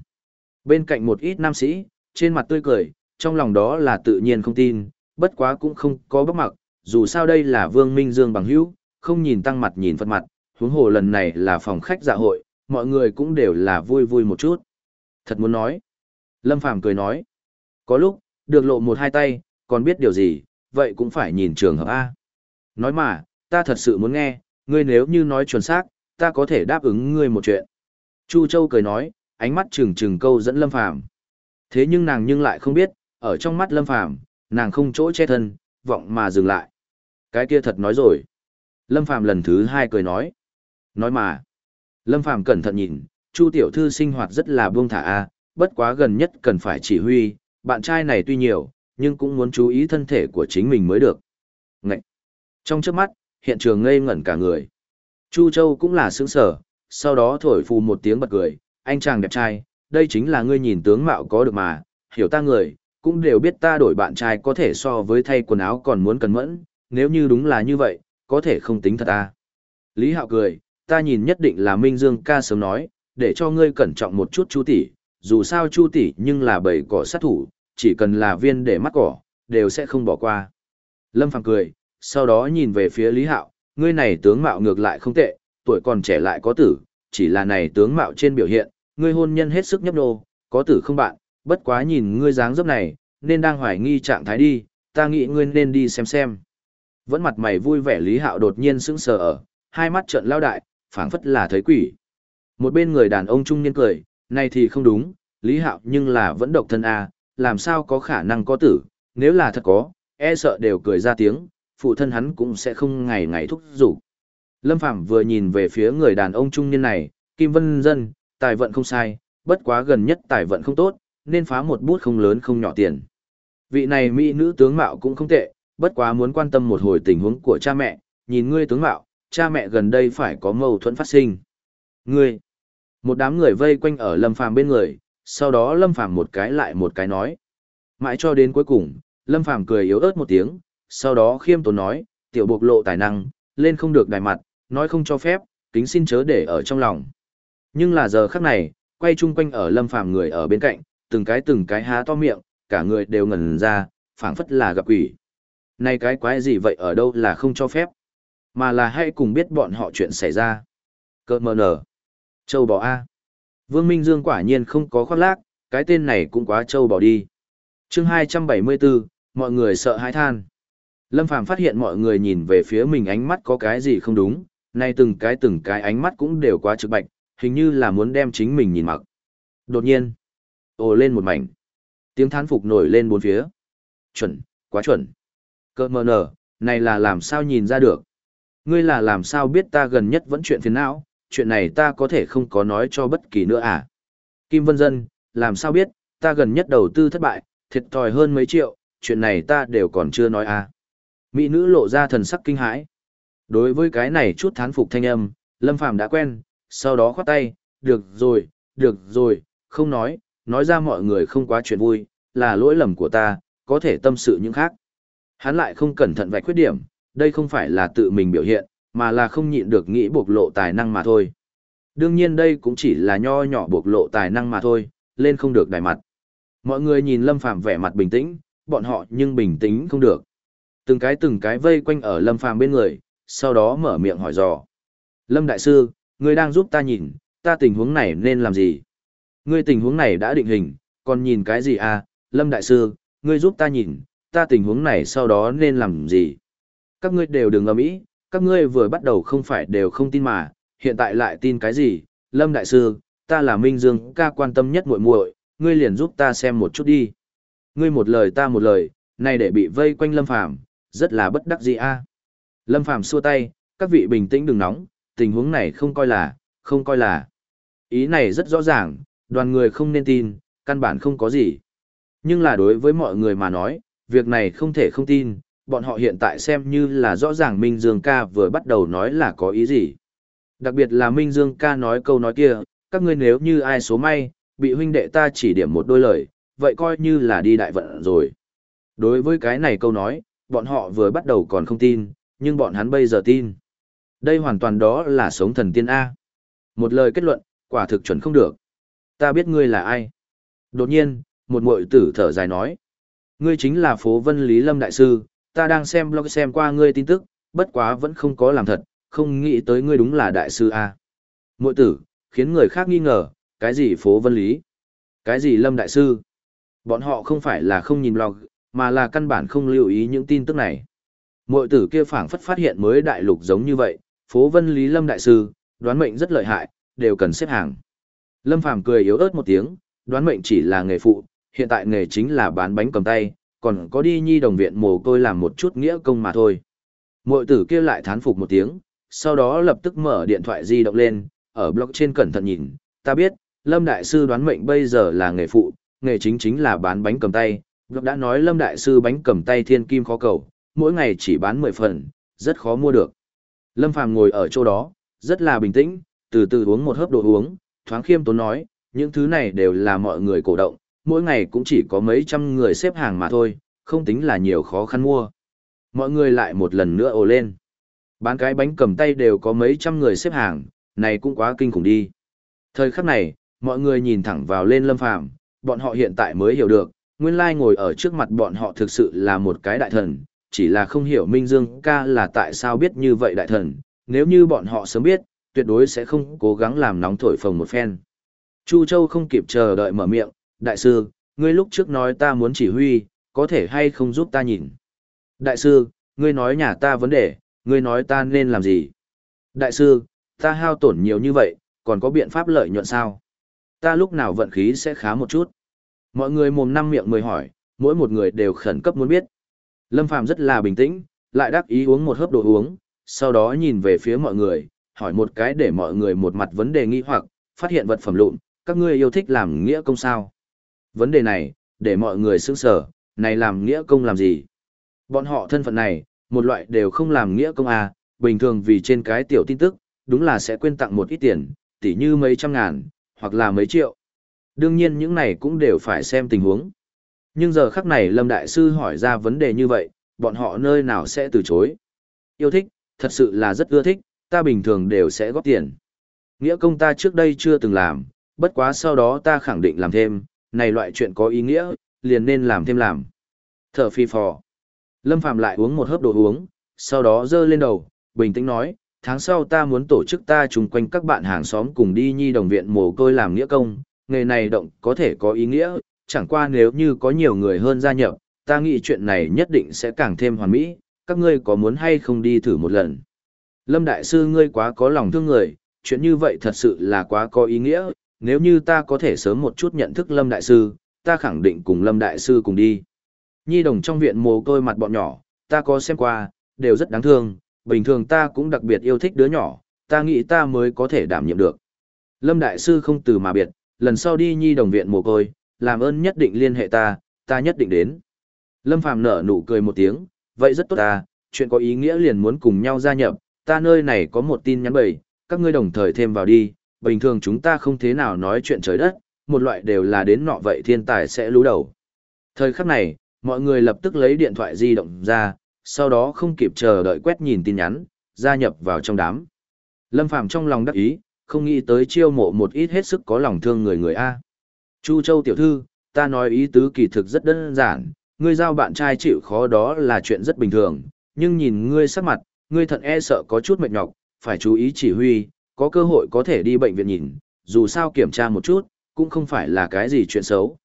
Speaker 1: bên cạnh một ít nam sĩ, trên mặt tươi cười, trong lòng đó là tự nhiên không tin, bất quá cũng không có bất mặc, dù sao đây là Vương Minh Dương bằng hữu, không nhìn tăng mặt nhìn phật mặt, huống hồ lần này là phòng khách dạ hội, mọi người cũng đều là vui vui một chút. Thật muốn nói. Lâm Phàm cười nói. Có lúc, được lộ một hai tay, còn biết điều gì, vậy cũng phải nhìn trường hợp A. Nói mà, ta thật sự muốn nghe, ngươi nếu như nói chuẩn xác, ta có thể đáp ứng ngươi một chuyện. Chu Châu cười nói, ánh mắt trừng trừng câu dẫn Lâm Phàm. Thế nhưng nàng nhưng lại không biết, ở trong mắt Lâm Phàm, nàng không chỗ che thân, vọng mà dừng lại. Cái kia thật nói rồi. Lâm Phàm lần thứ hai cười nói. Nói mà. Lâm Phàm cẩn thận nhìn, Chu tiểu thư sinh hoạt rất là buông thả a, bất quá gần nhất cần phải chỉ huy, bạn trai này tuy nhiều, nhưng cũng muốn chú ý thân thể của chính mình mới được. Ngậy! Trong trước mắt, hiện trường ngây ngẩn cả người. Chu Châu cũng là sướng sở, sau đó thổi phù một tiếng bật cười, anh chàng đẹp trai, đây chính là ngươi nhìn tướng mạo có được mà, hiểu ta người, cũng đều biết ta đổi bạn trai có thể so với thay quần áo còn muốn cẩn mẫn, nếu như đúng là như vậy, có thể không tính thật ta. Lý Hạo cười, ta nhìn nhất định là Minh Dương ca sớm nói, để cho ngươi cẩn trọng một chút Chu tỷ, dù sao Chu tỷ nhưng là bầy cỏ sát thủ, chỉ cần là viên để mắt cỏ, đều sẽ không bỏ qua. Lâm Phàm cười, sau đó nhìn về phía Lý Hạo, ngươi này tướng mạo ngược lại không tệ, tuổi còn trẻ lại có tử, chỉ là này tướng mạo trên biểu hiện, ngươi hôn nhân hết sức nhấp nô, có tử không bạn, bất quá nhìn ngươi dáng dấp này, nên đang hoài nghi trạng thái đi, ta nghĩ ngươi nên đi xem xem. Vẫn mặt mày vui vẻ Lý Hạo đột nhiên sững sờ ở, hai mắt trợn lao đại, phảng phất là thấy quỷ. Một bên người đàn ông trung niên cười, này thì không đúng, Lý Hạo nhưng là vẫn độc thân a, làm sao có khả năng có tử, nếu là thật có, e sợ đều cười ra tiếng, phụ thân hắn cũng sẽ không ngày ngày thúc giục. Lâm Phàm vừa nhìn về phía người đàn ông trung niên này, Kim Vân Dân, tài vận không sai, bất quá gần nhất tài vận không tốt, nên phá một bút không lớn không nhỏ tiền. Vị này mỹ nữ tướng mạo cũng không tệ, bất quá muốn quan tâm một hồi tình huống của cha mẹ, nhìn ngươi tướng mạo, cha mẹ gần đây phải có mâu thuẫn phát sinh. Ngươi, một đám người vây quanh ở Lâm Phàm bên người, sau đó Lâm Phàm một cái lại một cái nói. Mãi cho đến cuối cùng, Lâm Phàm cười yếu ớt một tiếng, sau đó khiêm tốn nói, tiểu bộc lộ tài năng, lên không được đài mặt, nói không cho phép, kính xin chớ để ở trong lòng. Nhưng là giờ khắc này, quay chung quanh ở lâm phàm người ở bên cạnh, từng cái từng cái há to miệng, cả người đều ngẩn ra, phảng phất là gặp quỷ. Này cái quái gì vậy ở đâu là không cho phép, mà là hãy cùng biết bọn họ chuyện xảy ra. Cơ mờ nở. Châu bò A. Vương Minh Dương quả nhiên không có khoác lác, cái tên này cũng quá châu bò đi. chương 274, mọi người sợ hãi than. Lâm Phàm phát hiện mọi người nhìn về phía mình ánh mắt có cái gì không đúng, nay từng cái từng cái ánh mắt cũng đều quá trực bạch, hình như là muốn đem chính mình nhìn mặc. Đột nhiên, ồ lên một mảnh. Tiếng thán phục nổi lên bốn phía. Chuẩn, quá chuẩn. Cơ mờ nở, này là làm sao nhìn ra được. Ngươi là làm sao biết ta gần nhất vẫn chuyện phiền não, chuyện này ta có thể không có nói cho bất kỳ nữa à. Kim Vân Dân, làm sao biết, ta gần nhất đầu tư thất bại, thiệt thòi hơn mấy triệu, chuyện này ta đều còn chưa nói à. Mỹ nữ lộ ra thần sắc kinh hãi. Đối với cái này chút thán phục thanh âm, Lâm Phàm đã quen, sau đó khoát tay, được rồi, được rồi, không nói, nói ra mọi người không quá chuyện vui, là lỗi lầm của ta, có thể tâm sự những khác. Hắn lại không cẩn thận vạch khuyết điểm, đây không phải là tự mình biểu hiện, mà là không nhịn được nghĩ bộc lộ tài năng mà thôi. Đương nhiên đây cũng chỉ là nho nhỏ bộc lộ tài năng mà thôi, lên không được đài mặt. Mọi người nhìn Lâm Phàm vẻ mặt bình tĩnh, bọn họ nhưng bình tĩnh không được. Từng cái từng cái vây quanh ở Lâm Phàm bên người, sau đó mở miệng hỏi dò. Lâm Đại Sư, ngươi đang giúp ta nhìn, ta tình huống này nên làm gì? Ngươi tình huống này đã định hình, còn nhìn cái gì à? Lâm Đại Sư, ngươi giúp ta nhìn, ta tình huống này sau đó nên làm gì? Các ngươi đều đừng ầm ĩ, các ngươi vừa bắt đầu không phải đều không tin mà, hiện tại lại tin cái gì? Lâm Đại Sư, ta là Minh Dương, ca quan tâm nhất muội muội, ngươi liền giúp ta xem một chút đi. Ngươi một lời ta một lời, này để bị vây quanh Lâm Phàm, rất là bất đắc dĩ a. Lâm Phàm xua tay, các vị bình tĩnh đừng nóng, tình huống này không coi là, không coi là. Ý này rất rõ ràng, đoàn người không nên tin, căn bản không có gì. Nhưng là đối với mọi người mà nói, việc này không thể không tin, bọn họ hiện tại xem như là rõ ràng Minh Dương ca vừa bắt đầu nói là có ý gì. Đặc biệt là Minh Dương ca nói câu nói kia, các ngươi nếu như ai số may, bị huynh đệ ta chỉ điểm một đôi lời, vậy coi như là đi đại vận rồi. Đối với cái này câu nói, bọn họ vừa bắt đầu còn không tin, nhưng bọn hắn bây giờ tin. Đây hoàn toàn đó là sống thần tiên A. Một lời kết luận, quả thực chuẩn không được. Ta biết ngươi là ai. Đột nhiên, một muội tử thở dài nói. Ngươi chính là phố vân lý lâm đại sư, ta đang xem blog xem qua ngươi tin tức, bất quá vẫn không có làm thật, không nghĩ tới ngươi đúng là đại sư A. Muội tử, khiến người khác nghi ngờ, cái gì phố vân lý? Cái gì lâm đại sư? Bọn họ không phải là không nhìn blog, mà là căn bản không lưu ý những tin tức này. Mội tử kia phảng phất phát hiện mới đại lục giống như vậy, phố vân lý lâm đại sư, đoán mệnh rất lợi hại, đều cần xếp hàng. Lâm Phàm cười yếu ớt một tiếng, đoán mệnh chỉ là nghề phụ, hiện tại nghề chính là bán bánh cầm tay, còn có đi nhi đồng viện mồ côi làm một chút nghĩa công mà thôi. Mội tử kia lại thán phục một tiếng, sau đó lập tức mở điện thoại di động lên, ở blog trên cẩn thận nhìn, ta biết, Lâm Đại Sư đoán mệnh bây giờ là nghề phụ, nghề chính chính là bán bánh cầm tay, blog đã nói Lâm Đại Sư bánh cầm tay thiên kim khó cầu, mỗi ngày chỉ bán 10 phần, rất khó mua được. Lâm Phàm ngồi ở chỗ đó, rất là bình tĩnh, từ từ uống một hớp đồ uống, thoáng khiêm tốn nói, những thứ này đều là mọi người cổ động, mỗi ngày cũng chỉ có mấy trăm người xếp hàng mà thôi, không tính là nhiều khó khăn mua. Mọi người lại một lần nữa ồ lên. Bán cái bánh cầm tay đều có mấy trăm người xếp hàng, này cũng quá kinh khủng đi. Thời khắc này, mọi người nhìn thẳng vào lên Lâm Phàm, bọn họ hiện tại mới hiểu được, nguyên lai ngồi ở trước mặt bọn họ thực sự là một cái đại thần, chỉ là không hiểu Minh Dương ca là tại sao biết như vậy đại thần, nếu như bọn họ sớm biết, tuyệt đối sẽ không cố gắng làm nóng thổi phồng một phen. Chu Châu không kịp chờ đợi mở miệng, đại sư, ngươi lúc trước nói ta muốn chỉ huy, có thể hay không giúp ta nhìn. Đại sư, ngươi nói nhà ta vấn đề, ngươi nói ta nên làm gì. Đại sư, ta hao tổn nhiều như vậy, còn có biện pháp lợi nhuận sao? Ta lúc nào vận khí sẽ khá một chút. Mọi người mồm năm miệng mười hỏi, mỗi một người đều khẩn cấp muốn biết. Lâm Phàm rất là bình tĩnh, lại đắc ý uống một hớp đồ uống, sau đó nhìn về phía mọi người, hỏi một cái để mọi người một mặt vấn đề nghi hoặc, phát hiện vật phẩm lụn, các ngươi yêu thích làm nghĩa công sao? Vấn đề này, để mọi người sững sở, này làm nghĩa công làm gì? Bọn họ thân phận này, một loại đều không làm nghĩa công à, bình thường vì trên cái tiểu tin tức, đúng là sẽ quên tặng một ít tiền, tỉ như mấy trăm ngàn, hoặc là mấy triệu. Đương nhiên những này cũng đều phải xem tình huống. Nhưng giờ khắc này Lâm Đại Sư hỏi ra vấn đề như vậy, bọn họ nơi nào sẽ từ chối. Yêu thích, thật sự là rất ưa thích, ta bình thường đều sẽ góp tiền. Nghĩa công ta trước đây chưa từng làm, bất quá sau đó ta khẳng định làm thêm, này loại chuyện có ý nghĩa, liền nên làm thêm làm. Thở phi phò. Lâm Phạm lại uống một hớp đồ uống, sau đó dơ lên đầu, bình tĩnh nói, tháng sau ta muốn tổ chức ta chung quanh các bạn hàng xóm cùng đi nhi đồng viện mồ côi làm nghĩa công, nghề này động có thể có ý nghĩa, chẳng qua nếu như có nhiều người hơn gia nhập, ta nghĩ chuyện này nhất định sẽ càng thêm hoàn mỹ, các ngươi có muốn hay không đi thử một lần. Lâm Đại Sư ngươi quá có lòng thương người, chuyện như vậy thật sự là quá có ý nghĩa, nếu như ta có thể sớm một chút nhận thức Lâm Đại Sư, ta khẳng định cùng Lâm Đại Sư cùng đi. Nhi đồng trong viện mồ côi mặt bọn nhỏ, ta có xem qua, đều rất đáng thương, bình thường ta cũng đặc biệt yêu thích đứa nhỏ, ta nghĩ ta mới có thể đảm nhiệm được. Lâm Đại Sư không từ mà biệt, lần sau đi nhi đồng viện mồ côi, làm ơn nhất định liên hệ ta, ta nhất định đến. Lâm Phàm nở nụ cười một tiếng, vậy rất tốt ta, chuyện có ý nghĩa liền muốn cùng nhau gia nhập, ta nơi này có một tin nhắn bầy, các ngươi đồng thời thêm vào đi, bình thường chúng ta không thế nào nói chuyện trời đất, một loại đều là đến nọ vậy thiên tài sẽ lú đầu. Thời khắc này, mọi người lập tức lấy điện thoại di động ra, sau đó không kịp chờ đợi quét nhìn tin nhắn, gia nhập vào trong đám. Lâm Phàm trong lòng đắc ý, không nghĩ tới chiêu mộ một ít hết sức có lòng thương người người A. Chu Châu tiểu thư, ta nói ý tứ kỳ thực rất đơn giản, ngươi giao bạn trai chịu khó đó là chuyện rất bình thường, nhưng nhìn ngươi sắc mặt, ngươi thận e sợ có chút mệt nhọc, phải chú ý chỉ huy, có cơ hội có thể đi bệnh viện nhìn, dù sao kiểm tra một chút, cũng không phải là cái gì chuyện xấu.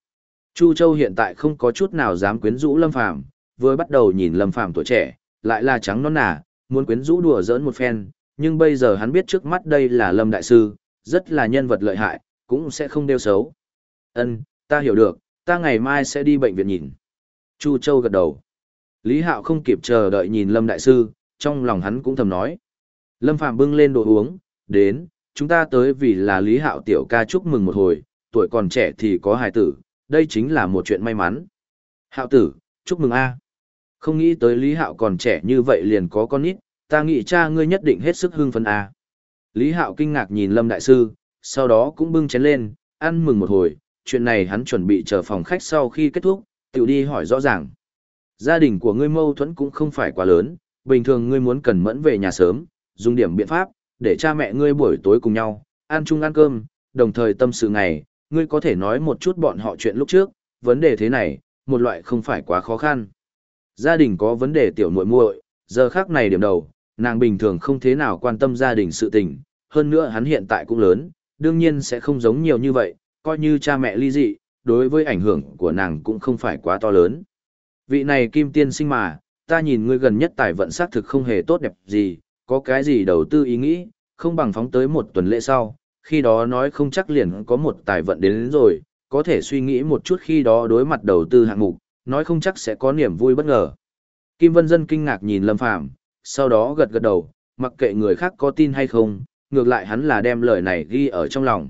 Speaker 1: Chu Châu hiện tại không có chút nào dám quyến rũ Lâm Phàm, vừa bắt đầu nhìn Lâm Phàm tuổi trẻ, lại là trắng non nà, muốn quyến rũ đùa giỡn một phen, nhưng bây giờ hắn biết trước mắt đây là Lâm đại sư, rất là nhân vật lợi hại, cũng sẽ không đeo xấu. Ân, ta hiểu được, ta ngày mai sẽ đi bệnh viện nhìn. Chu Châu gật đầu. Lý Hạo không kịp chờ đợi nhìn Lâm đại sư, trong lòng hắn cũng thầm nói. Lâm Phạm bưng lên đồ uống, đến, chúng ta tới vì là Lý Hạo tiểu ca chúc mừng một hồi, tuổi còn trẻ thì có hài tử, đây chính là một chuyện may mắn. Hạo tử, chúc mừng a. Không nghĩ tới Lý Hạo còn trẻ như vậy liền có con nít, ta nghĩ cha ngươi nhất định hết sức hưng phấn a. Lý Hạo kinh ngạc nhìn Lâm đại sư, sau đó cũng bưng chén lên, ăn mừng một hồi, chuyện này hắn chuẩn bị chờ phòng khách sau khi kết thúc, Tiểu đi hỏi rõ ràng. Gia đình của ngươi mâu thuẫn cũng không phải quá lớn, bình thường ngươi muốn cần mẫn về nhà sớm, dùng điểm biện pháp, để cha mẹ ngươi buổi tối cùng nhau, ăn chung ăn cơm, đồng thời tâm sự ngày, ngươi có thể nói một chút bọn họ chuyện lúc trước, vấn đề thế này, một loại không phải quá khó khăn. Gia đình có vấn đề tiểu muội muội, giờ khác này điểm đầu, nàng bình thường không thế nào quan tâm gia đình sự tình, hơn nữa hắn hiện tại cũng lớn, đương nhiên sẽ không giống nhiều như vậy, coi như cha mẹ ly dị, đối với ảnh hưởng của nàng cũng không phải quá to lớn. Vị này kim tiên sinh mà, ta nhìn ngươi gần nhất tài vận xác thực không hề tốt đẹp gì, có cái gì đầu tư ý nghĩ, không bằng phóng tới một tuần lễ sau, khi đó nói không chắc liền có một tài vận đến, đến rồi, có thể suy nghĩ một chút khi đó đối mặt đầu tư hạng mục, nói không chắc sẽ có niềm vui bất ngờ. Kim Vân Dân kinh ngạc nhìn Lâm Phàm sau đó gật gật đầu, mặc kệ người khác có tin hay không, ngược lại hắn là đem lời này ghi ở trong lòng.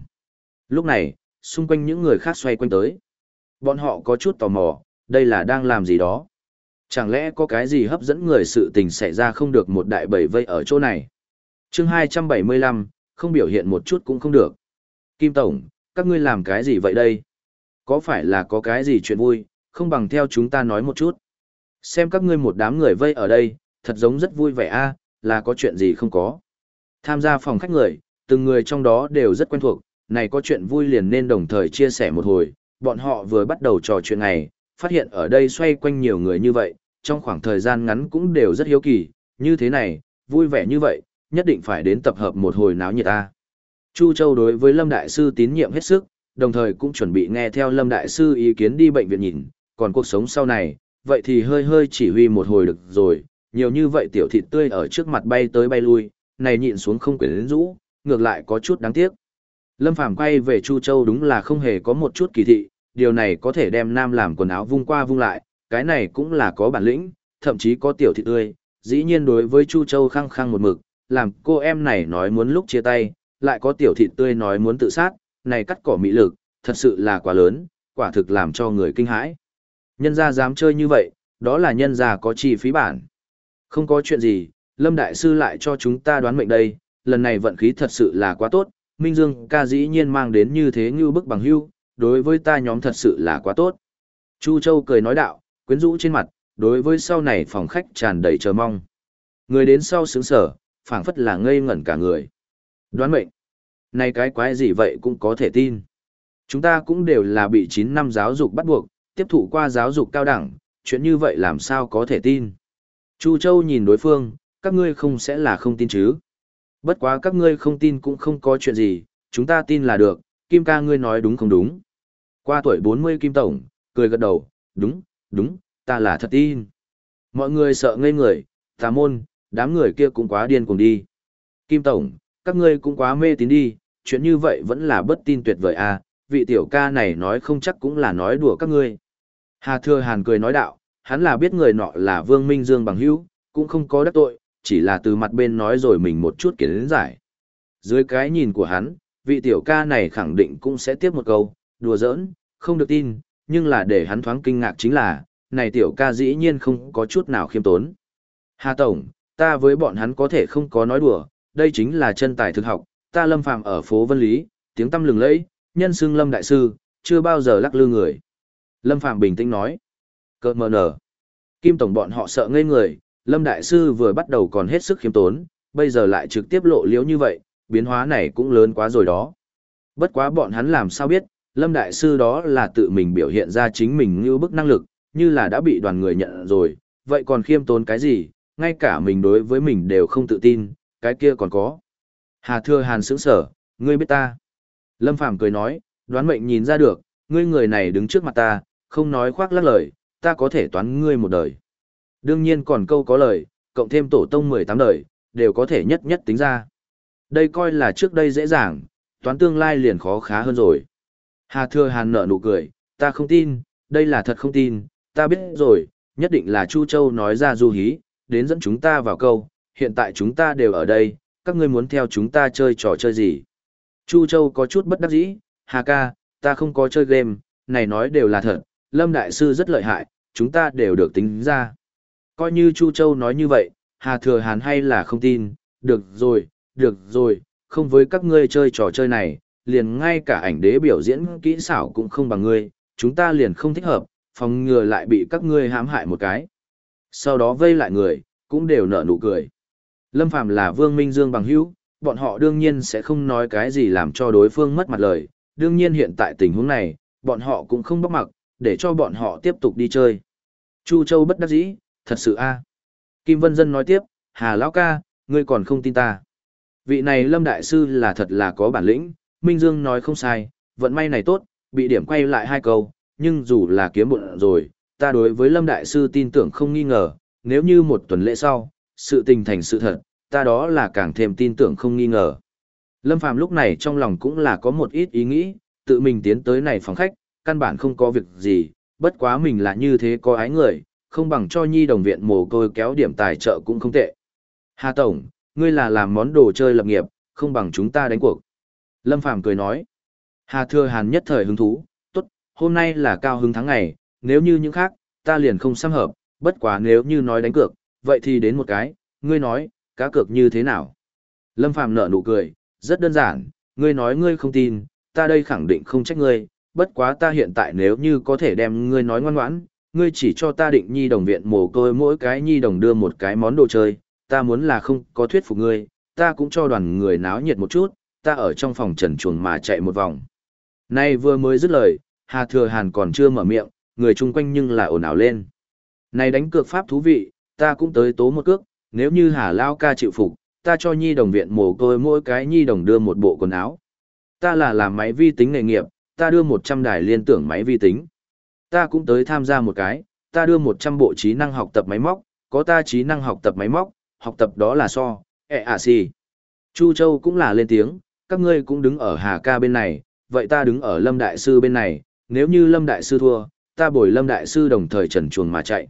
Speaker 1: Lúc này, xung quanh những người khác xoay quanh tới. Bọn họ có chút tò mò, đây là đang làm gì đó. Chẳng lẽ có cái gì hấp dẫn người sự tình xảy ra không được một đại bầy vây ở chỗ này? chương 275, không biểu hiện một chút cũng không được. Kim Tổng, các ngươi làm cái gì vậy đây? Có phải là có cái gì chuyện vui, không bằng theo chúng ta nói một chút. Xem các ngươi một đám người vây ở đây, thật giống rất vui vẻ a là có chuyện gì không có. Tham gia phòng khách người, từng người trong đó đều rất quen thuộc, này có chuyện vui liền nên đồng thời chia sẻ một hồi, bọn họ vừa bắt đầu trò chuyện này, phát hiện ở đây xoay quanh nhiều người như vậy, trong khoảng thời gian ngắn cũng đều rất hiếu kỳ, như thế này, vui vẻ như vậy, nhất định phải đến tập hợp một hồi náo nhiệt ta. Chu Châu đối với Lâm Đại Sư tín nhiệm hết sức, đồng thời cũng chuẩn bị nghe theo Lâm Đại Sư ý kiến đi bệnh viện nhìn, còn cuộc sống sau này, vậy thì hơi hơi chỉ huy một hồi được rồi, nhiều như vậy tiểu thịt tươi ở trước mặt bay tới bay lui, này nhịn xuống không quyến rũ, ngược lại có chút đáng tiếc. Lâm Phàm quay về Chu Châu đúng là không hề có một chút kỳ thị, điều này có thể đem nam làm quần áo vung qua vung lại, cái này cũng là có bản lĩnh, thậm chí có tiểu thị tươi. Dĩ nhiên đối với Chu Châu khăng khăng một mực, làm cô em này nói muốn lúc chia tay, lại có tiểu thị tươi nói muốn tự sát, này cắt cỏ mỹ lực, thật sự là quá lớn, quả thực làm cho người kinh hãi. Nhân gia dám chơi như vậy, đó là nhân gia có chi phí bản. Không có chuyện gì, Lâm Đại Sư lại cho chúng ta đoán mệnh đây, lần này vận khí thật sự là quá tốt, Minh Dương ca dĩ nhiên mang đến như thế như bức bằng hưu, đối với ta nhóm thật sự là quá tốt. Chu Châu cười nói đạo, quyến rũ trên mặt, đối với sau này phòng khách tràn đầy chờ mong. Người đến sau sướng sở, phảng phất là ngây ngẩn cả người. Đoán mệnh. Này cái quái gì vậy cũng có thể tin. Chúng ta cũng đều là bị 9 năm giáo dục bắt buộc, tiếp thụ qua giáo dục cao đẳng, chuyện như vậy làm sao có thể tin. Chu Châu nhìn đối phương, các ngươi không sẽ là không tin chứ. Bất quá các ngươi không tin cũng không có chuyện gì, chúng ta tin là được, Kim ca ngươi nói đúng không đúng. Qua tuổi 40 Kim Tổng, cười gật đầu, đúng, đúng, ta là thật tin. Mọi người sợ ngây người, tà môn, đám người kia cũng quá điên cùng đi. Kim Tổng, các ngươi cũng quá mê tín đi, chuyện như vậy vẫn là bất tin tuyệt vời à, vị tiểu ca này nói không chắc cũng là nói đùa các ngươi. Hà Thừa Hàn cười nói đạo, hắn là biết người nọ là Vương Minh Dương bằng hữu, cũng không có đắc tội, chỉ là từ mặt bên nói rồi mình một chút kiến giải. Dưới cái nhìn của hắn, Vị tiểu ca này khẳng định cũng sẽ tiếp một câu, đùa giỡn, không được tin, nhưng là để hắn thoáng kinh ngạc chính là, này tiểu ca dĩ nhiên không có chút nào khiêm tốn. Hà Tổng, ta với bọn hắn có thể không có nói đùa, đây chính là chân tài thực học, ta lâm phàm ở phố Vân Lý, tiếng tâm lừng lẫy, nhân xưng lâm đại sư, chưa bao giờ lắc lư người. Lâm phàm bình tĩnh nói, cợt mờ nở. Kim Tổng bọn họ sợ ngây người, lâm đại sư vừa bắt đầu còn hết sức khiêm tốn, bây giờ lại trực tiếp lộ liễu như vậy, biến hóa này cũng lớn quá rồi đó. Bất quá bọn hắn làm sao biết, lâm đại sư đó là tự mình biểu hiện ra chính mình như bức năng lực, như là đã bị đoàn người nhận rồi, vậy còn khiêm tốn cái gì, ngay cả mình đối với mình đều không tự tin, cái kia còn có. Hà Thừa Hàn sững sở, ngươi biết ta. Lâm Phàm cười nói, đoán mệnh nhìn ra được, ngươi người này đứng trước mặt ta, không nói khoác lác lời, ta có thể toán ngươi một đời. Đương nhiên còn câu có lời, cộng thêm tổ tông 18 đời, đều có thể nhất nhất tính ra. Đây coi là trước đây dễ dàng, toán tương lai liền khó khá hơn rồi. Hà Thừa Hàn nở nụ cười, ta không tin, đây là thật không tin, ta biết rồi, nhất định là Chu Châu nói ra du hí, đến dẫn chúng ta vào câu, hiện tại chúng ta đều ở đây, các ngươi muốn theo chúng ta chơi trò chơi gì. Chu Châu có chút bất đắc dĩ, Hà ca, ta không có chơi game, này nói đều là thật, Lâm Đại Sư rất lợi hại, chúng ta đều được tính ra. Coi như Chu Châu nói như vậy, Hà Thừa Hàn hay là không tin, được rồi, được rồi, không với các ngươi chơi trò chơi này, liền ngay cả ảnh đế biểu diễn kỹ xảo cũng không bằng ngươi, chúng ta liền không thích hợp, phòng ngừa lại bị các ngươi hãm hại một cái. Sau đó vây lại người, cũng đều nở nụ cười. Lâm Phàm là Vương Minh Dương bằng hữu, bọn họ đương nhiên sẽ không nói cái gì làm cho đối phương mất mặt lời, đương nhiên hiện tại tình huống này, bọn họ cũng không bóc mặc, để cho bọn họ tiếp tục đi chơi. Chu Châu bất đắc dĩ, thật sự a. Kim Vân Dân nói tiếp, Hà Lão ca, ngươi còn không tin ta. Vị này Lâm Đại Sư là thật là có bản lĩnh, Minh Dương nói không sai, vận may này tốt, bị điểm quay lại hai câu, nhưng dù là kiếm bụng rồi, ta đối với Lâm Đại Sư tin tưởng không nghi ngờ, nếu như một tuần lễ sau, sự tình thành sự thật, ta đó là càng thêm tin tưởng không nghi ngờ. Lâm Phàm lúc này trong lòng cũng là có một ít ý nghĩ, tự mình tiến tới này phòng khách, căn bản không có việc gì, bất quá mình là như thế có ái người, không bằng cho nhi đồng viện mồ côi kéo điểm tài trợ cũng không tệ. Hà Tổng, ngươi là làm món đồ chơi lập nghiệp, không bằng chúng ta đánh cuộc. Lâm Phàm cười nói. Hà Thừa Hàn nhất thời hứng thú, tốt, hôm nay là cao hứng tháng ngày, nếu như những khác, ta liền không xăm hợp, bất quá nếu như nói đánh cược, vậy thì đến một cái, ngươi nói, cá cược như thế nào? Lâm Phàm nở nụ cười, rất đơn giản, ngươi nói ngươi không tin, ta đây khẳng định không trách ngươi, bất quá ta hiện tại nếu như có thể đem ngươi nói ngoan ngoãn, ngươi chỉ cho ta định nhi đồng viện mồ côi mỗi cái nhi đồng đưa một cái món đồ chơi, ta muốn là không có thuyết phục ngươi, ta cũng cho đoàn người náo nhiệt một chút, ta ở trong phòng trần chuồng mà chạy một vòng. Nay vừa mới dứt lời, Hà Thừa Hàn còn chưa mở miệng, người chung quanh nhưng lại ồn ào lên. Này đánh cược pháp thú vị, ta cũng tới tố một cước, nếu như Hà Lao ca chịu phục, ta cho nhi đồng viện mồ côi mỗi cái nhi đồng đưa một bộ quần áo. Ta là làm máy vi tính nghề nghiệp, ta đưa 100 đài liên tưởng máy vi tính. Ta cũng tới tham gia một cái, ta đưa 100 bộ trí năng học tập máy móc, có ta trí năng học tập máy móc, học tập đó là so, ẹ à si. Chu Châu cũng là lên tiếng, các ngươi cũng đứng ở Hà ca bên này, vậy ta đứng ở Lâm Đại Sư bên này, nếu như Lâm Đại Sư thua, ta bồi Lâm Đại Sư đồng thời trần chuồng mà chạy.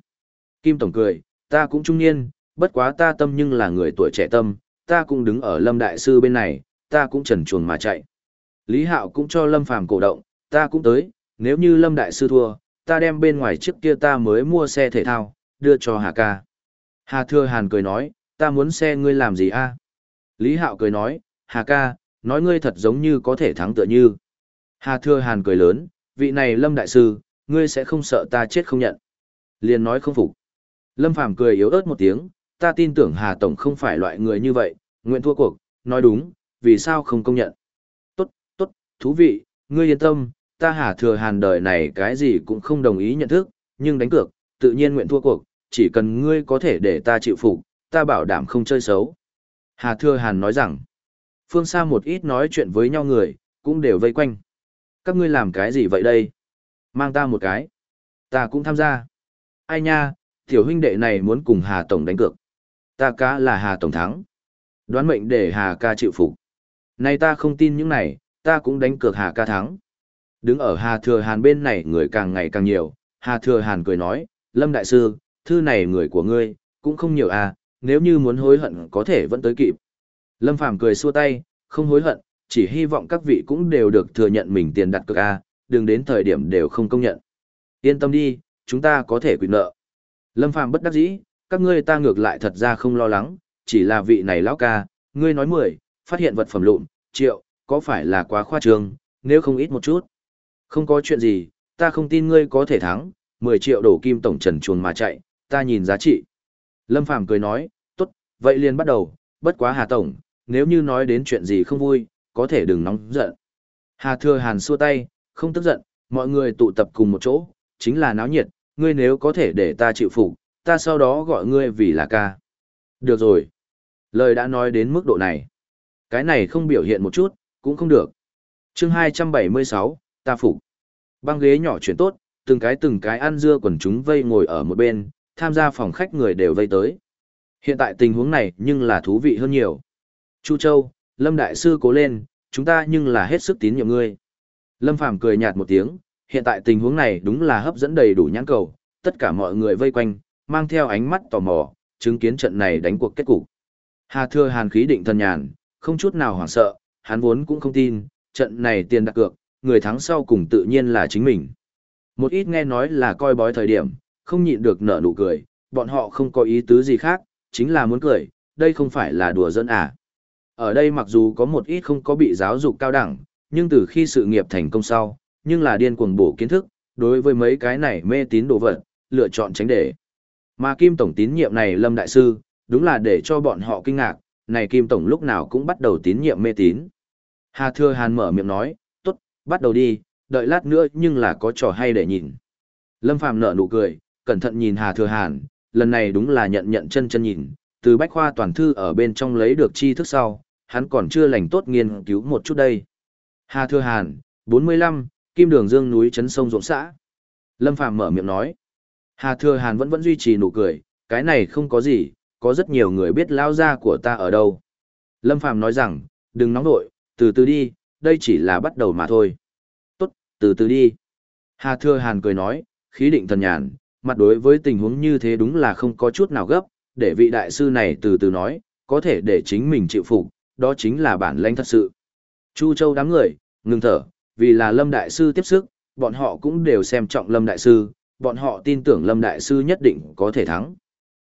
Speaker 1: Kim Tổng cười, ta cũng trung niên, bất quá ta tâm nhưng là người tuổi trẻ tâm, ta cũng đứng ở Lâm Đại Sư bên này, ta cũng trần chuồng mà chạy. Lý Hạo cũng cho Lâm Phàm cổ động, ta cũng tới, nếu như Lâm Đại Sư thua, ta đem bên ngoài trước kia ta mới mua xe thể thao, đưa cho Hà ca. Hà Thừa Hàn cười nói, ta muốn xe ngươi làm gì a? Lý Hạo cười nói, Hà ca, nói ngươi thật giống như có thể thắng tựa như. Hà Thừa Hàn cười lớn, vị này Lâm Đại Sư, ngươi sẽ không sợ ta chết không nhận. Liền nói không phục. Lâm Phàm cười yếu ớt một tiếng, ta tin tưởng Hà Tổng không phải loại người như vậy, nguyện thua cuộc, nói đúng, vì sao không công nhận. Tốt, tốt, thú vị, ngươi yên tâm, ta Hà Thừa Hàn đời này cái gì cũng không đồng ý nhận thức, nhưng đánh cược, tự nhiên nguyện thua cuộc, chỉ cần ngươi có thể để ta chịu phục, ta bảo đảm không chơi xấu. Hà Thừa Hàn nói rằng, phương xa một ít nói chuyện với nhau người, cũng đều vây quanh. Các ngươi làm cái gì vậy đây? Mang ta một cái. Ta cũng tham gia. Ai nha, tiểu huynh đệ này muốn cùng Hà Tổng đánh cược. Ta cá là Hà Tổng thắng. Đoán mệnh để Hà ca chịu phục. Này ta không tin những này, ta cũng đánh cược Hà ca thắng. Đứng ở Hà Thừa Hàn bên này người càng ngày càng nhiều, Hà Thừa Hàn cười nói, Lâm Đại Sư, thư này người của ngươi, cũng không nhiều à, nếu như muốn hối hận có thể vẫn tới kịp. Lâm Phàm cười xua tay, không hối hận, chỉ hy vọng các vị cũng đều được thừa nhận mình tiền đặt cược A, đừng đến thời điểm đều không công nhận. Yên tâm đi, chúng ta có thể quyền nợ. Lâm Phàm bất đắc dĩ, các ngươi ta ngược lại thật ra không lo lắng, chỉ là vị này lão ca, ngươi nói mười, phát hiện vật phẩm lụn, triệu, có phải là quá khoa trương, nếu không ít một chút. Không có chuyện gì, ta không tin ngươi có thể thắng, 10 triệu đổ kim tổng trần chuồn mà chạy, ta nhìn giá trị. Lâm Phàm cười nói, tốt, vậy liền bắt đầu, bất quá Hà Tổng, nếu như nói đến chuyện gì không vui, có thể đừng nóng giận. Hà Thừa Hàn xua tay, không tức giận, mọi người tụ tập cùng một chỗ, chính là náo nhiệt, ngươi nếu có thể để ta chịu phục, ta sau đó gọi ngươi vì là ca. Được rồi. Lời đã nói đến mức độ này. Cái này không biểu hiện một chút, cũng không được. chương 276, ta phục. Băng ghế nhỏ chuyển tốt, từng cái từng cái ăn dưa quần chúng vây ngồi ở một bên, tham gia phòng khách người đều vây tới. Hiện tại tình huống này nhưng là thú vị hơn nhiều. Chu Châu, Lâm Đại Sư cố lên, chúng ta nhưng là hết sức tín nhiệm ngươi. Lâm Phàm cười nhạt một tiếng, hiện tại tình huống này đúng là hấp dẫn đầy đủ nhãn cầu, tất cả mọi người vây quanh, mang theo ánh mắt tò mò, chứng kiến trận này đánh cuộc kết cục. Hà Thừa Hàn khí định thần nhàn, không chút nào hoảng sợ, hắn vốn cũng không tin, trận này tiền đặt cược, người thắng sau cùng tự nhiên là chính mình. Một ít nghe nói là coi bói thời điểm, không nhịn được nở nụ cười, bọn họ không có ý tứ gì khác, chính là muốn cười, đây không phải là đùa dân à. Ở đây mặc dù có một ít không có bị giáo dục cao đẳng, nhưng từ khi sự nghiệp thành công sau, nhưng là điên cuồng bổ kiến thức, đối với mấy cái này mê tín đồ vật, lựa chọn tránh để. Mà Kim Tổng tín nhiệm này Lâm Đại Sư, đúng là để cho bọn họ kinh ngạc, này Kim Tổng lúc nào cũng bắt đầu tín nhiệm mê tín. Hà Thừa Hàn mở miệng nói, bắt đầu đi, đợi lát nữa nhưng là có trò hay để nhìn. Lâm Phàm nở nụ cười, cẩn thận nhìn Hà Thừa Hàn, lần này đúng là nhận nhận chân chân nhìn, từ bách khoa toàn thư ở bên trong lấy được tri thức sau, hắn còn chưa lành tốt nghiên cứu một chút đây. Hà Thừa Hàn, 45, Kim Đường Dương núi chấn sông rộng xã. Lâm Phàm mở miệng nói. Hà Thừa Hàn vẫn vẫn duy trì nụ cười, cái này không có gì, có rất nhiều người biết lao ra của ta ở đâu. Lâm Phàm nói rằng, đừng nóng nội, từ từ đi, đây chỉ là bắt đầu mà thôi. Tốt, từ từ đi. Hà Thừa Hàn cười nói, khí định thần nhàn, mặt đối với tình huống như thế đúng là không có chút nào gấp, để vị đại sư này từ từ nói, có thể để chính mình chịu phục, đó chính là bản lãnh thật sự. Chu Châu đám người, ngừng thở, vì là Lâm Đại Sư tiếp sức, bọn họ cũng đều xem trọng Lâm Đại Sư, bọn họ tin tưởng Lâm Đại Sư nhất định có thể thắng.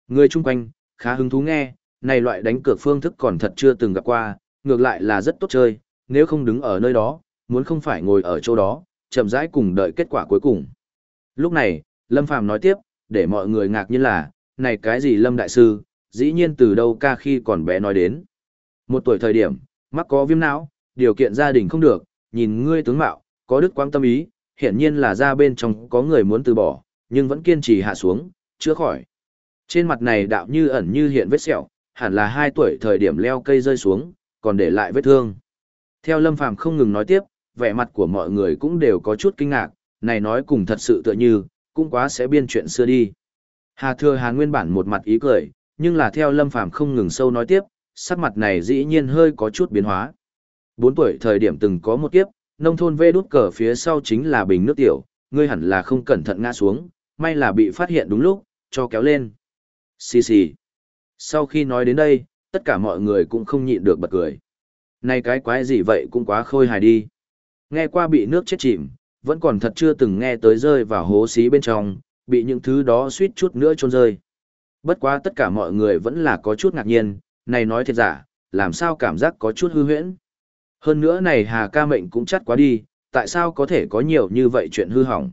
Speaker 1: Người chung quanh, khá hứng thú nghe, này loại đánh cược phương thức còn thật chưa từng gặp qua, ngược lại là rất tốt chơi, nếu không đứng ở nơi đó, muốn không phải ngồi ở chỗ đó, chậm rãi cùng đợi kết quả cuối cùng. Lúc này, Lâm Phàm nói tiếp, để mọi người ngạc nhiên là, này cái gì Lâm Đại Sư, dĩ nhiên từ đâu ca khi còn bé nói đến. Một tuổi thời điểm, mắc có viêm não, điều kiện gia đình không được, nhìn ngươi tướng mạo, có đức quang tâm ý, hiển nhiên là ra bên trong có người muốn từ bỏ, nhưng vẫn kiên trì hạ xuống, chữa khỏi. Trên mặt này đạo như ẩn như hiện vết sẹo, hẳn là hai tuổi thời điểm leo cây rơi xuống, còn để lại vết thương. Theo Lâm Phàm không ngừng nói tiếp, vẻ mặt của mọi người cũng đều có chút kinh ngạc, này nói cùng thật sự tựa như, cũng quá sẽ biên chuyện xưa đi. Hà Thừa Hàn nguyên bản một mặt ý cười, nhưng là theo Lâm Phàm không ngừng sâu nói tiếp, sắc mặt này dĩ nhiên hơi có chút biến hóa. Bốn tuổi thời điểm từng có một kiếp, nông thôn vê đút cờ phía sau chính là bình nước tiểu, ngươi hẳn là không cẩn thận ngã xuống, may là bị phát hiện đúng lúc, cho kéo lên. Xì xì. Sau khi nói đến đây, tất cả mọi người cũng không nhịn được bật cười. Này cái quái gì vậy cũng quá khôi hài đi. Nghe qua bị nước chết chìm, vẫn còn thật chưa từng nghe tới rơi vào hố xí bên trong, bị những thứ đó suýt chút nữa trôn rơi. Bất quá tất cả mọi người vẫn là có chút ngạc nhiên, này nói thiệt giả, làm sao cảm giác có chút hư huyễn. Hơn nữa này Hà ca mệnh cũng chắc quá đi, tại sao có thể có nhiều như vậy chuyện hư hỏng.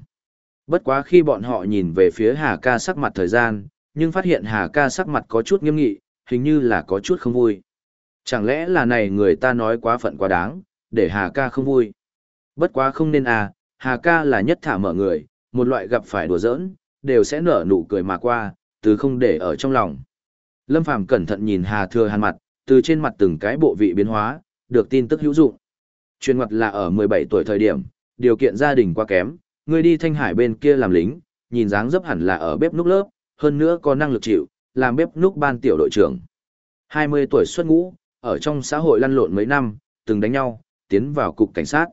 Speaker 1: Bất quá khi bọn họ nhìn về phía Hà ca sắc mặt thời gian, nhưng phát hiện Hà ca sắc mặt có chút nghiêm nghị, hình như là có chút không vui. Chẳng lẽ là này người ta nói quá phận quá đáng, để Hà ca không vui. Bất quá không nên à, Hà ca là nhất thả mở người, một loại gặp phải đùa giỡn, đều sẽ nở nụ cười mà qua, từ không để ở trong lòng. Lâm Phàm cẩn thận nhìn Hà Thừa Hàn mặt, từ trên mặt từng cái bộ vị biến hóa, được tin tức hữu dụng. Truyền ngoặt là ở 17 tuổi thời điểm, điều kiện gia đình quá kém, người đi Thanh Hải bên kia làm lính, nhìn dáng dấp hẳn là ở bếp núc lớp, hơn nữa có năng lực chịu, làm bếp núc ban tiểu đội trưởng. 20 tuổi xuất ngũ, ở trong xã hội lăn lộn mấy năm, từng đánh nhau, tiến vào cục cảnh sát.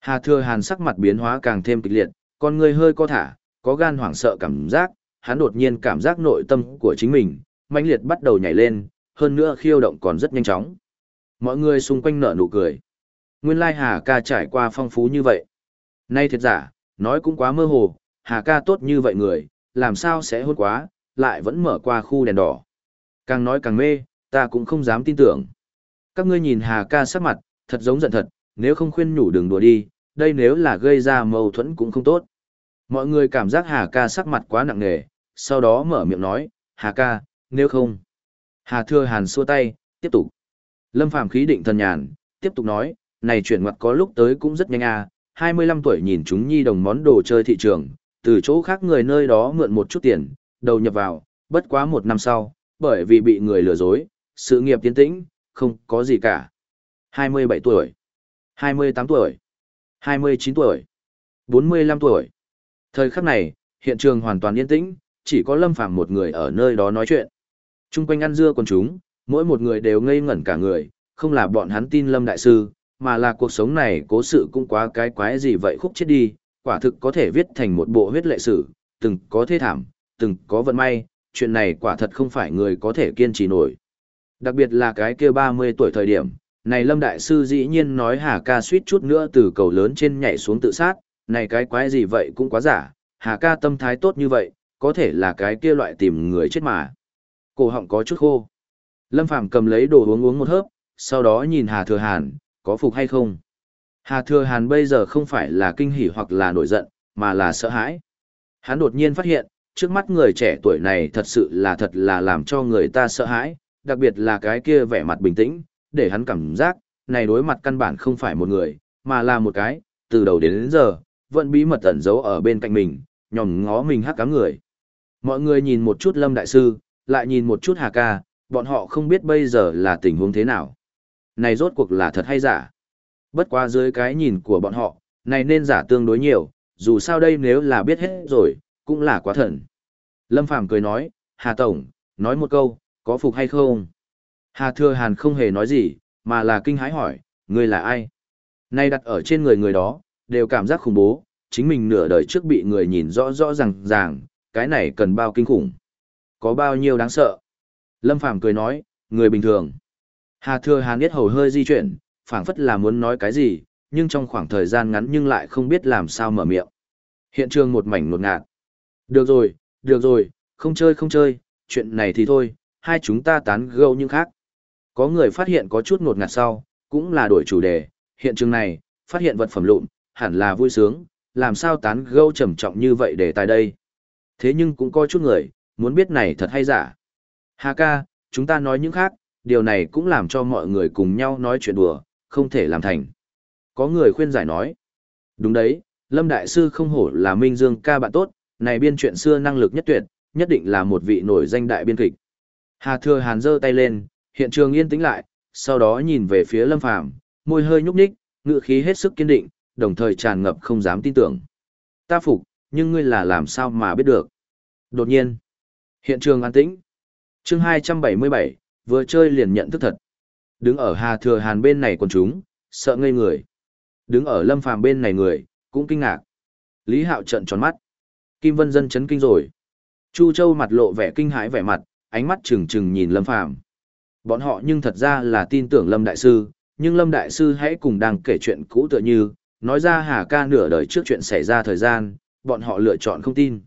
Speaker 1: Hà Thừa Hàn sắc mặt biến hóa càng thêm kịch liệt, con người hơi co thả, có gan hoảng sợ cảm giác, hắn đột nhiên cảm giác nội tâm của chính mình, mãnh liệt bắt đầu nhảy lên, hơn nữa khiêu động còn rất nhanh chóng. Mọi người xung quanh nở nụ cười. Nguyên lai Hà ca trải qua phong phú như vậy. Nay thiệt giả, nói cũng quá mơ hồ, Hà ca tốt như vậy người, làm sao sẽ hôn quá, lại vẫn mở qua khu đèn đỏ. Càng nói càng mê, ta cũng không dám tin tưởng. Các ngươi nhìn Hà ca sắc mặt, thật giống giận thật, nếu không khuyên nhủ đừng đùa đi, đây nếu là gây ra mâu thuẫn cũng không tốt. Mọi người cảm giác Hà ca sắc mặt quá nặng nề, sau đó mở miệng nói, Hà ca, nếu không. Hà thưa hàn xua tay, tiếp tục. Lâm Phàm khí định thần nhàn, tiếp tục nói, này chuyển ngoặt có lúc tới cũng rất nhanh à, 25 tuổi nhìn chúng nhi đồng món đồ chơi thị trường, từ chỗ khác người nơi đó mượn một chút tiền, đầu nhập vào, bất quá một năm sau, bởi vì bị người lừa dối, sự nghiệp tiến tĩnh, không có gì cả. 27 tuổi, 28 tuổi, 29 tuổi, 45 tuổi. Thời khắc này, hiện trường hoàn toàn yên tĩnh, chỉ có Lâm Phàm một người ở nơi đó nói chuyện. Trung quanh ăn dưa còn chúng, mỗi một người đều ngây ngẩn cả người, không là bọn hắn tin Lâm Đại Sư, mà là cuộc sống này cố sự cũng quá cái quái gì vậy khúc chết đi, quả thực có thể viết thành một bộ huyết lệ sử, từng có thế thảm, từng có vận may, chuyện này quả thật không phải người có thể kiên trì nổi. Đặc biệt là cái kia 30 tuổi thời điểm, này Lâm Đại Sư dĩ nhiên nói Hà ca suýt chút nữa từ cầu lớn trên nhảy xuống tự sát, này cái quái gì vậy cũng quá giả, Hà ca tâm thái tốt như vậy, có thể là cái kia loại tìm người chết mà. Cổ họng có chút khô. Lâm Phàm cầm lấy đồ uống uống một hớp, sau đó nhìn Hà Thừa Hàn, có phục hay không? Hà Thừa Hàn bây giờ không phải là kinh hỉ hoặc là nổi giận, mà là sợ hãi. Hắn đột nhiên phát hiện, trước mắt người trẻ tuổi này thật sự là thật là làm cho người ta sợ hãi, đặc biệt là cái kia vẻ mặt bình tĩnh, để hắn cảm giác, này đối mặt căn bản không phải một người, mà là một cái, từ đầu đến, đến giờ, vẫn bí mật ẩn giấu ở bên cạnh mình, nhòm ngó mình hắc cá người. Mọi người nhìn một chút Lâm Đại Sư, lại nhìn một chút Hà Ca, bọn họ không biết bây giờ là tình huống thế nào. Này rốt cuộc là thật hay giả? Bất qua dưới cái nhìn của bọn họ, này nên giả tương đối nhiều, dù sao đây nếu là biết hết rồi, cũng là quá thần. Lâm Phàm cười nói, Hà Tổng, nói một câu, có phục hay không? Hà Thừa Hàn không hề nói gì, mà là kinh hãi hỏi, ngươi là ai? Nay đặt ở trên người người đó, đều cảm giác khủng bố, chính mình nửa đời trước bị người nhìn rõ rõ ràng ràng, cái này cần bao kinh khủng. Có bao nhiêu đáng sợ? Lâm Phàm cười nói, người bình thường. Hà Thừa Hàn biết hầu hơi di chuyển, phảng phất là muốn nói cái gì, nhưng trong khoảng thời gian ngắn nhưng lại không biết làm sao mở miệng. Hiện trường một mảnh nột ngạt. Được rồi, được rồi, không chơi không chơi, chuyện này thì thôi, hai chúng ta tán gẫu những khác. Có người phát hiện có chút ngột ngạt sau, cũng là đổi chủ đề, hiện trường này, phát hiện vật phẩm lụn, hẳn là vui sướng, làm sao tán gẫu trầm trọng như vậy để tại đây. Thế nhưng cũng có chút người, muốn biết này thật hay giả. Hà ca, chúng ta nói những khác, điều này cũng làm cho mọi người cùng nhau nói chuyện đùa, không thể làm thành. Có người khuyên giải nói. Đúng đấy, Lâm Đại Sư không hổ là Minh Dương ca bạn tốt, này biên chuyện xưa năng lực nhất tuyệt, nhất định là một vị nổi danh đại biên kịch. Hà Thừa Hàn giơ tay lên, hiện trường yên tĩnh lại, sau đó nhìn về phía Lâm Phàm, môi hơi nhúc nhích, ngữ khí hết sức kiên định, đồng thời tràn ngập không dám tin tưởng. Ta phục, nhưng ngươi là làm sao mà biết được? Đột nhiên, hiện trường an tĩnh. Chương 277, vừa chơi liền nhận thức thật. Đứng ở Hà Thừa Hàn bên này quần chúng, sợ ngây người. Đứng ở Lâm Phàm bên này người, cũng kinh ngạc. Lý Hạo trợn tròn mắt. Kim Vân Dân chấn kinh rồi. Chu Châu mặt lộ vẻ kinh hãi vẻ mặt, ánh mắt trừng trừng nhìn Lâm Phàm. Bọn họ nhưng thật ra là tin tưởng Lâm Đại Sư, nhưng Lâm Đại Sư hãy cùng đang kể chuyện cũ tựa như, nói ra Hà ca nửa đời trước chuyện xảy ra thời gian, bọn họ lựa chọn không tin.